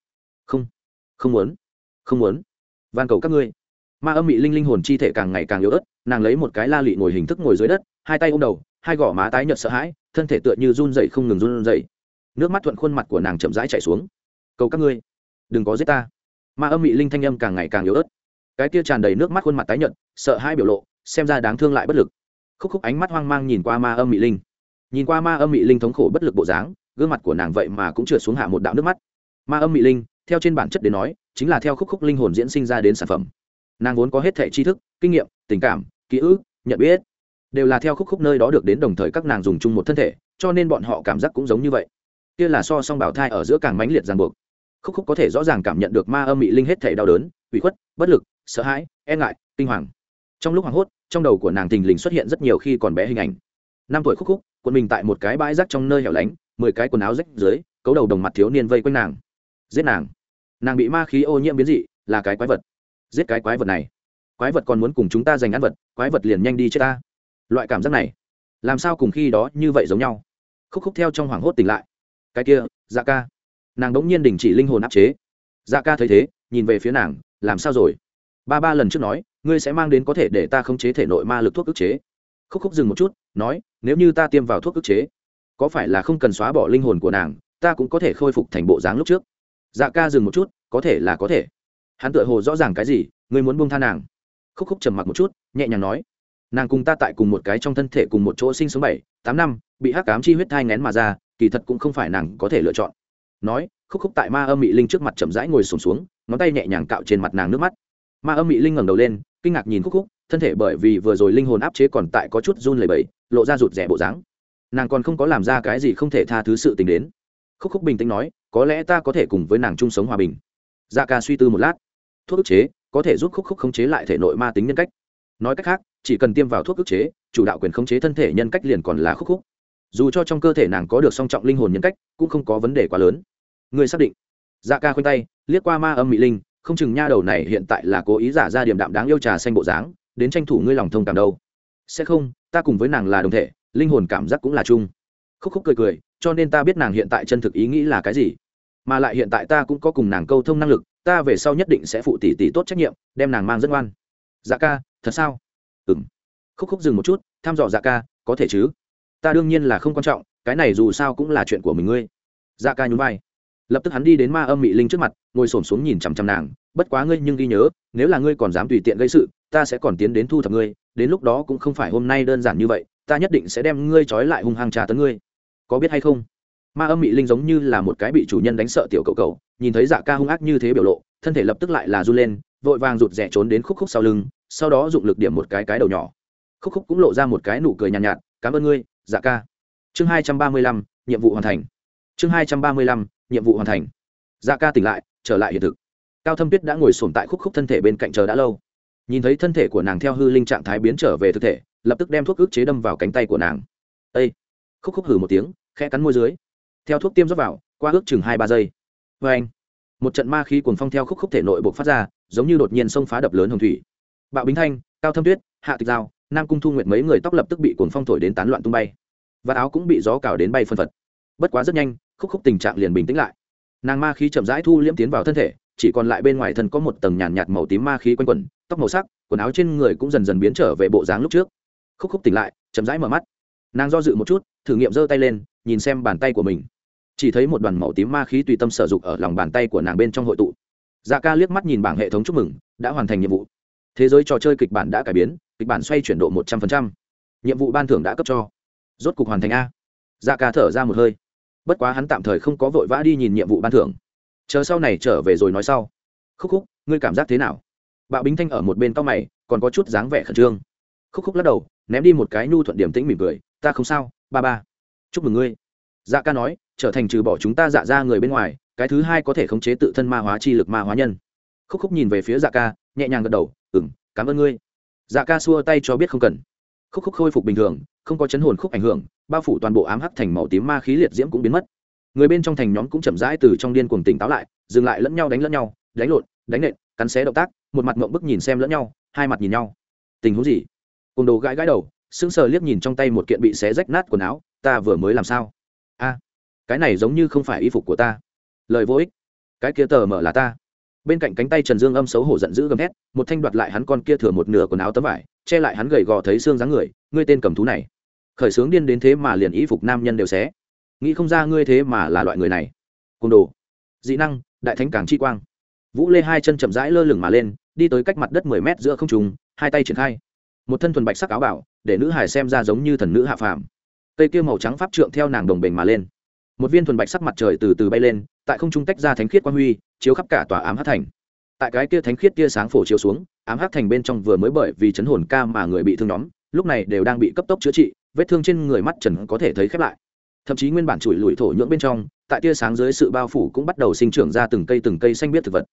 Speaker 1: Không không muốn không muốn. Van cầu các ngươi. Ma âm mỹ linh linh hồn chi thể càng ngày càng yếu ớt, nàng lấy một cái la lị ngồi hình thức ngồi dưới đất, hai tay ôm đầu, hai gò má tái nhợt sợ hãi, thân thể tựa như run dậy không ngừng run dậy nước mắt thuận khuôn mặt của nàng chậm rãi chạy xuống. Cầu các ngươi, đừng có giết ta ma âm mị linh thanh âm càng ngày càng yếu ớt. Cái tia tràn đầy nước mắt khuôn mặt tái nhợt, sợ hai biểu lộ, xem ra đáng thương lại bất lực. Khúc khúc ánh mắt hoang mang nhìn qua ma âm mị linh. Nhìn qua ma âm mị linh thống khổ bất lực bộ dáng, gương mặt của nàng vậy mà cũng trượt xuống hạ một đạo nước mắt. Ma âm mị linh, theo trên bản chất đến nói, chính là theo khúc khúc linh hồn diễn sinh ra đến sản phẩm. Nàng vốn có hết thể tri thức, kinh nghiệm, tình cảm, ký ức, nhận biết, đều là theo khúc khúc nơi đó được đến đồng thời các nàng dùng chung một thân thể, cho nên bọn họ cảm giác cũng giống như vậy. Kia là so song bảo thai ở giữa càng mãnh liệt ràng buộc khúc khúc có thể rõ ràng cảm nhận được ma âm mị linh hết thể đau đớn, ủy khuất, bất lực, sợ hãi e ngại, kinh hoàng. Trong lúc hoảng hốt, trong đầu của nàng thình lình xuất hiện rất nhiều khi còn bé hình ảnh. Năm tuổi khúc khúc quân mình tại một cái bãi rác trong nơi hẻo lánh, mười cái quần áo rách dưới, cấu đầu đồng mặt thiếu niên vây quanh nàng. Giết nàng. Nàng bị ma khí ô nhiễm biến dị, là cái quái vật. Giết cái quái vật này. Quái vật còn muốn cùng chúng ta giành ăn vật, quái vật liền nhanh đi chết ta. Loại cảm giác này, làm sao cùng khi đó như vậy giống nhau? Khúc khúc theo trong hoảng hốt tỉnh lại. Cái kia dạ ca nàng đ ỗ n g nhiên đình chỉ linh hồn áp chế. Dạ ca thấy thế, nhìn về phía nàng, làm sao rồi? Ba ba lần trước nói, ngươi sẽ mang đến có thể để ta khống chế thể nội ma lực thuốc ức chế. Khúc khúc dừng một chút, nói, nếu như ta tiêm vào thuốc ức chế, có phải là không cần xóa bỏ linh hồn của nàng, ta cũng có thể khôi phục thành bộ dáng lúc trước? Dạ ca dừng một chút, có thể là có thể. Hắn tựa hồ rõ ràng cái gì, ngươi muốn buông tha nàng. Khúc khúc trầm mặc một chút, nhẹ nhàng nói, nàng cùng ta tại cùng một cái trong thân thể cùng một chỗ sinh sống bảy, tám năm, bị hắc cám chi huyết thai ngén mà ra, kỳ thật cũng không phải nàng có thể lựa chọn nói khúc khúc tại ma âm mị linh trước mặt chậm rãi ngồi sùng xuống, xuống ngón tay nhẹ nhàng cạo trên mặt nàng nước mắt. Ma âm mị linh ngẩng đầu lên kinh ngạc nhìn khúc khúc thân thể bởi vì vừa rồi linh hồn áp chế còn tại có chút run lẩy bẩy lộ ra rụt rẻ bộ dáng. Nàng còn không có làm ra cái gì không thể tha thứ sự tình đến. Khúc khúc bình tĩnh nói có lẽ ta có thể cùng với nàng chung sống hòa bình. Dạ ca suy tư một lát. Thuốc ức chế có thể giúp khúc khúc khống chế lại thể nội ma tính nhân cách. Nói cách khác chỉ cần tiêm vào thuốc ức chế chủ đạo quyền khống chế thân thể nhân cách liền còn là khúc khúc. Dù cho trong cơ thể nàng có được song trọng linh hồn nhân cách cũng không có vấn đề quá lớn ngươi xác định. Dạ ca khoanh tay, liếc qua ma âm mỹ linh, không chừng nha đầu này hiện tại là cố ý giả ra điểm đạm đáng yêu trà xanh bộ dáng, đến tranh thủ ngươi lòng thông cảm đâu. Sẽ không, ta cùng với nàng là đồng thể, linh hồn cảm giác cũng là chung. Khúc khúc cười cười, cho nên ta biết nàng hiện tại chân thực ý nghĩ là cái gì. Mà lại hiện tại ta cũng có cùng nàng câu thông năng lực, ta về sau nhất định sẽ phụ tỷ tỷ tốt trách nhiệm, đem nàng mang rất ngoan. Dạ ca, thật sao? Ừ m khúc khúc dừng một chút, thăm dò dạ ca, có thể chứ? Ta đương nhiên là không quan trọng, cái này dù sao cũng là chuyện của mình ngươi. Dạ ca nhún vai lập tức hắn đi đến ma âm mị linh trước mặt ngồi s ổ m xuống nhìn chằm chằm nàng bất quá ngươi nhưng ghi nhớ nếu là ngươi còn dám tùy tiện gây sự ta sẽ còn tiến đến thu thập ngươi đến lúc đó cũng không phải hôm nay đơn giản như vậy ta nhất định sẽ đem ngươi trói lại hung hăng trà tấn ngươi. Có biết hay không? Ma âm mị linh giống như là một cái bị chủ nhân đánh sợ tiểu cậu cậu, nhìn thấy dạ ca hung ác như thế biểu lộ thân thể lập tức lại là run lên vội vàng rụt rẻ trốn đến khúc khúc sau lưng sau đó dụng lực điểm một cái cái đầu nhỏ. Khúc khúc cũng lộ ra một cái nụ cười nhàn nhạt, nhạt cảm ơn ngươi dạ ca. Chương hai trăm ba mươi lăm nhiệm vụ hoàn thành. Chương hai trăm ba mươi lăm nhiệm vụ hoàn thành. Dạ ca tỉnh lại, trở lại hiện thực. Cao thâm tuyết đã ngồi sồn tại khúc khúc thân thể bên cạnh chờ đã lâu. Nhìn thấy thân thể của nàng theo hư linh trạng thái biến trở về thực thể, lập tức đem thuốc ức chế đâm vào cánh tay của nàng. Â khúc khúc hử một tiếng khe cắn môi dưới. Theo thuốc tiêm rót vào, qua ước chừng hai ba giây. Vê anh. Một trận ma khí cuồng phong theo khúc khúc thể nội buộc phát ra, giống như đột nhiên sông phá đập lớn hồng thủy. Bạo bính thanh, cao thâm tuyết, hạ tịch giao, nam cung thu nguyện mấy người tóc lập tức bị cuồng phong thổi đến tán loạn tung bay. Và áo cũng bị gió cào đến bay phân phật. Bất quá rất nhanh khúc khúc tình trạng liền bình tĩnh lại. Nàng ma khí chậm rãi thu liễm tiến vào thân thể, chỉ còn lại bên ngoài thân có một tầng nhàn nhạt màu tím ma khí quanh quẩn, tóc màu sắc, quần áo trên người cũng dần dần biến trở về bộ dáng lúc trước. Khúc khúc tỉnh lại, chậm rãi mở mắt. Nàng do dự một chút, thử nghiệm giơ tay lên, nhìn xem bàn tay của mình. Chỉ thấy một đoàn màu tím ma khí tùy tâm sở dụng ở lòng bàn tay của nàng bên trong hội tụ. Dạ ca liếc mắt nhìn bảng hệ thống chúc mừng, đã hoàn thành nhiệm vụ. Thế giới trò chơi kịch bản đã cải biến, kịch bản xoay chuyển độ một trăm linh nhiệm vụ ban thưởng đã cấp cho. Rốt cục hoàn thành a. Dạ ca thở ra một hơi bất quá hắn tạm thời không có vội vã đi nhìn nhiệm vụ ban thưởng. Chờ sau này trở về rồi nói sau. Khúc khúc, ngươi cảm giác thế nào? Bạo bính thanh ở một bên tóc mày, còn có chút dáng vẻ khẩn trương. Khúc khúc lắc đầu, ném đi một cái nhu thuận điểm tĩnh mỉm cười, ta không sao, ba ba. Chúc mừng ngươi. Dạ ca nói, trở thành trừ bỏ chúng ta dạ ra người bên ngoài, cái thứ hai có thể khống chế tự thân ma hóa chi lực ma hóa nhân. Khúc khúc nhìn về phía dạ ca, nhẹ nhàng gật đầu ừng cảm ơn ngươi. Dạ ca xua tay cho biết không cần khúc khúc khôi phục bình thường, không có chấn hồn khúc ảnh hưởng, bao phủ toàn bộ ám hắc thành màu tím ma khí liệt diễm cũng biến mất. Người bên trong thành nhóm cũng chậm rãi từ trong điên cuồng tỉnh táo lại, dừng lại lẫn nhau đánh lẫn nhau, đánh lộn, đánh nện, cắn xé động tác, một mặt mộng bức nhìn xem lẫn nhau, hai mặt nhìn nhau. Tình huống gì? Cùng đồ gãi gãi đầu, sững sờ liếc nhìn trong tay một kiện bị xé rách nát quần áo, ta vừa mới làm sao? A, cái này giống như không phải y phục của ta. Lời vô ích. Cái kia tờ mở là ta. Bên cạnh cánh tay trần dương âm xấu hổ giận dữ gầm hét một thanh đoạt lại hắn con kia thừa một nửa quần áo tấm vải che lại hắn gầy gò thấy xương dáng người, ngươi tên cầm thú này. Khởi sướng điên đến thế mà liền y phục nam nhân đều xé. Nghĩ không ra ngươi thế mà là loại người này. Côn đồ. Dị năng, đại thánh càng chi quang. Vũ lê hai chân chậm rãi lơ lửng mà lên, đi tới cách mặt đất mười mét giữa không trùng hai tay triển khai. Một thân thuần bạch sắc áo bảo, để nữ hải xem ra giống như thần nữ hạ phàm. Cây kia màu trắng pháp trượng theo nàng đồng bình mà lên. Một viên thuần bạch sắc mặt trời từ từ bay lên, tại không trung tách ra thánh khiết quang huy, chiếu khắp cả tòa ám hát thành tại cái kia thánh khiết tia sáng phổ chiếu xuống, ám hắc thành bên trong vừa mới bởi vì chấn hồn ca mà người bị thương nhóm, lúc này đều đang bị cấp tốc chữa trị, vết thương trên người mắt trần có thể thấy khép lại. Thậm chí nguyên bản chùi lùi thổ nhưỡng bên trong, tại tia sáng dưới sự bao phủ cũng bắt đầu sinh trưởng ra từng cây từng cây xanh biết thực vật.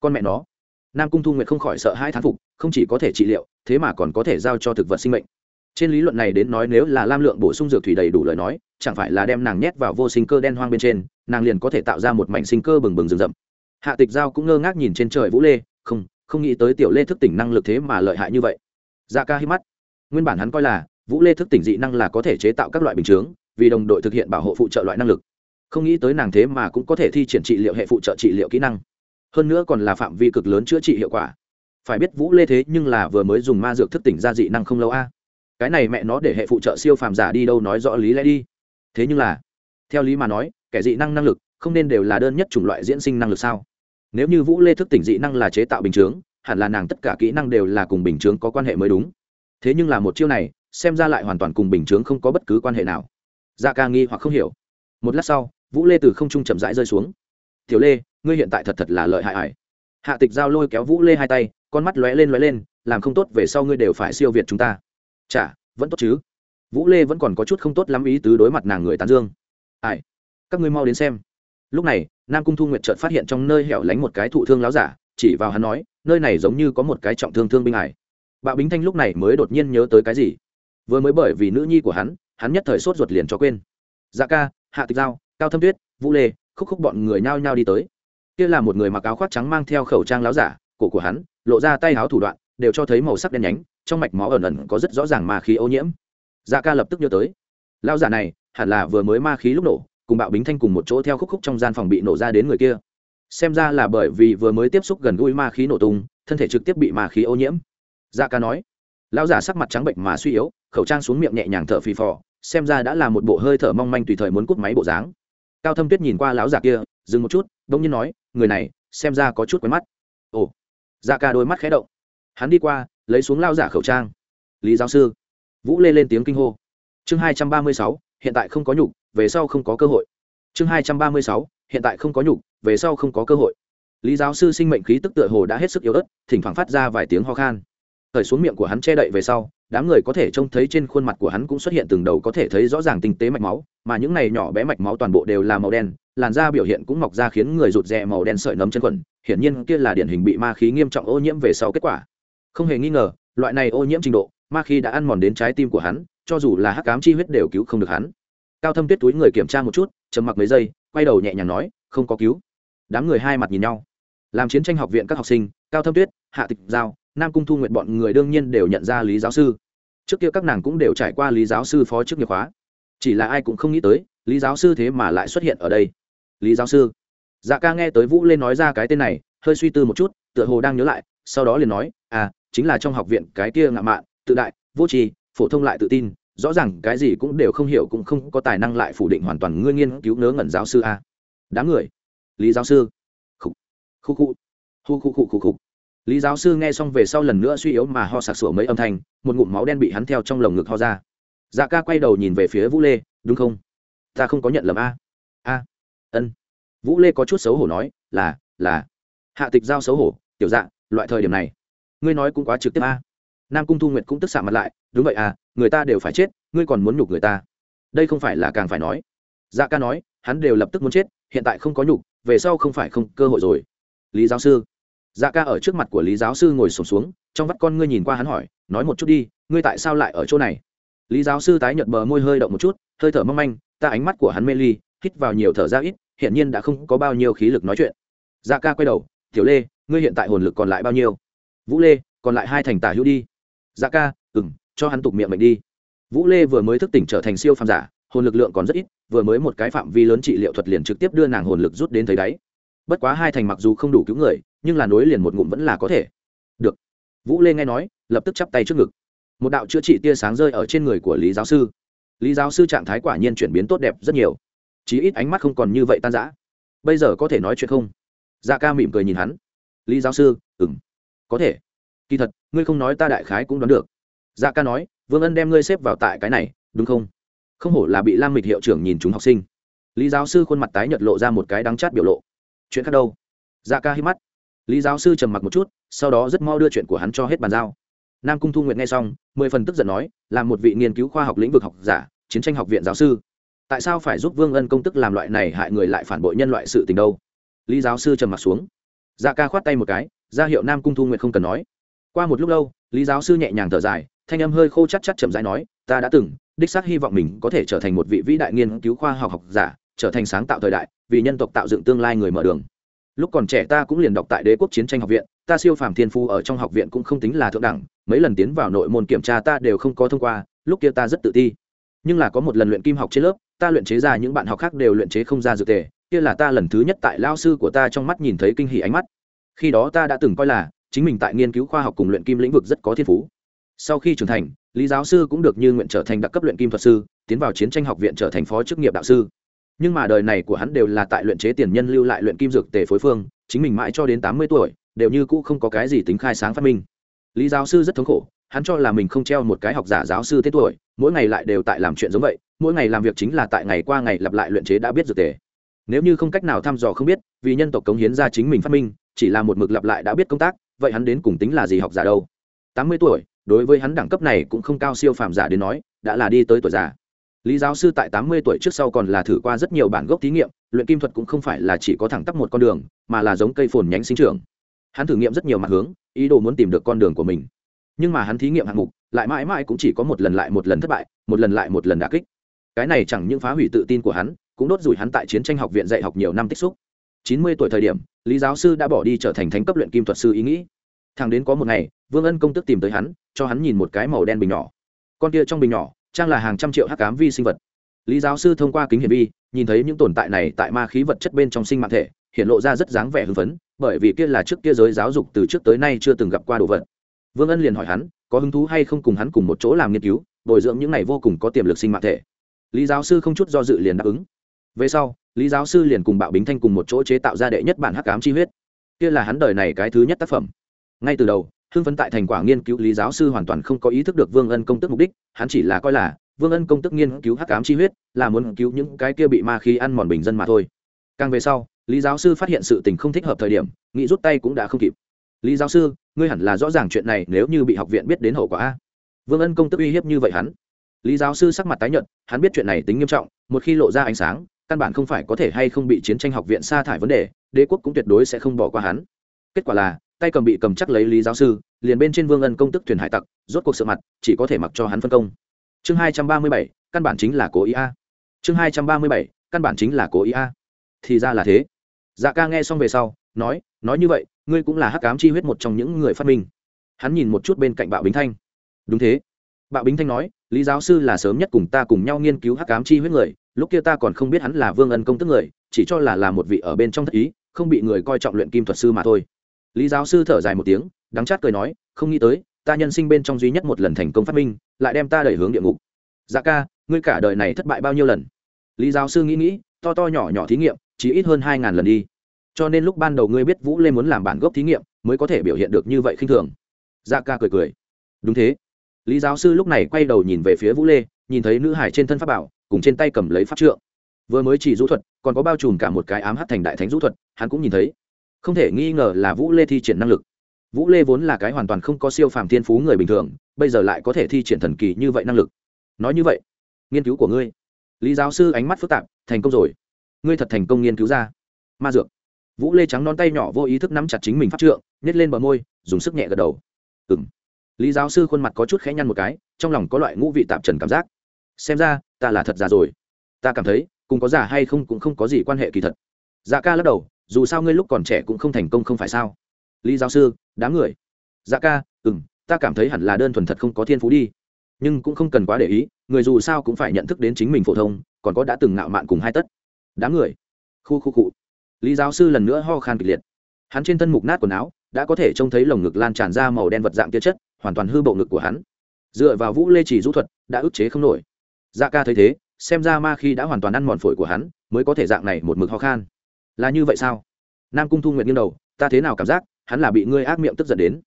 Speaker 1: Con mẹ nó, nam cung thu nguyệt không khỏi sợ hai thán phục, không chỉ có thể trị liệu, thế mà còn có thể giao cho thực vật sinh mệnh. Trên lý luận này đến nói nếu là lam lượng bổ sung dược thủy đầy đủ lời nói, chẳng phải là đem nàng nhét vào vô sinh cơ đen hoang bên trên, nàng liền có thể tạo ra một mảnh sinh cơ bừng bừng rừng rậm hạ tịch giao cũng ngơ ngác nhìn trên trời vũ lê, không không nghĩ tới tiểu lê thức tỉnh năng lực thế mà lợi hại như vậy. Dạ ca hít mắt. Nguyên bản hắn coi là, vũ lê thức tỉnh dị năng là có thể chế tạo các loại bình chướng, vì đồng đội thực hiện bảo hộ phụ trợ loại năng lực. Không nghĩ tới nàng thế mà cũng có thể thi triển trị liệu hệ phụ trợ trị liệu kỹ năng. Hơn nữa còn là phạm vi cực lớn chữa trị hiệu quả. Phải biết vũ lê thế nhưng là vừa mới dùng ma dược thức tỉnh ra dị năng không lâu a. Cái này mẹ nó để hệ phụ trợ siêu phàm giả đi đâu nói rõ lý lẽ đi. Thế nhưng là, theo lý mà nói, kẻ dị năng năng lực không nên đều là đơn nhất chủng loại diễn sinh năng lực sao? Nếu như vũ lê thức tỉnh dị năng là chế tạo bình chướng, hẳn là nàng tất cả kỹ năng đều là cùng bình chướng có quan hệ mới đúng. Thế nhưng là một chiêu này, xem ra lại hoàn toàn cùng bình chướng không có bất cứ quan hệ nào. Da ca nghi hoặc không hiểu. Một lát sau, vũ lê từ không trung chậm rãi rơi xuống. Tiểu lê, ngươi hiện tại thật thật là lợi hại ải. Hạ tịch giao lôi kéo vũ lê hai tay, con mắt lóe lên lóe lên, làm không tốt về sau ngươi đều phải siêu việt chúng ta. Chả vẫn tốt chứ? Vũ lê vẫn còn có chút không tốt lắm ý tứ đối mặt nàng người tán dương. Ải, các ngươi mau đến xem lúc này, nam cung thu nguyệt chợt phát hiện trong nơi hẻo lánh một cái thụ thương láo giả, chỉ vào hắn nói, nơi này giống như có một cái trọng thương thương binh hải bạo bính thanh lúc này mới đột nhiên nhớ tới cái gì. Vừa mới bởi vì nữ nhi của hắn hắn nhất thời sốt ruột liền cho quên. Dạ ca, hạ tịch giao, cao thâm tuyết, vũ lê, khúc khúc bọn người nhao nhao đi tới. Kia là một người mặc áo khoác trắng mang theo khẩu trang láo giả, cổ của hắn, lộ ra tay áo thủ đoạn, đều cho thấy màu sắc đen nhánh, trong mạch máu ẩn ẩn có rất rõ ràng ma khí ô nhiễm. Dạ ca lập tức nhớ tới. Lao giả này, hẳn là vừa mới ma khí lúc nổ cùng bạo bính thanh cùng một chỗ theo khúc khúc trong gian phòng bị nổ ra đến người kia. Xem ra là bởi vì vừa mới tiếp xúc gần gũi ma khí nổ tung, thân thể trực tiếp bị ma khí ô nhiễm. Da ca nói, lão giả sắc mặt trắng bệnh mà suy yếu, khẩu trang xuống miệng nhẹ nhàng thở phì phò, xem ra đã là một bộ hơi thở mong manh tùy thời muốn cút máy bộ dáng. Cao thâm tuyết nhìn qua lão giả kia, dừng một chút đ ỗ n g nhiên nói, người này, xem ra có chút quen mắt. Ồ. Da ca đôi mắt khé động. Hắn đi qua, lấy xuống lao giả khẩu trang. Lý giáo sư. Vũ lê lên tiếng kinh hô. Chương hai trăm ba mươi sáu, hiện tại không có nhục về sau không có cơ hội. Chương hai trăm ba mươi sáu, hiện tại không có nhục, về sau không có cơ hội. Lý giáo sư sinh mệnh khí tức tựa hồ đã hết sức yếu ớt, thỉnh thoảng phát ra vài tiếng ho khan. Thời xuống miệng của hắn che đậy về sau, đám người có thể trông thấy trên khuôn mặt của hắn cũng xuất hiện từng đầu có thể thấy rõ ràng tinh tế mạch máu, mà những này nhỏ bé mạch máu toàn bộ đều là màu đen, làn da biểu hiện cũng mọc ra khiến người rụt rè màu đen sợi nấm chân quần, hiển nhiên kia là điển hình bị ma khí nghiêm trọng ô nhiễm về sau kết quả. Không hề nghi ngờ, loại này ô nhiễm trình độ, ma khí đã ăn mòn đến trái tim của hắn, cho dù là hắc cám chi huyết đều cứu không được hắn cao thâm tuyết túi người kiểm tra một chút, trầm mặc mấy giây, quay đầu nhẹ nhàng nói, không có cứu. Đám người hai mặt nhìn nhau. Làm chiến tranh học viện các học sinh, cao thâm tuyết, hạ tịch giao, nam cung thu nguyện bọn người đương nhiên đều nhận ra lý giáo sư. Trước kia các nàng cũng đều trải qua lý giáo sư phó chức nghiệp khóa chỉ là ai cũng không nghĩ tới, lý giáo sư thế mà lại xuất hiện ở đây. Lý giáo sư. Dạ ca nghe tới vũ lên nói ra cái tên này, hơi suy tư một chút, tựa hồ đang nhớ lại, sau đó liền nói à chính là trong học viện cái kia ngạo mạn, tự đại, vô tri, phổ thông lại tự tin rõ ràng cái gì cũng đều không hiểu cũng không có tài năng lại phủ định hoàn toàn ngươi nghiên cứu ngớ ngẩn giáo sư a. Đám người. Lý giáo sư. Khu khu khu khu khu khu khu khu lý giáo sư nghe xong về sau lần nữa suy yếu mà ho sặc sủa mấy âm thanh, một ngụm máu đen bị hắn theo trong lồng ngực ho ra. Dạ ca quay đầu nhìn về phía vũ lê, đúng không? Ta không có nhận lầm a. A. Ân. Vũ lê có chút xấu hổ nói, là là. Hạ tịch giao xấu hổ, tiểu dạ loại thời điểm này. Ngươi nói cũng quá trực tiếp a. Nam cung thu nguyệt cũng tức xạ mặt lại, đúng vậy à người ta đều phải chết ngươi còn muốn nhục người ta. Đây không phải là càng phải nói. Dạ ca nói hắn đều lập tức muốn chết hiện tại không có nhục về sau không phải không cơ hội rồi. Lý giáo sư. Dạ ca ở trước mặt của lý giáo sư ngồi sổm xuống, xuống trong vắt con ngươi nhìn qua hắn hỏi nói một chút đi ngươi tại sao lại ở chỗ này? Lý giáo sư tái nhợt bờ môi hơi động một chút hơi thở mong manh ta ánh mắt của hắn mê ly hít vào nhiều thở ra ít hiện nhiên đã không có bao nhiêu khí lực nói chuyện. Dạ ca quay đầu tiểu lê ngươi hiện tại hồn lực còn lại bao nhiêu? Vũ lê còn lại hai thành tả hữu đi. Dạ ca ừ m cho hắn tục miệng mệnh đi. Vũ lê vừa mới thức tỉnh trở thành siêu phàm giả, hồn lực lượng còn rất ít, vừa mới một cái phạm vi lớn trị liệu thuật liền trực tiếp đưa nàng hồn lực rút đến thấy đáy. Bất quá hai thành mặc dù không đủ cứu người, nhưng là nối liền một ngụm vẫn là có thể. Được. Vũ lê nghe nói, lập tức chắp tay trước ngực. Một đạo chữa trị tia sáng rơi ở trên người của lý giáo sư. Lý giáo sư trạng thái quả nhiên chuyển biến tốt đẹp rất nhiều. Chí ít ánh mắt không còn như vậy tan rã. Bây giờ có thể nói chuyện không? Dạ ca mỉm cười nhìn hắn. Lý giáo sư ừng có thể. Kỳ thật, ngươi không nói ta đại khái cũng đoán được dạ ca nói, vương ân đem ngươi xếp vào tại cái này, đúng không? Không hổ là bị lam mịch hiệu trưởng nhìn chúng học sinh. Lý giáo sư khuôn mặt tái nhợt lộ ra một cái đắng chát biểu lộ. Chuyện khác đâu? Dạ ca hít mắt. Lý giáo sư trầm mặc một chút, sau đó rất mau đưa chuyện của hắn cho hết bàn giao. Nam cung thu nguyện nghe xong, mười phần tức giận nói là một vị nghiên cứu khoa học lĩnh vực học giả, chiến tranh học viện giáo sư, tại sao phải giúp vương ân công tức làm loại này hại người lại phản bội nhân loại sự tình đâu? Lý giáo sư trầm mặc xuống. Dạ ca khoát tay một cái, ra hiệu nam cung thu nguyện không cần nói. Qua một lúc lâu, lý giáo sư nhẹ nhàng thở dài thanh âm hơi khô chắc chắc chậm rãi nói, ta đã từng, đích xác hy vọng mình có thể trở thành một vị vĩ đại nghiên cứu khoa học học giả, trở thành sáng tạo thời đại, vì nhân tộc tạo dựng tương lai người mở đường. Lúc còn trẻ ta cũng liền đọc tại đế quốc chiến tranh học viện, ta siêu phàm thiên phu ở trong học viện cũng không tính là thượng đẳng, mấy lần tiến vào nội môn kiểm tra ta đều không có thông qua, lúc kia ta rất tự ti. Nhưng là có một lần luyện kim học trên lớp, ta luyện chế ra những bạn học khác đều luyện chế không ra dược tề, kia là ta lần thứ nhất tại lao sư của ta trong mắt nhìn thấy kinh hỉ ánh mắt. Khi đó ta đã từng coi là, chính mình tại nghiên cứu khoa học cùng luyện kim lĩnh vực rất có thiên phú sau khi trưởng thành, lý giáo sư cũng được như nguyện trở thành đặc cấp luyện kim thuật sư, tiến vào chiến tranh học viện trở thành phó chức nghiệp đạo sư. Nhưng mà đời này của hắn đều là tại luyện chế tiền nhân lưu lại luyện kim dược tề phối phương, chính mình mãi cho đến tám mươi tuổi, đều như cũ không có cái gì tính khai sáng phát minh. Lý giáo sư rất thống khổ, hắn cho là mình không treo một cái học giả giáo sư thế tuổi, mỗi ngày lại đều tại làm chuyện giống vậy, mỗi ngày làm việc chính là tại ngày qua ngày lặp lại luyện chế đã biết dược tề. Nếu như không cách nào thăm dò không biết, vì nhân tộc cống hiến ra chính mình phát minh, chỉ là một mực lặp lại đã biết công tác, vậy hắn đến cùng tính là gì học giả đâu? Tám mươi tuổi đối với hắn đẳng cấp này cũng không cao siêu phàm giả đến nói, đã là đi tới tuổi già. Lý giáo sư tại tám mươi tuổi trước sau còn là thử qua rất nhiều bản gốc thí nghiệm, luyện kim thuật cũng không phải là chỉ có thẳng tắp một con đường, mà là giống cây phồn nhánh sinh trưởng. Hắn thử nghiệm rất nhiều mặt hướng, ý đồ muốn tìm được con đường của mình. Nhưng mà hắn thí nghiệm hạng mục, lại mãi mãi cũng chỉ có một lần lại một lần thất bại, một lần lại một lần đà kích. Cái này chẳng những phá hủy tự tin của hắn, cũng đốt rủi hắn tại chiến tranh học viện dạy học nhiều năm tích xúc. Chín mươi tuổi thời điểm, lý giáo sư đã bỏ đi trở thành thánh cấp luyện kim thuật sư ý nghĩ. Thằng đến có một ngày, vương ân công tức tìm tới hắn cho hắn nhìn một cái màu đen bình nhỏ. Con kia trong bình nhỏ, trang là hàng trăm triệu hắc cám vi sinh vật. Lý giáo sư thông qua kính hiển vi, nhìn thấy những tồn tại này tại ma khí vật chất bên trong sinh mạng thể, hiện lộ ra rất dáng vẻ hưng phấn, bởi vì kia là trước kia giới giáo dục từ trước tới nay chưa từng gặp qua đồ vật. Vương ân liền hỏi hắn, có hứng thú hay không cùng hắn cùng một chỗ làm nghiên cứu, bồi dưỡng những này vô cùng có tiềm lực sinh mạng thể. Lý giáo sư không chút do dự liền đáp ứng. Về sau, lý giáo sư liền cùng bạo bính thanh cùng một chỗ chế tạo ra đệ nhất bản hắc cám chi huyết. Kia là hắn đời này cái thứ nhất tác phẩm. Ngay từ đầu hưng phấn tại thành quả nghiên cứu lý giáo sư hoàn toàn không có ý thức được vương ân công tức mục đích, hắn chỉ là coi là, vương ân công tức nghiên cứu hắc ám chi huyết, là muốn cứu những cái kia bị ma khí ăn mòn bình dân mà thôi. Càng về sau, lý giáo sư phát hiện sự tình không thích hợp thời điểm nghĩ rút tay cũng đã không kịp. Lý giáo sư, ngươi hẳn là rõ ràng chuyện này nếu như bị học viện biết đến hậu quả vương ân công tức uy hiếp như vậy hắn. Lý giáo sư sắc mặt tái nhợt, hắn biết chuyện này tính nghiêm trọng, một khi lộ ra ánh sáng, căn bản không phải có thể hay không bị chiến tranh học viện sa thải vấn đề, đế quốc cũng tuyệt đối sẽ không bỏ qua hắn. Kết quả là tay cầm bị cầm chắc lấy lý giáo sư, liền bên trên vương ân công tức thuyền hải tặc, rốt cuộc sợ mặt, chỉ có thể mặc cho hắn phân công. Chương hai trăm ba mươi bảy, căn bản chính là cố ý a. Chương hai trăm ba mươi bảy, căn bản chính là cố ý a. Thì ra là thế. Dạ ca nghe xong về sau, nói nói như vậy, ngươi cũng là hắc cám chi huyết một trong những người phát minh. Hắn nhìn một chút bên cạnh bạo bính thanh. Đúng thế. Bạo bính thanh nói, lý giáo sư là sớm nhất cùng ta cùng nhau nghiên cứu hắc cám chi huyết người, lúc kia ta còn không biết hắn là vương ân công tức người, chỉ cho là là một vị ở bên trong thất ý, không bị người coi trọng luyện kim thuật sư mà thôi lý giáo sư thở dài một tiếng, đắng chát cười nói, không nghĩ tới, ta nhân sinh bên trong duy nhất một lần thành công phát minh, lại đem ta đẩy hướng địa ngục. Dạ ca, ngươi cả đời này thất bại bao nhiêu lần? Lý giáo sư nghĩ nghĩ, to to nhỏ nhỏ thí nghiệm, chỉ ít hơn hai ngàn lần đi. Cho nên lúc ban đầu ngươi biết vũ lê muốn làm bản gốc thí nghiệm, mới có thể biểu hiện được như vậy khinh thường. Dạ ca cười cười. Đúng thế. Lý giáo sư lúc này quay đầu nhìn về phía vũ lê, nhìn thấy nữ hải trên thân pháp bảo, cùng trên tay cầm lấy pháp trượng. Vừa mới chỉ rũ thuật, còn có bao trùm cả một cái ám hát thành đại thánh rũ thuật, hắn cũng nhìn thấy không thể nghi ngờ là vũ lê thi triển năng lực. Vũ lê vốn là cái hoàn toàn không có siêu phàm thiên phú người bình thường, bây giờ lại có thể thi triển thần kỳ như vậy năng lực. Nói như vậy, nghiên cứu của ngươi. Lý giáo sư ánh mắt phức tạp, thành công rồi. Ngươi thật thành công nghiên cứu ra. Ma dược. Vũ lê trắng non tay nhỏ vô ý thức nắm chặt chính mình phát trượng nhét lên bờ môi, dùng sức nhẹ gật đầu. Ừ m lý giáo sư khuôn mặt có chút khẽ nhăn một cái, trong lòng có loại ngũ vị tạp trần cảm giác. Xem ra, ta là thật già rồi. Ta cảm thấy, cùng có già hay không cũng không có gì quan hệ kỳ thật. Dạ ca lắc đầu dù sao ngươi lúc còn trẻ cũng không thành công không phải sao? Lý giáo sư, đám người. Dạ ca ừ m ta cảm thấy hẳn là đơn thuần thật không có thiên phú đi. Nhưng cũng không cần quá để ý, người dù sao cũng phải nhận thức đến chính mình phổ thông, còn có đã từng ngạo mạn cùng hai tất. Đám người. Khu khu cụ lý giáo sư lần nữa ho khan kịch liệt. Hắn trên thân mục nát quần áo, đã có thể trông thấy lồng ngực lan tràn ra màu đen vật dạng tiết chất, hoàn toàn hư bộ ngực của hắn. Dựa vào vũ lê chỉ rũ thuật, đã ức chế không nổi. Dạ ca thấy thế, xem ra ma khi đã hoàn toàn ăn mòn phổi của hắn, mới có thể dạng này một mực ho khan là như vậy sao? Nam cung thu nguyệt nghiêng đầu, ta thế nào cảm giác hắn là bị ngươi ác miệng tức giận đến?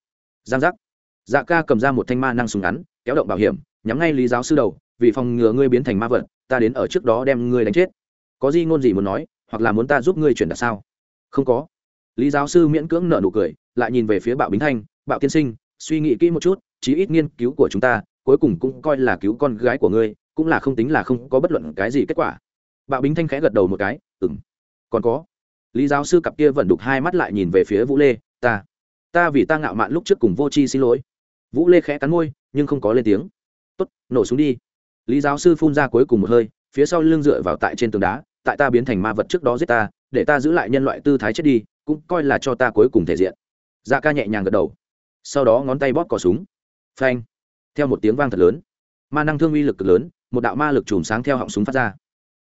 Speaker 1: Giang giác. Dạ ca cầm ra một thanh ma năng súng ngắn, kéo động bảo hiểm, nhắm ngay lý giáo sư đầu, vì phòng ngừa ngươi biến thành ma vật, ta đến ở trước đó đem ngươi đánh chết. Có gì ngôn gì muốn nói, hoặc là muốn ta giúp ngươi chuyển đạt sao? Không có. Lý giáo sư miễn cưỡng nợ nụ cười, lại nhìn về phía bạo bính thanh, bạo tiên sinh, suy nghĩ kỹ một chút, chí ít nghiên cứu của chúng ta, cuối cùng cũng coi là cứu con gái của ngươi, cũng là không tính là không có bất luận cái gì kết quả. Bạo bính thanh khẽ gật đầu một cái ừng còn có lý giáo sư cặp kia vẫn đục hai mắt lại nhìn về phía vũ lê, ta ta vì ta ngạo mạn lúc trước cùng vô c h i xin lỗi. Vũ lê khẽ cắn môi, nhưng không có lên tiếng. Tốt, nổ súng đi. Lý giáo sư phun ra cuối cùng một hơi, phía sau lưng dựa vào tại trên tường đá, tại ta biến thành ma vật trước đó giết ta, để ta giữ lại nhân loại tư thái chết đi, cũng coi là cho ta cuối cùng thể diện. Da ca nhẹ nhàng gật đầu. Sau đó ngón tay bóp cò súng. Phanh. Theo một tiếng vang thật lớn. Ma năng thương uy lực cực lớn, một đạo ma lực chùm sáng theo họng súng phát ra.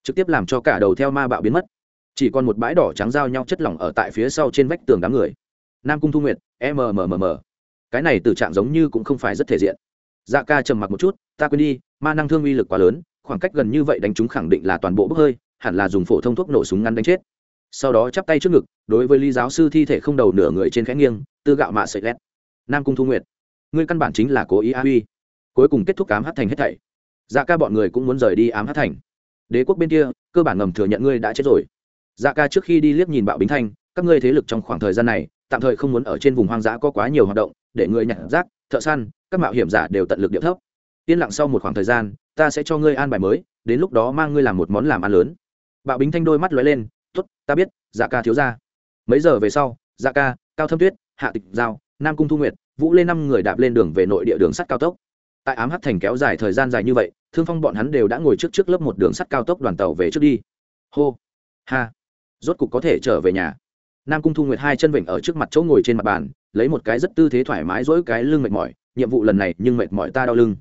Speaker 1: Trực tiếp làm cho cả đầu theo ma bạo biến mất chỉ còn một bãi đỏ trắng giao nhau chất lỏng ở tại phía sau trên vách tường đám người. Nam cung thu nguyệt mmm cái này từ trạng giống như cũng không phải rất thể diện. Dạ ca trầm mặc một chút, ta quên đi, ma năng thương uy lực quá lớn, khoảng cách gần như vậy đánh chúng khẳng định là toàn bộ bốc hơi, hẳn là dùng phổ thông thuốc nổ súng ngắn đánh chết. Sau đó chắp tay trước ngực, đối với lý giáo sư thi thể không đầu nửa người trên khẽ nghiêng, tư gạo mạ sợi lét. Nam cung thu nguyệt, ngươi căn bản chính là cố ý a uy cuối cùng kết thúc ám hát thành hết thảy. Dạ ca bọn người cũng muốn rời đi ám hát thành. Đế quốc bên kia, cơ bản ngầm thừa nhận ngươi đã chết rồi dạ ca trước khi đi liếc nhìn bạo bính thanh, các ngươi thế lực trong khoảng thời gian này, tạm thời không muốn ở trên vùng hoang dã có quá nhiều hoạt động, để người nhặt rác, thợ săn, các mạo hiểm giả đều tận lực địa thấp. Yên lặng sau một khoảng thời gian, ta sẽ cho ngươi an bài mới, đến lúc đó mang ngươi làm một món làm ăn lớn. Bạo bính thanh đôi mắt lóe lên t ố t ta biết dạ ca thiếu ra mấy giờ về sau dạ ca, cao thâm tuyết, hạ tịch giao, nam cung thu nguyệt, vũ lên năm người đạp lên đường về nội địa đường sắt cao tốc. Tại ám hắc thành kéo dài thời gian dài như vậy, thương phong bọn hắn đều đã ngồi trước trước lớp một đường sắt cao tốc đoàn tàu về trước đi. Hô, ha rốt cục có thể trở về nhà. Nam cung thu nguyệt hai chân vịnh ở trước mặt chỗ ngồi trên mặt bàn, lấy một cái rất tư thế thoải mái dỗi cái lưng mệt mỏi, nhiệm vụ lần này nhưng mệt mỏi ta đau lưng.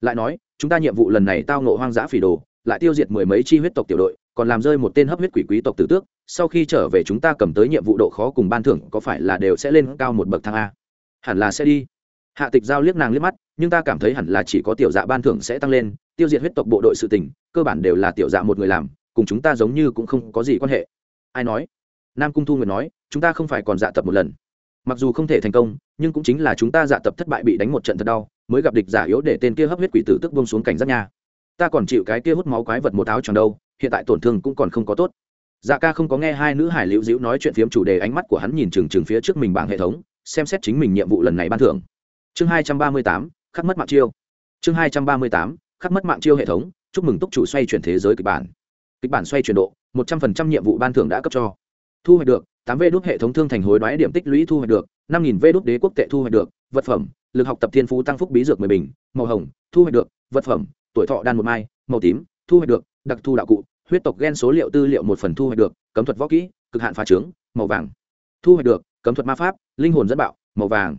Speaker 1: Lại nói, chúng ta nhiệm vụ lần này tao nộ hoang dã phỉ đồ, lại tiêu diệt mười mấy chi huyết tộc tiểu đội, còn làm rơi một tên hấp huyết quỷ quý tộc tử tước, sau khi trở về chúng ta cầm tới nhiệm vụ độ khó cùng ban thưởng có phải là đều sẽ lên cao một bậc thang a? Hẳn là sẽ đi. Hạ tịch giao liếc nàng liếc mắt, nhưng ta cảm thấy hẳn là chỉ có tiểu dạ ban thưởng sẽ tăng lên, tiêu diệt huyết tộc bộ đội sự tình, cơ bản đều là tiểu dạ một người làm, cùng chúng ta giống như cũng không có gì quan hệ ai nói? Nam cung thu nguyệt nói, chúng ta không phải còn dạ tập một lần. Mặc dù không thể thành công, nhưng cũng chính là chúng ta dạ tập thất bại bị đánh một trận thật đau, mới gặp địch giả yếu để tên kia hấp huyết quỷ tử tức bông xuống cảnh giác nha. Ta còn chịu cái kia hút máu quái vật một áo tròn đâu, hiện tại tổn thương cũng còn không có tốt. Dạ ca không có nghe hai nữ hải liễu dĩu nói chuyện phiếm chủ đề ánh mắt của hắn nhìn trừng trừng phía trước mình bảng hệ thống, xem xét chính mình nhiệm vụ lần này ban thưởng. Chương hai trăm ba mươi tám, khắc mất mạng chiêu. Chương hai trăm ba mươi tám, khắc mất mạng chiêu hệ thống, chúc mừng túc chủ xoay chuyển thế giới kịch bản kịch bản xoay chuyển độ, một trăm phần trăm nhiệm vụ ban thưởng đã cấp cho. Thu hoạch được, tám v đốt hệ thống thương thành hối đoái điểm tích lũy thu hoạch được, năm nghìn v đốt đế quốc tệ thu hoạch được, vật phẩm, lực học tập thiên phú tăng phúc bí dược mười bình, màu hồng, thu hoạch được, vật phẩm, tuổi thọ đan một mai, màu tím, thu hoạch được, đặc thu đạo cụ, huyết tộc gen số liệu tư liệu một phần thu hoạch được, cấm thuật võ kỹ, cực hạn phá trướng, màu vàng. Thu hoạch được, cấm thuật ma pháp, linh hồn dẫn bạo, màu vàng.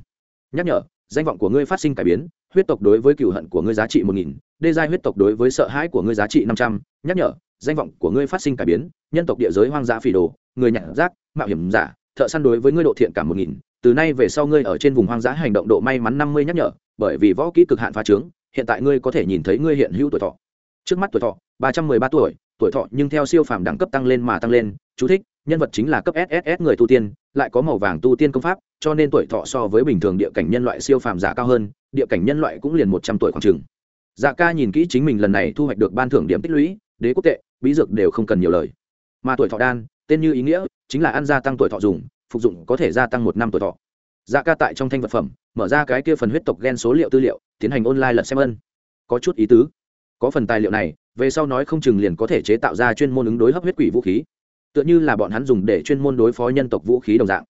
Speaker 1: Nhắc nhở, danh vọng của ngươi phát sinh cải biến, huyết tộc đối với cựu hận của ngươi giá trị một nghìn, đê giai huyết tộc đối với sợ hãi của ngươi giá trị năm trăm. Nhắc nhở danh vọng của ngươi phát sinh cải biến, nhân tộc địa giới hoang dã phỉ đồ, người nhặt rác, mạo hiểm giả, thợ săn đối với ngươi độ thiện cảm một nghìn, từ nay về sau ngươi ở trên vùng hoang dã hành động độ may mắn năm mươi nhắc nhở, bởi vì võ kỹ cực hạn phá trướng, hiện tại ngươi có thể nhìn thấy ngươi hiện hữu tuổi thọ. Trước mắt tuổi thọ, ba trăm mười ba tuổi tuổi thọ nhưng theo siêu phàm đẳng cấp tăng lên mà tăng lên, chú thích, nhân vật chính là cấp sss người tu tiên, lại có màu vàng tu tiên công pháp, cho nên tuổi thọ so với bình thường địa cảnh nhân loại siêu phàm giả cao hơn, địa cảnh nhân loại cũng liền một trăm tuổi khoảng chừng. Dạ ca nhìn kỹ chính mình lần này thu hoạch được ban thưởng điểm tích lũy đế quốc tệ, bí dược đều không cần nhiều lời. Mà tuổi thọ đan, tên như ý nghĩa, chính là ăn gia tăng tuổi thọ dùng, phục dụng có thể gia tăng một năm tuổi thọ. Dạ ca tại trong thanh vật phẩm, mở ra cái kia phần huyết tộc gen số liệu tư liệu, tiến hành online lật xem ân. Có chút ý tứ. Có phần tài liệu này, về sau nói không chừng liền có thể chế tạo ra chuyên môn ứng đối hấp huyết quỷ vũ khí. Tựa như là bọn hắn dùng để chuyên môn đối phó nhân tộc vũ khí đồng dạng.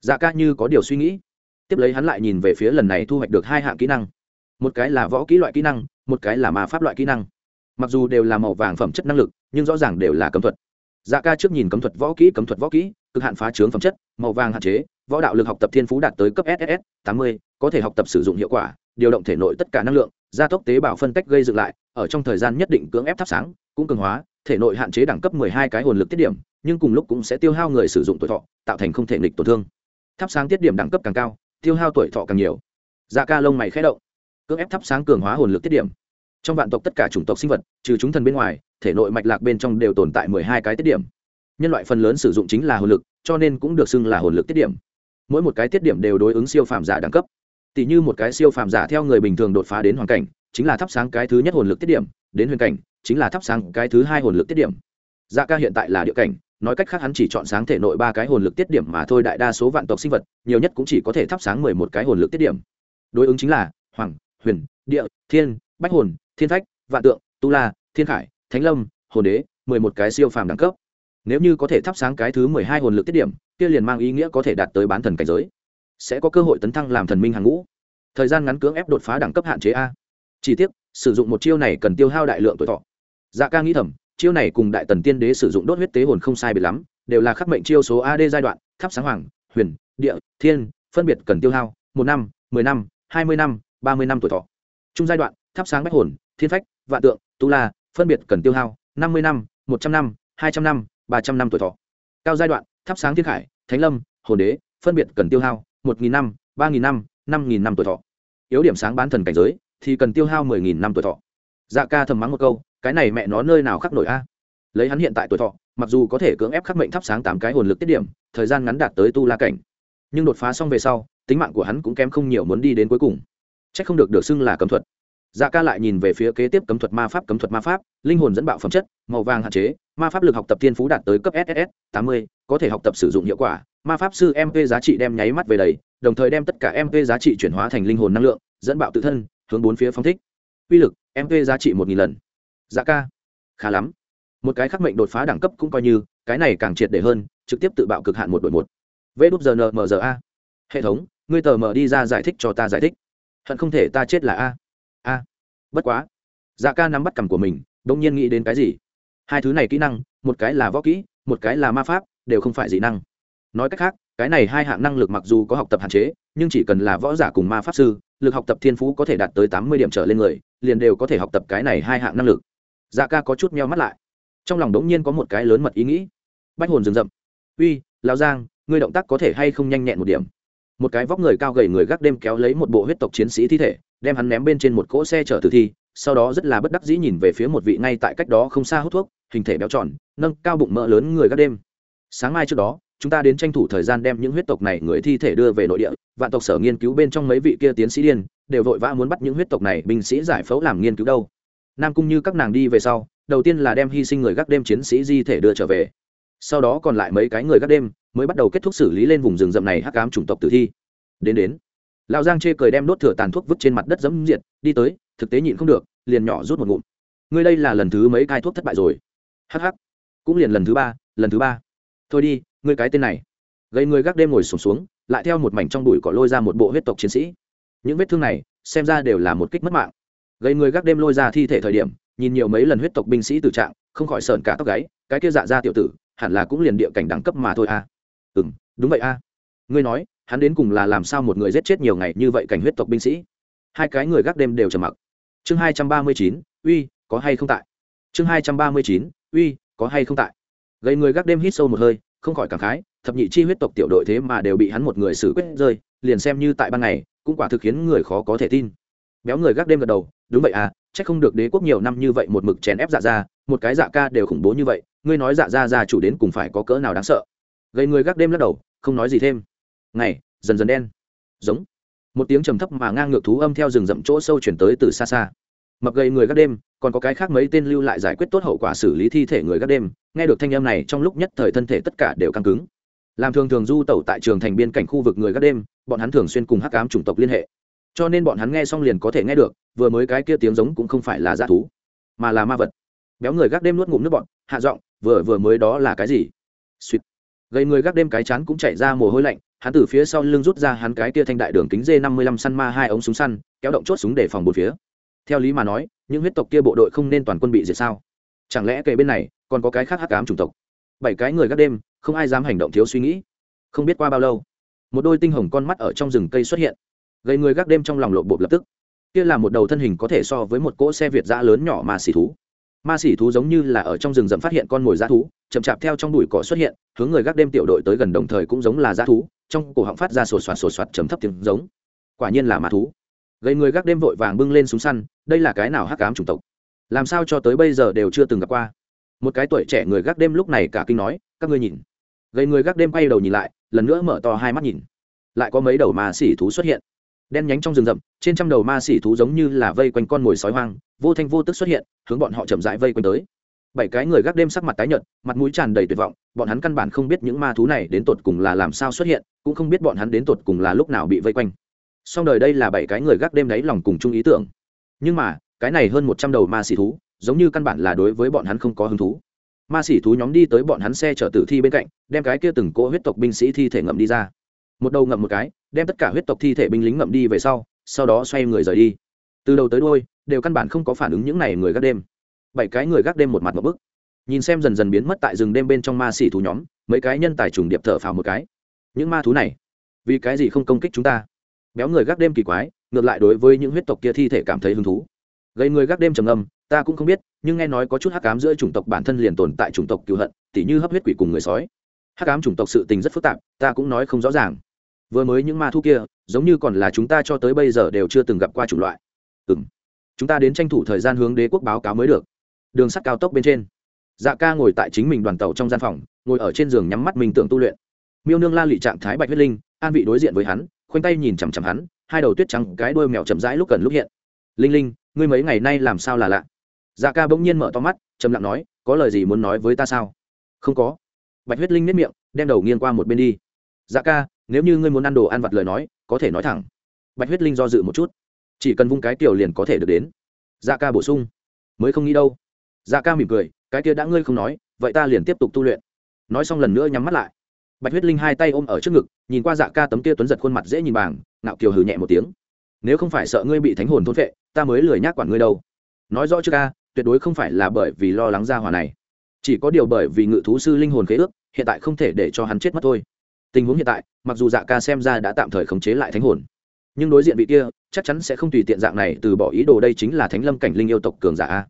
Speaker 1: Dạ ca như có điều suy nghĩ. Tiếp lấy hắn lại nhìn về phía lần này thu hoạch được hai hạng kỹ năng. Một cái là võ kỹ loại kỹ năng, một cái là ma pháp loại kỹ năng mặc dù đều là màu vàng phẩm chất năng lực, nhưng rõ ràng đều là cấm thuật. Dạ ca trước nhìn cấm thuật võ kỹ, cấm thuật võ kỹ, cực hạn phá trướng phẩm chất, màu vàng hạn chế, võ đạo lực học tập thiên phú đạt tới cấp ss tám mươi, có thể học tập sử dụng hiệu quả, điều động thể nội tất cả năng lượng, gia tốc tế bào phân tách gây dựng lại, ở trong thời gian nhất định cưỡng ép thắp sáng, cũng cường hóa, thể nội hạn chế đẳng cấp hai cái hồn lực tiết điểm, nhưng cùng lúc cũng sẽ tiêu hao người sử dụng tuổi thọ, tạo thành không thể nghịch tổn thương. Thắp sáng tiết điểm đẳng cấp càng cao, tiêu hao tuổi thọ càng nhiều. Dạ ca lông mày khẽ động. Cưỡng ép thắp sáng cường hóa hồn lực tiết điểm trong vạn tộc tất cả chủng tộc sinh vật, trừ chúng thần bên ngoài, thể nội mạch lạc bên trong đều tồn tại mười hai cái tiết điểm. Nhân loại phần lớn sử dụng chính là hồn lực, cho nên cũng được xưng là hồn lực tiết điểm. Mỗi một cái tiết điểm đều đối ứng siêu phàm giả đẳng cấp. Tỷ như một cái siêu phàm giả theo người bình thường đột phá đến hoàn cảnh, chính là thắp sáng cái thứ nhất hồn lực tiết điểm, đến huyền cảnh, chính là thắp sáng cái thứ hai hồn lực tiết điểm. Dạ ca hiện tại là địa cảnh, nói cách khác hắn chỉ chọn sáng thể nội ba cái hồn lực tiết điểm mà thôi, đại đa số vạn tộc sinh vật, nhiều nhất cũng chỉ có thể thắp sáng mười một cái hồn lực tiết điểm. Đối ứng chính là hoàng, huyền, địa, thiên, bách hồn thiên phách, vạn tượng, tu la, thiên khải, thánh lâm, hồn đế, mười một cái siêu phàm đẳng cấp. Nếu như có thể thắp sáng cái thứ mười hai hồn lực tiết điểm, kia liền mang ý nghĩa có thể đạt tới bán thần cảnh giới. Sẽ có cơ hội tấn thăng làm thần minh hàng ngũ. Thời gian ngắn cưỡng ép đột phá đẳng cấp hạn chế a. Chỉ tiếc, sử dụng một chiêu này cần tiêu hao đại lượng tuổi thọ. Dạ ca nghĩ thầm, chiêu này cùng đại tần tiên đế sử dụng đốt huyết tế hồn không sai biệt lắm, đều là khắc mệnh chiêu số ad giai đoạn, thắp sáng hoàng, huyền, địa, thiên, phân biệt cần tiêu hao một năm, mười năm, hai mươi năm, ba mươi năm tuổi thọ. Trung giai đoạn, thắp sáng bách hồn thiên phách, vạn tượng, tu la, phân biệt cần tiêu hao năm mươi năm, một trăm năm, hai trăm năm, ba trăm năm tuổi thọ. Cao giai đoạn, thắp sáng thiên khải, thánh lâm, hồn đế, phân biệt cần tiêu hao một nghìn năm, ba nghìn năm năm nghìn năm tuổi thọ. Yếu điểm sáng bán thần cảnh giới thì cần tiêu hao mười nghìn năm tuổi thọ. Dạ ca thầm mắng một câu, cái này mẹ nó nơi nào khắc nổi a? Lấy hắn hiện tại tuổi thọ, mặc dù có thể cưỡng ép khắc mệnh thắp sáng tám cái hồn lực tiết điểm, thời gian ngắn đạt tới tu la cảnh. Nhưng đột phá xong về sau, tính mạng của hắn cũng kém không nhiều muốn đi đến cuối cùng. C h ắ c không được được xưng là cấm thuật dạ ca lại nhìn về phía kế tiếp cấm thuật ma pháp, cấm thuật ma pháp, linh hồn dẫn bạo phẩm chất, màu vàng hạn chế, ma pháp lực học tập thiên phú đạt tới cấp ss tám mươi, có thể học tập sử dụng hiệu quả. Ma pháp sư mp giá trị đem nháy mắt về đầy, đồng thời đem tất cả mp giá trị chuyển hóa thành linh hồn năng lượng, dẫn bạo tự thân, hướng bốn phía phóng thích. Uy lực mp giá trị một nghìn lần. Dạ ca, khá lắm. Một cái khắc mệnh đột phá đẳng cấp cũng coi như, cái này càng triệt để hơn, trực tiếp tự bạo cực hạn một đội một. Vê đúp giờ nmra hệ thống, ngươi tờ mờ đi ra giải thích cho ta giải thích. Hận không thể ta chết là a bất quá. Dạ ca nắm bắt cằm của mình đ ỗ n g nhiên nghĩ đến cái gì? Hai thứ này kỹ năng, một cái là võ kỹ, một cái là ma pháp, đều không phải dị năng. Nói cách khác, cái này hai hạng năng lực mặc dù có học tập hạn chế, nhưng chỉ cần là võ giả cùng ma pháp sư, lực học tập thiên phú có thể đạt tới tám mươi điểm trở lên người, liền đều có thể học tập cái này hai hạng năng lực. Dạ ca có chút meo mắt lại. Trong lòng đống nhiên có một cái lớn mật ý nghĩ. Bách hồn rừng rậm. Uy lao giang, ngươi động tác có thể hay không nhanh nhẹn một điểm? Một cái vóc người cao gầy người gác đêm kéo lấy một bộ huyết tộc chiến sĩ thi thể, đem hắn ném bên trên một cỗ xe chở tử thi, sau đó rất là bất đắc dĩ nhìn về phía một vị ngay tại cách đó không xa hút thuốc, hình thể béo tròn, nâng cao bụng mỡ lớn người gác đêm. Sáng mai trước đó, chúng ta đến tranh thủ thời gian đem những huyết tộc này người thi thể đưa về nội địa, vạn tộc sở nghiên cứu bên trong mấy vị kia tiến sĩ điên, đều vội vã muốn bắt những huyết tộc này binh sĩ giải phẫu làm nghiên cứu đâu. Nam cung như các nàng đi về sau, đầu tiên là đem hy sinh người gác đêm chiến sĩ di thể đưa trở về sau đó còn lại mấy cái người gác đêm mới bắt đầu kết thúc xử lý lên vùng rừng rậm này hắc cám chủng tộc tử thi. Đến đến. Lão giang chê cười đem đốt thừa tàn thuốc vứt trên mặt đất dẫm diệt đi tới thực tế nhịn không được liền nhỏ rút một ngụm. Ngươi đây là lần thứ mấy cai thuốc thất bại rồi? Hh cũng liền lần thứ ba lần thứ ba. Thôi đi ngươi cái tên này. Gây người gác đêm ngồi sùng xuống, xuống lại theo một mảnh trong bụi cỏ lôi ra một bộ huyết tộc chiến sĩ. Những vết thương này xem ra đều là một kích mất mạng. Gây người gác đêm lôi ra thi thể thời điểm nhìn nhiều mấy lần huyết tộc binh sĩ tử trạng không khỏi sợn cả tóc gáy cái kia dạ ra tiểu tử hẳn là cũng liền địa cảnh đẳng cấp mà thôi a à. ừ đúng vậy a à. ngươi nói, hắn đến cùng là làm sao một người giết chết nhiều ngày như vậy cảnh huyết tộc binh sĩ? Hai cái người gác đêm đều trầm mặc. Chương hai trăm ba mươi chín, uy, có hay không tại? Chương hai trăm ba mươi chín, uy, có hay không tại? Gây người gác đêm hít sâu một hơi, không khỏi cảm khái, thập nhị chi huyết tộc tiểu đội thế mà đều bị hắn một người xử quyết rơi, liền xem như tại ban ngày, cũng quả thực khiến người khó có thể tin. Béo người gác đêm gật đầu, đúng vậy à c h ắ c không được đế quốc nhiều năm như vậy một mực chèn ép dạ ra một cái dạ ca đều khủng bố như vậy ngươi nói dạ ra ra chủ đến cùng phải có cỡ nào đáng sợ. Gây người gác đêm lắc đầu, không nói gì thêm. Ngày, dần dần đen. Giống. Một tiếng trầm thấp mà ngang ngược thú âm theo rừng rậm chỗ sâu chuyển tới từ xa xa. Mập gầy người gác đêm, còn có cái khác mấy tên lưu lại giải quyết tốt hậu quả xử lý thi thể người gác đêm, nghe được thanh âm này trong lúc nhất thời thân thể tất cả đều căng cứng. Làm thường thường du tẩu tại trường thành biên cảnh khu vực người gác đêm, bọn hắn thường xuyên cùng hắc ám chủng tộc liên hệ. Cho nên bọn hắn nghe xong liền có thể nghe được, vừa mới cái kia tiếng giống cũng không phải là g thú, mà là ma vật. Béo người gác đêm nuốt ngụm nước bọn hạ giọng vừa vừa mới đó là cái gì? Suýt. Gầy người gác đêm cái chán cũng chạy ra mồ hôi lạnh, hắn từ phía sau lưng rút ra hắn cái kia thanh đại đường kính d năm mươi lăm săn ma hai ống súng săn, kéo động chốt súng để phòng một phía. Theo lý mà nói, những huyết tộc kia bộ đội không nên toàn quân bị diệt sao? Chẳng lẽ kề bên này còn có cái khác hắc ám chủng tộc? Bảy cái người gác đêm, không ai dám hành động thiếu suy nghĩ. Không biết qua bao lâu, một đôi tinh hồng con mắt ở trong rừng cây xuất hiện. Gầy người gác đêm trong lòng lộ bộp lập tức. Kia là một đầu thân hình có thể so với một cỗ xe việt giã lớn nhỏ mà xỉ thú ma sỉ thú giống như là ở trong rừng rậm phát hiện con mồi g thú, chậm chạp theo trong bụi cỏ xuất hiện, hướng người gác đêm tiểu đội tới gần đồng thời cũng giống là g thú, trong cổ họng phát ra sột soạt sột soạt chấm thấp tiếng giống. Quả nhiên là ma thú. Gây người gác đêm vội vàng bưng lên súng săn, đây là cái nào hắc cám chủng tộc? Làm sao cho tới bây giờ đều chưa từng gặp qua? Một cái tuổi trẻ người gác đêm lúc này cả kinh nói, các ngươi nhìn. Gây người gác đêm quay đầu nhìn lại, lần nữa mở to hai mắt nhìn. Lại có mấy đầu ma xỉ thú xuất hiện đen nhánh trong rừng rậm, trên trăm đầu ma xỉ thú giống như là vây quanh con mồi sói hoang, vô thanh vô tức xuất hiện, hướng bọn họ chậm rãi vây quanh tới. Bảy cái người gác đêm sắc mặt tái nhợt, mặt mũi tràn đầy tuyệt vọng, bọn hắn căn bản không biết những ma thú này đến tột cùng là làm sao xuất hiện, cũng không biết bọn hắn đến tột cùng là lúc nào bị vây quanh. Song đời đây là bảy cái người gác đêm đáy lòng cùng chung ý tưởng. Nhưng mà, cái này hơn một trăm đầu ma xỉ thú, giống như căn bản là đối với bọn hắn không có hứng thú. Ma xỉ thú nhóm đi tới bọn hắn xe chở tử thi bên cạnh, đem cái kia từng cỗ huyết tộc binh sĩ thi thể ngậm đi ra. Một đầu ngậm một cái đem tất cả huyết tộc thi thể binh lính ngậm đi về sau sau đó xoay người rời đi. Từ đầu tới đôi đều căn bản không có phản ứng những n à y người gác đêm. Bảy cái người gác đêm một mặt một bức. Nhìn xem dần dần biến mất tại rừng đêm bên trong ma xỉ thú nhóm, mấy cái nhân tài trùng điệp thở phào một cái. Những ma thú này, vì cái gì không công kích chúng ta? Béo người gác đêm kỳ quái, ngược lại đối với những huyết tộc kia thi thể cảm thấy hứng thú. Gây người gác đêm trầm âm ta cũng không biết, nhưng nghe nói có chút hắc cám giữa chủng tộc bản thân liền tồn tại chủng tộc cựu hận, tỉ như hấp huyết quỷ cùng người sói. Hắc cám chủng tộc sự tình rất phức tạp, ta cũng nói không rõ ràng vừa mới những ma thu kia, giống như còn là chúng ta cho tới bây giờ đều chưa từng gặp qua chủng loại. Ừ m chúng ta đến tranh thủ thời gian hướng đế quốc báo cáo mới được. Đường sắt cao tốc bên trên. Dạ ca ngồi tại chính mình đoàn tàu trong gian phòng, ngồi ở trên giường nhắm mắt mình tưởng tu luyện. Miêu nương la lị trạng thái bạch huyết linh, an vị đối diện với hắn, khoanh tay nhìn chằm chằm hắn, hai đầu tuyết trắng, cái đôi mèo chậm rãi lúc cần lúc hiện. Linh linh, ngươi mấy ngày nay làm sao là lạ? Dạ ca bỗng nhiên mở to mắt, trầm lặng nói, có lời gì muốn nói với ta sao? Không có. Bạch huyết linh nếp miệng, đem đầu nghiêng qua một bên đi. Dạ ca nếu như ngươi muốn ăn đồ ăn vặt lời nói, có thể nói thẳng. Bạch huyết linh do dự một chút. Chỉ cần vung cái tiểu liền có thể được đến. Dạ ca bổ sung. Mới không nghĩ đâu. Dạ ca mỉm cười, cái kia đã ngươi không nói, vậy ta liền tiếp tục tu luyện. Nói xong lần nữa nhắm mắt lại. Bạch huyết linh hai tay ôm ở trước ngực, nhìn qua dạ ca tấm kia tuấn giật khuôn mặt dễ nhìn bàng nạo kiều hừ nhẹ một tiếng. Nếu không phải sợ ngươi bị thánh hồn thôn vệ ta mới lười nhác quản ngươi đâu. Nói rõ trước ca, tuyệt đối không phải là bởi vì lo lắng ra hòa này. Chỉ có điều bởi vì ngự thú sư linh hồn khế ước, hiện tại không thể để cho hắn chết mất thôi tình huống hiện tại, mặc dù dạ ca xem ra đã tạm thời khống chế lại thánh hồn, nhưng đối diện vị kia, chắc chắn sẽ không tùy tiện dạng này từ bỏ ý đồ đây chính là thánh lâm cảnh linh yêu tộc cường giả a.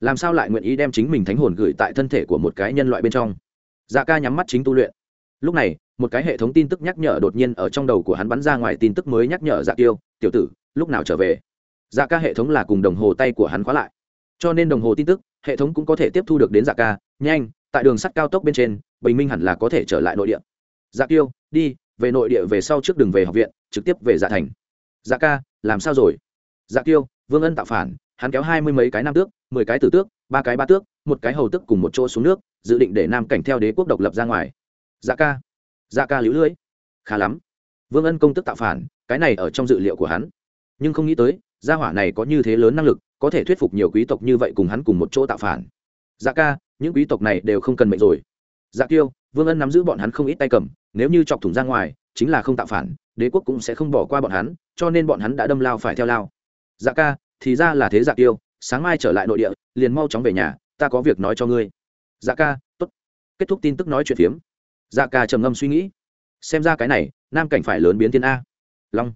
Speaker 1: Làm sao lại nguyện ý đem chính mình thánh hồn gửi tại thân thể của một cái nhân loại bên trong? Dạ ca nhắm mắt chính tu luyện. Lúc này, một cái hệ thống tin tức nhắc nhở đột nhiên ở trong đầu của hắn bắn ra ngoài tin tức mới nhắc nhở dạ tiêu, tiểu tử, lúc nào trở về? Dạ ca hệ thống là cùng đồng hồ tay của hắn khóa lại. Cho nên đồng hồ tin tức, hệ thống cũng có thể tiếp thu được đến dạ ca, nhanh, tại đường sắt cao tốc bên trên, bình minh hẳn là có thể trở lại nội địa dạ tiêu đi, về nội địa về sau trước đường về học viện, trực tiếp về dạ thành. Dạ ca, làm sao rồi? Dạ tiêu vương ân tạo phản, hắn kéo hai mươi mấy cái nam tước, mười cái tử tước, ba cái ba tước, một cái hầu tước cùng một chỗ xuống nước, dự định để nam cảnh theo đế quốc độc lập ra ngoài. Dạ ca. Dạ ca lũ lưỡi. Khá lắm. Vương ân công tức tạo phản, cái này ở trong dự liệu của hắn. Nhưng không nghĩ tới, gia hỏa này có như thế lớn năng lực, có thể thuyết phục nhiều quý tộc như vậy cùng hắn cùng một chỗ tạo phản. Dạ ca, những quý tộc này đều không cần mệnh rồi. Dạ kiêu vương ân nắm giữ bọn hắn không ít tay cầm nếu như chọc thủng ra ngoài chính là không tạo phản đế quốc cũng sẽ không bỏ qua bọn hắn cho nên bọn hắn đã đâm lao phải theo lao. Dạ ca thì ra là thế dạ Tiêu, sáng mai trở lại nội địa liền mau chóng về nhà ta có việc nói cho ngươi. Dạ ca t ố t kết thúc tin tức nói chuyện phiếm. Dạ ca trầm ngâm suy nghĩ. Xem ra cái này nam cảnh phải lớn biến thiên a. Long.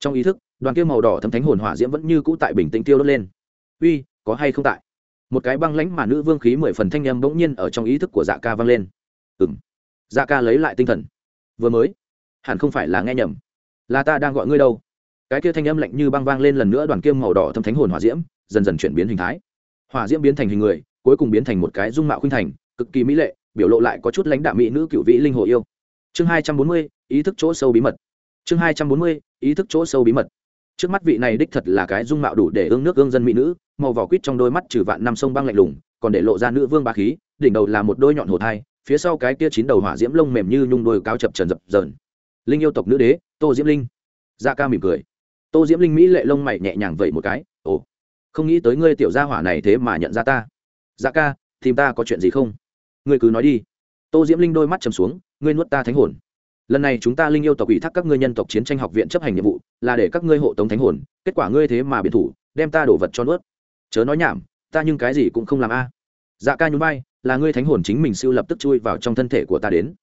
Speaker 1: Trong ý thức đoàn kia màu đỏ thấm thánh hồn hỏa diễm vẫn như cũ tại bình tĩnh tiêu đốt lên. Uy có hay không tại? Một cái băng lãnh mà nữ vương khí mười phần thanh â m bỗng nhiên ở trong ý thức của dạ ca vang lên ừng dạ ca lấy lại tinh thần. Vừa mới, hẳn không phải là nghe nhầm. Là ta đang gọi ngươi đâu. Cái kia thanh âm lạnh như băng vang lên lần nữa đoàn kiêm màu đỏ thâm thánh hồn hỏa diễm, dần dần chuyển biến hình thái. Hỏa diễm biến thành hình người, cuối cùng biến thành một cái dung mạo khuynh thành, cực kỳ mỹ lệ, biểu lộ lại có chút lãnh đạo mỹ nữ cựu vị linh hồ yêu. Chương hai trăm bốn mươi, ý thức chỗ sâu bí mật. Chương hai trăm bốn mươi, ý thức chỗ sâu bí mật. Trước mắt vị này đích thật là cái dung mạo đủ để ương nước ương dân mỹ nữ, màu vỏ quýt trong đôi mắt trừ vạn năm sông băng lạnh lùng, còn để lộ ra nữ vương ba khí, đỉnh đầu là một đôi nhọn hồ thai phía sau cái kia chín đầu hỏa diễm lông mềm như nhung đôi cao chập trần dập dờn. Linh yêu tộc nữ đế, tô diễm linh. Da ca mỉm cười. Tô diễm linh mỹ lệ lông mày nhẹ nhàng vẩy một cái. Ồ, không nghĩ tới ngươi tiểu gia hỏa này thế mà nhận ra ta. Da ca, tìm ta có chuyện gì không? Ngươi cứ nói đi. Tô diễm linh đôi mắt chầm xuống, ngươi nuốt ta thánh hồn. Lần này chúng ta linh yêu tộc ủy thác các ngươi nhân tộc chiến tranh học viện chấp hành nhiệm vụ, là để các ngươi hộ tống thánh hồn, kết quả ngươi thế mà biệt thủ, đem ta đổ vật cho nuốt. Chớ nói nhảm, ta nhưng cái gì cũng không làm a. Dạ ca nhún vai là ngươi thánh hồn chính mình siêu lập tức chui vào trong thân thể của ta đến.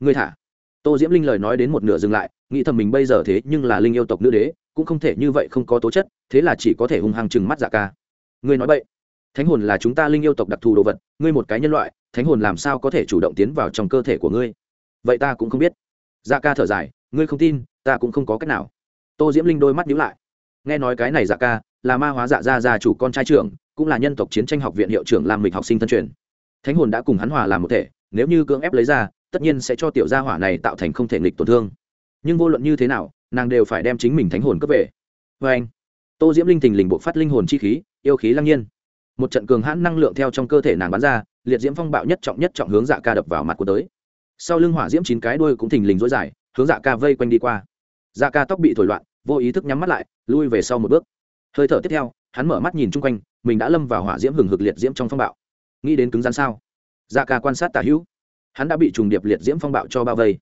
Speaker 1: Ngươi thả. Tô diễm linh lời nói đến một nửa dừng lại, nghĩ thầm mình bây giờ thế nhưng là linh yêu tộc nữ đế, cũng không thể như vậy không có tố chất, thế là chỉ có thể hung hăng chừng mắt dạ ca. Ngươi nói vậy thánh hồn là chúng ta linh yêu tộc đặc thù đồ vật, ngươi một cái nhân loại, thánh hồn làm sao có thể chủ động tiến vào trong cơ thể của ngươi? Vậy ta cũng không biết. Dạ ca thở dài, ngươi không tin, ta cũng không có cách nào. Tô diễm linh đôi mắt nhíu lại. Nghe nói cái này dạ ca, là ma hóa dạ gia gia chủ con trai trưởng, cũng là nhân tộc chiến tranh học viện hiệu trưởng làm mình học sinh thân truyền thánh hồn đã cùng hắn hòa làm một thể, nếu như cưỡng ép lấy ra, tất nhiên sẽ cho tiểu gia hỏa này tạo thành không thể nghịch tổn thương. Nhưng vô luận như thế nào, nàng đều phải đem chính mình thánh hồn cướp về. Vê anh, tô diễm linh thình lình buộc phát linh hồn chi khí, yêu khí lăng nhiên. Một trận cường hãn năng lượng theo trong cơ thể nàng bắn ra, liệt diễm phong bạo nhất trọng nhất trọng hướng dạ ca đập vào mặt của tới. Sau lưng hỏa diễm chín cái đuôi cũng thình lình dối dài, hướng dạ ca vây quanh đi qua. Dạ ca tóc bị thổi loạn, vô ý thức nhắm mắt lại, lui về sau một bước. Hơi thở tiếp theo, hắn mở mắt nhìn chung quanh, mình đã lâm vào hỏa diễm hừng hực liệt diễm trong phong bạo nghĩ đến cứng rắn sao? Dạ ca quan sát tả hữu. Hắn đã bị trùng điệp liệt diễm phong bạo cho bao vây.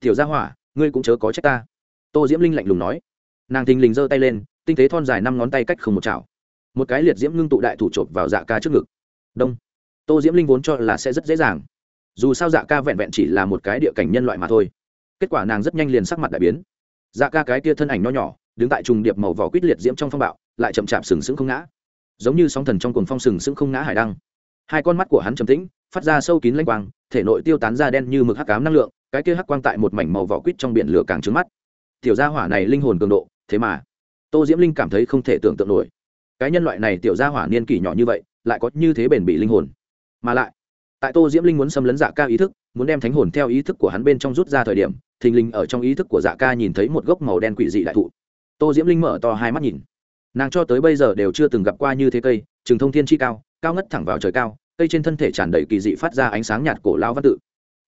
Speaker 1: Tiểu gia hỏa, ngươi cũng chớ có trách ta. Tô diễm linh lạnh lùng nói. Nàng thình lình giơ tay lên, tinh tế thon dài năm ngón tay cách không một chảo. Một cái liệt diễm ngưng tụ đại thủ chộp vào dạ ca trước ngực. Đông. Tô diễm linh vốn cho là sẽ rất dễ dàng. Dù sao dạ ca vẹn vẹn chỉ là một cái địa cảnh nhân loại mà thôi. Kết quả nàng rất nhanh liền sắc mặt đại biến. Dạ ca cái kia thân ảnh nho nhỏ, đứng tại trùng điệp màu vỏ quýt liệt diễm trong phong bạo, lại chậm chạp sừng sững không ngã. Giống như sóng thần trong cuồng phong sừng sững không ngã hải đăng hai con mắt của hắn trầm tĩnh, phát ra sâu kín lanh quang, thể nội tiêu tán ra đen như mực hắc cám năng lượng, cái kia hắc quang tại một mảnh màu vỏ quýt trong biển lửa càng trứng mắt. Tiểu gia hỏa này linh hồn cường độ, thế mà. Tô diễm linh cảm thấy không thể tưởng tượng nổi. Cái nhân loại này tiểu gia hỏa niên kỷ nhỏ như vậy, lại có như thế bền bị linh hồn. Mà lại, tại tô diễm linh muốn xâm lấn dạ ca ý thức, muốn đem thánh hồn theo ý thức của hắn bên trong rút ra thời điểm, thình linh ở trong ý thức của dạ ca nhìn thấy một gốc màu đen quỷ dị đại thụ. Tô diễm linh mở to hai mắt nhìn. Nàng cho tới bây giờ đều chưa từng gặp qua như thế cây chừng thông thiên chi cao cao ngất thẳng vào trời cao, cây trên thân thể tràn đầy kỳ dị phát ra ánh sáng nhạt cổ lao văn tự.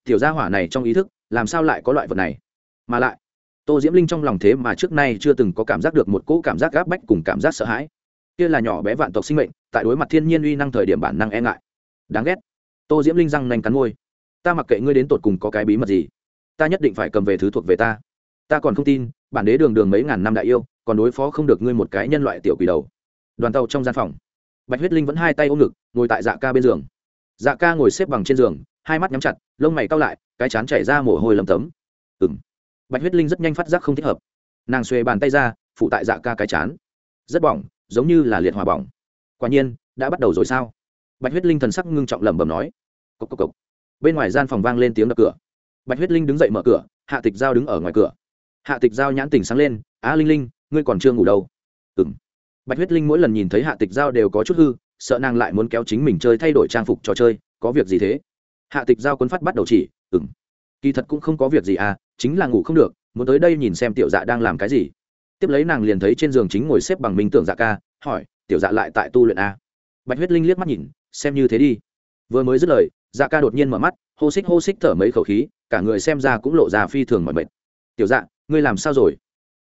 Speaker 1: Tiểu gia hỏa này trong ý thức, làm sao lại có loại vật này? Mà lại, tô diễm linh trong lòng thế mà trước nay chưa từng có cảm giác được một cỗ cảm giác gáp bách cùng cảm giác sợ hãi. Kia là nhỏ bé vạn tộc sinh mệnh, tại đối mặt thiên nhiên uy năng thời điểm bản năng e ngại. Đáng ghét. Tô diễm linh răng nanh cắn môi. Ta mặc kệ ngươi đến tột cùng có cái bí mật gì, ta nhất định phải cầm về thứ thuộc về ta. Ta còn không tin, bản đế đường đường mấy ngàn năm đại yêu, còn đối phó không được ngươi một cái nhân loại tiểu quỷ đầu. Đoàn tàu trong gian phòng bạch huyết linh vẫn hai tay ôm ngực, ngồi tại dạ ca bên giường. Dạ ca ngồi xếp bằng trên giường, hai mắt nhắm chặt, lông mày cao lại, cái chán chảy ra mồ hôi lầm tấm. Ừng bạch huyết linh rất nhanh phát giác không thích hợp. Nàng xuề bàn tay ra phụ tại dạ ca cái chán. Rất bỏng, giống như là liệt hòa bỏng. Quả nhiên, đã bắt đầu rồi sao? Bạch huyết linh thần sắc ngưng trọng lẩm bẩm nói. Cốc cốc cốc. bên ngoài gian phòng vang lên tiếng đập cửa. Bạch huyết linh đứng dậy mở cửa, hạ tịch giao đứng ở ngoài cửa. Hạ tịch giao nhãn tỉnh sáng lên, á linh linh, ngươi còn chưa ngủ đâu? Ừng bạch huyết linh mỗi lần nhìn thấy hạ tịch giao đều có chút hư, sợ nàng lại muốn kéo chính mình chơi thay đổi trang phục trò chơi, có việc gì thế? Hạ tịch giao cuốn phát bắt đầu chỉ ừng kỳ thật cũng không có việc gì à chính là ngủ không được, muốn tới đây nhìn xem tiểu dạ đang làm cái gì. Tiếp lấy nàng liền thấy trên giường chính ngồi xếp bằng minh tưởng dạ ca, hỏi, tiểu dạ lại tại tu luyện a bạch huyết linh liếc mắt nhìn, xem như thế đi. Vừa mới dứt lời dạ ca đột nhiên mở mắt, hô xích hô xích thở mấy khẩu khí, cả người xem ra cũng lộ ra phi thường mọi mệt. Tiểu dạ ngươi làm sao rồi?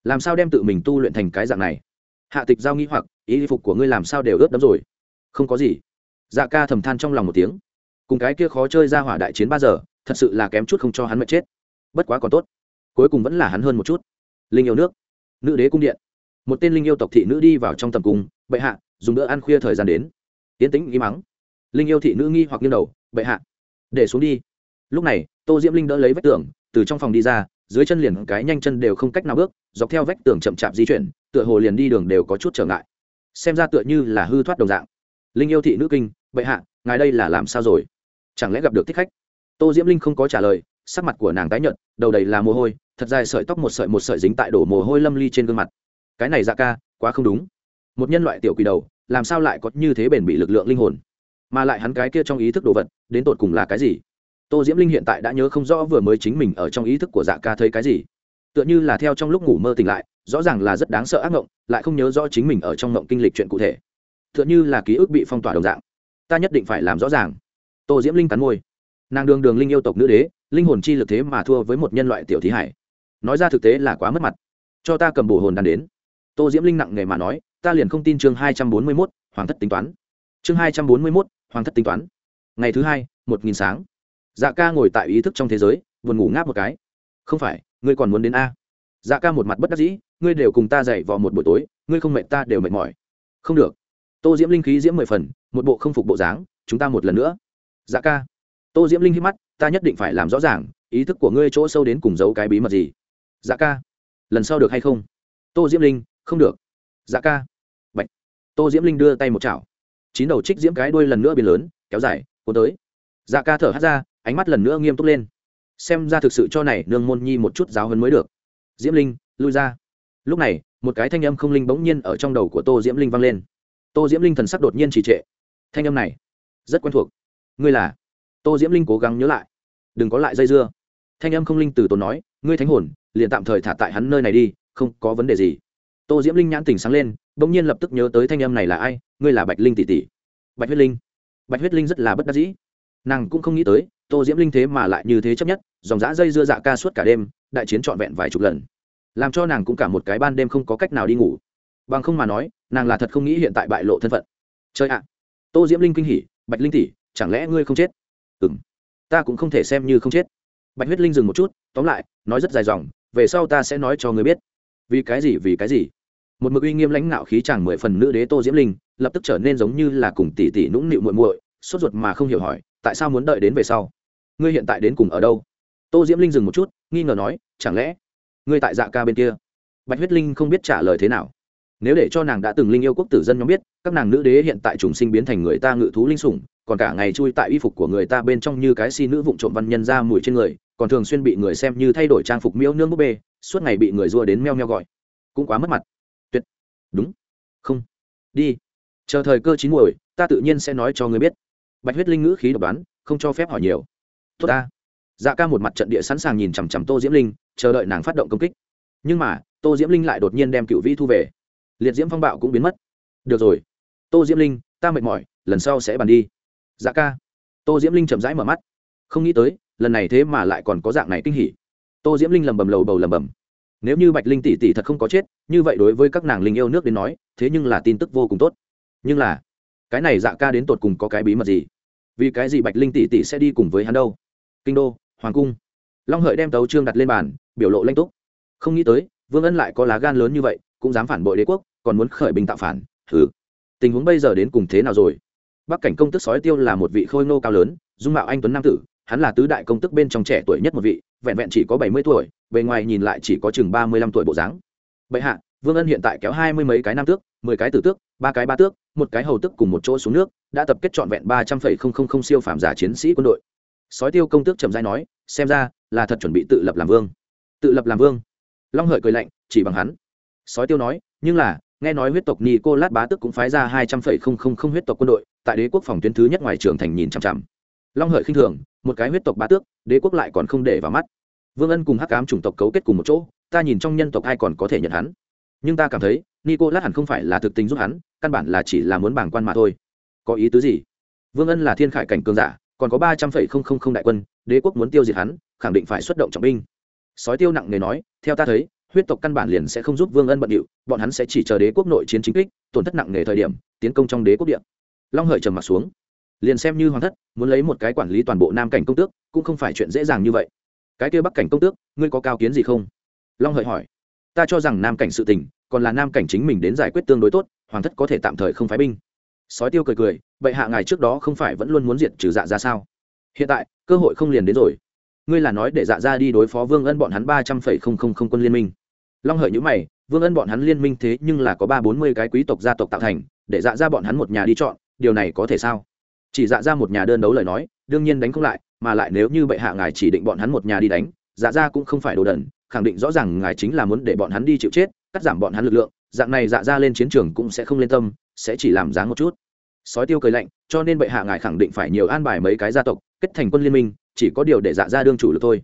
Speaker 1: Làm sao đem tự mình tu luyện thành cái dạng này? Hạ tịch giao nghĩ hoặc, ý phục của ngươi làm sao đều ướt đẫm rồi. Không có gì. Dạ ca thầm than trong lòng một tiếng. Cùng cái kia khó chơi ra hỏa đại chiến ba giờ, thật sự là kém chút không cho hắn mệt chết. Bất quá còn tốt. Cuối cùng vẫn là hắn hơn một chút. Linh yêu nước. Nữ đế cung điện. Một tên linh yêu tộc thị nữ đi vào trong tầm cung, bệ hạ, dùng bữa ăn khuya thời gian đến. Tiến tĩnh ghi mắng. Linh yêu thị nữ nghi hoặc nghiêng đầu, bệ hạ, để xuống đi. Lúc này, tô diễm linh đỡ lấy vách tường, từ trong phòng đi ra, dưới chân liền cái nhanh chân đều không cách nào bước, dọc theo vách tường chậm chạp di chuyển tựa hồ liền đi đường đều có chút trở ngại. Xem ra tựa như là hư thoát đồng dạng. Linh yêu thị nữ kinh, bệ hạ, ngài đây là làm sao rồi? Chẳng lẽ gặp được thích khách? Tô diễm linh không có trả lời, sắc mặt của nàng tái nhợt, đầu đầy là mồ hôi, thật dài sợi tóc một sợi một sợi dính tại đổ mồ hôi lâm ly trên gương mặt. Cái này dạ ca, quá không đúng. Một nhân loại tiểu quỷ đầu, làm sao lại có như thế bền bị lực lượng linh hồn? Mà lại hắn cái kia trong ý thức đồ vật, đến tột cùng là cái gì? Tô diễm linh hiện tại đã nhớ không rõ vừa mới chính mình ở trong ý thức của dạ ca thấy cái gì tựa như là theo trong lúc ngủ mơ tỉnh lại, rõ ràng là rất đáng sợ ác ngộng lại không nhớ rõ chính mình ở trong ngộng kinh lịch chuyện cụ thể. Tựa như là ký ức bị phong tỏa đồng dạng. Ta nhất định phải làm rõ ràng. Tô diễm linh cắn môi. Nàng đường đường linh yêu tộc nữ đế, linh hồn chi lực thế mà thua với một nhân loại tiểu thí hải. Nói ra thực tế là quá mất mặt. Cho ta cầm bổ hồn đàn đến. Tô diễm linh nặng nghề mà nói, ta liền không tin chương hai trăm bốn mươi mốt, hoàng thất tính toán. Chương hai trăm bốn mươi mốt, hoàng thất tính toán. Ngày thứ hai, một nghìn sáng. Dạ ca ngồi tại ý thức trong thế giới, buồn ngủ ngáp một cái. Không phải ngươi còn muốn đến a? Dạ ca một mặt bất đắc dĩ, ngươi đều cùng ta dậy vào một buổi tối, ngươi không mệt ta đều mệt mỏi. Không được. Tô diễm linh khí diễm mười phần, một bộ không phục bộ dáng, chúng ta một lần nữa. Dạ ca. Tô diễm linh hít mắt, ta nhất định phải làm rõ ràng, ý thức của ngươi chỗ sâu đến cùng giấu cái bí mật gì. Dạ ca. Lần sau được hay không? Tô diễm linh, không được. Dạ ca. Bạch. tô diễm linh đưa tay một chảo. Chín đầu trích diễm cái đuôi lần nữa biến lớn, kéo dài, cuốn tới. Dạ ca thở hắt ra, ánh mắt lần nữa nghiêm túc lên xem ra thực sự cho này nương môn nhi một chút giáo hơn mới được. Diễm linh, lui ra. Lúc này, một cái thanh âm không linh bỗng nhiên ở trong đầu của tô diễm linh vang lên. Tô diễm linh thần sắc đột nhiên trì trệ. Thanh âm này, rất quen thuộc. Ngươi là? Tô diễm linh cố gắng nhớ lại. Đừng có lại dây dưa. Thanh âm không linh từ tốn nói, ngươi thánh hồn, liền tạm thời thả tại hắn nơi này đi, không có vấn đề gì. Tô diễm linh nhãn tỉnh sáng lên, bỗng nhiên lập tức nhớ tới thanh âm này là ai, ngươi là bạch linh tỷ tỷ. Bạch huyết linh. Bạch huyết linh rất là bất đắc dĩ. Nàng cũng không nghĩ tới tô diễm linh thế mà lại như thế chấp nhất, dòng giã dây dưa dạ ca suốt cả đêm, đại chiến trọn vẹn vài chục lần. Làm cho nàng cũng cả một cái ban đêm không có cách nào đi ngủ. Bằng không mà nói, nàng là thật không nghĩ hiện tại bại lộ thân phận. Chơi ạ! Tô diễm linh kinh hỉ, bạch linh tỷ, chẳng lẽ ngươi không chết? Ừ m ta cũng không thể xem như không chết. Bạch huyết linh dừng một chút, tóm lại, nói rất dài dòng, về sau ta sẽ nói cho ngươi biết. Vì cái gì, vì cái gì? Một mực uy nghiêm lãnh nạo khí chàng mười phần nữ đế tô diễm linh, lập tức trở nên giống như là cùng tỷ tỷ nũng nịu muội muội, sốt ruột mà không hiểu hỏi tại sao muốn đợi đến về sau? Ngươi hiện tại đến cùng ở đâu? Tô diễm linh dừng một chút, nghi ngờ nói, chẳng lẽ ngươi tại dạ ca bên kia? Bạch huyết linh không biết trả lời thế nào. Nếu để cho nàng đã từng linh yêu quốc tử dân nhóm biết, các nàng nữ đế hiện tại trùng sinh biến thành người ta ngự thú linh sủng, còn cả ngày chui tại y phục của người ta bên trong như cái si nữ vụng trộm văn nhân ra mùi trên người, còn thường xuyên bị người xem như thay đổi trang phục miễu nương búp bê, suốt ngày bị người dua đến meo meo gọi. Cũng quá mất mặt. Tuyệt. Đúng. Không. Đi. Chờ thời cơ chín muồi, ta tự nhiên sẽ nói cho ngươi biết bạch huyết linh ngữ khí độc đoán, không cho phép hỏi nhiều. Tốt ta. Dạ ca một mặt trận địa sẵn sàng nhìn chằm chằm tô diễm linh, chờ đợi nàng phát động công kích. Nhưng mà, tô diễm linh lại đột nhiên đem cựu vĩ thu về. Liệt diễm phong bạo cũng biến mất. Được rồi, tô diễm linh, ta mệt mỏi, lần sau sẽ bàn đi. Dạ ca. Tô diễm linh chậm rãi mở mắt. Không nghĩ tới, lần này thế mà lại còn có dạng này kinh hỉ. Tô diễm linh lầm bầm lầu bầu lầm bầm nếu như bạch linh tỷ tỷ thật không có chết, như vậy đối với các nàng linh yêu nước đến nói, thế nhưng là tin tức vô cùng tốt. Nhưng là, cái này dạ ca đến tột cùng có cái bí mật gì? Vì cái gì bạch linh tỷ tỷ sẽ đi cùng với hắn đâu? Kinh đô, hoàng cung. Long hợi đem tấu trương đặt lên bàn, biểu lộ lanh túc. Không nghĩ tới, vương ân lại có lá gan lớn như vậy, cũng dám phản bội đế quốc, còn muốn khởi binh tạo phản thử tình huống bây giờ đến cùng thế nào rồi? Bắc cảnh công tức sói tiêu là một vị khôi ngô cao lớn, dung mạo anh tuấn nam tử, hắn là tứ đại công tức bên trong trẻ tuổi nhất một vị, vẹn vẹn chỉ có bảy mươi tuổi, bề ngoài nhìn lại chỉ có chừng ba mươi lăm tuổi bộ dáng. Bệ hạ, vương ân hiện tại kéo hai mươi mấy cái nam tước, mười cái tử tước, ba cái ba tước một cái hầu tức cùng một chỗ xuống nước, đã tập kết trọn vẹn ba trăm phẩy không không không siêu phàm giả chiến sĩ quân đội. Sói tiêu công tước trầm giai nói, xem ra là thật chuẩn bị tự lập làm vương. Tự lập làm vương. Long hợi cười lạnh, chỉ bằng hắn. Sói tiêu nói, nhưng là, nghe nói huyết tộc ni cô lát bá tức cũng phái ra hai trăm phẩy không không không huyết tộc quân đội, tại đế quốc phòng tuyến thứ nhất ngoài trường thành nhìn chằm chằm. Long hợi khinh thường, một cái huyết tộc bá tước, đế quốc lại còn không để vào mắt. Vương ân cùng hắc cám chủng tộc cấu kết cùng một chỗ, ta nhìn trong nhân tộc ai còn có thể nhận hắn. Nhưng ta cảm thấy nico lát hẳn không phải là thực tình giúp hắn, căn bản là chỉ là muốn bảng quan mà thôi. Có ý tứ gì? Vương ân là thiên khải cảnh cường giả, còn có ba trăm phẩy không không không đại quân, đế quốc muốn tiêu diệt hắn, khẳng định phải xuất động trọng binh. Sói tiêu nặng nề nói, theo ta thấy, huyết tộc căn bản liền sẽ không giúp vương ân bận điệu, bọn hắn sẽ chỉ chờ đế quốc nội chiến chính kích, tổn thất nặng nề thời điểm, tiến công trong đế quốc điện long hợi trầm mặt xuống. Liền xem như hoàng thất, muốn lấy một cái quản lý toàn bộ nam cảnh công tước, cũng không phải chuyện dễ dàng như vậy. Cái kia bắc cảnh công tước, ngươi có cao kiến gì không? Long hợi hỏi. Ta cho rằng nam cảnh sự tình còn là nam cảnh chính mình đến giải quyết tương đối tốt, hoàng thất có thể tạm thời không phái binh. Sói tiêu cười cười vậy hạ ngài trước đó không phải vẫn luôn muốn diệt trừ dạ ra sao? Hiện tại, cơ hội không liền đến rồi. Ngươi là nói để dạ ra đi đối phó vương ân bọn hắn ba trăm phẩy không không không quân liên minh. Long hợi nhữ mày, vương ân bọn hắn liên minh thế nhưng là có ba bốn mươi cái quý tộc gia tộc tạo thành, để dạ ra bọn hắn một nhà đi chọn, điều này có thể sao? Chỉ dạ ra một nhà đơn đấu lời nói, đương nhiên đánh không lại, mà lại nếu như bệ hạ ngài chỉ định bọn hắn một nhà đi đánh dạ ra cũng không phải đồ đần, khẳng định rõ ràng ngài chính là muốn để bọn hắn đi chịu chết cắt giảm bọn hắn lực lượng, dạng này dạ ra lên chiến trường cũng sẽ không lên tâm, sẽ chỉ làm dáng một chút. Sói tiêu cười lạnh, cho nên bệ hạ ngài khẳng định phải nhiều an bài mấy cái gia tộc, kết thành quân liên minh, chỉ có điều để dạ ra đương chủ lực thôi.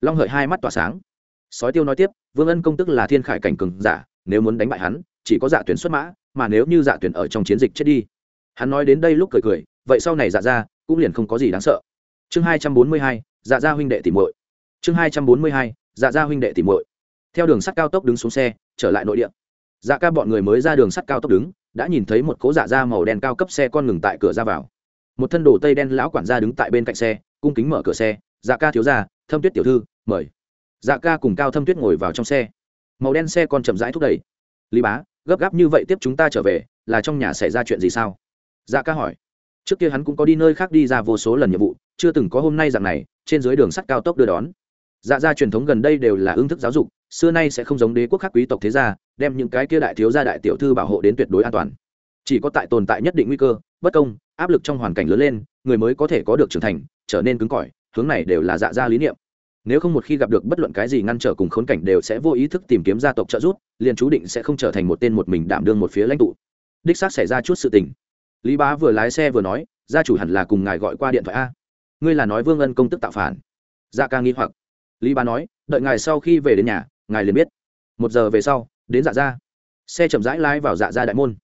Speaker 1: Long hợi hai mắt tỏa sáng. Sói tiêu nói tiếp, vương ân công tức là thiên khải cảnh cường giả, nếu muốn đánh bại hắn, chỉ có dạ tuyển xuất mã, mà nếu như dạ tuyển ở trong chiến dịch chết đi. Hắn nói đến đây lúc cười cười, vậy sau này dạ ra cũng liền không có gì đáng sợ. Chương hai trăm bốn mươi hai dạ gia huynh đệ tìm muội. Chương hai trăm bốn mươi hai dạ gia huynh đệ tìm muội. Theo đường sắt cao tốc đứng xuống xe trở lại nội địa. Dạ ca bọn người mới ra đường sắt cao tốc đứng, đã nhìn thấy một cố dạ da màu đen cao cấp xe con ngừng tại cửa ra vào. Một thân đồ tây đen lão quản gia đứng tại bên cạnh xe, cung kính mở cửa xe dạ ca thiếu ra thâm tuyết tiểu thư, mời. Dạ ca cùng cao thâm tuyết ngồi vào trong xe. Màu đen xe con chậm rãi thúc đẩy. Lý bá, gấp gáp như vậy tiếp chúng ta trở về, là trong nhà xảy ra chuyện gì sao? Dạ ca hỏi. Trước kia hắn cũng có đi nơi khác đi ra vô số lần nhiệm vụ, chưa từng có hôm nay dạng này, trên dưới đường sắt cao tốc đưa đón. Dạ gia truyền thống gần đây đều là ương thức giáo dục xưa nay sẽ không giống đế quốc khác quý tộc thế gia, đem những cái kia đại thiếu gia đại tiểu thư bảo hộ đến tuyệt đối an toàn. Chỉ có tại tồn tại nhất định nguy cơ, bất công, áp lực trong hoàn cảnh lớn lên, người mới có thể có được trưởng thành, trở nên cứng cỏi, hướng này đều là dạ gia lý niệm. Nếu không một khi gặp được bất luận cái gì ngăn trở cùng khốn cảnh đều sẽ vô ý thức tìm kiếm gia tộc trợ giúp, liền chú định sẽ không trở thành một tên một mình đảm đương một phía lãnh tụ. Đích xác xảy ra chút sự tình. Lý bá vừa lái xe vừa nói, gia chủ hẳn là cùng ngài gọi qua điện thoại a. Ngươi là nói vương ân công tức tạo phản. Gia ca nghi hoặc. Lý bá nói, đợi ngài sau khi về đến nhà ngài liền biết. Một giờ về sau, đến dạ ra xe chậm rãi lái vào dạ ra đại môn.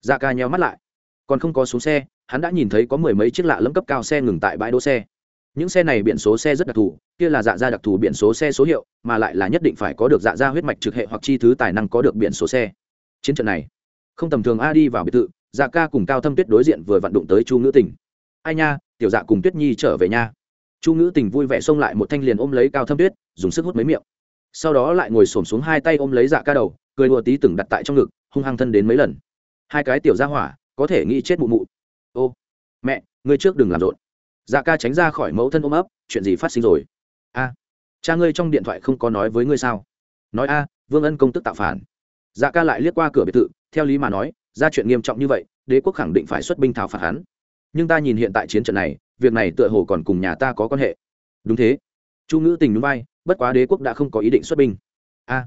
Speaker 1: Dạ ca nheo mắt lại. Còn không có xuống xe, hắn đã nhìn thấy có mười mấy chiếc lạ lẫm cấp cao xe ngừng tại bãi đỗ xe. Những xe này biển số xe rất đặc thù, kia là dạ ra đặc thù biển số xe số hiệu, mà lại là nhất định phải có được dạ ra huyết mạch trực hệ hoặc chi thứ tài năng có được biển số xe. Chiến trận này, không tầm thường a đi vào biệt thự dạ ca cùng cao thâm tuyết đối diện vừa vặn đụng tới chu ngữ tình. Ai nha, tiểu dạ cùng tuyết nhi trở về nha. Chu ngữ tình vui vẻ xông lại một thanh liền ôm lấy cao thâm tuyết, dùng sức hút mấy miệng sau đó lại ngồi xổm xuống hai tay ôm lấy dạ ca đầu, cười đùa tí từng đặt tại trong ngực, hung hăng thân đến mấy lần. Hai cái tiểu ra hỏa, có thể nghĩ chết mụ mụ. Ô, mẹ, ngươi trước đừng làm rộn. Dạ ca tránh ra khỏi mẫu thân ôm ấp, chuyện gì phát sinh rồi? A, cha ngươi trong điện thoại không có nói với ngươi sao? Nói a, vương ân công tức tạo phản. Dạ ca lại liếc qua cửa biệt thự, theo lý mà nói, ra chuyện nghiêm trọng như vậy, đế quốc khẳng định phải xuất binh thảo phạt hắn. Nhưng ta nhìn hiện tại chiến trận này, việc này tựa hồ còn cùng nhà ta có quan hệ. Đúng thế. Chu ngữ tình núi bay bất quá đế quốc đã không có ý định xuất binh. A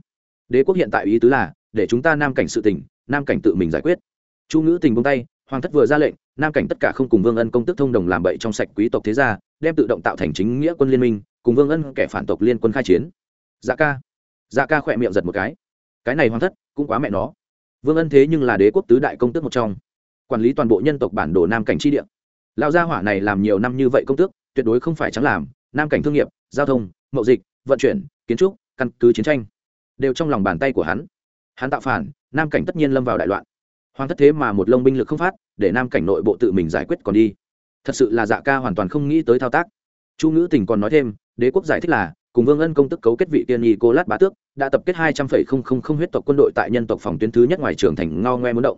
Speaker 1: đế quốc hiện tại ý tứ là để chúng ta nam cảnh sự tỉnh, nam cảnh tự mình giải quyết. Chu ngữ tình bông tay hoàng thất vừa ra lệnh nam cảnh tất cả không cùng vương ân công tức thông đồng làm bậy trong sạch quý tộc thế gia đem tự động tạo thành chính nghĩa quân liên minh cùng vương ân kẻ phản tộc liên quân khai chiến. Dạ ca dạ ca khỏe miệng giật một cái. Cái này hoàng thất cũng quá mẹ nó. Vương ân thế nhưng là đế quốc tứ đại công tước một trong. Quản lý toàn bộ nhân tộc bản đồ nam cảnh tri địa. Lão gia hỏa này làm nhiều năm như vậy công tước tuyệt đối không phải trắng làm nam cảnh thương nghiệp giao thông mậu dịch vận chuyển, kiến trúc, căn cứ chiến tranh, đều trong lòng bàn tay của hắn. Hắn tạo phản, nam cảnh tất nhiên lâm vào đại loạn. Hoàng thất thế mà một lông binh lực không phát, để nam cảnh nội bộ tự mình giải quyết còn đi. Thật sự là dạ ca hoàn toàn không nghĩ tới thao tác. Chu ngữ tình còn nói thêm, đế quốc giải thích là, cùng vương ân công tức cấu kết vị tiên nhi cô lát bá tước, đã tập kết hai trăm phẩy không không không huyết tộc quân đội tại nhân tộc phòng tuyến thứ nhất ngoài trường thành ngao ngoe muốn động.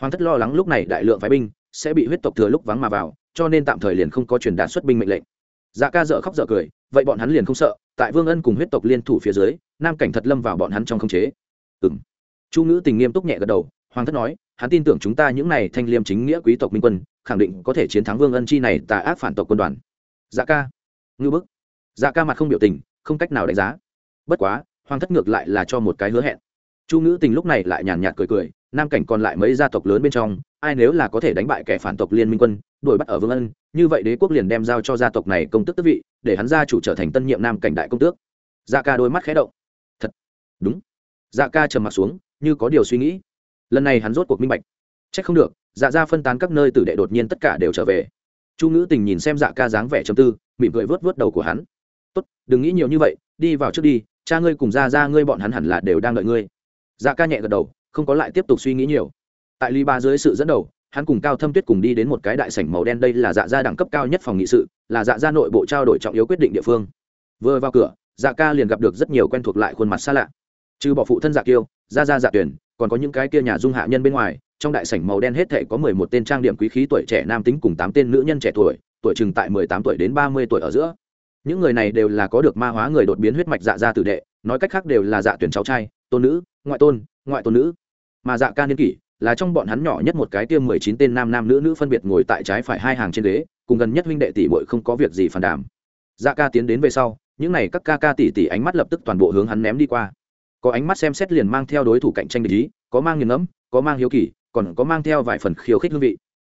Speaker 1: Hoàng thất lo lắng lúc này đại lượng phái binh sẽ bị huyết tộc thừa lúc vắng mà vào, cho nên tạm thời liền không có truyền đạt xuất binh mệnh lệnh. Dạ ca dợ khóc dợ cười, vậy bọn hắn liền không sợ tại vương ân cùng huyết tộc liên thủ phía dưới, nam cảnh thật lâm vào bọn hắn trong không chế. Ừng chu ngữ tình nghiêm túc nhẹ gật đầu, hoàng thất nói, hắn tin tưởng chúng ta những này thanh liêm chính nghĩa quý tộc minh quân, khẳng định có thể chiến thắng vương ân chi này tà ác phản tộc quân đoàn. Dạ ca. Ngư bức. Dạ ca mặt không biểu tình, không cách nào đánh giá. Bất quá, hoàng thất ngược lại là cho một cái hứa hẹn. Chu ngữ tình lúc này lại nhàn nhạt cười cười, nam cảnh còn lại mấy gia tộc lớn bên trong, ai nếu là có thể đánh bại kẻ phản tộc liên minh quân đuổi bắt ở vương ân, như vậy đế quốc liền đem giao cho gia tộc này công tước tước vị, để hắn gia chủ trở thành tân nhiệm nam cảnh đại công tước. Dạ ca đôi mắt khé động. Thật? Đúng. Dạ ca trầm mặt xuống, như có điều suy nghĩ. Lần này hắn rốt cuộc minh bạch. C h ắ c không được dạ ra phân tán các nơi tử đệ đột nhiên tất cả đều trở về. Chu ngữ tình nhìn xem dạ ca dáng vẻ chầm tư, mỉm cười vớt vớt đầu của hắn. Tốt, đừng nghĩ nhiều như vậy, đi vào trước đi, cha ngươi cùng ra ra ngươi bọn hắn hẳn là đều đang đợi ngươi. Dạ ca nhẹ gật đầu, không có lại tiếp tục suy nghĩ nhiều. Tại ly ba dưới sự dẫn đầu hắn cùng cao thâm tuyết cùng đi đến một cái đại sảnh màu đen đây là dạ gia đẳng cấp cao nhất phòng nghị sự, là dạ gia nội bộ trao đổi trọng yếu quyết định địa phương. Vừa vào cửa dạ ca liền gặp được rất nhiều quen thuộc lại khuôn mặt xa lạ. Trừ bỏ phụ thân dạ kiêu gia gia dạ tuyển, còn có những cái kia nhà dung hạ nhân bên ngoài, trong đại sảnh màu đen hết thể có mười một tên trang điểm quý khí tuổi trẻ nam tính cùng tám tên nữ nhân trẻ tuổi tuổi chừng tại mười tám tuổi đến ba mươi tuổi ở giữa. Những người này đều là có được ma hóa người đột biến huyết mạch dạ gia tử đệ, nói cách khác đều là dạ tuyển cháu trai, tôn nữ, ngoại tôn ngoại tôn nữ. Mà dạ ca niên kỷ là trong bọn hắn nhỏ nhất một cái tiêm mười chín tên nam nam nữ nữ phân biệt ngồi tại trái phải hai hàng trên ghế, cùng gần nhất huynh đệ tỷ muội không có việc gì phản đàm. Dạ ca tiến đến về sau, những này các ca ca tỷ tỷ ánh mắt lập tức toàn bộ hướng hắn ném đi qua. Có ánh mắt xem xét liền mang theo đối thủ cạnh tranh để ý, có mang nghiền ngẫm, có mang hiếu kỳ, còn có mang theo vài phần khiêu khích hương vị.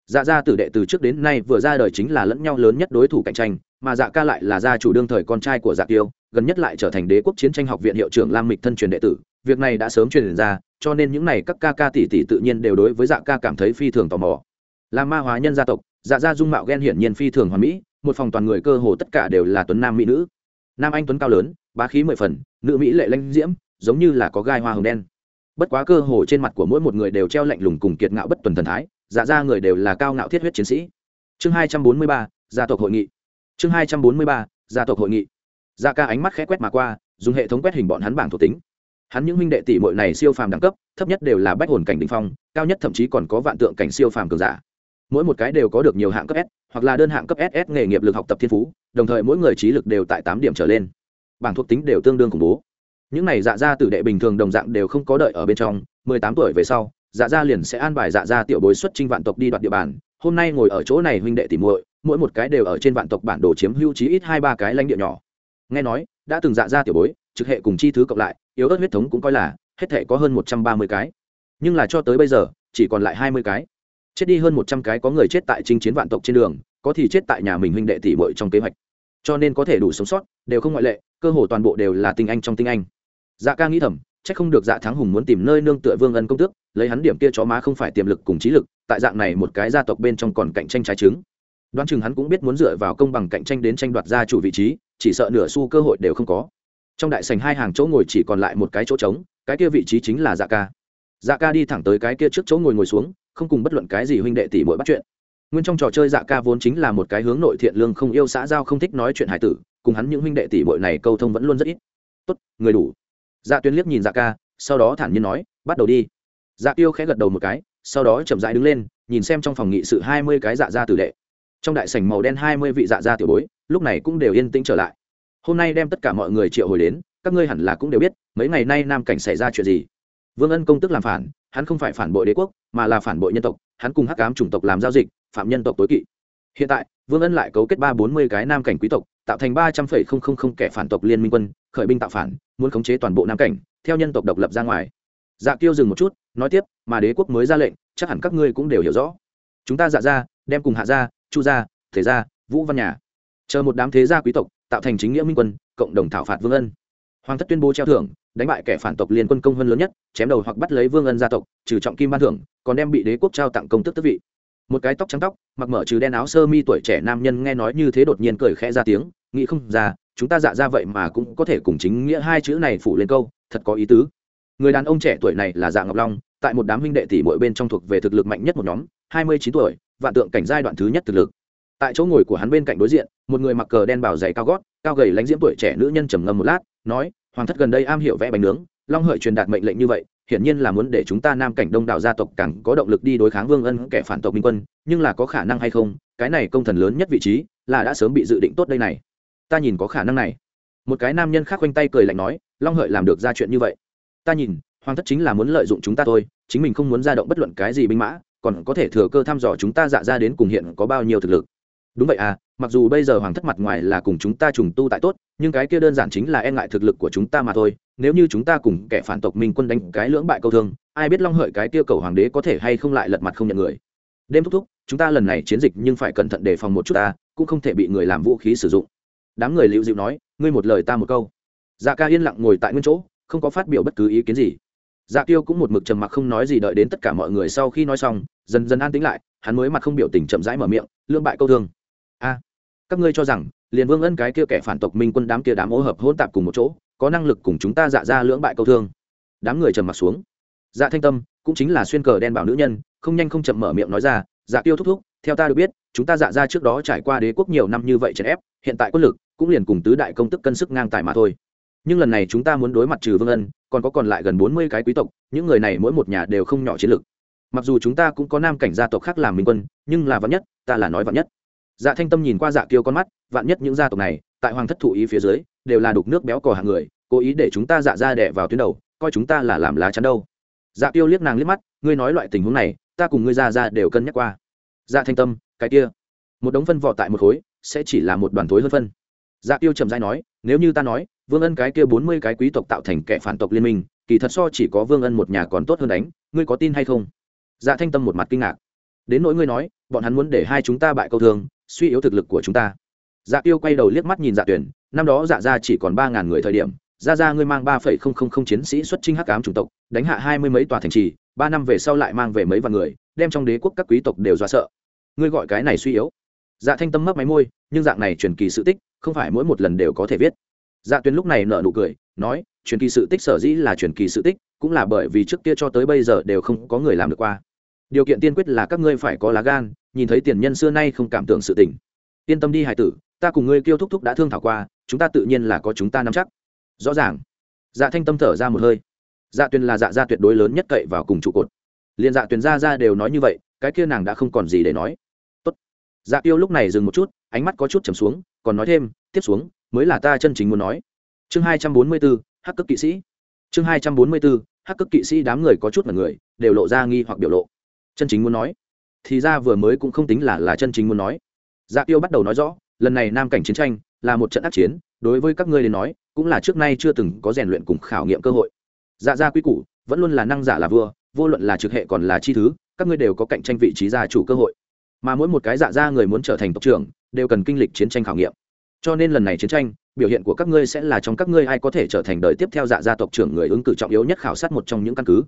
Speaker 1: Dạ gia tử đệ từ trước đến nay vừa ra đời chính là lẫn nhau lớn nhất đối thủ cạnh tranh, mà dạ ca lại là gia chủ đương thời con trai của dạ tiêu, gần nhất lại trở thành đế quốc chiến tranh học viện hiệu trưởng lam mịch thân truyền đệ tử, việc này đã sớm truyền ra cho nên những này các ca ca tỷ tỷ tự nhiên đều đối với dạ ca cảm thấy phi thường tò mò. Là ma hóa nhân gia tộc dạ gia dung mạo ghen hiển nhiên phi thường hoàn mỹ, một phòng toàn người cơ hồ tất cả đều là tuấn nam mỹ nữ. Nam anh tuấn cao lớn, bá khí mười phần, nữ mỹ lệ lanh diễm, giống như là có gai hoa hồng đen. Bất quá cơ hồ trên mặt của mỗi một người đều treo lạnh lùng cùng kiệt ngạo bất tuần thần thái dạ ra người đều là cao ngạo thiết huyết chiến sĩ. Chương hai trăm bốn mươi ba, gia tộc hội nghị. Chương hai trăm bốn mươi ba, gia tộc hội nghị. Dạ ca ánh mắt khẽ quét mà qua, dùng hệ thống quét hình bọn hắn bảng thuộc tính hắn những huynh đệ tỷ muội này siêu phàm đẳng cấp, thấp nhất đều là bách hồn cảnh đỉnh phong, cao nhất thậm chí còn có vạn tượng cảnh siêu phàm cường giả. Mỗi một cái đều có được nhiều hạng cấp s, hoặc là đơn hạng cấp ss nghề nghiệp lực học tập thiên phú, đồng thời mỗi người trí lực đều tại tám điểm trở lên. Bảng thuộc tính đều tương đương khủng bố. Những này dạ gia tử đệ bình thường đồng dạng đều không có đợi ở bên trong, mười tám tuổi về sau dạ gia liền sẽ an bài dạ gia tiểu bối xuất trinh vạn tộc đi đoạt địa bàn. Hôm nay ngồi ở chỗ này huynh đệ tỷ muội, mỗi một cái đều ở trên vạn tộc bản đồ chiếm hưu trí ít hai ba cái lãnh địa nhỏ. Nghe nói, đã từng dạ gia tiểu bối trực hệ cùng chi thứ cộng lại, yếu ớt huyết thống cũng coi là hết thể có hơn một trăm ba mươi cái. Nhưng là cho tới bây giờ, chỉ còn lại hai mươi cái. Chết đi hơn một trăm cái có người chết tại chinh chiến vạn tộc trên đường, có thì chết tại nhà mình huynh đệ tỷ bội trong kế hoạch. Cho nên có thể đủ sống sót, đều không ngoại lệ, cơ hồ toàn bộ đều là tinh anh trong tinh anh. Dạ ca nghĩ thầm c h ắ c không được dạ thắng hùng muốn tìm nơi nương tựa vương ân công tước, lấy hắn điểm kia chó má không phải tiềm lực cùng trí lực, tại dạng này một cái gia tộc bên trong còn cạnh tranh trái trứng. Đoán chừng hắn cũng biết muốn dựa vào công bằng cạnh tranh đến tranh đoạt gia chủ vị trí, chỉ sợ nửa xu cơ hội đều không có trong đại sành hai hàng chỗ ngồi chỉ còn lại một cái chỗ trống, cái kia vị trí chính là dạ ca. Dạ ca đi thẳng tới cái kia trước chỗ ngồi ngồi xuống, không cùng bất luận cái gì huynh đệ tỷ mỗi bắt chuyện. Nguyên trong trò chơi dạ ca vốn chính là một cái hướng nội thiện lương không yêu xã giao không thích nói chuyện hải tử, cùng hắn những huynh đệ tỷ bội này câu thông vẫn luôn rất ít. Tốt, người đủ. Dạ tuyên liếc nhìn dạ ca, sau đó thản nhiên nói, bắt đầu đi. Dạ tiêu khẽ gật đầu một cái, sau đó chậm rãi đứng lên, nhìn xem trong phòng nghị sự hai mươi cái dạ gia tử đệ. Trong đại sảnh màu đen hai mươi vị dạ gia tiểu bối, lúc này cũng đều yên tĩnh trở lại hôm nay đem tất cả mọi người triệu hồi đến, các ngươi hẳn là cũng đều biết, mấy ngày nay nam cảnh xảy ra chuyện gì. Vương ân công tức làm phản, hắn không phải phản bội đế quốc, mà là phản bội nhân tộc, hắn cùng hắc cám chủng tộc làm giao dịch, phạm nhân tộc tối kỵ. Hiện tại, vương ân lại cấu kết ba bốn mươi cái nam cảnh quý tộc, tạo thành ba trăm phẩy không không không kẻ phản tộc liên minh quân, khởi binh tạo phản, muốn khống chế toàn bộ nam cảnh, theo nhân tộc độc lập ra ngoài. Dạ tiêu dừng một chút, nói tiếp, mà đế quốc mới ra lệnh, chắc hẳn các ngươi cũng đều hiểu rõ. Chúng ta dạ ra đem cùng hạ gia, chu gia thể gia, vũ văn nhà, chờ một đám thế gia quý tộc tạo thành chính nghĩa minh quân, cộng đồng thảo phạt vương ân. Hoàng thất tuyên bố treo thưởng, đánh bại kẻ phản tộc liên quân công hơn lớn nhất, chém đầu hoặc bắt lấy vương ân gia tộc, trừ trọng kim ban thưởng, còn đem bị đế quốc trao tặng công tức tức vị. Một cái tóc trắng tóc, mặc mở trừ đen áo sơ mi tuổi trẻ nam nhân nghe nói như thế đột nhiên cười khẽ ra tiếng, nghĩ không ra, chúng ta dạ ra vậy mà cũng có thể cùng chính nghĩa hai chữ này phủ lên câu, thật có ý tứ. Người đàn ông trẻ tuổi này là dạ ngọc long, tại một đám huynh đệ tỷ mỗi bên trong thuộc về thực lực mạnh nhất một nhóm, hai mươi chín tuổi, vạn tượng cảnh giai đoạn thứ nhất thực lực tại chỗ ngồi của hắn bên cạnh đối diện, một người mặc cờ đen bảo dày cao gót, cao gầy lãnh diễm tuổi trẻ nữ nhân trầm ngâm một lát, nói, hoàng thất gần đây am hiểu vẽ bánh nướng, long hợi truyền đạt mệnh lệnh như vậy, hiển nhiên là muốn để chúng ta nam cảnh đông đảo gia tộc càng có động lực đi đối kháng vương ân kẻ phản tộc minh quân, nhưng là có khả năng hay không, cái này công thần lớn nhất vị trí là đã sớm bị dự định tốt đây này. Ta nhìn có khả năng này. Một cái nam nhân khác quanh tay cười lạnh nói, long hợi làm được ra chuyện như vậy. Ta nhìn, hoàng thất chính là muốn lợi dụng chúng ta thôi, chính mình không muốn ra động bất luận cái gì binh mã, còn có thể thừa cơ thăm dò chúng ta dạ ra đến cùng hiện có bao nhiêu thực lực đúng vậy à mặc dù bây giờ hoàng thất mặt ngoài là cùng chúng ta trùng tu tại tốt, nhưng cái kia đơn giản chính là e ngại thực lực của chúng ta mà thôi. Nếu như chúng ta cùng kẻ phản tộc minh quân đánh cái lưỡng bại câu thương, ai biết long hợi cái kia cầu hoàng đế có thể hay không lại lật mặt không nhận người. Đêm thúc thúc, chúng ta lần này chiến dịch nhưng phải cẩn thận đề phòng một chút ta, cũng không thể bị người làm vũ khí sử dụng. Đám người liệu dịu nói, ngươi một lời ta một câu. Dạ ca yên lặng ngồi tại nguyên chỗ, không có phát biểu bất cứ ý kiến gì. Dạ tiêu cũng một mực trầm mặc không nói gì đợi đến tất cả mọi người sau khi nói xong, dần dần an tính lại, hắn mới mặt không biểu tình chậm rãi mở miệng lương bại câu thương a, các ngươi cho rằng, liền vương ân cái kia kẻ phản tộc minh quân đám kia đám ô hợp hôn tạp cùng một chỗ, có năng lực cùng chúng ta dạ ra lưỡng bại câu thương. Đám người trầm mặt xuống. Dạ thanh tâm, cũng chính là xuyên cờ đen bảo nữ nhân, không nhanh không chậm mở miệng nói ra dạ tiêu thúc thúc, theo ta được biết, chúng ta dạ ra trước đó trải qua đế quốc nhiều năm như vậy chèn ép, hiện tại quân lực cũng liền cùng tứ đại công tức cân sức ngang tài mà thôi. Nhưng lần này chúng ta muốn đối mặt trừ vương ân, còn có còn lại gần bốn mươi cái quý tộc, những người này mỗi một nhà đều không nhỏ chiến lực. Mặc dù chúng ta cũng có nam cảnh gia tộc khác làm minh quân, nhưng là vạn nhất, ta là nói vạn nhất dạ thanh tâm nhìn qua dạ kiêu con mắt, vạn nhất những gia tộc này, tại hoàng thất thụ ý phía dưới, đều là đục nước béo cò hàng người, cố ý để chúng ta dạ ra đẻ vào tuyến đầu, coi chúng ta là làm lá chắn đâu. Dạ kiêu liếc nàng liếc mắt, ngươi nói loại tình huống này, ta cùng ngươi dạ ra ra đều cân nhắc qua. Dạ thanh tâm, cái kia, một đống phân vỏ tại một khối, sẽ chỉ là một đoàn thối hơn phân. Dạ kiêu trầm dai nói, nếu như ta nói, vương ân cái kia bốn mươi cái quý tộc tạo thành kẻ phản tộc liên minh, kỳ thật so chỉ có vương ân một nhà còn tốt hơn đánh, ngươi có tin hay không? Dạ thanh tâm một mặt kinh ngạc. Đến nỗi ngươi nói, bọn hắn muốn để hai chúng ta bại câu thường suy yếu thực lực của chúng ta. Dạ tiêu quay đầu liếc mắt nhìn dạ tuyển năm đó dạ ra chỉ còn ba ngàn người thời điểm dạ ra ra ngươi mang ba phẩy không không không chiến sĩ xuất trinh hắc ám chủng tộc, đánh hạ hai mươi mấy tòa thành trì, ba năm về sau lại mang về mấy vạn người, đem trong đế quốc các quý tộc đều do sợ. Ngươi gọi cái này suy yếu. Dạ thanh tâm mấp máy môi, nhưng dạng này truyền kỳ sự tích, không phải mỗi một lần đều có thể viết. Dạ tuyến lúc này nở nụ cười, nói, truyền kỳ sự tích sở dĩ là truyền kỳ sự tích, cũng là bởi vì trước kia cho tới bây giờ đều không có người làm được qua. Điều kiện tiên quyết là các ngươi phải có lá gan nhìn thấy tiền nhân xưa nay không cảm tưởng sự tình. Yên tâm đi, hải tử, ta cùng ngươi kêu thúc thúc đã thương thảo qua, chúng ta tự nhiên là có chúng ta nắm chắc. Rõ ràng. Dạ thanh tâm thở ra một hơi. Dạ tuyền là dạ gia tuyệt đối lớn nhất cậy vào cùng trụ cột. Liền dạ tuyền gia ra đều nói như vậy, cái kia nàng đã không còn gì để nói. Tốt. dạ tiêu lúc này dừng một chút, ánh mắt có chút trầm xuống, còn nói thêm, tiếp xuống, mới là ta chân chính muốn nói. Chương hai trăm bốn mươi bốn, hắc cấp kỵ sĩ. Chương hai trăm bốn mươi bốn, hắc cấp kỵ sĩ đám người có chút mật người, đều lộ ra nghi hoặc biểu lộ. Chân chính muốn nói thì ra vừa mới cũng không tính là là chân chính muốn nói. Dạ tiêu bắt đầu nói rõ, lần này nam cảnh chiến tranh là một trận ác chiến, đối với các ngươi đến nói, cũng là trước nay chưa từng có rèn luyện cùng khảo nghiệm cơ hội. Dạ gia quy củ, vẫn luôn là năng giả là vua, vô luận là trực hệ còn là chi thứ, các ngươi đều có cạnh tranh vị trí gia chủ cơ hội. Mà mỗi một cái dạ gia người muốn trở thành tộc trưởng, đều cần kinh lịch chiến tranh khảo nghiệm. Cho nên lần này chiến tranh, biểu hiện của các ngươi sẽ là trong các ngươi ai có thể trở thành đời tiếp theo dạ gia tộc trưởng người ứng cử trọng yếu nhất khảo sát một trong những căn cứ.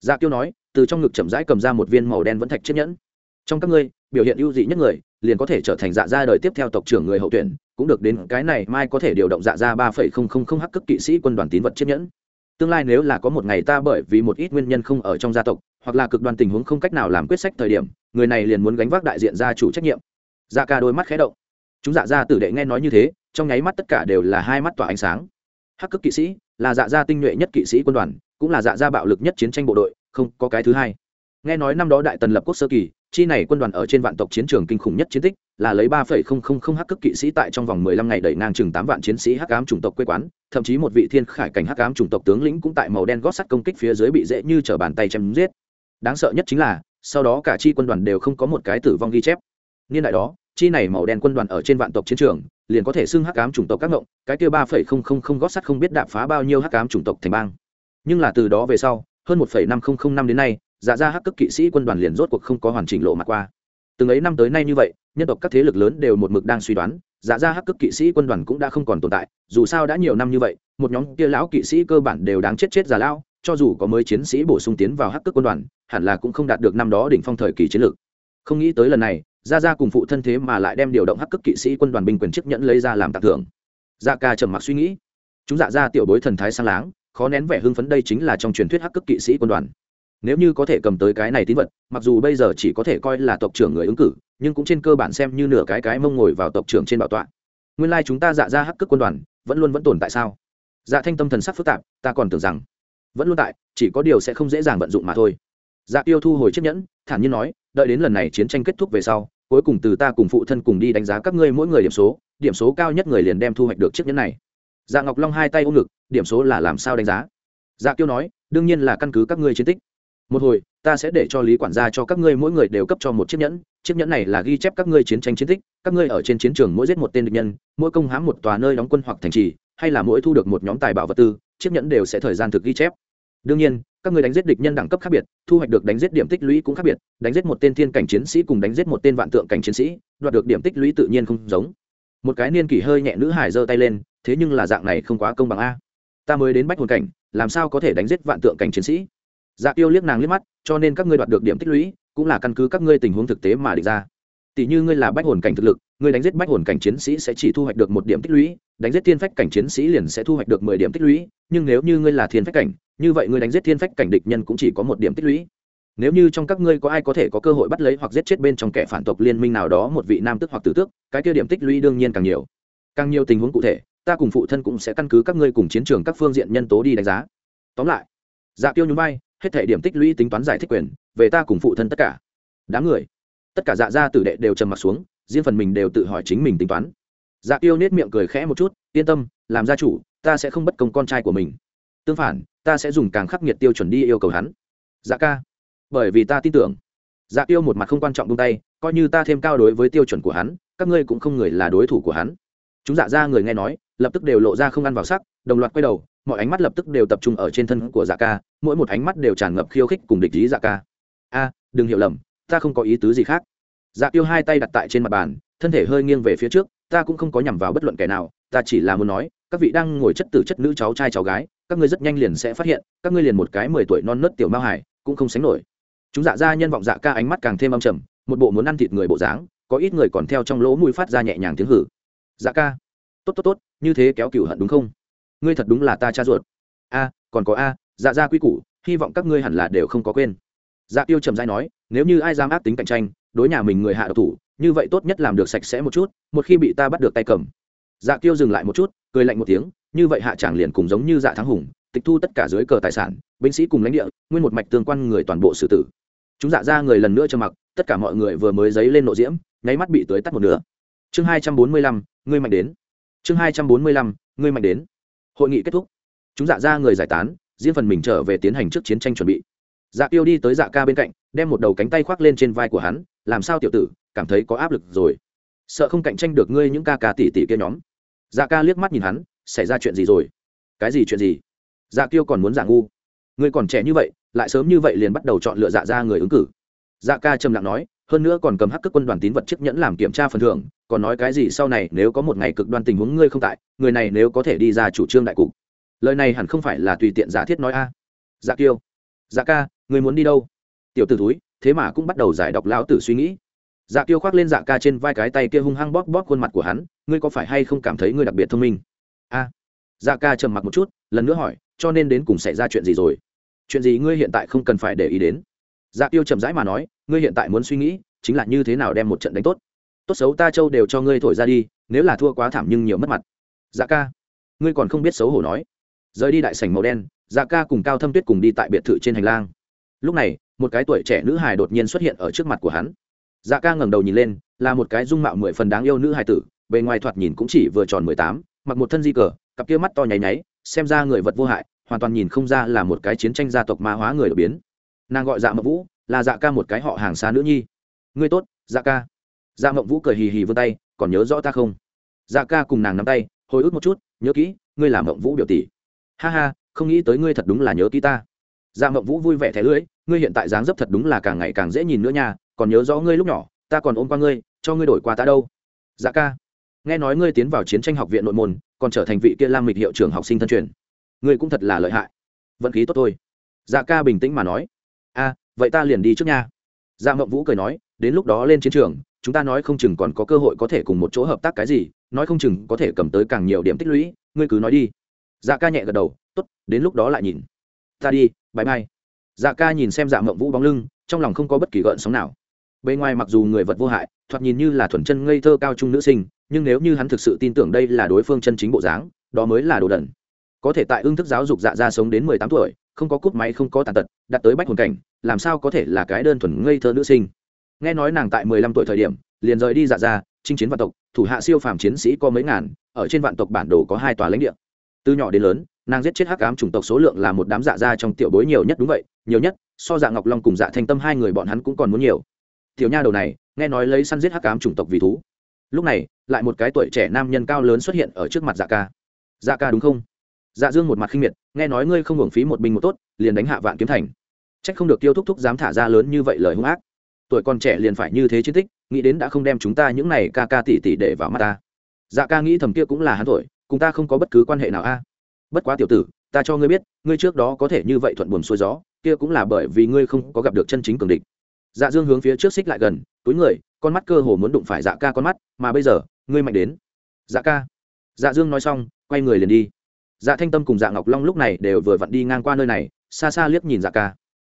Speaker 1: Dạ tiêu nói, từ trong ngực chậm rãi cầm ra một viên màu đen vẫn thạch chiếc nhẫn trong các ngươi, biểu hiện ưu dị nhất người, liền có thể trở thành dạ gia đời tiếp theo tộc trưởng người hậu tuyển, cũng được đến cái này mai có thể điều động dạ gia ba phẩy không không không hắc cấp kỵ sĩ quân đoàn tín vật chiếc nhẫn. Tương lai nếu là có một ngày ta bởi vì một ít nguyên nhân không ở trong gia tộc, hoặc là cực đoan tình huống không cách nào làm quyết sách thời điểm, người này liền muốn gánh vác đại diện gia chủ trách nhiệm. Dạ ca đôi mắt khé động. Chúng dạ gia tử đệ nghe nói như thế, trong nháy mắt tất cả đều là hai mắt tỏa ánh sáng. Hắc cấp kỵ sĩ là dạ gia tinh nhuệ nhất kỵ sĩ quân đoàn, cũng là dạ gia bạo lực nhất chiến tranh bộ đội, không có cái thứ hai. Nghe nói năm đó đại tần lập quốc sơ kỳ chi này quân đoàn ở trên vạn tộc chiến trường kinh khủng nhất chiến tích, là lấy ba phẩy không không không hắc cấp kỵ sĩ tại trong vòng mười lăm ngày đẩy ngang chừng tám vạn chiến sĩ hắc ám chủng tộc quê quán, thậm chí một vị thiên khải cảnh hắc ám chủng tộc tướng lĩnh cũng tại màu đen gót sắt công kích phía dưới bị dễ như trở bàn tay chém giết. Đáng sợ nhất chính là, sau đó cả chi quân đoàn đều không có một cái tử vong ghi chép. Niên đại đó, chi này màu đen quân đoàn ở trên vạn tộc chiến trường, liền có thể xưng hắc ám chủng tộc các ngộng, cái kia ba phẩy không không không gót sắt không biết đạp phá bao nhiêu hắc ám chủng tộc thành bang. Nhưng là từ đó về sau, hơn một phẩy năm không không năm đến nay dạ ra hắc cấp kỵ sĩ quân đoàn liền rốt cuộc không có hoàn chỉnh lộ mặt qua. Từng ấy năm tới nay như vậy, nhân tộc các thế lực lớn đều một mực đang suy đoán dạ ra hắc cấp kỵ sĩ quân đoàn cũng đã không còn tồn tại, dù sao đã nhiều năm như vậy, một nhóm kia lão kỵ sĩ cơ bản đều đáng chết chết già lao cho dù có mới chiến sĩ bổ sung tiến vào hắc cấp quân đoàn, hẳn là cũng không đạt được năm đó đỉnh phong thời kỳ chiến lược. Không nghĩ tới lần này ra ra cùng phụ thân thế mà lại đem điều động hắc cấp kỵ sĩ quân đoàn binh quyền chức nhẫn lấy ra làm tặng thưởng. Dạ ca trầm mặc suy nghĩ. Chúng dạ ra tiểu bối thần thái sang láng, khó nén vẻ hưng phấn đây chính là trong truyền thuyết hắc cấp kỵ sĩ quân đoàn nếu như có thể cầm tới cái này tín vật, mặc dù bây giờ chỉ có thể coi là tộc trưởng người ứng cử, nhưng cũng trên cơ bản xem như nửa cái cái mông ngồi vào tộc trưởng trên bảo tọa. Nguyên lai、like、chúng ta dạ ra hắc cước quân đoàn, vẫn luôn vẫn tồn tại sao? Dạ thanh tâm thần sắc phức tạp, ta còn tưởng rằng, vẫn luôn tại, chỉ có điều sẽ không dễ dàng vận dụng mà thôi. Dạ tiêu thu hồi chiếc nhẫn, thản nhiên nói, đợi đến lần này chiến tranh kết thúc về sau, cuối cùng từ ta cùng phụ thân cùng đi đánh giá các ngươi mỗi người điểm số điểm số cao nhất người liền đem thu hoạch được chiếc nhẫn này. Dạ ngọc long hai tay ôm ngực, điểm số là làm sao đánh giá? Dạ kiêu nói, đương nhiên là căn cứ các ngươi chiến tích một hồi, ta sẽ để cho lý quản gia cho các ngươi mỗi người đều cấp cho một chiếc nhẫn. Chiếc nhẫn này là ghi chép các ngươi chiến tranh chiến tích. Các ngươi ở trên chiến trường mỗi giết một tên địch nhân, mỗi công hãm một tòa nơi đóng quân hoặc thành trì, hay là mỗi thu được một nhóm tài bảo vật tư, chiếc nhẫn đều sẽ thời gian thực ghi chép. Đương nhiên, các người đánh giết địch nhân đẳng cấp khác biệt, thu hoạch được đánh giết điểm tích lũy cũng khác biệt. Đánh giết một tên thiên cảnh chiến sĩ cùng đánh giết một tên vạn tượng cảnh chiến sĩ, đoạt được điểm tích lũy tự nhiên không giống. Một cái niên kỷ hơi nhẹ nữ hải giơ tay lên, thế nhưng là dạng này không quá công bằng a. Ta mới đến bách hồn cảnh, làm sao có thể đánh giết vạn tượng cảnh chiến sĩ? Dạ tiêu liếc nàng liếc mắt, cho nên các ngươi đoạt được điểm tích lũy, cũng là căn cứ các ngươi tình huống thực tế mà địch ra. Tỷ như ngươi là bách hồn cảnh thực lực, ngươi đánh giết bách hồn cảnh chiến sĩ sẽ chỉ thu hoạch được một điểm tích lũy, đánh giết thiên phách cảnh chiến sĩ liền sẽ thu hoạch được mười điểm tích lũy, nhưng nếu như ngươi là thiên phách cảnh, như vậy ngươi đánh giết thiên phách cảnh địch nhân cũng chỉ có một điểm tích lũy. Nếu như trong các ngươi có ai có thể có cơ hội bắt lấy hoặc giết chết bên trong kẻ phản tộc liên minh nào đó một vị nam tước hoặc tử tước, cái kia điểm tích lũy đương nhiên càng nhiều. Càng nhiều tình huống cụ thể, ta cùng phụ thân cũng sẽ căn cứ các ngươi cùng chiến trường các phương diện nhân tố đi đánh giá. Tóm lại dạ tiêu nhún vai hết thể điểm tích lũy tính toán giải thích quyền, về ta cùng phụ thân tất cả. Đám người, tất cả dạ gia tử đệ đều trầm m ặ t xuống, riêng phần mình đều tự hỏi chính mình tính toán. Dạ tiêu nết miệng cười khẽ một chút, yên tâm, làm gia chủ, ta sẽ không bất công con trai của mình. Tương phản, ta sẽ dùng càng khắc nghiệt tiêu chuẩn đi yêu cầu hắn. Dạ ca, bởi vì ta tin tưởng. Dạ tiêu một mặt không quan trọng tung tay, coi như ta thêm cao đối với tiêu chuẩn của hắn, các ngươi cũng không người là đối thủ của hắn chúng dạ ra người nghe nói, lập tức đều lộ ra không ăn vào sắc, đồng loạt quay đầu, mọi ánh mắt lập tức đều tập trung ở trên thân của dạ ca, mỗi một ánh mắt đều tràn ngập khiêu khích cùng địch ý dạ ca. A, đừng hiểu lầm, ta không có ý tứ gì khác. Dạ tiêu hai tay đặt tại trên mặt bàn, thân thể hơi nghiêng về phía trước, ta cũng không có nhằm vào bất luận kẻ nào, ta chỉ là muốn nói, các vị đang ngồi chất tử chất nữ cháu trai cháu gái, các ngươi rất nhanh liền sẽ phát hiện, các ngươi liền một cái mười tuổi non nớt tiểu mao hải cũng không sánh nổi. Chúng dạ ra nhân vọng dạ ca ánh mắt càng thêm âm trầm, một bộ muốn ăn thịt người bộ dáng, có ít người còn theo trong lỗ mũi phát ra nhẹ nhàng tiếng hử dạ ca. Tốt tốt tốt, như thế kéo cựu hận đúng không? Ngươi thật đúng là ta cha ruột. A, còn có a dạ ra quy củ, hy vọng các ngươi hẳn là đều không có quên. Dạ tiêu trầm dai nói, nếu như ai dám ác tính cạnh tranh, đối nhà mình người hạ độc thủ, như vậy tốt nhất làm được sạch sẽ một chút, một khi bị ta bắt được tay cầm. Dạ tiêu dừng lại một chút, cười lạnh một tiếng, như vậy hạ tràng liền cùng giống như dạ thắng hùng, tịch thu tất cả dưới cờ tài sản, binh sĩ cùng lãnh địa, nguyên một mạch tương quan người toàn bộ xử tử. Chúng dạ ra người lần nữa cho mặc, tất cả mọi người vừa mới dấy lên nộ diễm, nháy mắt bị tới tắt một nửa chương hai trăm bốn mươi lăm, ngươi mạnh đến. Chương hai trăm bốn mươi lăm, ngươi mạnh đến. Hội nghị kết thúc. Chúng dạ ra người giải tán, riêng phần mình trở về tiến hành trước chiến tranh chuẩn bị. Dạ tiêu đi tới dạ ca bên cạnh, đem một đầu cánh tay khoác lên trên vai của hắn, làm sao tiểu tử, cảm thấy có áp lực rồi? Sợ không cạnh tranh được ngươi những ca ca tỷ tỷ kia nhóm. Dạ ca liếc mắt nhìn hắn, xảy ra chuyện gì rồi? Cái gì chuyện gì? Dạ tiêu còn muốn giả ngu. Ngươi còn trẻ như vậy, lại sớm như vậy liền bắt đầu chọn lựa dạ ra người ứng cử. Dạ ca trầm lặng nói hơn nữa còn cầm hắc cực quân đoàn tín vật chiếc nhẫn làm kiểm tra phần thưởng, còn nói cái gì sau này nếu có một ngày cực đoan tình huống ngươi không tại, người này nếu có thể đi ra chủ trương đại cục. Lời này hẳn không phải là tùy tiện giả thiết nói a. Dạ kiêu. Dạ ca, người muốn đi đâu? Tiểu t ử túi thế mà cũng bắt đầu giải đọc lão tử suy nghĩ. Dạ kiêu khoác lên dạ ca trên vai cái tay kia hung hăng bóp bóp khuôn mặt của hắn, ngươi có phải hay không cảm thấy ngươi đặc biệt thông minh? A. Dạ ca trầm mặc một chút, lần nữa hỏi, cho nên đến cùng xảy ra chuyện gì rồi? Chuyện gì ngươi hiện tại không cần phải để ý đến? Dạ tiêu chậm rãi mà nói ngươi hiện tại muốn suy nghĩ chính là như thế nào đem một trận đánh tốt. Tốt xấu ta châu đều cho ngươi thổi ra đi, nếu là thua quá thảm nhưng nhiều mất mặt. Dạ ca, ngươi còn không biết xấu hổ nói. Rời đi đại sảnh màu đen dạ ca cùng cao thâm tuyết cùng đi tại biệt thự trên hành lang. Lúc này, một cái tuổi trẻ nữ hài đột nhiên xuất hiện ở trước mặt của hắn. Dạ ca ngẩng đầu nhìn lên, là một cái dung mạo mười phần đáng yêu nữ hài tử, bề ngoài thoạt nhìn cũng chỉ vừa tròn mười tám, mặc một thân di cờ, cặp kia mắt to nháy nháy, xem ra người vật vô hại, hoàn toàn nhìn không ra là một cái chiến tranh gia tộc ma hóa người đột biến. Nàng gọi dạ mậu vũ là dạ ca một cái họ hàng xa nữ nhi. Ngươi tốt dạ ca. Dạ Mộng vũ cười hì hì vươn tay, còn nhớ rõ ta không? Dạ ca cùng nàng nắm tay, hồi ức một chút, nhớ kỹ, ngươi là Mộng vũ biểu tỷ. Ha ha, không nghĩ tới ngươi thật đúng là nhớ kỹ ta. Dạ Mộng vũ vui vẻ thẻ lưỡi, ngươi hiện tại dáng dấp thật đúng là càng ngày càng dễ nhìn nữa nha, còn nhớ rõ ngươi lúc nhỏ, ta còn ôm qua ngươi, cho ngươi đổi qua ta đâu. Dạ ca. Nghe nói ngươi tiến vào chiến tranh học viện nội môn, còn trở thành vị kia lam mịch hiệu trưởng học sinh thân truyền. Ngươi cũng thật là lợi hại. Vận khí tốt thôi. Dạ ca bình tĩnh mà nói vậy ta liền đi trước nha. Dạ mộng vũ cười nói, đến lúc đó lên chiến trường, chúng ta nói không chừng còn có cơ hội có thể cùng một chỗ hợp tác cái gì, nói không chừng có thể cầm tới càng nhiều điểm tích lũy, ngươi cứ nói đi. Dạ ca nhẹ gật đầu t ố t đến lúc đó lại nhìn. Ta đi bãi mai dạ ca nhìn xem dạ mộng vũ bóng lưng, trong lòng không có bất kỳ gợn sóng nào. Bề ngoài mặc dù người vật vô hại, thoạt nhìn như là thuần chân ngây thơ cao trung nữ sinh, nhưng nếu như hắn thực sự tin tưởng đây là đối phương chân chính bộ dáng, đó mới là đồ đần. Có thể tại ương thức giáo dục dạ ra sống đến mười tám tuổi không có cúp máy, không có tàn tật đặt tới bách hồn cảnh, làm sao có thể là cái đơn thuần ngây thơ nữ sinh? Nghe nói nàng tại mười lăm tuổi thời điểm, liền rời đi dạ ra chinh chiến vạn tộc, thủ hạ siêu phàm chiến sĩ có mấy ngàn, ở trên vạn tộc bản đồ có hai tòa lãnh địa. Từ nhỏ đến lớn, nàng giết chết hắc ám chủng tộc số lượng là một đám dạ ra trong tiểu bối nhiều nhất, đúng vậy, nhiều nhất, so dạ ngọc long cùng dạ thanh tâm hai người bọn hắn cũng còn muốn nhiều. Tiểu nha đầu này, nghe nói lấy săn giết hắc ám chủng tộc vì thú. Lúc này, lại một cái tuổi trẻ nam nhân cao lớn xuất hiện ở trước mặt dạ ca. Dạ ca đúng không? Dạ dương một mặt khinh miệt nghe nói ngươi không hưởng phí một binh một tốt, liền đánh hạ vạn kiếm thành. Trách không được tiêu thúc thúc dám thả ra lớn như vậy lời hung ác. Tuổi còn trẻ liền phải như thế chiến tích, nghĩ đến đã không đem chúng ta những này ca ca tỷ tỷ để vào mắt ta. Dạ ca nghĩ thầm kia cũng là hắn tuổi, cùng ta không có bất cứ quan hệ nào a. Bất quá tiểu tử, ta cho ngươi biết, ngươi trước đó có thể như vậy thuận buồm xuôi gió, kia cũng là bởi vì ngươi không có gặp được chân chính cường địch. Dạ dương hướng phía trước xích lại gần, túi người, con mắt cơ hồ muốn đụng phải dạ ca con mắt, mà bây giờ, ngươi mạnh đến. Dạ ca. Dạ dương nói xong, quay người liền đi dạ thanh tâm cùng dạ ngọc long lúc này đều vừa vặn đi ngang qua nơi này, xa xa liếc nhìn dạ ca.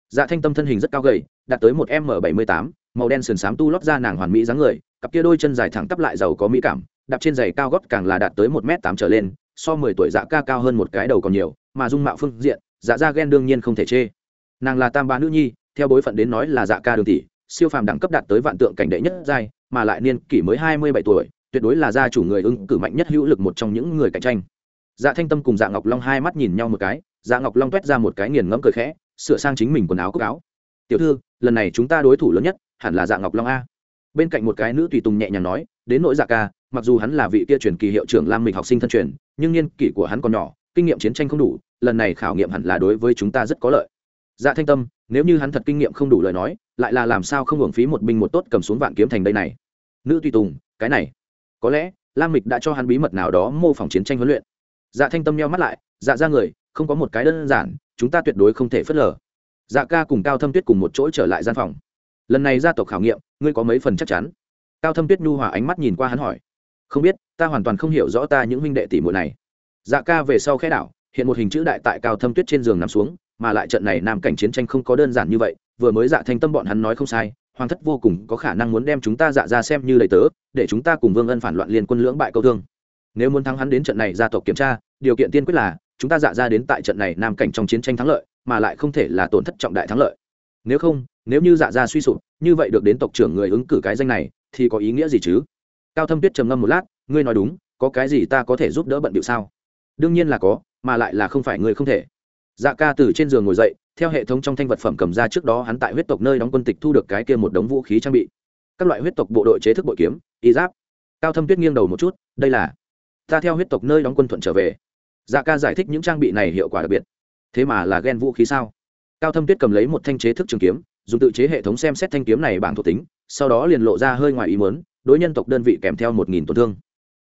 Speaker 1: Dạ thanh tâm thân hình rất cao gầy, đạt tới một m bảy mươi tám, màu đen sườn xám tu lót ra nàng hoàn mỹ dáng người, cặp kia đôi chân dài thẳng tắp lại giàu có mỹ cảm, đạp trên giày cao gót càng là đạt tới một m tám trở lên, so mười tuổi dạ ca cao hơn một cái đầu còn nhiều, mà dung mạo phương diện dạ ra ghen đương nhiên không thể chê. Nàng là tam ba nữ nhi, theo bối phận đến nói là dạ ca đường tỷ, siêu phàm đẳng cấp đạt tới vạn tượng cảnh đệ nhất giai, mà lại niên kỷ mới hai mươi bảy tuổi, tuyệt đối là gia chủ người ứng cử mạnh nhất hữu lực một trong những người cạnh tranh dạ thanh tâm cùng dạ ngọc long hai mắt nhìn nhau một cái dạ ngọc long t ra một cái nghiền ngẫm cười khẽ, sửa sang chính mình quần áo cốc áo. Tiểu thư, lần này chúng ta đối thủ lớn nhất hẳn là dạ ngọc long a. Bên cạnh một cái nữ tùy tùng nhẹ nhàng nói, đến nỗi dạ ca, mặc dù hắn là vị kia truyền kỳ hiệu trưởng lam mịch học sinh thân truyền, nhưng niên kỷ của hắn còn nhỏ, kinh nghiệm chiến tranh không đủ, lần này khảo nghiệm hẳn là đối với chúng ta rất có lợi. Dạ thanh tâm, nếu như hắn thật kinh nghiệm không đủ lời nói, lại là làm sao không hưởng phí một binh một tốt cầm xuống vạn kiếm thành đây này? Nữ tùy tùng, cái này, có lẽ lam mịch đã cho hắn bí mật nào đó mô phỏng chiến tranh huấn luyện dạ thanh tâm nheo mắt lại dạ ra người, không có một cái đơn giản, chúng ta tuyệt đối không thể phớt lờ. Dạ ca cùng cao thâm tuyết cùng một chỗ trở lại gian phòng. Lần này gia tộc khảo nghiệm, ngươi có mấy phần chắc chắn? Cao thâm tuyết nhu hòa ánh mắt nhìn qua hắn hỏi. Không biết, ta hoàn toàn không hiểu rõ ta những huynh đệ tỷ muội này. Dạ ca về sau khẽ đảo, hiện một hình chữ đại tại cao thâm tuyết trên giường nằm xuống, mà lại trận này nam cảnh chiến tranh không có đơn giản như vậy, vừa mới dạ thanh tâm bọn hắn nói không sai, hoàng thất vô cùng có khả năng muốn đem chúng ta dạ ra xem như lấy tớ, để chúng ta cùng vương ân phản loạn liên quân lưỡng bại câu thương nếu muốn thắng hắn đến trận này gia tộc kiểm tra, điều kiện tiên quyết là, chúng ta dạ ra đến tại trận này nam cảnh trong chiến tranh thắng lợi, mà lại không thể là tổn thất trọng đại thắng lợi. Nếu không, nếu như dạ ra suy sụp, như vậy được đến tộc trưởng người ứng cử cái danh này, thì có ý nghĩa gì chứ? Cao thâm tuyết trầm ngâm một lát, ngươi nói đúng, có cái gì ta có thể giúp đỡ bận điệu sao? Đương nhiên là có, mà lại là không phải ngươi không thể. Dạ ca từ trên giường ngồi dậy, theo hệ thống trong thanh vật phẩm cầm ra trước đó hắn tại huyết tộc nơi đóng quân tịch thu được cái kia một đống vũ khí trang bị. Các loại huyết tộc bộ đội chế thức bội kiếm, y giáp. Cao thâm tuyết nghiêng đầu một chút, đây là ta theo huyết tộc nơi đóng quân thuận trở về. Dạ ca giải thích những trang bị này hiệu quả đặc biệt. Thế mà là ghen vũ khí sao? Cao thâm tuyết cầm lấy một thanh chế thức trường kiếm, dùng tự chế hệ thống xem xét thanh kiếm này bảng thuộc tính, sau đó liền lộ ra hơi ngoài ý mớn đối nhân tộc đơn vị kèm theo một nghìn tổn thương.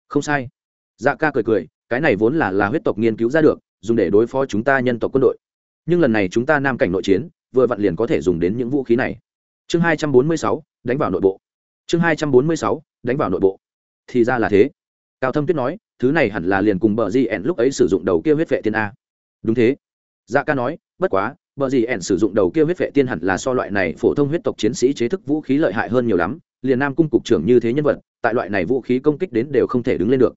Speaker 1: Không sai. Dạ ca cười cười, cái này vốn là là huyết tộc nghiên cứu ra được, dùng để đối phó chúng ta nhân tộc quân đội. Nhưng lần này chúng ta nam cảnh nội chiến, vừa vặn liền có thể dùng đến những vũ khí này. Chương hai trăm bốn mươi sáu, đánh vào nội bộ. Chương hai trăm bốn mươi sáu, đánh vào nội bộ. Thì ra là thế. Cao thâm tuyết nói thứ này hẳn là liền cùng bờ gì ẻn lúc ấy sử dụng đầu kia huyết vệ tiên a. Đúng thế. Dạ ca nói, bất quá, bờ gì ẻn sử dụng đầu kia huyết vệ tiên hẳn là so loại này phổ thông huyết tộc chiến sĩ chế thức vũ khí lợi hại hơn nhiều lắm, liền nam cung cục trưởng như thế nhân vật, tại loại này vũ khí công kích đến đều không thể đứng lên được.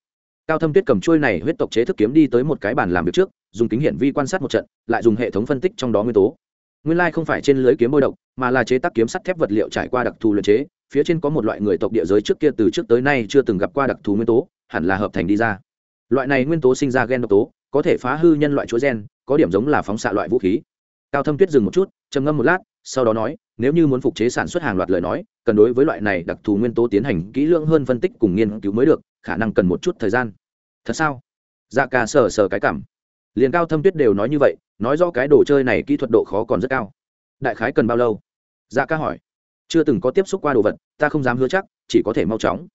Speaker 1: Cao thâm tuyết cầm trôi này huyết tộc chế thức kiếm đi tới một cái bàn làm việc trước, dùng kính hiển vi quan sát một trận, lại dùng hệ thống phân tích trong đó nguyên tố. Nguyên lai không phải trên lưới kiếm bôi độc, mà là chế tác kiếm sắt thép vật liệu trải qua đặc thù luyện chế, phía trên có một loại người tộc địa giới trước kia từ trước tới nay chưa từng gặp qua đặc thù nguyên tố hẳn là hợp thành đi ra. Loại này nguyên tố sinh ra gen độc tố, có thể phá hư nhân loại chúa gen, có điểm giống là phóng xạ loại vũ khí. Cao thâm tuyết dừng một chút, trầm ngâm một lát, sau đó nói, nếu như muốn phục chế sản xuất hàng loạt lời nói, cần đối với loại này đặc thù nguyên tố tiến hành kỹ lưỡng hơn phân tích cùng nghiên cứu mới được, khả năng cần một chút thời gian. Thật sao? Dạ ca sờ sờ cái cảm. Liền cao thâm tuyết đều nói như vậy, nói rõ cái đồ chơi này kỹ thuật độ khó còn rất cao. Đại khái cần bao lâu? Dạ ca hỏi. Chưa từng có tiếp xúc qua đồ vật, ta không dám hứa chắc, chỉ có thể mau chóng.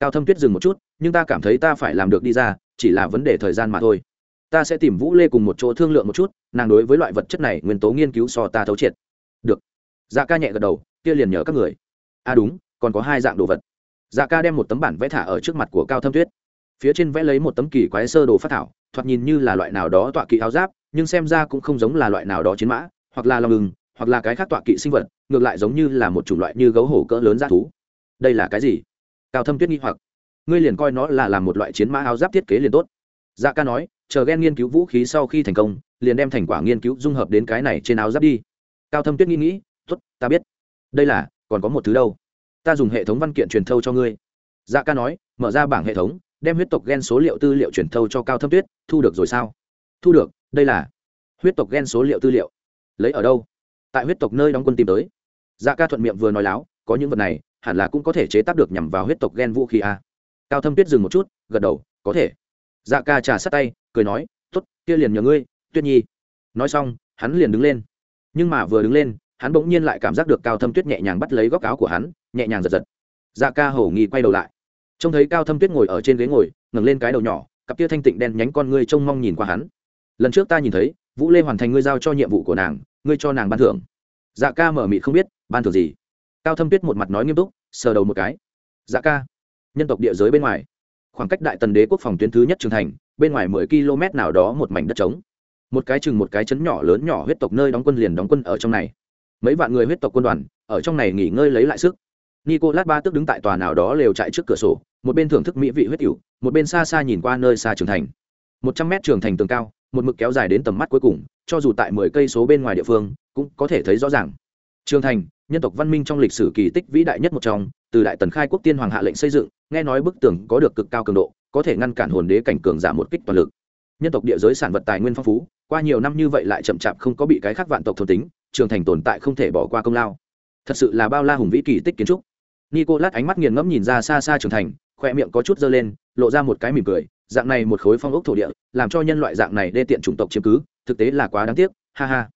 Speaker 1: Cao thâm tuyết dừng một chút nhưng ta cảm thấy ta phải làm được đi ra, chỉ là vấn đề thời gian mà thôi. Ta sẽ tìm vũ lê cùng một chỗ thương lượng một chút, nàng đối với loại vật chất này nguyên tố nghiên cứu so ta thấu triệt. Được. Dạ ca nhẹ gật đầu, kia liền nhờ các người. À đúng, còn có hai dạng đồ vật. Dạ ca đem một tấm bản vẽ thả ở trước mặt của cao thâm tuyết. Phía trên vẽ lấy một tấm kỳ quái sơ đồ phát thảo, thoạt nhìn như là loại nào đó tọa kỵ áo giáp, nhưng xem ra cũng không giống là loại nào đó chiến mã, hoặc là lòng ngừng hoặc là cái khác tọa kỵ sinh vật, ngược lại giống như là một chủng loại như gấu hổ cỡ lớn ra thú. Đây là cái gì? Cao thâm tuyết nghi hoặc ngươi liền coi nó là làm một loại chiến mã áo giáp thiết kế liền tốt. Dạ ca nói, chờ ghen nghiên cứu vũ khí sau khi thành công, liền đem thành quả nghiên cứu dung hợp đến cái này trên áo giáp đi. Cao thâm tuyết nghĩ nghĩ t ố t ta biết. Đây là, còn có một thứ đâu. Ta dùng hệ thống văn kiện truyền thâu cho ngươi. Dạ ca nói, mở ra bảng hệ thống, đem huyết tộc gen số liệu tư liệu truyền thâu cho cao thâm tuyết, thu được rồi sao? Thu được, đây là huyết tộc gen số liệu tư liệu. Lấy ở đâu? Tại huyết tộc nơi đóng quân tìm tới. Dạ ca thuận miệng vừa nói láo, có những vật này, hẳn là cũng có thể chế tác được nhằm vào huyết tộc gen vũ khí a cao thâm tuyết dừng một chút, gật đầu, có thể. Dạ ca trà sát tay, cười nói t ố t kia liền nhờ ngươi, tuyết nhi. Nói xong, hắn liền đứng lên. Nhưng mà vừa đứng lên, hắn bỗng nhiên lại cảm giác được cao thâm tuyết nhẹ nhàng bắt lấy góc áo của hắn, nhẹ nhàng giật giật. Dạ ca hổ nghi quay đầu lại. Trông thấy cao thâm tuyết ngồi ở trên ghế ngồi, ngẩng lên cái đầu nhỏ, cặp kia thanh tịnh đen nhánh con ngươi trông mong nhìn qua hắn. Lần trước ta nhìn thấy, vũ lê hoàn thành ngươi giao cho nhiệm vụ của nàng, ngươi cho nàng ban thưởng. Dạ ca mở mịt không biết, ban thưởng gì. Cao thâm tuyết một mặt nói nghiêm túc, sờ đầu một cái. Dạ ca nhân tộc địa giới bên ngoài. Khoảng cách đại tần đế quốc phòng tuyến thứ nhất trường thành, bên ngoài mười km nào đó một mảnh đất trống. Một cái chừng một cái chấn nhỏ lớn nhỏ huyết tộc nơi đóng quân liền đóng quân ở trong này. Mấy vạn người huyết tộc quân đoàn, ở trong này nghỉ ngơi lấy lại sức. Nicolas ba tức đứng tại tòa nào đó lều chạy trước cửa sổ, một bên thưởng thức mỹ vị huyết cựu một bên xa xa nhìn qua nơi xa trường thành. Một trăm mét trường thành tường cao, một mực kéo dài đến tầm mắt cuối cùng, cho dù tại mười cây số bên ngoài địa phương, cũng có thể thấy rõ ràng. Trường thành nhân tộc văn minh trong lịch sử kỳ tích vĩ đại nhất một trong, từ đại tần khai quốc tiên hoàng hạ lệnh xây dựng, nghe nói bức tường có được cực cao cường độ, có thể ngăn cản hồn đế cảnh cường giả một kích toàn lực. Nhân tộc địa giới sản vật tài nguyên phong phú, qua nhiều năm như vậy lại chậm chạp không có bị cái khác vạn tộc thôn tính trường thành tồn tại không thể bỏ qua công lao. Thật sự là bao la hùng vĩ kỳ tích kiến trúc. Nico lát ánh mắt nghiền ngẫm nhìn ra xa xa trường thành khoe miệng có chút dơ lên, lộ ra một cái mỉm cười, dạng này một khối phong ốc thổ địa, làm cho nhân loại dạng này đê tiện chủng tộc chiếm cứ, thực tế là quá đáng tiếc, ha ha.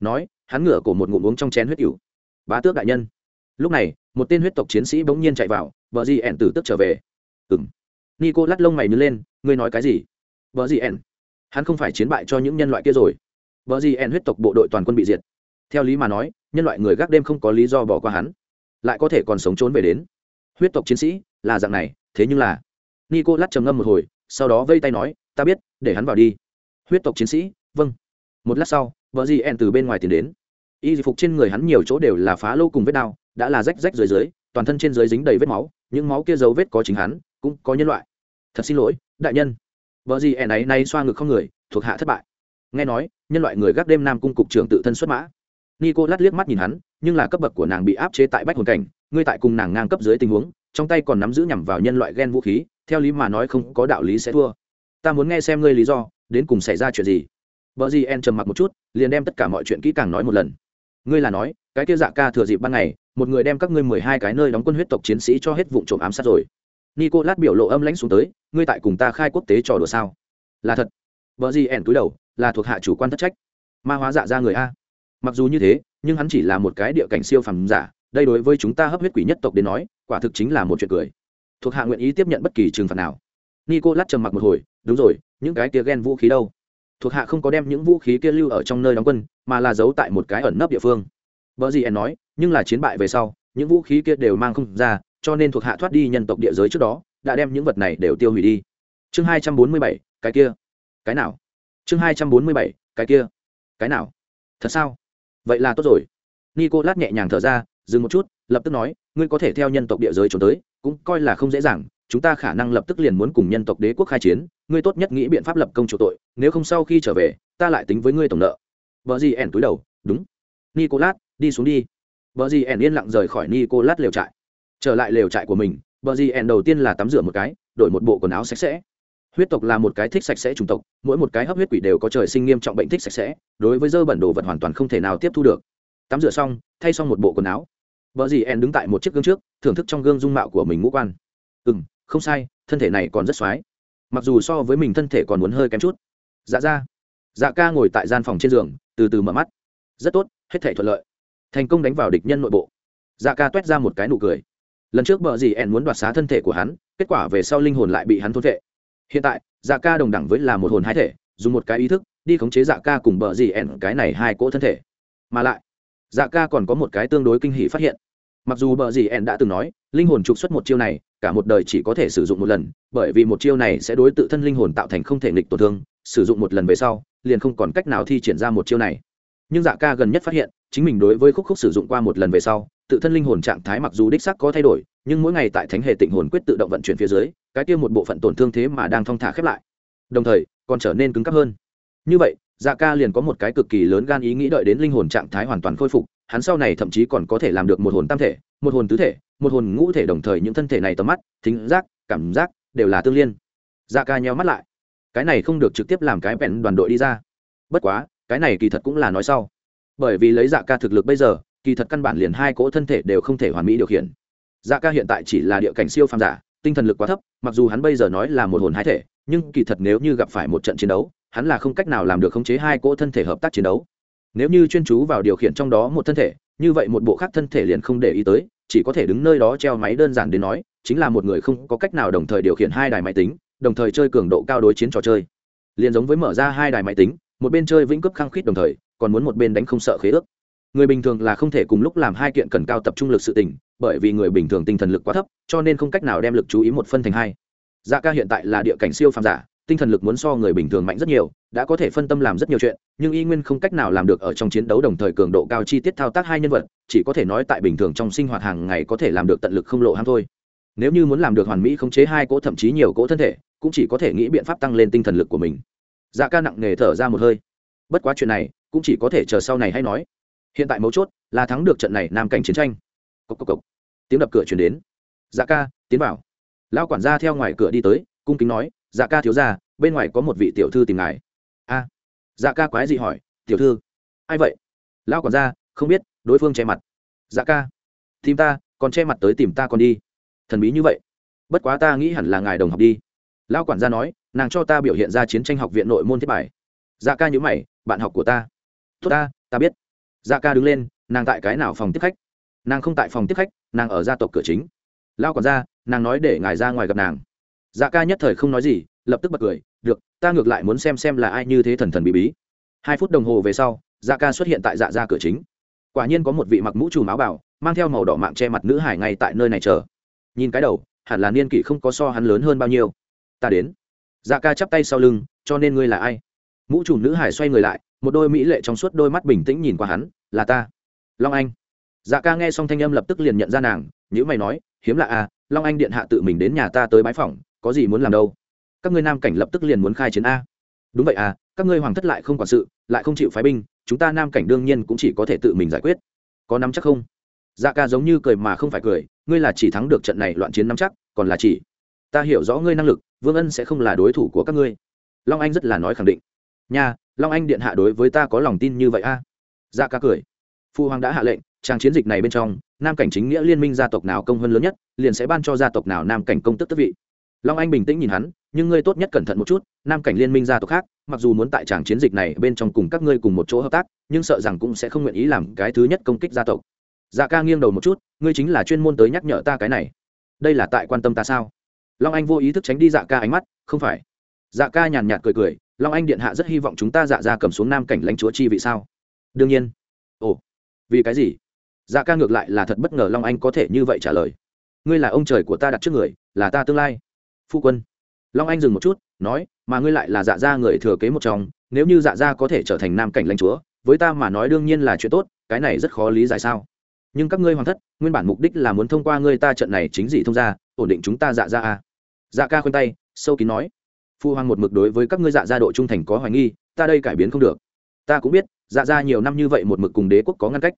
Speaker 1: Nói, hắn ngửa cổ một ngụm uống trong chén huyết ỉu bá tước đại nhân. Lúc này, một tên huyết tộc chiến sĩ bỗng nhiên chạy vào vợ gì ẻn tử tức trở về. Ừng nico lắt lông mày nứt lên, ngươi nói cái gì? Vợ gì ẻn. Hắn không phải chiến bại cho những nhân loại kia rồi. Vợ gì ẻn huyết tộc bộ đội toàn quân bị diệt. Theo lý mà nói, nhân loại người gác đêm không có lý do bỏ qua hắn, lại có thể còn sống trốn về đến. Huyết tộc chiến sĩ, là dạng này, thế nhưng là nico lắt trầm ngâm một hồi, sau đó vây tay nói, ta biết, để hắn vào đi. Huyết tộc chiến sĩ vâng. Một lát sau vợ gì ẻn từ bên ngoài tiến đến y phục trên người hắn nhiều chỗ đều là phá lô cùng vết đao, đã là rách rách dưới dưới, toàn thân trên dưới dính đầy vết máu, những máu kia dấu vết có chính hắn, cũng có nhân loại. Thật xin lỗi, đại nhân. Vợ gì ẻ ấy nay xoa ngực không người, thuộc hạ thất bại. Nghe nói, nhân loại người gác đêm nam cung cục trưởng tự thân xuất mã. Nico lát liếc mắt nhìn hắn, nhưng là cấp bậc của nàng bị áp chế tại bách hồn cảnh, ngươi tại cùng nàng ngang cấp dưới tình huống, trong tay còn nắm giữ nhằm vào nhân loại ghen vũ khí, theo lý mà nói không có đạo lý sẽ thua. Ta muốn nghe xem ngươi lý do, đến cùng xảy ra chuyện gì. Vợ gì en trầm mặc một chút, liền đem tất cả mọi chuyện kỹ càng nói một lần ngươi là nói, cái kia dạ ca thừa dịp ban ngày, một người đem các ngươi mười hai cái nơi đóng quân huyết tộc chiến sĩ cho hết vụ trộm ám sát rồi. Nico lát biểu lộ âm lãnh xuống tới, ngươi tại cùng ta khai quốc tế trò đùa sao? Là thật. Vợ gì ẻn túi đầu, là thuộc hạ chủ quan thất trách. Ma hóa dạ ra người a. Mặc dù như thế, nhưng hắn chỉ là một cái địa cảnh siêu phàm giả, đây đối với chúng ta hấp huyết quỷ nhất tộc đến nói, quả thực chính là một chuyện cười. Thuộc hạ nguyện ý tiếp nhận bất kỳ trừng phạt nào. Nico lát trầm mặc một hồi, đúng rồi, những cái kia ghen vũ khí đâu? Thuộc hạ không có đem những vũ khí kia lưu ở trong nơi đóng quân, mà là giấu tại một cái ẩn nấp địa phương. Vợ gì em nói, nhưng là chiến bại về sau, những vũ khí kia đều mang không ra, cho nên thuộc hạ thoát đi nhân tộc địa giới trước đó, đã đem những vật này đều tiêu hủy đi. Chương hai trăm bốn mươi bảy, cái kia. Cái nào? Chương hai trăm bốn mươi bảy, cái kia. Cái nào? Thật sao? Vậy là tốt rồi. Nico lát nhẹ nhàng thở ra, dừng một chút, lập tức nói, ngươi có thể theo nhân tộc địa giới trốn tới, cũng coi là không dễ dàng chúng ta khả năng lập tức liền muốn cùng nhân tộc đế quốc khai chiến, ngươi tốt nhất nghĩ biện pháp lập công chủ tội, nếu không sau khi trở về, ta lại tính với ngươi tổng nợ. Vợ gì ẻn túi đầu, đúng. Nicolas, đi xuống đi. Vợ gì ẻn yên lặng rời khỏi nicolas lều trại. Trở lại lều trại của mình, vợ gì ẻn đầu tiên là tắm rửa một cái, đổi một bộ quần áo sạch sẽ. Huyết tộc là một cái thích sạch sẽ chủng tộc, mỗi một cái hấp huyết quỷ đều có trời sinh nghiêm trọng bệnh thích sạch sẽ, đối với dơ bẩn đồ vật hoàn toàn không thể nào tiếp thu được. Tắm rửa xong, thay xong một bộ quần áo. Vợ gì ẻn đứng tại một chiếc gương trước, thưởng thức trong gương dung mạo của mình ngũ quan. Ừ m không sai, thân thể này còn rất x o á i mặc dù so với mình thân thể còn muốn hơi kém chút. Dạ ra. Dạ ca ngồi tại gian phòng trên giường, từ từ mở mắt. Rất tốt, hết thể thuận lợi. Thành công đánh vào địch nhân nội bộ. Dạ ca t u é t ra một cái nụ cười. Lần trước bờ dì ẻn muốn đoạt xá thân thể của hắn, kết quả về sau linh hồn lại bị hắn thốt vệ. Hiện tại dạ ca đồng đẳng với là một hồn hai thể, dùng một cái ý thức, đi khống chế dạ ca cùng bờ dì ẻn cái này hai cỗ thân thể. Mà lại dạ ca còn có một cái tương đối kinh hỷ phát hiện. Mặc dù bờ dì ẻn đã từng nói, linh hồn trục xuất một chiêu này cả một đời chỉ có thể sử dụng một lần, bởi vì một chiêu này sẽ đối tự thân linh hồn tạo thành không thể nghịch tổn thương, sử dụng một lần về sau, liền không còn cách nào thi triển ra một chiêu này. Nhưng dạ ca gần nhất phát hiện, chính mình đối với khúc khúc sử dụng qua một lần về sau, tự thân linh hồn trạng thái mặc dù đích sắc có thay đổi, nhưng mỗi ngày tại thánh hệ tịnh hồn quyết tự động vận chuyển phía dưới, cái kia một bộ phận tổn thương thế mà đang thong thả khép lại. Đồng thời, còn trở nên cứng cáp hơn. Như vậy dạ ca liền có một cái cực kỳ lớn gan ý nghĩ đợi đến linh hồn trạng thái hoàn toàn khôi phục hắn sau này thậm chí còn có thể làm được một hồn tam thể, một hồn tứ thể, một hồn ngũ thể đồng thời những thân thể này tầm mắt, thính giác, cảm giác đều là tương liên. Dạ ca nheo mắt lại. Cái này không được trực tiếp làm cái bèn đoàn đội đi ra. Bất quá, cái này kỳ thật cũng là nói sau. Bởi vì lấy dạ ca thực lực bây giờ, kỳ thật căn bản liền hai cỗ thân thể đều không thể hoàn mỹ điều khiển. Dạ ca hiện tại chỉ là địa cảnh siêu phàm giả, tinh thần lực quá thấp, mặc dù hắn bây giờ nói là một hồn hai thể, nhưng kỳ thật nếu như gặp phải một trận chiến đấu, hắn là không cách nào làm được khống chế hai cỗ thân thể hợp tác chiến đấu nếu như chuyên chú vào điều khiển trong đó một thân thể, như vậy một bộ khác thân thể liền không để ý tới, chỉ có thể đứng nơi đó treo máy đơn giản đến nói, chính là một người không có cách nào đồng thời điều khiển hai đài máy tính, đồng thời chơi cường độ cao đối chiến trò chơi. Liền giống với mở ra hai đài máy tính, một bên chơi vĩnh cấp khăng khít đồng thời, còn muốn một bên đánh không sợ khế ước. Người bình thường là không thể cùng lúc làm hai kiện cần cao tập trung lực sự tình, bởi vì người bình thường tinh thần lực quá thấp, cho nên không cách nào đem lực chú ý một phân thành hai. Dạ ca hiện tại là địa cảnh siêu phàm giả tinh thần lực muốn so người bình thường mạnh rất nhiều, đã có thể phân tâm làm rất nhiều chuyện, nhưng y nguyên không cách nào làm được ở trong chiến đấu đồng thời cường độ cao chi tiết thao tác hai nhân vật, chỉ có thể nói tại bình thường trong sinh hoạt hàng ngày có thể làm được tận lực không lộ ham thôi. Nếu như muốn làm được hoàn mỹ khống chế hai cỗ thậm chí nhiều cỗ thân thể, cũng chỉ có thể nghĩ biện pháp tăng lên tinh thần lực của mình. Dạ ca nặng nề thở ra một hơi. Bất quá chuyện này, cũng chỉ có thể chờ sau này hay nói. Hiện tại mấu chốt là thắng được trận này nam cảnh chiến tranh. Cốc cốc cốc. tiếng đập cửa chuyển đến. Dạ ca, tiến vào. Lão quản gia theo ngoài cửa đi tới, cung kính nói dạ ca thiếu ra bên ngoài có một vị tiểu thư tìm ngài. A. Dạ ca quái dị hỏi tiểu thư ai vậy? Lão quản gia không biết đối phương che mặt. Dạ ca tìm ta còn che mặt tới tìm ta còn đi. Thần bí như vậy bất quá ta nghĩ hẳn là ngài đồng học đi. Lão quản gia nói nàng cho ta biểu hiện ra chiến tranh học viện nội môn thiết bài. Dạ ca nhữ mày bạn học của ta. Tốt ta ta biết. Dạ ca đứng lên nàng tại cái nào phòng tiếp khách? Nàng không tại phòng tiếp khách nàng ở gia tộc cửa chính. Lao quản gia, nàng nói để ngài ra ngoài gặp nàng dạ ca nhất thời không nói gì, lập tức bật cười, được, ta ngược lại muốn xem xem là ai như thế thần thần bí bí. Hai phút đồng hồ về sau dạ ca xuất hiện tại dạ ra cửa chính. Quả nhiên có một vị mặc mũ trùm áo bảo mang theo màu đỏ mạng che mặt nữ hải ngay tại nơi này chờ. Nhìn cái đầu, hẳn là niên kỷ không có so hắn lớn hơn bao nhiêu. Ta đến. Dạ ca chắp tay sau lưng, cho nên ngươi là ai? Mũ trùm nữ hải xoay người lại, một đôi mỹ lệ trong suốt đôi mắt bình tĩnh nhìn qua hắn, là ta. Long anh. Dạ ca nghe xong thanh âm lập tức liền nhận ra nàng nhữ mày nói, hiếm lạ à long anh điện hạ tự mình đến nhà ta tới bái phỏng có gì muốn làm đâu? Các ngươi nam cảnh lập tức liền muốn khai chiến a. Đúng vậy à các ngươi hoàng thất lại không quản sự, lại không chịu phái binh, chúng ta nam cảnh đương nhiên cũng chỉ có thể tự mình giải quyết. Có nắm chắc không? Dạ ca giống như cười mà không phải cười, ngươi là chỉ thắng được trận này loạn chiến nắm chắc, còn là chỉ. Ta hiểu rõ ngươi năng lực, vương ân sẽ không là đối thủ của các ngươi. Long anh rất là nói khẳng định. Nha, long anh điện hạ đối với ta có lòng tin như vậy a? À? dạ ca cười. Phu hoàng đã hạ lệnh, trang chiến dịch này bên trong, nam cảnh chính nghĩa liên minh gia tộc nào công hơn lớn nhất, liền sẽ ban cho gia tộc nào nam cảnh công tức tức vị long anh bình tĩnh nhìn hắn, nhưng ngươi tốt nhất cẩn thận một chút, nam cảnh liên minh gia tộc khác, mặc dù muốn tại tràng chiến dịch này bên trong cùng các ngươi cùng một chỗ hợp tác, nhưng sợ rằng cũng sẽ không nguyện ý làm cái thứ nhất công kích gia tộc. Dạ ca nghiêng đầu một chút, ngươi chính là chuyên môn tới nhắc nhở ta cái này. Đây là tại quan tâm ta sao? Long anh vô ý thức tránh đi dạ ca ánh mắt, không phải. Dạ ca nhàn nhạt cười cười, long anh điện hạ rất hy vọng chúng ta dạ ra cầm xuống nam cảnh lãnh chúa chi vị sao? Đương nhiên. Ồ, vì cái gì? Dạ ca ngược lại là thật bất ngờ long anh có thể như vậy trả lời. Ngươi là ông trời của ta đặt trước người, là ta tương lai phu quân. Long anh dừng một chút, nói, mà ngươi lại là dạ gia người thừa kế một trong, nếu như dạ gia có thể trở thành nam cảnh lãnh chúa, với ta mà nói đương nhiên là chuyện tốt, cái này rất khó lý giải sao? Nhưng các ngươi hoàng thất, nguyên bản mục đích là muốn thông qua ngươi ta trận này chính dị thông ra ổn định chúng ta dạ gia a. Dạ ca khuyên tay, sâu kín nói, phu hoàng một mực đối với các ngươi dạ gia độ trung thành có hoài nghi, ta đây cải biến không được. Ta cũng biết dạ gia nhiều năm như vậy một mực cùng đế quốc có ngăn cách.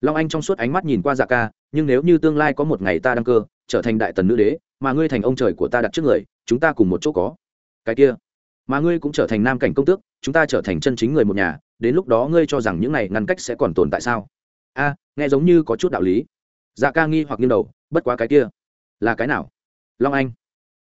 Speaker 1: Long anh trong suốt ánh mắt nhìn qua dạ ca, nhưng nếu như tương lai có một ngày ta đăng cơ trở thành đại tần nữ đế, mà ngươi thành ông trời của ta đặt trước người, chúng ta cùng một chỗ có. Cái kia, mà ngươi cũng trở thành nam cảnh công tước, chúng ta trở thành chân chính người một nhà, đến lúc đó ngươi cho rằng những này ngăn cách sẽ còn tồn tại sao? A, nghe giống như có chút đạo lý. Dạ ca nghi hoặc nghiêng đầu, bất quá cái kia, là cái nào? Long anh.